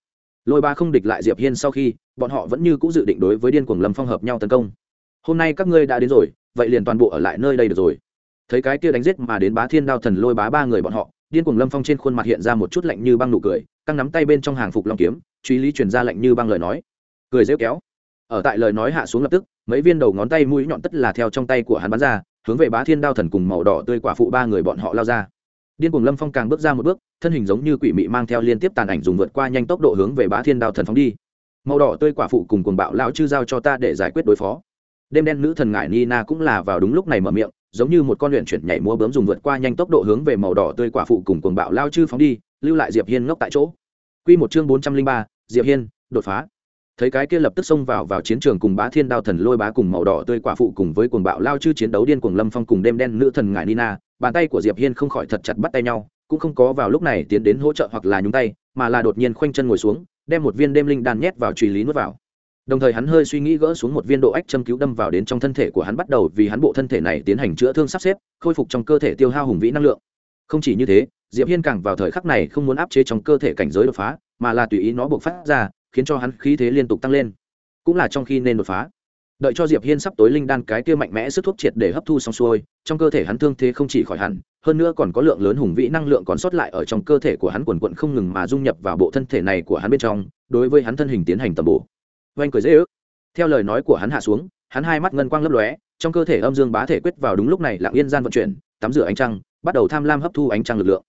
lôi ba không địch lại diệp hiên sau khi, bọn họ vẫn như c ũ dự định đối với điên cuồng lâm phong hợp nhau tấn công. Hôm nay các ngươi đã đến rồi, vậy liền toàn bộ ở lại nơi đây được rồi. Thấy cái kia đánh giết mà đến bá thiên đao thần lôi bá ba người bọn họ, điên cuồng lâm phong trên khuôn mặt hiện ra một chút lạnh như băng nụ cười, căng nắm tay bên trong hàng phục long kiếm truy lý truyền ra lạnh như băng lời nói. Cười rêu kéo. Ở tại lời nói hạ xuống lập tức, mấy viên đầu ngón tay mũi nhọn tất là theo trong tay của hắn bắn ra, hướng về bá thiên đao thần cùng màu đỏ tươi quả phụ ba người bọn họ lao ra. Điên cuồng lâm phong càng bước ra một bước, thân hình giống như quỷ mị mang theo liên tiếp tàn ảnh dùng vượt qua nhanh tốc độ hướng về bá thiên đao thần phóng đi. Màu đỏ tươi quả phụ cùng cuồng bạo lão chư giao cho ta để giải quyết đối phó. Đêm đen nữ thần ngải nina cũng là vào đúng lúc này mở miệng, giống như một con luyện chuyển nhảy múa bướm dùng vượt qua nhanh tốc độ hướng về màu đỏ tươi quả phụ cùng cuồng bạo lao chư phóng đi, lưu lại diệp hiên ngốc tại chỗ. Quy một chương bốn trăm linh ba diệp hiên, đột phá. Thấy cái kia lập tức xông vào vào chiến trường cùng bá thiên đao thần lôi bá cùng màu đỏ tươi quả phụ cùng với cuồng bạo lao chư chiến đấu điên cuồng lâm phong cùng đêm đen nữ thần ngải nina, bàn tay của diệp hiên không khỏi thật chặt bắt tay nhau, cũng không có vào lúc này tiến đến hỗ trợ hoặc là nhúng tay, mà là đột nhiên khoanh chân ngồi xuống, đem một viên đêm linh đan nhét vào truy lý nuốt vào. Đồng thời hắn hơi suy nghĩ gỡ xuống một viên độ ách châm cứu đâm vào đến trong thân thể của hắn bắt đầu vì hắn bộ thân thể này tiến hành chữa thương sắp xếp, khôi phục trong cơ thể tiêu hao hùng vĩ năng lượng. Không chỉ như thế diệp hiên càng vào thời khắc này không muốn áp chế trong cơ thể cảnh giới đột phá, mà là tùy ý nó buộc phát ra, khiến cho hắn khí thế liên tục tăng lên. Cũng là trong khi nên đột phá. Đợi cho diệp hiên sắp tối linh đan cái kia mạnh mẽ sức thuốc triệt để hấp thu xong xuôi, trong cơ thể hắn thương thế không chỉ khỏi hẳn, hơn nữa còn có lượng lớn hùng vĩ năng lượng còn sót lại ở trong cơ thể của hắn quần quận không ngừng mà dung nhập vào bộ thân thể này của hắn bên trong, đối với hắn thân hình tiến hành tầm bổ. Oanh cười dễ ước. Theo lời nói của hắn hạ xuống, hắn hai mắt ngân quang lấp lóe, trong cơ thể âm dương bá thể quyết vào đúng lúc này lặng yên gian vận chuyển, tắm rửa ánh trăng, bắt đầu tham lam hấp thu ánh trăng lực lượng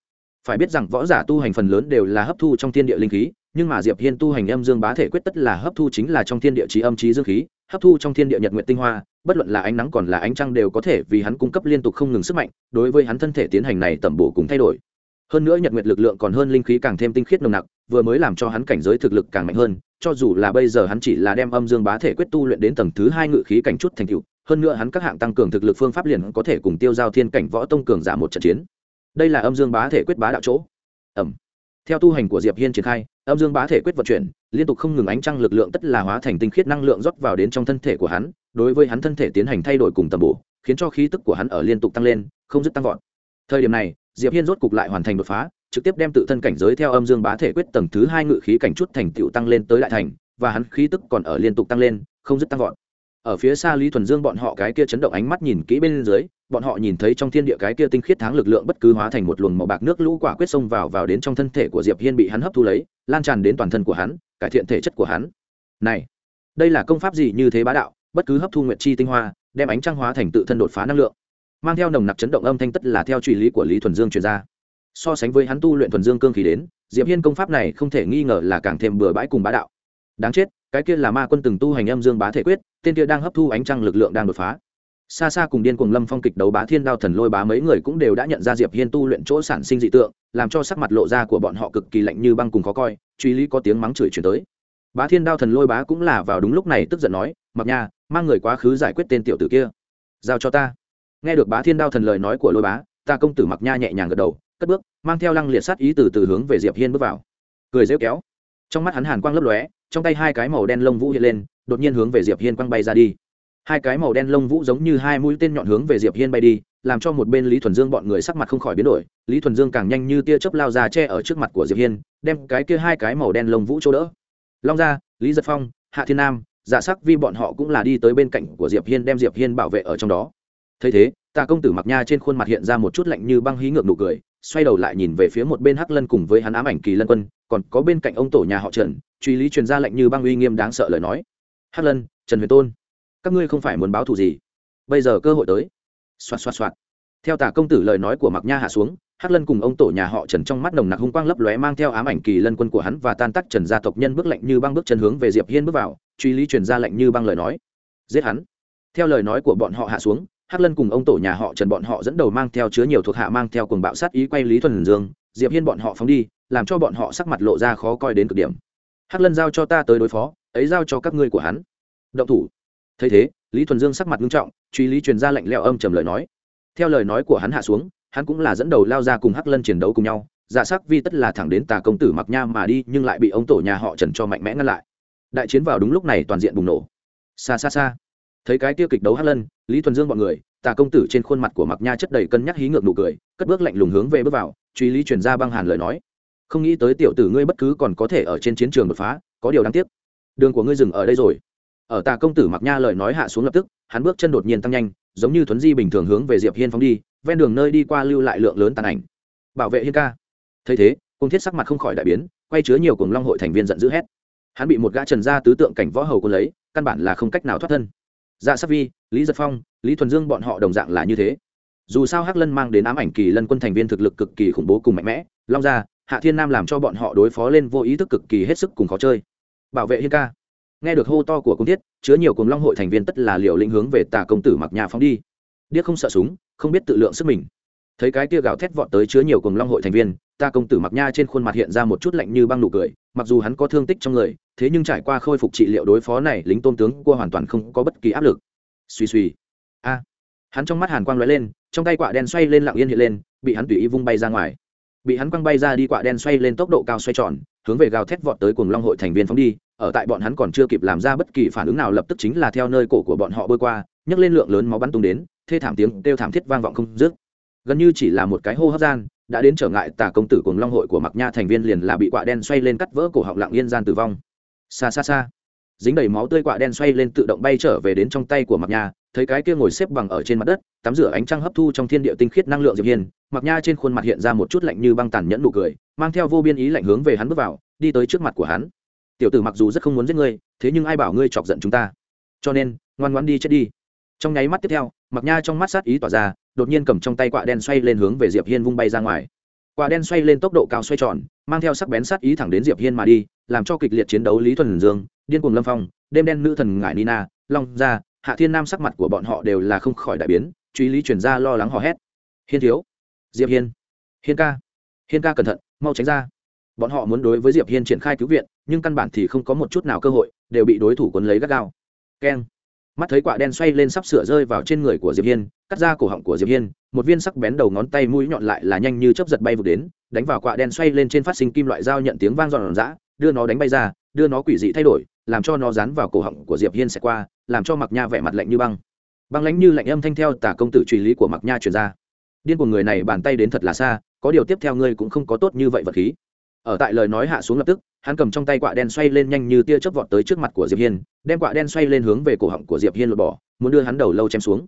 phải biết rằng võ giả tu hành phần lớn đều là hấp thu trong thiên địa linh khí, nhưng mà diệp hiên tu hành âm dương bá thể quyết tất là hấp thu chính là trong thiên địa trí âm trí dương khí, hấp thu trong thiên địa nhật nguyện tinh hoa, bất luận là ánh nắng còn là ánh trăng đều có thể vì hắn cung cấp liên tục không ngừng sức mạnh, đối với hắn thân thể tiến hành này tẩm bổ cùng thay đổi. Hơn nữa nhật nguyện lực lượng còn hơn linh khí càng thêm tinh khiết nồng nặc, vừa mới làm cho hắn cảnh giới thực lực càng mạnh hơn, cho dù là bây giờ hắn chỉ là đem âm dương bá thể quyết tu luyện đến tầng thứ hai ngự khí cảnh chút thành tựu, hơn nữa hắn các hạng tăng cường thực lực phương pháp liền có thể cùng tiêu giao thiên cảnh võ tông cường giả một trận chiến đây là âm dương bá thể quyết bá đạo chỗ. Ẩm. Theo tu hành của diệp hiên triển khai, âm dương bá thể quyết vận chuyển, liên tục không ngừng ánh trăng lực lượng tất là hóa thành tinh khiết năng lượng rót vào đến trong thân thể của hắn, đối với hắn thân thể tiến hành thay đổi cùng tầm bổ, khiến cho khí tức của hắn ở liên tục tăng lên, không dứt tăng vọt. Thời điểm này, diệp hiên rốt cục lại hoàn thành đột phá, trực tiếp đem tự thân cảnh giới theo âm dương bá thể quyết tầng thứ hai ngự khí cảnh chút thành tựu tăng lên tới đại thành, và hắn khí tức còn ở liên tục tăng lên, không dứt tăng vọt ở phía xa lý thuần dương bọn họ cái kia chấn động ánh mắt nhìn kỹ bên dưới, bọn họ nhìn thấy trong thiên địa cái kia tinh khiết tháng lực lượng bất cứ hóa thành một luồng màu bạc nước lũ quả quyết xông vào vào đến trong thân thể của diệp hiên bị hắn hấp thu lấy, lan tràn đến toàn thân của hắn, cải thiện thể chất của hắn. Này, đây là công pháp gì như thế bá đạo, bất cứ hấp thu nguyệt chi tinh hoa, đem ánh trăng hóa thành tự thân đột phá năng lượng. Mang theo nồng nặc chấn động âm thanh tất là theo truy lý của lý thuần dương truyền ra. So sánh với hắn tu luyện thuần dương cương khí đến, diệp hiên công pháp này không thể nghi ngờ là càng thêm bừa bãi cùng bá đạo đáng chết, cái kia là ma quân từng tu hành âm dương bá thể quyết, tên kia đang hấp thu ánh trăng lực lượng đang đột phá. Xa xa cùng điên cuồng lâm phong kịch đấu bá thiên đao thần lôi bá mấy người cũng đều đã nhận ra diệp hiên tu luyện chỗ sản sinh dị tượng, làm cho sắc mặt lộ ra của bọn họ cực kỳ lạnh như băng cùng khó coi, truy lý có tiếng mắng chửi chuyển tới. Bá thiên đao thần lôi bá cũng là vào đúng lúc này tức giận nói mặc nha mang người quá khứ giải quyết tên tiểu tử kia. Giao cho ta. Nghe được bá thiên đao thần lời nói của lôi bá, ta công tử mặc nha nhẹ nhàng gật đầu, cất bước, mang theo lăng liệt sát ý từ từ hướng về diệp hiên bước vào. Cười rêu kéo. Trong mắt hắn hàn quang lấp lóe trong tay hai cái màu đen lông vũ hiện lên, đột nhiên hướng về diệp hiên quăng bay ra đi. Hai cái màu đen lông vũ giống như hai mũi tên nhọn hướng về diệp hiên bay đi, làm cho một bên lý thuần dương bọn người sắc mặt không khỏi biến đổi. Lý thuần dương càng nhanh như tia chớp lao ra che ở trước mặt của diệp hiên, đem cái kia hai cái màu đen lông vũ chỗ đỡ. Long gia, lý giật phong, hạ thiên nam dạ sắc vi bọn họ cũng là đi tới bên cạnh của diệp hiên đem diệp hiên bảo vệ ở trong đó. Thấy thế, tạ công tử mặc nha trên khuôn mặt hiện ra một chút lạnh như băng hí ngược nụ cười, xoay đầu lại nhìn về phía một bên hắc lân cùng với hắn ám ảnh kỳ lân quân còn có bên cạnh ông tổ nhà họ trần, truy lý truyền ra lệnh như băng uy nghiêm đáng sợ lời nói. Hắc lân, trần huyền tôn, các ngươi không phải muốn báo thù gì? Bây giờ cơ hội tới. Xoạt xoạt xoạt. Theo tả công tử lời nói của mặc nha hạ xuống, hắc lân cùng ông tổ nhà họ trần trong mắt nồng nặc hung quang lấp lóe mang theo ám ảnh kỳ lân quân của hắn và tan tác trần gia tộc nhân bước lạnh như băng bước chân hướng về diệp hiên bước vào, truy lý truyền ra lạnh như băng lời nói. Giết hắn. Theo lời nói của bọn họ hạ xuống, hắc lân cùng ông tổ nhà họ trần bọn họ dẫn đầu mang theo chứa nhiều thuộc hạ mang theo cùng bạo sát ý quay lý thuần dương, diệp hiên bọn họ phóng đi làm cho bọn họ sắc mặt lộ ra khó coi đến cực điểm. Hắc lân giao cho ta tới đối phó, ấy giao cho các ngươi của hắn. Động thủ. Thấy thế, lý thuần dương sắc mặt nghiêm trọng, truy lý truyền ra lệnh leo âm trầm lời nói. Theo lời nói của hắn hạ xuống, hắn cũng là dẫn đầu lao ra cùng hắc lân chiến đấu cùng nhau. Dạ sắc vi tất là thẳng đến tà công tử mặc nha mà đi, nhưng lại bị ông tổ nhà họ trần cho mạnh mẽ ngăn lại. Đại chiến vào đúng lúc này toàn diện bùng nổ. Xa xa xa. Thấy cái tiêu kịch đấu hắc lân, lý thuần dương bọn người, tà công tử trên khuôn mặt của mặc nha chất đầy cân nhắc hí ngược nụ cười, cất bước lạnh lùng hướng về bước vào, truy lý truyền ra băng hàn lời nói không nghĩ tới tiểu tử ngươi bất cứ còn có thể ở trên chiến trường đột phá, có điều đáng tiếc. Đường của ngươi dừng ở đây rồi. Ở tà công tử mặc nha lời nói hạ xuống lập tức, hắn bước chân đột nhiên tăng nhanh, giống như thuấn di bình thường hướng về diệp hiên phóng đi, ven đường nơi đi qua lưu lại lượng lớn tàn ảnh. Bảo vệ hiên ca. Thấy thế cung thiết sắc mặt không khỏi đại biến, quay chứa nhiều cùng long hội thành viên giận dữ hét. Hắn bị một gã trần gia tứ tượng cảnh võ hầu quân lấy, căn bản là không cách nào thoát thân. Dạ sắc vi, lý giật phong, lý thuần dương bọn họ đồng dạng là như thế. Dù sao hắc lân mang đến ám ảnh kỳ lân quân thành viên thực lực cực kỳ khủng bố cùng mạnh mẽ, long gia hạ thiên nam làm cho bọn họ đối phó lên vô ý thức cực kỳ hết sức cùng khó chơi. Bảo vệ hiên ca. Nghe được hô to của công thiết, chứa nhiều cùng long hội thành viên tất là liều lĩnh hướng về tà công tử mặc nhà phóng đi. Điếc không sợ súng, không biết tự lượng sức mình. Thấy cái tia gào thét vọt tới chứa nhiều cùng long hội thành viên ta công tử mặc nha trên khuôn mặt hiện ra một chút lạnh như băng nụ cười, mặc dù hắn có thương tích trong người, thế nhưng trải qua khôi phục trị liệu đối phó này, lính tôn tướng cua hoàn toàn không có bất kỳ áp lực. Suy suy a. Hắn trong mắt hàn quang lóe lên, trong tay quạ đen xoay lên lặng yên hiện lên, bị hắn tùy ý vung bay ra ngoài bị hắn quăng bay ra đi quạ đen xoay lên tốc độ cao xoay tròn, hướng về gào thét vọt tới cùng long hội thành viên phóng đi, ở tại bọn hắn còn chưa kịp làm ra bất kỳ phản ứng nào lập tức chính là theo nơi cổ của bọn họ bơi qua, nhấc lên lượng lớn máu bắn tung đến, thê thảm tiếng kêu thảm thiết vang vọng không dứt. Gần như chỉ là một cái hô hấp gian, đã đến trở ngại tà công tử cùng long hội của mặc nha thành viên liền là bị quạ đen xoay lên cắt vỡ cổ họng lặng yên gian tử vong. Xa xa xa, dính đầy máu tươi quạ đen xoay lên tự động bay trở về đến trong tay của mặc nha thấy cái kia ngồi xếp bằng ở trên mặt đất, tắm rửa ánh trăng hấp thu trong thiên địa tinh khiết năng lượng diệp hiên, mặc nha trên khuôn mặt hiện ra một chút lạnh như băng tàn nhẫn nụ cười, mang theo vô biên ý lạnh hướng về hắn bước vào, đi tới trước mặt của hắn. Tiểu tử mặc dù rất không muốn giết ngươi, thế nhưng ai bảo ngươi chọc giận chúng ta? Cho nên, ngoan ngoãn đi chết đi. Trong nháy mắt tiếp theo, mặc nha trong mắt sát ý tỏa ra, đột nhiên cầm trong tay quạ đen xoay lên hướng về diệp hiên vung bay ra ngoài. Quả đen xoay lên tốc độ cao xoay tròn, mang theo sắc bén sát ý thẳng đến diệp hiên mà đi, làm cho kịch liệt chiến đấu lý thuần dương, điên cuồng lâm phong, đêm đen nữ thần ngải nina, long gia hạ thiên nam sắc mặt của bọn họ đều là không khỏi đại biến, truy lý chuyển ra lo lắng hò hét. Hiên thiếu. Diệp hiên. Hiên ca. Hiên ca cẩn thận, mau tránh ra. Bọn họ muốn đối với diệp hiên triển khai cứu viện, nhưng căn bản thì không có một chút nào cơ hội, đều bị đối thủ quấn lấy gắt gao. Keng. Mắt thấy quả đen xoay lên sắp sửa rơi vào trên người của diệp hiên, cắt ra cổ họng của diệp hiên, một viên sắc bén đầu ngón tay mũi nhọn lại là nhanh như chớp giật bay vụt đến, đánh vào quả đen xoay lên trên phát sinh kim loại dao nhận tiếng vang giòn giã, đưa nó đánh bay ra, đưa nó quỷ dị thay đổi, làm cho nó dán vào cổ họng của diệp hiên sẽ qua làm cho mặc nha vẻ mặt lạnh như băng. Băng lãnh như lạnh âm thanh theo tả công tử truy lý của mặc nha truyền ra. Điên của người này bàn tay đến thật là xa, có điều tiếp theo ngươi cũng không có tốt như vậy vật khí. Ở tại lời nói hạ xuống lập tức, hắn cầm trong tay quạ đen xoay lên nhanh như tia chớp vọt tới trước mặt của diệp hiên, đem quạ đen xoay lên hướng về cổ họng của diệp hiên lột bỏ, muốn đưa hắn đầu lâu chém xuống.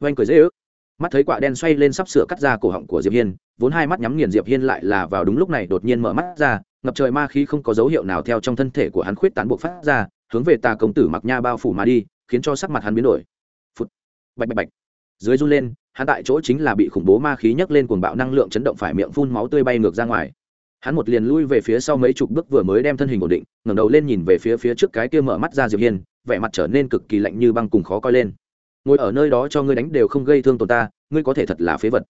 Oanh cười dễ ước. Mắt thấy quạ đen xoay lên sắp sửa cắt ra cổ họng của diệp hiên, vốn hai mắt nhắm nghiền diệp hiên lại là vào đúng lúc này đột nhiên mở mắt ra, ngập trời ma khí không có dấu hiệu nào theo trong thân thể của hắn khuyết tán bộ phát ra, hướng về tà công tử mặc nha bao phủ mà đi khiến cho sắc mặt hắn biến đổi. Phút bạch bạch bạch. Dưới run lên, hắn tại chỗ chính là bị khủng bố ma khí nhấc lên cuồng bạo năng lượng chấn động phải miệng phun máu tươi bay ngược ra ngoài. Hắn một liền lui về phía sau mấy chục bước vừa mới đem thân hình ổn định, ngẩng đầu lên nhìn về phía phía trước cái kia mở mắt ra diệp hiên, vẻ mặt trở nên cực kỳ lạnh như băng cùng khó coi lên. Ngồi ở nơi đó cho ngươi đánh đều không gây thương tổn ta, ngươi có thể thật là phế vật.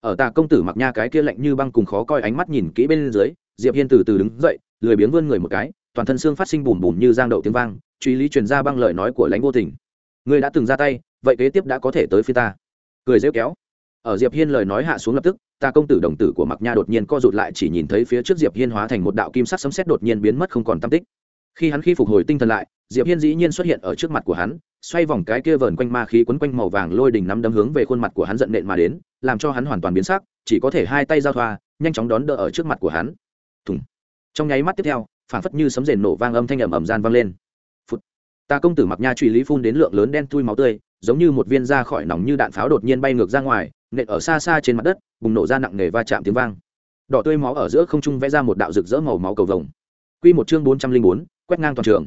Ở tà công tử mặc nha cái kia lạnh như băng cùng khó coi ánh mắt nhìn kỹ bên dưới, diệp hiên từ từ đứng dậy, lười biếng vươn người một cái, toàn thân xương phát sinh bùm bùm như giang đậu tiếng vang truy lý truyền ra băng lời nói của lãnh vô tình. Ngươi đã từng ra tay, vậy kế tiếp đã có thể tới phía ta. Cười rêu kéo. Ở diệp hiên lời nói hạ xuống lập tức, ta công tử đồng tử của mặc nha đột nhiên co rụt lại chỉ nhìn thấy phía trước diệp hiên hóa thành một đạo kim sắc sấm sét đột nhiên biến mất không còn tâm tích. Khi hắn khi phục hồi tinh thần lại, diệp hiên dĩ nhiên xuất hiện ở trước mặt của hắn, xoay vòng cái kia vờn quanh ma khí quấn quanh màu vàng lôi đỉnh nắm đấm hướng về khuôn mặt của hắn giận nện mà đến, làm cho hắn hoàn toàn biến sắc, chỉ có thể hai tay giao thoa, nhanh chóng đón đỡ ở trước mặt của hắn. Thùng. Trong nháy mắt tiếp theo, phảng phất như sấm rền nổ vang âm thanh ầm ầm gian vang lên ta công tử mặc nha truy lý phun đến lượng lớn đen thui máu tươi, giống như một viên ra khỏi nòng như đạn pháo đột nhiên bay ngược ra ngoài, nện ở xa xa trên mặt đất, bùng nổ ra nặng nề va chạm tiếng vang. Đỏ tươi máu ở giữa không trung vẽ ra một đạo rực rỡ màu máu cầu vồng. Quy một chương bốn trăm linh bốn, quét ngang toàn trường.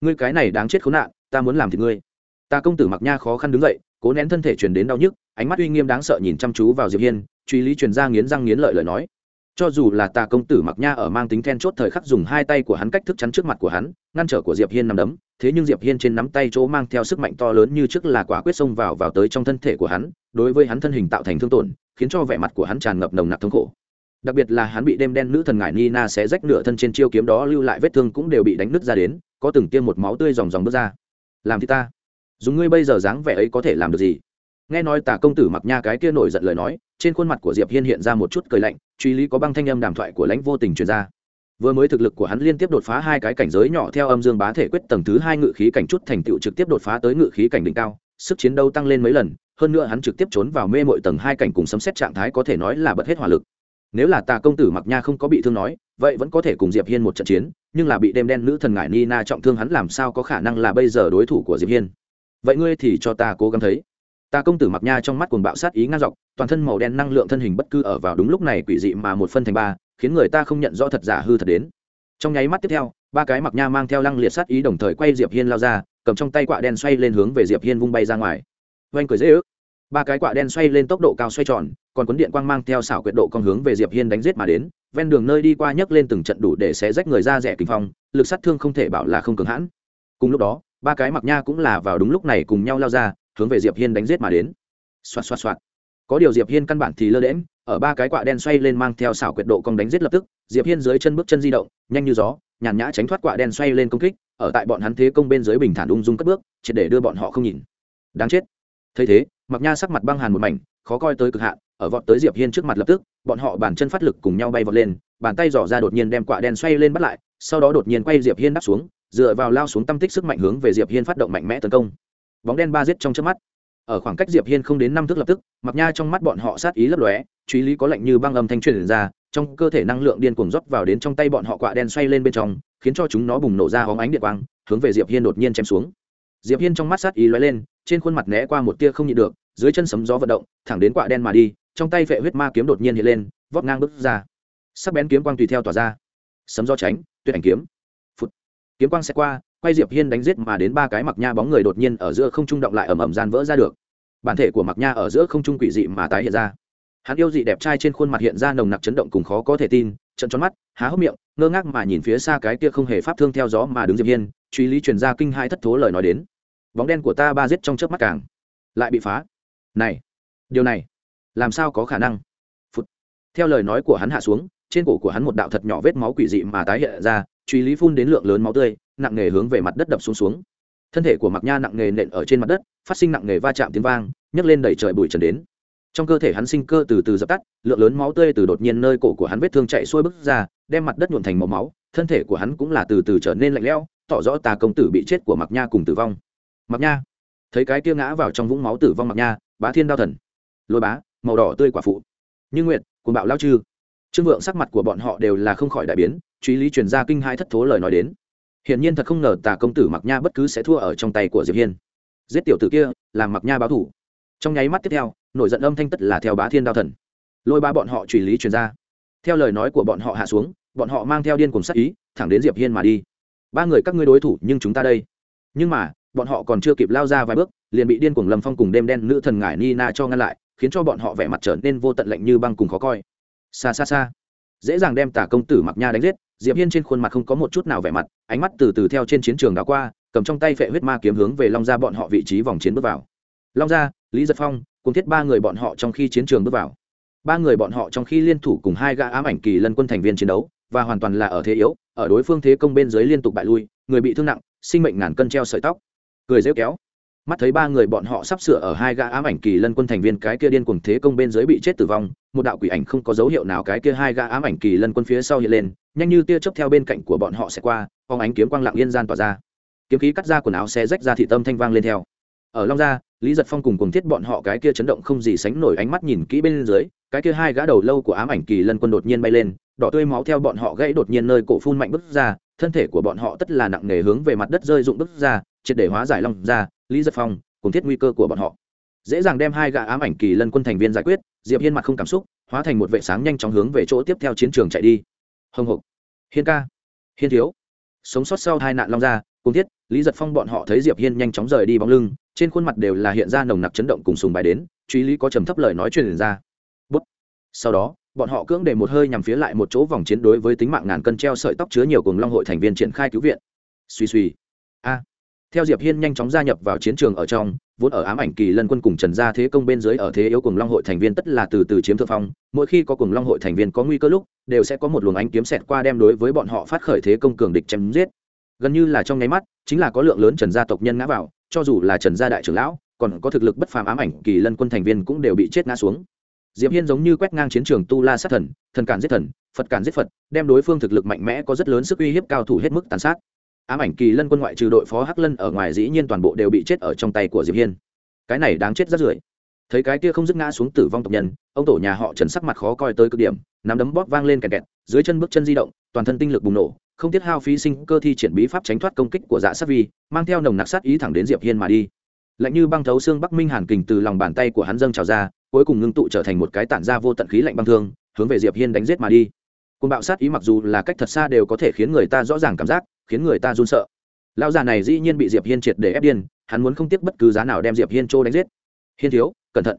Ngươi cái này đáng chết khốn nạn, ta muốn làm thì ngươi. Ta công tử mặc nha khó khăn đứng dậy, cố nén thân thể truyền đến đau nhức, ánh mắt uy nghiêm đáng sợ nhìn chăm chú vào diệp hiên, truy lý truyền ra nghiến răng nghiến lợi lời nói cho dù là tà công tử mặc nha ở mang tính then chốt thời khắc dùng hai tay của hắn cách thức chắn trước mặt của hắn, ngăn trở của diệp hiên nằm đấm, thế nhưng diệp hiên trên nắm tay chỗ mang theo sức mạnh to lớn như trước là quả quyết xông vào vào tới trong thân thể của hắn, đối với hắn thân hình tạo thành thương tổn, khiến cho vẻ mặt của hắn tràn ngập nồng nặc thống khổ. Đặc biệt là hắn bị đêm đen nữ thần ngải nina sẽ rách nửa thân trên chiêu kiếm đó lưu lại vết thương cũng đều bị đánh nứt ra đến, có từng tiêm một máu tươi dòng dòng bước ra. Làm thì ta. Dùng ngươi bây giờ dáng vẻ ấy có thể làm được gì? Nghe nói tả công tử mặc nha cái kia nổi giận lời nói, trên khuôn mặt của diệp hiên hiện ra một chút cười lạnh, truy lý có băng thanh âm đàm thoại của lãnh vô tình truyền ra. Vừa mới thực lực của hắn liên tiếp đột phá hai cái cảnh giới nhỏ theo âm dương bá thể quyết tầng thứ hai ngự khí cảnh chút thành tựu trực tiếp đột phá tới ngự khí cảnh đỉnh cao, sức chiến đấu tăng lên mấy lần, hơn nữa hắn trực tiếp trốn vào mê mội tầng hai cảnh cùng sấm xét trạng thái có thể nói là bật hết hỏa lực. Nếu là tà công tử mặc nha không có bị thương nói, vậy vẫn có thể cùng diệp hiên một trận chiến, nhưng là bị đêm đen nữ thần ngải nina trọng thương hắn làm sao có khả năng là bây giờ đối thủ của diệp hiên? Vậy ngươi thì cho ta cố gắng thấy ta công tử mặc nha trong mắt cuồng bạo sát ý ngang dọc, toàn thân màu đen năng lượng thân hình bất cứ ở vào đúng lúc này quỷ dị mà một phân thành ba, khiến người ta không nhận rõ thật giả hư thật đến. Trong nháy mắt tiếp theo, ba cái mặc nha mang theo lăng liệt sát ý đồng thời quay diệp hiên lao ra, cầm trong tay quạ đen xoay lên hướng về diệp hiên vung bay ra ngoài. Oanh cười dễ ước. Ba cái quạ đen xoay lên tốc độ cao xoay tròn, còn cuốn điện quang mang theo xảo quyệt độ con hướng về diệp hiên đánh giết mà đến, ven đường nơi đi qua nhấc lên từng trận đủ để xé rách người ra rẻ kinh phong, lực sát thương không thể bảo là không cường hãn. Cùng lúc đó, ba cái mặc nha cũng là vào đúng lúc này cùng nhau lao ra hướng về diệp hiên đánh giết mà đến. Xoạt xoạt xoạt. Có điều diệp hiên căn bản thì lơ đễm ở ba cái quạ đen xoay lên mang theo xảo quyệt độ cong đánh giết lập tức, diệp hiên dưới chân bước chân di động, nhanh như gió, nhàn nhã tránh thoát quạ đen xoay lên công kích, ở tại bọn hắn thế công bên dưới bình thản ung dung cất bước chỉ để đưa bọn họ không nhìn. Đáng chết. Thấy thế mặc nha sắc mặt băng hàn một mảnh, khó coi tới cực hạn, ở vọt tới diệp hiên trước mặt lập tức, bọn họ bàn chân phát lực cùng nhau bay vọt lên, bàn tay giỏ ra đột nhiên đem quạ đen xoay lên bắt lại, sau đó đột nhiên quay diệp hiên đáp xuống, dựa vào lao xuống tâm tích sức mạnh hướng về diệp hiên phát động mạnh mẽ tấn công bóng đen ba giết trong trước mắt. Ở khoảng cách diệp hiên không đến năm thước lập tức mặc nha trong mắt bọn họ sát ý lấp lóe truy lý có lệnh như băng âm thanh truyền ra, trong cơ thể năng lượng điên cuồng rót vào đến trong tay bọn họ quạ đen xoay lên bên trong, khiến cho chúng nó bùng nổ ra hóng ánh điện quang, hướng về diệp hiên đột nhiên chém xuống. Diệp hiên trong mắt sát ý lóe lên, trên khuôn mặt né qua một tia không nhịn được, dưới chân sấm gió vận động, thẳng đến quạ đen mà đi, trong tay vệ huyết ma kiếm đột nhiên hiện lên, vót ngang bước ra. Sắc bén kiếm quang tùy theo tỏa ra. Sấm gió tránh, tuyệt ảnh kiếm. Phụt. kiếm quang sẽ qua quay diệp hiên đánh giết mà đến ba cái mặc nha bóng người đột nhiên ở giữa không trung động lại ầm ầm gian vỡ ra được. Bản thể của mặc nha ở giữa không trung quỷ dị mà tái hiện ra. Hắn yêu dị đẹp trai trên khuôn mặt hiện ra nồng nặc chấn động cùng khó có thể tin trận tròn mắt, há hốc miệng, ngơ ngác mà nhìn phía xa cái kia không hề pháp thương theo gió mà đứng diệp hiên, truy lý truyền ra kinh hai thất thố lời nói đến. Bóng đen của ta ba giết trong chớp mắt càng lại bị phá. Này, điều này, làm sao có khả năng? Phụt. theo lời nói của hắn hạ xuống, trên cổ của hắn một đạo thật nhỏ vết máu quỷ dị mà tái hiện ra truy lý phun đến lượng lớn máu tươi, nặng nề hướng về mặt đất đập xuống xuống. Thân thể của mặc nha nặng nề nện ở trên mặt đất, phát sinh nặng nề va chạm tiếng vang, nhấc lên đẩy trời bụi trần đến. Trong cơ thể hắn sinh cơ từ từ dập tắt, lượng lớn máu tươi từ đột nhiên nơi cổ của hắn vết thương chạy xuôi bức ra, đem mặt đất nhuộn thành màu máu, thân thể của hắn cũng là từ từ trở nên lạnh lẽo, tỏ rõ tà công tử bị chết của mặc nha cùng tử vong. Mặc nha, thấy cái kia ngã vào trong vũng máu tử vong mặc nha, bá thiên đao thần. Lôi bá, màu đỏ tươi quả phụ. Như nguyện cuồng bạo lao chư trương vượng sắc mặt của bọn họ đều là không khỏi đại biến truy lý truyền ra kinh hai thất thố lời nói đến. Hiển nhiên thật không ngờ tà công tử mặc nha bất cứ sẽ thua ở trong tay của diệp hiên. Giết tiểu tử kia làm mặc nha báo thủ. Trong nháy mắt tiếp theo, nổi giận âm thanh tất là theo bá thiên đao thần. Lôi ba bọn họ truy lý truyền ra. Theo lời nói của bọn họ hạ xuống, bọn họ mang theo điên cùng sắc ý, thẳng đến diệp hiên mà đi. Ba người các ngươi đối thủ nhưng chúng ta đây. Nhưng mà, bọn họ còn chưa kịp lao ra vài bước, liền bị điên cuồng lâm phong cùng đêm đen nữ thần ngải nina cho ngăn lại, khiến cho bọn họ vẻ mặt trở nên vô tận lạnh như băng cùng khó coi. Xa xa xa. Dễ dàng đem tả công tử mặc nha đánh giết diệp hiên trên khuôn mặt không có một chút nào vẻ mặt, ánh mắt từ từ theo trên chiến trường đảo qua, cầm trong tay phệ huyết ma kiếm hướng về long gia bọn họ vị trí vòng chiến bước vào. Long gia, lý giật phong, cùng thiết ba người bọn họ trong khi chiến trường bước vào. Ba người bọn họ trong khi liên thủ cùng hai gã ám ảnh kỳ lân quân thành viên chiến đấu, và hoàn toàn là ở thế yếu, ở đối phương thế công bên dưới liên tục bại lui, người bị thương nặng, sinh mệnh ngàn cân treo sợi tóc. Cười rêu kéo mắt thấy ba người bọn họ sắp sửa ở hai gã ám ảnh kỳ lân quân thành viên cái kia điên cuồng thế công bên dưới bị chết tử vong, một đạo quỷ ảnh không có dấu hiệu nào cái kia hai gã ám ảnh kỳ lân quân phía sau hiện lên, nhanh như tia chớp theo bên cạnh của bọn họ sẽ qua phóng ánh kiếm quang lặng yên gian tỏa ra. Kiếm khí cắt ra quần áo xe rách ra thị tâm thanh vang lên theo. Ở long gia, lý giật phong cùng cùng thiết bọn họ cái kia chấn động không gì sánh nổi ánh mắt nhìn kỹ bên dưới, cái kia hai gã đầu lâu của ám ảnh kỳ lân quân đột nhiên bay lên, đỏ tươi máu theo bọn họ gãy đột nhiên nơi cổ phun mạnh bứt ra, thân thể của bọn họ tất là nặng nề hướng về mặt đất rơi dụng bứt ra, triệt để hóa giải long ra lý giật phong cùng thiết nguy cơ của bọn họ. Dễ dàng đem hai gã ám ảnh kỳ lân quân thành viên giải quyết, diệp hiên mặt không cảm xúc, hóa thành một vệ sáng nhanh chóng hướng về chỗ tiếp theo chiến trường chạy đi. Hồng hộc, hiên ca, hiên thiếu. Sống sót sau hai nạn long ra cùng thiết, lý giật phong bọn họ thấy diệp hiên nhanh chóng rời đi bóng lưng, trên khuôn mặt đều là hiện ra nồng nặc chấn động cùng sùng bài đến, truy lý có trầm thấp lời nói truyền ra. Bút. Sau đó, bọn họ cưỡng để một hơi nhằm phía lại một chỗ vòng chiến đối với tính mạng ngàn cân treo sợi tóc chứa nhiều cùng long hội thành viên triển khai cứu viện. Suy suy a theo diệp hiên nhanh chóng gia nhập vào chiến trường ở trong, vốn ở ám ảnh kỳ lân quân cùng trần gia thế công bên dưới ở thế yếu cùng long hội thành viên tất là từ từ chiếm thượng phong, mỗi khi có cùng long hội thành viên có nguy cơ lúc, đều sẽ có một luồng ánh kiếm xẹt qua đem đối với bọn họ phát khởi thế công cường địch chém giết. Gần như là trong nháy mắt, chính là có lượng lớn trần gia tộc nhân ngã vào, cho dù là trần gia đại trưởng lão, còn có thực lực bất phàm ám ảnh kỳ lân quân thành viên cũng đều bị chết ngã xuống. Diệp hiên giống như quét ngang chiến trường tu la sát thần thần cản giết thần, phật cản giết phật, đem đối phương thực lực mạnh mẽ có rất lớn sức uy hiếp cao thủ hết mức tàn sát ám ảnh kỳ lân quân ngoại trừ đội phó hắc lân ở ngoài dĩ nhiên toàn bộ đều bị chết ở trong tay của diệp hiên cái này đáng chết rất rưởi thấy cái kia không dứt ngã xuống tử vong tộc nhân ông tổ nhà họ trần sắc mặt khó coi tới cực điểm nắm đấm bóp vang lên kẹt kẹt dưới chân bước chân di động toàn thân tinh lực bùng nổ không tiết hao phí sinh cơ thi triển bí pháp tránh thoát công kích của dạ sát vi mang theo nồng nặc sát ý thẳng đến diệp hiên mà đi lạnh như băng thấu xương bắc minh hàn kình từ lòng bàn tay của hắn dâng trào ra cuối cùng ngưng tụ trở thành một cái tản ra vô tận khí lạnh băng thương hướng về diệp hiên đánh giết mà đi côn bạo sát ý mặc dù là cách thật xa đều có thể khiến người ta rõ ràng cảm giác khiến người ta run sợ. Lão già này dĩ nhiên bị diệp hiên triệt để ép điên, hắn muốn không tiếc bất cứ giá nào đem diệp hiên trô đánh giết. Hiên thiếu, cẩn thận.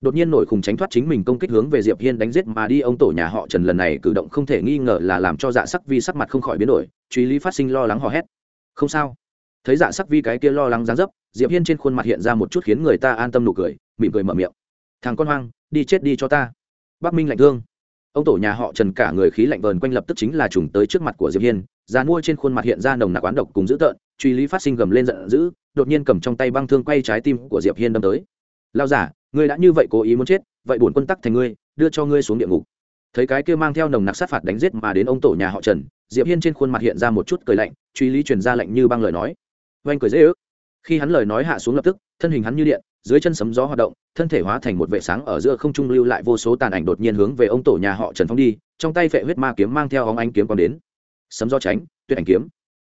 Đột nhiên nổi khùng tránh thoát chính mình công kích hướng về diệp hiên đánh giết mà đi, ông tổ nhà họ trần lần này cử động không thể nghi ngờ là làm cho dạ sắc vi sắc mặt không khỏi biến đổi, truy lý phát sinh lo lắng hò hét. Không sao. Thấy dạ sắc vi cái kia lo lắng dáng dấp, diệp hiên trên khuôn mặt hiện ra một chút khiến người ta an tâm nụ cười, mỉm cười mở miệng. Thằng con hoang, đi chết đi cho ta. Bắc minh lạnh thương. Ông tổ nhà họ trần cả người khí lạnh vờn quanh lập tức chính là trùng tới trước mặt của diệp hiên già mua trên khuôn mặt hiện ra nồng nặc oán độc cùng dữ tợn, truy lý phát sinh gầm lên giận dữ, đột nhiên cầm trong tay băng thương quay trái tim của diệp hiên đâm tới. Lao giả ngươi đã như vậy cố ý muốn chết, vậy bổn quân tắc thành ngươi, đưa cho ngươi xuống địa ngục. Thấy cái kia mang theo nồng nặc sát phạt đánh giết mà đến ông tổ nhà họ trần, diệp hiên trên khuôn mặt hiện ra một chút cười lạnh, truy lý truyền ra lạnh như băng lời nói. Oanh cười dễ ước. Khi hắn lời nói hạ xuống lập tức, thân hình hắn như điện, dưới chân sấm gió hoạt động, thân thể hóa thành một vệ sáng ở giữa không trung lưu lại vô số tàn ảnh đột nhiên hướng về ông tổ nhà họ trần phong đi, trong tay vệ huyết ma kiếm mang theo óng ánh kiếm còn đến sấm do tránh, tuyệt ảnh kiếm.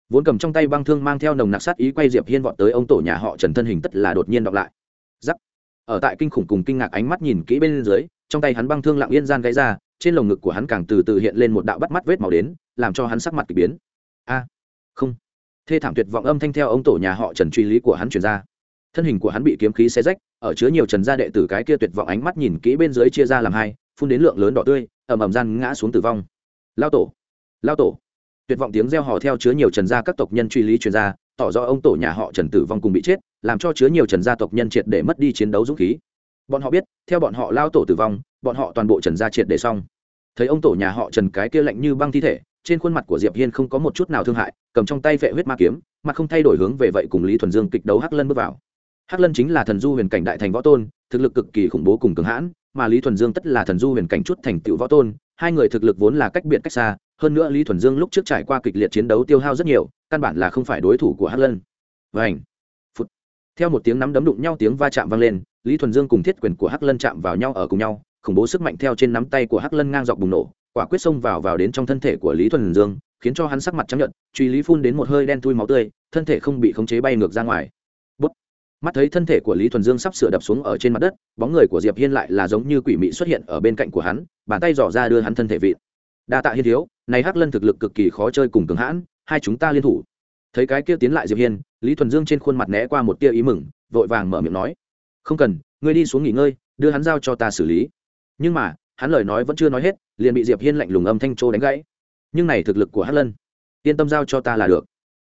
Vốn cầm trong tay băng thương mang theo nồng nặc sát ý quay diệp hiên vọt tới ông tổ nhà họ trần thân hình tất là đột nhiên đọc lại. Giắc. Ở tại kinh khủng cùng kinh ngạc ánh mắt nhìn kỹ bên dưới, trong tay hắn băng thương lặng yên gian gãy ra, trên lồng ngực của hắn càng từ từ hiện lên một đạo bắt mắt vết màu đến, làm cho hắn sắc mặt k ỳ biến. A. Không. Thê thảm tuyệt vọng âm thanh theo ông tổ nhà họ trần truy lý của hắn chuyển ra. Thân hình của hắn bị kiếm khí xé rách, ở chứa nhiều trần gia đệ tử cái kia tuyệt vọng ánh mắt nhìn kỹ bên dưới chia ra làm hai, phun đến lượng lớn đỏ tươi ẩm ẩm gian ngã xuống tử vong. Lao tổ. Lao tổ tuyệt vọng tiếng reo hò theo chứa nhiều trần gia các tộc nhân truy lý truyền ra, tỏ rõ ông tổ nhà họ trần tử vong cùng bị chết, làm cho chứa nhiều trần gia tộc nhân triệt để mất đi chiến đấu dũng khí. Bọn họ biết, theo bọn họ lao tổ tử vong, bọn họ toàn bộ trần gia triệt để xong. Thấy ông tổ nhà họ trần cái kia lạnh như băng thi thể, trên khuôn mặt của diệp hiên không có một chút nào thương hại, cầm trong tay vệ huyết ma kiếm, mặt không thay đổi hướng về vậy cùng lý thuần dương kịch đấu hắc lân bước vào. Hắc lân chính là thần du huyền cảnh đại thành võ tôn, thực lực cực kỳ khủng bố cùng cường hãn, mà lý thuần dương tất là thần du huyền cảnh chút thành tựu võ tôn, hai người thực lực vốn là cách biệt cách xa hơn nữa lý thuần dương lúc trước trải qua kịch liệt chiến đấu tiêu hao rất nhiều, căn bản là không phải đối thủ của hắc lân. Vảnh phút theo một tiếng nắm đấm đụng nhau tiếng va chạm vang lên, lý thuần dương cùng thiết quyền của hắc lân chạm vào nhau ở cùng nhau, khủng bố sức mạnh theo trên nắm tay của hắc lân ngang dọc bùng nổ, quả quyết xông vào vào đến trong thân thể của lý thuần dương, khiến cho hắn sắc mặt chấp nhận truy lý phun đến một hơi đen thui máu tươi, thân thể không bị khống chế bay ngược ra ngoài. Bút. mắt thấy thân thể của lý thuần dương sắp sửa đập xuống ở trên mặt đất, bóng người của diệp hiên lại là giống như quỷ mị xuất hiện ở bên cạnh của hắn, bàn tay dò ra đưa hắn thân thể vị đa tạ hiên thiếu, này hắc lân thực lực cực kỳ khó chơi cùng cường hãn, hai chúng ta liên thủ. Thấy cái kia tiến lại diệp hiên, lý thuần dương trên khuôn mặt né qua một tia ý mừng, vội vàng mở miệng nói, không cần, ngươi đi xuống nghỉ ngơi, đưa hắn giao cho ta xử lý. Nhưng mà, hắn lời nói vẫn chưa nói hết, liền bị diệp hiên lạnh lùng âm thanh trô đánh gãy. Nhưng này thực lực của hắc lân, yên tâm giao cho ta là được.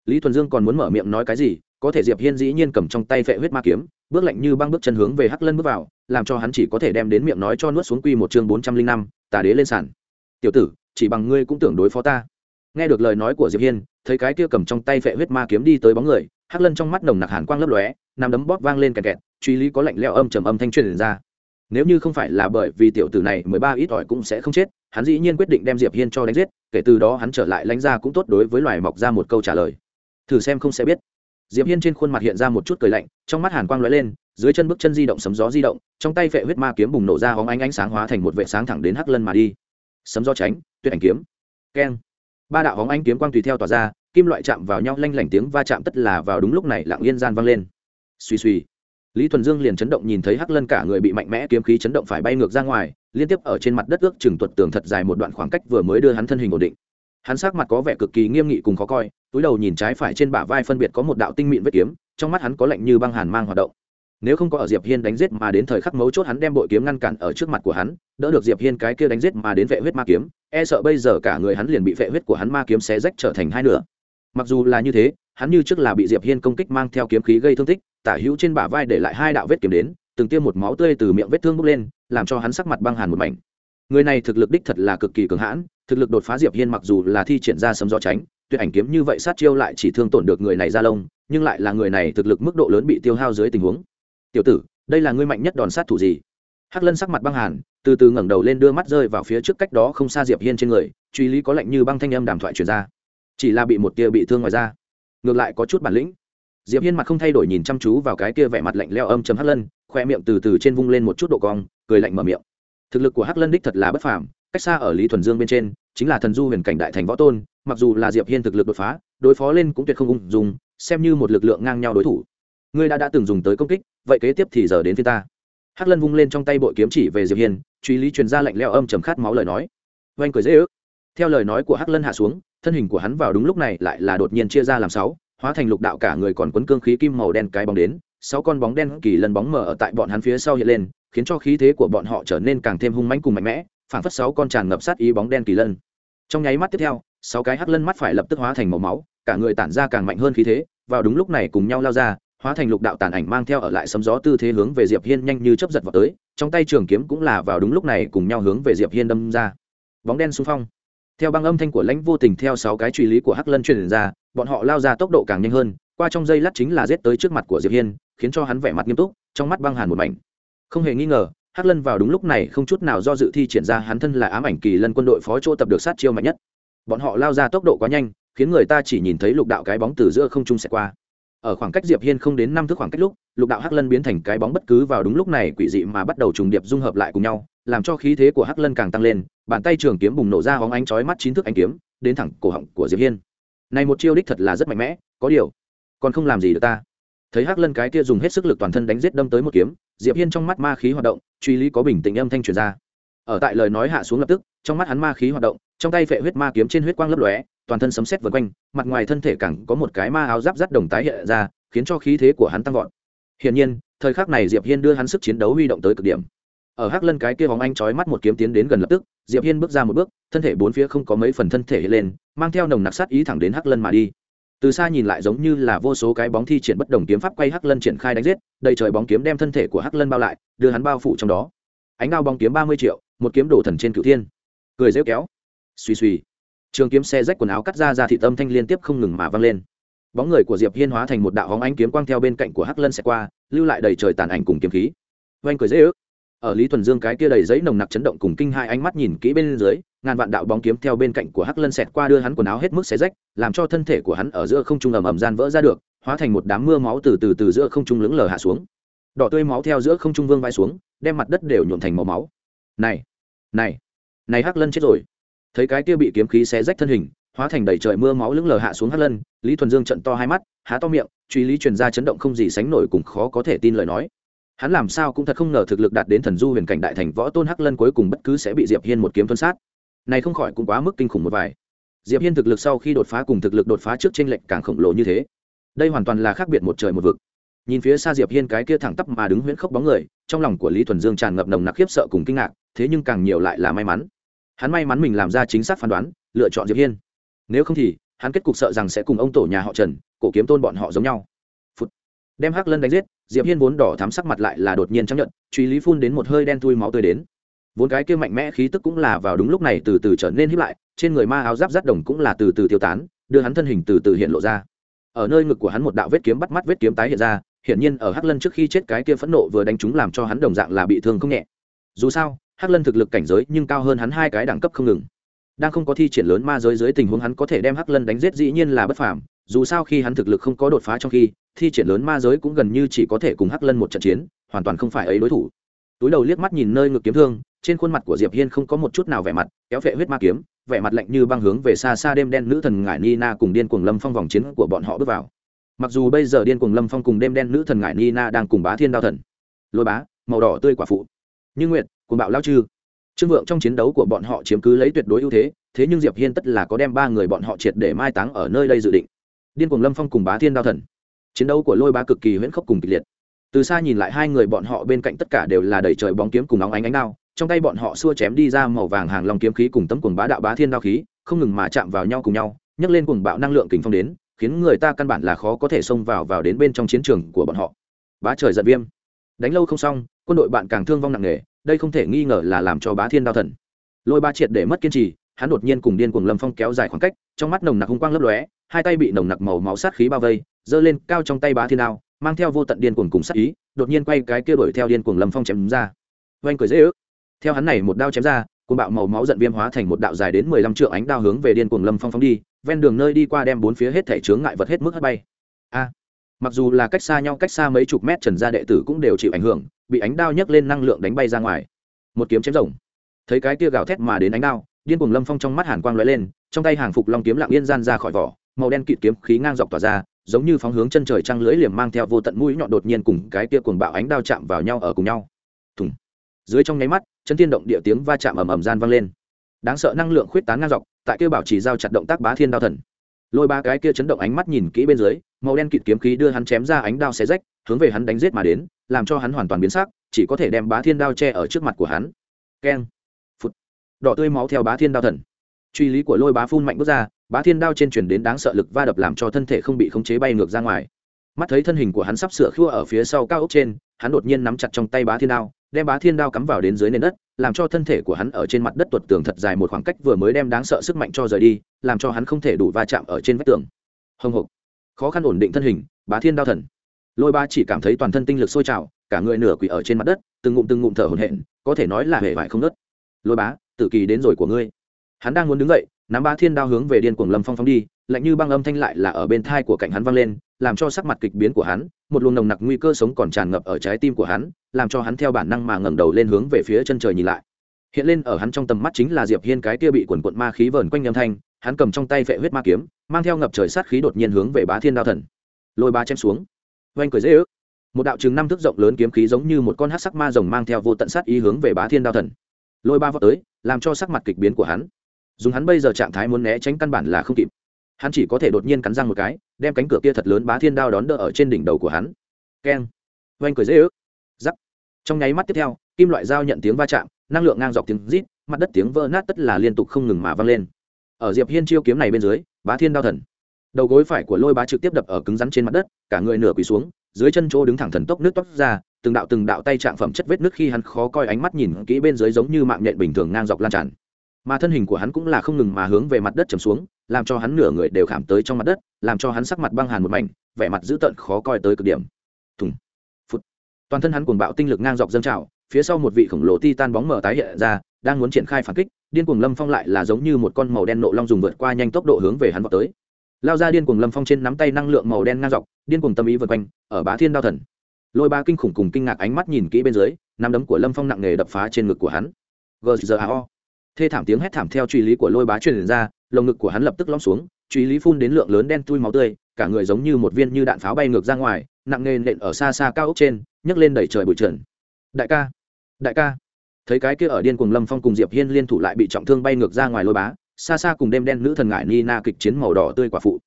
Lý thuần dương còn muốn mở miệng nói cái gì, có thể diệp hiên dĩ nhiên cầm trong tay vệ huyết ma kiếm, bước lạnh như băng bước chân hướng về hắc lân bước vào, làm cho hắn chỉ có thể đem đến miệng nói cho nuốt xuống quy một chương bốn trăm linh năm, tà đế lên sàn. Tiểu tử chỉ bằng ngươi cũng tưởng đối phó ta. Nghe được lời nói của diệp hiên, thấy cái kia cầm trong tay vệ huyết ma kiếm đi tới bóng người, hắc lân trong mắt nồng nặc hàn quang lấp lóe, nằm đấm bóp vang lên kẹt kẹt, truy lý có lạnh leo âm trầm âm thanh truyền ra. Nếu như không phải là bởi vì tiểu tử này mười ba ít ỏi cũng sẽ không chết, hắn dĩ nhiên quyết định đem diệp hiên cho đánh giết, kể từ đó hắn trở lại lãnh ra cũng tốt đối với loài mọc ra một câu trả lời. Thử xem không sẽ biết. Diệp hiên trên khuôn mặt hiện ra một chút cười lạnh, trong mắt hàn quang lóe lên, dưới chân bước chân di động, sấm gió di động, trong tay vệ huyết ma kiếm bùng nổ ra hóng ánh ánh sáng hóa thành một vệ sáng thẳng đến hắc lân mà đi sấm do tránh tuyệt ảnh kiếm. Keng. Ba đạo hóng ánh kiếm quang tùy theo tỏa ra, kim loại chạm vào nhau, lanh lảnh tiếng va chạm tất là vào đúng lúc này lặng yên gian vang lên. Suy suy lý thuần dương liền chấn động nhìn thấy hắc lân cả người bị mạnh mẽ kiếm khí chấn động phải bay ngược ra ngoài, liên tiếp ở trên mặt đất ước chừng tuột tường thật dài một đoạn khoảng cách vừa mới đưa hắn thân hình ổn định. Hắn sắc mặt có vẻ cực kỳ nghiêm nghị cùng khó coi, túi đầu nhìn trái phải trên bả vai phân biệt có một đạo tinh mịn vết kiếm, trong mắt hắn có lạnh như băng hàn mang hoạt động nếu không có ở diệp hiên đánh giết mà đến thời khắc mấu chốt hắn đem bội kiếm ngăn cản ở trước mặt của hắn, đỡ được diệp hiên cái kia đánh giết mà đến vệ huyết ma kiếm e sợ bây giờ cả người hắn liền bị vệ huyết của hắn ma kiếm xé rách trở thành hai nửa. Mặc dù là như thế, hắn như trước là bị diệp hiên công kích mang theo kiếm khí gây thương tích, tả hữu trên bả vai để lại hai đạo vết kiếm đến, từng tiêm một máu tươi từ miệng vết thương bốc lên, làm cho hắn sắc mặt băng hàn một mảnh. Người này thực lực đích thật là cực kỳ cường hãn, thực lực đột phá diệp hiên mặc dù là thi triển ra sấm gió tránh, tuyệt ảnh kiếm như vậy sát chiêu lại chỉ thương tổn được người này ra lông, nhưng lại là người này thực lực mức độ lớn bị tiêu hao dưới tình huống tiểu tử, đây là ngươi mạnh nhất đòn sát thủ gì? Hắc lân sắc mặt băng hàn, từ từ ngẩng đầu lên đưa mắt rơi vào phía trước cách đó không xa diệp hiên trên người, truy lý có lạnh như băng thanh âm đàm thoại truyền ra. Chỉ là bị một tia bị thương ngoài ra ngược lại có chút bản lĩnh. Diệp hiên mặt không thay đổi nhìn chăm chú vào cái kia vẻ mặt lạnh leo âm chấm hắc lân, khoe miệng từ từ trên vung lên một chút độ cong, cười lạnh mở miệng. Thực lực của hắc lân đích thật là bất phàm, cách xa ở lý thuần dương bên trên, chính là thần du huyền cảnh đại thành võ tôn, mặc dù là diệp hiên thực lực đột phá, đối phó lên cũng tuyệt không ung dùng xem như một lực lượng ngang nhau đối thủ ngươi đã đã từng dùng tới công kích, vậy kế tiếp thì giờ đến phía ta. Hắc lân vung lên trong tay bội kiếm chỉ về diệp hiên, truy lý truyền ra lạnh leo âm trầm khát máu lời nói. Oanh cười dễ ước. Theo lời nói của hắc lân hạ xuống, thân hình của hắn vào đúng lúc này lại là đột nhiên chia ra làm sáu, hóa thành lục đạo cả người còn quấn cương khí kim màu đen cái bóng đến, sáu con bóng đen kỳ lần bóng mở ở tại bọn hắn phía sau hiện lên, khiến cho khí thế của bọn họ trở nên càng thêm hung mãnh cùng mạnh mẽ phảng phất sáu con tràn ngập sát ý bóng đen kỳ lân. Trong nháy mắt tiếp theo, sáu cái hắc lân mắt phải lập tức hóa thành màu máu, cả người tản ra càng mạnh hơn khí thế, vào đúng lúc này cùng nhau lao ra hóa thành lục đạo tàn ảnh mang theo ở lại sấm gió tư thế hướng về diệp hiên nhanh như chấp giật vào tới, trong tay trường kiếm cũng là vào đúng lúc này cùng nhau hướng về diệp hiên đâm ra. Bóng đen xung phong. Theo băng âm thanh của lãnh vô tình theo sáu cái truy lý của hắc lân truyền ra, bọn họ lao ra tốc độ càng nhanh hơn, qua trong dây lát chính là giết tới trước mặt của diệp hiên, khiến cho hắn vẻ mặt nghiêm túc, trong mắt băng hàn một mảnh. Không hề nghi ngờ, hắc lân vào đúng lúc này không chút nào do dự thi triển ra hắn thân là ám ảnh kỳ lân quân đội phó chỗ tập được sát chiêu mạnh nhất. Bọn họ lao ra tốc độ quá nhanh, khiến người ta chỉ nhìn thấy lục đạo cái bóng từ giữa không trung sẽ qua ở khoảng cách diệp hiên không đến năm thước khoảng cách lúc, lục đạo hắc lân biến thành cái bóng bất cứ vào đúng lúc này quỷ dị mà bắt đầu trùng điệp dung hợp lại cùng nhau, làm cho khí thế của hắc lân càng tăng lên, bàn tay trường kiếm bùng nổ ra hóng ánh chói mắt chín thước ánh kiếm, đến thẳng cổ họng của diệp hiên. Này một chiêu đích thật là rất mạnh mẽ, có điều, còn không làm gì được ta. Thấy hắc lân cái kia dùng hết sức lực toàn thân đánh giết đâm tới một kiếm, diệp hiên trong mắt ma khí hoạt động, truy lý có bình tĩnh âm thanh truyền ra. Ở tại lời nói hạ xuống lập tức, trong mắt hắn ma khí hoạt động, trong tay phệ huyết ma kiếm trên huyết quang lấp lóe toàn thân sấm sét vần quanh, mặt ngoài thân thể càng có một cái ma áo giáp rắt đồng tái hiện ra, khiến cho khí thế của hắn tăng vọt. Hiển nhiên, thời khắc này diệp hiên đưa hắn sức chiến đấu huy động tới cực điểm. Ở hắc lân cái kia vòng anh chói mắt một kiếm tiến đến gần lập tức, diệp hiên bước ra một bước, thân thể bốn phía không có mấy phần thân thể hiện lên, mang theo nồng nặc sát ý thẳng đến hắc lân mà đi. Từ xa nhìn lại giống như là vô số cái bóng thi triển bất đồng kiếm pháp quay hắc lân triển khai đánh giết, đầy trời bóng kiếm đem thân thể của hắc lân bao lại, đưa hắn bao phủ trong đó. Ánh đao bóng kiếm ba mươi triệu, một kiếm đổ thần trên cửu thiên. Cười rêu kéo. Suy suy trường kiếm xe rách quần áo cắt ra ra thị tâm thanh liên tiếp không ngừng mà văng lên. Bóng người của diệp hiên hóa thành một đạo hóng ánh kiếm quang theo bên cạnh của hắc lân xẹt qua, lưu lại đầy trời tàn ảnh cùng kiếm khí. Oanh cười dễ ước. Ở lý thuần dương cái kia đầy giấy nồng nặc chấn động cùng kinh hai ánh mắt nhìn kỹ bên dưới, ngàn vạn đạo bóng kiếm theo bên cạnh của hắc lân xẹt qua đưa hắn quần áo hết mức xé rách, làm cho thân thể của hắn ở giữa không trung ầm ầm gian vỡ ra được, hóa thành một đám mưa máu từ từ từ giữa không trung lững lờ hạ xuống. Đỏ tươi máu theo giữa không trung vương vai xuống, đem mặt đất đều nhuộn thành màu máu. Này này này hắc lân chết rồi thấy cái kia bị kiếm khí xé rách thân hình, hóa thành đầy trời mưa máu lững lờ hạ xuống hắc lân, lý thuần dương trận to hai mắt, há to miệng, truy lý truyền ra chấn động không gì sánh nổi cùng khó có thể tin lời nói. Hắn làm sao cũng thật không ngờ thực lực đạt đến thần du huyền cảnh đại thành võ tôn hắc lân cuối cùng bất cứ sẽ bị diệp hiên một kiếm tuân sát. Này không khỏi cũng quá mức kinh khủng một vài. Diệp hiên thực lực sau khi đột phá cùng thực lực đột phá trước trên lệnh càng khổng lồ như thế, đây hoàn toàn là khác biệt một trời một vực. Nhìn phía xa diệp hiên cái kia thẳng tắp mà đứng huyễn khốc bóng người, trong lòng của lý thuần dương tràn ngập nồng nặc khiếp sợ cùng kinh ngạc, thế nhưng càng nhiều lại là may mắn hắn may mắn mình làm ra chính xác phán đoán, lựa chọn diệp hiên. Nếu không thì, hắn kết cục sợ rằng sẽ cùng ông tổ nhà họ trần, cổ kiếm tôn bọn họ giống nhau. Phụt. đem hắc lân đánh giết, diệp hiên vốn đỏ thắm sắc mặt lại là đột nhiên chấp nhận truy lý phun đến một hơi đen thui máu tươi đến. Vốn cái kia mạnh mẽ khí tức cũng là vào đúng lúc này từ từ trở nên hiếp lại, trên người ma áo giáp rát đồng cũng là từ từ tiêu tán, đưa hắn thân hình từ từ hiện lộ ra. Ở nơi ngực của hắn một đạo vết kiếm bắt mắt vết kiếm tái hiện ra, hiển nhiên ở hắc lân trước khi chết cái kia phẫn nộ vừa đánh chúng làm cho hắn đồng dạng là bị thương không nhẹ. Dù sao hắc lân thực lực cảnh giới nhưng cao hơn hắn hai cái đẳng cấp không ngừng. Đang không có thi triển lớn ma giới dưới tình huống hắn có thể đem hắc lân đánh giết dĩ nhiên là bất phàm, dù sao khi hắn thực lực không có đột phá trong khi, thi triển lớn ma giới cũng gần như chỉ có thể cùng hắc lân một trận chiến, hoàn toàn không phải ấy đối thủ. Túi đầu liếc mắt nhìn nơi ngực kiếm thương, trên khuôn mặt của diệp hiên không có một chút nào vẻ mặt, kéo vệ huyết ma kiếm, vẻ mặt lạnh như băng hướng về xa xa đêm đen nữ thần ngải nina cùng điên cuồng lâm phong vòng chiến của bọn họ bước vào. Mặc dù bây giờ điên cuồng lâm phong cùng đêm đen nữ thần ngải nina đang cùng bá thiên đao thần. Lôi bá, màu đỏ tươi quả phụ. Như nguyệt cùng bạo lao chư. Trương vượng trong chiến đấu của bọn họ chiếm cứ lấy tuyệt đối ưu thế thế nhưng diệp hiên tất là có đem ba người bọn họ triệt để mai táng ở nơi đây dự định. Điên cuồng lâm phong cùng bá thiên đao thần. Chiến đấu của lôi ba cực kỳ huyễn khốc cùng kịch liệt. Từ xa nhìn lại hai người bọn họ bên cạnh tất cả đều là đầy trời bóng kiếm cùng nóng ánh ánh đao, trong tay bọn họ xua chém đi ra màu vàng hàng lòng kiếm khí cùng tấm cuồng bá đạo bá thiên đao khí, không ngừng mà chạm vào nhau cùng nhau, nhấc lên cuồng bạo năng lượng kình phong đến, khiến người ta căn bản là khó có thể xông vào vào đến bên trong chiến trường của bọn họ. Bá trời giận viêm. Đánh lâu không xong, quân đội bạn càng thương vong nặng nề đây không thể nghi ngờ là làm cho bá thiên đao thần. Lôi ba triệt để mất kiên trì, hắn đột nhiên cùng điên cuồng lâm phong kéo dài khoảng cách, trong mắt nồng nặc hung quang lấp lóe, hai tay bị nồng nặc màu máu sát khí bao vây, giơ lên cao trong tay bá thiên đao, mang theo vô tận điên cuồng cùng sát ý, đột nhiên quay cái kia đuổi theo điên cuồng lâm phong chém ra. Oanh cười dễ ước. Theo hắn này một đao chém ra, cuồng bạo màu máu giận viêm hóa thành một đạo dài đến mười lăm trượng ánh đao hướng về điên cuồng lâm phong phong đi, ven đường nơi đi qua đem bốn phía hết thể chướng ngại vật hết mức hất bay. A mặc dù là cách xa nhau cách xa mấy chục mét trần gia đệ tử cũng đều chịu ảnh hưởng, bị ánh đao nhấc lên năng lượng đánh bay ra ngoài. Một kiếm chém rồng. Thấy cái tia gào thét mà đến ánh đao, điên cuồng lâm phong trong mắt hàn quang lóe lên, trong tay hàng phục long kiếm lặng yên gian ra khỏi vỏ, màu đen kịt kiếm khí ngang dọc tỏa ra, giống như phóng hướng chân trời trăng lưỡi liềm mang theo vô tận mũi nhọn đột nhiên cùng cái tia cuồng bạo ánh đao chạm vào nhau ở cùng nhau. Thùng. Dưới trong nháy mắt, chân tiên động địa tiếng va chạm ầm ầm gian vang lên. Đáng sợ năng lượng khuyết tán ngang dọc, tại kia bảo trì giao chặt động tác bá thiên đao thần lôi ba cái kia chấn động ánh mắt nhìn kỹ bên dưới, màu đen kịt kiếm khí đưa hắn chém ra ánh đao xé rách, hướng về hắn đánh giết mà đến, làm cho hắn hoàn toàn biến sắc, chỉ có thể đem bá thiên đao che ở trước mặt của hắn. Keng phút đỏ tươi máu theo bá thiên đao thần. Truy lý của lôi bá phun mạnh bước ra, bá thiên đao trên chuyển đến đáng sợ lực va đập làm cho thân thể không bị khống chế bay ngược ra ngoài. Mắt thấy thân hình của hắn sắp sửa khua ở phía sau cao ốc trên, hắn đột nhiên nắm chặt trong tay bá thiên đao đem bá thiên đao cắm vào đến dưới nền đất, làm cho thân thể của hắn ở trên mặt đất tuột tường thật dài một khoảng cách vừa mới đem đáng sợ sức mạnh cho rời đi, làm cho hắn không thể đủ va chạm ở trên vách tường. Hồng hộc. Khó khăn ổn định thân hình, bá thiên đao thần. Lôi ba chỉ cảm thấy toàn thân tinh lực sôi trào, cả người nửa quỷ ở trên mặt đất, từng ngụm từng ngụm thở hổn hển, có thể nói là hề vải không nớt lôi bá tự kỳ đến rồi của ngươi. Hắn đang muốn đứng dậy nắm ba thiên đao hướng về điên cuồng lâm phong phong đi, lạnh như băng âm thanh lại là ở bên thai của cạnh hắn vang lên, làm cho sắc mặt kịch biến của hắn, một luồng nồng nặc nguy cơ sống còn tràn ngập ở trái tim của hắn, làm cho hắn theo bản năng mà ngẩng đầu lên hướng về phía chân trời nhìn lại. Hiện lên ở hắn trong tầm mắt chính là diệp hiên cái kia bị quần quận ma khí vờn quanh âm thanh, hắn cầm trong tay vệ huyết ma kiếm, mang theo ngập trời sát khí đột nhiên hướng về bá thiên đao thần. Lôi ba chém xuống. Oanh cười dễ ước. Một đạo chừng năm thước rộng lớn kiếm khí giống như một con hát sắc ma rồng mang theo vô tận sát ý hướng về bá thiên đao thần. Lôi ba vọt tới, làm cho sắc mặt kịch biến của hắn dùng hắn bây giờ trạng thái muốn né tránh căn bản là không kịp. Hắn chỉ có thể đột nhiên cắn răng một cái, đem cánh cửa kia thật lớn bá thiên đao đón đỡ ở trên đỉnh đầu của hắn. Keng. Oanh cười dễ ước. Giắc. Trong nháy mắt tiếp theo, kim loại dao nhận tiếng va chạm, năng lượng ngang dọc tiếng rít, mặt đất tiếng vỡ nát tất là liên tục không ngừng mà vang lên. Ở diệp hiên chiêu kiếm này bên dưới, bá thiên đao thần. Đầu gối phải của lôi bá trực tiếp đập ở cứng rắn trên mặt đất, cả người nửa quỳ xuống, dưới chân chỗ đứng thẳng thần tốc nước toát ra, từng đạo từng đạo tay trạng phẩm chất vết nước khi hắn khó coi ánh mắt nhìn kỹ bên dưới giống như mạng nhện bình thường ngang dọc lan tràn mà thân hình của hắn cũng là không ngừng mà hướng về mặt đất trầm xuống, làm cho hắn nửa người đều khảm tới trong mặt đất, làm cho hắn sắc mặt băng hàn một mảnh, vẻ mặt dữ tợn khó coi tới cực điểm. Thùng, phút. Toàn thân hắn cuồng bạo tinh lực ngang dọc dâng trào, phía sau một vị khổng lồ ti tan bóng mở tái hiện ra, đang muốn triển khai phản kích, điên cuồng lâm phong lại là giống như một con màu đen nộ long dùng vượt qua nhanh tốc độ hướng về hắn vào tới. Lao ra điên cuồng lâm phong trên nắm tay năng lượng màu đen ngang dọc, điên cuồng tâm ý vượt quanh, ở bá thiên đao thần. Lôi ba kinh khủng cùng kinh ngạc ánh mắt nhìn kỹ bên dưới, nắm đấm của lâm phong nặng nề đập phá trên ngực của hắn. Gzao thê thảm tiếng hét thảm theo truy lý của lôi bá truyền ra, lồng ngực của hắn lập tức lõm xuống, truy lý phun đến lượng lớn đen tui máu tươi, cả người giống như một viên như đạn pháo bay ngược ra ngoài, nặng nề nện ở xa xa cao ốc trên, nhấc lên đẩy trời bụi trần. Đại ca đại ca. Thấy cái kia ở điên cùng lâm phong cùng diệp hiên liên thủ lại bị trọng thương bay ngược ra ngoài lôi bá, xa xa cùng đêm đen nữ thần ngại nina kịch chiến màu đỏ tươi quả phụ.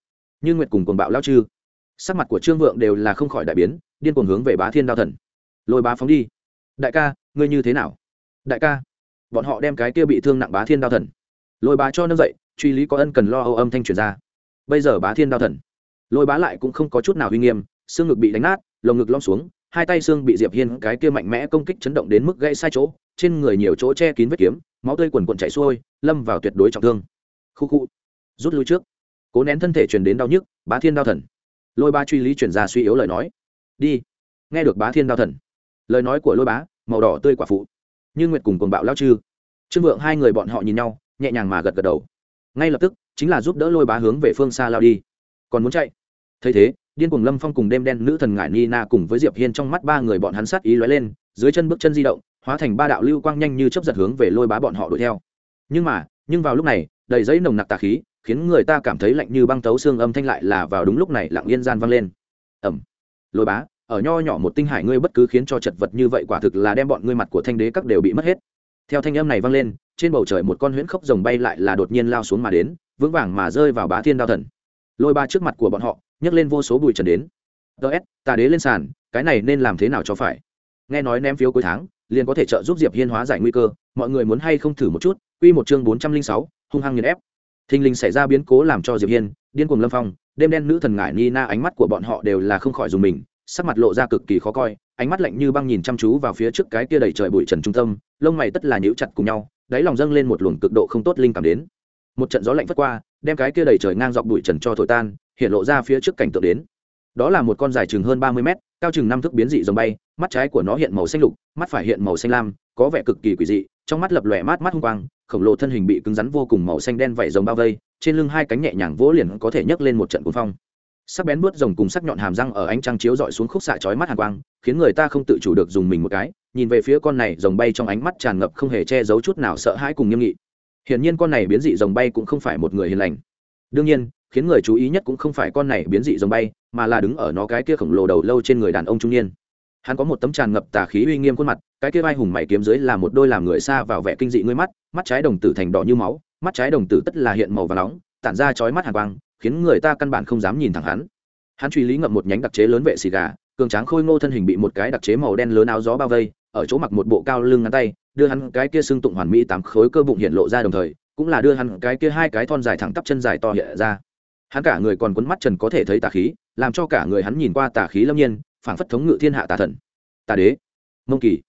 Như nguyệt cùng cuồng bạo lao chư. Sắc mặt của trương vượng đều là không khỏi đại biến, điên cuồng hướng về bá thiên đao thần. Lôi bá phóng đi. Đại ca, ngươi như thế nào? Đại ca bọn họ đem cái kia bị thương nặng bá thiên đao thần. Lôi bá cho nâng dậy, truy lý có ân cần lo âu âm thanh truyền ra. Bây giờ bá thiên đao thần. Lôi bá lại cũng không có chút nào uy nghiêm, xương ngực bị đánh nát, lồng ngực lom xuống, hai tay xương bị diệp hiên cái kia mạnh mẽ công kích chấn động đến mức gây sai chỗ, trên người nhiều chỗ che kín vết kiếm, máu tươi quần quần chảy xuôi, lâm vào tuyệt đối trọng thương. Khu khu. Rút lui trước. Cố nén thân thể truyền đến đau nhức, bá thiên đao thần. Lôi ba truy lý chuyển ra suy yếu lời nói. Đi. Nghe được bá thiên đao thần. Lời nói của lôi bá, màu đỏ tươi quả phụ như nguyệt cùng cuồng bạo lao chư. Trương vượng hai người bọn họ nhìn nhau, nhẹ nhàng mà gật gật đầu. Ngay lập tức, chính là giúp đỡ lôi bá hướng về phương xa lao đi. Còn muốn chạy? Thấy thế, điên cuồng lâm phong cùng đêm đen nữ thần ngải nina cùng với diệp hiên trong mắt ba người bọn hắn sát ý lóe lên, dưới chân bước chân di động, hóa thành ba đạo lưu quang nhanh như chấp giật hướng về lôi bá bọn họ đuổi theo. Nhưng mà, nhưng vào lúc này, đầy giấy nồng nặc tà khí, khiến người ta cảm thấy lạnh như băng tấu xương âm thanh lại là vào đúng lúc này lặng yên gian vang lên. Ẩm. Lôi bá ở nho nhỏ một tinh hải ngươi bất cứ khiến cho chật vật như vậy quả thực là đem bọn ngươi mặt của thanh đế các đều bị mất hết. Theo thanh âm này vang lên, trên bầu trời một con huyễn khốc rồng bay lại là đột nhiên lao xuống mà đến, vững vàng mà rơi vào bá thiên đao thần. Lôi ba trước mặt của bọn họ, nhấc lên vô số bụi trần đến. Ts tà đế lên sàn, cái này nên làm thế nào cho phải? Nghe nói ném phiếu cuối tháng, liền có thể trợ giúp diệp hiên hóa giải nguy cơ, mọi người muốn hay không thử một chút? Quy một chương bốn trăm linh sáu, hung hăng nghiền ép. Thình lình xảy ra biến cố làm cho diệp hiên, điên cuồng lâm phong, đêm đen nữ thần ngải ni na ánh mắt của bọn họ đều là không khỏi dùng mình sắc mặt lộ ra cực kỳ khó coi, ánh mắt lạnh như băng nhìn chăm chú vào phía trước cái kia đầy trời bụi trần trung tâm, lông mày tất là nhíu chặt cùng nhau, đáy lòng dâng lên một luồng cực độ không tốt linh cảm đến. Một trận gió lạnh vất qua, đem cái kia đầy trời ngang dọc bụi trần cho thổi tan, hiện lộ ra phía trước cảnh tượng đến. Đó là một con dài chừng hơn ba mươi mét, cao chừng năm thước biến dị dòng bay, mắt trái của nó hiện màu xanh lục, mắt phải hiện màu xanh lam, có vẻ cực kỳ quỷ dị, trong mắt lập lòe mát mắt hung quang, khổng lồ thân hình bị cứng rắn vô cùng màu xanh đen vảy rồng bao vây, trên lưng hai cánh nhẹ nhàng vỗ liền có thể nhấc lên một trận cuồng phong sắc bén bớt rồng cùng sắc nhọn hàm răng ở ánh trăng chiếu dọi xuống khúc xạ chói mắt hàn quang, khiến người ta không tự chủ được dùng mình một cái, nhìn về phía con này, rồng bay trong ánh mắt tràn ngập không hề che giấu chút nào sợ hãi cùng nghiêm nghị. Hiển nhiên con này biến dị rồng bay cũng không phải một người hiền lành. Đương nhiên, khiến người chú ý nhất cũng không phải con này biến dị rồng bay, mà là đứng ở nó cái kia khổng lồ đầu lâu trên người đàn ông trung niên. Hắn có một tấm tràn ngập tà khí uy nghiêm khuôn mặt, cái kia vai hùng mày kiếm dưới là một đôi làm người xa vào vẻ kinh dị ngươi mắt mắt trái đồng tử thành đỏ như máu, mắt trái đồng tử tất là hiện màu và nóng, tản ra chói mắt hàn quang khiến người ta căn bản không dám nhìn thẳng hắn. Hắn truy lý ngậm một nhánh đặc chế lớn vệ xì gà, cường tráng khôi ngô thân hình bị một cái đặc chế màu đen lớn áo gió bao vây, ở chỗ mặc một bộ cao lưng ngắn tay, đưa hắn cái kia xương tụng hoàn mỹ tám khối cơ bụng hiện lộ ra đồng thời, cũng là đưa hắn cái kia hai cái thon dài thẳng tắp chân dài to hiện ra. Hắn cả người còn quấn mắt trần có thể thấy tà khí, làm cho cả người hắn nhìn qua tà khí lâm nhiên, phảng phất thống ngự thiên hạ tà thần. Tà đế, mông kỳ.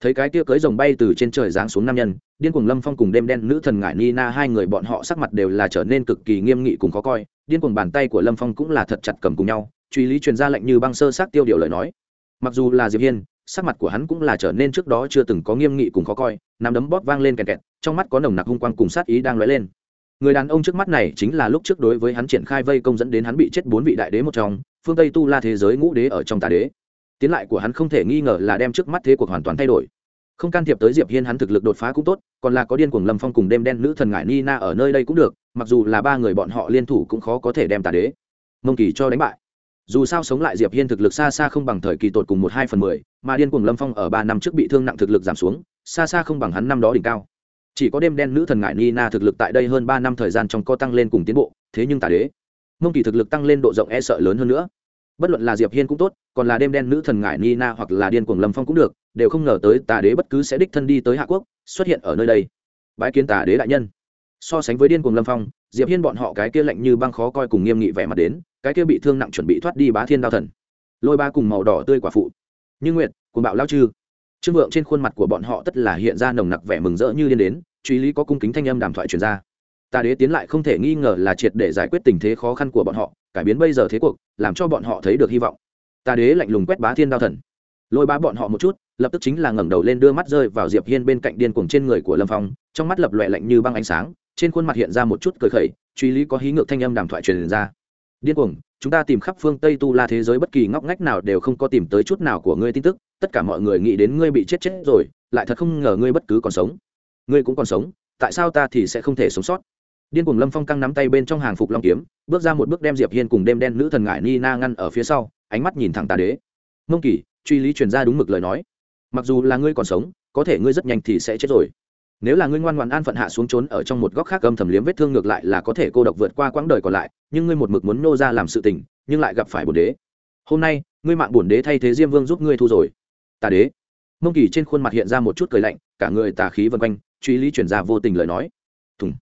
Thấy cái kia cưới rồng bay từ trên trời giáng xuống nam nhân, điên cuồng lâm phong cùng đêm đen nữ thần ngải nina hai người bọn họ sắc mặt đều là trở nên cực kỳ nghiêm nghị cùng khó coi điên cuồng bàn tay của lâm phong cũng là thật chặt cầm cùng nhau, truy lý truyền ra lệnh như băng sơ sát tiêu điều lời nói. Mặc dù là diệp hiên, sắc mặt của hắn cũng là trở nên trước đó chưa từng có nghiêm nghị cùng khó coi, nắm đấm bóp vang lên kẹt kẹt, trong mắt có nồng nặc hung quang cùng sát ý đang lóe lên. Người đàn ông trước mắt này chính là lúc trước đối với hắn triển khai vây công dẫn đến hắn bị chết bốn vị đại đế một trong, phương tây tu la thế giới ngũ đế ở trong tà đế. Tiến lại của hắn không thể nghi ngờ là đem trước mắt thế cuộc hoàn toàn thay đổi. Không can thiệp tới diệp hiên hắn thực lực đột phá cũng tốt, còn là có điên cuồng lâm phong cùng đêm đen nữ thần ngải nina ở nơi đây cũng được mặc dù là ba người bọn họ liên thủ cũng khó có thể đem tà đế, mông kỳ cho đánh bại. Dù sao sống lại diệp hiên thực lực xa xa không bằng thời kỳ tột cùng một hai phần mười, mà điên cuồng lâm phong ở ba năm trước bị thương nặng thực lực giảm xuống, xa xa không bằng hắn năm đó đỉnh cao. Chỉ có đêm đen nữ thần ngải nina thực lực tại đây hơn ba năm thời gian trong co tăng lên cùng tiến bộ, thế nhưng tà đế, mông kỳ thực lực tăng lên độ rộng e sợ lớn hơn nữa. Bất luận là diệp hiên cũng tốt, còn là đêm đen nữ thần ngải nina hoặc là điên cuồng lâm phong cũng được, đều không ngờ tới tà đế bất cứ sẽ đích thân đi tới hạ quốc, xuất hiện ở nơi đây. Bái kiến tà đế đại nhân so sánh với điên cuồng lâm phong diệp hiên bọn họ cái kia lạnh như băng khó coi cùng nghiêm nghị vẻ mặt đến cái kia bị thương nặng chuẩn bị thoát đi bá thiên đao thần. Lôi ba cùng màu đỏ tươi quả phụ. Như Nguyệt, cùng bạo lao chư. Trương vượng trên khuôn mặt của bọn họ tất là hiện ra nồng nặc vẻ mừng rỡ như điên đến truy lý có cung kính thanh âm đàm thoại truyền ra. Ta đế tiến lại không thể nghi ngờ là triệt để giải quyết tình thế khó khăn của bọn họ cải biến bây giờ thế cuộc làm cho bọn họ thấy được hy vọng. Ta đế lạnh lùng quét bá thiên đao thần. Lôi bá bọn họ một chút lập tức chính là ngẩng đầu lên đưa mắt rơi vào diệp hiên bên cạnh điên cuồng trên người của lâm phong trong mắt lập loẹ lạnh như băng ánh sáng trên khuôn mặt hiện ra một chút cười khẩy, truy lý có hí ngược thanh âm đàm thoại truyền ra. Điên cuồng, chúng ta tìm khắp phương tây tu la thế giới bất kỳ ngóc ngách nào đều không có tìm tới chút nào của ngươi tin tức, tất cả mọi người nghĩ đến ngươi bị chết chết rồi, lại thật không ngờ ngươi bất cứ còn sống. Ngươi cũng còn sống, tại sao ta thì sẽ không thể sống sót? Điên cuồng lâm phong căng nắm tay bên trong hàng phục long kiếm, bước ra một bước đem diệp hiên cùng đêm đen nữ thần ngải nina ngăn ở phía sau, ánh mắt nhìn thẳng tà đế. Mông kỳ, truy lý truyền ra đúng mực lời nói. Mặc dù là ngươi còn sống, có thể ngươi rất nhanh thì sẽ chết rồi nếu là ngươi ngoan ngoan an phận hạ xuống trốn ở trong một góc khác âm thầm liếm vết thương ngược lại là có thể cô độc vượt qua quãng đời còn lại, nhưng ngươi một mực muốn nô ra làm sự tình, nhưng lại gặp phải bổn đế. Hôm nay, ngươi mạng bổn đế thay thế diêm vương giúp ngươi thu rồi. Tà đế. Mông kỳ trên khuôn mặt hiện ra một chút cười lạnh, cả người tà khí vân quanh, truy lý chuyển ra vô tình lời nói. Thùng.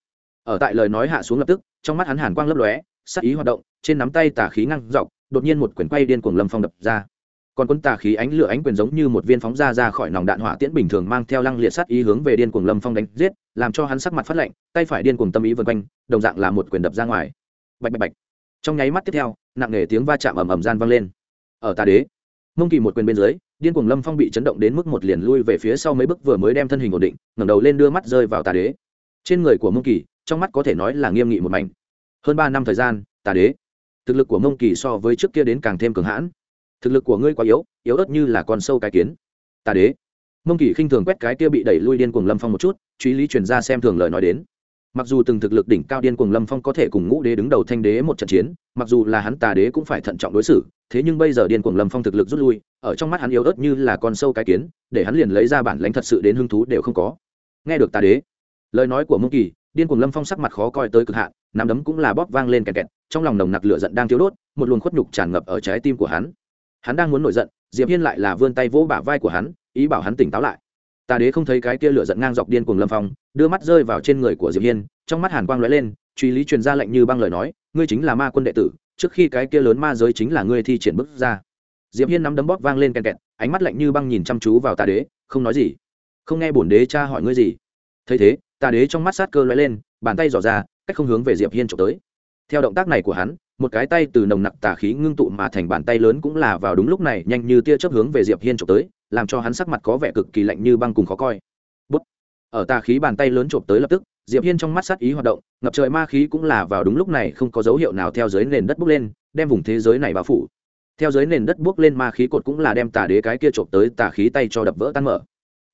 Ở tại lời nói hạ xuống lập tức, trong mắt hắn hàn quang lấp lóe, sắc ý hoạt động, trên nắm tay tà khí ngăn dọc, đột nhiên một quyển quay điên cuồng lâm phong đập ra còn quân tà khí ánh lửa ánh quyền giống như một viên phóng ra ra khỏi nòng đạn hỏa tiễn bình thường mang theo lăng liệt sát ý hướng về điên cuồng lâm phong đánh giết, làm cho hắn sắc mặt phát lạnh, tay phải điên cuồng tâm ý vân quanh, đồng dạng là một quyền đập ra ngoài. Bạch bạch bạch. Trong nháy mắt tiếp theo, nặng nề tiếng va chạm ầm ầm gian vang lên. Ở tà đế, mông kỳ một quyền bên dưới, điên cuồng lâm phong bị chấn động đến mức một liền lui về phía sau mấy bước vừa mới đem thân hình ổn định, ngẩng đầu lên đưa mắt rơi vào tà đế. Trên người của mông kỳ, trong mắt có thể nói là nghiêm nghị một mảnh. Hơn ba năm thời gian, tà đế, thực lực của mông kỳ so với trước kia đến càng thêm cường hãn thực lực của ngươi quá yếu yếu ớt như là con sâu cái kiến. Tà đế. Mông kỳ khinh thường quét cái kia bị đẩy lui điên cuồng lâm phong một chút, truy lý truyền ra xem thường lời nói đến. Mặc dù từng thực lực đỉnh cao điên cuồng lâm phong có thể cùng ngũ đế đứng đầu thanh đế một trận chiến, mặc dù là hắn tà đế cũng phải thận trọng đối xử, thế nhưng bây giờ điên cuồng lâm phong thực lực rút lui, ở trong mắt hắn yếu ớt như là con sâu cái kiến, để hắn liền lấy ra bản lãnh thật sự đến hứng thú đều không có. Nghe được tà đế, lời nói của mông kỳ, điên cuồng lâm phong sắc mặt khó coi tới cực hạn, nắm đấm cũng là bóp vang lên kẹt kẹt, trong lòng nồng nặc lửa giận đang thiếu đốt, một luồng khuất nhục tràn ngập ở trái tim của hắn hắn đang muốn nổi giận, diệp hiên lại là vươn tay vỗ bả vai của hắn, ý bảo hắn tỉnh táo lại. Tà đế không thấy cái kia lửa giận ngang dọc điên cuồng lâm phong, đưa mắt rơi vào trên người của diệp hiên, trong mắt hàn quang lóe lên, truy lý truyền ra lệnh như băng lời nói, ngươi chính là ma quân đệ tử, trước khi cái kia lớn ma giới chính là ngươi thi triển bước ra. Diệp hiên nắm đấm bóp vang lên kèn kẹt, ánh mắt lạnh như băng nhìn chăm chú vào tà đế, không nói gì. Không nghe bổn đế cha hỏi ngươi gì. Thấy thế tà đế trong mắt sát cơ lóe lên, bàn tay dò ra, cách không hướng về diệp hiên trộm tới. Theo động tác này của hắn một cái tay từ nồng nặc tà khí ngưng tụ mà thành bàn tay lớn cũng là vào đúng lúc này, nhanh như tia chớp hướng về diệp hiên trộm tới, làm cho hắn sắc mặt có vẻ cực kỳ lạnh như băng cùng khó coi. Bút. ở tà khí bàn tay lớn trộm tới lập tức, diệp hiên trong mắt sát ý hoạt động, ngập trời ma khí cũng là vào đúng lúc này không có dấu hiệu nào theo dưới nền đất bốc lên, đem vùng thế giới này bao phủ. Theo dưới nền đất bước lên ma khí cột cũng là đem tà đế cái kia trộm tới tà khí tay cho đập vỡ tan mở.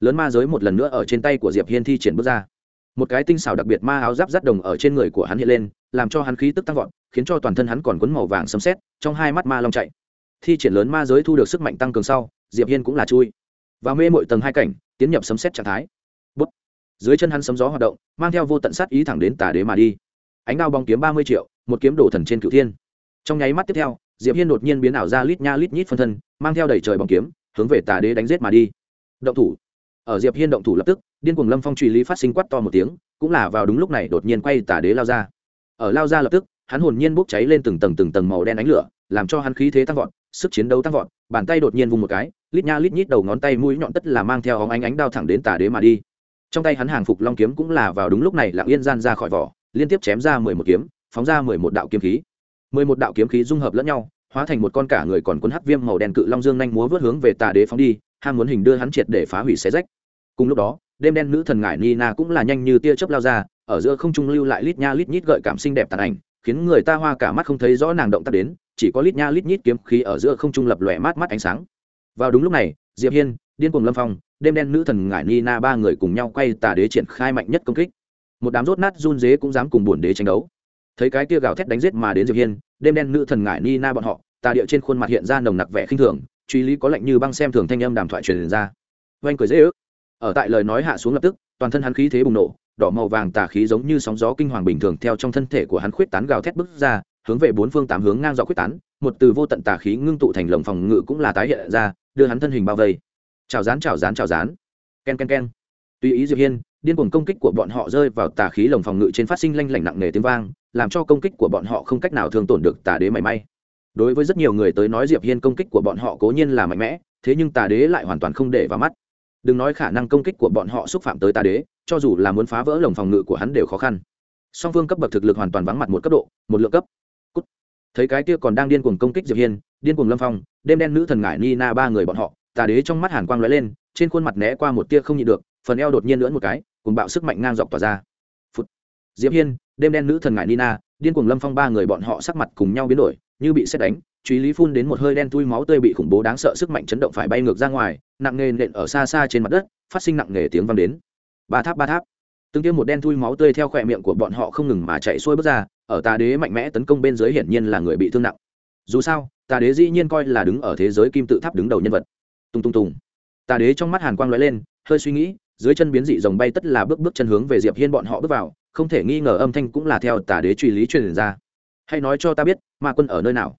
Lớn ma giới một lần nữa ở trên tay của diệp hiên thi triển bước ra một cái tinh xảo đặc biệt ma áo giáp rắt đồng ở trên người của hắn hiện lên làm cho hắn khí tức tăng vọt khiến cho toàn thân hắn còn quấn màu vàng sấm xét, trong hai mắt ma long chạy. Thi triển lớn ma giới thu được sức mạnh tăng cường sau diệp hiên cũng là chui và mê mội tầng hai cảnh tiến nhập sấm xét trạng thái. Bút. dưới chân hắn sấm gió hoạt động mang theo vô tận sát ý thẳng đến tà đế mà đi. Ánh đao bóng kiếm ba mươi triệu một kiếm đổ thần trên cửu thiên. Trong nháy mắt tiếp theo diệp hiên đột nhiên biến ảo ra lít nha lít nhít phân thân mang theo đẩy trời bóng kiếm hướng về tà đế đánh giết mà đi. Động thủ ở diệp hiên động thủ lập tức, điên cuồng lâm phong truy lý phát sinh quát to một tiếng, cũng là vào đúng lúc này đột nhiên quay tả đế lao ra. Ở lao ra lập tức, hắn hồn nhiên bốc cháy lên từng tầng từng tầng màu đen ánh lửa, làm cho hắn khí thế tăng vọt, sức chiến đấu tăng vọt, bàn tay đột nhiên vùng một cái, lít nha lít nhít đầu ngón tay mũi nhọn tất là mang theo hóng ánh ánh đao thẳng đến tà đế mà đi. Trong tay hắn hàng phục long kiếm cũng là vào đúng lúc này lặng yên gian ra khỏi vỏ, liên tiếp chém ra mười một kiếm, phóng ra mười một đạo kiếm khí. Mười một đạo kiếm khí dung hợp lẫn nhau, hóa thành một con cả người còn cuốn hắc viêm màu đen cự long dương nhanh múa vớt hướng về tà đế phóng đi, ham muốn hình đưa hắn triệt để phá hủy xé rách cùng lúc đó, đêm đen nữ thần ngải nina cũng là nhanh như tia chớp lao ra, ở giữa không trung lưu lại lít nha lít nhít gợi cảm xinh đẹp tàn ảnh, khiến người ta hoa cả mắt không thấy rõ nàng động tác đến, chỉ có lít nha lít nhít kiếm khí ở giữa không trung lập lòe mát mắt ánh sáng. Vào đúng lúc này, diệp hiên, điên cuồng lâm phong, đêm đen nữ thần ngải nina ba người cùng nhau quay tà đế triển khai mạnh nhất công kích. Một đám rốt nát run dế cũng dám cùng buồn đế tranh đấu. Thấy cái kia gào thét đánh giết mà đến diệp hiên, đêm đen nữ thần ngải nina bọn họ, tà địa trên khuôn mặt hiện ra nồng nặc vẻ khinh thường, truy lý có lạnh như băng xem thường thanh âm đàm thoại truyền ra. Oanh cười dễ ước ở tại lời nói hạ xuống lập tức, toàn thân hắn khí thế bùng nổ, đỏ màu vàng tà khí giống như sóng gió kinh hoàng bình thường theo trong thân thể của hắn khuyết tán gào thét bứt ra, hướng về bốn phương tám hướng ngang dọc khuyết tán, một từ vô tận tà khí ngưng tụ thành lồng phòng ngự cũng là tái hiện ra, đưa hắn thân hình bao vây. Chào rán chào rán chào rán ken ken ken. Tùy ý diệp hiên, điên cuồng công kích của bọn họ rơi vào tà khí lồng phòng ngự trên phát sinh lanh lảnh nặng nề tiếng vang, làm cho công kích của bọn họ không cách nào thương tổn được tà đế mảy may. Đối với rất nhiều người tới nói diệp hiên công kích của bọn họ cố nhiên là mạnh mẽ, thế nhưng tà đế lại hoàn toàn không để vào mắt đừng nói khả năng công kích của bọn họ xúc phạm tới tà đế, cho dù là muốn phá vỡ lồng phòng ngự của hắn đều khó khăn song phương cấp bậc thực lực hoàn toàn vắng mặt một cấp độ, một lượng cấp Cút. thấy cái kia còn đang điên cuồng công kích diệp hiên, điên cuồng lâm phong, đêm đen nữ thần ngải nina ba người bọn họ tà đế trong mắt hàn quang lóe lên, trên khuôn mặt né qua một tia không nhịn được, phần eo đột nhiên lưỡn một cái, cùng bạo sức mạnh ngang dọc tỏa ra Phút. diệp hiên, đêm đen nữ thần ngải nina điên cuồng lâm phong ba người bọn họ sắc mặt cùng nhau biến đổi, như bị xét đánh truy lý phun đến một hơi đen tui máu tươi bị khủng bố đáng sợ sức mạnh chấn động phải bay ngược ra ngoài, nặng nề nện ở xa xa trên mặt đất, phát sinh nặng nề tiếng vang đến. Ba tháp ba tháp. Từng tiêm một đen thui máu tươi theo khỏe miệng của bọn họ không ngừng mà chạy xuôi bước ra, ở tà đế mạnh mẽ tấn công bên dưới hiển nhiên là người bị thương nặng. Dù sao, tà đế dĩ nhiên coi là đứng ở thế giới kim tự tháp đứng đầu nhân vật. Tung tung tùng tà đế trong mắt hàn quang lóe lên, hơi suy nghĩ, dưới chân biến dị dòng bay tất là bước bước chân hướng về diệp hiên bọn họ bước vào, không thể nghi ngờ âm thanh cũng là theo tà đế truy lý truyền ra. Hay nói cho ta biết, ma quân ở nơi nào?